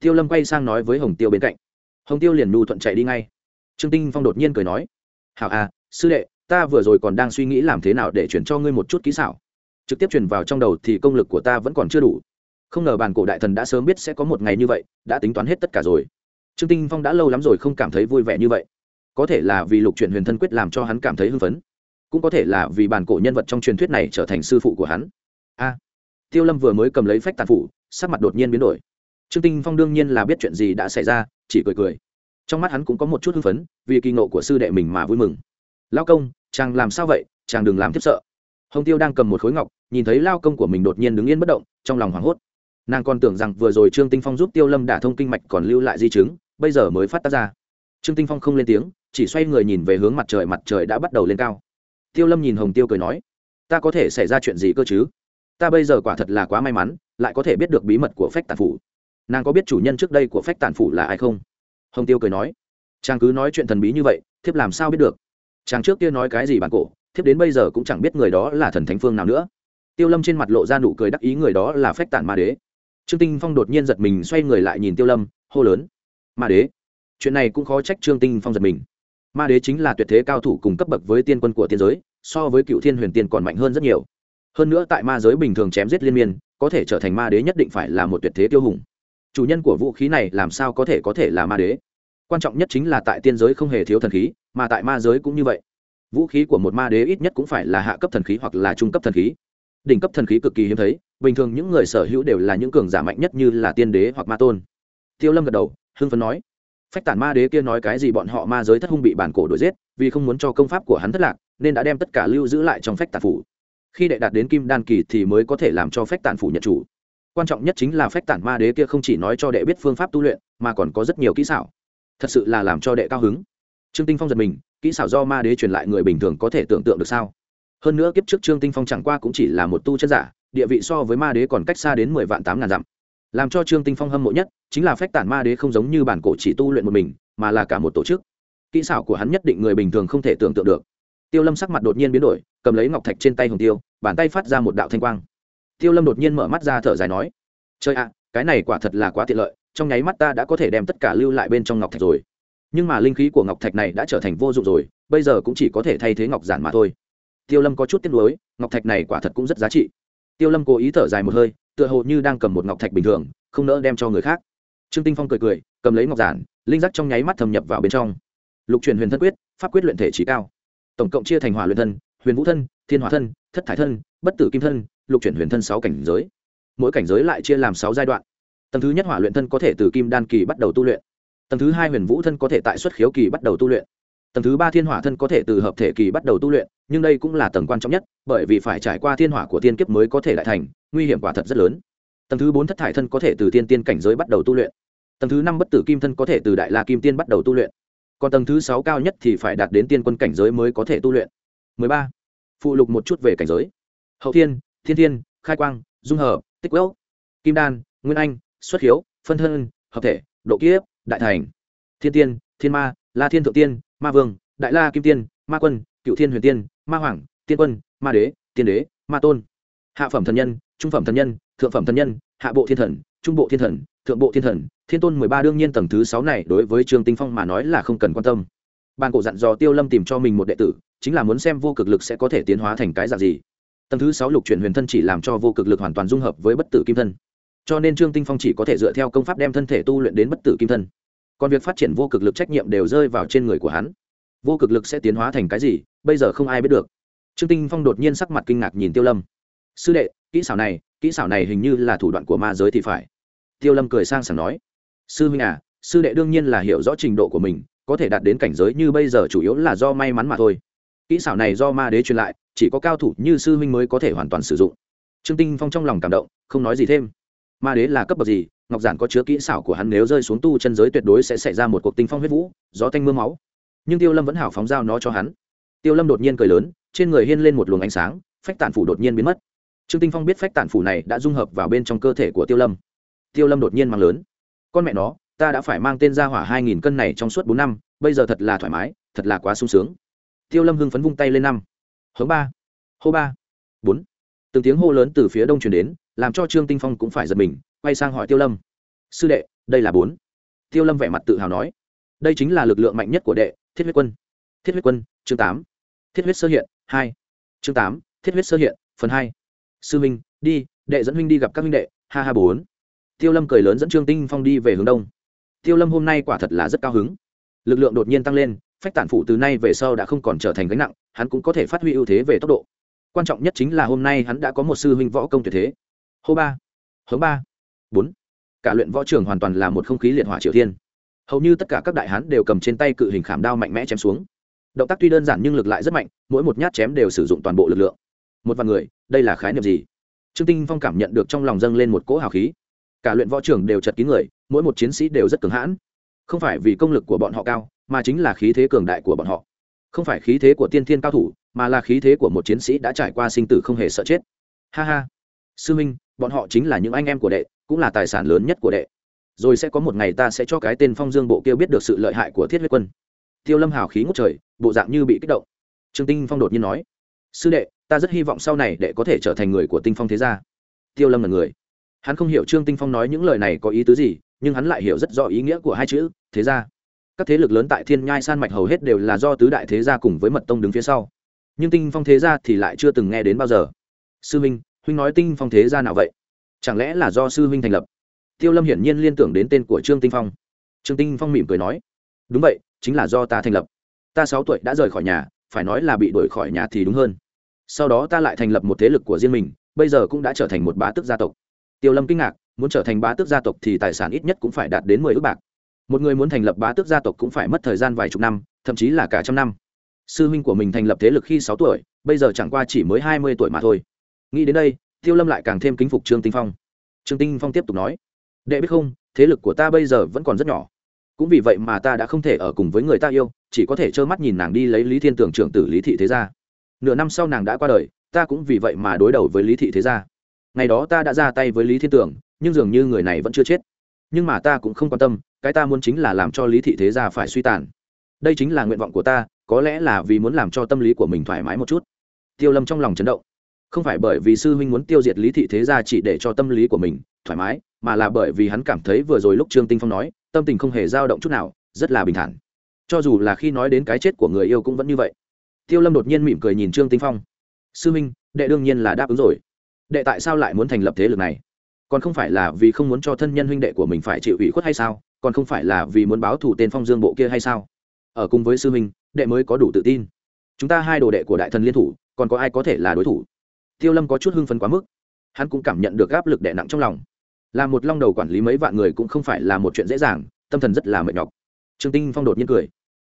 Tiêu lâm quay sang nói với hồng tiêu bên cạnh. Hồng tiêu liền nhu thuận chạy đi ngay. Trương tinh phong đột nhiên cười nói, hảo à sư đệ, ta vừa rồi còn đang suy nghĩ làm thế nào để chuyển cho ngươi một chút kỹ xảo. Trực tiếp truyền vào trong đầu thì công lực của ta vẫn còn chưa đủ không ngờ bàn cổ đại thần đã sớm biết sẽ có một ngày như vậy đã tính toán hết tất cả rồi. Trương tinh phong đã lâu lắm rồi không cảm thấy vui vẻ như vậy. Có thể là vì lục truyền huyền thân quyết làm cho hắn cảm thấy hưng phấn cũng có thể là vì bản cổ nhân vật trong truyền thuyết này trở thành sư phụ của hắn. A! Tiêu lâm vừa mới cầm lấy phách tàn phụ, sắc mặt đột nhiên biến đổi. Trương tinh phong đương nhiên là biết chuyện gì đã xảy ra chỉ cười cười. Trong mắt hắn cũng có một chút hưng phấn vì kỳ ngộ của sư đệ mình mà vui mừng. Lao công chàng làm sao vậy? Chàng đừng làm tiếp sợ. Hồng tiêu đang cầm một khối ngọc nhìn thấy lao công của mình đột nhiên đứng yên bất động trong lòng hoảng hốt nàng còn tưởng rằng vừa rồi trương tinh phong giúp tiêu lâm đả thông kinh mạch còn lưu lại di chứng, bây giờ mới phát tác ra. Trương tinh phong không lên tiếng, chỉ xoay người nhìn về hướng mặt trời mặt trời đã bắt đầu lên cao. Tiêu lâm nhìn hồng tiêu cười nói, ta có thể xảy ra chuyện gì cơ chứ? Ta bây giờ quả thật là quá may mắn, lại có thể biết được bí mật của phách tản phủ. Nàng có biết chủ nhân trước đây của phách tản phủ là ai không? Hồng tiêu cười nói, chàng cứ nói chuyện thần bí như vậy, thiếp làm sao biết được? Chàng trước kia nói cái gì bản cổ, thiếp đến bây giờ cũng chẳng biết người đó là thần thánh phương nào nữa. Tiêu lâm trên mặt lộ ra nụ cười đắc ý, người đó là phách tản ma đế trương tinh phong đột nhiên giật mình xoay người lại nhìn tiêu lâm, hô lớn, ma đế. Chuyện này cũng khó trách trương tinh phong giật mình. Ma đế chính là tuyệt thế cao thủ cùng cấp bậc với tiên quân của tiên giới, so với cựu thiên huyền tiên còn mạnh hơn rất nhiều. Hơn nữa tại ma giới bình thường chém giết liên miên, có thể trở thành ma đế nhất định phải là một tuyệt thế tiêu hùng. Chủ nhân của vũ khí này làm sao có thể có thể là ma đế? Quan trọng nhất chính là tại tiên giới không hề thiếu thần khí, mà tại ma giới cũng như vậy. Vũ khí của một ma đế ít nhất cũng phải là hạ cấp thần khí hoặc là trung cấp thần khí. Đỉnh cấp thần khí cực kỳ hiếm thấy bình thường những người sở hữu đều là những cường giả mạnh nhất như là tiên đế hoặc ma tôn. Tiêu lâm gật đầu, hưng phấn nói, phách tản ma đế kia nói cái gì bọn họ ma giới thất hung bị bản cổ đuổi giết, vì không muốn cho công pháp của hắn thất lạc, nên đã đem tất cả lưu giữ lại trong phách tản phủ. Khi đệ đạt đến kim đan kỳ thì mới có thể làm cho phách tản phủ nhận chủ. Quan trọng nhất chính là phách tản ma đế kia không chỉ nói cho đệ biết phương pháp tu luyện, mà còn có rất nhiều kỹ xảo. Thật sự là làm cho đệ cao hứng. Trương tinh phong giật mình, kỹ xảo do ma đế truyền lại người bình thường có thể tưởng tượng được sao? Hơn nữa kiếp trước trương tinh phong chẳng qua cũng chỉ là một tu chân giả địa vị so với ma đế còn cách xa đến mười vạn tám ngàn dặm. Làm cho trương tinh phong hâm mộ nhất chính là phách tản ma đế không giống như bản cổ chỉ tu luyện một mình, mà là cả một tổ chức. Kỹ xảo của hắn nhất định người bình thường không thể tưởng tượng được. Tiêu lâm sắc mặt đột nhiên biến đổi, cầm lấy ngọc thạch trên tay hồng tiêu, bàn tay phát ra một đạo thanh quang. Tiêu lâm đột nhiên mở mắt ra thở dài nói chơi ạ, cái này quả thật là quá tiện lợi, trong nháy mắt ta đã có thể đem tất cả lưu lại bên trong ngọc thạch rồi. Nhưng mà linh khí của ngọc thạch này đã trở thành vô dụng rồi, bây giờ cũng chỉ có thể thay thế ngọc giản mà thôi. Tiêu lâm có chút tiếc nuối, ngọc thạch này quả thật cũng rất giá trị tiêu lâm cố ý thở dài một hơi, tựa hồ như đang cầm một ngọc thạch bình thường, không nỡ đem cho người khác. Trương tinh phong cười cười, cầm lấy ngọc giản, linh giác trong nháy mắt thâm nhập vào bên trong. Lục truyền huyền thân quyết, pháp quyết luyện thể trí cao. Tổng cộng chia thành hỏa luyện thân, huyền vũ thân, thiên hỏa thân, thất thải thân, bất tử kim thân, lục chuyển huyền thân sáu cảnh giới. Mỗi cảnh giới lại chia làm sáu giai đoạn. Tầng thứ nhất hỏa luyện thân có thể từ kim đan kỳ bắt đầu tu luyện. Tầng thứ hai huyền vũ thân có thể tại xuất khiếu kỳ bắt đầu tu luyện tầng thứ ba thiên hỏa thân có thể từ hợp thể kỳ bắt đầu tu luyện, nhưng đây cũng là tầng quan trọng nhất, bởi vì phải trải qua thiên hỏa của tiên kiếp mới có thể lại thành, nguy hiểm quả thật rất lớn. Tầng thứ bốn thất thải thân có thể từ tiên tiên cảnh giới bắt đầu tu luyện. Tầng thứ năm bất tử kim thân có thể từ đại la kim tiên bắt đầu tu luyện. Còn tầng thứ sáu cao nhất thì phải đạt đến tiên quân cảnh giới mới có thể tu luyện. 13. phụ lục một chút về cảnh giới. Hậu thiên thiên thiên, khai quang, dung hợp, tích quễu kim đan, nguyên anh, xuất hiếu, phân thân, hợp thể, độ kiếp, đại thành. Thiên tiên, thiên ma, la thiên thượng tiên ma vương, đại la kim tiên, ma quân, cựu thiên huyền tiên, ma hoàng, tiên quân, ma đế, tiên đế, ma tôn. Hạ phẩm thần nhân, trung phẩm thần nhân, thượng phẩm thần nhân, hạ bộ thiên thần, trung bộ thiên thần, thượng bộ thiên thần. Thiên tôn mười ba đương nhiên tầng thứ sáu này đối với trương tinh phong mà nói là không cần quan tâm. Ban cổ dặn dò tiêu lâm tìm cho mình một đệ tử, chính là muốn xem vô cực lực sẽ có thể tiến hóa thành cái dạng gì. Tầng thứ sáu lục chuyển huyền thân chỉ làm cho vô cực lực hoàn toàn dung hợp với bất tử kim thân. Cho nên trương tinh phong chỉ có thể dựa theo công pháp đem thân thể tu luyện đến bất tử kim thân còn việc phát triển vô cực lực trách nhiệm đều rơi vào trên người của hắn. Vô cực lực sẽ tiến hóa thành cái gì, bây giờ không ai biết được. Trương tinh phong đột nhiên sắc mặt kinh ngạc nhìn tiêu lâm. Sư đệ, kỹ xảo này, kỹ xảo này hình như là thủ đoạn của ma giới thì phải. Tiêu lâm cười sang sảng nói. Sư huynh à sư đệ đương nhiên là hiểu rõ trình độ của mình, có thể đạt đến cảnh giới như bây giờ chủ yếu là do may mắn mà thôi. Kỹ xảo này do ma đế truyền lại, chỉ có cao thủ như sư huynh mới có thể hoàn toàn sử dụng. Trương tinh phong trong lòng cảm động, không nói gì thêm. Ma đế là cấp bậc gì ngọc giản có chứa kỹ xảo của hắn nếu rơi xuống tu chân giới tuyệt đối sẽ xảy ra một cuộc tinh phong huyết vũ, gió tanh mưa máu. Nhưng tiêu lâm vẫn hảo phóng giao nó cho hắn. Tiêu lâm đột nhiên cười lớn, trên người hiên lên một luồng ánh sáng, phách tản phủ đột nhiên biến mất. Trương tinh phong biết phách tản phủ này đã dung hợp vào bên trong cơ thể của tiêu lâm. Tiêu lâm đột nhiên mang lớn, con mẹ nó, ta đã phải mang tên ra hỏa hai nghìn cân này trong suốt bốn năm, bây giờ thật là thoải mái, thật là quá sung sướng. Tiêu lâm hưng phấn vung tay lên năm. Hớ ba, hô ba, bốn. Từng tiếng hô lớn từ phía đông truyền đến làm cho trương tinh phong cũng phải giật mình, quay sang hỏi tiêu lâm. Sư đệ, đây là bốn. Tiêu lâm vẻ mặt tự hào nói, đây chính là lực lượng mạnh nhất của đệ, thiết huyết quân. Thiết huyết quân, chương tám. Thiết huyết sơ hiện, hai. Chương tám, thiết huyết sơ hiện, phần hai. Sư minh, đi, đệ dẫn huynh đi gặp các huynh đệ, ha ha bốn. Tiêu lâm cười lớn dẫn trương tinh phong đi về hướng đông. Tiêu lâm hôm nay quả thật là rất cao hứng. Lực lượng đột nhiên tăng lên, phách tản phụ từ nay về sau đã không còn trở thành gánh nặng, hắn cũng có thể phát huy ưu thế về tốc độ. Quan trọng nhất chính là hôm nay hắn đã có một sư huynh võ công tuyệt thế hô ba. Hướng ba. Bốn. Cả luyện võ trường hoàn toàn là một không khí liệt hỏa triều thiên. Hầu như tất cả các đại hán đều cầm trên tay cự hình khảm đao mạnh mẽ chém xuống. Động tác tuy đơn giản nhưng lực lại rất mạnh, mỗi một nhát chém đều sử dụng toàn bộ lực lượng. Một vài người, đây là khái niệm gì? Trương tinh phong cảm nhận được trong lòng dâng lên một cỗ hào khí. Cả luyện võ trường đều chật kín người, mỗi một chiến sĩ đều rất cứng hãn. Không phải vì công lực của bọn họ cao, mà chính là khí thế cường đại của bọn họ. Không phải khí thế của tiên thiên cao thủ, mà là khí thế của một chiến sĩ đã trải qua sinh tử không hề sợ chết. Ha ha. Sư minh bọn họ chính là những anh em của đệ, cũng là tài sản lớn nhất của đệ. Rồi sẽ có một ngày ta sẽ cho cái tên phong dương bộ kia biết được sự lợi hại của thiết huyết quân. Tiêu lâm hào khí ngốc trời, bộ dạng như bị kích động. Trương tinh phong đột nhiên nói, sư đệ, ta rất hy vọng sau này đệ có thể trở thành người của tinh phong thế gia. Tiêu lâm là người. Hắn không hiểu trương tinh phong nói những lời này có ý tứ gì, nhưng hắn lại hiểu rất rõ ý nghĩa của hai chữ, thế gia. Các thế lực lớn tại thiên nhai san mạch hầu hết đều là do tứ đại thế gia cùng với mật tông đứng phía sau. Nhưng tinh phong thế gia thì lại chưa từng nghe đến bao giờ. Sư minh huynh nói tinh phong thế gia nào vậy? Chẳng lẽ là do sư huynh thành lập? Tiêu lâm hiển nhiên liên tưởng đến tên của trương tinh phong. Trương tinh phong mỉm cười nói, đúng vậy, chính là do ta thành lập. Ta sáu tuổi đã rời khỏi nhà, phải nói là bị đuổi khỏi nhà thì đúng hơn. Sau đó ta lại thành lập một thế lực của riêng mình, bây giờ cũng đã trở thành một bá tước gia tộc. Tiêu lâm kinh ngạc, muốn trở thành bá tước gia tộc thì tài sản ít nhất cũng phải đạt đến mười ước bạc. Một người muốn thành lập bá tước gia tộc cũng phải mất thời gian vài chục năm, thậm chí là cả trăm năm. Sư huynh của mình thành lập thế lực khi sáu tuổi, bây giờ chẳng qua chỉ mới hai mươi tuổi mà thôi nghĩ đến đây, tiêu lâm lại càng thêm kính phục trương tinh phong. Trương tinh phong tiếp tục nói, đệ biết không, thế lực của ta bây giờ vẫn còn rất nhỏ. Cũng vì vậy mà ta đã không thể ở cùng với người ta yêu, chỉ có thể trơ mắt nhìn nàng đi lấy lý thiên tưởng trưởng tử lý thị thế gia. Nửa năm sau nàng đã qua đời, ta cũng vì vậy mà đối đầu với lý thị thế gia. Ngày đó ta đã ra tay với lý thiên tưởng, nhưng dường như người này vẫn chưa chết. Nhưng mà ta cũng không quan tâm, cái ta muốn chính là làm cho lý thị thế gia phải suy tàn. Đây chính là nguyện vọng của ta, có lẽ là vì muốn làm cho tâm lý của mình thoải mái một chút. Tiêu lâm trong lòng chấn động không phải bởi vì sư huynh muốn tiêu diệt lý thị thế gia chỉ để cho tâm lý của mình thoải mái, mà là bởi vì hắn cảm thấy vừa rồi lúc trương tinh phong nói, tâm tình không hề dao động chút nào, rất là bình thản. Cho dù là khi nói đến cái chết của người yêu cũng vẫn như vậy. Tiêu lâm đột nhiên mỉm cười nhìn trương tinh phong. Sư huynh, đệ đương nhiên là đáp ứng rồi. Đệ tại sao lại muốn thành lập thế lực này? Còn không phải là vì không muốn cho thân nhân huynh đệ của mình phải chịu ủy khuất hay sao? Còn không phải là vì muốn báo thủ tên phong dương bộ kia hay sao? Ở cùng với sư huynh, đệ mới có đủ tự tin. Chúng ta hai đồ đệ của đại thần liên thủ, còn có ai có thể là đối thủ? Tiêu lâm có chút hưng phấn quá mức. Hắn cũng cảm nhận được áp lực đè nặng trong lòng. Là một long đầu quản lý mấy vạn người cũng không phải là một chuyện dễ dàng, tâm thần rất là mệt nhọc. Trương tinh phong đột nhiên cười.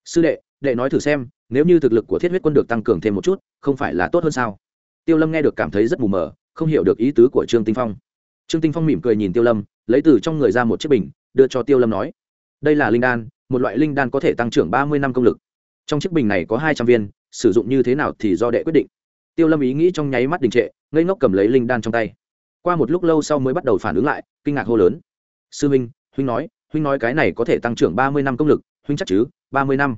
Sư đệ đệ nói thử xem, nếu như thực lực của thiết huyết quân được tăng cường thêm một chút, không phải là tốt hơn sao? Tiêu lâm nghe được cảm thấy rất mù mờ, không hiểu được ý tứ của trương tinh phong. Trương tinh phong mỉm cười nhìn tiêu lâm, lấy từ trong người ra một chiếc bình, đưa cho tiêu lâm nói, đây là linh đan, một loại linh đan có thể tăng trưởng ba mươi năm công lực. Trong chiếc bình này có hai trăm viên, sử dụng như thế nào thì do đệ quyết định tiêu lâm ý nghĩ trong nháy mắt đình trệ, ngây ngốc cầm lấy linh đan trong tay. Qua một lúc lâu sau mới bắt đầu phản ứng lại, kinh ngạc hô lớn. Sư huynh huynh nói huynh nói cái này có thể tăng trưởng ba mươi năm công lực, huynh chắc chứ, ba mươi năm.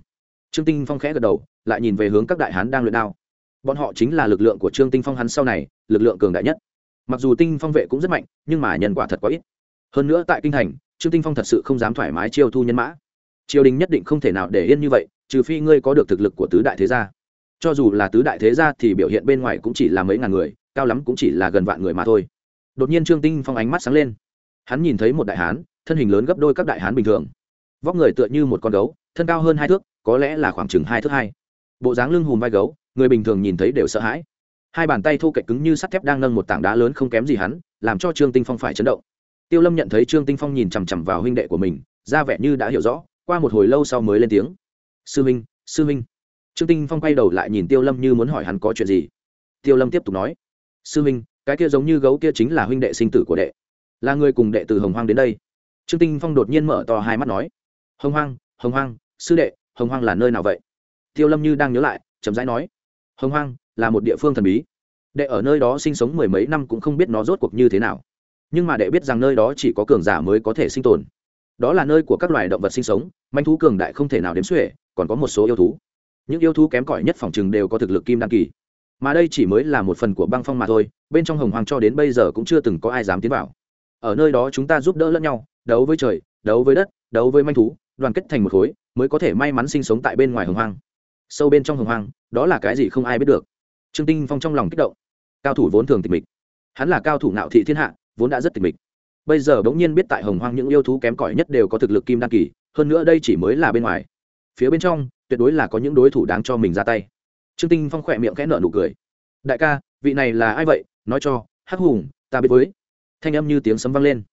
Trương tinh phong khẽ gật đầu, lại nhìn về hướng các đại hán đang luyện đao. Bọn họ chính là lực lượng của trương tinh phong hắn sau này, lực lượng cường đại nhất. Mặc dù tinh phong vệ cũng rất mạnh, nhưng mà nhân quả thật quá ít. Hơn nữa tại kinh thành, trương tinh phong thật sự không dám thoải mái chiêu thu nhân mã. Triều đình nhất định không thể nào để yên như vậy, trừ phi ngươi có được thực lực của tứ đại thế gia cho dù là tứ đại thế gia thì biểu hiện bên ngoài cũng chỉ là mấy ngàn người, cao lắm cũng chỉ là gần vạn người mà thôi. Đột nhiên trương tinh phong ánh mắt sáng lên. Hắn nhìn thấy một đại hán, thân hình lớn gấp đôi các đại hán bình thường. Vóc người tựa như một con gấu, thân cao hơn hai thước, có lẽ là khoảng chừng hai thước hai. Bộ dáng lưng hùm vai gấu, người bình thường nhìn thấy đều sợ hãi. Hai bàn tay thô cạnh cứng như sắt thép đang nâng một tảng đá lớn không kém gì hắn, làm cho trương tinh phong phải chấn động. Tiêu lâm nhận thấy trương tinh phong nhìn chằm chằm vào huynh đệ của mình, ra vẻ như đã hiểu rõ, qua một hồi lâu sau mới lên tiếng. Sư minh sư minh trương tinh phong quay đầu lại nhìn tiêu lâm như muốn hỏi hắn có chuyện gì. Tiêu lâm tiếp tục nói sư huynh, cái kia giống như gấu kia chính là huynh đệ sinh tử của đệ. Là người cùng đệ từ hồng hoang đến đây. Trương tinh phong đột nhiên mở to hai mắt nói hồng hoang hồng hoang sư đệ hồng hoang là nơi nào vậy? Tiêu lâm như đang nhớ lại chậm rãi nói hồng hoang là một địa phương thần bí. Đệ ở nơi đó sinh sống mười mấy năm cũng không biết nó rốt cuộc như thế nào. Nhưng mà đệ biết rằng nơi đó chỉ có cường giả mới có thể sinh tồn. Đó là nơi của các loài động vật sinh sống manh thú cường đại không thể nào đếm xuể còn có một số yêu thú những yêu thú kém cỏi nhất phòng chừng đều có thực lực kim đan kỳ. Mà đây chỉ mới là một phần của băng phong mà thôi, bên trong hồng hoàng cho đến bây giờ cũng chưa từng có ai dám tiến vào. Ở nơi đó chúng ta giúp đỡ lẫn nhau, đấu với trời, đấu với đất, đấu với manh thú, đoàn kết thành một khối, mới có thể may mắn sinh sống tại bên ngoài hồng hoang. Sâu bên trong hồng hoang, đó là cái gì không ai biết được. Trương tinh phong trong lòng kích động. Cao thủ vốn thường tịch mịch. Hắn là cao thủ nạo thị thiên hạ, vốn đã rất tịch mịch. Bây giờ bỗng nhiên biết tại hồng hoang những yêu thú kém cỏi nhất đều có thực lực kim đan kỳ, hơn nữa đây chỉ mới là bên ngoài phía bên trong, tuyệt đối là có những đối thủ đáng cho mình ra tay. Trương tinh phong khỏe miệng khẽ nở nụ cười. Đại ca, vị này là ai vậy? Nói cho, hắc hùng, ta biết với. Thanh âm như tiếng sấm vang lên.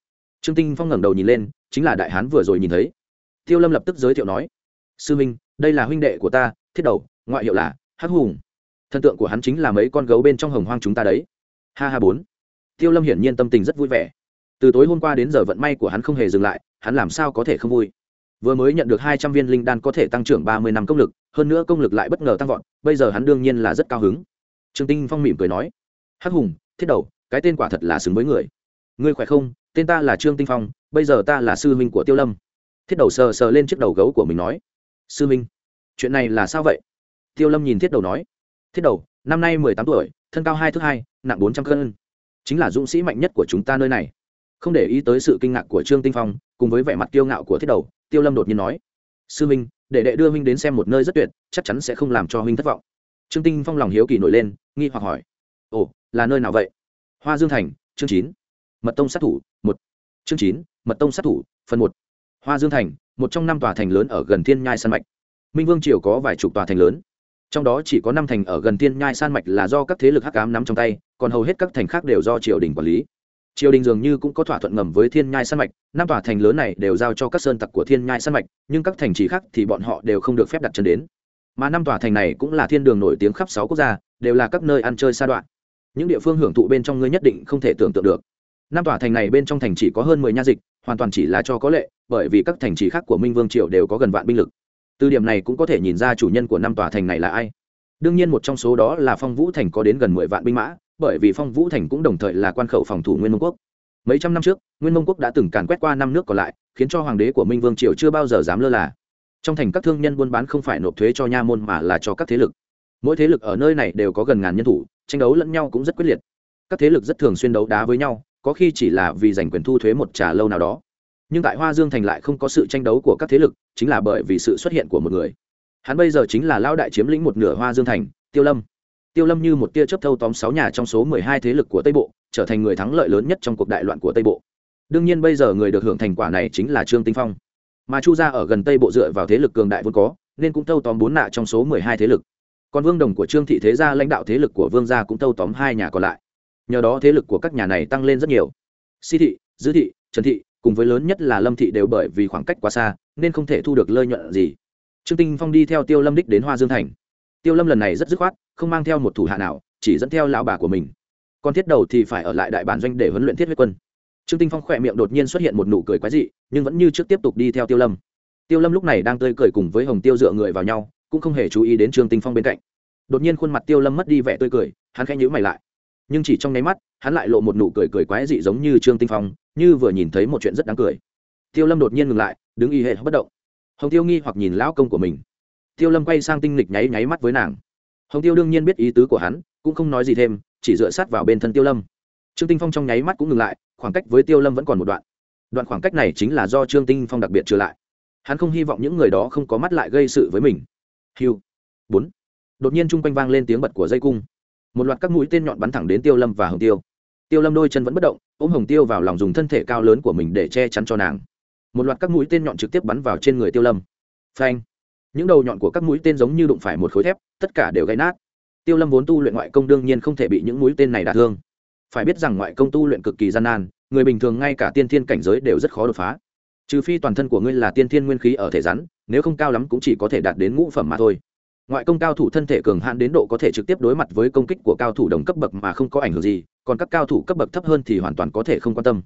Trương tinh phong ngẩng đầu nhìn lên, chính là đại hán vừa rồi nhìn thấy. Tiêu lâm lập tức giới thiệu nói, sư minh, đây là huynh đệ của ta, thiết đầu, ngoại hiệu là hắc hùng. Thần tượng của hắn chính là mấy con gấu bên trong hồng hoang chúng ta đấy. Ha ha bốn. Tiêu lâm hiển nhiên tâm tình rất vui vẻ. Từ tối hôm qua đến giờ vận may của hắn không hề dừng lại, hắn làm sao có thể không vui? Vừa mới nhận được hai trăm viên linh đan có thể tăng trưởng ba mươi năm công lực, hơn nữa công lực lại bất ngờ tăng vọt, bây giờ hắn đương nhiên là rất cao hứng. Trương tinh phong mỉm cười nói, hắc hùng, thiết đầu, cái tên quả thật là xứng với người. Ngươi khỏe không? Tên ta là trương tinh phong, bây giờ ta là sư huynh của tiêu lâm. Thiết đầu sờ sờ lên chiếc đầu gấu của mình nói, sư huynh, chuyện này là sao vậy? Tiêu lâm nhìn thiết đầu nói, thiết đầu, năm nay mười tám tuổi, thân cao hai thước hai, nặng bốn trăm cân. Chính là dũng sĩ mạnh nhất của chúng ta nơi này. Không để ý tới sự kinh ngạc của trương tinh phong, cùng với vẻ mặt kiêu ngạo của thiết đầu tiêu lâm đột nhiên nói, sư minh để đệ đưa huynh đến xem một nơi rất tuyệt, chắc chắn sẽ không làm cho huynh thất vọng. Trương tinh phong lòng hiếu kỳ nổi lên, nghi hoặc hỏi, ồ, là nơi nào vậy? Hoa dương thành, chương chín, mật tông sát thủ, một. Chương chín, mật tông sát thủ, phần một. Hoa dương thành, một trong năm tòa thành lớn ở gần thiên nhai săn mạch. Minh vương triều có vài chục tòa thành lớn, trong đó chỉ có năm thành ở gần thiên nhai san mạch là do các thế lực hắc ám nắm trong tay, còn hầu hết các thành khác đều do triều đình quản lý triều đình dường như cũng có thỏa thuận ngầm với thiên nhai san mạch, năm tòa thành lớn này đều giao cho các sơn tặc của thiên nhai san mạch, nhưng các thành trì khác thì bọn họ đều không được phép đặt chân đến. Mà năm tòa thành này cũng là thiên đường nổi tiếng khắp sáu quốc gia, đều là các nơi ăn chơi xa đoạn. Những địa phương hưởng thụ bên trong ngươi nhất định không thể tưởng tượng được. Năm tòa thành này bên trong thành chỉ có hơn mười nha dịch, hoàn toàn chỉ là cho có lệ, bởi vì các thành trì khác của minh vương triều đều có gần vạn binh lực. Từ điểm này cũng có thể nhìn ra chủ nhân của năm tòa thành này là ai. Đương nhiên một trong số đó là phong vũ thành có đến gần mười vạn binh mã bởi vì phong vũ thành cũng đồng thời là quan khẩu phòng thủ nguyên mông quốc. Mấy trăm năm trước, nguyên mông quốc đã từng càn quét qua năm nước còn lại, khiến cho hoàng đế của minh vương triều chưa bao giờ dám lơ là. Trong thành các thương nhân buôn bán không phải nộp thuế cho nha môn mà là cho các thế lực. Mỗi thế lực ở nơi này đều có gần ngàn nhân thủ, tranh đấu lẫn nhau cũng rất quyết liệt. Các thế lực rất thường xuyên đấu đá với nhau, có khi chỉ là vì giành quyền thu thuế một trà lâu nào đó. Nhưng tại hoa dương thành lại không có sự tranh đấu của các thế lực, chính là bởi vì sự xuất hiện của một người. Hắn bây giờ chính là lao đại chiếm lĩnh một nửa hoa dương thành, tiêu lâm tiêu lâm như một tia chớp thâu tóm sáu nhà trong số mười hai thế lực của tây bộ, trở thành người thắng lợi lớn nhất trong cuộc đại loạn của tây bộ. Đương nhiên bây giờ người được hưởng thành quả này chính là trương tinh phong. Mà chu gia ở gần tây bộ dựa vào thế lực cường đại vốn có, nên cũng thâu tóm bốn nạ trong số mười hai thế lực. Còn vương đồng của trương thị thế gia lãnh đạo thế lực của vương gia cũng thâu tóm hai nhà còn lại. Nhờ đó thế lực của các nhà này tăng lên rất nhiều. Si thị, dư thị, trần thị, cùng với lớn nhất là lâm thị đều bởi vì khoảng cách quá xa, nên không thể thu được lợi nhuận gì. Trương tinh phong đi theo tiêu lâm đích đến hoa dương thành tiêu lâm lần này rất dứt khoát, không mang theo một thủ hạ nào, chỉ dẫn theo lão bà của mình. Còn thiết đầu thì phải ở lại đại bản doanh để huấn luyện thiết huyết quân. Trương tinh phong khỏe miệng đột nhiên xuất hiện một nụ cười quái dị, nhưng vẫn như trước tiếp tục đi theo tiêu lâm. Tiêu lâm lúc này đang tươi cười cùng với hồng tiêu dựa người vào nhau, cũng không hề chú ý đến trương tinh phong bên cạnh. Đột nhiên khuôn mặt tiêu lâm mất đi vẻ tươi cười, hắn khẽ nhíu mày lại. Nhưng chỉ trong nháy mắt, hắn lại lộ một nụ cười cười quái dị giống như trương tinh phong, như vừa nhìn thấy một chuyện rất đáng cười. Tiêu lâm đột nhiên ngừng lại, đứng y hệ bất động. Hồng tiêu nghi hoặc nhìn lão công của mình tiêu lâm quay sang tinh lịch nháy nháy mắt với nàng. Hồng tiêu đương nhiên biết ý tứ của hắn, cũng không nói gì thêm, chỉ dựa sát vào bên thân tiêu lâm. Trương tinh phong trong nháy mắt cũng ngừng lại, khoảng cách với tiêu lâm vẫn còn một đoạn. Đoạn khoảng cách này chính là do trương tinh phong đặc biệt trừ lại. Hắn không hy vọng những người đó không có mắt lại gây sự với mình. Hiu. Bốn. Đột nhiên chung quanh vang lên tiếng bật của dây cung. Một loạt các mũi tên nhọn bắn thẳng đến tiêu lâm và hồng tiêu. Tiêu lâm đôi chân vẫn bất động, ôm hồng tiêu vào lòng dùng thân thể cao lớn của mình để che chắn cho nàng. Một loạt các mũi tên nhọn trực tiếp bắn vào trên người tiêu lâm. Phanh những đầu nhọn của các mũi tên giống như đụng phải một khối thép, tất cả đều gãy nát. Tiêu lâm vốn tu luyện ngoại công đương nhiên không thể bị những mũi tên này đả thương. Phải biết rằng ngoại công tu luyện cực kỳ gian nan, người bình thường ngay cả tiên thiên cảnh giới đều rất khó đột phá. Trừ phi toàn thân của ngươi là tiên thiên nguyên khí ở thể rắn, nếu không cao lắm cũng chỉ có thể đạt đến ngũ phẩm mà thôi. Ngoại công cao thủ thân thể cường hạn đến độ có thể trực tiếp đối mặt với công kích của cao thủ đồng cấp bậc mà không có ảnh hưởng gì, còn các cao thủ cấp bậc thấp hơn thì hoàn toàn có thể không quan tâm.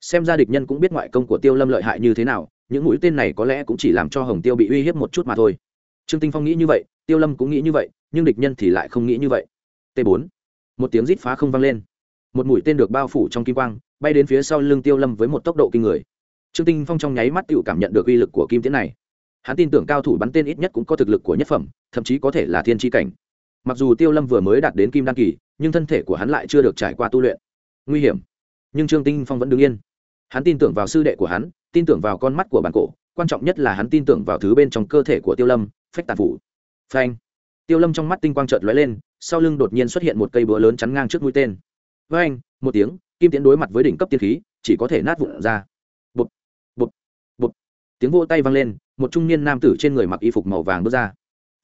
Xem ra địch nhân cũng biết ngoại công của tiêu lâm lợi hại như thế nào những mũi tên này có lẽ cũng chỉ làm cho hồng tiêu bị uy hiếp một chút mà thôi. Trương tinh phong nghĩ như vậy, tiêu lâm cũng nghĩ như vậy, nhưng địch nhân thì lại không nghĩ như vậy. T 4 một tiếng rít phá không vang lên. Một mũi tên được bao phủ trong kim quang, bay đến phía sau lưng tiêu lâm với một tốc độ kinh người. Trương tinh phong trong nháy mắt tự cảm nhận được uy lực của kim tiễn này. Hắn tin tưởng cao thủ bắn tên ít nhất cũng có thực lực của nhất phẩm, thậm chí có thể là thiên tri cảnh. Mặc dù tiêu lâm vừa mới đạt đến kim đan kỳ, nhưng thân thể của hắn lại chưa được trải qua tu luyện. Nguy hiểm. Nhưng trương tinh phong vẫn đứng yên. Hắn tin tưởng vào sư đệ của hắn tin tưởng vào con mắt của bản cổ, quan trọng nhất là hắn tin tưởng vào thứ bên trong cơ thể của tiêu lâm, phách tàn phủ. Phanh. Tiêu lâm trong mắt tinh quang trợt lóe lên, sau lưng đột nhiên xuất hiện một cây búa lớn chắn ngang trước mũi tên. Với anh một tiếng, kim tiến đối mặt với đỉnh cấp tiên khí, chỉ có thể nát vụn ra. Bụt bụt bụt tiếng vô tay vang lên, một trung niên nam tử trên người mặc y phục màu vàng bước ra.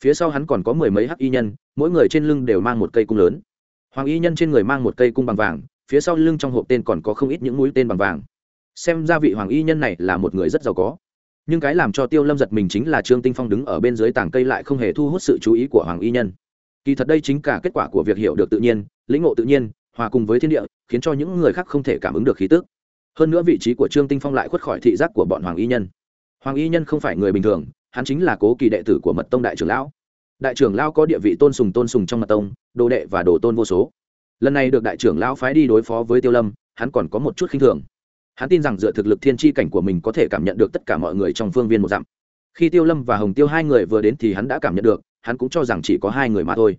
Phía sau hắn còn có mười mấy hắc y nhân, mỗi người trên lưng đều mang một cây cung lớn. Hoàng y nhân trên người mang một cây cung bằng vàng, phía sau lưng trong hộp tên còn có không ít những mũi tên bằng vàng xem ra vị hoàng y nhân này là một người rất giàu có. Nhưng cái làm cho tiêu lâm giật mình chính là trương tinh phong đứng ở bên dưới tảng cây lại không hề thu hút sự chú ý của hoàng y nhân. Kỳ thật đây chính cả kết quả của việc hiểu được tự nhiên, lĩnh ngộ tự nhiên, hòa cùng với thiên địa, khiến cho những người khác không thể cảm ứng được khí tức. Hơn nữa vị trí của trương tinh phong lại khuất khỏi thị giác của bọn hoàng y nhân. Hoàng y nhân không phải người bình thường, hắn chính là cố kỳ đệ tử của mật tông đại trưởng lão. Đại trưởng lão có địa vị tôn sùng tôn sùng trong mật tông, đồ đệ và đồ tôn vô số. Lần này được đại trưởng lão phái đi đối phó với tiêu lâm, hắn còn có một chút khinh thường hắn tin rằng dựa thực lực thiên tri cảnh của mình có thể cảm nhận được tất cả mọi người trong phương viên một dặm. Khi tiêu lâm và hồng tiêu hai người vừa đến thì hắn đã cảm nhận được, hắn cũng cho rằng chỉ có hai người mà thôi.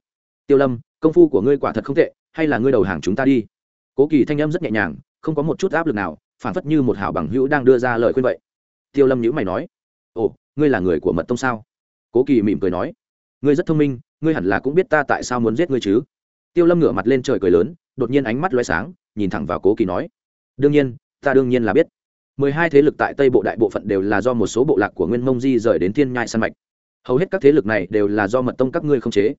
Tiêu lâm, công phu của ngươi quả thật không tệ, hay là ngươi đầu hàng chúng ta đi? Cố kỳ thanh âm rất nhẹ nhàng, không có một chút áp lực nào, phản phất như một hảo bằng hữu đang đưa ra lời khuyên vậy. Tiêu lâm nhữ mày nói, ồ, ngươi là người của mật tông sao? Cố kỳ mỉm cười nói, ngươi rất thông minh, ngươi hẳn là cũng biết ta tại sao muốn giết ngươi chứ. Tiêu lâm ngửa mặt lên trời cười lớn, đột nhiên ánh mắt loay sáng, nhìn thẳng vào cố kỳ nói, đương nhiên ta đương nhiên là biết. Mười hai thế lực tại tây bộ đại bộ phận đều là do một số bộ lạc của nguyên mông di rời đến thiên nhai săn mạch. Hầu hết các thế lực này đều là do mật tông các ngươi không chế.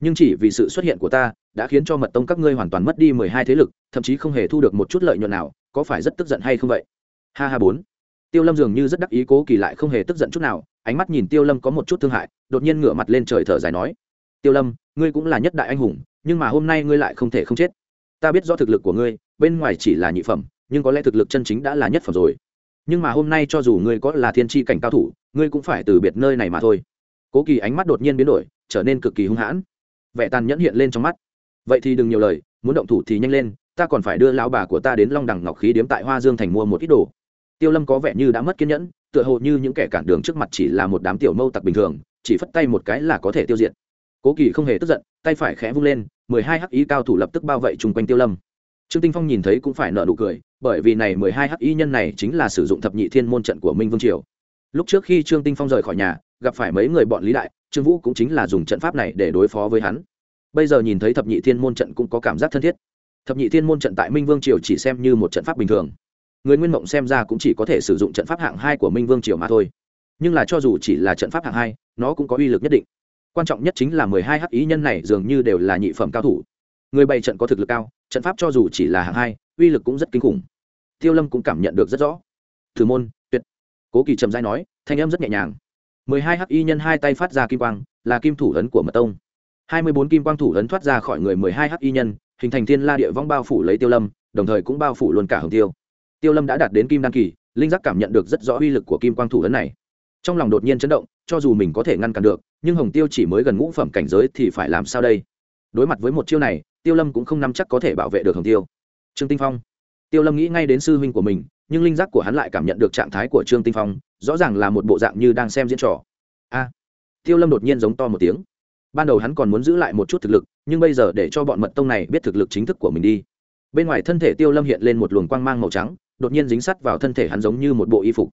Nhưng chỉ vì sự xuất hiện của ta, đã khiến cho mật tông các ngươi hoàn toàn mất đi mười hai thế lực, thậm chí không hề thu được một chút lợi nhuận nào, có phải rất tức giận hay không vậy? Ha ha bốn. Tiêu lâm dường như rất đắc ý cố kỳ lại không hề tức giận chút nào, ánh mắt nhìn tiêu lâm có một chút thương hại, đột nhiên ngửa mặt lên trời thở dài nói, tiêu lâm, ngươi cũng là nhất đại anh hùng, nhưng mà hôm nay ngươi lại không thể không chết. Ta biết do thực lực của ngươi, bên ngoài chỉ là nhị phẩm nhưng có lẽ thực lực chân chính đã là nhất phẩm rồi. Nhưng mà hôm nay cho dù ngươi có là thiên tri cảnh cao thủ, ngươi cũng phải từ biệt nơi này mà thôi. Cố kỳ ánh mắt đột nhiên biến đổi, trở nên cực kỳ hung hãn. Vẻ tàn nhẫn hiện lên trong mắt. Vậy thì đừng nhiều lời, muốn động thủ thì nhanh lên, ta còn phải đưa lão bà của ta đến long đằng ngọc khí điếm tại hoa dương thành mua một ít đồ. Tiêu lâm có vẻ như đã mất kiên nhẫn, tựa hồ như những kẻ cản đường trước mặt chỉ là một đám tiểu mâu tặc bình thường, chỉ phất tay một cái là có thể tiêu diệt. Cố kỳ không hề tức giận, tay phải khẽ vung lên, mười hai hắc ý cao thủ lập tức bao vây chung quanh tiêu lâm trương tinh phong nhìn thấy cũng phải nợ nụ cười, bởi vì này mười hai hắc y nhân này chính là sử dụng thập nhị thiên môn trận của minh vương triều. Lúc trước khi trương tinh phong rời khỏi nhà, gặp phải mấy người bọn lý đại, trương vũ cũng chính là dùng trận pháp này để đối phó với hắn. Bây giờ nhìn thấy thập nhị thiên môn trận cũng có cảm giác thân thiết. Thập nhị thiên môn trận tại minh vương triều chỉ xem như một trận pháp bình thường. Người nguyên mộng xem ra cũng chỉ có thể sử dụng trận pháp hạng hai của minh vương triều mà thôi. Nhưng là cho dù chỉ là trận pháp hạng hai, nó cũng có uy lực nhất định. Quan trọng nhất chính là mười hai hắc ý nhân này dường như đều là nhị phẩm cao thủ. Người bày trận có thực lực cao trận pháp cho dù chỉ là hạng hai, uy lực cũng rất kinh khủng. Tiêu lâm cũng cảm nhận được rất rõ. Thử môn, tuyệt. Cố kỳ trầm dai nói, thanh âm rất nhẹ nhàng. Mười hai hắc y nhân hai tay phát ra kim quang, là kim thủ ấn của mật tông. Hai mươi bốn kim quang thủ ấn thoát ra khỏi người mười hai hắc y nhân, hình thành thiên la địa vong bao phủ lấy tiêu lâm, đồng thời cũng bao phủ luôn cả hồng tiêu. Tiêu lâm đã đạt đến kim đan kỳ, linh giác cảm nhận được rất rõ uy lực của kim quang thủ ấn này. Trong lòng đột nhiên chấn động, cho dù mình có thể ngăn cản được, nhưng hồng tiêu chỉ mới gần ngũ phẩm cảnh giới thì phải làm sao đây? Đối mặt với một chiêu này tiêu lâm cũng không nắm chắc có thể bảo vệ được hồng tiêu. Trương tinh phong. Tiêu lâm nghĩ ngay đến sư huynh của mình, nhưng linh giác của hắn lại cảm nhận được trạng thái của trương tinh phong, rõ ràng là một bộ dạng như đang xem diễn trò. A. Tiêu lâm đột nhiên giống to một tiếng. Ban đầu hắn còn muốn giữ lại một chút thực lực, nhưng bây giờ để cho bọn mật tông này biết thực lực chính thức của mình đi. Bên ngoài thân thể tiêu lâm hiện lên một luồng quang mang màu trắng, đột nhiên dính sắt vào thân thể hắn giống như một bộ y phục.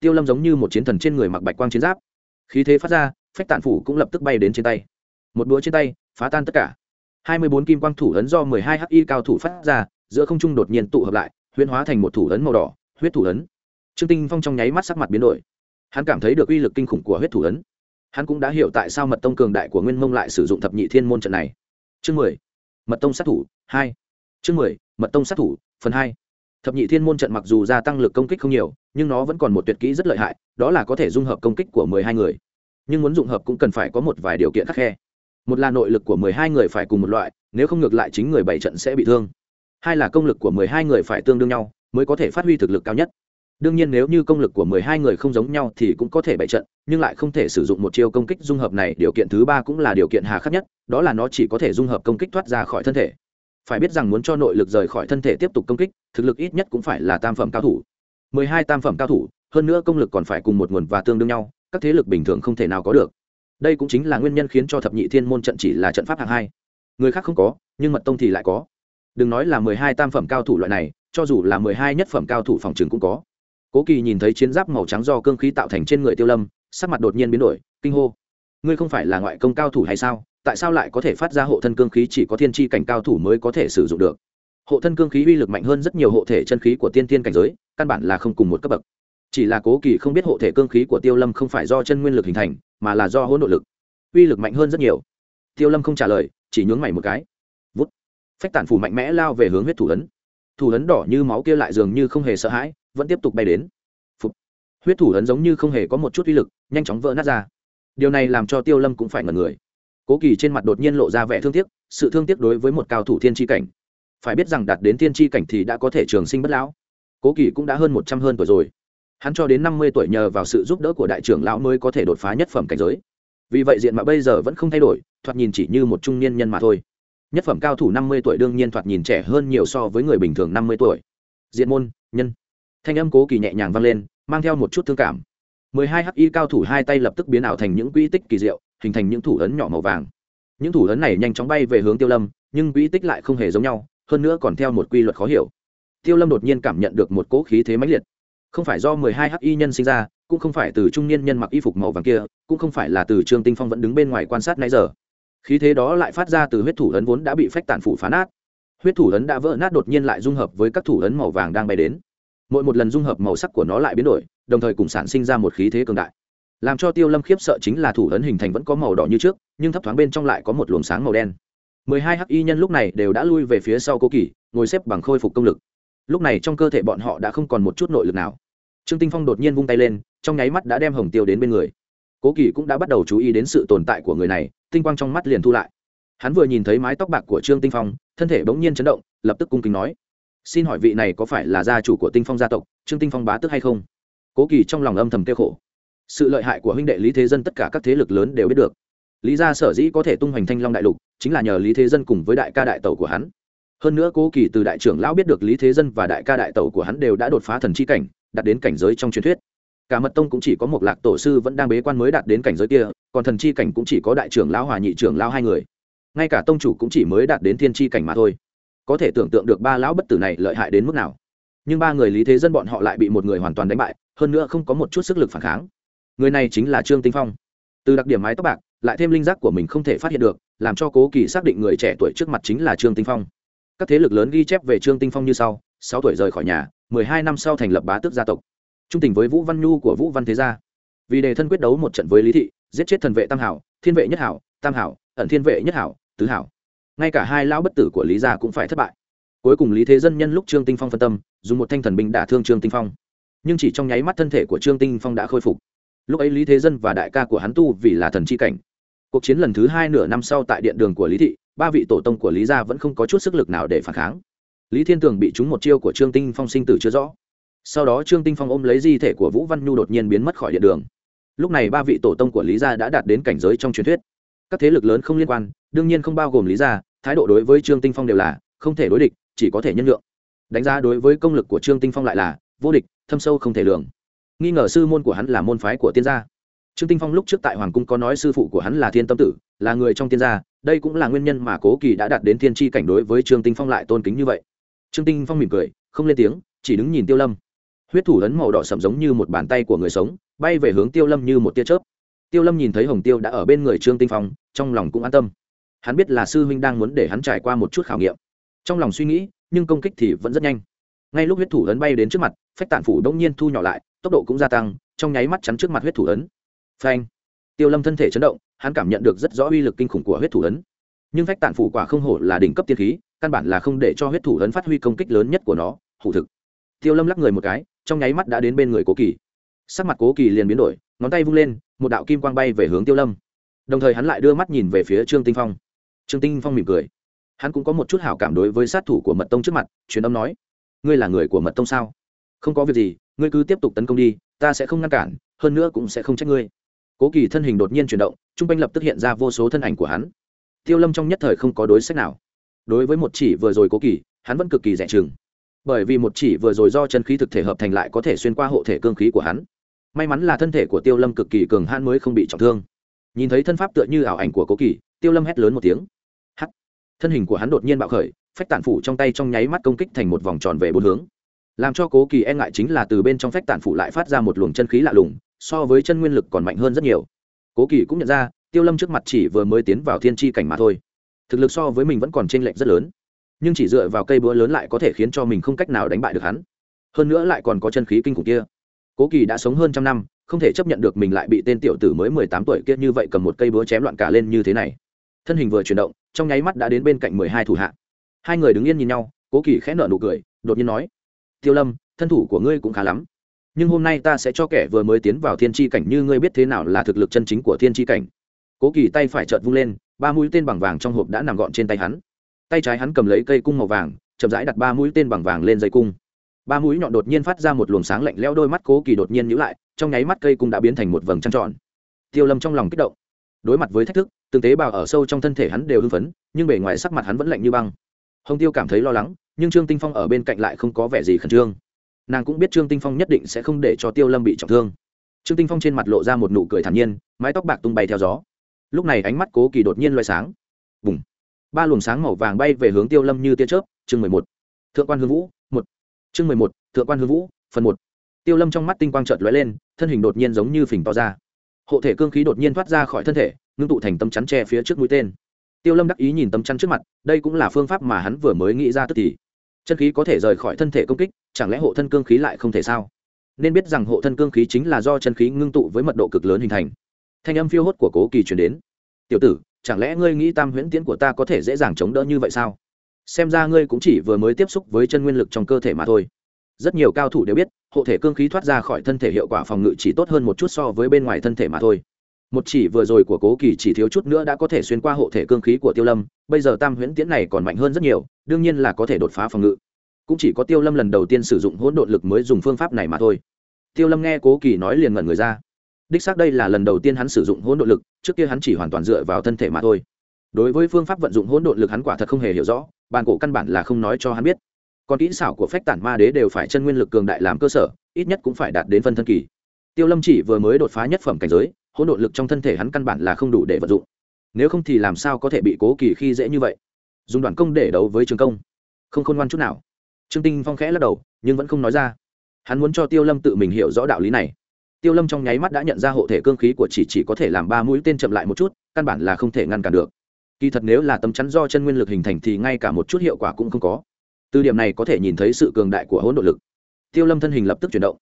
Tiêu lâm giống như một chiến thần trên người mặc bạch quang chiến giáp. Khí thế phát ra, phách tạn phủ cũng lập tức bay đến trên tay. Một đũa trên tay, phá tan tất cả hai mươi bốn kim quang thủ ấn do mười hai hi cao thủ phát ra, giữa không trung đột nhiên tụ hợp lại, huyễn hóa thành một thủ ấn màu đỏ, huyết thủ ấn. Trương tinh phong trong nháy mắt sắc mặt biến đổi. Hắn cảm thấy được uy lực kinh khủng của huyết thủ ấn. Hắn cũng đã hiểu tại sao mật tông cường đại của nguyên mông lại sử dụng thập nhị thiên môn trận này. Chương mười, mật tông sát thủ, hai. Chương mười, mật tông sát thủ, phần hai. Thập nhị thiên môn trận mặc dù gia tăng lực công kích không nhiều, nhưng nó vẫn còn một tuyệt kỹ rất lợi hại, đó là có thể dung hợp công kích của mười hai người. Nhưng muốn dụng hợp cũng cần phải có một vài điều kiện khắc khe một là nội lực của mười hai người phải cùng một loại, nếu không ngược lại chính người bảy trận sẽ bị thương. Hai là công lực của mười hai người phải tương đương nhau, mới có thể phát huy thực lực cao nhất. Đương nhiên nếu như công lực của mười hai người không giống nhau thì cũng có thể bảy trận, nhưng lại không thể sử dụng một chiêu công kích dung hợp này, điều kiện thứ ba cũng là điều kiện hà khắc nhất, đó là nó chỉ có thể dung hợp công kích thoát ra khỏi thân thể. Phải biết rằng muốn cho nội lực rời khỏi thân thể tiếp tục công kích, thực lực ít nhất cũng phải là tam phẩm cao thủ. mười hai tam phẩm cao thủ, hơn nữa công lực còn phải cùng một nguồn và tương đương nhau, các thế lực bình thường không thể nào có được đây cũng chính là nguyên nhân khiến cho thập nhị thiên môn trận chỉ là trận pháp hạng hai. Người khác không có, nhưng mật tông thì lại có. Đừng nói là mười hai tam phẩm cao thủ loại này, cho dù là mười hai nhất phẩm cao thủ phòng trường cũng có. Cố kỳ nhìn thấy chiến giáp màu trắng do cương khí tạo thành trên người tiêu lâm, sắc mặt đột nhiên biến đổi, kinh hô. Ngươi không phải là ngoại công cao thủ hay sao? Tại sao lại có thể phát ra hộ thân cương khí chỉ có thiên tri cảnh cao thủ mới có thể sử dụng được? Hộ thân cương khí uy lực mạnh hơn rất nhiều hộ thể chân khí của tiên tiên cảnh giới, căn bản là không cùng một cấp bậc. Chỉ là cố kỳ không biết hộ thể cương khí của tiêu lâm không phải do chân nguyên lực hình thành mà là do hỗn độ lực, uy lực mạnh hơn rất nhiều. Tiêu lâm không trả lời, chỉ nhướng mày một cái. Vút. Phách tản phủ mạnh mẽ lao về hướng huyết thủ ấn. Thủ ấn đỏ như máu kia lại dường như không hề sợ hãi, vẫn tiếp tục bay đến. Phục. huyết thủ ấn giống như không hề có một chút uy lực, nhanh chóng vỡ nát ra. Điều này làm cho tiêu lâm cũng phải ngẩn người. Cố kỳ trên mặt đột nhiên lộ ra vẻ thương tiếc, sự thương tiếc đối với một cao thủ thiên tri cảnh. Phải biết rằng đạt đến thiên tri cảnh thì đã có thể trường sinh bất lão. Cố kỳ cũng đã hơn một trăm hơn tuổi rồi hắn cho đến năm mươi tuổi nhờ vào sự giúp đỡ của đại trưởng lão mới có thể đột phá nhất phẩm cảnh giới. Vì vậy diện mạo bây giờ vẫn không thay đổi, thoạt nhìn chỉ như một trung niên nhân mà thôi. Nhất phẩm cao thủ năm mươi tuổi đương nhiên thoạt nhìn trẻ hơn nhiều so với người bình thường năm mươi tuổi. Diện môn, nhân. Thanh âm cố kỳ nhẹ nhàng vang lên, mang theo một chút thương cảm. mười hai hi cao thủ hai tay lập tức biến ảo thành những quỹ tích kỳ diệu, hình thành những thủ ấn nhỏ màu vàng. Những thủ ấn này nhanh chóng bay về hướng tiêu lâm, nhưng quỹ tích lại không hề giống nhau, hơn nữa còn theo một quy luật khó hiểu. Tiêu lâm đột nhiên cảm nhận được một cỗ khí thế mãnh liệt không phải do mười hai y nhân sinh ra, cũng không phải từ trung niên nhân mặc y phục màu vàng kia, cũng không phải là từ trương tinh phong vẫn đứng bên ngoài quan sát nãy giờ. Khí thế đó lại phát ra từ huyết thủ ấn vốn đã bị phách tàn phủ phá nát. Huyết thủ ấn đã vỡ nát đột nhiên lại dung hợp với các thủ ấn màu vàng đang bay đến. Mỗi một lần dung hợp màu sắc của nó lại biến đổi, đồng thời cùng sản sinh ra một khí thế cường đại. Làm cho tiêu lâm khiếp sợ chính là thủ ấn hình thành vẫn có màu đỏ như trước, nhưng thấp thoáng bên trong lại có một luồng sáng màu đen. Mười hai hắc y nhân lúc này đều đã lui về phía sau cố kỳ ngồi xếp bằng khôi phục công lực lúc này trong cơ thể bọn họ đã không còn một chút nội lực nào. Trương tinh phong đột nhiên vung tay lên, trong nháy mắt đã đem hồng tiêu đến bên người. Cố kỳ cũng đã bắt đầu chú ý đến sự tồn tại của người này, tinh quang trong mắt liền thu lại. Hắn vừa nhìn thấy mái tóc bạc của trương tinh phong, thân thể bỗng nhiên chấn động, lập tức cung kính nói, xin hỏi vị này có phải là gia chủ của tinh phong gia tộc, trương tinh phong bá tức hay không? Cố kỳ trong lòng âm thầm kêu khổ. Sự lợi hại của huynh đệ lý thế dân tất cả các thế lực lớn đều biết được. Lý gia sở dĩ có thể tung hoành thanh long đại lục, chính là nhờ lý thế dân cùng với đại ca đại tẩu của hắn hơn nữa cố kỳ từ đại trưởng lão biết được lý thế dân và đại ca đại tẩu của hắn đều đã đột phá thần chi cảnh, đạt đến cảnh giới trong truyền thuyết. Cả mật tông cũng chỉ có một lạc tổ sư vẫn đang bế quan mới đạt đến cảnh giới kia, còn thần chi cảnh cũng chỉ có đại trưởng lão hòa nhị trưởng lão hai người. Ngay cả tông chủ cũng chỉ mới đạt đến thiên chi cảnh mà thôi. Có thể tưởng tượng được ba lão bất tử này lợi hại đến mức nào. Nhưng ba người lý thế dân bọn họ lại bị một người hoàn toàn đánh bại, hơn nữa không có một chút sức lực phản kháng. Người này chính là trương tinh phong. Từ đặc điểm mái tóc bạc, lại thêm linh giác của mình không thể phát hiện được, làm cho cố kỳ xác định người trẻ tuổi trước mặt chính là trương tinh phong các thế lực lớn ghi chép về trương tinh phong như sau, sáu tuổi rời khỏi nhà, mười hai năm sau thành lập bá tước gia tộc. Trung tình với vũ văn nhu của vũ văn thế gia. Vì đề thân quyết đấu một trận với lý thị, giết chết thần vệ tam hảo, thiên vệ nhất hảo, tam hảo, ẩn thiên vệ nhất hảo, tứ hảo. Ngay cả hai lão bất tử của lý gia cũng phải thất bại. Cuối cùng lý thế dân nhân lúc trương tinh phong phân tâm, dùng một thanh thần binh đả thương trương tinh phong. Nhưng chỉ trong nháy mắt thân thể của trương tinh phong đã khôi phục. Lúc ấy lý thế dân và đại ca của hắn tu vì là thần chi cảnh. Cuộc chiến lần thứ hai nửa năm sau tại điện đường của lý thị ba vị tổ tông của lý gia vẫn không có chút sức lực nào để phản kháng. Lý thiên tường bị trúng một chiêu của trương tinh phong sinh tử chưa rõ. Sau đó trương tinh phong ôm lấy di thể của vũ văn nhu đột nhiên biến mất khỏi địa đường. Lúc này ba vị tổ tông của lý gia đã đạt đến cảnh giới trong truyền thuyết. Các thế lực lớn không liên quan, đương nhiên không bao gồm lý gia, thái độ đối với trương tinh phong đều là không thể đối địch, chỉ có thể nhân lượng đánh giá đối với công lực của trương tinh phong lại là vô địch, thâm sâu không thể lường. Nghi ngờ sư môn của hắn là môn phái của tiên gia trương tinh phong lúc trước tại hoàng cung có nói sư phụ của hắn là thiên tâm tử, là người trong tiên gia, đây cũng là nguyên nhân mà cố kỳ đã đạt đến thiên tri cảnh đối với trương tinh phong lại tôn kính như vậy. Trương tinh phong mỉm cười, không lên tiếng, chỉ đứng nhìn tiêu lâm. Huyết thủ ấn màu đỏ sậm giống như một bàn tay của người sống, bay về hướng tiêu lâm như một tia chớp. Tiêu lâm nhìn thấy hồng tiêu đã ở bên người trương tinh phong, trong lòng cũng an tâm. Hắn biết là sư huynh đang muốn để hắn trải qua một chút khảo nghiệm. Trong lòng suy nghĩ, nhưng công kích thì vẫn rất nhanh. Ngay lúc huyết thủ ấn bay đến trước mặt, phách tạn phủ đông nhiên thu nhỏ lại, tốc độ cũng gia tăng, trong nháy mắt chắn trước mặt huyết thủ ấn phanh. Tiêu lâm thân thể chấn động, hắn cảm nhận được rất rõ uy lực kinh khủng của huyết thủ ấn. Nhưng phách tản phủ quả không hổ là đỉnh cấp tiên khí, căn bản là không để cho huyết thủ ấn phát huy công kích lớn nhất của nó, hủ thực. Tiêu lâm lắc người một cái, trong nháy mắt đã đến bên người cố kỳ. Sắc mặt cố kỳ liền biến đổi, ngón tay vung lên, một đạo kim quang bay về hướng tiêu lâm. Đồng thời hắn lại đưa mắt nhìn về phía trương tinh phong. Trương tinh phong mỉm cười. Hắn cũng có một chút hảo cảm đối với sát thủ của mật tông trước mặt, truyền âm nói, ngươi là người của mật tông sao? Không có việc gì, ngươi cứ tiếp tục tấn công đi, ta sẽ không ngăn cản, hơn nữa cũng sẽ không trách ngươi cố kỳ thân hình đột nhiên chuyển động t r u n g quanh lập tức hiện ra vô số thân ảnh của hắn. Tiêu lâm trong nhất thời không có đối sách nào. Đối với một chỉ vừa rồi cố kỳ, hắn vẫn cực kỳ rẻ chừng. Bởi vì một chỉ vừa rồi do chân khí thực thể hợp thành lại có thể xuyên qua hộ thể cương khí của hắn. May mắn là thân thể của tiêu lâm cực kỳ cường hãn mới không bị trọng thương. Nhìn thấy thân pháp tựa như ảo ảnh của cố kỳ, tiêu lâm hét lớn một tiếng. Hắt thân hình của hắn đột nhiên bạo khởi, phách tản phủ trong tay trong nháy mắt công kích thành một vòng tròn về bốn hướng. Làm cho cố kỳ e ngại chính là từ bên trong phách tản phủ lại phát ra một luồng chân khí lạ lùng so với chân nguyên lực còn mạnh hơn rất nhiều. Cố kỳ cũng nhận ra, tiêu lâm trước mặt chỉ vừa mới tiến vào thiên tri cảnh mà thôi. Thực lực so với mình vẫn còn t r ê n lệch rất lớn, nhưng chỉ dựa vào cây búa lớn lại có thể khiến cho mình không cách nào đánh bại được hắn. Hơn nữa lại còn có chân khí kinh khủng kia. Cố kỳ đã sống hơn trăm năm, không thể chấp nhận được mình lại bị tên tiểu tử mới mười tám tuổi kia như vậy cầm một cây búa chém loạn cả lên như thế này. Thân hình vừa chuyển động, trong nháy mắt đã đến bên cạnh mười hai thủ hạ. Hai người đứng yên nhìn nhau, cố kỳ khẽ nở nụ cười, đột nhiên nói, tiêu lâm, thân thủ của ngươi cũng khá lắm nhưng hôm nay ta sẽ cho kẻ vừa mới tiến vào thiên tri cảnh như ngươi biết thế nào là thực lực chân chính của thiên tri cảnh. Cố kỳ tay phải trợt vung lên, ba mũi tên bằng vàng trong hộp đã nằm gọn trên tay hắn. Tay trái hắn cầm lấy cây cung màu vàng, chậm rãi đặt ba mũi tên bằng vàng lên dây cung. Ba mũi nhọn đột nhiên phát ra một luồng sáng lạnh lẽo, đôi mắt cố kỳ đột nhiên nhữ lại, trong nháy mắt cây cung đã biến thành một vầng trăng tròn. Tiêu lâm trong lòng kích động, đối mặt với thách thức, từng tế bào ở sâu trong thân thể hắn đều hưng phấn, nhưng bề ngoài sắc mặt hắn vẫn lạnh như băng. Hồng tiêu cảm thấy lo lắng, nhưng trương tinh phong ở bên cạnh lại không có vẻ gì khẩn trương nàng cũng biết trương tinh phong nhất định sẽ không để cho tiêu lâm bị trọng thương trương tinh phong trên mặt lộ ra một nụ cười thản nhiên mái tóc bạc tung bay theo gió lúc này ánh mắt cố kỳ đột nhiên loay sáng bùng ba luồng sáng màu vàng bay về hướng tiêu lâm như tia chớp chương mười một thượng quan hương vũ một chương mười một thượng quan hương vũ phần một tiêu lâm trong mắt tinh quang chợt lóe lên thân hình đột nhiên giống như phình to ra hộ thể cương khí đột nhiên thoát ra khỏi thân thể ngưng tụ thành tấm chắn tre phía trước mũi tên tiêu lâm đắc ý nhìn tấm chắn trước mặt đây cũng là phương pháp mà hắn vừa mới nghĩ ra tức thì chân khí có thể rời khỏi thân thể công kích, chẳng lẽ hộ thân cương khí lại không thể sao? Nên biết rằng hộ thân cương khí chính là do chân khí ngưng tụ với mật độ cực lớn hình thành. Thanh âm phiêu hốt của cố kỳ truyền đến. Tiểu tử, chẳng lẽ ngươi nghĩ tam huyễn tiễn của ta có thể dễ dàng chống đỡ như vậy sao? Xem ra ngươi cũng chỉ vừa mới tiếp xúc với chân nguyên lực trong cơ thể mà thôi. Rất nhiều cao thủ đều biết, hộ thể cương khí thoát ra khỏi thân thể hiệu quả phòng ngự chỉ tốt hơn một chút so với bên ngoài thân thể mà thôi một chỉ vừa rồi của cố kỳ chỉ thiếu chút nữa đã có thể xuyên qua hộ thể cương khí của tiêu lâm, bây giờ tam huyễn tiễn này còn mạnh hơn rất nhiều, đương nhiên là có thể đột phá phòng ngự. Cũng chỉ có tiêu lâm lần đầu tiên sử dụng hỗn độn lực mới dùng phương pháp này mà thôi. Tiêu lâm nghe cố kỳ nói liền ngẩn người ra. Đích xác đây là lần đầu tiên hắn sử dụng hỗn độn lực, trước kia hắn chỉ hoàn toàn dựa vào thân thể mà thôi. Đối với phương pháp vận dụng hỗn độn lực hắn quả thật không hề hiểu rõ bàn cổ căn bản là không nói cho hắn biết. Còn kỹ xảo của phách tản ma đế đều phải chân nguyên lực cường đại làm cơ sở, ít nhất cũng phải đạt đến phân thân kỳ. Tiêu lâm chỉ vừa mới đột phá nhất phẩm cảnh giới hỗn độn lực trong thân thể hắn căn bản là không đủ để vận dụng. Nếu không thì làm sao có thể bị cố kỳ khi dễ như vậy? Dùng đoàn công để đấu với trường công. Không khôn ngoan chút nào. Trương tinh phong khẽ lắc đầu, nhưng vẫn không nói ra. Hắn muốn cho tiêu lâm tự mình hiểu rõ đạo lý này. Tiêu lâm trong nháy mắt đã nhận ra hộ thể cương khí của chỉ chỉ có thể làm ba mũi tên chậm lại một chút, căn bản là không thể ngăn cản được. Kỳ thật nếu là tấm chắn do chân nguyên lực hình thành thì ngay cả một chút hiệu quả cũng không có. Từ điểm này có thể nhìn thấy sự cường đại của hỗn độ lực. Tiêu lâm thân hình lập tức chuyển động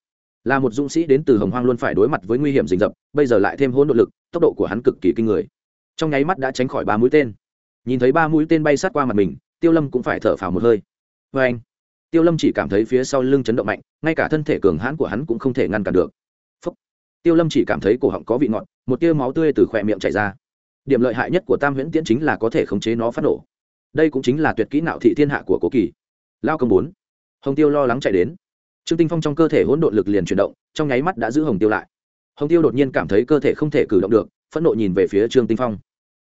là một dũng sĩ đến từ hồng hoang luôn phải đối mặt với nguy hiểm rình rập, bây giờ lại thêm hỗn độ lực, tốc độ của hắn cực kỳ kinh người. Trong nháy mắt đã tránh khỏi ba mũi tên. Nhìn thấy ba mũi tên bay sát qua mặt mình, tiêu lâm cũng phải thở phào một hơi. Vê anh, tiêu lâm chỉ cảm thấy phía sau lưng chấn động mạnh, ngay cả thân thể cường hãn của hắn cũng không thể ngăn cản được. Phúc. tiêu lâm chỉ cảm thấy cổ họng có vị ngọt, một tia máu tươi từ khỏe miệng chảy ra. Điểm lợi hại nhất của tam huyễn tiễn chính là có thể khống chế nó phát nổ. Đây cũng chính là tuyệt kỹ nạo thị thiên hạ của cố kỳ. Lao công bốn. Hồng tiêu lo lắng chạy đến trương tinh phong trong cơ thể hỗn độn lực liền chuyển động, trong nháy mắt đã giữ hồng tiêu lại. Hồng tiêu đột nhiên cảm thấy cơ thể không thể cử động được, phẫn nộ nhìn về phía trương tinh phong.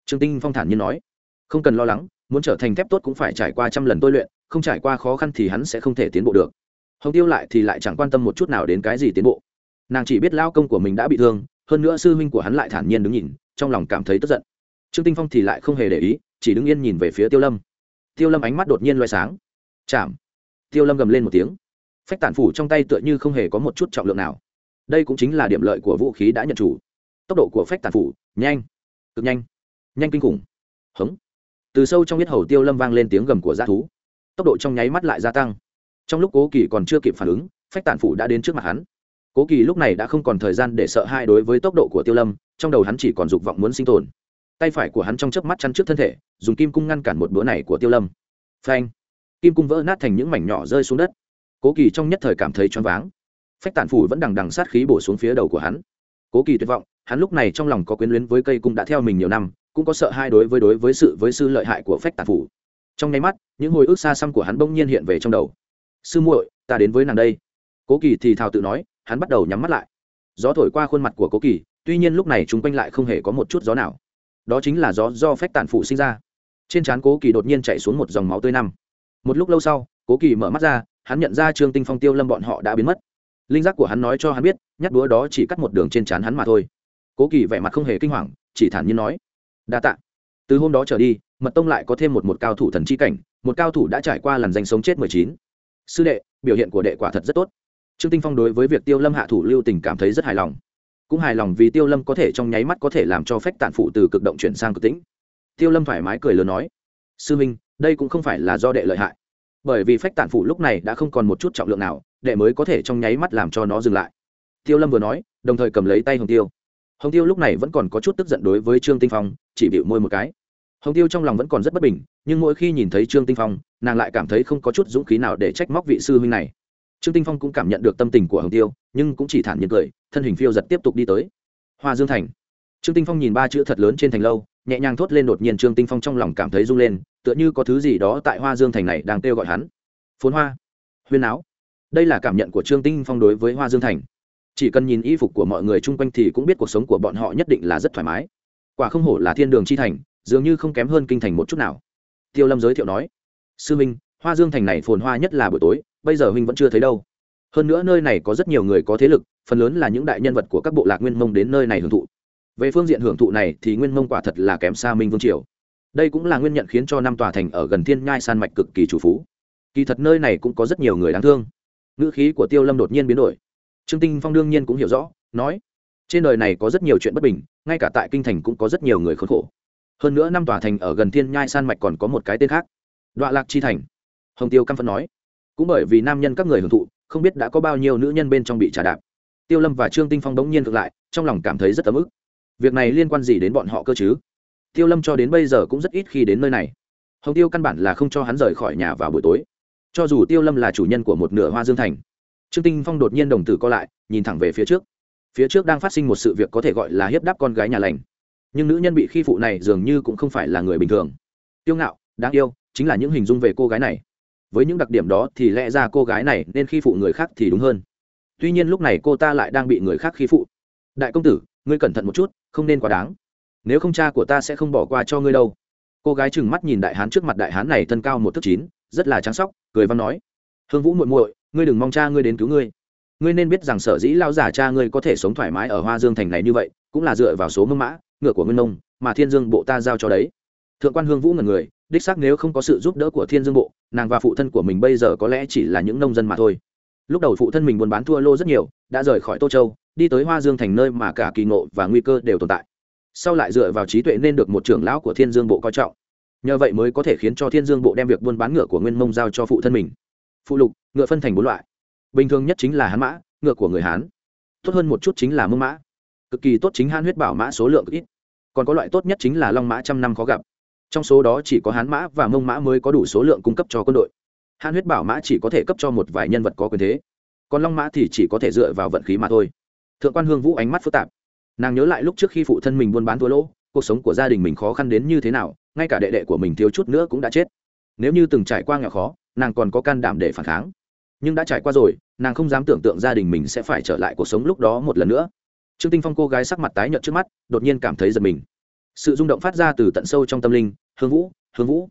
Trương tinh phong thản nhiên nói, không cần lo lắng, muốn trở thành thép tốt cũng phải trải qua trăm lần tôi luyện, không trải qua khó khăn thì hắn sẽ không thể tiến bộ được. Hồng tiêu lại thì lại chẳng quan tâm một chút nào đến cái gì tiến bộ. Nàng chỉ biết lao công của mình đã bị thương, hơn nữa sư huynh của hắn lại thản nhiên đứng nhìn, trong lòng cảm thấy tức giận. Trương tinh phong thì lại không hề để ý, chỉ đứng yên nhìn về phía tiêu lâm. Tiêu lâm ánh mắt đột nhiên loay sáng. Chạm tiêu lâm gầm lên một tiếng phách tản phủ trong tay tựa như không hề có một chút trọng lượng nào. Đây cũng chính là điểm lợi của vũ khí đã nhận chủ. Tốc độ của phách tản phủ, nhanh, cực nhanh nhanh kinh khủng. Hống. Từ sâu trong biết hầu tiêu lâm vang lên tiếng gầm của g thú. Tốc độ trong nháy mắt lại gia tăng. Trong lúc cố kỳ còn chưa kịp phản ứng, phách tản phủ đã đến trước mặt hắn. Cố kỳ lúc này đã không còn thời gian để sợ hai đối với tốc độ của tiêu lâm, trong đầu hắn chỉ còn dục vọng muốn sinh tồn. Tay phải của hắn trong chớp mắt chăn trước thân thể, dùng kim cung ngăn cản một bữa này của tiêu lâm. Phanh. Kim cung vỡ nát thành những mảnh nhỏ rơi xuống đất cố kỳ trong nhất thời cảm thấy choáng váng. Phách tản phủ vẫn đằng đằng sát khí bổ xuống phía đầu của hắn. Cố kỳ tuyệt vọng, hắn lúc này trong lòng có quyến luyến với cây cung đã theo mình nhiều năm, cũng có sợ hai đối với đối với sự với sư lợi hại của phách tản phủ. Trong nháy mắt, những hồi ức xa xăm của hắn bỗng nhiên hiện về trong đầu. Sư muội, ta đến với nàng đây. Cố kỳ thì thào tự nói, hắn bắt đầu nhắm mắt lại. Gió thổi qua khuôn mặt của cố kỳ, tuy nhiên lúc này chúng quanh lại không hề có một chút gió nào. Đó chính là gió do phách tản phụ sinh ra. Trên trán cố kỳ đột nhiên chạy xuống một dòng máu tươi năm. Một lúc lâu sau, cố kỳ mở mắt ra hắn nhận ra trương tinh phong tiêu lâm bọn họ đã biến mất. Linh giác của hắn nói cho hắn biết, nhát búa đó chỉ cắt một đường trên trán hắn mà thôi. Cố kỳ vẻ mặt không hề kinh hoàng, chỉ thản nhiên nói, đa tạ. từ hôm đó trở đi, mật tông lại có thêm một một cao thủ thần chi cảnh, một cao thủ đã trải qua lần danh sống chết mười chín. Sư đệ, biểu hiện của đệ quả thật rất tốt. Trương tinh phong đối với việc tiêu lâm hạ thủ lưu tình cảm thấy rất hài lòng. Cũng hài lòng vì tiêu lâm có thể trong nháy mắt có thể làm cho phách tản phụ từ cực động chuyển sang cực tĩnh. Tiêu lâm thoải mái cười lớn nói, sư minh, đây cũng không phải là do đệ lợi hại bởi vì phách tản phủ lúc này đã không còn một chút trọng lượng nào đệ mới có thể trong nháy mắt làm cho nó dừng lại. Tiêu lâm vừa nói, đồng thời cầm lấy tay hồng tiêu. Hồng tiêu lúc này vẫn còn có chút tức giận đối với trương tinh phong, chỉ bịu môi một cái. Hồng tiêu trong lòng vẫn còn rất bất bình, nhưng mỗi khi nhìn thấy trương tinh phong, nàng lại cảm thấy không có chút dũng khí nào để trách móc vị sư huynh này. Trương tinh phong cũng cảm nhận được tâm tình của hồng tiêu, nhưng cũng chỉ thản nhiên cười, thân hình phiêu giật tiếp tục đi tới. Hoa dương thành. Trương tinh phong nhìn ba chữ thật lớn trên thành lâu, nhẹ nhàng thốt lên đột nhiên trương tinh phong trong lòng cảm thấy rung lên tựa như có thứ gì đó tại hoa dương thành này đang kêu gọi hắn. Phốn hoa, huyên áo. Đây là cảm nhận của trương tinh phong đối với hoa dương thành. Chỉ cần nhìn y phục của mọi người chung quanh thì cũng biết cuộc sống của bọn họ nhất định là rất thoải mái. Quả không hổ là thiên đường chi thành, dường như không kém hơn kinh thành một chút nào. Tiêu lâm giới thiệu nói, sư minh, hoa dương thành này phồn hoa nhất là buổi tối, bây giờ huynh vẫn chưa thấy đâu. Hơn nữa nơi này có rất nhiều người có thế lực, phần lớn là những đại nhân vật của các bộ lạc nguyên mông đến nơi này hưởng thụ. Về phương diện hưởng thụ này thì nguyên mông quả thật là kém xa minh vương triều đây cũng là nguyên nhân khiến cho năm tòa thành ở gần thiên nhai san mạch cực kỳ chủ phú. Kỳ thật nơi này cũng có rất nhiều người đáng thương. Ngữ khí của tiêu lâm đột nhiên biến đổi. Trương tinh phong đương nhiên cũng hiểu rõ, nói, trên đời này có rất nhiều chuyện bất bình, ngay cả tại kinh thành cũng có rất nhiều người khốn khổ. Hơn nữa năm tòa thành ở gần thiên nhai san mạch còn có một cái tên khác đọa lạc chi thành. Hồng tiêu căm phân nói. Cũng bởi vì nam nhân các người hưởng thụ, không biết đã có bao nhiêu nữ nhân bên trong bị trả đạp. Tiêu lâm và trương tinh phong đống nhiên ngược lại, trong lòng cảm thấy rất ấm ức. Việc này liên quan gì đến bọn họ cơ chứ? Tiêu lâm cho đến bây giờ cũng rất ít khi đến nơi này. Hồng tiêu căn bản là không cho hắn rời khỏi nhà vào buổi tối. Cho dù tiêu lâm là chủ nhân của một nửa hoa dương thành, trương tinh phong đột nhiên đồng tử co lại, nhìn thẳng về phía trước. Phía trước đang phát sinh một sự việc có thể gọi là hiếp đáp con gái nhà lành. Nhưng nữ nhân bị khi phụ này dường như cũng không phải là người bình thường. Tiêu ngạo, đáng yêu, chính là những hình dung về cô gái này. Với những đặc điểm đó thì lẽ ra cô gái này nên khi phụ người khác thì đúng hơn. Tuy nhiên lúc này cô ta lại đang bị người khác khi phụ. Đại công tử, ngươi cẩn thận một chút, không nên quá đáng nếu không cha của ta sẽ không bỏ qua cho ngươi đâu. Cô gái trừng mắt nhìn đại hán trước mặt đại hán này thân cao một thước chín, rất là trắng sóc, cười văn nói, hương vũ muội muội, ngươi đừng mong cha ngươi đến cứu ngươi. Ngươi nên biết rằng sở dĩ lao giả cha ngươi có thể sống thoải mái ở hoa dương thành này như vậy, cũng là dựa vào số mưng mã, ngựa của nguyên nông, mà thiên dương bộ ta giao cho đấy. Thượng quan hương vũ ngần người, đích xác nếu không có sự giúp đỡ của thiên dương bộ, nàng và phụ thân của mình bây giờ có lẽ chỉ là những nông dân mà thôi. Lúc đầu phụ thân mình buôn bán thua lô rất nhiều, đã rời khỏi tô châu, đi tới hoa dương thành nơi mà cả kỳ ngộ và nguy cơ đều tồn tại sau lại dựa vào trí tuệ nên được một trưởng lão của thiên dương bộ coi trọng. Nhờ vậy mới có thể khiến cho thiên dương bộ đem việc buôn bán ngựa của nguyên mông giao cho phụ thân mình. Phụ lục, ngựa phân thành bốn loại. Bình thường nhất chính là hán mã, ngựa của người hán. Tốt hơn một chút chính là mông mã. Cực kỳ tốt chính hán huyết bảo mã số lượng ít. Còn có loại tốt nhất chính là long mã trăm năm khó gặp. Trong số đó chỉ có hán mã và mông mã mới có đủ số lượng cung cấp cho quân đội. Hán huyết bảo mã chỉ có thể cấp cho một vài nhân vật có quyền thế. Còn long mã thì chỉ có thể dựa vào vận khí mà thôi. Thượng quan hương vũ ánh mắt phức tạp nàng nhớ lại lúc trước khi phụ thân mình buôn bán thua lỗ, cuộc sống của gia đình mình khó khăn đến như thế nào, ngay cả đệ đệ của mình thiếu chút nữa cũng đã chết. Nếu như từng trải qua nghèo khó, nàng còn có can đảm để phản kháng. Nhưng đã trải qua rồi, nàng không dám tưởng tượng gia đình mình sẽ phải trở lại cuộc sống lúc đó một lần nữa. Trương tinh phong cô gái sắc mặt tái nhợt trước mắt, đột nhiên cảm thấy giật mình. Sự rung động phát ra từ tận sâu trong tâm linh, hương vũ hương vũ.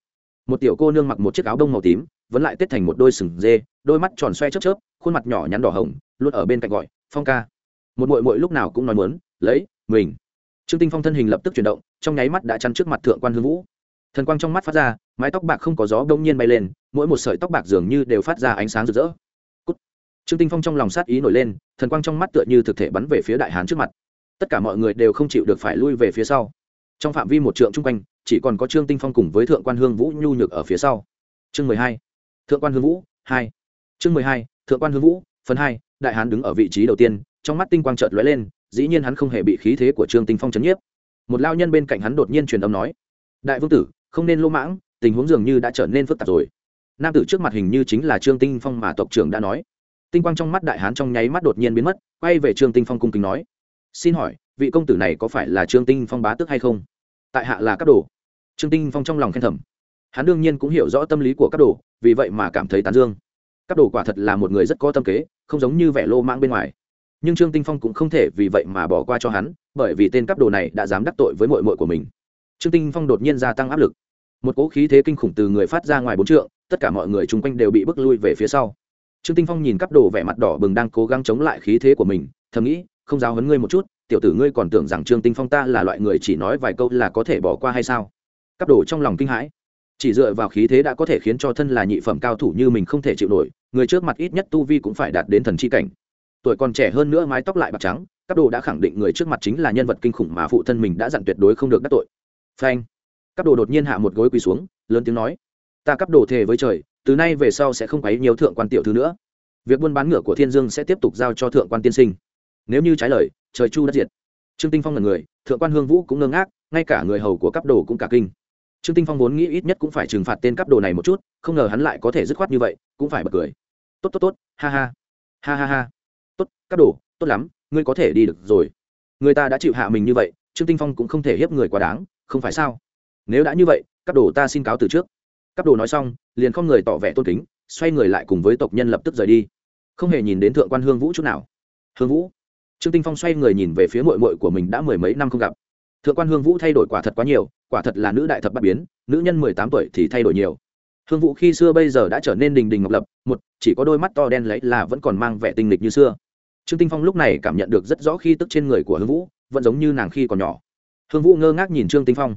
Một tiểu cô nương mặc một chiếc áo đông màu tím, vẫn lại tết thành một đôi sừng dê, đôi mắt tròn xoe chớp chớp, khuôn mặt nhỏ nhắn đỏ hồng, luôn ở bên cạnh gọi, phong ca. Một mội mội lúc nào cũng nói muốn lấy, mình. Trương tinh phong thân hình lập tức chuyển động, trong nháy mắt đã chắn trước mặt thượng quan hương vũ. Thần quang trong mắt phát ra, mái tóc bạc không có gió đông nhiên bay lên, mỗi một sợi tóc bạc dường như đều phát ra ánh sáng rực rỡ. Cút. trương tinh phong trong lòng sát ý nổi lên, thần quang trong mắt tựa như thực thể bắn về phía đại hán trước mặt. Tất cả mọi người đều không chịu được phải lui về phía sau. Trong phạm vi một trượng chung quanh, chỉ còn có trương tinh phong cùng với thượng quan hương vũ nhu nhược ở phía sau. Chương mười hai. Thượng quan hương vũ, hai. Chương mười hai. Thượng quan hương vũ, phần hai. Đại hán đứng ở vị trí đầu tiên, trong mắt tinh quang chợt lóe lên dĩ nhiên hắn không hề bị khí thế của trương tinh phong chấn nhiếp. Một lao nhân bên cạnh hắn đột nhiên truyền âm nói, đại vương tử, không nên lô mãng, tình huống dường như đã trở nên phức tạp rồi. Nam tử trước mặt hình như chính là trương tinh phong mà tộc trưởng đã nói. Tinh quang trong mắt đại hán trong nháy mắt đột nhiên biến mất, quay về trương tinh phong cung kính nói, xin hỏi, vị công tử này có phải là trương tinh phong bá tước hay không? Tại hạ là các đồ. Trương tinh phong trong lòng khen thầm. Hắn đương nhiên cũng hiểu rõ tâm lý của các đồ, vì vậy mà cảm thấy tán dương. Các đồ quả thật là một người rất có tâm kế, không giống như vẻ lô mang bên ngoài nhưng trương tinh phong cũng không thể vì vậy mà bỏ qua cho hắn, bởi vì tên cắp đồ này đã dám đắc tội với mội mội của mình. Trương tinh phong đột nhiên gia tăng áp lực. Một cỗ khí thế kinh khủng từ người phát ra ngoài bốn trượng, tất cả mọi người chung quanh đều bị bước lui về phía sau. Trương tinh phong nhìn cắp đồ vẻ mặt đỏ bừng đang cố gắng chống lại khí thế của mình, thầm nghĩ, không giáo hấn ngươi một chút, tiểu tử ngươi còn tưởng rằng trương tinh phong ta là loại người chỉ nói vài câu là có thể bỏ qua hay sao? Cắp đồ trong lòng kinh hãi. Chỉ dựa vào khí thế đã có thể khiến cho thân là nhị phẩm cao thủ như mình không thể chịu nổi, người trước mặt ít nhất tu vi cũng phải đạt đến thần chi cảnh tuổi còn trẻ hơn nữa mái tóc lại bạc trắng các đồ đã khẳng định người trước mặt chính là nhân vật kinh khủng mà phụ thân mình đã dặn tuyệt đối không được đắc tội. Phanh. Các đồ đột nhiên hạ một gối quỳ xuống, lớn tiếng nói, ta cắp đồ thề với trời, từ nay về sau sẽ không quấy nhiều thượng quan tiểu thư nữa. Việc buôn bán ngựa của thiên dương sẽ tiếp tục giao cho thượng quan tiên sinh. Nếu như trái lời, trời chu đất diệt. Trương tinh phong là người, thượng quan hương vũ cũng ngơ ngác, ngay cả người hầu của cấp đồ cũng cả kinh. Trương tinh phong vốn nghĩ ít nhất cũng phải trừng phạt tên cấp đồ này một chút, không ngờ hắn lại có thể dứt khoát như vậy, cũng phải bật cười. Tốt tốt tốt, ha ha ha ha ha tốt các đồ, tốt lắm, ngươi có thể đi được rồi. Người ta đã chịu hạ mình như vậy, trương tinh phong cũng không thể hiếp người quá đáng, không phải sao? Nếu đã như vậy các đồ ta xin cáo từ trước. Các đồ nói xong, liền không người tỏ vẻ tôn kính, xoay người lại cùng với tộc nhân lập tức rời đi. Không hề nhìn đến thượng quan hương vũ chút nào. Hương vũ? Trương tinh phong xoay người nhìn về phía mội mội của mình đã mười mấy năm không gặp. Thượng quan hương vũ thay đổi quả thật quá nhiều, quả thật là nữ đại thập bắt biến, nữ nhân mười tám tuổi thì thay đổi nhiều. Hương vũ khi xưa bây giờ đã trở nên đình đình ngọc lập, một, chỉ có đôi mắt to đen lấy là vẫn còn mang vẻ tinh lịch như xưa trương tinh phong lúc này cảm nhận được rất rõ khi tức trên người của hương vũ vẫn giống như nàng khi còn nhỏ. Hương vũ ngơ ngác nhìn trương tinh phong.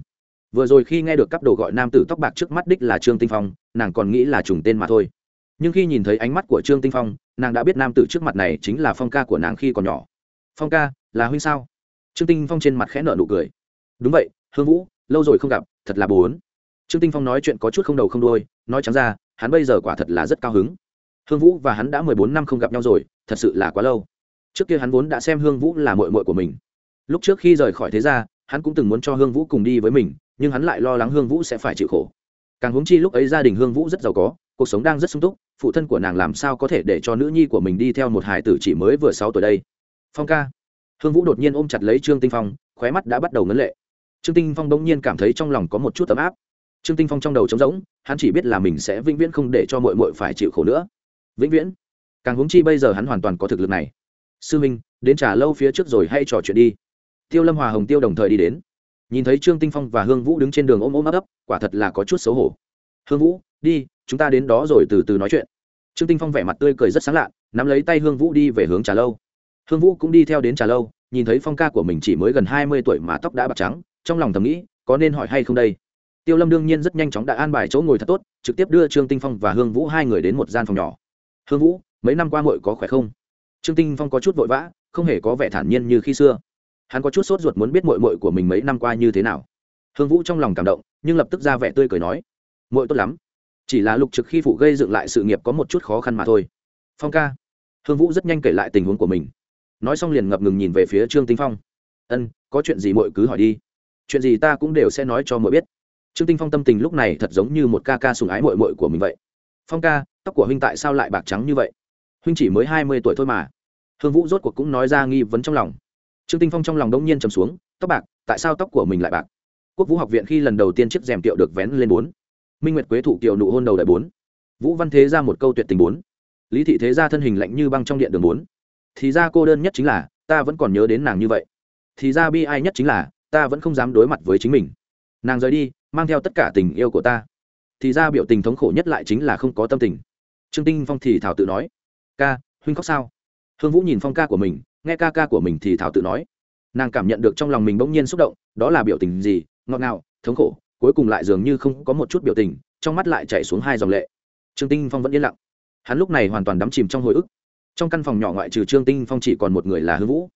Vừa rồi khi nghe được cấp đồ gọi nam tử tóc bạc trước mắt đích là trương tinh phong nàng còn nghĩ là trùng tên mà thôi. Nhưng khi nhìn thấy ánh mắt của trương tinh phong nàng đã biết nam tử trước mặt này chính là phong ca của nàng khi còn nhỏ. Phong ca là huynh sao? Trương tinh phong trên mặt khẽ nở nụ cười. Đúng vậy hương vũ lâu rồi không gặp thật là bốn trương tinh phong nói chuyện có chút không đầu không đuôi, nói trắng ra hắn bây giờ quả thật là rất cao hứng. Hương vũ và hắn đã mười bốn năm không gặp nhau rồi thật sự là quá lâu trước kia hắn vốn đã xem hương vũ là mội mội của mình. Lúc trước khi rời khỏi thế gia, hắn cũng từng muốn cho hương vũ cùng đi với mình, nhưng hắn lại lo lắng hương vũ sẽ phải chịu khổ. Càng huống chi lúc ấy gia đình hương vũ rất giàu có, cuộc sống đang rất sung túc, phụ thân của nàng làm sao có thể để cho nữ nhi của mình đi theo một hải tử chỉ mới vừa sáu tuổi đây? Phong ca. Hương vũ đột nhiên ôm chặt lấy trương tinh phong, khóe mắt đã bắt đầu ngấn lệ. Trương tinh phong bỗng nhiên cảm thấy trong lòng có một chút ấm áp. Trương tinh phong trong đầu trống rỗng, hắn chỉ biết là mình sẽ vĩnh viễn không để cho mội mội phải chịu khổ nữa. Vĩnh viễn. Càng huống chi bây giờ hắn hoàn toàn có thực lực này sư minh, đến trả lâu phía trước rồi hay trò chuyện đi. Tiêu lâm hòa hồng tiêu đồng thời đi đến. Nhìn thấy trương tinh phong và hương vũ đứng trên đường ôm ôm ấp ấp, quả thật là có chút xấu hổ. Hương vũ, đi, chúng ta đến đó rồi, từ từ nói chuyện. Trương tinh phong vẻ mặt tươi cười rất sáng lạ, nắm lấy tay hương vũ đi về hướng trà lâu. Hương vũ cũng đi theo đến trà lâu, nhìn thấy phong ca của mình chỉ mới gần hai mươi tuổi mà tóc đã bạc trắng, trong lòng thầm nghĩ, có nên hỏi hay không đây? Tiêu lâm đương nhiên rất nhanh chóng đã an bài chỗ ngồi thật tốt, trực tiếp đưa trương tinh phong và hương vũ hai người đến một gian phòng nhỏ. Hương vũ, mấy năm qua ngội có khỏe không? Trương tinh phong có chút vội vã, không hề có vẻ thản nhiên như khi xưa. Hắn có chút sốt ruột muốn biết mội mội của mình mấy năm qua như thế nào. Hương vũ trong lòng cảm động, nhưng lập tức ra vẻ tươi cười nói mội tốt lắm. Chỉ là lục trực khi phụ gây dựng lại sự nghiệp có một chút khó khăn mà thôi. Phong ca. Hương vũ rất nhanh kể lại tình huống của mình. Nói xong liền ngập ngừng nhìn về phía trương tinh phong. Ân, có chuyện gì mội cứ hỏi đi. Chuyện gì ta cũng đều sẽ nói cho mội biết. Trương tinh phong tâm tình lúc này thật giống như một ca ca sùng ái mội mội của mình vậy. Phong ca, tóc của huynh tại sao lại bạc trắng như vậy? Huynh chỉ mới hai mươi tuổi thôi mà. Hương vũ rốt cuộc cũng nói ra nghi vấn trong lòng. Trương tinh phong trong lòng đông nhiên trầm xuống, tóc bạc, tại sao tóc của mình lại bạc? Quốc vũ học viện khi lần đầu tiên chiếc rèm tiệu được vén lên bốn. Minh nguyệt quế thủ kiều nụ hôn đầu đại bốn. Vũ văn thế ra một câu tuyệt tình bốn. Lý thị thế ra thân hình lạnh như băng trong điện đường bốn. Thì ra cô đơn nhất chính là, ta vẫn còn nhớ đến nàng như vậy. Thì ra bi ai nhất chính là, ta vẫn không dám đối mặt với chính mình. Nàng rời đi, mang theo tất cả tình yêu của ta. Thì ra biểu tình thống khổ nhất lại chính là không có tâm tình. Trương tinh phong thì thảo tự nói ca, huynh khóc sao? Hương vũ nhìn phong ca của mình, nghe ca ca của mình thì thảo tự nói. Nàng cảm nhận được trong lòng mình bỗng nhiên xúc động, đó là biểu tình gì, ngọt ngào, thống khổ, cuối cùng lại dường như không có một chút biểu tình, trong mắt lại chạy xuống hai dòng lệ. Trương tinh phong vẫn yên lặng. Hắn lúc này hoàn toàn đắm chìm trong hồi ức. Trong căn phòng nhỏ ngoại trừ trương tinh phong chỉ còn một người là hương vũ.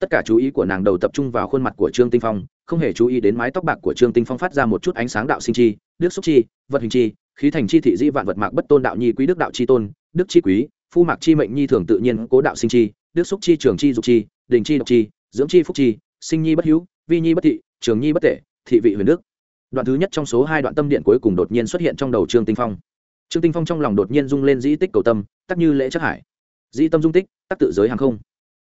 Tất cả chú ý của nàng đầu tập trung vào khuôn mặt của trương tinh phong, không hề chú ý đến mái tóc bạc của trương tinh phong phát ra một chút ánh sáng đạo sinh chi, đức xúc chi, vật hình chi, khí thành chi thị di vạn vật mạc bất tôn đạo nhi quý đức đạo chi tôn, đức chi quý phu mạc chi mệnh nhi thường tự nhiên cố đạo sinh chi, đức xúc chi, trường chi, dục chi, đình chi, độc chi, dưỡng chi, phúc chi, sinh nhi bất hữu, vi nhi bất thị, trường nhi bất tể, thị vị huyền đức. Đoạn thứ nhất trong số hai đoạn tâm điện cuối cùng đột nhiên xuất hiện trong đầu trương tinh phong. Trương tinh phong trong lòng đột nhiên rung lên dĩ tích cầu tâm, tắc như lễ chắc hải. Dĩ tâm dung tích, tắc tự giới hàng không.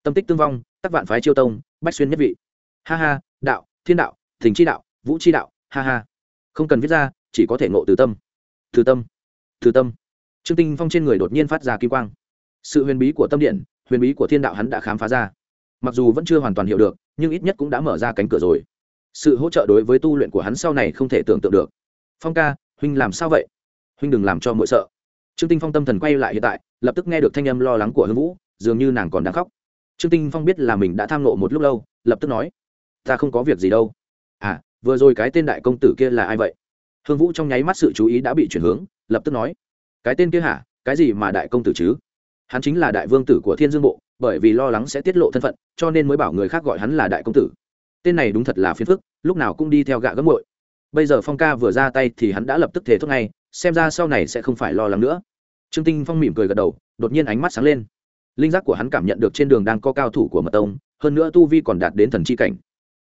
Tâm tích tương vong, tắc vạn phái chiêu tông, bách xuyên nhất vị. Ha ha, đạo, thiên đạo, thình chi đạo, vũ chi đạo, ha ha. Không cần viết ra, chỉ có thể ngộ từ tâm. Từ tâm từ tâm trương tinh phong trên người đột nhiên phát ra kim quang. Sự huyền bí của tâm điện, huyền bí của thiên đạo hắn đã khám phá ra. Mặc dù vẫn chưa hoàn toàn hiểu được, nhưng ít nhất cũng đã mở ra cánh cửa rồi. Sự hỗ trợ đối với tu luyện của hắn sau này không thể tưởng tượng được. Phong ca, huynh làm sao vậy? Huynh đừng làm cho mỗi sợ. Trương tinh phong tâm thần quay lại hiện tại, lập tức nghe được thanh âm lo lắng của hương vũ, dường như nàng còn đang khóc. Trương tinh phong biết là mình đã tham nộ một lúc lâu, lập tức nói, ta không có việc gì đâu. À vừa rồi cái tên đại công tử kia là ai vậy? Hương vũ trong nháy mắt sự chú ý đã bị chuyển hướng, lập tức nói cái tên kia hả? Cái gì mà đại công tử chứ? Hắn chính là đại vương tử của thiên dương bộ, bởi vì lo lắng sẽ tiết lộ thân phận, cho nên mới bảo người khác gọi hắn là đại công tử. Tên này đúng thật là phiền phức, lúc nào cũng đi theo gạ gấm bội bây giờ phong ca vừa ra tay thì hắn đã lập tức thể thốt ngay, xem ra sau này sẽ không phải lo lắng nữa. Trương tinh phong mỉm cười gật đầu, đột nhiên ánh mắt sáng lên. Linh giác của hắn cảm nhận được trên đường đang có cao thủ của mật tông, hơn nữa tu vi còn đạt đến thần chi cảnh.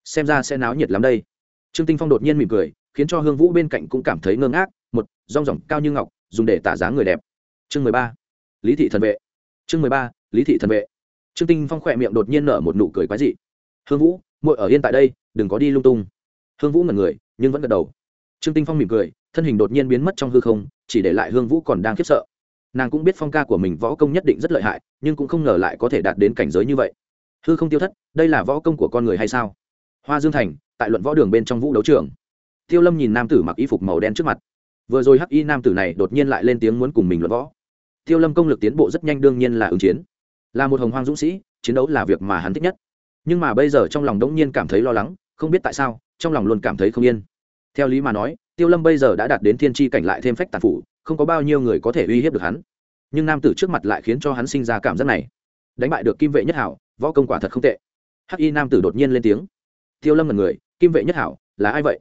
Xem ra sẽ náo nhiệt lắm đây. Trương tinh phong đột nhiên mỉm cười, khiến cho hương vũ bên cạnh cũng cảm thấy ngơ ngác, một, rong ròng cao như ngọc dùng để tả dáng người đẹp. Chương mười ba, lý thị thần vệ. Chương mười ba, lý thị thần vệ. Trương tinh phong khỏe miệng đột nhiên nở một nụ cười quái dị. Hương vũ, muội ở yên tại đây, đừng có đi lung tung. Hương vũ ngẩn người, nhưng vẫn gật đầu. Trương tinh phong mỉm cười, thân hình đột nhiên biến mất trong hư không, chỉ để lại hương vũ còn đang khiếp sợ. Nàng cũng biết phong ca của mình võ công nhất định rất lợi hại, nhưng cũng không ngờ lại có thể đạt đến cảnh giới như vậy. Hư không tiêu thất, đây là võ công của con người hay sao? Hoa dương thành, tại luận võ đường bên trong vũ đấu trường. Tiêu lâm nhìn nam tử mặc y phục màu đen trước mặt vừa rồi hắc y nam tử này đột nhiên lại lên tiếng muốn cùng mình luận võ. Tiêu lâm công lực tiến bộ rất nhanh đương nhiên là ứng chiến. Là một hồng hoang dũng sĩ, chiến đấu là việc mà hắn thích nhất. Nhưng mà bây giờ trong lòng đống nhiên cảm thấy lo lắng, không biết tại sao, trong lòng luôn cảm thấy không yên. Theo lý mà nói, tiêu lâm bây giờ đã đạt đến thiên tri cảnh lại thêm phách tàn phủ, không có bao nhiêu người có thể uy hiếp được hắn. Nhưng nam tử trước mặt lại khiến cho hắn sinh ra cảm giác này. Đánh bại được kim vệ nhất hảo, võ công quả thật không tệ. Hắc y nam tử đột nhiên lên tiếng. Tiêu lâm là người, kim vệ nhất hảo, là ai vậy?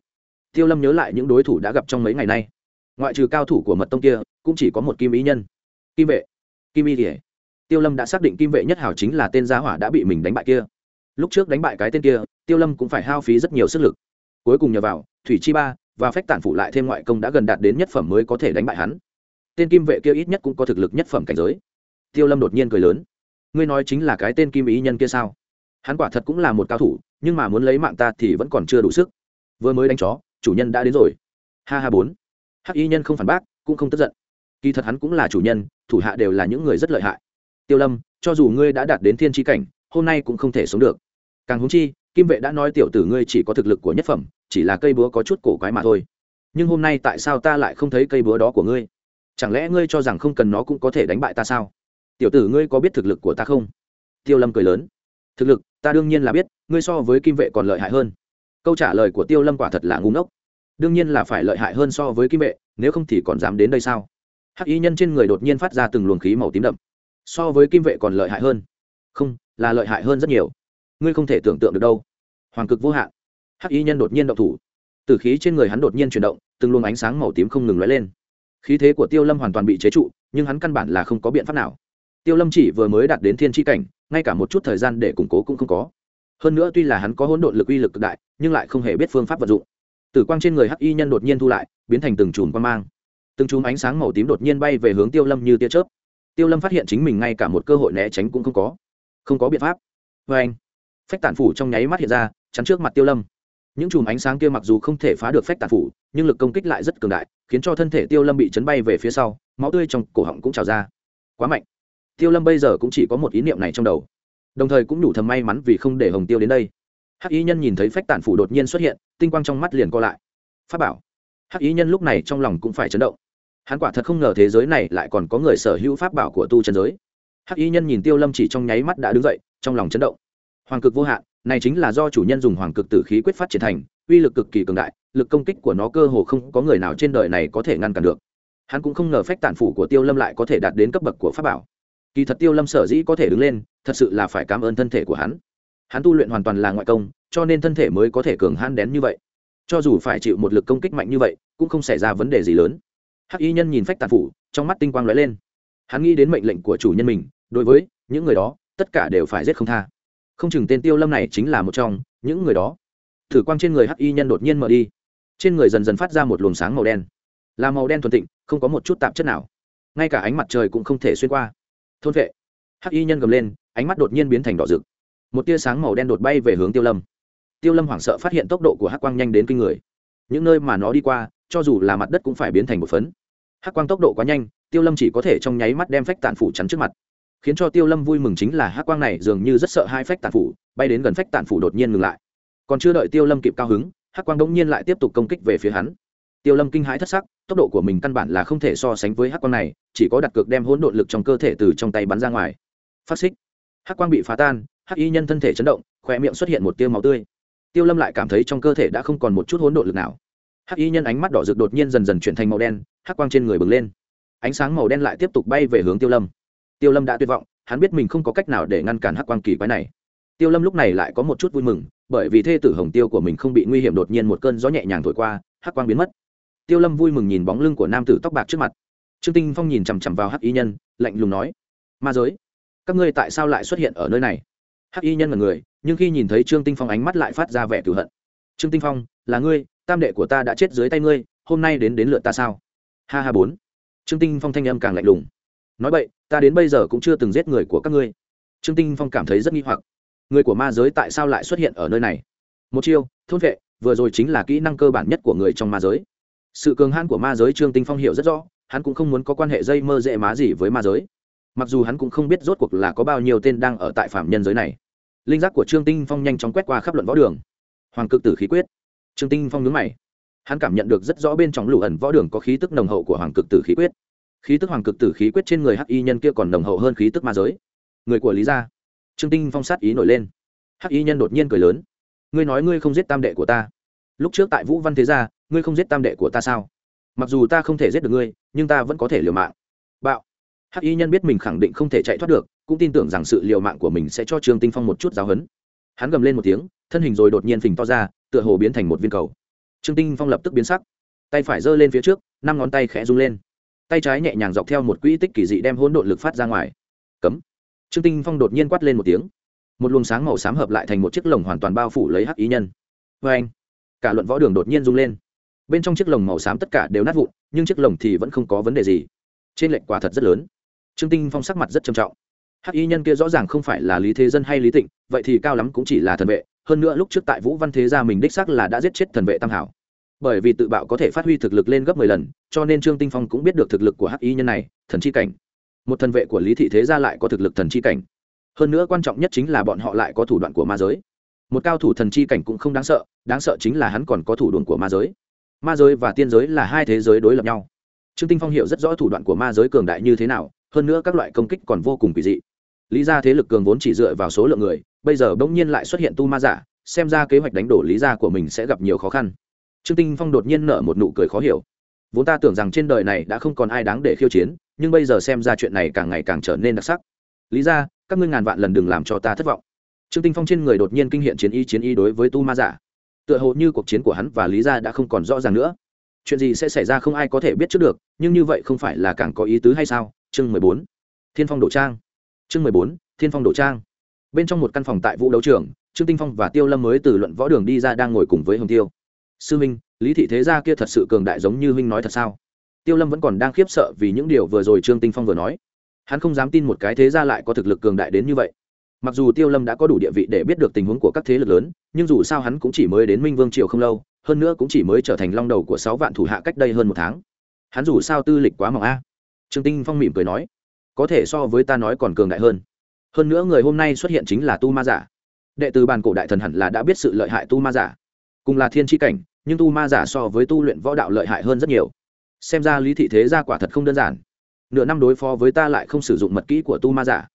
Tiêu lâm nhớ lại những đối thủ đã gặp trong mấy ngày nay ngoại trừ cao thủ của mật tông kia, cũng chỉ có một kim ý nhân. Kim vệ. Kim y thì tiêu lâm đã xác định kim vệ nhất hảo chính là tên gia hỏa đã bị mình đánh bại kia. Lúc trước đánh bại cái tên kia, tiêu lâm cũng phải hao phí rất nhiều sức lực. Cuối cùng nhờ vào, thủy chi ba và phách tản phụ lại thêm ngoại công đã gần đạt đến nhất phẩm mới có thể đánh bại hắn. Tên kim vệ kia ít nhất cũng có thực lực nhất phẩm cảnh giới. Tiêu lâm đột nhiên cười lớn. Ngươi nói chính là cái tên kim ý nhân kia sao? Hắn quả thật cũng là một cao thủ, nhưng mà muốn lấy mạng ta thì vẫn còn chưa đủ sức. Vừa mới đánh chó, chủ nhân đã đến rồi. Ha ha bốn hắc y nhân không phản bác, cũng không tức giận. Kỳ thật hắn cũng là chủ nhân, thủ hạ đều là những người rất lợi hại. Tiêu lâm, cho dù ngươi đã đạt đến thiên tri cảnh, hôm nay cũng không thể sống được. Càng húng chi, kim vệ đã nói tiểu tử ngươi chỉ có thực lực của nhất phẩm, chỉ là cây búa có chút cổ quái mà thôi. Nhưng hôm nay tại sao ta lại không thấy cây búa đó của ngươi? Chẳng lẽ ngươi cho rằng không cần nó cũng có thể đánh bại ta sao? Tiểu tử ngươi có biết thực lực của ta không? Tiêu lâm cười lớn. Thực lực, ta đương nhiên là biết, ngươi so với kim vệ còn lợi hại hơn. Câu trả lời của tiêu lâm quả thật là ngu ngốc đương nhiên là phải lợi hại hơn so với kim vệ, nếu không thì còn dám đến đây sao? Hắc y nhân trên người đột nhiên phát ra từng luồng khí màu tím đậm. So với kim vệ còn lợi hại hơn. Không, là lợi hại hơn rất nhiều. Ngươi không thể tưởng tượng được đâu. Hoàng cực vô hạn. Hắc y nhân đột nhiên động thủ. Từ khí trên người hắn đột nhiên chuyển động, từng luồng ánh sáng màu tím không ngừng lóe lên. Khí thế của tiêu lâm hoàn toàn bị chế trụ, nhưng hắn căn bản là không có biện pháp nào. Tiêu lâm chỉ vừa mới đạt đến thiên tri cảnh, ngay cả một chút thời gian để củng cố cũng không có. Hơn nữa tuy là hắn có hỗn độn lực uy lực cực đại, nhưng lại không hề biết phương pháp vận dụng tử quang trên người hắc y nhân đột nhiên thu lại, biến thành từng chùm quang mang. Từng chùm ánh sáng màu tím đột nhiên bay về hướng tiêu lâm như tia chớp. Tiêu lâm phát hiện chính mình ngay cả một cơ hội né tránh cũng không có. Không có biện pháp. Vê anh, phách tản phủ trong nháy mắt hiện ra, chắn trước mặt tiêu lâm. Những chùm ánh sáng kia mặc dù không thể phá được phách tản phủ, nhưng lực công kích lại rất cường đại, khiến cho thân thể tiêu lâm bị chấn bay về phía sau, máu tươi trong cổ họng cũng trào ra. Quá mạnh. Tiêu lâm bây giờ cũng chỉ có một ý niệm này trong đầu. Đồng thời cũng đủ thầm may mắn vì không để hồng tiêu đến đây hắc y nhân nhìn thấy phách tản phủ đột nhiên xuất hiện, tinh quang trong mắt liền co lại. Pháp bảo. Hắc y nhân lúc này trong lòng cũng phải chấn động. Hắn quả thật không ngờ thế giới này lại còn có người sở hữu pháp bảo của tu chân giới. Hắc y nhân nhìn tiêu lâm chỉ trong nháy mắt đã đứng dậy, trong lòng chấn động. Hoàng cực vô hạn, này chính là do chủ nhân dùng hoàng cực tử khí quyết phát triển thành, uy lực cực kỳ cường đại, lực công kích của nó cơ hồ không có người nào trên đời này có thể ngăn cản được. Hắn cũng không ngờ phách tản phủ của tiêu lâm lại có thể đạt đến cấp bậc của pháp bảo. Kỳ thật tiêu lâm sở dĩ có thể đứng lên, thật sự là phải cảm ơn thân thể của hắn hắn tu luyện hoàn toàn là ngoại công, cho nên thân thể mới có thể cường han đén như vậy. Cho dù phải chịu một lực công kích mạnh như vậy, cũng không xảy ra vấn đề gì lớn. Hắc y nhân nhìn phách tàn phủ, trong mắt tinh quang lóe lên. Hắn nghĩ đến mệnh lệnh của chủ nhân mình, đối với những người đó tất tất cả đều phải giết không tha. Không chừng tên tiêu lâm này chính là một trong những người đó. Thử quang trên người hắc y nhân đột nhiên mở đi. Trên người dần dần phát ra một luồng sáng màu đen. Là màu đen thuần tịnh, không có một chút tạp chất nào. Ngay cả ánh mặt trời cũng không thể xuyên qua. Thôn vệ. Hắc y nhân gầm lên, ánh mắt đột nhiên biến thành đỏ rực một tia sáng màu đen đột bay về hướng tiêu lâm. Tiêu lâm hoảng sợ phát hiện tốc độ của hắc quang nhanh đến kinh người. Những nơi mà nó đi qua, cho dù là mặt đất cũng phải biến thành một phấn. Hắc quang tốc độ quá nhanh, tiêu lâm chỉ có thể trong nháy mắt đem phách tản phủ chắn trước mặt. Khiến cho tiêu lâm vui mừng chính là hắc quang này dường như rất sợ hai phách tản phủ, bay đến gần phách tản phủ đột nhiên ngừng lại. Còn chưa đợi tiêu lâm kịp cao hứng, hắc quang đống nhiên lại tiếp tục công kích về phía hắn. Tiêu lâm kinh hãi thất sắc, tốc độ của mình căn bản là không thể so sánh với hắc quang này, chỉ có đặt cược đem hỗn độn lực trong cơ thể từ trong tay bắn ra ngoài. Phát xích. Hắc quang bị phá tan hắc y nhân thân thể chấn động khoe miệng xuất hiện một tiêu máu tươi. Tiêu lâm lại cảm thấy trong cơ thể đã không còn một chút hỗn độn lực nào. Hắc y nhân ánh mắt đỏ rực đột nhiên dần dần chuyển thành màu đen, hắc quang trên người bừng lên. Ánh sáng màu đen lại tiếp tục bay về hướng tiêu lâm. Tiêu lâm đã tuyệt vọng, hắn biết mình không có cách nào để ngăn cản hắc quang kỳ quái này. Tiêu lâm lúc này lại có một chút vui mừng, bởi vì thê tử hồng tiêu của mình không bị nguy hiểm đột nhiên một cơn gió nhẹ nhàng thổi qua, hắc quang biến mất. Tiêu lâm vui mừng nhìn bóng lưng của nam tử tóc bạc trước mặt. Trương tinh phong nhìn chằm chằm vào hắc y nhân, lạnh lùng nói, ma giới, các ngươi tại sao lại xuất hiện ở nơi này? Hắc y nhân là người, nhưng khi nhìn thấy trương tinh phong ánh mắt lại phát ra vẻ cửu hận. Trương tinh phong, là ngươi, tam đệ của ta đã chết dưới tay ngươi, hôm nay đến đến lượt ta sao? Ha ha bốn. Trương tinh phong thanh âm càng lạnh lùng. Nói vậy ta đến bây giờ cũng chưa từng giết người của các ngươi. Trương tinh phong cảm thấy rất nghi hoặc. Người của ma giới tại sao lại xuất hiện ở nơi này? Một chiêu, thôn vệ, vừa rồi chính là kỹ năng cơ bản nhất của người trong ma giới. Sự cường hãn của ma giới trương tinh phong hiểu rất rõ, hắn cũng không muốn có quan hệ dây mơ dễ má gì với ma giới mặc dù hắn cũng không biết rốt cuộc là có bao nhiêu tên đang ở tại phạm nhân giới này. Linh giác của trương tinh phong nhanh chóng quét qua khắp luận võ đường. Hoàng cực tử khí quyết. Trương tinh phong nhướng mày. Hắn cảm nhận được rất rõ bên trong lũ ẩn võ đường có khí tức nồng hậu của hoàng cực tử khí quyết. Khí tức hoàng cực tử khí quyết trên người hắc y nhân kia còn nồng hậu hơn khí tức ma giới. Người của lý gia. Trương tinh phong sát ý nổi lên. Hắc y nhân đột nhiên cười lớn. Ngươi nói ngươi không giết tam đệ của ta. Lúc trước tại vũ văn thế gia, ngươi không giết tam đệ của ta sao? Mặc dù ta không thể giết được ngươi, nhưng ta vẫn có thể liều mạng. Bạo hắc y nhân biết mình khẳng định không thể chạy thoát được, cũng tin tưởng rằng sự liều mạng của mình sẽ cho trương tinh phong một chút giáo hấn. Hắn gầm lên một tiếng, thân hình rồi đột nhiên phình to ra, tựa hồ biến thành một viên cầu. Trương tinh phong lập tức biến sắc, tay phải giơ lên phía trước, năm ngón tay khẽ rung lên. Tay trái nhẹ nhàng dọc theo một quỹ tích kỳ dị đem hỗn độn lực phát ra ngoài. Cấm. Trương tinh phong đột nhiên quát lên một tiếng. Một luồng sáng màu xám hợp lại thành một chiếc lồng hoàn toàn bao phủ lấy hắc ý nhân. Vê anh, cả luận võ đường đột nhiên rung lên. Bên trong chiếc lồng màu xám tất cả đều nát vụn, nhưng chiếc lồng thì vẫn không có vấn đề gì. Trên lệnh quả thật rất lớn trương tinh phong sắc mặt rất trầm trọng. Hắc y nhân kia rõ ràng không phải là lý thế dân hay lý tịnh, vậy thì cao lắm cũng chỉ là thần vệ, hơn nữa lúc trước tại vũ văn thế gia mình đích xác là đã giết chết thần vệ tam hảo. Bởi vì tự bạo có thể phát huy thực lực lên gấp mười lần, cho nên trương tinh phong cũng biết được thực lực của hắc y nhân này, thần chi cảnh. Một thần vệ của lý thị thế gia lại có thực lực thần chi cảnh. Hơn nữa quan trọng nhất chính là bọn họ lại có thủ đoạn của ma giới. Một cao thủ thần chi cảnh cũng không đáng sợ đáng sợ chính là hắn còn có thủ đoạn của ma giới. Ma giới và tiên giới là hai thế giới đối lập nhau. Trương tinh phong hiểu rất rõ thủ đoạn của ma giới cường đại như thế nào hơn nữa các loại công kích còn vô cùng kỳ dị. Lý ra thế lực cường vốn chỉ dựa vào số lượng người, bây giờ bỗng nhiên lại xuất hiện tu ma giả, xem ra kế hoạch đánh đổ lý ra của mình sẽ gặp nhiều khó khăn. Trương tinh phong đột nhiên nở một nụ cười khó hiểu. Vốn ta tưởng rằng trên đời này đã không còn ai đáng để khiêu chiến, nhưng bây giờ xem ra chuyện này càng ngày càng trở nên đặc sắc. Lý ra các ngươi ngàn vạn lần đừng làm cho ta thất vọng. Trương tinh phong trên người đột nhiên kinh hiện chiến y chiến y đối với tu ma giả. Tựa hồ như cuộc chiến của hắn và lý gia đã không còn rõ ràng nữa. Chuyện gì sẽ xảy ra không ai có thể biết trước được, nhưng như vậy không phải là càng có ý tứ hay sao? Chương mười bốn, thiên phong đổ trang. Chương mười bốn, thiên phong đổ trang. Bên trong một căn phòng tại vũ đấu trường, trương tinh phong và tiêu lâm mới từ luận võ đường đi ra đang ngồi cùng với hồng tiêu. Sư minh, lý thị thế gia kia thật sự cường đại giống như huynh nói thật sao? Tiêu lâm vẫn còn đang khiếp sợ vì những điều vừa rồi trương tinh phong vừa nói. Hắn không dám tin một cái thế gia lại có thực lực cường đại đến như vậy. Mặc dù tiêu lâm đã có đủ địa vị để biết được tình huống của các thế lực lớn, nhưng dù sao hắn cũng chỉ mới đến minh vương triều không lâu, hơn nữa cũng chỉ mới trở thành long đầu của sáu vạn thủ hạ cách đây hơn một tháng. Hắn dù sao tư lịch quá mỏng a trương tinh phong mỉm cười nói, có thể so với ta nói còn cường đại hơn. Hơn nữa người hôm nay xuất hiện chính là tu ma giả. Đệ tử bàn cổ đại thần hẳn là đã biết sự lợi hại tu ma giả. Cùng là thiên tri cảnh, nhưng tu ma giả so với tu luyện võ đạo lợi hại hơn rất nhiều. Xem ra lý thị thế gia quả thật không đơn giản. Nửa năm đối phó với ta lại không sử dụng mật kỹ của tu ma giả.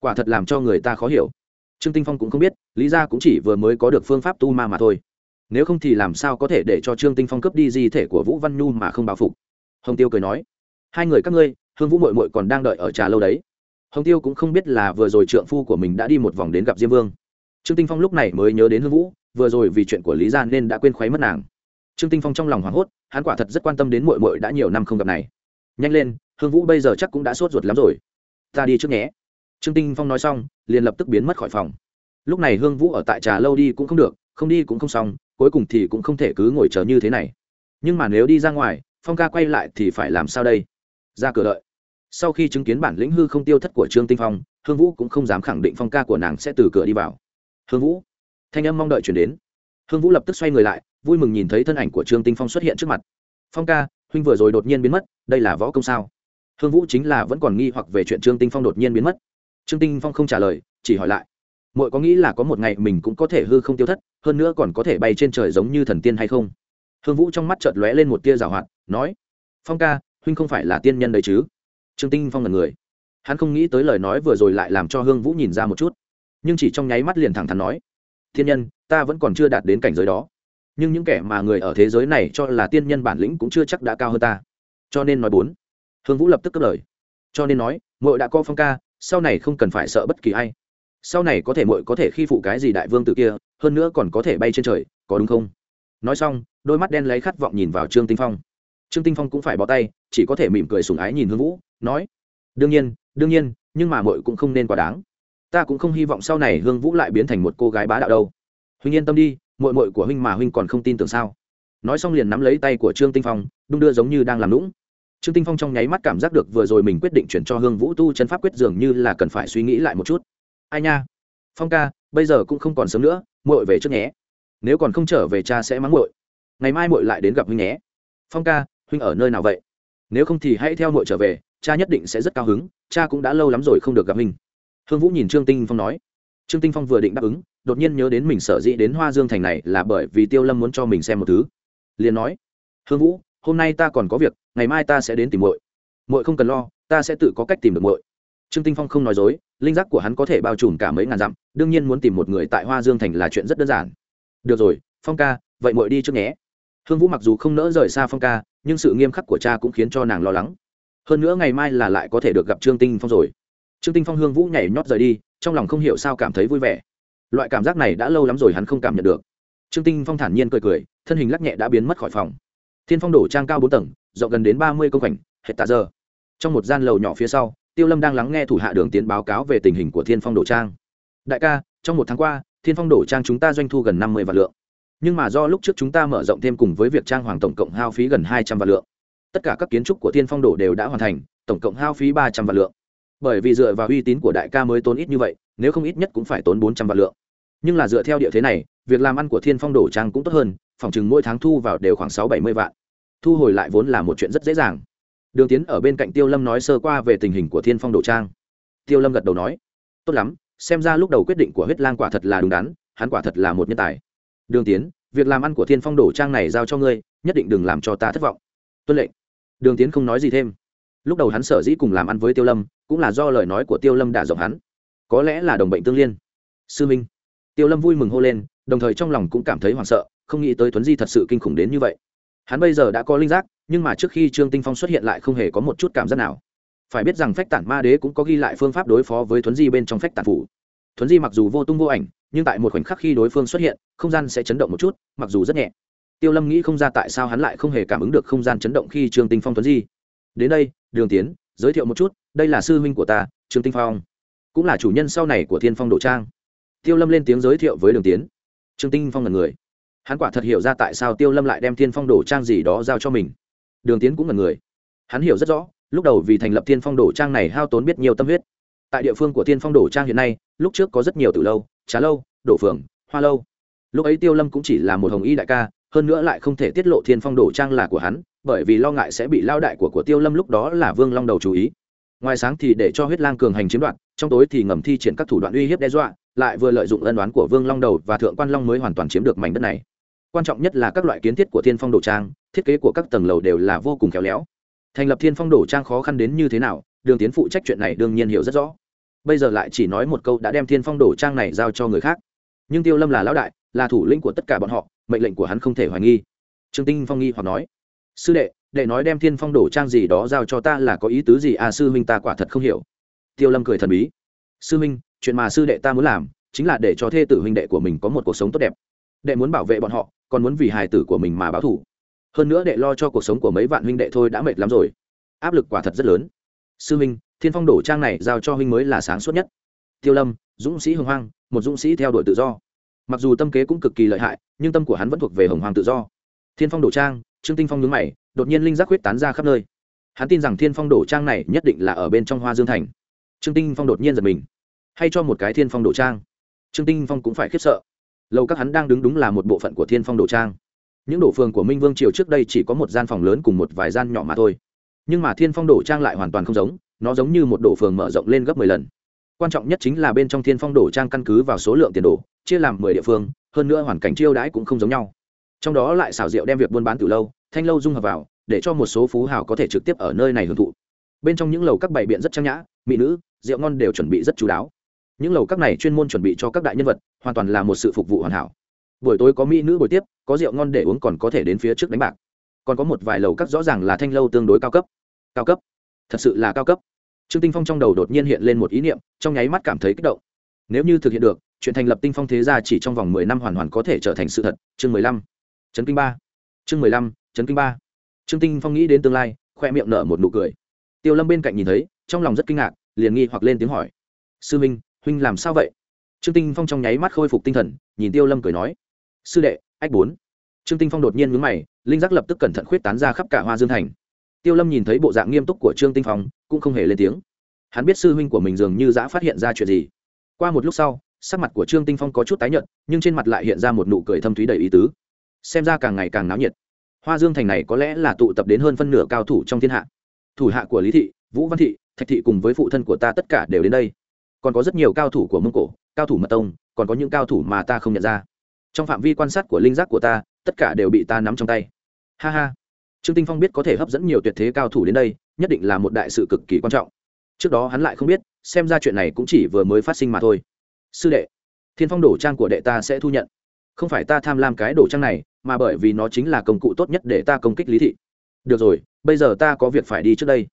Quả thật làm cho người ta khó hiểu. Trương tinh phong cũng không biết, lý gia cũng chỉ vừa mới có được phương pháp tu ma mà thôi. Nếu không thì làm sao có thể để cho trương tinh phong cướp đi di thể của vũ văn nhu mà không báo phục? Hồng tiêu cười nói, hai người các ngươi hương vũ mội mội còn đang đợi ở trà lâu đấy. Hồng tiêu cũng không biết là vừa rồi trượng phu của mình đã đi một vòng đến gặp diêm vương. Trương tinh phong lúc này mới nhớ đến hương vũ, vừa rồi vì chuyện của lý gia nên đã quên khuấy mất nàng. Trương tinh phong trong lòng hoảng hốt, hắn quả thật rất quan tâm đến mội mội đã nhiều năm không gặp này. Nhanh lên, hương vũ bây giờ chắc cũng đã sốt ruột lắm rồi. Ta đi trước nhé. Trương tinh phong nói xong, liền lập tức biến mất khỏi phòng. Lúc này hương vũ ở tại trà lâu đi cũng không được, không đi cũng không xong, cuối cùng thì cũng không thể cứ ngồi chờ như thế này. Nhưng mà nếu đi ra ngoài, phong ca quay lại thì phải làm sao đây? Ra cửa đợi sau khi chứng kiến bản lĩnh hư không tiêu thất của trương tinh phong, hương vũ cũng không dám khẳng định phong ca của nàng sẽ từ cửa đi vào. Hương vũ? Thanh âm mong đợi chuyển đến. Hương vũ lập tức xoay người lại, vui mừng nhìn thấy thân ảnh của trương tinh phong xuất hiện trước mặt. Phong ca, huynh vừa rồi đột nhiên biến mất, đây là võ công sao? Hương vũ chính là vẫn còn nghi hoặc về chuyện trương tinh phong đột nhiên biến mất. Trương tinh phong không trả lời, chỉ hỏi lại. Muội có nghĩ là có một ngày mình cũng có thể hư không tiêu thất, hơn nữa còn có thể bay trên trời giống như thần tiên hay không? Hương vũ trong mắt chợt lóe lên một tia rào hoạt, nói, phong ca, huynh không phải là tiên nhân đấy chứ? Trương tinh phong là người. Hắn không nghĩ tới lời nói vừa rồi lại làm cho hương vũ nhìn ra một chút. Nhưng chỉ trong nháy mắt liền thẳng thắn nói thiên nhân, ta vẫn còn chưa đạt đến cảnh giới đó. Nhưng những kẻ mà người ở thế giới này cho là tiên nhân bản lĩnh cũng chưa chắc đã cao hơn ta. Cho nên nói bốn, hương vũ lập tức cất lời. Cho nên nói mội đã co phong ca, sau này không cần phải sợ bất kỳ ai. Sau này có thể mội có thể khi phụ cái gì đại vương tự kia, hơn nữa còn có thể bay trên trời, có đúng không? Nói xong, đôi mắt đen lấy khát vọng nhìn vào trương tinh phong. Trương tinh phong cũng phải bỏ tay, chỉ có thể mỉm cười sùng ái nhìn hương vũ nói, đương nhiên đương nhiên, nhưng mà mội cũng không nên quá đáng. Ta cũng không hy vọng sau này hương vũ lại biến thành một cô gái bá đạo đâu. Huynh yên tâm đi mội mội của huynh mà huynh còn không tin tưởng sao? Nói xong liền nắm lấy tay của trương tinh phong, đung đưa giống như đang làm lũng trương tinh phong trong nháy mắt cảm giác được vừa rồi mình quyết định chuyển cho hương vũ tu chân pháp quyết dường như là cần phải suy nghĩ lại một chút. Ai nha, phong ca, bây giờ cũng không còn sớm nữa, muội về trước nhé. Nếu còn không trở về cha sẽ mắng muội. Ngày mai muội lại đến gặp huynh nhé. Phong ca, huynh ở nơi nào vậy? Nếu không thì hãy theo muội trở về cha nhất định sẽ rất cao hứng, cha cũng đã lâu lắm rồi không được gặp mình. hương vũ nhìn trương tinh phong nói. Trương tinh phong vừa định đáp ứng, đột nhiên nhớ đến mình sở dĩ đến hoa dương thành này là bởi vì tiêu lâm muốn cho mình xem một thứ. Liền nói, hương vũ, hôm nay ta còn có việc, ngày mai ta sẽ đến tìm muội. Muội không cần lo, ta sẽ tự có cách tìm được muội. Trương tinh phong không nói dối, linh giác của hắn có thể bao trùm cả mấy ngàn dặm, đương nhiên muốn tìm một người tại hoa dương thành là chuyện rất đơn giản. Được rồi, phong ca, vậy muội đi trước nhé. Hương vũ mặc dù không nỡ rời xa phong ca, nhưng sự nghiêm khắc của cha cũng khiến cho nàng lo lắng hơn nữa ngày mai là lại có thể được gặp trương tinh phong rồi. Trương tinh phong hương vũ nhảy nhót rời đi, trong lòng không hiểu sao cảm thấy vui vẻ. Loại cảm giác này đã lâu lắm rồi hắn không cảm nhận được. Trương tinh phong thản nhiên cười cười, thân hình lắc nhẹ đã biến mất khỏi phòng. Thiên phong đổ trang cao bốn tầng, rộng gần đến ba mươi công cảnh hệ tạ giờ. Trong một gian lầu nhỏ phía sau, tiêu lâm đang lắng nghe thủ hạ đường tiến báo cáo về tình hình của thiên phong đổ trang. Đại ca, trong một tháng qua, thiên phong đổ trang chúng ta doanh thu gần năm mươi vạn lượng. Nhưng mà do lúc trước chúng ta mở rộng thêm cùng với việc trang hoàng tổng cộng hao phí gần hai trăm vạn lượng tất cả các kiến trúc của thiên phong đổ đều đã hoàn thành, tổng cộng hao phí ba trăm vạn lượng. Bởi vì dựa vào uy tín của đại ca mới tốn ít như vậy, nếu không ít nhất cũng phải tốn bốn trăm vạn lượng. Nhưng là dựa theo địa thế này, việc làm ăn của thiên phong đổ trang cũng tốt hơn, phòng chừng mỗi tháng thu vào đều khoảng sáu bảy mươi vạn. Thu hồi lại vốn là một chuyện rất dễ dàng. Đường tiến ở bên cạnh tiêu lâm nói sơ qua về tình hình của thiên phong đổ trang. Tiêu lâm gật đầu nói, tốt lắm, xem ra lúc đầu quyết định của huyết lang quả thật là đúng đắn, hắn quả thật là một nhân tài. Đường tiến, việc làm ăn của thiên phong đổ trang này giao cho ngươi, nhất định đừng làm cho ta thất vọng. Tuân lệnh đường tiến không nói gì thêm. Lúc đầu hắn sở dĩ cùng làm ăn với tiêu lâm, cũng là do lời nói của tiêu lâm đả rộng hắn. Có lẽ là đồng bệnh tương liên. Sư minh. Tiêu lâm vui mừng hô lên, đồng thời trong lòng cũng cảm thấy hoảng sợ, không nghĩ tới tuấn di thật sự kinh khủng đến như vậy. Hắn bây giờ đã có linh giác, nhưng mà trước khi trương tinh phong xuất hiện lại không hề có một chút cảm giác nào. Phải biết rằng phách tản ma đế cũng có ghi lại phương pháp đối phó với thuấn di bên trong phách tản phủ. Thuấn di mặc dù vô tung vô ảnh, nhưng tại một khoảnh khắc khi đối phương xuất hiện, không gian sẽ chấn động một chút, mặc dù rất nhẹ tiêu lâm nghĩ không ra tại sao hắn lại không hề cảm ứng được không gian chấn động khi trương tinh phong tuấn di. Đến đây, đường tiến, giới thiệu một chút, đây là sư huynh của ta, trương tinh phong. Cũng là chủ nhân sau này của thiên phong đồ trang. Tiêu lâm lên tiếng giới thiệu với đường tiến. Trương tinh phong là người. Hắn quả thật hiểu ra tại sao tiêu lâm lại đem thiên phong đồ trang gì đó giao cho mình. Đường tiến cũng là người. Hắn hiểu rất rõ, lúc đầu vì thành lập thiên phong đồ trang này hao tốn biết nhiều tâm huyết. Tại địa phương của thiên phong đồ trang hiện nay, lúc trước có rất nhiều từ lâu, trà lâu, đổ phường hoa lâu. Lúc ấy tiêu lâm cũng chỉ là một hồng y đại ca hơn nữa lại không thể tiết lộ thiên phong đồ trang là của hắn, bởi vì lo ngại sẽ bị lao đại của của tiêu lâm lúc đó là vương long đầu chú ý. Ngoài sáng thì để cho huyết lang cường hành chiếm đoạt, trong tối thì ngầm thi triển các thủ đoạn uy hiếp đe dọa, lại vừa lợi dụng ân đoán của vương long đầu và thượng quan long mới hoàn toàn chiếm được mảnh đất này. Quan trọng nhất là các loại kiến thiết của thiên phong đồ trang, thiết kế của các tầng lầu đều là vô cùng khéo léo. Thành lập thiên phong đồ trang khó khăn đến như thế nào, đường tiến phụ trách chuyện này đương nhiên hiểu rất rõ. Bây giờ lại chỉ nói một câu đã đem thiên phong đồ trang này giao cho người khác. Nhưng tiêu lâm là lão đại là thủ lĩnh của tất cả bọn họ, mệnh lệnh của hắn không thể hoài nghi. Trương tinh phong nghi hoặc nói. Sư đệ đệ nói đem thiên phong đổ trang gì đó giao cho ta là có ý tứ gì? À sư huynh ta quả thật không hiểu. Tiêu lâm cười thần bí. Sư huynh, chuyện mà sư đệ ta muốn làm chính là để cho thê tử huynh đệ của mình có một cuộc sống tốt đẹp. Đệ muốn bảo vệ bọn họ, còn muốn vì hài tử của mình mà báo thủ hơn nữa đệ lo cho cuộc sống của mấy vạn huynh đệ thôi đã mệt lắm rồi. Áp lực quả thật rất lớn. Sư huynh, thiên phong đổ trang này giao cho huynh mới là sáng suốt nhất. Tiêu lâm, dũng sĩ hưng hoang, một dũng sĩ theo đuổi tự do mặc dù tâm kế cũng cực kỳ lợi hại, nhưng tâm của hắn vẫn thuộc về hồng hoàng tự do. Thiên phong đổ trang, trương tinh phong nhướng mày, đột nhiên linh giác huyết tán ra khắp nơi. Hắn tin rằng thiên phong đổ trang này nhất định là ở bên trong hoa dương thành. Trương tinh phong đột nhiên giật mình. Hay cho một cái thiên phong đổ trang. Trương tinh phong cũng phải khiếp sợ. Lâu các hắn đang đứng đúng là một bộ phận của thiên phong đổ trang. Những đổ phường của minh vương triều trước đây chỉ có một gian phòng lớn cùng một vài gian nhỏ mà thôi. Nhưng mà thiên phong đổ trang lại hoàn toàn không giống, nó giống như một đổ phường mở rộng lên gấp mười lần quan trọng nhất chính là bên trong thiên phong đổ trang căn cứ vào số lượng tiền đổ, chia làm mười địa phương, hơn nữa hoàn cảnh chiêu đãi cũng không giống nhau. Trong đó lại xảo diệu đem việc buôn bán từ lâu, thanh lâu dung hợp vào, để cho một số phú hào có thể trực tiếp ở nơi này hưởng thụ. Bên trong những lầu các bày biện rất trang nhã, mỹ nữ, rượu ngon đều chuẩn bị rất chú đáo. Những lầu các này chuyên môn chuẩn bị cho các đại nhân vật, hoàn toàn là một sự phục vụ hoàn hảo. Buổi tối có mỹ nữ buổi tiếp, có rượu ngon để uống còn có thể đến phía trước đánh bạc. Còn có một vài lầu các rõ ràng là thanh lâu tương đối cao cấp. Cao cấp. Thật sự là cao cấp trương tinh phong trong đầu đột nhiên hiện lên một ý niệm trong nháy mắt cảm thấy kích động. Nếu như thực hiện được chuyện thành lập tinh phong thế gia chỉ trong vòng mười năm hoàn hoàn có thể trở thành sự thật. Chương mười lăm. Chấn kinh ba. Chương mười lăm chấn kinh ba. Trương tinh phong nghĩ đến tương lai khoe miệng nở một nụ cười. Tiêu lâm bên cạnh nhìn thấy trong lòng rất kinh ngạc liền nghi hoặc lên tiếng hỏi. Sư Minh, huynh làm sao vậy? Trương tinh phong trong nháy mắt khôi phục tinh thần nhìn tiêu lâm cười nói. Sư đệ ách bốn. Trương tinh phong đột nhiên mướn mày linh giác lập tức cẩn thận khuyết tán ra khắp cả hoa dương thành tiêu lâm nhìn thấy bộ dạng nghiêm túc của trương tinh phong, cũng không hề lên tiếng. Hắn biết sư huynh của mình dường như đã phát hiện ra chuyện gì. Qua một lúc sau, sắc mặt của trương tinh phong có chút tái nhợt, nhưng trên mặt lại hiện ra một nụ cười thâm thúy đầy ý tứ. Xem ra càng ngày càng náo nhiệt. Hoa dương thành này có lẽ là tụ tập đến hơn phân nửa cao thủ trong thiên hạ. Thủ hạ của lý thị, vũ văn thị, thạch thị cùng với phụ thân của ta tất cả đều đến đây. Còn có rất nhiều cao thủ của mông cổ, cao thủ mật tông, còn có những cao thủ mà ta không nhận ra. Trong phạm vi quan sát của linh giác của ta, tất cả đều bị ta nắm trong tay. Ha ha trương tinh phong biết có thể hấp dẫn nhiều tuyệt thế cao thủ đến đây, nhất định là một đại sự cực kỳ quan trọng. Trước đó hắn lại không biết, xem ra chuyện này cũng chỉ vừa mới phát sinh mà thôi. Sư đệ, thiên phong đổ trang của đệ ta sẽ thu nhận. Không phải ta tham lam cái đổ trang này, mà bởi vì nó chính là công cụ tốt nhất để ta công kích lý thị. Được rồi, bây giờ ta có việc phải đi trước đây.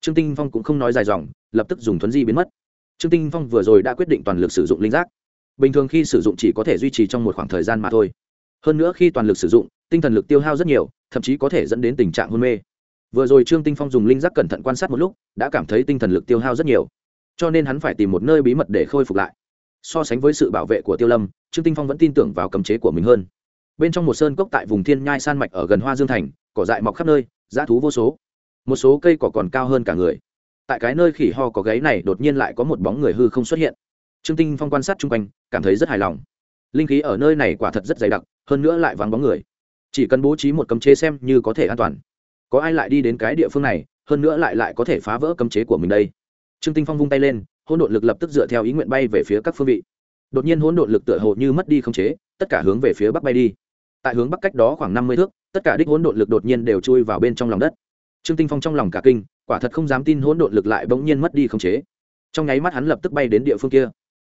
Trương tinh phong cũng không nói dài dòng, lập tức dùng thuấn di biến mất. Trương tinh phong vừa rồi đã quyết định toàn lực sử dụng linh giác. Bình thường khi sử dụng chỉ có thể duy trì trong một khoảng thời gian mà thôi. Hơn nữa khi toàn lực sử dụng, tinh thần lực tiêu hao rất nhiều thậm chí có thể dẫn đến tình trạng hôn mê. Vừa rồi trương tinh phong dùng linh giác cẩn thận quan sát một lúc, đã cảm thấy tinh thần lực tiêu hao rất nhiều. Cho nên hắn phải tìm một nơi bí mật để khôi phục lại. So sánh với sự bảo vệ của tiêu lâm, trương tinh phong vẫn tin tưởng vào cấm chế của mình hơn. Bên trong một sơn cốc tại vùng thiên nhai san mạch ở gần hoa dương thành, cỏ dại mọc khắp nơi, dã thú vô số. Một số cây cỏ còn cao hơn cả người. Tại cái nơi khỉ ho có gáy này đột nhiên lại có một bóng người hư không xuất hiện. Trương tinh phong quan sát chung quanh, cảm thấy rất hài lòng. Linh khí ở nơi này quả thật rất dày đặc, hơn nữa lại vắng bóng người chỉ cần bố trí một cấm chế xem như có thể an toàn. Có ai lại đi đến cái địa phương này, hơn nữa lại lại có thể phá vỡ cấm chế của mình đây? Trương tinh phong vung tay lên, hỗn độn lực lập tức dựa theo ý nguyện bay về phía các phương vị. Đột nhiên hỗn độn lực tựa hồ như mất đi khống chế, tất cả hướng về phía bắc bay đi. Tại hướng bắc cách đó khoảng năm mươi thước, tất cả đích hỗn độn lực đột nhiên đều chui vào bên trong lòng đất. Trương tinh phong trong lòng cả kinh, quả thật không dám tin hỗn độn lực lại bỗng nhiên mất đi khống chế. Trong nháy mắt hắn lập tức bay đến địa phương kia.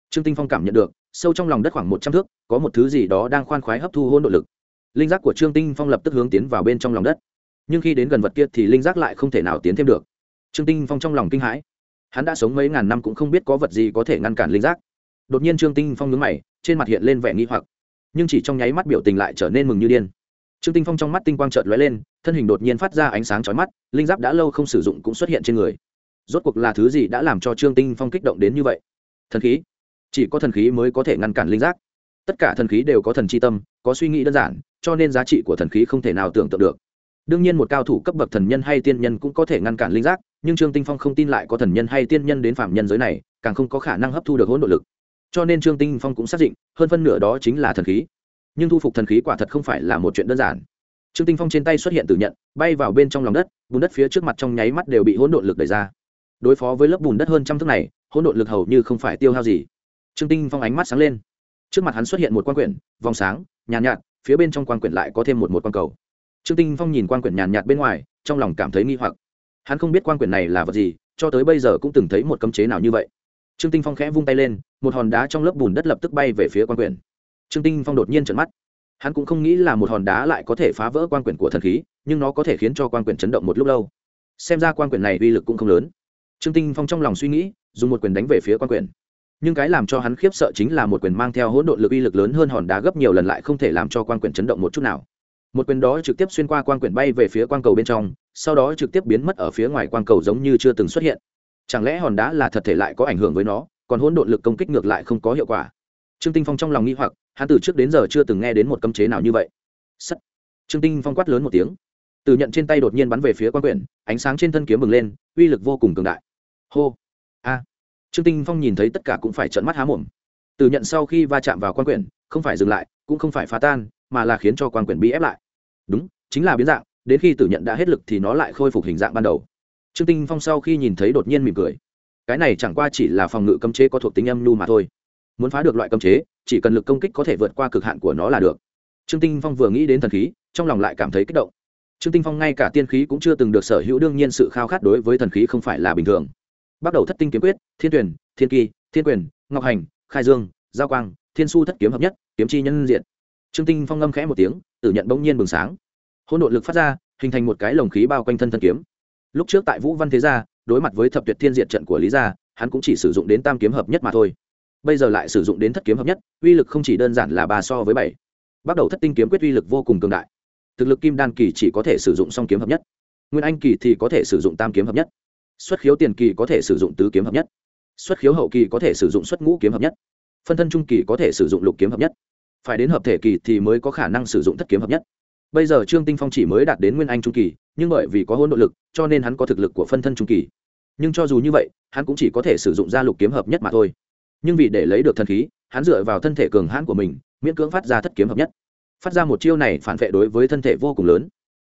Trương tinh phong cảm nhận được, sâu trong lòng đất khoảng một trăm thước, có một thứ gì đó đang khoan khoái hấp thu hỗn độn lực linh giác của trương tinh phong lập tức hướng tiến vào bên trong lòng đất nhưng khi đến gần vật kia thì linh giác lại không thể nào tiến thêm được trương tinh phong trong lòng kinh hãi hắn đã sống mấy ngàn năm cũng không biết có vật gì có thể ngăn cản linh giác đột nhiên trương tinh phong nhướng mày trên mặt hiện lên vẻ nghi hoặc nhưng chỉ trong nháy mắt biểu tình lại trở nên mừng như điên trương tinh phong trong mắt tinh quang chợt lóe lên thân hình đột nhiên phát ra ánh sáng chói mắt linh giáp đã lâu không sử dụng cũng xuất hiện trên người rốt cuộc là thứ gì đã làm cho trương tinh phong kích động đến như vậy thần khí chỉ có thần khí mới có thể ngăn cản linh giác tất cả thần khí đều có thần chi tâm có suy nghĩ đơn giản, cho nên giá trị của thần khí không thể nào tưởng tượng được. Đương nhiên một cao thủ cấp bậc thần nhân hay tiên nhân cũng có thể ngăn cản linh giác, nhưng trương tinh phong không tin lại có thần nhân hay tiên nhân đến phạm nhân giới này, càng không có khả năng hấp thu được hỗn độ lực. Cho nên trương tinh phong cũng xác định, hơn phân nửa đó chính là thần khí. Nhưng thu phục thần khí quả thật không phải là một chuyện đơn giản. Trương tinh phong trên tay xuất hiện tử nhận, bay vào bên trong lòng đất, bùn đất phía trước mặt trong nháy mắt đều bị hỗn độn lực đẩy ra. Đối phó với lớp bùn đất hơn trăm thước này, hỗn độn lực hầu như không phải tiêu hao gì. Trương tinh phong ánh mắt sáng lên. Trước mặt hắn xuất hiện một quan quyển, vòng sáng nhàn nhạt, nhạt phía bên trong quan quyển lại có thêm một một quan cầu. Trương tinh phong nhìn quan quyển nhàn nhạt bên ngoài trong lòng cảm thấy nghi hoặc. Hắn không biết quan quyển này là vật gì cho tới bây giờ cũng từng thấy một cấm chế nào như vậy. Trương tinh phong khẽ vung tay lên một hòn đá trong lớp bùn đất lập tức bay về phía quan quyển. Trương tinh phong đột nhiên trợn mắt. Hắn cũng không nghĩ là một hòn đá lại có thể phá vỡ quan quyển của thần khí nhưng nó có thể khiến cho quan quyển chấn động một lúc lâu. Xem ra quan quyển này uy lực cũng không lớn. Trương tinh phong trong lòng suy nghĩ dùng một quyền đánh về phía quan quyển nhưng cái làm cho hắn khiếp sợ chính là một quyền mang theo hỗn độn lực uy lực lớn hơn hòn đá gấp nhiều lần lại không thể làm cho quan quyền chấn động một chút nào. Một quyền đó trực tiếp xuyên qua quan quyền bay về phía quan cầu bên trong, sau đó trực tiếp biến mất ở phía ngoài quan cầu giống như chưa từng xuất hiện. Chẳng lẽ hòn đá là thật thể lại có ảnh hưởng với nó, còn hỗn độn lực công kích ngược lại không có hiệu quả? Trương tinh phong trong lòng nghi hoặc, hắn từ trước đến giờ chưa từng nghe đến một cấm chế nào như vậy. Sắt. Trương tinh phong quát lớn một tiếng. Từ nhận trên tay đột nhiên bắn về phía quan quyển, ánh sáng trên thân kiếm bừng lên, uy lực vô cùng cường đại. Hô. A trương tinh phong nhìn thấy tất cả cũng phải trợn mắt há mồm. Từ nhận sau khi va chạm vào quan quyển, không phải dừng lại, cũng không phải phá tan, mà là khiến cho quan quyển bị ép lại. Đúng, chính là biến dạng, đến khi tử nhận đã hết lực thì nó lại khôi phục hình dạng ban đầu. Trương tinh phong sau khi nhìn thấy đột nhiên mỉm cười. Cái này chẳng qua chỉ là phòng ngự cấm chế có thuộc tính âm nhu mà thôi. Muốn phá được loại cấm chế, chỉ cần lực công kích có thể vượt qua cực hạn của nó là được. Trương tinh phong vừa nghĩ đến thần khí, trong lòng lại cảm thấy kích động. Trương tinh phong ngay cả tiên khí cũng chưa từng được sở hữu, đương nhiên sự khao khát đối với thần khí không phải là bình thường bắt đầu thất tinh kiếm quyết, thiên tuyển, thiên kỳ, thiên quyền, ngọc hành, khai dương, giao quang, thiên su thất kiếm hợp nhất, kiếm chi nhân diện trương tinh phong ngâm khẽ một tiếng tự nhận bỗng nhiên bừng sáng. Hôn nội lực phát ra, hình thành một cái lồng khí bao quanh thân thân kiếm. Lúc trước tại vũ văn thế gia, đối mặt với thập tuyệt thiên diện trận của lý gia, hắn cũng chỉ sử dụng đến tam kiếm hợp nhất mà thôi. Bây giờ lại sử dụng đến thất kiếm hợp nhất, uy lực không chỉ đơn giản là ba so với bảy. Bắt đầu thất tinh kiếm quyết uy lực vô cùng cường đại. Thực lực kim đan kỳ chỉ có thể sử dụng song kiếm hợp nhất. Nguyên anh kỳ thì có thể sử dụng tam kiếm hợp nhất xuất khiếu tiền kỳ có thể sử dụng tứ kiếm hợp nhất. Xuất khiếu hậu kỳ có thể sử dụng xuất ngũ kiếm hợp nhất. Phân thân trung kỳ có thể sử dụng lục kiếm hợp nhất. Phải đến hợp thể kỳ thì mới có khả năng sử dụng thất kiếm hợp nhất. Bây giờ trương tinh phong chỉ mới đạt đến nguyên anh trung kỳ, nhưng bởi vì có hôn nội lực, cho nên hắn có thực lực của phân thân trung kỳ. Nhưng cho dù như vậy, hắn cũng chỉ có thể sử dụng ra lục kiếm hợp nhất mà thôi. Nhưng vì để lấy được thần khí, hắn dựa vào thân thể cường hãn của mình, miễn cưỡng phát ra thất kiếm hợp nhất. Phát ra một chiêu này phản vệ đối với thân thể vô cùng lớn.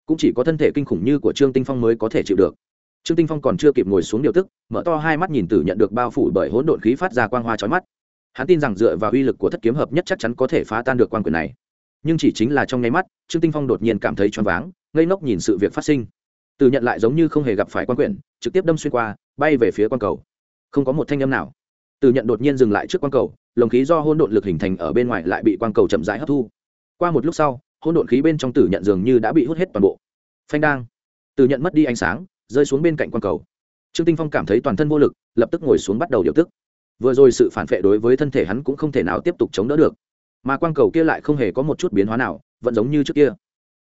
Cũng chỉ có thân thể kinh khủng như của trương tinh phong mới có thể chịu được trương tinh phong còn chưa kịp ngồi xuống điều tức mở to hai mắt nhìn tử nhận được bao phủ bởi hỗn độn khí phát ra quang hoa chói mắt. Hắn tin rằng dựa vào uy lực của thất kiếm hợp nhất chắc chắn có thể phá tan được quan quyền này. Nhưng chỉ chính là trong nháy mắt trương tinh phong đột nhiên cảm thấy choáng váng ngây ngốc nhìn sự việc phát sinh. Tử nhận lại giống như không hề gặp phải quan quyền, trực tiếp đâm xuyên qua bay về phía quan cầu. Không có một thanh âm nào. Tử nhận đột nhiên dừng lại trước quan cầu lồng khí do hỗn độn lực hình thành ở bên ngoài lại bị quan cầu chậm rãi hấp thu. Qua một lúc sau hỗn độn khí bên trong tử nhận dường như đã bị hút hết toàn bộ. Phanh đang. Tử nhận mất đi ánh sáng rơi xuống bên cạnh quan cầu. Trương tinh phong cảm thấy toàn thân vô lực, lập tức ngồi xuống bắt đầu điều tức. Vừa rồi sự phản vệ đối với thân thể hắn cũng không thể nào tiếp tục chống đỡ được. Mà quan cầu kia lại không hề có một chút biến hóa nào, vẫn giống như trước kia.